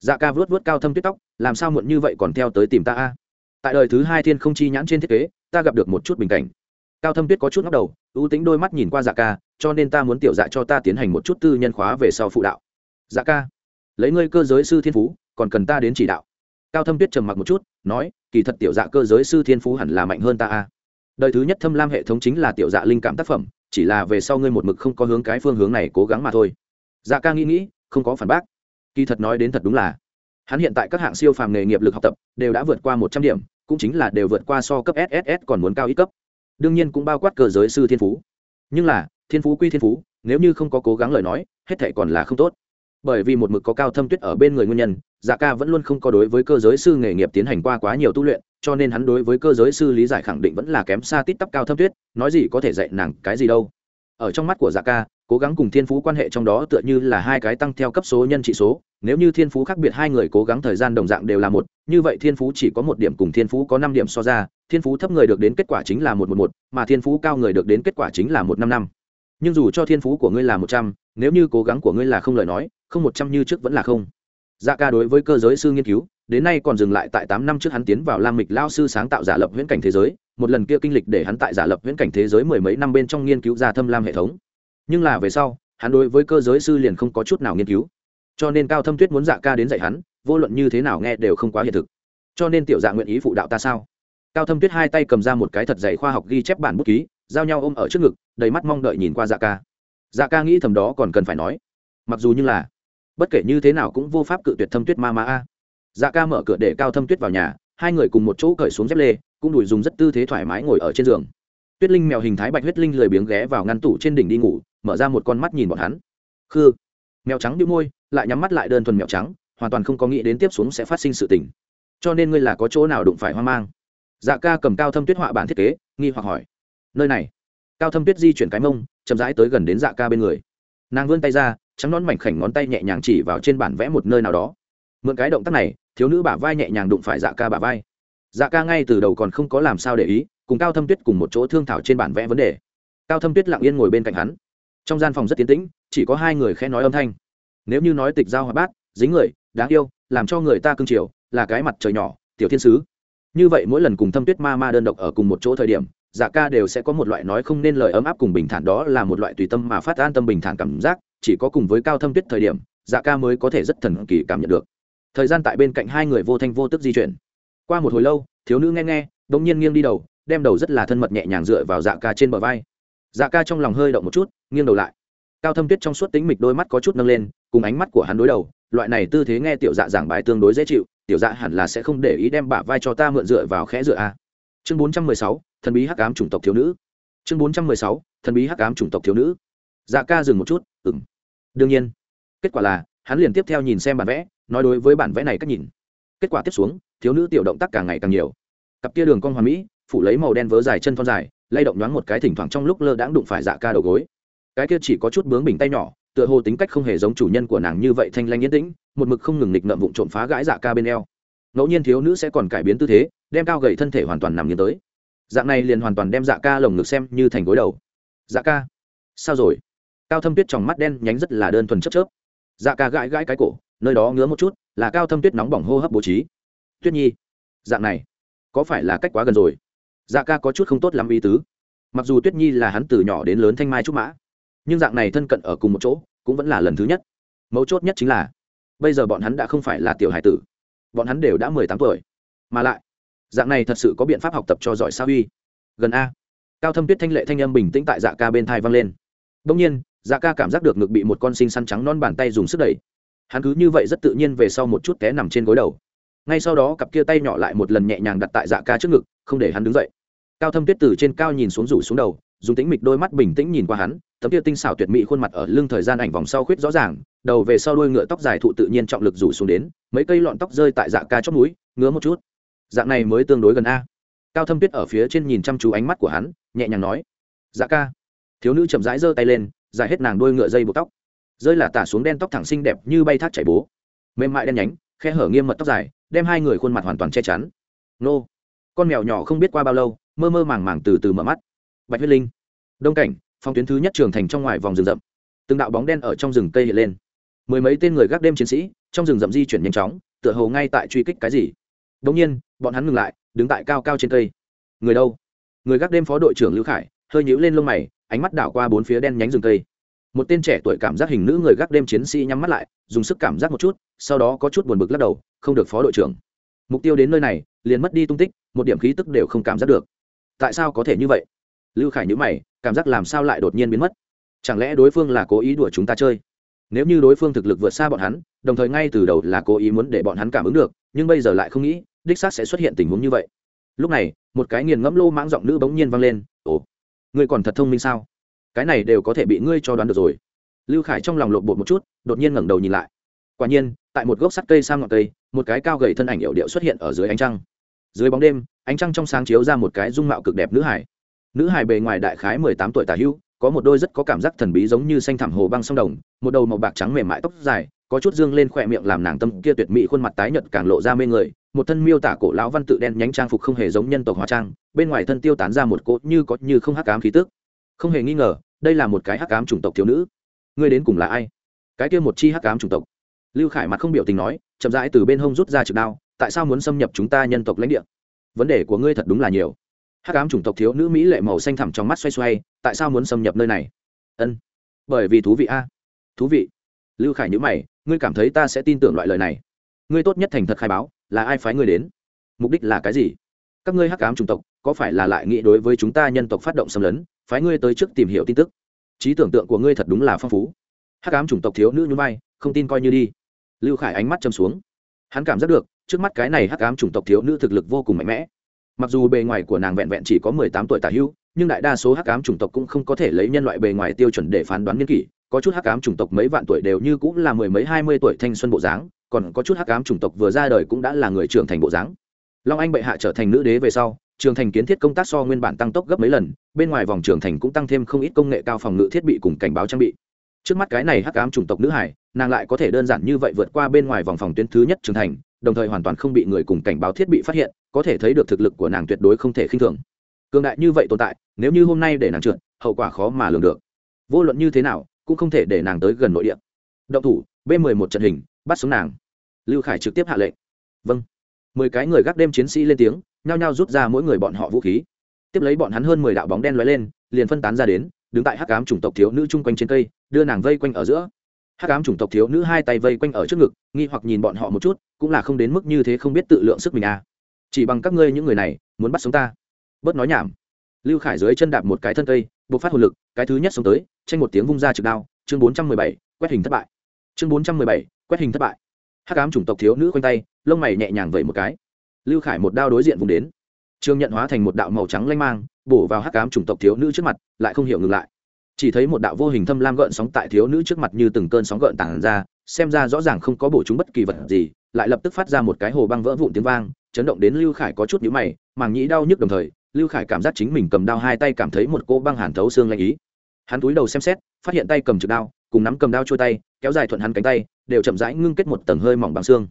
Dạ ca vớt vớt cao thâm tuyết tóc, làm sao muộn như vậy còn theo tới tìm ta a? Tại đời thứ hai thiên không chi nhãn trên thiết kế, ta gặp được một chút bình cảnh. Cao thâm tuyết có chút ngóc đầu, ưu tính đôi mắt nhìn qua dạ ca, cho nên ta muốn tiểu dạ cho ta tiến hành một chút tư nhân khóa về sau phụ đạo. Dạ ca lấy ngươi cơ giới sư thiên phú, còn cần ta đến chỉ đạo. Cao thâm tuyết trầm mặc một chút, nói, kỳ thật tiểu dạ cơ giới sư thiên phú hẳn là mạnh hơn ta a. Đời thứ nhất thâm lam hệ thống chính là tiểu dạ linh cảm tác phẩm, chỉ là về sau ngươi một mực không có hướng cái phương hướng này cố gắng mà thôi. Dạ ca nghĩ nghĩ, không có phản bác. Kỳ thật nói đến thật đúng là, hắn hiện tại các hạng siêu phàm nghề nghiệp lực học tập đều đã vượt qua một trăm điểm, cũng chính là đều vượt qua so cấp sss còn muốn cao ít cấp. Đương nhiên cũng bao quát cơ giới sư thiên phú. Nhưng là, thiên phú quy thiên phú, nếu như không có cố gắng lời nói, hết thể còn là không tốt bởi vì một mực có cao thâm tuyết ở bên người nguyên nhân dạ ca vẫn luôn không có đối với cơ giới sư nghề nghiệp tiến hành qua quá nhiều tu luyện, cho nên hắn đối với cơ giới sư lý giải khẳng định vẫn là kém xa tít tắp cao thâm tuyết, nói gì có thể dạy nàng cái gì đâu. Ở trong mắt của dạ ca, cố gắng cùng thiên phú quan hệ trong đó tựa như là hai cái tăng theo cấp số nhân trị số, nếu như thiên phú khác biệt hai người cố gắng thời gian đồng dạng đều là một, như vậy thiên phú chỉ có một điểm cùng thiên phú có năm điểm so ra, thiên phú thấp người được đến kết quả chính là một một một, mà thiên phú cao người được đến kết quả chính là một năm năm. Nhưng dù cho thiên phú của ngươi là một trăm nếu như cố gắng của ngươi là không lời nói, không một trăm như trước vẫn là không. Dạ ca đối với cơ giới sư nghiên cứu, đến nay còn dừng lại tại tám năm trước hắn tiến vào lam mịch lao sư sáng tạo giả lập huyễn cảnh thế giới, một lần kia kinh lịch để hắn tại giả lập huyễn cảnh thế giới mười mấy năm bên trong nghiên cứu ra thâm lam hệ thống. Nhưng là về sau, hắn đối với cơ giới sư liền không có chút nào nghiên cứu. Cho nên cao thâm tuyết muốn dạ ca đến dạy hắn, vô luận như thế nào nghe đều không quá hiện thực. Cho nên tiểu dạ nguyện ý phụ đạo ta sao? Cao thâm tuyết hai tay cầm ra một cái thật dày khoa học ghi chép bản bút ký, giao nhau ôm ở trước ngực, đầy mắt mong đợi nhìn qua dạ ca dạ ca nghĩ thầm đó còn cần phải nói. Mặc dù như là, bất kể như thế nào cũng vô pháp cự tuyệt thâm tuyết ma ma a. Dạ ca mở cửa để cao thâm tuyết vào nhà, hai người cùng một chỗ cởi xuống dép lê, cũng đùi dùng rất tư thế thoải mái ngồi ở trên giường. Tuyết linh mèo hình thái bạch huyết linh lười biếng ghé vào ngăn tủ trên đỉnh đi ngủ, mở ra một con mắt nhìn bọn hắn. Khư. Mèo trắng đĩu môi, lại nhắm mắt lại đơn thuần mèo trắng, hoàn toàn không có nghĩ đến tiếp xuống sẽ phát sinh sự tình. Cho nên ngươi là có chỗ nào đụng phải hoang mang? Dạ ca cầm cao thâm tuyết họa bản thiết kế, nghi hoặc hỏi. Nơi này cao thâm tuyết di chuyển cái mông, chậm rãi tới gần đến dạ ca bên người. Nàng vươn tay ra, trắng non mảnh khảnh ngón tay nhẹ nhàng chỉ vào trên bản vẽ một nơi nào đó. Mượn cái động tác này, thiếu nữ bả vai nhẹ nhàng đụng phải dạ ca bả vai. Dạ ca ngay từ đầu còn không có làm sao để ý, cùng cao thâm tuyết cùng một chỗ thương thảo trên bản vẽ vấn đề. Cao thâm tuyết lặng yên ngồi bên cạnh hắn. Trong gian phòng rất tiến tĩnh, chỉ có hai người khẽ nói âm thanh. Nếu như nói tịch giao hoa bát, dính người, đáng yêu, làm cho người ta cưng chiều, là cái mặt trời nhỏ, tiểu thiên sứ. Như vậy mỗi lần cùng thâm tuyết ma ma đơn độc ở cùng một chỗ thời điểm dạ ca đều sẽ có một loại nói không nên lời ấm áp cùng bình thản, đó là một loại tùy tâm mà phát an tâm bình thản cảm giác, chỉ có cùng với cao thâm tuyết thời điểm dạ ca mới có thể rất thần kỳ cảm nhận được. Thời gian tại bên cạnh hai người vô thanh vô tức di chuyển. Qua một hồi lâu, thiếu nữ nghe nghe đ ỗ n g nhiên nghiêng đi đầu, đem đầu rất là thân mật nhẹ nhàng dựa vào dạ ca trên bờ vai. Dạ ca trong lòng hơi động một chút, nghiêng đầu lại. Cao thâm tuyết trong suốt tính mịch đôi mắt có chút nâng lên, cùng ánh mắt của hắn đối đầu, loại này tư thế nghe tiểu dạ giảng bài tương đối dễ chịu, tiểu dạ hẳn là sẽ không để ý đem bả vai cho ta mượn dựa vào khẽ dựa a. Chương bốn trăm mười sáu thần bí hắc ám chủng tộc thiếu nữ. Chương bốn trăm mười sáu, thần bí hắc ám chủng tộc thiếu nữ. Dạ ca dừng một chút ừng đương nhiên. Kết quả là, hắn liền tiếp theo nhìn xem bản vẽ, nói đối với bản vẽ này cách nhìn. Kết quả tiếp xuống, thiếu nữ tiểu động tác càng ngày càng nhiều. Cặp kia đường con hoa mỹ, phủ lấy màu đen vớ dài chân thon dài, lay động nhoáng một cái thỉnh thoảng trong lúc lơ đãng đụng phải dạ ca đầu gối. Cái kia chỉ có chút bướng bình tay nhỏ, tựa hồ tính cách không hề giống chủ nhân của nàng như vậy thanh lanh yên tĩnh, một mực không ngừng nghịch ngậm vụng trộm phá gãi dạ ca bên eo. Ngẫu nhiên thiếu nữ sẽ còn cải biến tư thế, đem cao gầy thân thể hoàn toàn nằm nghiêng tới dạng này liền hoàn toàn đem dạ ca lồng ngực xem như thành gối đầu. Dạ ca, sao rồi? Cao thâm tuyết trong mắt đen nhánh rất là đơn thuần chấp chớp. Dạ ca gãi gãi cái cổ, nơi đó ngứa một chút, là cao thâm tuyết nóng bỏng hô hấp bố trí. Tuyết nhi, dạng này, có phải là cách quá gần rồi? Dạ ca có chút không tốt lắm ý tứ. Mặc dù tuyết nhi là hắn từ nhỏ đến lớn thanh mai trúc mã, nhưng dạng này thân cận ở cùng một chỗ, cũng vẫn là lần thứ nhất. Mấu chốt nhất chính là, bây giờ bọn hắn đã không phải là tiểu hải tử. Bọn hắn đều đã mười tám tuổi. Mà lại dạng này thật sự có biện pháp học tập cho giỏi sao uy gần a. Cao thâm tuyết thanh lệ thanh âm bình tĩnh tại dạ ca bên thai vang lên. Đông nhiên dạ ca cảm giác được ngực bị một con sinh săn trắng non bàn tay dùng sức đẩy. Hắn cứ như vậy rất tự nhiên về sau một chút té nằm trên gối đầu. Ngay sau đó cặp kia tay nhỏ lại một lần nhẹ nhàng đặt tại dạ ca trước ngực, không để hắn đứng dậy. Cao thâm tuyết từ trên cao nhìn xuống rủ xuống đầu, dùng tính mịch đôi mắt bình tĩnh nhìn qua hắn, tấm kia tinh xảo tuyệt mỹ khuôn mặt ở lưng thời gian ảnh vòng sau khuyết rõ ràng, đầu về sau đuôi ngựa tóc dài thụ tự nhiên trọng lực rủ xuống đến, mấy cây lọn tóc rơi tại dạ ca chót núi ngứa một chút dạng này mới tương đối gần a. Cao thâm tuyết ở phía trên nhìn chăm chú ánh mắt của hắn, nhẹ nhàng nói dạ ca. Thiếu nữ chậm rãi giơ tay lên dài hết nàng đuôi ngựa dây buộc tóc. Rơi là tả xuống đen tóc thẳng xinh đẹp như bay thác chảy bố. Mềm mại đen nhánh, khe hở nghiêm mật tóc dài, đem hai người khuôn mặt hoàn toàn che chắn. Nô. Con mèo nhỏ không biết qua bao lâu, mơ mơ màng màng từ từ mở mắt. Bạch huyết linh. Đông cảnh, phong tuyến thứ nhất trường thành trong ngoài vòng rừng rậm. Từng đạo bóng đen ở trong rừng cây hiện lên. Mười mấy tên người gác đêm chiến sĩ, trong rừng rậm di chuyển nhanh chóng, tựa hồ ngay tại truy kích cái gì đ ỗ n g nhiên, bọn hắn ngừng lại, đứng tại cao cao trên cây. Người đâu? Người gác đêm phó đội trưởng lưu khải, hơi nhíu lên lông mày, ánh mắt đảo qua bốn phía đen nhánh rừng cây. Một tên trẻ tuổi cảm giác hình nữ người gác đêm chiến sĩ nhắm mắt lại, dùng sức cảm giác một chút, sau đó có chút buồn bực lắc đầu, không được phó đội trưởng. Mục tiêu đến nơi này, liền mất đi tung tích, một điểm khí tức đều không cảm giác được. Tại sao có thể như vậy? Lưu khải nhữ mày, cảm giác làm sao lại đột nhiên biến mất? Chẳng lẽ đối phương là cố ý đùa chúng ta chơi? Nếu như đối phương thực lực vượt xa bọn hắn, đồng thời ngay từ đầu là cố ý muốn để bọn hắn cảm ứng được, nhưng bây giờ lại không nghĩ đích xác sẽ xuất hiện tình huống như vậy. Lúc này, một cái nghiền ngẫm lô mãng giọng nữ bỗng nhiên vang lên, ồ, ngươi còn thật thông minh sao? Cái này đều có thể bị ngươi cho đoán được rồi. Lưu khải trong lòng lộn bột một chút, đột nhiên ngẩng đầu nhìn lại. Quả nhiên, tại một gốc sắt cây sang ngọn cây, một cái cao gầy thân ảnh hiệu điệu xuất hiện ở dưới ánh trăng. Dưới bóng đêm, ánh trăng trong sáng chiếu ra một cái dung mạo cực đẹp nữ hải. Nữ hải bề ngoài đại khái mười tám tuổi tả hữu có một đôi rất có cảm giác thần bí giống như xanh thảm hồ băng sông đồng, một đầu màu bạc trắng mềm mại tóc dài có chút dương lên khỏe miệng làm nàng tâm kia tuyệt mỹ khuôn mặt tái nhợt càng lộ ra mê người, một thân miêu tả cổ lão văn tự đen nhánh trang phục không hề giống nhân tộc hóa trang, bên ngoài thân tiêu tán ra một cỗ như có như không hắc ám khí tức. Không hề nghi ngờ, đây là một cái hắc ám chủng tộc thiếu nữ. Ngươi đến cùng là ai? Cái kia một chi hắc ám chủng tộc. Lưu khải mặt không biểu tình nói, chậm rãi từ bên hông rút ra trực đao, tại sao muốn xâm nhập chúng ta nhân tộc lãnh địa? Vấn đề của ngươi thật đúng là nhiều. Hắc ám chủng tộc thiếu nữ mỹ lệ màu xanh thẳm trong mắt xoay xoay, tại sao muốn xâm nhập nơi này? Ân, bởi vì thú vị a. Thú vị. Lưu khải nhữ mày ngươi cảm thấy ta sẽ tin tưởng loại lời này. Ngươi tốt nhất thành thật khai báo là ai phái ngươi đến? Mục đích là cái gì? Các ngươi hắc ám chủng tộc có phải là lại nghĩ đối với chúng ta nhân tộc phát động xâm lấn phái ngươi tới trước tìm hiểu tin tức? Trí tưởng tượng của ngươi thật đúng là phong phú. Hắc ám chủng tộc thiếu nữ như bay, không tin coi như đi. Lưu khải ánh mắt châm xuống. Hắn cảm giác được trước mắt cái này hắc ám chủng tộc thiếu nữ thực lực vô cùng mạnh mẽ. Mặc dù bề ngoài của nàng vẹn vẹn chỉ có mười tám tuổi tả hưu, nhưng đại đa số hắc ám chủng tộc cũng không có thể lấy nhân loại bề ngoài tiêu chuẩn để phán đoán niên kỷ có chút hắc ám chủng tộc mấy vạn tuổi đều như cũng là mười mấy, hai mươi tuổi thanh xuân bộ dáng, còn có chút hắc ám chủng tộc vừa ra đời cũng đã là người trưởng thành bộ dáng. Long anh bệ hạ trở thành nữ đế về sau, trường thành kiến thiết công tác so nguyên bản tăng tốc gấp mấy lần, bên ngoài vòng trường thành cũng tăng thêm không ít công nghệ cao phòng ngự thiết bị cùng cảnh báo trang bị. Trước mắt cái này hắc ám chủng tộc nữ hải, nàng lại có thể đơn giản như vậy vượt qua bên ngoài vòng phòng tuyến thứ nhất trường thành, đồng thời hoàn toàn không bị người cùng cảnh báo thiết bị phát hiện, có thể thấy được thực lực của nàng tuyệt đối không thể khinh thường. Cường đại như vậy tồn tại, nếu như hôm nay để nàng trượt, hậu quả khó mà lường được. Vô luận như thế nào cũng không thể để nàng tới gần nội địa. Động thủ, b 11 trận hình, bắt sống nàng. Lưu khải trực tiếp hạ lệnh. Vâng. Mười cái người gác đêm chiến sĩ lên tiếng, nhao nhao rút ra mỗi người bọn họ vũ khí. Tiếp lấy bọn hắn hơn mười đạo bóng đen lóe lên, liền phân tán ra đến, đứng tại hắc ám chủng tộc thiếu nữ chung quanh trên cây, đưa nàng vây quanh ở giữa. Hắc ám chủng tộc thiếu nữ hai tay vây quanh ở trước ngực, nghi hoặc nhìn bọn họ một chút, cũng là không đến mức như thế không biết tự lượng sức mình à. Chỉ bằng các ngươi những người này, muốn bắt sống ta. Bớt nói nhảm. Lưu khải dưới chân đạp một cái thân cây buộc phát hồn lực, cái thứ nhất sống tới tranh một tiếng vung ra trực đao, chương bốn trăm mười bảy, quét hình thất bại. Chương bốn trăm mười bảy, quét hình thất bại. Hắc ám chủng tộc thiếu nữ quanh tay, lông mày nhẹ nhàng vẩy một cái. Lưu khải một đao đối diện vùng đến. Trương nhận hóa thành một đạo màu trắng lanh mang, bổ vào hắc ám chủng tộc thiếu nữ trước mặt, lại không hiểu ngừng lại. Chỉ thấy một đạo vô hình thâm lam gợn sóng tại thiếu nữ trước mặt như từng cơn sóng gợn tản ra, xem ra rõ ràng không có bổ chúng bất kỳ vật gì, lại lập tức phát ra một cái hồ băng vỡ vụn tiếng vang, chấn động đến lưu khải có chút nhíu mày, màng nhĩ đau nhức đồng thời, lưu khải cảm giác chính mình cầm đao hai tay cảm thấy một cô băng hàn thấu xương lanh ý hắn túi đầu xem xét, phát hiện tay cầm trực đao, cùng nắm cầm đao trôi tay, kéo dài thuận hắn cánh tay, đều chậm rãi ngưng kết một tầng hơi mỏng bằng xương.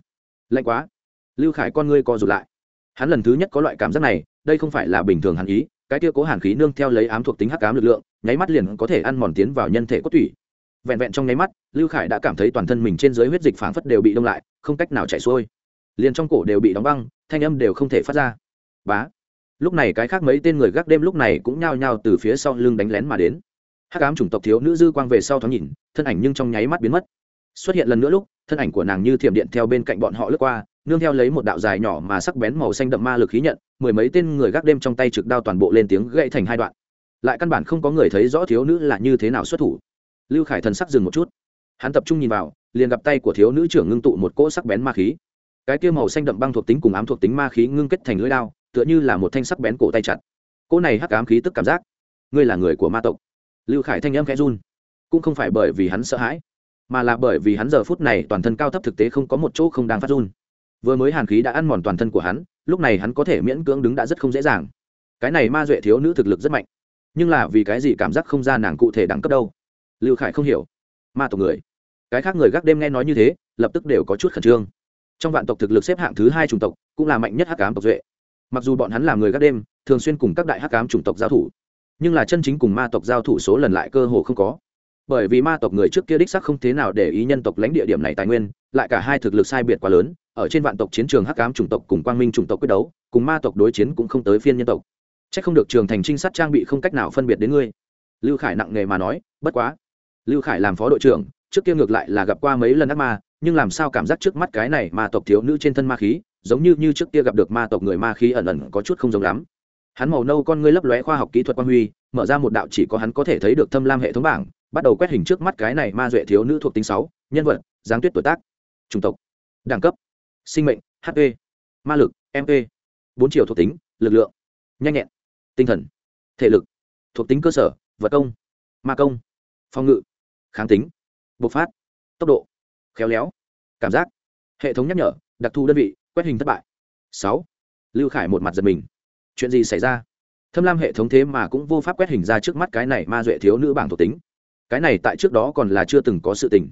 Lạnh quá. Lưu khải con ngươi co rụt lại. Hắn lần thứ nhất có loại cảm giác này, đây không phải là bình thường hắn ý, cái kia cố hàn khí nương theo lấy ám thuộc tính hắc ám lực lượng, nháy mắt liền có thể ăn mòn tiến vào nhân thể cốt tủy. Vẹn vẹn trong nháy mắt, lưu khải đã cảm thấy toàn thân mình trên dưới huyết dịch phảng phất đều bị đông lại, không cách nào chảy xuôi. Liền trong cổ đều bị đóng băng, thanh âm đều không thể phát ra. Bá. Lúc này cái khác mấy tên người gác đêm lúc này cũng nhao nhao từ phía sau lưng đánh lén mà đến hắc ám chủng tộc thiếu nữ dư quang về sau thoáng nhìn, thân ảnh nhưng trong nháy mắt biến mất. Xuất hiện lần nữa lúc, thân ảnh của nàng như thiểm điện theo bên cạnh bọn họ lướt qua, nương theo lấy một đạo dài nhỏ mà sắc bén màu xanh đậm ma lực khí nhận, mười mấy tên người gác đêm trong tay trực đao toàn bộ lên tiếng gãy thành hai đoạn. Lại căn bản không có người thấy rõ thiếu nữ là như thế nào xuất thủ. Lưu khải thần sắc dừng một chút. Hắn tập trung nhìn vào, liền gặp tay của thiếu nữ trưởng ngưng tụ một cỗ sắc bén ma khí. Cái kia màu xanh đậm băng thuộc tính cùng ám thuộc tính ma khí ngưng kết thành lưỡi đao, tựa như là một thanh sắc bén cổ tay chặt. Cỗ này hắc ám khí tức cảm giác. Ngươi là người của ma tộc lưu khải thanh âm khẽ run. Cũng không phải bởi vì hắn sợ hãi, mà là bởi vì hắn giờ phút này toàn thân cao thấp thực tế không có một chỗ không đang phát run. Vừa mới hàn khí đã ăn mòn toàn thân của hắn, lúc này hắn có thể miễn cưỡng đứng đã rất không dễ dàng. Cái này ma duệ thiếu nữ thực lực rất mạnh, nhưng là vì cái gì cảm giác không ra nàng cụ thể đẳng cấp đâu? Lưu khải không hiểu. Ma tộc người. Cái khác người gác đêm nghe nói như thế, lập tức đều có chút khẩn trương. Trong vạn tộc thực lực xếp hạng thứ hai chủng tộc, cũng là mạnh nhất hắc cám tộc duệ. Mặc dù bọn hắn là người gác đêm, thường xuyên cùng các đại hắc cám chủng tộc giao thủ nhưng là chân chính cùng ma tộc giao thủ số lần lại cơ hồ không có. Bởi vì ma tộc người trước kia đích sắc không thế nào để ý nhân tộc lãnh địa điểm này tài nguyên, lại cả hai thực lực sai biệt quá lớn, ở trên vạn tộc chiến trường hắc cám chủng tộc cùng quang minh chủng tộc quyết đấu, cùng ma tộc đối chiến cũng không tới phiên nhân tộc. C h ắ c không được trường thành trinh sát trang bị không cách nào phân biệt đến ngươi. Lưu khải nặng nghề mà nói, bất quá. Lưu khải làm phó đội trưởng, trước kia ngược lại là gặp qua mấy lần ác ma, nhưng làm sao cảm giác trước mắt cái này ma tộc thiếu nữ trên thân ma khí, giống như như trước kia gặp được ma tộc người ma khí ẩn ẩn có chút không giống lắm hắn màu nâu con ngươi lấp lóe khoa học kỹ thuật quang huy, mở ra một đạo chỉ có hắn có thể thấy được thâm lam hệ thống bảng, bắt đầu quét hình trước mắt cái này ma duệ thiếu nữ thuộc tính sáu, nhân vật, giáng tuyết tuổi tác, chủng tộc, đẳng cấp, sinh mệnh hp ma lực mp bốn chiều thuộc tính, lực lượng, nhanh nhẹn, tinh thần, thể lực, thuộc tính cơ sở, vật công, ma công, phòng ngự, kháng tính, bộc phát, tốc độ, khéo léo, cảm giác, hệ thống nhắc nhở, đặc thù đơn vị, quét hình thất bại, sáu, lưu khải một mặt giật mình chuyện gì xảy ra? Thâm lam hệ thống thế mà cũng vô pháp quét hình ra trước mắt cái này ma duệ thiếu nữ bảng thuộc tính. Cái này tại trước đó còn là chưa từng có sự tình.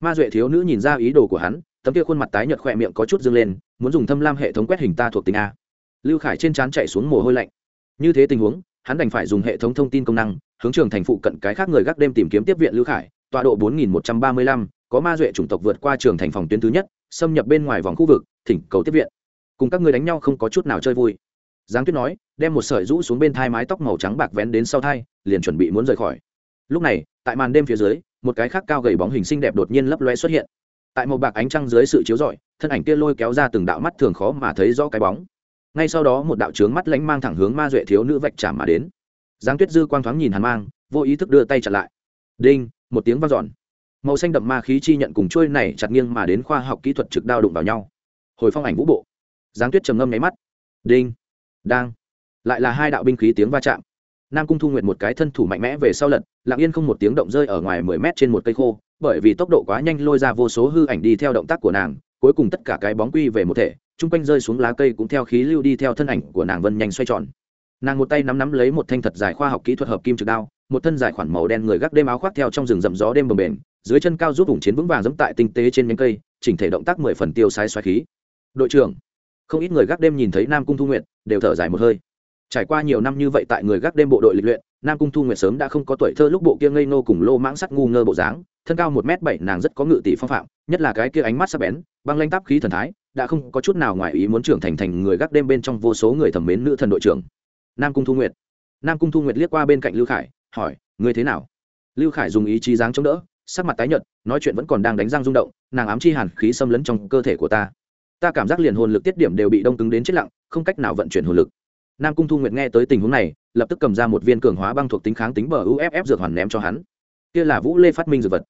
Ma duệ thiếu nữ nhìn ra ý đồ của hắn tấm kia khuôn mặt tái nhợt khỏe miệng có chút dâng lên muốn dùng thâm lam hệ thống quét hình ta thuộc tính a. Lưu khải trên trán chạy xuống mồ hôi lạnh. Như thế tình huống hắn đành phải dùng hệ thống thông tin công năng hướng trường thành phụ cận cái khác người gác đêm tìm kiếm tiếp viện lưu khải tọa độ 4135, có ma duệ chủng tộc vượt qua trường thành phòng tuyến thứ nhất xâm nhập bên ngoài vòng khu vực thỉnh cầu tiếp viện. Cùng các người đánh nhau không có chút nào chơi vui giáng tuyết nói, đem một sợi rũ xuống bên thai mái tóc màu trắng bạc vén đến sau thai, liền chuẩn bị muốn rời khỏi. Lúc này, tại màn đêm phía dưới, một cái khác cao gầy bóng hình xinh đẹp đột nhiên lấp loe xuất hiện. Tại một bạc ánh trăng dưới sự chiếu rọi, thân ảnh kia lôi kéo ra từng đạo mắt thường khó mà thấy rõ cái bóng. Ngay sau đó một đạo trướng mắt lánh mang thẳng hướng ma duệ thiếu nữ vạch trả mà đến. Giáng tuyết dư quang thoáng nhìn hàn mang, vô ý thức đưa tay chặn lại. Đinh, một tiếng vang dọn. Màu xanh đậm ma khí chi nhận cùng trôi này chặt nghiêng mà đến khoa học kỹ thuật trực đao đụng vào nhau. Hồi phong ảnh vũ bộ. Giáng tuyết trầm ngâm nháy mắt. Đinh đang. Lại là hai đạo binh khí tiếng va chạm. Nam cung thu nguyện một cái thân thủ mạnh mẽ về sau lật, lặng yên không một tiếng động rơi ở ngoài mười mét trên một cây khô, bởi vì tốc độ quá nhanh lôi ra vô số hư ảnh đi theo động tác của nàng, cuối cùng tất cả cái bóng quy về một thể, chung quanh rơi xuống lá cây cũng theo khí lưu đi theo thân ảnh của nàng vân nhanh xoay tròn. Nàng một tay nắm nắm lấy một thanh thật dài khoa học kỹ thuật hợp kim trực đao, một thân dài khoản màu đen người gác đêm áo khoác theo trong rừng rậm gió đêm bồng bềnh, dưới chân cao giúp vùng chiến vững vàng dẫm tại tinh tế trên nhánh cây, chỉnh thể động tác mười phần tiêu sai xoáy khí. Đội trưởng. Không ít người gác đêm nhìn thấy nam cung thu nguyện đều thở dài một hơi. Trải qua nhiều năm như vậy tại người gác đêm bộ đội lịch luyện, nam cung thu Nguyệt sớm đã không có tuổi thơ lúc bộ kia ngây nô cùng lô mãng sắt ngu ngơ bộ dáng, thân cao một m bảy nàng rất có ngự tỷ phong phạm, nhất là cái kia ánh mắt sắc bén, băng lanh táp khí thần thái, đã không có chút nào ngoài ý muốn trưởng thành thành người gác đêm bên trong vô số người thẩm mến nữ thần đội trưởng. Nam cung thu nguyệt. Nam cung thu nguyệt liếc qua bên cạnh lưu khải, hỏi, ngươi thế nào? Lưu khải dùng ý chí dáng chống đỡ, sắc mặt tái nhợt, nói chuyện vẫn còn đang đánh răng rung động, nàng ám chi hàn khí xâm lấn trong cơ thể của ta ta cảm giác liền hồn lực tiết điểm đều bị đông cứng đến chết lặng, không cách nào vận chuyển hồn lực. Nam cung thu nguyệt nghe tới tình huống này, lập tức cầm ra một viên cường hóa băng thuộc tính kháng tính bờ uff dược hoàn ném cho hắn. Kia là vũ lê phát minh dược vật.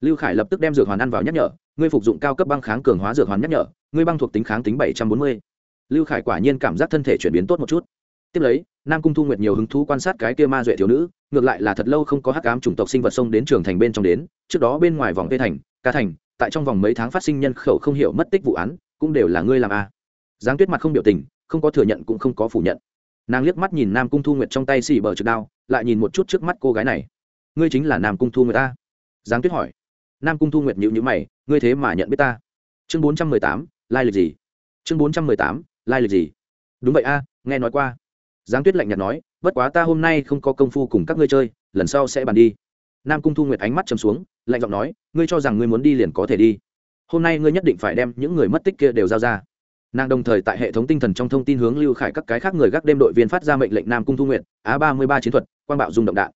Lưu khải lập tức đem dược hoàn ăn vào nhắc nhở, ngươi phục dụng cao cấp băng kháng cường hóa dược hoàn nhắc nhở, ngươi băng thuộc tính kháng tính bảy trăm bốn mươi. Lưu khải quả nhiên cảm giác thân thể chuyển biến tốt một chút. Tiếp lấy, nam cung thu nguyệt nhiều hứng thú quan sát cái kia ma duệ thiếu nữ, ngược lại là thật lâu không có hắc ám chủng tộc sinh vật sông đến trường thành bên trong đến, trước đó bên ngoài vòng tây thành, ca thành, tại trong vòng mấy tháng phát sinh nhân khẩu không hiểu mất tích vụ án cũng đều là ngươi làm a giáng tuyết mặt không biểu tình, không có thừa nhận cũng không có phủ nhận. Nàng liếc mắt nhìn nam cung thu nguyệt trong tay xì bờ trực đao, lại nhìn một chút trước mắt cô gái này. Ngươi chính là nam cung thu nguyệt ta. Giáng tuyết hỏi. Nam cung thu nguyệt nhịu nhữ mày, ngươi thế mà nhận biết ta. Chương bốn trăm mười tám, lai lịch gì? Chương bốn trăm mười tám, lai lịch gì? Đúng vậy a, nghe nói qua. Giáng tuyết lạnh nhạt nói, bất quá ta hôm nay không có công phu cùng các ngươi chơi, lần sau sẽ bàn đi. Nam cung thu nguyệt ánh mắt chầm xuống, lạnh giọng nói, ngươi cho rằng ngươi muốn đi liền có thể đi hôm nay ngươi nhất định phải đem những người mất tích kia đều giao ra. Nàng đồng thời tại hệ thống tinh thần trong thông tin hướng lưu khải các cái khác người gác đêm đội viên phát ra mệnh lệnh nam cung thu nguyện á ba mươi ba chiến thuật, quang bạo dùng động đạn.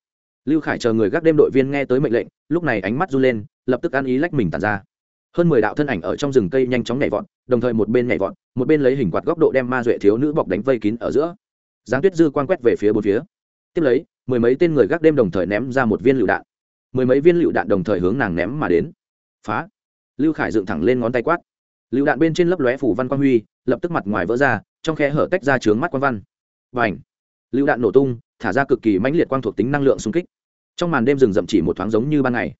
Lưu khải chờ người gác đêm đội viên nghe tới mệnh lệnh, lúc này ánh mắt run lên, lập tức ăn ý lách mình tàn ra. Hơn mười đạo thân ảnh ở trong rừng cây nhanh chóng nhảy vọt, đồng thời một bên nhảy vọt, một bên lấy hình quạt góc độ đem ma duệ thiếu nữ bọc đánh vây kín ở giữa. Giáng tuyết dư quan quét về phía bốn phía. Tiếp lấy, mười mấy tên người gác đêm đồng thời ném ra một viên lựu đạn. Mười mấy viên lựu đạn đồng thời hướng nàng ném mà đến. Phá! Lưu khải dựng thẳng lên ngón tay quát. Lựu đạn bên trên lấp lóe phủ văn quang huy, lập tức mặt ngoài vỡ ra, trong khe hở tách ra trướng mắt quang văn. Và ảnh lựu đạn nổ tung, thả ra cực kỳ mãnh liệt quang thuộc tính năng lượng xung kích. Trong màn đêm rừng rậm chỉ một thoáng giống như ban ngày.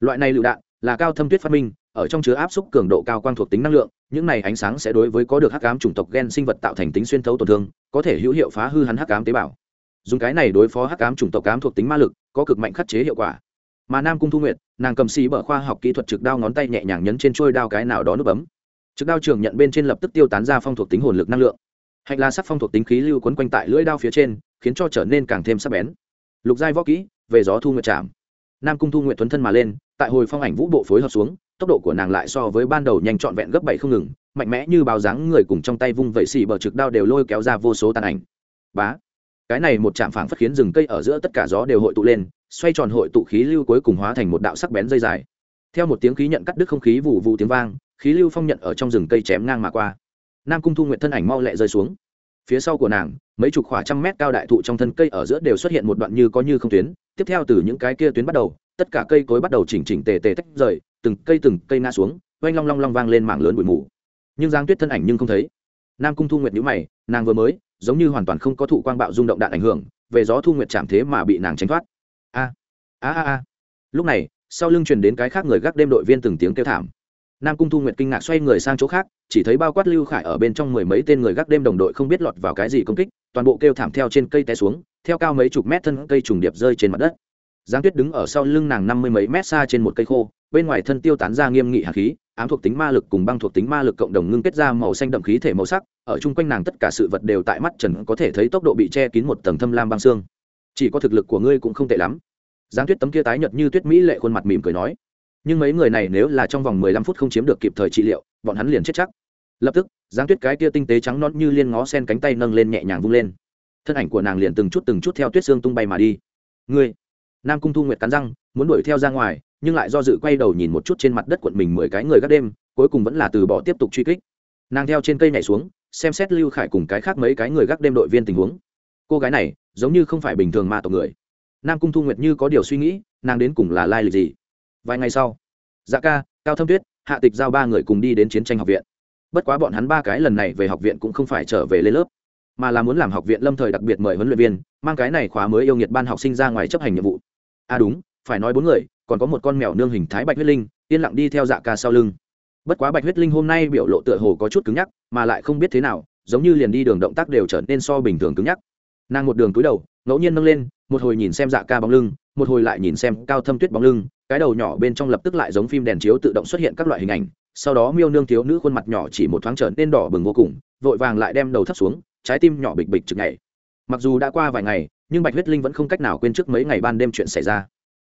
Loại này lựu đạn là cao thâm tuyết phát minh, ở trong chứa áp suất cường độ cao quang thuộc tính năng lượng, những này ánh sáng sẽ đối với có được hắc ám chủng tộc gen sinh vật tạo thành tính xuyên thấu tổn thương, có thể hữu hiệu phá hư hắn hắc ám tế bào. Dùng cái này đối phó hắc ám chủng tộc ám thuộc tính ma lực, có cực mạnh khắc chế hiệu quả. Mà nam cung thu nguyệt nàng cầm xì bở khoa học kỹ thuật trực đao ngón tay nhẹ nhàng nhấn trên trôi đao cái nào đó nút bấm. Trực đao trường nhận bên trên lập tức tiêu tán ra phong thuộc tính hồn lực năng lượng. Hạnh la sắc phong thuộc tính khí lưu quấn quanh tại lưỡi đao phía trên, khiến cho trở nên càng thêm sắc bén. Lục giai võ kỹ, về gió thu nguyệt chạm nam cung thu nguyệt thuấn thân mà lên, tại hồi phong ảnh vũ bộ phối hợp xuống, tốc độ của nàng lại so với ban đầu nhanh trọn vẹn gấp bảy không ngừng, mạnh mẽ như bao dáng người cùng trong tay vung vẩy xì bờ trực đao đều lôi kéo ra vô số tàn ảnh. Bá cái này một chạm phảng phất khiến rừng cây ở giữa tất cả gió đều hội tụ lên, xoay tròn hội tụ khí lưu cuối cùng hóa thành một đạo sắc bén dây dài. Theo một tiếng khí nhận cắt đứt không khí vụ vụ tiếng vang, khí lưu phong nhận ở trong rừng cây chém ngang mà qua. Nam cung thu nguyện thân ảnh mau lẹ rơi xuống. Phía sau của nàng, mấy chục khoảng trăm mét cao đại thụ trong thân cây ở giữa đều xuất hiện một đoạn như có như không tuyến. Tiếp theo từ những cái kia tuyến bắt đầu, tất cả cây cối bắt đầu chỉnh chỉnh tề tề tách rời, từng cây từng cây ngã xuống, oanh long long long vang lên mảng lớn bụi mù. Nhưng giang tuyết thân ảnh nhưng không thấy. Nam cung thu nguyệt nhữ mày, nàng vừa mới giống như hoàn toàn không có thụ quang bạo rung động đạn ảnh hưởng, về gió thu nguyệt chạm thế mà bị nàng tránh thoát. A a a a. Lúc này, sau lưng truyền đến cái khác người gác đêm đội viên từng tiếng kêu thảm. Nam cung thu nguyệt kinh ngạc xoay người sang chỗ khác, chỉ thấy bao quát lưu khải ở bên trong mười mấy tên người gác đêm đồng đội không biết lọt vào cái gì công kích, toàn bộ kêu thảm theo trên cây té xuống, theo cao mấy chục mét thân cây trùng điệp rơi trên mặt đất giang tuyết đứng ở sau lưng nàng năm mươi mấy mét xa trên một cây khô, bên ngoài thân tiêu tán ra nghiêm nghị hạt khí, ám thuộc tính ma lực cùng băng thuộc tính ma lực cộng đồng ngưng kết ra màu xanh đậm khí thể màu sắc, ở chung quanh nàng tất cả sự vật đều tại mắt trần có thể thấy tốc độ bị che kín một tầng thâm lam băng xương. Chỉ có thực lực của ngươi cũng không tệ lắm. Giáng tuyết tấm kia tái nhợt như tuyết mỹ lệ khuôn mặt mỉm cười nói. Nhưng mấy người này nếu là trong vòng mười lăm phút không chiếm được kịp thời trị liệu, bọn hắn liền chết chắc. Lập tức giáng tuyết cái kia tinh tế trắng nón như liên ngó sen cánh tay nâng lên nhẹ nhàng vung lên. Thân ảnh của nàng liền từng chút từng chút theo tuyết xương tung bay mà đi. Ngươi nam cung thu nguyệt cắn răng, muốn đuổi theo ra ngoài, nhưng lại do dự quay đầu nhìn một chút trên mặt đất quận mình mười cái người gác đêm, cuối cùng vẫn là từ bỏ tiếp tục truy kích. Nàng theo trên cây nhảy xuống, xem xét lưu khải cùng cái khác mấy cái người gác đêm đội viên tình huống. Cô gái này, giống như không phải bình thường ma tộc người. Nam cung thu nguyệt như có điều suy nghĩ, nàng đến cùng là lai lịch gì? Vài ngày sau dạ ca, cao thâm tuyết, hạ tịch giao ba người cùng đi đến chiến tranh học viện. Bất quá bọn hắn ba cái lần này về học viện cũng không phải trở về lên lớp, mà là muốn làm học viện lâm thời đặc biệt mời huấn luyện viên, mang cái này khóa mới yêu nghiệt ban học sinh ra ngoài chấp hành nhiệm vụ à đúng, phải nói bốn người, còn có một con mèo nương hình thái bạch huyết linh, yên lặng đi theo dạ ca sau lưng. Bất quá bạch huyết linh hôm nay biểu lộ tựa hồ có chút cứng nhắc, mà lại không biết thế nào, giống như liền đi đường động tác đều trở nên so bình thường cứng nhắc. Nàng một đường túi đầu, ngẫu nhiên nâng lên, một hồi nhìn xem dạ ca bóng lưng, một hồi lại nhìn xem cao thâm tuyết bóng lưng, cái đầu nhỏ bên trong lập tức lại giống phim đèn chiếu tự động xuất hiện các loại hình ảnh, sau đó miêu nương thiếu nữ khuôn mặt nhỏ chỉ một thoáng trở nên đỏ bừng vô cùng, vội vàng lại đem đầu thấp xuống, trái tim nhỏ bịch bịch chực nhảy. Mặc dù đã qua vài ngày nhưng bạch huyết linh vẫn không cách nào quên trước mấy ngày ban đêm chuyện xảy ra.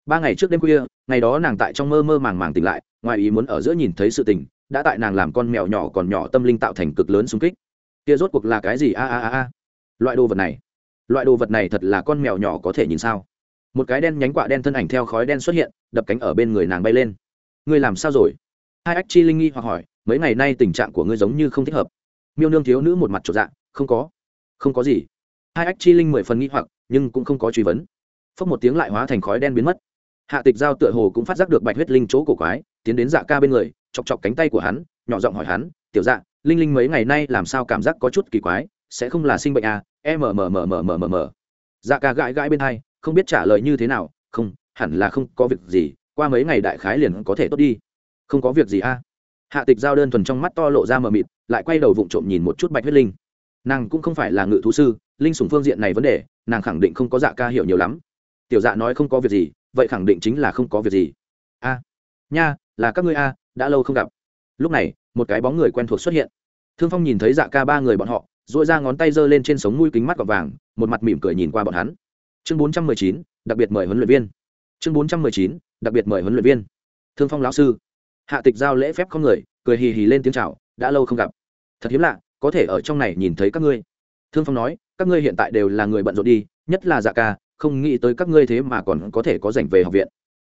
Ba ngày trước đêm khuya, ngày đó nàng tại trong mơ mơ màng màng tỉnh lại, ngoài ý muốn ở giữa nhìn thấy sự tình, đã tại nàng làm con mèo nhỏ còn nhỏ tâm linh tạo thành cực lớn xung kích. Kia rốt cuộc là cái gì? A a a a. Loại đồ vật này, loại đồ vật này thật là con mèo nhỏ có thể nhìn sao? Một cái đen nhánh quạ đen thân ảnh theo khói đen xuất hiện, đập cánh ở bên người nàng bay lên. Ngươi làm sao rồi? Hai ách chi linh nghi hoặc hỏi, mấy ngày nay tình trạng của ngươi giống như không thích hợp. Miêu nương thiếu nữ một mặt trộn dạng không có. Không có gì. Hai ách chi linh mười phần nghi hoặc nhưng cũng không có truy vấn. Phốc một tiếng lại hóa thành khói đen biến mất. Hạ tịch giao tựa hồ cũng phát giác được bạch huyết linh chỗ cổ quái, tiến đến dạ ca bên người, chọc chọc cánh tay của hắn, nhỏ giọng hỏi hắn, tiểu dạ linh linh mấy ngày nay làm sao cảm giác có chút kỳ quái, sẽ không là sinh bệnh à? E mờ mờ mờ mờ mờ mờ mờ dạ ca gãi gãi bên hai, không biết trả lời như thế nào, không, hẳn là không có việc gì, qua mấy ngày đại khái liền có thể tốt đi. Không có việc gì a à? hạ tịch giao đơn thuần trong mắt to lộ ra mờ mịt, lại quay đầu vụng trộm nhìn một chút bạch huyết linh. Nàng cũng không phải là ngự thú sư linh sủng phương diện này vấn đề, nàng khẳng định không có dạ ca hiểu nhiều lắm. Tiểu dạ nói không có việc gì, vậy khẳng định chính là không có việc gì. A, nha, là các ngươi a, đã lâu không gặp. Lúc này, một cái bóng người quen thuộc xuất hiện. Thương phong nhìn thấy dạ ca ba người bọn họ dội ra ngón tay giơ lên trên sống mũi kính mắt gọt vàng, một mặt mỉm cười nhìn qua bọn hắn. Chương bốn trăm mười chín, đặc biệt mời huấn luyện viên. Chương bốn trăm mười chín, đặc biệt mời huấn luyện viên. Thương phong lão sư. Hạ tịch giao lễ phép con người, cười hì hì lên tiếng c h à o đã lâu không gặp. Thật hiếm lạ, có thể ở trong này nhìn thấy các ngươi. Thương phong nói các ngươi hiện tại đều là người bận rộn đi, nhất là dạ ca, không nghĩ tới các ngươi thế mà còn có thể có dành về học viện.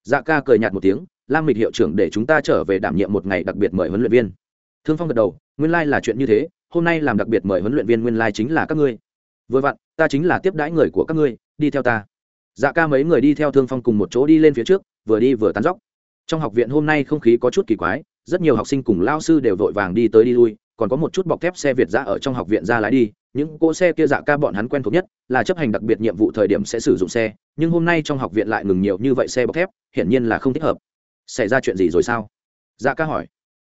Dạ ca cười nhạt một tiếng, lam mịch hiệu trưởng để chúng ta trở về đảm nhiệm một ngày đặc biệt mời huấn luyện viên. Thương phong gật đầu, nguyên lai、like、là chuyện như thế, hôm nay làm đặc biệt mời huấn luyện viên nguyên lai、like、chính là các ngươi. Vừa vặn, ta chính là tiếp đãi người của các ngươi, đi theo ta. Dạ ca mấy người đi theo thương phong cùng một chỗ đi lên phía trước, vừa đi vừa tán dóc. Trong học viện hôm nay không khí có chút kỳ quái, rất nhiều học sinh cùng lao sư đều vội vàng đi tới đi lui, còn có một chút bọc thép xe việt ra ở trong học viện ra lái đi những cỗ xe kia dạ ca bọn hắn quen thuộc nhất là chấp hành đặc biệt nhiệm vụ thời điểm sẽ sử dụng xe, nhưng hôm nay trong học viện lại ngừng nhiều như vậy xe bọc thép, hiển nhiên là không thích hợp. Xảy ra chuyện gì rồi sao? Dạ ca hỏi.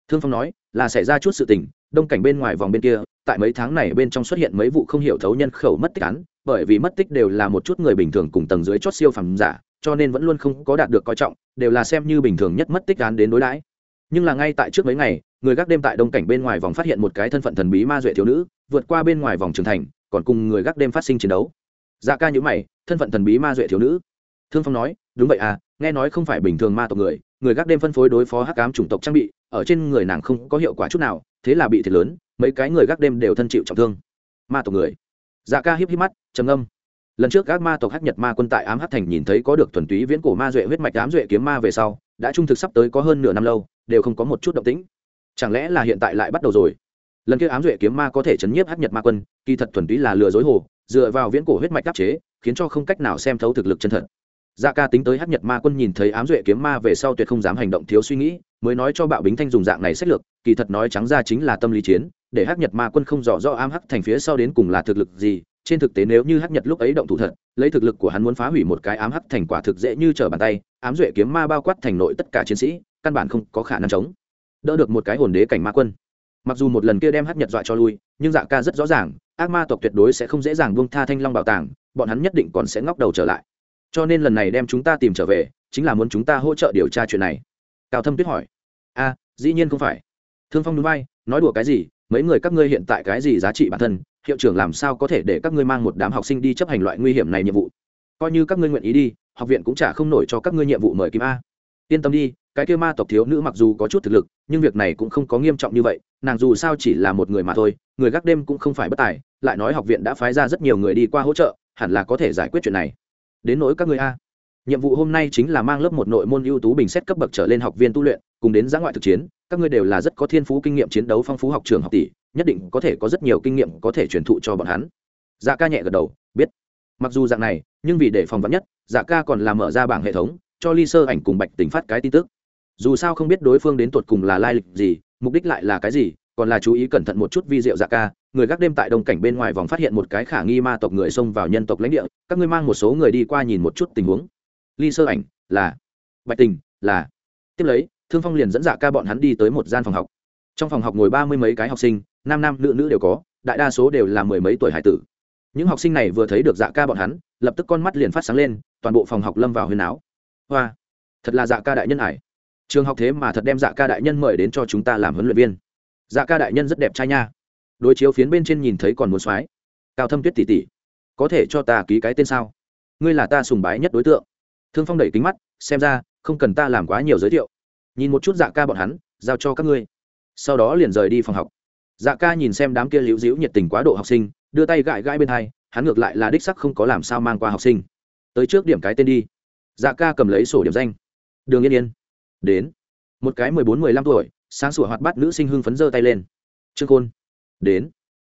Thương phong nói, là xảy ra chút sự tình, đông cảnh bên ngoài vòng bên kia, tại mấy tháng này bên trong xuất hiện mấy vụ không hiểu thấu nhân khẩu mất tích án, bởi vì mất tích đều là một chút người bình thường cùng tầng dưới chót siêu phẩm giả, cho nên vẫn luôn không có đạt được coi trọng, đều là xem như bình thường nhất mất tích án đến đối đãi. Nhưng là ngay tại trước mấy ngày, người gác đêm tại đông cảnh bên ngoài vòng phát hiện một cái thân phận thần bí ma duệ thiếu nữ vượt qua bên ngoài vòng trưởng thành, còn cùng người gác đêm phát sinh chiến đấu. Dạ ca nhữ mày, thân phận thần bí ma duệ thiếu nữ. Thương phong nói, đúng vậy à nghe nói không phải bình thường ma tộc người người gác đêm phân phối đối phó hắc ám chủng tộc trang bị, ở trên người nàng không có hiệu quả chút nào, thế là bị thiệt lớn, mấy cái người gác đêm đều thân chịu trọng thương. Ma tộc người. Dạ ca híp híp mắt, trầm âm lần trước các ma tộc hắc nhật ma quân tại ám hắc thành nhìn thấy có được thuần túy viễn cổ ma duệ huyết mạch, ám duệ kiếm ma về sau, đã trung thực sắp tới có hơn nửa năm lâu, đều không có một chút động tĩnh. Chẳng lẽ là hiện tại lại bắt đầu rồi? Lần kia ám duệ kiếm ma có thể chấn nhiếp hắc nhật ma quân, kỳ thật thuần túy là lừa dối hồ, dựa vào viễn cổ huyết mạch đắc chế, khiến cho không cách nào xem thấu thực lực chân thật. Dạ ca tính tới hắc nhật ma quân nhìn thấy ám duệ kiếm ma về sau tuyệt không dám hành động thiếu suy nghĩ, mới nói cho bạo bính thanh dùng dạng này sách lược, kỳ thật nói trắng ra chính là tâm lý chiến, để hắc nhật ma quân không rõ rõ ám hắc thành phía sau đến cùng là thực lực gì, trên thực tế nếu như hắc nhật lúc ấy động thủ thật, lấy thực lực của hắn muốn phá hủy một cái ám hắc thành quả thực dễ như trở bàn tay, ám duệ kiếm ma bao quát thành nội tất cả chiến sĩ, căn bản không có khả năng chống. Đỡ được một cái hồn đế cảnh ma quân mặc dù một lần kia đem hát nhật dọa cho lui, nhưng dạ ca rất rõ ràng, ác ma tộc tuyệt đối sẽ không dễ dàng buông tha thanh long bảo tàng, bọn hắn nhất định còn sẽ ngóc đầu trở lại. Cho nên lần này đem chúng ta tìm trở về, chính là muốn chúng ta hỗ trợ điều tra chuyện này. Cao thâm tuyết hỏi. A, dĩ nhiên không phải. Thương phong núi bay nói đùa cái gì, mấy người các ngươi hiện tại cái gì giá trị bản thân, hiệu trưởng làm sao có thể để các ngươi mang một đám học sinh đi chấp hành loại nguy hiểm này nhiệm vụ? Coi như các ngươi nguyện ý đi, học viện cũng chả không nổi cho các ngươi nhiệm vụ mời kim a yên tâm đi, cái kêu ma tộc thiếu nữ mặc dù có chút thực lực, nhưng việc này cũng không có nghiêm trọng như vậy, nàng dù sao chỉ là một người mà thôi, người gác đêm cũng không phải bất tài, lại nói học viện đã phái ra rất nhiều người đi qua hỗ trợ, hẳn là có thể giải quyết chuyện này. Đến nỗi các người a. Nhiệm vụ hôm nay chính là mang lớp một nội môn ưu tú bình xét cấp bậc trở lên học viên tu luyện, cùng đến giã ngoại thực chiến, các ngươi đều là rất có thiên phú kinh nghiệm chiến đấu phong phú học trường học tỷ, nhất định có thể có rất nhiều kinh nghiệm có thể truyền thụ cho bọn hắn. Dạ ca nhẹ gật đầu, biết. Mặc dù dạng này, nhưng vì để phòng vắn nhất dạ ca còn làm mở ra bảng hệ thống cho ly sơ ảnh cùng bạch tính phát cái tin tức. Dù sao không biết đối phương đến tột cùng là lai lịch gì, mục đích lại là cái gì, còn là chú ý cẩn thận một chút vi diệu dạ ca, người gác đêm tại đông cảnh bên ngoài vòng phát hiện một cái khả nghi ma tộc người xông vào nhân tộc lãnh địa, các ngươi mang một số người đi qua nhìn một chút tình huống. Ly sơ ảnh, là. Bạch tình, là. Tiếp lấy, thương phong liền dẫn dạ ca bọn hắn đi tới một gian phòng học. Trong phòng học ngồi ba mươi mấy cái học sinh, nam nam nữ nữ đều có, đại đa số đều là mười mấy tuổi hải tử. Những học sinh này vừa thấy được dạ ca bọn hắn, lập tức con mắt liền phát sáng lên, toàn bộ phòng học lâm vào huyền áo hoa, thật là dạ ca đại nhân ải. Trường học thế mà thật đem dạ ca đại nhân mời đến cho chúng ta làm huấn luyện viên. Dạ ca đại nhân rất đẹp trai nha. Đối chiếu phiến bên trên nhìn thấy còn muốn soái cao thâm tuyết tỷ tỷ có thể cho ta ký cái tên sao? Ngươi là ta sùng bái nhất đối tượng. Thương phong đẩy kính mắt, xem ra, không cần ta làm quá nhiều giới thiệu. Nhìn một chút dạ ca bọn hắn, giao cho các ngươi. Sau đó liền rời đi phòng học. Dạ ca nhìn xem đám kia liễu dĩu nhiệt tình quá độ học sinh, đưa tay gãi gãi bên hai, hắn ngược lại là đích sắc không có làm sao mang qua học sinh. Tới trước điểm cái tên đi dạ ca cầm lấy sổ điểm danh. Đường yên yên. Đến. Một cái mười bốn, mười lăm tuổi, sáng sủa hoạt bát nữ sinh hưng phấn giơ tay lên. Trương khôn. Đến.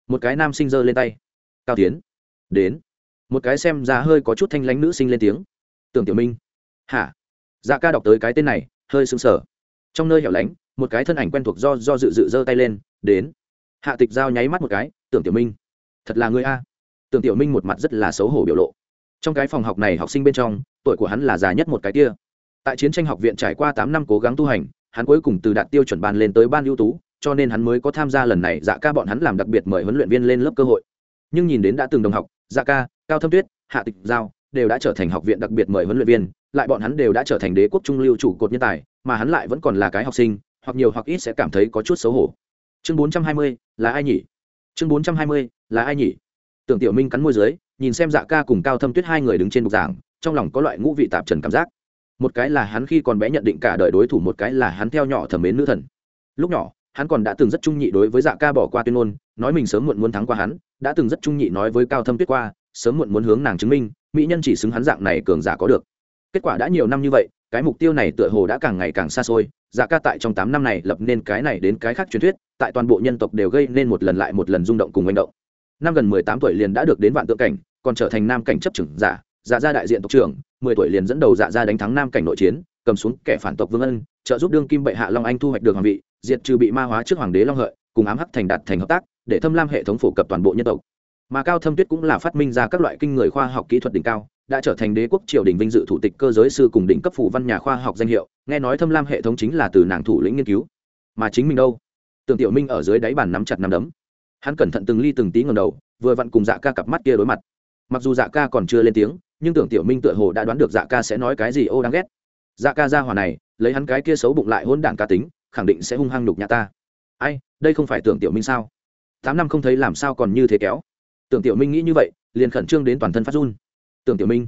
Một cái nam sinh giơ lên tay. Cao tiến. Đến. Một cái xem ra hơi có chút thanh lãnh nữ sinh lên tiếng. Tưởng tiểu minh. Hả? Dạ ca đọc tới cái tên này, hơi sững sờ. Trong nơi hẻo lánh, một cái thân ảnh quen thuộc do do dự dự giơ tay lên. Đến. Hạ tịch giao nháy mắt một cái, tưởng tiểu minh, thật là người a. Tưởng tiểu minh một mặt rất là xấu hổ biểu lộ trong cái phòng học này học sinh bên trong, tuổi của hắn là già nhất một cái kia. Tại chiến tranh học viện trải qua tám năm cố gắng tu hành, hắn cuối cùng từ đạt tiêu chuẩn ban lên tới ban ưu tú, cho nên hắn mới có tham gia lần này dạ ca bọn hắn làm đặc biệt mời huấn luyện viên lên lớp cơ hội. Nhưng nhìn đến đã từng đồng học dạ ca, cao thâm tuyết, hạ tịch giao đều đã trở thành học viện đặc biệt mời huấn luyện viên, lại bọn hắn đều đã trở thành đế quốc trung lưu chủ cột nhân tài, mà hắn lại vẫn còn là cái học sinh, hoặc nhiều hoặc ít sẽ cảm thấy có chút xấu hổ. Chương bốn trăm hai mươi, là ai nhỉ? Chương bốn trăm hai mươi, là ai nhỉ? Tưởng tiểu minh cắn môi dưới, nhìn xem dạ ca cùng cao thâm tuyết hai người đứng trên bục giảng, trong lòng có loại ngũ vị tạp trần cảm giác. Một cái là hắn khi còn bé nhận định cả đời đối thủ, một cái là hắn theo nhỏ thẩm mến nữ thần. Lúc nhỏ, hắn còn đã từng rất trung nhị đối với dạ ca bỏ qua tuyên ngôn, nói mình sớm muộn muốn thắng qua hắn, đã từng rất trung nhị nói với cao thâm tuyết qua, sớm muộn muốn hướng nàng chứng minh, mỹ nhân chỉ xứng hắn dạng này cường giả có được. Kết quả đã nhiều năm như vậy, cái mục tiêu này tựa hồ đã càng ngày càng xa xôi dạ ca tại trong tám năm này lập nên cái này đến cái khác truyền thuyết, tại toàn bộ nhân tộc đều gây nên một lần lại một lần rung động cùng manh động năm gần mười tám tuổi liền đã được đến vạn tượng cảnh, còn trở thành nam cảnh chấp trưởng giả dạ gia đại diện tộc trưởng, mười tuổi liền dẫn đầu dạ gia đánh thắng nam cảnh nội chiến, cầm xuống kẻ phản tộc vương ân, trợ giúp đương kim bệ hạ long anh thu hoạch được hoàng vị, diệt trừ bị ma hóa trước hoàng đế long hợi, cùng ám hắc thành đạt thành hợp tác, để thâm lam hệ thống phổ cập toàn bộ nhân tộc. Mà cao thâm tuyết cũng là phát minh ra các loại kinh người khoa học kỹ thuật đỉnh cao, đã trở thành đế quốc triều đình vinh dự thủ tịch cơ giới sư cùng đỉnh cấp phủ văn nhà khoa học danh hiệu, nghe nói thâm lam hệ thống chính là từ nàng thủ lĩnh nghiên cứu. Mà chính mình đâu? Tưởng tiểu minh ở dưới đáy bàn nắm chặt nắm đấm hắn cẩn thận từng ly từng tí ngầm đầu, vừa vặn cùng dạ ca cặp mắt kia đối mặt. Mặc dù dạ ca còn chưa lên tiếng, nhưng tưởng tiểu minh tựa hồ đã đoán được dạ ca sẽ nói cái gì ô đáng ghét. Dạ ca ra hòa này, lấy hắn cái kia xấu bụng lại hôn đản ca tính, khẳng định sẽ hung hăng nhục nhà ta. Ai, đây không phải tưởng tiểu minh sao? Tám năm không thấy làm sao còn như thế kéo. Tưởng tiểu minh nghĩ như vậy, liền khẩn trương đến toàn thân phát run. Tưởng tiểu minh.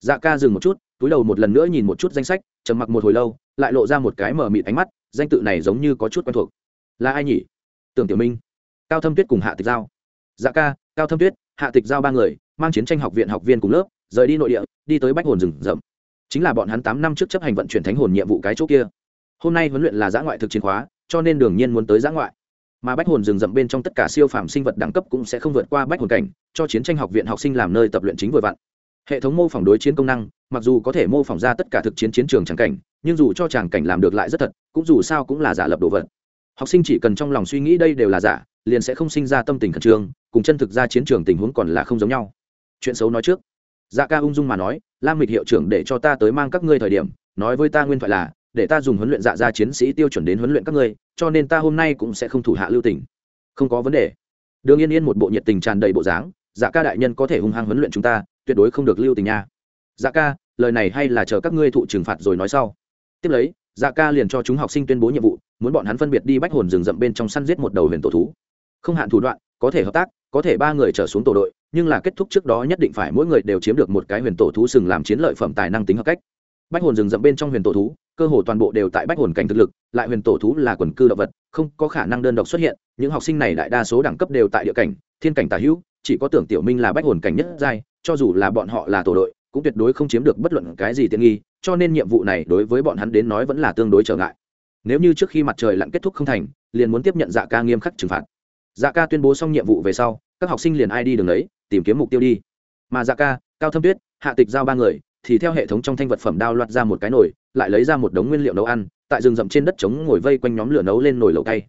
Dạ ca dừng một chút, túi đầu một lần nữa nhìn một chút danh sách, trầm mặc một hồi lâu, lại lộ ra một cái mở mịt ánh mắt, danh tự này giống như có chút quen thuộc. Là ai nhỉ? Tưởng tiểu minh cao thâm tuyết cùng hạ tịch giao. Dạ ca, cao thâm tuyết, hạ tịch giao ba người, mang chiến tranh học viện học viên cùng lớp, rời đi nội địa, đi tới bách hồn rừng rậm. Chính là bọn hắn tám năm trước chấp hành vận chuyển thánh hồn nhiệm vụ cái chỗ kia. Hôm nay huấn luyện là giã ngoại thực chiến khóa, cho nên đương nhiên muốn tới giã ngoại. Mà bách hồn rừng rậm bên trong tất cả siêu phàm sinh vật đẳng cấp cũng sẽ không vượt qua bách hồn cảnh, cho chiến tranh học viện học sinh làm nơi tập luyện chính vừa vặn. Hệ thống mô phỏng đối chiến công năng, mặc dù có thể mô phỏng ra tất cả thực chiến chiến trường tràng cảnh, nhưng dù cho tràng cảnh làm được lại rất thật, cũng dù sao cũng là giả lập đồ vật. Học sinh chỉ cần trong lòng suy nghĩ đây đều là giả liền sẽ không sinh ra tâm tình khẩn trương, cùng chân thực ra chiến trường tình huống còn là không giống nhau. Chuyện xấu nói trước. Dạ ca ung dung mà nói, lam mịch hiệu trưởng để cho ta tới mang các ngươi thời điểm, nói với ta nguyên thoại là, để ta dùng huấn luyện dạ ra chiến sĩ tiêu chuẩn đến huấn luyện các ngươi, cho nên ta hôm nay cũng sẽ không thủ hạ lưu tình. Không có vấn đề. Đường yên yên một bộ nhiệt tình tràn đầy bộ dáng dạ ca đại nhân có thể hung hăng huấn luyện chúng ta, tuyệt đối không được lưu tình nha. Dạ ca, lời này hay là chờ các ngươi thụ trừng phạt rồi nói sau. Tiếp lấy dạ ca liền cho chúng học sinh tuyên bố nhiệm vụ, muốn bọn hắn phân biệt đi bách hồn rừng rậm bên trong săn giết một đầu huyền tổ thú không hạn thủ đoạn, có thể hợp tác, có thể ba người trở xuống tổ đội, nhưng là kết thúc trước đó nhất định phải mỗi người đều chiếm được một cái huyền tổ thú sừng làm chiến lợi phẩm tài năng tính hợp cách. Bách hồn rừng rậm bên trong huyền tổ thú, cơ hồ toàn bộ đều tại bách hồn cảnh thực lực, lại huyền tổ thú là quần cư động vật, không có khả năng đơn độc xuất hiện, những học sinh này đại đa số đẳng cấp đều tại địa cảnh, thiên cảnh tả hữu, chỉ có tưởng tiểu minh là bách hồn cảnh nhất giai, cho dù là bọn họ là tổ đội, cũng tuyệt đối không chiếm được bất luận cái gì tiện nghi, cho nên nhiệm vụ này đối với bọn hắn đến nói vẫn là tương đối trở ngại. Nếu như trước khi mặt trời lặn kết thúc không thành, liền muốn tiếp nhận dạ ca nghiêm khắc trừng phạt dạ ca tuyên bố xong nhiệm vụ về sau, các học sinh liền ai đi đường lấy, tìm kiếm mục tiêu đi. Mà dạ ca, cao thâm tuyết, hạ tịch giao ba người, thì theo hệ thống trong thanh vật phẩm đao loạt ra một cái nồi, lại lấy ra một đống nguyên liệu nấu ăn, tại rừng rậm trên đất trống ngồi vây quanh nhóm lửa nấu lên nồi lẩu cay.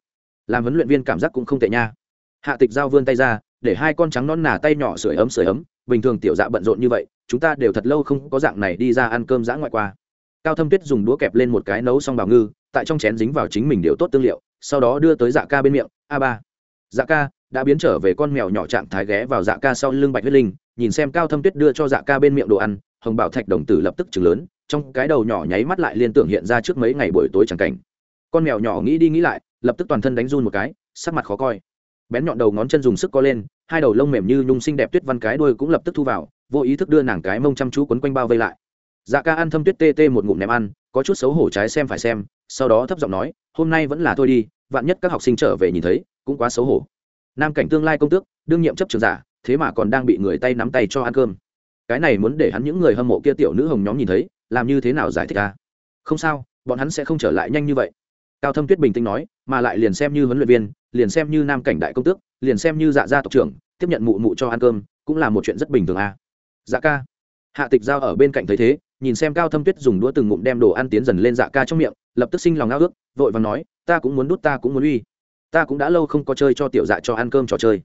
Làm huấn luyện viên cảm giác cũng không tệ nha. Hạ tịch giao vươn tay ra, để hai con trắng non nà tay nhỏ sưởi ấm sưởi ấm, bình thường tiểu dạ bận rộn như vậy, chúng ta đều thật lâu không có dạng này đi ra ăn cơm dã ngoại qua. Cao thâm tuyết dùng đũa kẹp lên một cái nấu xong bào ngư, tại trong chén dính vào chính mình điệu tốt tương liệu, sau đó đưa tới dạ ca bên miệng, a ba dạ ca, đã biến trở về con mèo nhỏ trạng thái ghé vào dạ ca sau lưng bạch huyết linh, nhìn xem cao thâm tuyết đưa cho dạ ca bên miệng đồ ăn, hồng bảo thạch đồng tử lập tức chừng lớn, trong cái đầu nhỏ nháy mắt lại liên tưởng hiện ra trước mấy ngày buổi tối chẳng cảnh. Con mèo nhỏ nghĩ đi nghĩ lại, lập tức toàn thân đánh run một cái, sắc mặt khó coi. Bén nhọn đầu ngón chân dùng sức co lên, hai đầu lông mềm như nhung xinh đẹp tuyết văn cái đuôi cũng lập tức thu vào, vô ý thức đưa nàng cái mông chăm chú quấn quanh bao vây lại. Dạ ca ăn thâm tuyết tê tê một ngụm ném ăn, có chút xấu hổ trái xem phải xem, sau đó thấp giọng nói, hôm nay vẫn là thôi đi, vạn nhất các học sinh trở về nhìn thấy cũng quá xấu hổ. Nam cảnh tương lai công tước, đương nhiệm chấp trường giả, thế mà còn đang bị người tay nắm tay cho ăn cơm. Cái này muốn để hắn những người hâm mộ kia tiểu nữ hồng nhóm nhìn thấy, làm như thế nào giải thích à? không sao, bọn hắn sẽ không trở lại nhanh như vậy. Cao thâm tuyết bình tĩnh nói, mà lại liền xem như huấn luyện viên, liền xem như nam cảnh đại công tước, liền xem như dạ gia tộc trưởng, tiếp nhận mụ mụ cho ăn cơm, cũng là một chuyện rất bình thường à. dạ ca. Hạ tịch giao ở bên cạnh thấy thế, nhìn xem cao thâm tuyết dùng đũa từng ngụm đem đồ ăn tiến dần lên dạ ca trong miệng, lập tức sinh lòng ngao ước, vội và nói, ta cũng muốn đút, ta cũng muốn uy ta cũng đã lâu không có chơi cho tiểu dạ cho ăn cơm trò chơi.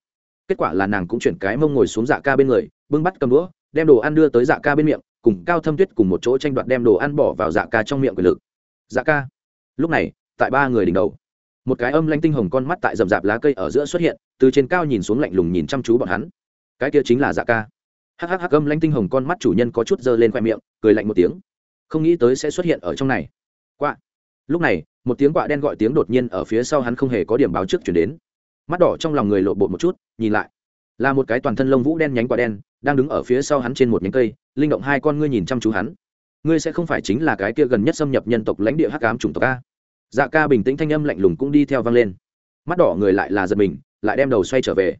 Kết quả là nàng cũng chuyển cái mông ngồi xuống dạ ca bên người, bưng bắt cầm đũa, đem đồ ăn đưa tới dạ ca bên miệng, cùng cao thâm tuyết cùng một chỗ tranh đoạt đem đồ ăn bỏ vào dạ ca trong miệng quyền lực. Dạ ca, lúc này, tại ba người đỉnh đầu, một cái âm lanh tinh hồng con mắt tại rậm rạp lá cây ở giữa xuất hiện, từ trên cao nhìn xuống lạnh lùng nhìn chăm chú bọn hắn. Cái kia chính là dạ ca. Hắc hắc hắc, âm lanh tinh hồng con mắt chủ nhân có chút dơ lên khoe miệng, cười lạnh một tiếng. Không nghĩ tới sẽ xuất hiện ở trong này. Qua. lúc này một tiếng quạ đen gọi tiếng đột nhiên ở phía sau hắn không hề có điểm báo trước chuyển đến. Mắt đỏ trong lòng người lộ bột một chút, nhìn lại. Là một cái toàn thân lông vũ đen nhánh quả đen, đang đứng ở phía sau hắn trên một nhánh cây, linh động hai con ngươi nhìn chăm chú hắn. Ngươi sẽ không phải chính là cái kia gần nhất xâm nhập nhân tộc lãnh địa hắc ám chủng tộc a? Dạ ca bình tĩnh thanh âm lạnh lùng cũng đi theo vang lên. Mắt đỏ người lại là giật mình, lại đem đầu xoay trở về.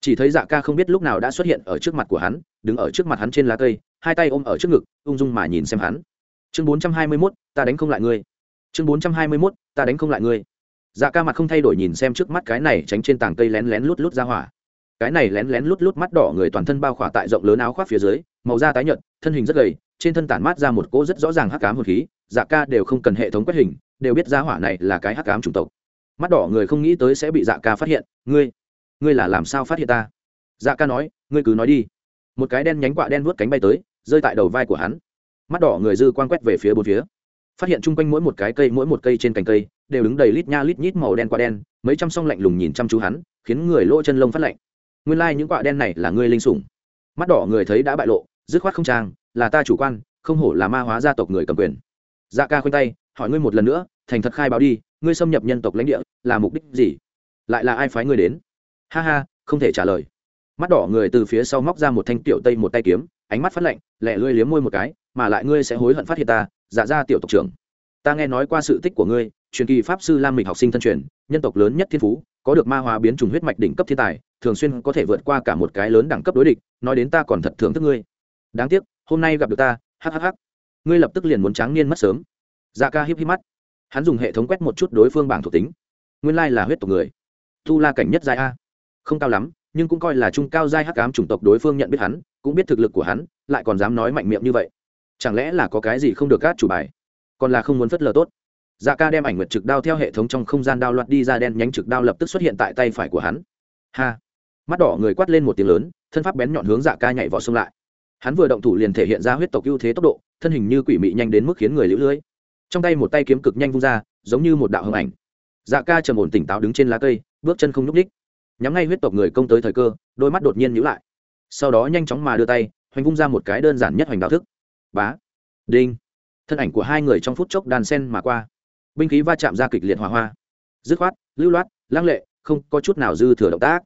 Chỉ thấy dạ ca không biết lúc nào đã xuất hiện ở trước mặt của hắn, đứng ở trước mặt hắn trên lá cây, hai tay ôm ở trước ngực, ung dung mà nhìn xem hắn. Chương bốn trăm hai mươi mốt, ta đánh không lại ngươi chương bốn trăm hai mươi mốt, ta đánh không lại ngươi. Dạ ca mặt không thay đổi nhìn xem trước mắt cái này tránh trên tảng cây lén lén lút lút ra hỏa. Cái này lén lén lút lút mắt đỏ người toàn thân bao khỏa tại rộng lớn áo khoác phía dưới, màu da tái nhợt, thân hình rất gầy, trên thân tản mát ra một cỗ rất rõ ràng hắc cám hồn khí. Dạ ca đều không cần hệ thống quét hình, đều biết ra hỏa này là cái hắc cám chủng tộc. Mắt đỏ người không nghĩ tới sẽ bị dạ ca phát hiện. Ngươi ngươi là làm sao phát hiện ta? Dạ ca nói, ngươi cứ nói đi. Một cái đen nhánh quạ đen vuốt cánh bay tới, rơi tại đầu vai của hắn. Mắt đỏ người dư quan quét về phía bốn phía phát hiện chung quanh mỗi một cái cây, mỗi một cây trên cành cây đều đứng đầy lít nha lít nhít màu đen quạ đen, mấy trăm song lạnh lùng nhìn chăm chú hắn, khiến người lỗ chân lông phát lạnh. Nguyên lai、like、những quả đen này là ngươi linh sủng. Mắt đỏ người thấy đã bại lộ, dứt khoát không trang, là ta chủ quan, không hổ là ma hóa gia tộc người cầm quyền. Dạ ca khoanh tay, hỏi ngươi một lần nữa, thành thật khai báo đi, ngươi xâm nhập nhân tộc lãnh địa, là mục đích gì? Lại là ai phái ngươi đến? Ha ha, không thể trả lời. Mắt đỏ người từ phía sau móc ra một thanh tiểu tây một tay kiếm, ánh mắt phát lạnh lẹ lưỡi liếm môi một cái, mà lại ngươi sẽ hối hận phát hiện ta dạ gia tiểu tộc trưởng. Ta nghe nói qua sự tích của ngươi, truyền kỳ pháp sư lam mịch học sinh thân truyền, nhân tộc lớn nhất thiên phú, có được ma hóa biến trùng huyết mạch đỉnh cấp thiên tài, thường xuyên có thể vượt qua cả một cái lớn đẳng cấp đối địch, nói đến ta còn thật thưởng thức ngươi. Đáng tiếc, hôm nay gặp được ta hhh ngươi lập tức liền muốn tráng niên mất sớm. Dạ ca híp híp mắt. Hắn dùng hệ thống quét một chút đối phương bảng thuộc tính. Nguyên lai là huyết tộc người. Tu la cảnh nhất giai a. Không cao lắm, nhưng cũng coi là trung cao giai hắc ám chủng tộc đối phương nhận biết hắn, cũng biết thực lực của hắn, lại còn dám nói mạnh miệng như vậy chẳng lẽ là có cái gì không được cát chủ bài? Còn là không muốn phất lờ tốt. Dạ ca đem ảnh nguyệt trực đao theo hệ thống trong không gian đao loạt đi ra đen nhánh trực đao lập tức xuất hiện tại tay phải của hắn. Ha! Mắt đỏ người quát lên một tiếng lớn, thân pháp bén nhọn hướng dạ ca nhảy vào xông lại. Hắn vừa động thủ liền thể hiện ra huyết tộc ưu thế tốc độ, thân hình như quỷ mị nhanh đến mức khiến người lưỡi lưới. Trong tay một tay kiếm cực nhanh vung ra, giống như một đạo hưng ảnh. Dạ ca trầm ổn tỉnh táo đứng trên lá cây, bước chân không nhúc ních nhắm ngay huyết tộc người công tới thời cơ, đôi mắt đột nhiên nhíu lại. Sau đó nhanh chóng mà đưa tay, hoành vung ra một cái đơn giản nhất hoành đạo thức bá. Đinh. Thân ảnh của hai người trong phút chốc đàn sen mà qua. Binh khí va chạm ra kịch liệt hỏa hoa. Dứt khoát, lưu loát, lăng lệ, không có chút nào dư thừa động tác.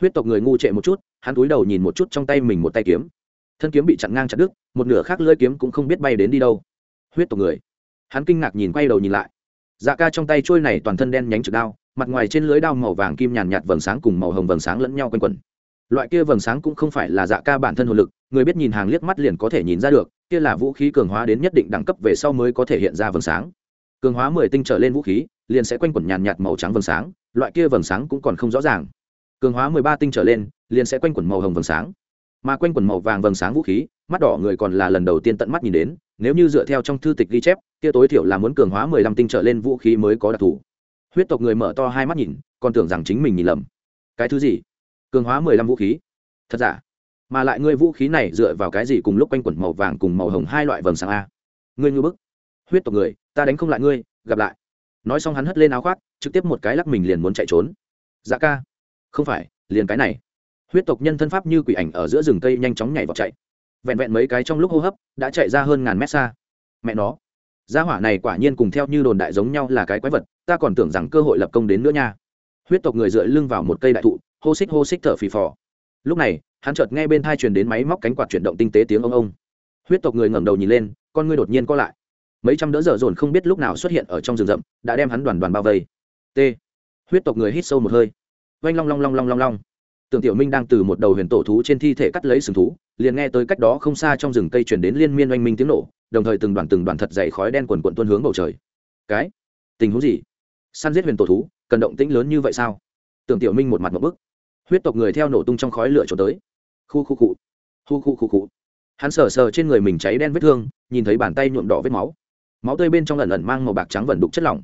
Huyết tộc người ngu trệ một chút, hắn cúi đầu nhìn một chút trong tay mình một tay kiếm. Thân kiếm bị chặn ngang chặt đứt, một nửa khác lưỡi kiếm cũng không biết bay đến đi đâu. Huyết tộc người. Hắn kinh ngạc nhìn quay đầu nhìn lại. Dạ ca trong tay trôi này toàn thân đen nhánh trực đao, mặt ngoài trên lưới đao màu vàng kim nhàn nhạt vầng sáng cùng màu hồng vầng sáng lẫn nhau quanh quẩn loại kia vầng sáng cũng không phải là dạ ca bản thân hồn lực, người biết nhìn hàng liếc mắt liền có thể nhìn ra được, kia là vũ khí cường hóa đến nhất định đẳng cấp về sau mới có thể hiện ra vầng sáng. Cường hóa mười tinh trở lên vũ khí, liền sẽ quanh quẩn nhàn nhạt màu trắng vầng sáng, loại kia vầng sáng cũng còn không rõ ràng. Cường hóa mười ba tinh trở lên, liền sẽ quanh quẩn màu hồng vầng sáng. Mà quanh quẩn màu vàng vầng sáng vũ khí, mắt đỏ người còn là lần đầu tiên tận mắt nhìn đến, nếu như dựa theo trong thư tịch ghi chép, kia tối thiểu là muốn cường hóa mười lăm tinh trở lên vũ khí mới có đặc thù. Huyết tộc người mở to hai mắt nhìn, còn tưởng rằng chính mình nhìn lầm. Cái thứ gì? Cường hóa mười lăm vũ khí. Thật giả? Mà lại ngươi vũ khí này dựa vào cái gì cùng lúc quanh quẩn màu vàng cùng màu hồng hai loại vầng sáng a? Ngươi ngư bức. Huyết tộc người, ta đánh không lại ngươi, gặp lại. Nói xong hắn hất lên áo khoác, trực tiếp một cái lắc mình liền muốn chạy trốn. Dạ ca. Không phải, liền cái này. Huyết tộc nhân thân pháp như quỷ ảnh ở giữa rừng cây nhanh chóng nhảy vào chạy. Vẹn vẹn mấy cái trong lúc hô hấp, đã chạy ra hơn ngàn mét xa. Mẹ nó. Gia hỏa này quả nhiên cùng theo như đồn đại giống nhau là cái quái vật, ta còn tưởng rằng cơ hội lập công đến nữa nha. Huyết tộc người dựa lưng vào một cây đại thụ hô xích hô xích thở phì phò. Lúc này, hắn chợt nghe bên thai truyền đến máy móc cánh quạt chuyển động tinh tế tiếng ông ông. Huyết tộc người ngẩng đầu nhìn lên, con ngươi đột nhiên co lại. Mấy trăm đỡ dở dồn không biết lúc nào xuất hiện ở trong rừng rậm, đã đem hắn đoàn đoàn bao vây. T. Huyết tộc người hít sâu một hơi. Vanh long long long long long long. Tưởng tiểu minh đang từ một đầu huyền tổ thú trên thi thể cắt lấy sừng thú, liền nghe tới cách đó không xa trong rừng cây chuyển đến liên miên oanh minh tiếng nổ, đồng thời từng đoàn từng đoàn thật dày khói đen quần quận tuân hướng bầu trời. Cái? Tình huống gì? Săn giết huyền tổ thú, cần động tĩnh lớn như vậy sao? Tưởng tiểu minh một mặt một bức huyết tộc người theo nổ tung trong khói lửa trốn tới. Khu khu cụ khu khu khu cụ hắn sờ sờ trên người mình cháy đen vết thương, nhìn thấy bàn tay nhuộm đỏ vết máu. Máu tươi bên trong lần lần mang màu bạc trắng vẩn đục chất lỏng.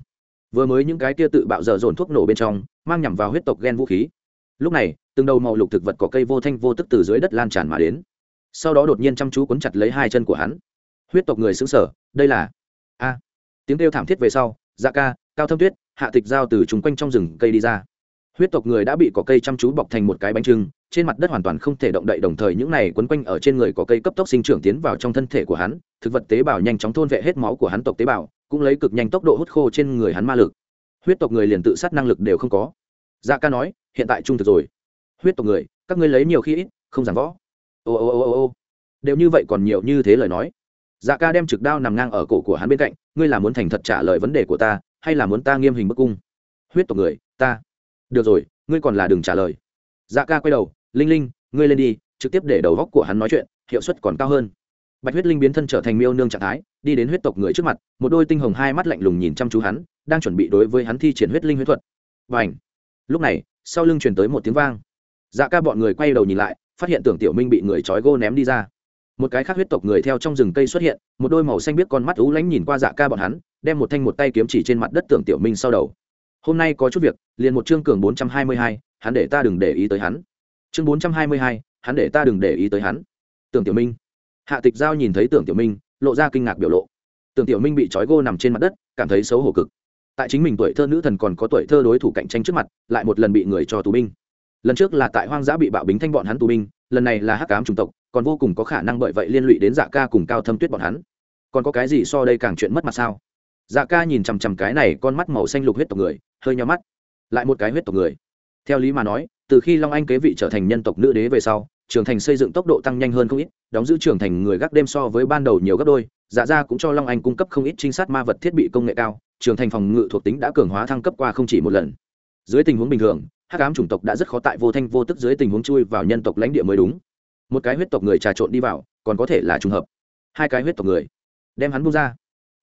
Vừa mới những cái kia tự bạo dở dồn thuốc nổ bên trong, mang nhằm vào huyết tộc ghen vũ khí. Lúc này, từng đầu màu lục thực vật có cây vô thanh vô tức từ dưới đất lan tràn mà đến. Sau đó đột nhiên chăm chú cuốn chặt lấy hai chân của hắn. Huyết tộc người xứng sở đây là a. Tiếng kêu thảm thiết về sau dạ ca, cao thâm tuyết, hạ tịch giao từ chung quanh trong rừng cây đi ra huyết tộc người đã bị cỏ cây chăm chú bọc thành một cái bánh trưng, trên mặt đất hoàn toàn không thể động đậy đồng thời những này quấn quanh ở trên người có cây cấp tốc sinh trưởng tiến vào trong thân thể của hắn, thực vật tế bào nhanh chóng thôn vệ hết máu của hắn tộc tế bào, cũng lấy cực nhanh tốc độ hút khô trên người hắn ma lực. Huyết tộc người liền tự sát năng lực đều không có. Dạ ca nói, hiện tại trung thực rồi. Huyết tộc người, các ngươi lấy nhiều khi ít, không giảng võ. Ô ô ô ô ô. Đều như vậy còn nhiều như thế lời nói. Dạ ca đem trực đao nằm ngang ở cổ của hắn bên cạnh, ngươi là muốn thành thật trả lời vấn đề của ta, hay là muốn ta nghiêm hình bức cung? Huyết tộc người, ta được rồi, ngươi còn là đừng trả lời. Dạ ca quay đầu, linh linh, ngươi lên đi, trực tiếp để đầu góc của hắn nói chuyện, hiệu suất còn cao hơn. Bạch huyết linh biến thân trở thành miêu nương trạng thái, đi đến huyết tộc người trước mặt, một đôi tinh hồng hai mắt lạnh lùng nhìn chăm chú hắn, đang chuẩn bị đối với hắn thi triển huyết linh huyết thuật. Và ảnh lúc này, sau lưng truyền tới một tiếng vang. Dạ ca bọn người quay đầu nhìn lại, phát hiện tưởng tiểu minh bị người trói gô ném đi ra. Một cái khác huyết tộc người theo trong rừng cây xuất hiện, một đôi màu xanh biết con mắt ú lánh nhìn qua dạ ca bọn hắn, đem một thanh một tay kiếm chỉ trên mặt đất tưởng tiểu minh sau đầu hôm nay có chút việc, liền một chương cường bốn trăm hai mươi hai, hắn để ta đừng để ý tới hắn. Chương bốn trăm hai mươi hai, hắn để ta đừng để ý tới hắn. Tưởng tiểu minh. Hạ tịch giao nhìn thấy tưởng tiểu minh, lộ ra kinh ngạc biểu lộ. Tưởng tiểu minh bị trói gô nằm trên mặt đất, cảm thấy xấu hổ cực. Tại chính mình tuổi thơ nữ thần còn có tuổi thơ đối thủ cạnh tranh trước mặt, lại một lần bị người cho tù binh. Lần trước là tại hoang dã bị bạo bính thanh bọn hắn tù binh, lần này là hắc cám chủng tộc, còn vô cùng có khả năng bởi vậy liên lụy đến dạ ca cùng cao thâm tuyết bọn hắn. Còn có cái gì so đây càng chuyện mất mặt sao? Dạ ca nhìn chằm chằm cái này con mắt màu xanh lục huyết tộc người hơi nhắm mắt, lại một cái huyết tộc người. Theo lý mà nói, từ khi long anh kế vị trở thành nhân tộc nữ đế về sau trường thành xây dựng tốc độ tăng nhanh hơn không ít, đóng giữ trường thành người gác đêm so với ban đầu nhiều gấp đôi dạ ra cũng cho long anh cung cấp không ít trinh sát ma vật thiết bị công nghệ cao trường thành phòng ngự thuộc tính đã cường hóa thăng cấp qua không chỉ một lần. Dưới tình huống bình thường, hắc ám chủng tộc đã rất khó tại vô thanh vô tức dưới tình huống chui vào nhân tộc lãnh địa mới đúng. Một cái huyết tộc người trà trộn đi vào, còn có thể là trùng hợp. Hai cái huyết tộc người, đem hắn buông ra.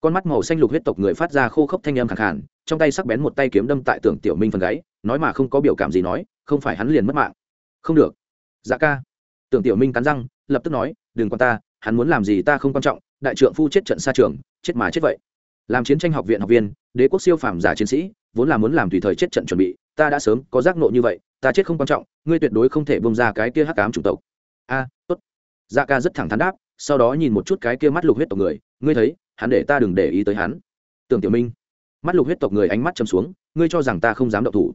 Con mắt màu xanh lục huyết tộc người phát ra khô khốc thanh âm khẳng khản trong tay sắc bén một tay kiếm đâm tại tưởng tiểu minh phần gáy, nói mà không có biểu cảm gì nói, không phải hắn liền mất mạng. Không được. Dạ ca. Tưởng tiểu minh cắn răng, lập tức nói, đừng quan ta, hắn muốn làm gì ta không quan trọng, đại trượng phu chết trận xa trường, chết mà chết vậy. Làm chiến tranh học viện học viên, đế quốc siêu phàm giả chiến sĩ, vốn là muốn làm tùy thời chết trận chuẩn bị, ta đã sớm có giác nộ như vậy, ta chết không quan trọng, ngươi tuyệt đối không thể bông ra cái kia hắc cám chủng tộc. A, tốt. Dạ ca rất thẳng thắn đáp, sau đó nhìn một chút cái kia mắt lục huyết tộc người, ngươi thấy, hắn để ta đừng để ý tới hắn. Tưởng tiểu minh mắt lục huyết tộc người ánh mắt châm xuống, ngươi cho rằng ta không dám động thủ.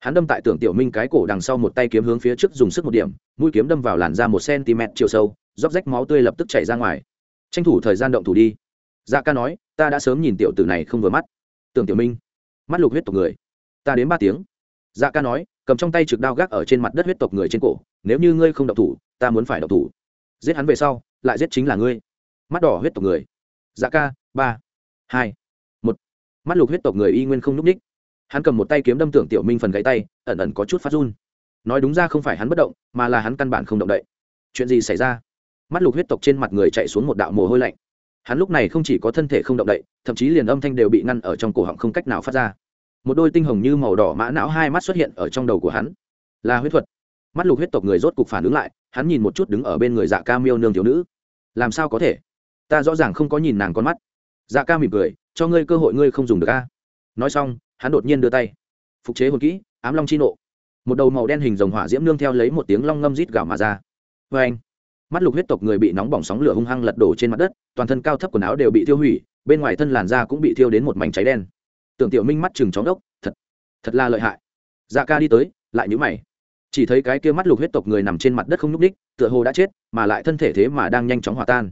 Hắn đâm tại tưởng tiểu minh cái cổ đằng sau một tay kiếm hướng phía trước dùng sức một điểm, mũi kiếm đâm vào làn da một cm chiều sâu, róc rách máu tươi lập tức chảy ra ngoài. Tranh thủ thời gian động thủ đi. Dạ ca nói, ta đã sớm nhìn tiểu tử này không vừa mắt. Tưởng tiểu minh, mắt lục huyết tộc người. Ta đến ba tiếng. Dạ ca nói, cầm trong tay trực đao gác ở trên mặt đất huyết tộc người trên cổ, nếu như ngươi không động thủ, ta muốn phải động thủ. Giết hắn về sau, lại giết chính là ngươi. Mắt đỏ huyết tộc người. Dạ ca, ba, hai mắt lục huyết tộc người y nguyên không núp ních. Hắn cầm một tay kiếm đâm tưởng tiểu minh phần gãy tay, ẩn ẩn có chút phát run. Nói đúng ra không phải hắn bất động, mà là hắn căn bản không động đậy. Chuyện gì xảy ra? Mắt lục huyết tộc trên mặt người chạy xuống một đạo mồ hôi lạnh. Hắn lúc này không chỉ có thân thể không động đậy, thậm chí liền âm thanh đều bị ngăn ở trong cổ họng không cách nào phát ra. Một đôi tinh hồng như màu đỏ mã não hai mắt xuất hiện ở trong đầu của hắn. Là huyết thuật. Mắt lục huyết tộc người rốt cục phản ứng lại, hắn nhìn một chút đứng ở bên người dạ ca miêu nương thiếu nữ. Làm sao có thể? Ta rõ ràng không có nhìn nàng con mắt. Dạ ca mỉm cười cho ngươi cơ hội ngươi không dùng được a. Nói xong, hắn đột nhiên đưa tay. Phục chế hồn kỹ, ám long chi nộ. Một đầu màu đen hình rồng hỏa diễm nương theo lấy một tiếng long ngâm rít gạo mà ra. Vê anh, mắt lục huyết tộc người bị nóng bỏng sóng lửa hung hăng lật đổ trên mặt đất, toàn thân cao thấp quần áo đều bị thiêu hủy, bên ngoài thân làn da cũng bị thiêu đến một mảnh cháy đen. Tưởng tiểu minh mắt chừng chóng đốc, thật thật là lợi hại. Dạ ca đi tới, lại nhữ mày. Chỉ thấy cái kia mắt lục huyết tộc người nằm trên mặt đất không nhúc ních tựa hồ đã chết, mà lại thân thể thế mà đang nhanh chóng hòa tan.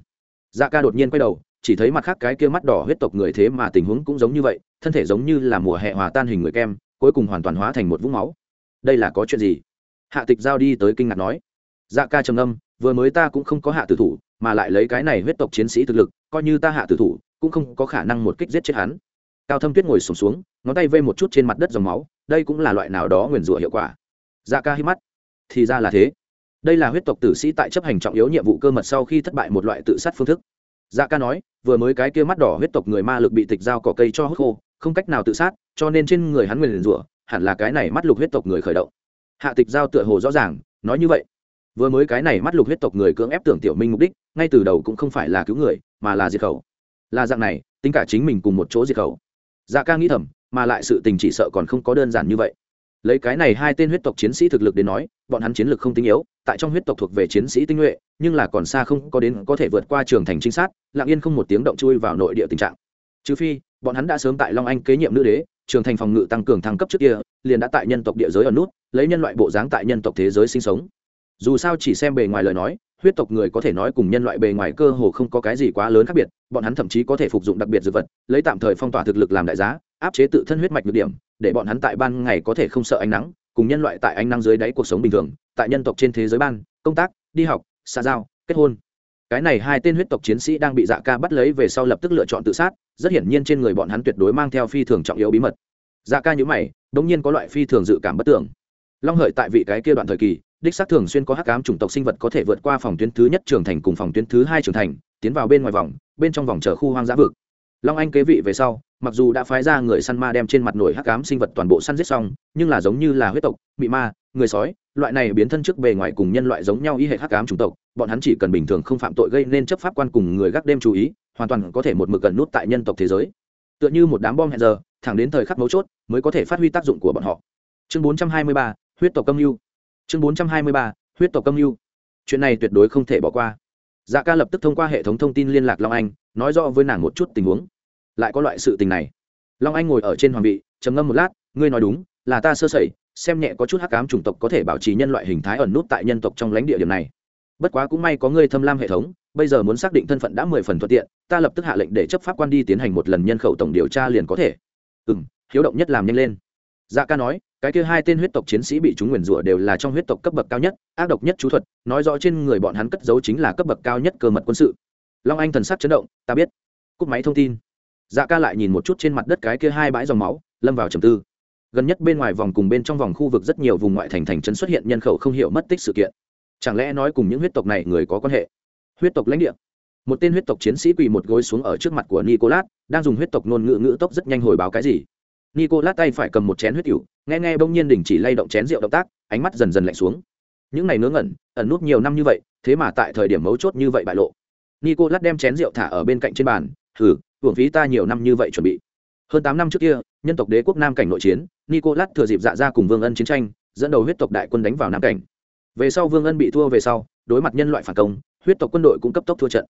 Dạ ca đột nhiên quay đầu chỉ thấy mặt khác cái kia mắt đỏ huyết tộc người thế mà tình huống cũng giống như vậy thân thể giống như là mùa hè hòa tan hình người kem cuối cùng hoàn toàn hóa thành một vũng máu. Đây là có chuyện gì? Hạ tịch giao đi tới kinh ngạc nói. Dạ ca trầm âm vừa mới ta cũng không có hạ tử thủ mà lại lấy cái này huyết tộc chiến sĩ thực lực coi như ta hạ tử thủ cũng không có khả năng một kích giết chết hắn. Cao thâm tuyết ngồi sùng xuống, xuống ngón tay vây một chút trên mặt đất dòng máu đây cũng là loại nào đó nguyền rủa hiệu quả. Dạ ca hít mắt. Thì ra là thế. Đây là huyết tộc tử sĩ tại chấp hành trọng yếu nhiệm vụ cơ mật sau khi thất bại một loại tự sát phương thức dạ ca nói, vừa mới cái kia mắt đỏ huyết tộc người ma lực bị tịch dao cỏ cây cho hút khô, không cách nào tự sát, cho nên trên người hắn nguyền rủa, hẳn là cái này mắt lục huyết tộc người khởi động. Hạ tịch giao tựa hồ rõ ràng, nói như vậy. Vừa mới cái này mắt lục huyết tộc người cưỡng ép tưởng tiểu minh mục đích, ngay từ đầu cũng không phải là cứu người, mà là diệt khẩu. Là dạng này, tính cả chính mình cùng một chỗ diệt khẩu. Dạ ca nghĩ thầm, mà lại sự tình chỉ sợ còn không có đơn giản như vậy lấy cái này hai tên huyết tộc chiến sĩ thực lực đến nói, bọn hắn chiến lực không tinh yếu, tại trong huyết tộc thuộc về chiến sĩ tinh nhuệ, nhưng là còn xa không có đến có thể vượt qua trường thành trinh sát, lặng yên không một tiếng động chui vào nội địa tình trạng. Trừ phi, bọn hắn đã sớm tại long anh kế nhiệm nữ đế, trường thành phòng ngự tăng cường thăng cấp trước kia, liền đã tại nhân tộc địa giới ở nút, lấy nhân loại bộ dáng tại nhân tộc thế giới sinh sống. Dù sao chỉ xem bề ngoài lời nói, huyết tộc người có thể nói cùng nhân loại bề ngoài cơ hồ không có cái gì quá lớn khác biệt, bọn hắn thậm chí có thể phục dụng đặc biệt dược vật, lấy tạm thời phong tỏa thực lực làm đại giá, áp chế tự thân huyết mạch nhược điểm để bọn hắn tại ban ngày có thể không sợ ánh nắng, cùng nhân loại tại ánh nắng dưới đáy cuộc sống bình thường, tại nhân tộc trên thế giới ban, công tác, đi học xa giao, kết hôn. Cái này hai tên huyết tộc chiến sĩ đang bị dạ ca bắt lấy về sau lập tức lựa chọn tự sát, rất hiển nhiên trên người bọn hắn tuyệt đối mang theo phi thường trọng yếu bí mật. Dạ ca nhữ mày đ ỗ n g nhiên có loại phi thường dự cảm bất tưởng. Long hợi tại vị cái kia đoạn thời kỳ, đích xác thường xuyên có hắc ám chủng tộc sinh vật có thể vượt qua phòng tuyến thứ nhất trường thành cùng phòng tuyến thứ hai trường thành, tiến vào bên ngoài vòng, bên trong vòng chờ khu hoang dã vực. Long anh kế vị về sau mặc dù đã phái ra người săn ma đem trên mặt nổi hắc ám sinh vật toàn bộ săn giết xong nhưng là giống như là huyết tộc bị ma người sói loại này biến thân trước bề ngoài cùng nhân loại giống nhau y hệ hắc ám chủng tộc bọn hắn chỉ cần bình thường không phạm tội gây nên chấp pháp quan cùng người gác đêm chú ý hoàn toàn có thể một mực gần nút tại nhân tộc thế giới. Tựa như một đám bom hẹn giờ thẳng đến thời khắc mấu chốt mới có thể phát huy tác dụng của bọn họ. Chương 423, huyết tộc công lưu chương 423, huyết tộc công lưu chuyện này tuyệt đối không thể bỏ qua. Dạ ca lập tức thông qua hệ thống thông tin liên lạc long anh nói rõ với nàng một chút tình huống lại có loại sự tình này. Long anh ngồi ở trên hoàng vị, trầm ngâm một lát, ngươi nói đúng, là ta sơ sẩy, xem nhẹ có chút hắc ám chủng tộc có thể bảo trì nhân loại hình thái ẩn nút tại nhân tộc trong lãnh địa điểm này. Bất quá cũng may có ngươi thâm lam hệ thống, bây giờ muốn xác định thân phận đã mười phần thuận tiện, ta lập tức hạ lệnh để chấp pháp quan đi tiến hành một lần nhân khẩu tổng điều tra liền có thể. Ừ m hiếu động nhất làm nhanh lên. Dạ ca nói, cái kia hai tên huyết tộc chiến sĩ bị chúng nguyền rủa đều là trong huyết tộc cấp bậc cao nhất, ác độc nhất chú thuật, nói rõ trên người bọn hắn cất giấu chính là cấp bậc cao nhất cơ mật quân sự. Long anh thần sắc chấn động, ta biết. Cúp máy thông tin dạ ca lại nhìn một chút trên mặt đất cái kia hai bãi dòng máu, lâm vào trầm tư. Gần nhất bên ngoài vòng cùng bên trong vòng khu vực rất nhiều vùng ngoại thành thành trấn xuất hiện nhân khẩu không hiểu mất tích sự kiện. Chẳng lẽ nói cùng những huyết tộc này người có quan hệ? Huyết tộc lãnh địa. Một tên huyết tộc chiến sĩ quỳ một gối xuống ở trước mặt của nicolas, đang dùng huyết tộc ngôn ngữ ngữ tốc rất nhanh hồi báo cái gì. Nicolas tay phải cầm một chén huyết cựu nghe nghe bỗng nhiên đình chỉ lay động chén rượu động tác, ánh mắt dần dần lạnh xuống. Những này ngớ ngẩn, ẩn nút nhiều năm như vậy, thế mà tại thời điểm mấu chốt như vậy bại lộ. Nicolas đem chén rượu thả ở bên cạnh trên bàn thử hưởng phí ta nhiều năm như vậy chuẩn bị. Hơn tám năm trước kia, nhân tộc đế quốc nam cảnh nội chiến, nicolas thừa dịp dạ ra cùng vương ân chiến tranh, dẫn đầu huyết tộc đại quân đánh vào nam cảnh. Về sau vương ân bị thua về sau, đối mặt nhân loại phản công, huyết tộc quân đội cũng cấp tốc thua trận.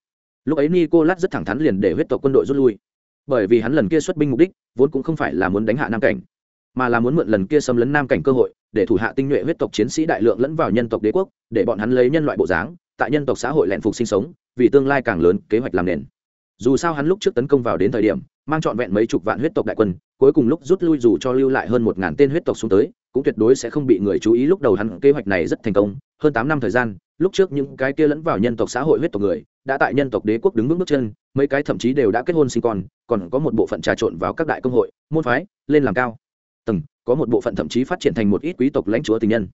Lúc ấy nicolas rất thẳng thắn liền để huyết tộc quân đội rút lui. Bởi vì hắn lần kia xuất binh mục đích, vốn cũng không phải là muốn đánh hạ nam cảnh, mà là muốn mượn lần kia xâm lấn nam cảnh cơ hội, để thủ hạ tinh nhuệ huyết tộc chiến sĩ đại lượng lẫn vào nhân tộc đế quốc, để bọn hắn lấy nhân loại bộ dáng, tại nhân tộc xã hội lẹn phục sinh sống, vì tương lai càng lớn kế hoạch làm nền dù sao hắn lúc trước tấn công vào đến thời điểm, mang trọn vẹn mấy chục vạn huyết tộc đại quân, cuối cùng lúc rút lui dù cho lưu lại hơn một ngàn tên huyết tộc xuống tới, cũng tuyệt đối sẽ không bị người chú ý lúc đầu hắn kế hoạch này rất thành công. Hơn tám năm thời gian, lúc trước những cái kia lẫn vào nhân tộc xã hội huyết tộc người, đã tại nhân tộc đế quốc đứng vững bước chân, mấy cái thậm chí đều đã kết hôn sinh con, còn có một bộ phận trà trộn vào các đại công hội, môn phái, lên làm cao. Tầng có một bộ phận thậm chí phát triển thành một ít quý tộc lãnh chúa tình nhân.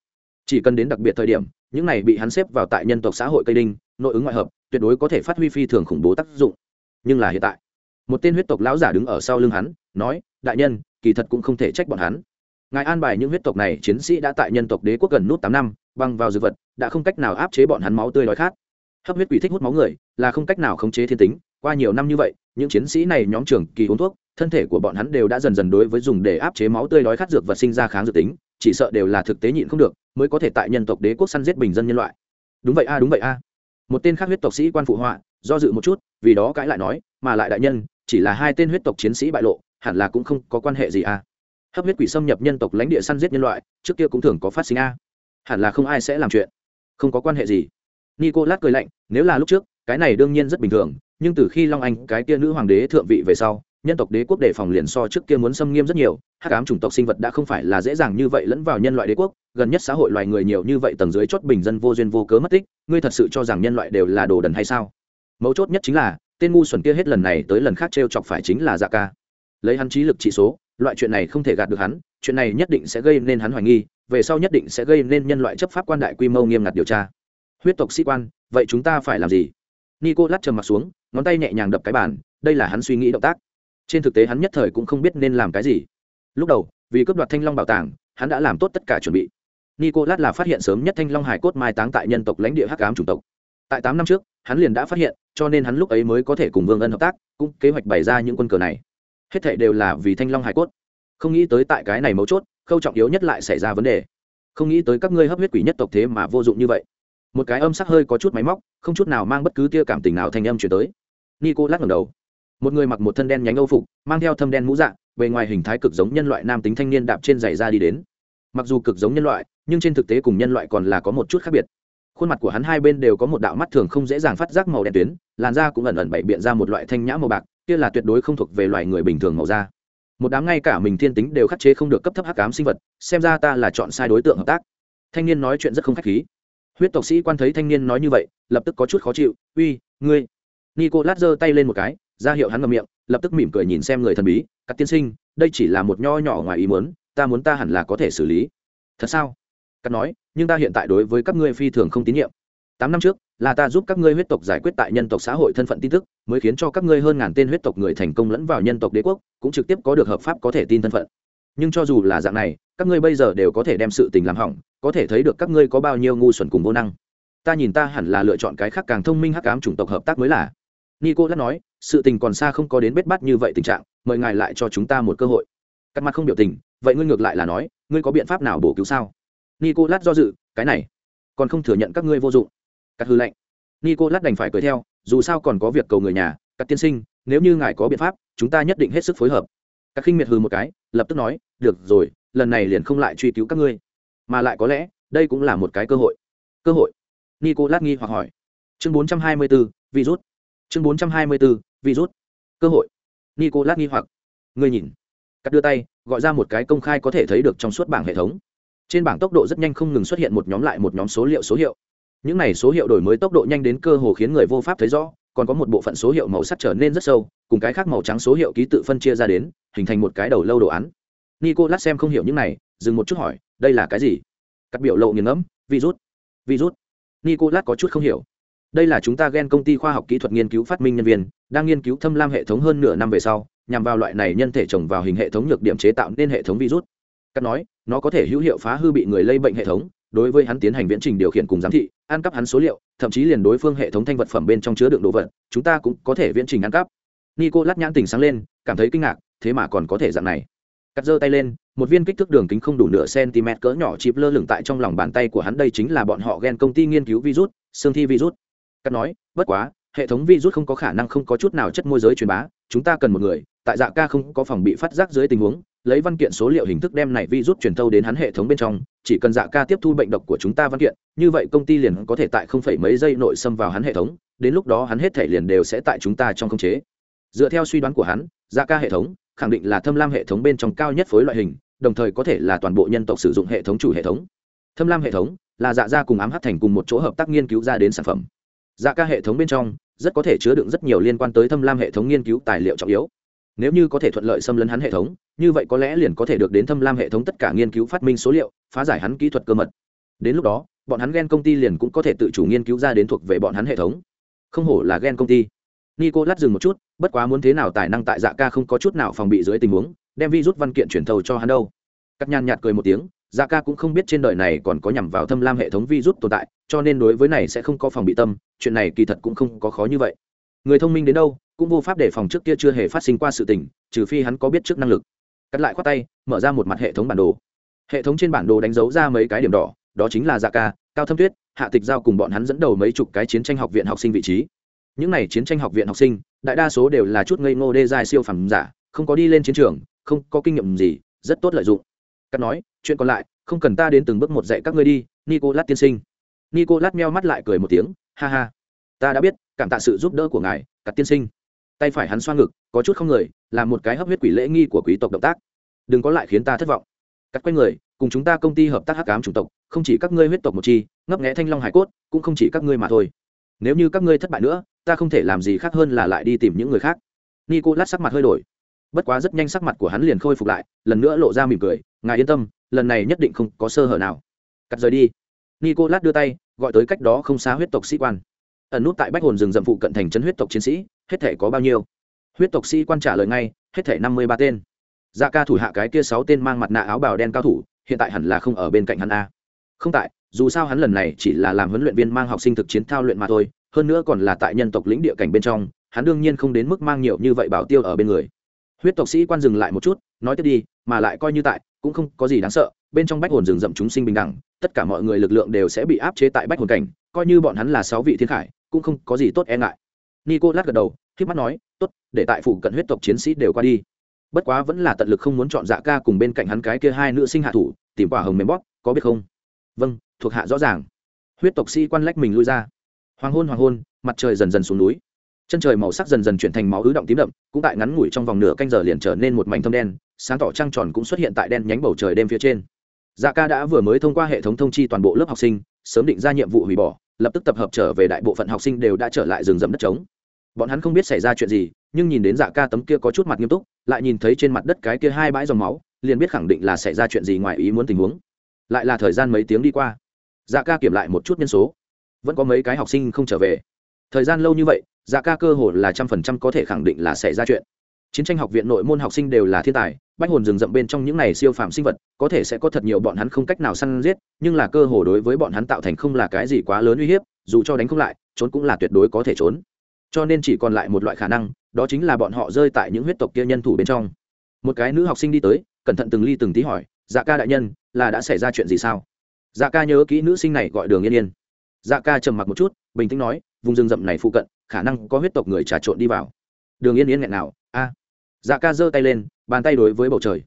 Chỉ cần đến đặc biệt thời điểm, những này bị hắn xếp vào tại nhân tộc xã hội cây đinh, nội ứng ngoại hợp, tuyệt đối có thể phát huy phi thường khủng bố tác dụng nhưng là hiện tại. Một tên huyết tộc lão giả đứng ở sau lưng hắn, nói, đại nhân, kỳ thật cũng không thể trách bọn hắn. Ngài an bài những huyết tộc này chiến sĩ đã tại nhân tộc đế quốc gần nút tám năm, băng vào dược vật, đã không cách nào áp chế bọn hắn máu tươi đói khát. Hấp huyết quỷ thích hút máu người, là không cách nào khống chế thiên tính, qua nhiều năm như vậy, những chiến sĩ này nhóm trưởng kỳ uống thuốc, thân thể của bọn hắn đều đã dần dần đối với dùng để áp chế máu tươi đói khát dược vật sinh ra kháng dược tính, chỉ sợ đều là thực tế nhịn không được, mới có thể tại nhân tộc đế quốc săn giết bình dân nhân loại. Đúng vậy a, đúng vậy a. Một tên khác huyết tộc sĩ quan phụ họa do dự một chút, vì đó cãi lại nói, mà lại đại nhân, chỉ là hai tên huyết tộc chiến sĩ bại lộ, hẳn là cũng không có quan hệ gì à? hấp huyết quỷ xâm nhập nhân tộc lãnh địa săn giết nhân loại, trước kia cũng thường có phát sinh a hẳn là không ai sẽ làm chuyện. Không có quan hệ gì. Nico lát cười lạnh, nếu là lúc trước, cái này đương nhiên rất bình thường, nhưng từ khi long anh, cái kia nữ hoàng đế thượng vị về sau, nhân tộc đế quốc đề phòng liền so trước kia muốn xâm nghiêm rất nhiều hát cám chủng tộc sinh vật đã không phải là dễ dàng như vậy lẫn vào nhân loại đế quốc, gần nhất xã hội loài người nhiều như vậy tầng dưới chót bình dân vô duyên vô cớ mất tích, ngươi thật sự cho rằng nhân loại đều là đồ đần hay sao? Mấu chốt nhất chính là, tên ngu xuẩn kia hết lần này tới lần khác t r e o chọc phải chính là dạ ca. Lấy hắn trí lực trị số, loại chuyện này không thể gạt được hắn, chuyện này nhất định sẽ gây nên hắn hoài nghi, về sau nhất định sẽ gây nên nhân loại chấp pháp quan đại quy mô nghiêm ngặt điều tra. Huyết tộc sĩ quan, vậy chúng ta phải làm gì? Nico lát trầm mặt xuống, ngón tay nhẹ nhàng đập cái bàn, đây là hắn suy nghĩ động tác. Trên thực tế hắn nhất thời cũng không biết nên làm cái gì. Lúc đầu, vì cướp đoạt thanh long bảo tàng, hắn đã làm tốt tất cả chuẩn bị. Nico lát là phát hiện sớm nhất thanh long hải cốt mai táng tại nhân tộc lãnh địa hắc ám chủng tộc. Tại tám năm trước, hắn liền đã phát hiện cho nên hắn lúc ấy mới có thể cùng vương ân hợp tác cũng kế hoạch bày ra những quân cờ này. Hết thệ đều là vì thanh long hải cốt. Không nghĩ tới tại cái này mấu chốt khâu trọng yếu nhất lại xảy ra vấn đề. Không nghĩ tới các ngươi hấp huyết quỷ nhất tộc thế mà vô dụng như vậy. Một cái âm sắc hơi có chút máy móc không chút nào mang bất cứ tia cảm tình nào thành âm chuyển tới. Nico lắc ngầm đầu. Một người mặc một thân đen nhánh âu phục mang theo thâm đen mũ dạng, bề ngoài hình thái cực giống nhân loại nam tính thanh niên đạp trên giày ra đi đến. Mặc dù cực giống nhân loại nhưng trên thực tế cùng nhân loại còn là có một chút khác biệt khuôn mặt của hắn hai bên đều có một đạo mắt thường không dễ dàng phát giác màu đen tuyến, làn da cũng ẩn ẩn bậy biện ra một loại thanh nhã màu bạc, kia là tuyệt đối không thuộc về loài người bình thường màu da. Một đám ngay cả mình thiên tính đều khắc chế không được cấp thấp hắc ám sinh vật, xem ra ta là chọn sai đối tượng hợp tác. Thanh niên nói chuyện rất không khách khí. Huyết tộc sĩ quan thấy thanh niên nói như vậy, lập tức có chút khó chịu, uy, ngươi. Nico lát giơ tay lên một cái, ra hiệu hắn ngậm miệng, lập tức mỉm cười nhìn xem người thần bí các tiên sinh, đây chỉ là một nho nhỏ ngoài ý muốn, ta muốn ta hẳn là có thể xử lý. Thật sao? Cắt nói, nhưng ta hiện tại đối với các ngươi phi thường không tín nhiệm. Tám năm trước, là ta giúp các ngươi huyết tộc giải quyết tại nhân tộc xã hội thân phận tin tức, mới khiến cho các ngươi hơn ngàn tên huyết tộc người thành công lẫn vào nhân tộc đế quốc, cũng trực tiếp có được hợp pháp có thể tin thân phận. Nhưng cho dù là dạng này, các ngươi bây giờ đều có thể đem sự tình làm hỏng, có thể thấy được các ngươi có bao nhiêu ngu xuẩn cùng vô năng. Ta nhìn ta hẳn là lựa chọn cái khác càng thông minh hắc ám chủng tộc hợp tác mới là. Nico đã nói, sự tình còn xa không có đến bết bắt như vậy tình trạng, mời ngài lại cho chúng ta một cơ hội. Cắt mặt không biểu tình, vậy ngươi ngược lại là nói, ngươi có biện pháp nào bổ cứu sao? Nico lát do dự, cái này, còn không thừa nhận các ngươi vô dụng. Cắt hư lệnh. Nico lát đành phải cười theo, dù sao còn có việc cầu người nhà, cắt tiên sinh, nếu như ngài có biện pháp, chúng ta nhất định hết sức phối hợp. Các khinh miệt hư một cái, lập tức nói, được rồi, lần này liền không lại truy cứu các ngươi. Mà lại có lẽ, đây cũng là một cái cơ hội. Cơ hội. Nico lát nghi hoặc hỏi. Chương bốn trăm hai mươi bốn virus chương bốn trăm hai mươi bốn virus cơ hội. Nico lát nghi hoặc. Ngươi nhìn. Cắt đưa tay, gọi ra một cái công khai có thể thấy được trong suốt bảng hệ thống trên bảng tốc độ rất nhanh không ngừng xuất hiện một nhóm lại một nhóm số liệu số hiệu. Những này số hiệu đổi mới tốc độ nhanh đến cơ hồ khiến người vô pháp thấy rõ, còn có một bộ phận số hiệu màu sắc trở nên rất sâu, cùng cái khác màu trắng số hiệu ký tự phân chia ra đến, hình thành một cái đầu lâu đồ án. Nico lát xem không hiểu những này, dừng một chút hỏi, đây là cái gì? Cắt biểu lộ nghiền ngẫm, virus virus. Nico lát có chút không hiểu. Đây là chúng ta ghen công ty khoa học kỹ thuật nghiên cứu phát minh nhân viên, đang nghiên cứu thâm lam hệ thống hơn nửa năm về sau, nhằm vào loại này nhân thể trồng vào hình hệ thống nhược điểm chế tạo nên hệ thống virus. Cắt nói nó có thể hữu hiệu phá hư bị người lây bệnh hệ thống, đối với hắn tiến hành viễn trình điều khiển cùng giám thị, ăn cắp hắn số liệu, thậm chí liền đối phương hệ thống thanh vật phẩm bên trong chứa đựng đồ vật, chúng ta cũng có thể viễn trình ăn cắp. Nico lát nhãn tỉnh sáng lên, cảm thấy kinh ngạc, thế mà còn có thể dạng này. Cắt giơ tay lên, một viên kích thước đường kính không đủ nửa cm cỡ nhỏ chịp lơ lửng tại trong lòng bàn tay của hắn, đây chính là bọn họ ghen công ty nghiên cứu virus, xương thi virus. Cắt nói, bất quá, hệ thống virus không có khả năng không có chút nào chất môi giới truyền bá, chúng ta cần một người, tại dạ ca không có phòng bị phát giác dưới tình huống lấy văn kiện số liệu hình thức đem này virus truyền thâu đến hắn hệ thống bên trong, chỉ cần dạ ca tiếp thu bệnh độc của chúng ta văn kiện, như vậy công ty liền có thể tại không phải mấy giây nội xâm vào hắn hệ thống, đến lúc đó hắn hết thể liền đều sẽ tại chúng ta trong khống chế. Dựa theo suy đoán của hắn dạ ca hệ thống khẳng định là thâm lam hệ thống bên trong cao nhất phối loại hình, đồng thời có thể là toàn bộ nhân tộc sử dụng hệ thống chủ hệ thống. Thâm lam hệ thống là dạ gia cùng ám Hắc thành cùng một chỗ hợp tác nghiên cứu ra đến sản phẩm. Dạ ca hệ thống bên trong rất có thể chứa đựng rất nhiều liên quan tới thâm lam hệ thống nghiên cứu tài liệu trọng yếu nếu như có thể thuận lợi xâm lấn hắn hệ thống, như vậy có lẽ liền có thể được đến thâm lam hệ thống tất cả nghiên cứu phát minh số liệu, phá giải hắn kỹ thuật cơ mật. Đến lúc đó, bọn hắn ghen công ty liền cũng có thể tự chủ nghiên cứu ra đến thuộc về bọn hắn hệ thống. Không hổ là ghen công ty. Nico lát dừng một chút, bất quá muốn thế nào tài năng tại dạ ca không có chút nào phòng bị dưới tình huống, đem vi rút văn kiện chuyển thầu cho hắn đâu. Cắt nhàn nhạt cười một tiếng dạ ca cũng không biết trên đời này còn có nhằm vào thâm lam hệ thống vi rút tồn tại, cho nên đối với này sẽ không có phòng bị tâm, chuyện này kỳ thật cũng không có khó như vậy. Người thông minh đến đâu cũng vô pháp để phòng trước kia chưa hề phát sinh qua sự tình, trừ phi hắn có biết trước năng lực. Cắt lại khoát tay, mở ra một mặt hệ thống bản đồ. Hệ thống trên bản đồ đánh dấu ra mấy cái điểm đỏ, đó chính là dạ ca, cao thâm tuyết, hạ tịch giao cùng bọn hắn dẫn đầu mấy chục cái chiến tranh học viện học sinh vị trí. Những n à y chiến tranh học viện học sinh, đại đa số đều là chút ngây ngô đê dài siêu phẩm giả, không có đi lên chiến trường, không có kinh nghiệm gì, rất tốt lợi dụng. Cắt nói, chuyện còn lại, không cần ta đến từng bước một dạy các ngươi đi, nicolas tiên sinh. Nicolas meo mắt lại cười một tiếng, ha ha, ta đã biết, cảm tạ sự giúp đỡ của ngài, cắt tiên sinh tay phải hắn xoa ngực, có chút không người làm một cái hấp huyết quỷ lễ nghi của quý tộc động tác. Đừng có lại khiến ta thất vọng. Cắt quay người, cùng chúng ta công ty hợp tác hắc ám chủng tộc, không chỉ các ngươi huyết tộc một chi, ngấp nghẽ thanh long hải cốt, cũng không chỉ các ngươi mà thôi. Nếu như các ngươi thất bại nữa, ta không thể làm gì khác hơn là lại đi tìm những người khác. Nico lát sắc mặt hơi đổi. Bất quá rất nhanh sắc mặt của hắn liền khôi phục lại, lần nữa lộ ra mỉm cười, ngài yên tâm, lần này nhất định không có sơ hở nào. Cắt rời đi. Nico lát đưa tay, gọi tới cách đó không xa huyết tộc sĩ quan ẩn nút tại bách hồn rừng rậm phụ cận thành trấn huyết tộc chiến sĩ, hết thể có bao nhiêu? Huyết tộc sĩ quan trả lời ngay, hết thể năm mươi ba tên. Dạ ca thủ hạ cái kia sáu tên mang mặt nạ áo bào đen cao thủ, hiện tại hẳn là không ở bên cạnh hắn a. Không tại, dù sao hắn lần này chỉ là làm huấn luyện viên mang học sinh thực chiến thao luyện mà thôi, hơn nữa còn là tại nhân tộc lĩnh địa cảnh bên trong, hắn đương nhiên không đến mức mang nhiều như vậy bảo tiêu ở bên người. Huyết tộc sĩ quan dừng lại một chút, nói tiếp đi, mà lại coi như tại, cũng không có gì đáng sợ, bên trong bách hồn rừng rậm chúng sinh bình đẳng, tất cả mọi người lực lượng đều sẽ bị áp chế tại bách hồn cảnh, coi như bọn hắn là sáu vị thiên khải cũng không có gì tốt e ngại. Nico lát gật đầu k mắt nói, tốt, để tại phủ cận huyết tộc chiến sĩ đều qua đi. Bất quá vẫn là tận lực không muốn chọn dạ ca cùng bên cạnh hắn cái kia hai nữ sinh hạ thủ, tìm quả hồng mềm bóp, có biết không? Vâng thuộc hạ rõ ràng. Huyết tộc sĩ quan lách mình lui ra. Hoàng hôn hoàng hôn, mặt trời dần dần xuống núi. Chân trời màu sắc dần dần chuyển thành máu ứ động tím đậm, cũng tại ngắn ngủi trong vòng nửa canh giờ liền trở nên một mảnh thâm đen, sáng tỏ trăng tròn cũng xuất hiện tại đen nhánh bầu trời đêm phía trên. Dạ ca đã vừa mới thông qua hệ thống thông chi toàn bộ lớp học sinh, sớm định ra nhiệm vụ hủy bỏ lập tức tập hợp trở về đại bộ phận học sinh đều đã trở lại rừng rậm đất trống. Bọn hắn không biết xảy ra chuyện gì, nhưng nhìn đến dạ ca tấm kia có chút mặt nghiêm túc, lại nhìn thấy trên mặt đất cái kia hai bãi dòng máu, liền biết khẳng định là xảy ra chuyện gì ngoài ý muốn tình huống. Lại là thời gian mấy tiếng đi qua. Dạ ca kiểm lại một chút nhân số. Vẫn có mấy cái học sinh không trở về. Thời gian lâu như vậy dạ ca cơ hồ là trăm phần trăm có thể khẳng định là xảy ra chuyện chiến tranh học viện nội môn học sinh đều là thiên tài, bách hồn rừng rậm bên trong những này siêu phàm sinh vật, có thể sẽ có thật nhiều bọn hắn không cách nào săn giết, nhưng là cơ hồ đối với bọn hắn tạo thành không là cái gì quá lớn uy hiếp, dù cho đánh không lại, trốn cũng là tuyệt đối có thể trốn. Cho nên chỉ còn lại một loại khả năng, đó chính là bọn họ rơi tại những huyết tộc kia nhân thủ bên trong. Một cái nữ học sinh đi tới, cẩn thận từng ly từng tí hỏi dạ ca đại nhân, là đã xảy ra chuyện gì sao? Dạ ca nhớ kỹ nữ sinh này gọi đường yên yên. Dạ ca trầm mặc một chút, bình tĩnh nói, vùng rừng rậm này phụ cận, khả năng có huyết tộc người trà trộn đi vào. Đường yên yên nghẹn nào dạ ca giơ tay lên, bàn tay đối với bầu trời.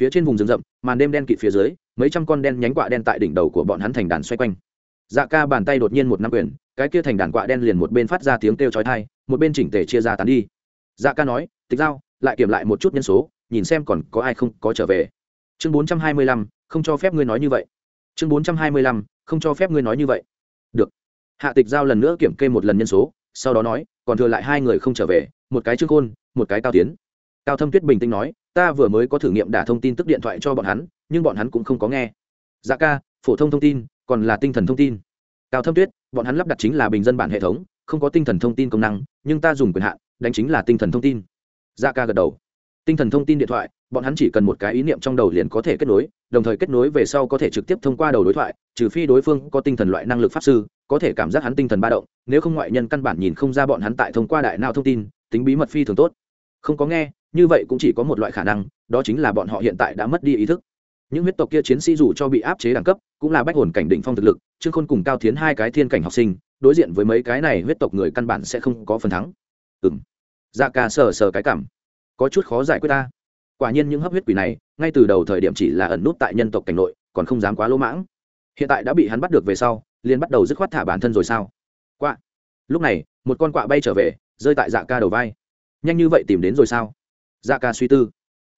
Phía trên vùng rừng rậm, màn đêm đen kịt phía dưới, mấy trăm con đen nhánh quạ đen tại đỉnh đầu của bọn hắn thành đàn xoay quanh. Dạ ca bàn tay đột nhiên một năm quyền, cái kia thành đàn quạ đen liền một bên phát ra tiếng kêu chói tai, một bên chỉnh tề chia ra tán đi. Dạ ca nói, tịch giao, lại kiểm lại một chút nhân số, nhìn xem còn có ai không có trở về. Chương bốn trăm hai mươi lăm, không cho phép ngươi nói như vậy. Chương bốn trăm hai mươi lăm, không cho phép ngươi nói như vậy. Được. Hạ tịch giao lần nữa kiểm kê một lần nhân số, sau đó nói, còn thừa lại hai người không trở về, một cái trương khôn, một cái cao tiến cao thâm tuyết bình tĩnh nói, ta vừa mới có thử nghiệm đả thông tin tức điện thoại cho bọn hắn, nhưng bọn hắn cũng không có nghe. Dạ ca, phổ thông thông tin, còn là tinh thần thông tin. Cao thâm tuyết, bọn hắn lắp đặt chính là bình dân bản hệ thống, không có tinh thần thông tin công năng, nhưng ta dùng quyền hạn, đánh chính là tinh thần thông tin. Dạ ca gật đầu. Tinh thần thông tin điện thoại, bọn hắn chỉ cần một cái ý niệm trong đầu liền có thể kết nối, đồng thời kết nối về sau có thể trực tiếp thông qua đầu đối thoại, trừ phi đối phương có tinh thần loại năng lực pháp sư, có thể cảm giác hắn tinh thần ba động, nếu không ngoại nhân căn bản nhìn không ra bọn hắn tại thông qua đại não thông tin, tính bí mật phi thường tốt. Không có nghe như vậy cũng chỉ có một loại khả năng, đó chính là bọn họ hiện tại đã mất đi ý thức. Những huyết tộc kia chiến sĩ dù cho bị áp chế đẳng cấp, cũng là bách hồn cảnh định phong thực lực, trương khôn cùng cao tiến hai cái thiên cảnh học sinh, đối diện với mấy cái này huyết tộc người căn bản sẽ không có phần thắng. Ừ dạ ca sờ sờ cái cảm. Có chút khó giải quyết ta. Quả nhiên những hấp huyết quỷ này, ngay từ đầu thời điểm chỉ là ẩn nút tại nhân tộc cảnh nội, còn không dám quá lỗ mãng. Hiện tại đã bị hắn bắt được về sau, liền bắt đầu dứt khoát thả bản thân rồi sao? Quạ. Lúc này, một con quạ bay trở về, rơi tại dạ ca đầu vai. Nhanh như vậy tìm đến rồi sao? Dạ ca suy tư.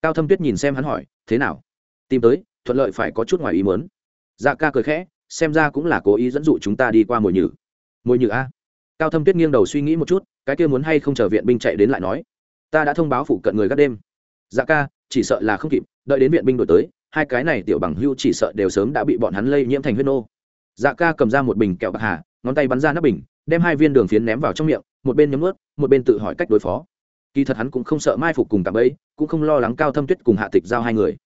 Cao thâm tuyết nhìn xem hắn hỏi, thế nào? Tìm tới, thuận lợi phải có chút ngoài ý mớn dạ ca cười khẽ, xem ra cũng là cố ý dẫn dụ chúng ta đi qua mồi nhử. Mồi nhử a? Cao thâm tuyết nghiêng đầu suy nghĩ một chút, cái kia muốn hay không chờ viện binh chạy đến lại nói. Ta đã thông báo phụ cận người gác đêm. Dạ ca, chỉ sợ là không kịp, đợi đến viện binh đổi tới, hai cái này tiểu bằng hưu chỉ sợ đều sớm đã bị bọn hắn lây nhiễm thành huyết nô. Dạ ca cầm ra một bình kẹo bạc hà, ngón tay bắn ra nắp bình, đem hai viên đường phiến ném vào trong miệng, một bên nhấm ướt một bên tự hỏi cách đối phó kỳ thật hắn cũng không sợ mai phục cùng cả bẫy, cũng không lo lắng cao thâm tuyết cùng hạ tịch giao hai người.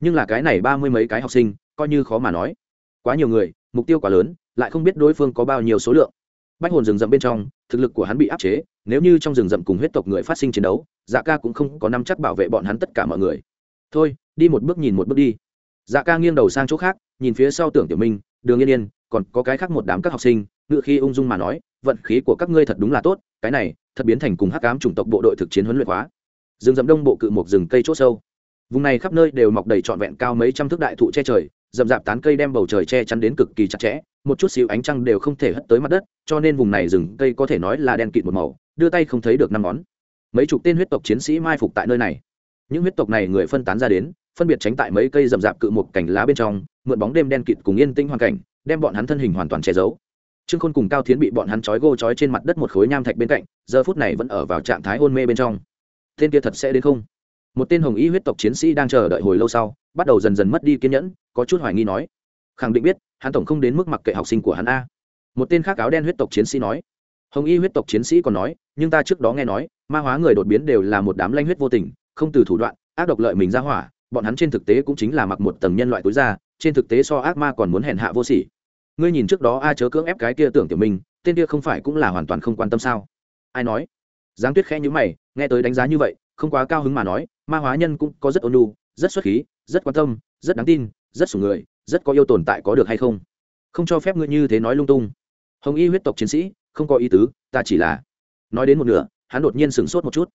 Nhưng là cái này ba mươi mấy cái học sinh, coi như khó mà nói. Quá nhiều người, mục tiêu quá lớn, lại không biết đối phương có bao nhiêu số lượng. Bách hồn rừng rậm bên trong, thực lực của hắn bị áp chế, nếu như trong rừng rậm cùng huyết tộc người phát sinh chiến đấu dạ ca cũng không có năm chắc bảo vệ bọn hắn tất cả mọi người. Thôi, đi một bước nhìn một bước đi. Dạ ca nghiêng đầu sang chỗ khác, nhìn phía sau tưởng tiểu minh, đường yên yên, còn có cái khác một đám các học sinh ngự khi ung dung mà nói, vận khí của các ngươi thật đúng là tốt, cái này thật biến thành cùng hắc cám chủng tộc bộ đội thực chiến huấn luyện hóa. Rừng rậm đông bộ cự một rừng cây c h ỗ sâu. Vùng này khắp nơi đều mọc đầy trọn vẹn cao mấy trăm thước đại thụ che trời, rậm rạp tán cây đem bầu trời che chắn đến cực kỳ chặt chẽ, một chút xíu ánh trăng đều không thể hất tới mặt đất, cho nên vùng này rừng cây có thể nói là đen kịt một màu, đưa tay không thấy được năm ngón. Mấy chục tên huyết tộc chiến sĩ mai phục tại nơi này. Những huyết tộc này người phân tán ra đến, phân biệt tránh tại mấy cây rậm rạp cự một cành lá bên trong, mượn bóng đêm đen kịt cùng yên tĩnh hoàn cảnh, đem bọn hắn thân hình hoàn toàn che giấu trương khôn cùng cao thiến bị bọn hắn trói gô trói trên mặt đất một khối nham thạch bên cạnh, giờ phút này vẫn ở vào trạng thái hôn mê bên trong. Tên kia thật sẽ đến không? Một tên hồng y huyết tộc chiến sĩ đang chờ đợi hồi lâu sau, bắt đầu dần dần mất đi kiên nhẫn, có chút hoài nghi nói, khẳng định biết, hắn tổng không đến mức mặc kệ học sinh của hắn a. Một tên khác áo đen huyết tộc chiến sĩ nói, hồng y huyết tộc chiến sĩ còn nói, nhưng ta trước đó nghe nói, ma hóa người đột biến đều là một đám lanh huyết vô tình, không từ thủ đoạn, ác độc lợi mình ra hỏa, bọn hắn trên thực tế cũng chính là mặc một tầng nhân loại tối ra, trên thực tế so ác ma còn muốn hèn hạ vô sỉ ngươi nhìn trước đó a chớ cưỡng ép cái kia tưởng tiểu minh, tên kia không phải cũng là hoàn toàn không quan tâm sao? Ai nói? Giáng tuyết khẽ nhữ mày, nghe tới đánh giá như vậy, không quá cao hứng mà nói, ma hóa nhân cũng có rất ôn nhu, rất xuất khí, rất quan tâm, rất đáng tin, rất sủng người, rất có yêu tồn tại có được hay không? Không cho phép ngươi như thế nói lung tung. Hồng y huyết tộc chiến sĩ, không có ý tứ, ta chỉ là nói đến một nửa, hắn đột nhiên sửng sốt một chút.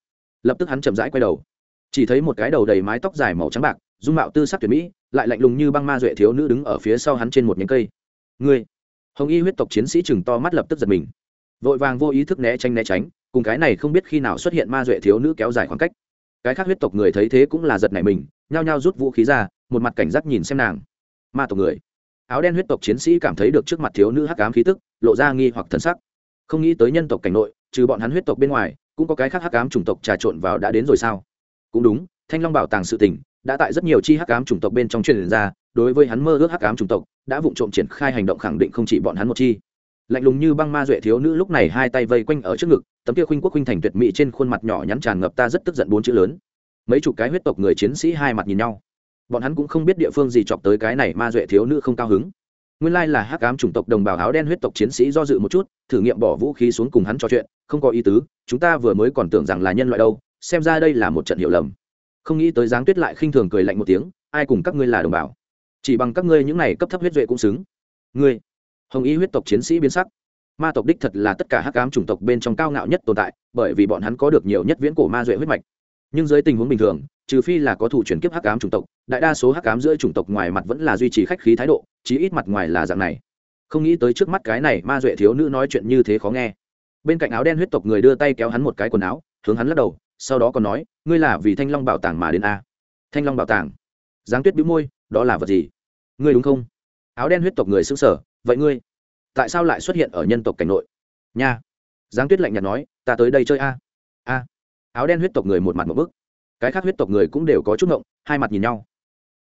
Lập tức hắn chậm rãi quay đầu. Chỉ thấy một cái đầu đầy mái tóc dài màu trắng bạc, dung mạo tư sắc tuyệt mỹ, lại lạnh lùng như băng ma duệ thiếu nữ đứng ở phía sau hắn trên một nhánh cây ngươi. Hồng y huyết tộc chiến sĩ chừng to mắt lập tức giật mình. Vội vàng vô ý thức né tránh né tránh, cùng cái này không biết khi nào xuất hiện ma duệ thiếu nữ kéo dài khoảng cách. Cái khác huyết tộc người thấy thế cũng là giật nảy mình, nhao nhao rút vũ khí ra, một mặt cảnh giác nhìn xem nàng. Ma tộc người. Áo đen huyết tộc chiến sĩ cảm thấy được trước mặt thiếu nữ hắc ám khí tức, lộ ra nghi hoặc thân sắc. Không nghĩ tới nhân tộc cảnh nội, trừ bọn hắn huyết tộc bên ngoài, cũng có cái khác hắc ám chủng tộc trà trộn vào đã đến rồi sao? Cũng đúng, thanh long bảo tàng sự tình, đã tại rất nhiều chi hắc ám chủng tộc bên trong truyền ra đối với hắn mơ ước hắc ám chủng tộc, đã vụng trộm triển khai hành động khẳng định không chỉ bọn hắn một chi. Lạnh lùng như băng ma duệ thiếu nữ lúc này hai tay vây quanh ở trước ngực, tấm kia khuynh quốc khuynh thành tuyệt mỹ trên khuôn mặt nhỏ nhắn tràn ngập ta rất tức giận bốn chữ lớn. Mấy chục cái huyết tộc người chiến sĩ hai mặt nhìn nhau. Bọn hắn cũng không biết địa phương gì chọc tới cái này ma duệ thiếu nữ không cao hứng. Nguyên lai là hắc ám chủng tộc đồng bào áo đen huyết tộc chiến sĩ do dự một chút, thử nghiệm bỏ vũ khí xuống cùng hắn trò chuyện, không có ý tứ, chúng ta vừa mới còn tưởng rằng là nhân loại đâu, xem ra đây là một trận hiểu lầm. Không nghĩ tới giáng tuyết lại khinh thường cười lạnh một tiếng, ai cùng các ngươi là đồng bào? Chỉ bằng các ngươi những này cấp thấp huyết duệ cũng xứng. Ngươi, hồng y huyết tộc chiến sĩ biến sắc. Ma tộc đích thật là tất cả hắc ám chủng tộc bên trong cao ngạo nhất tồn tại, bởi vì bọn hắn có được nhiều nhất viễn cổ ma duệ huyết mạch. Nhưng dưới tình huống bình thường, trừ phi là có thủ chuyển kiếp hắc ám chủng tộc, đại đa số hắc ám giữa chủng tộc ngoài mặt vẫn là duy trì khách khí thái độ, chí ít mặt ngoài là dạng này. Không nghĩ tới trước mắt cái này ma duệ thiếu nữ nói chuyện như thế khó nghe. Bên cạnh áo đen huyết tộc người đưa tay kéo hắn một cái quần áo, hướng hắn lắc đầu, sau đó còn nói, ngươi là vì thanh long bảo tàng mà đến a? Thanh long bảo tàng. Giáng tuyết bĩu môi, đó là vật gì? Ngươi đúng không? Áo đen huyết tộc người xứng sở, vậy ngươi, tại sao lại xuất hiện ở nhân tộc cảnh nội? Nha. Giáng tuyết lạnh nhạt nói, ta tới đây chơi a. A. Áo đen huyết tộc người một mặt một bức. Cái khác huyết tộc người cũng đều có chút ngộng, hai mặt nhìn nhau.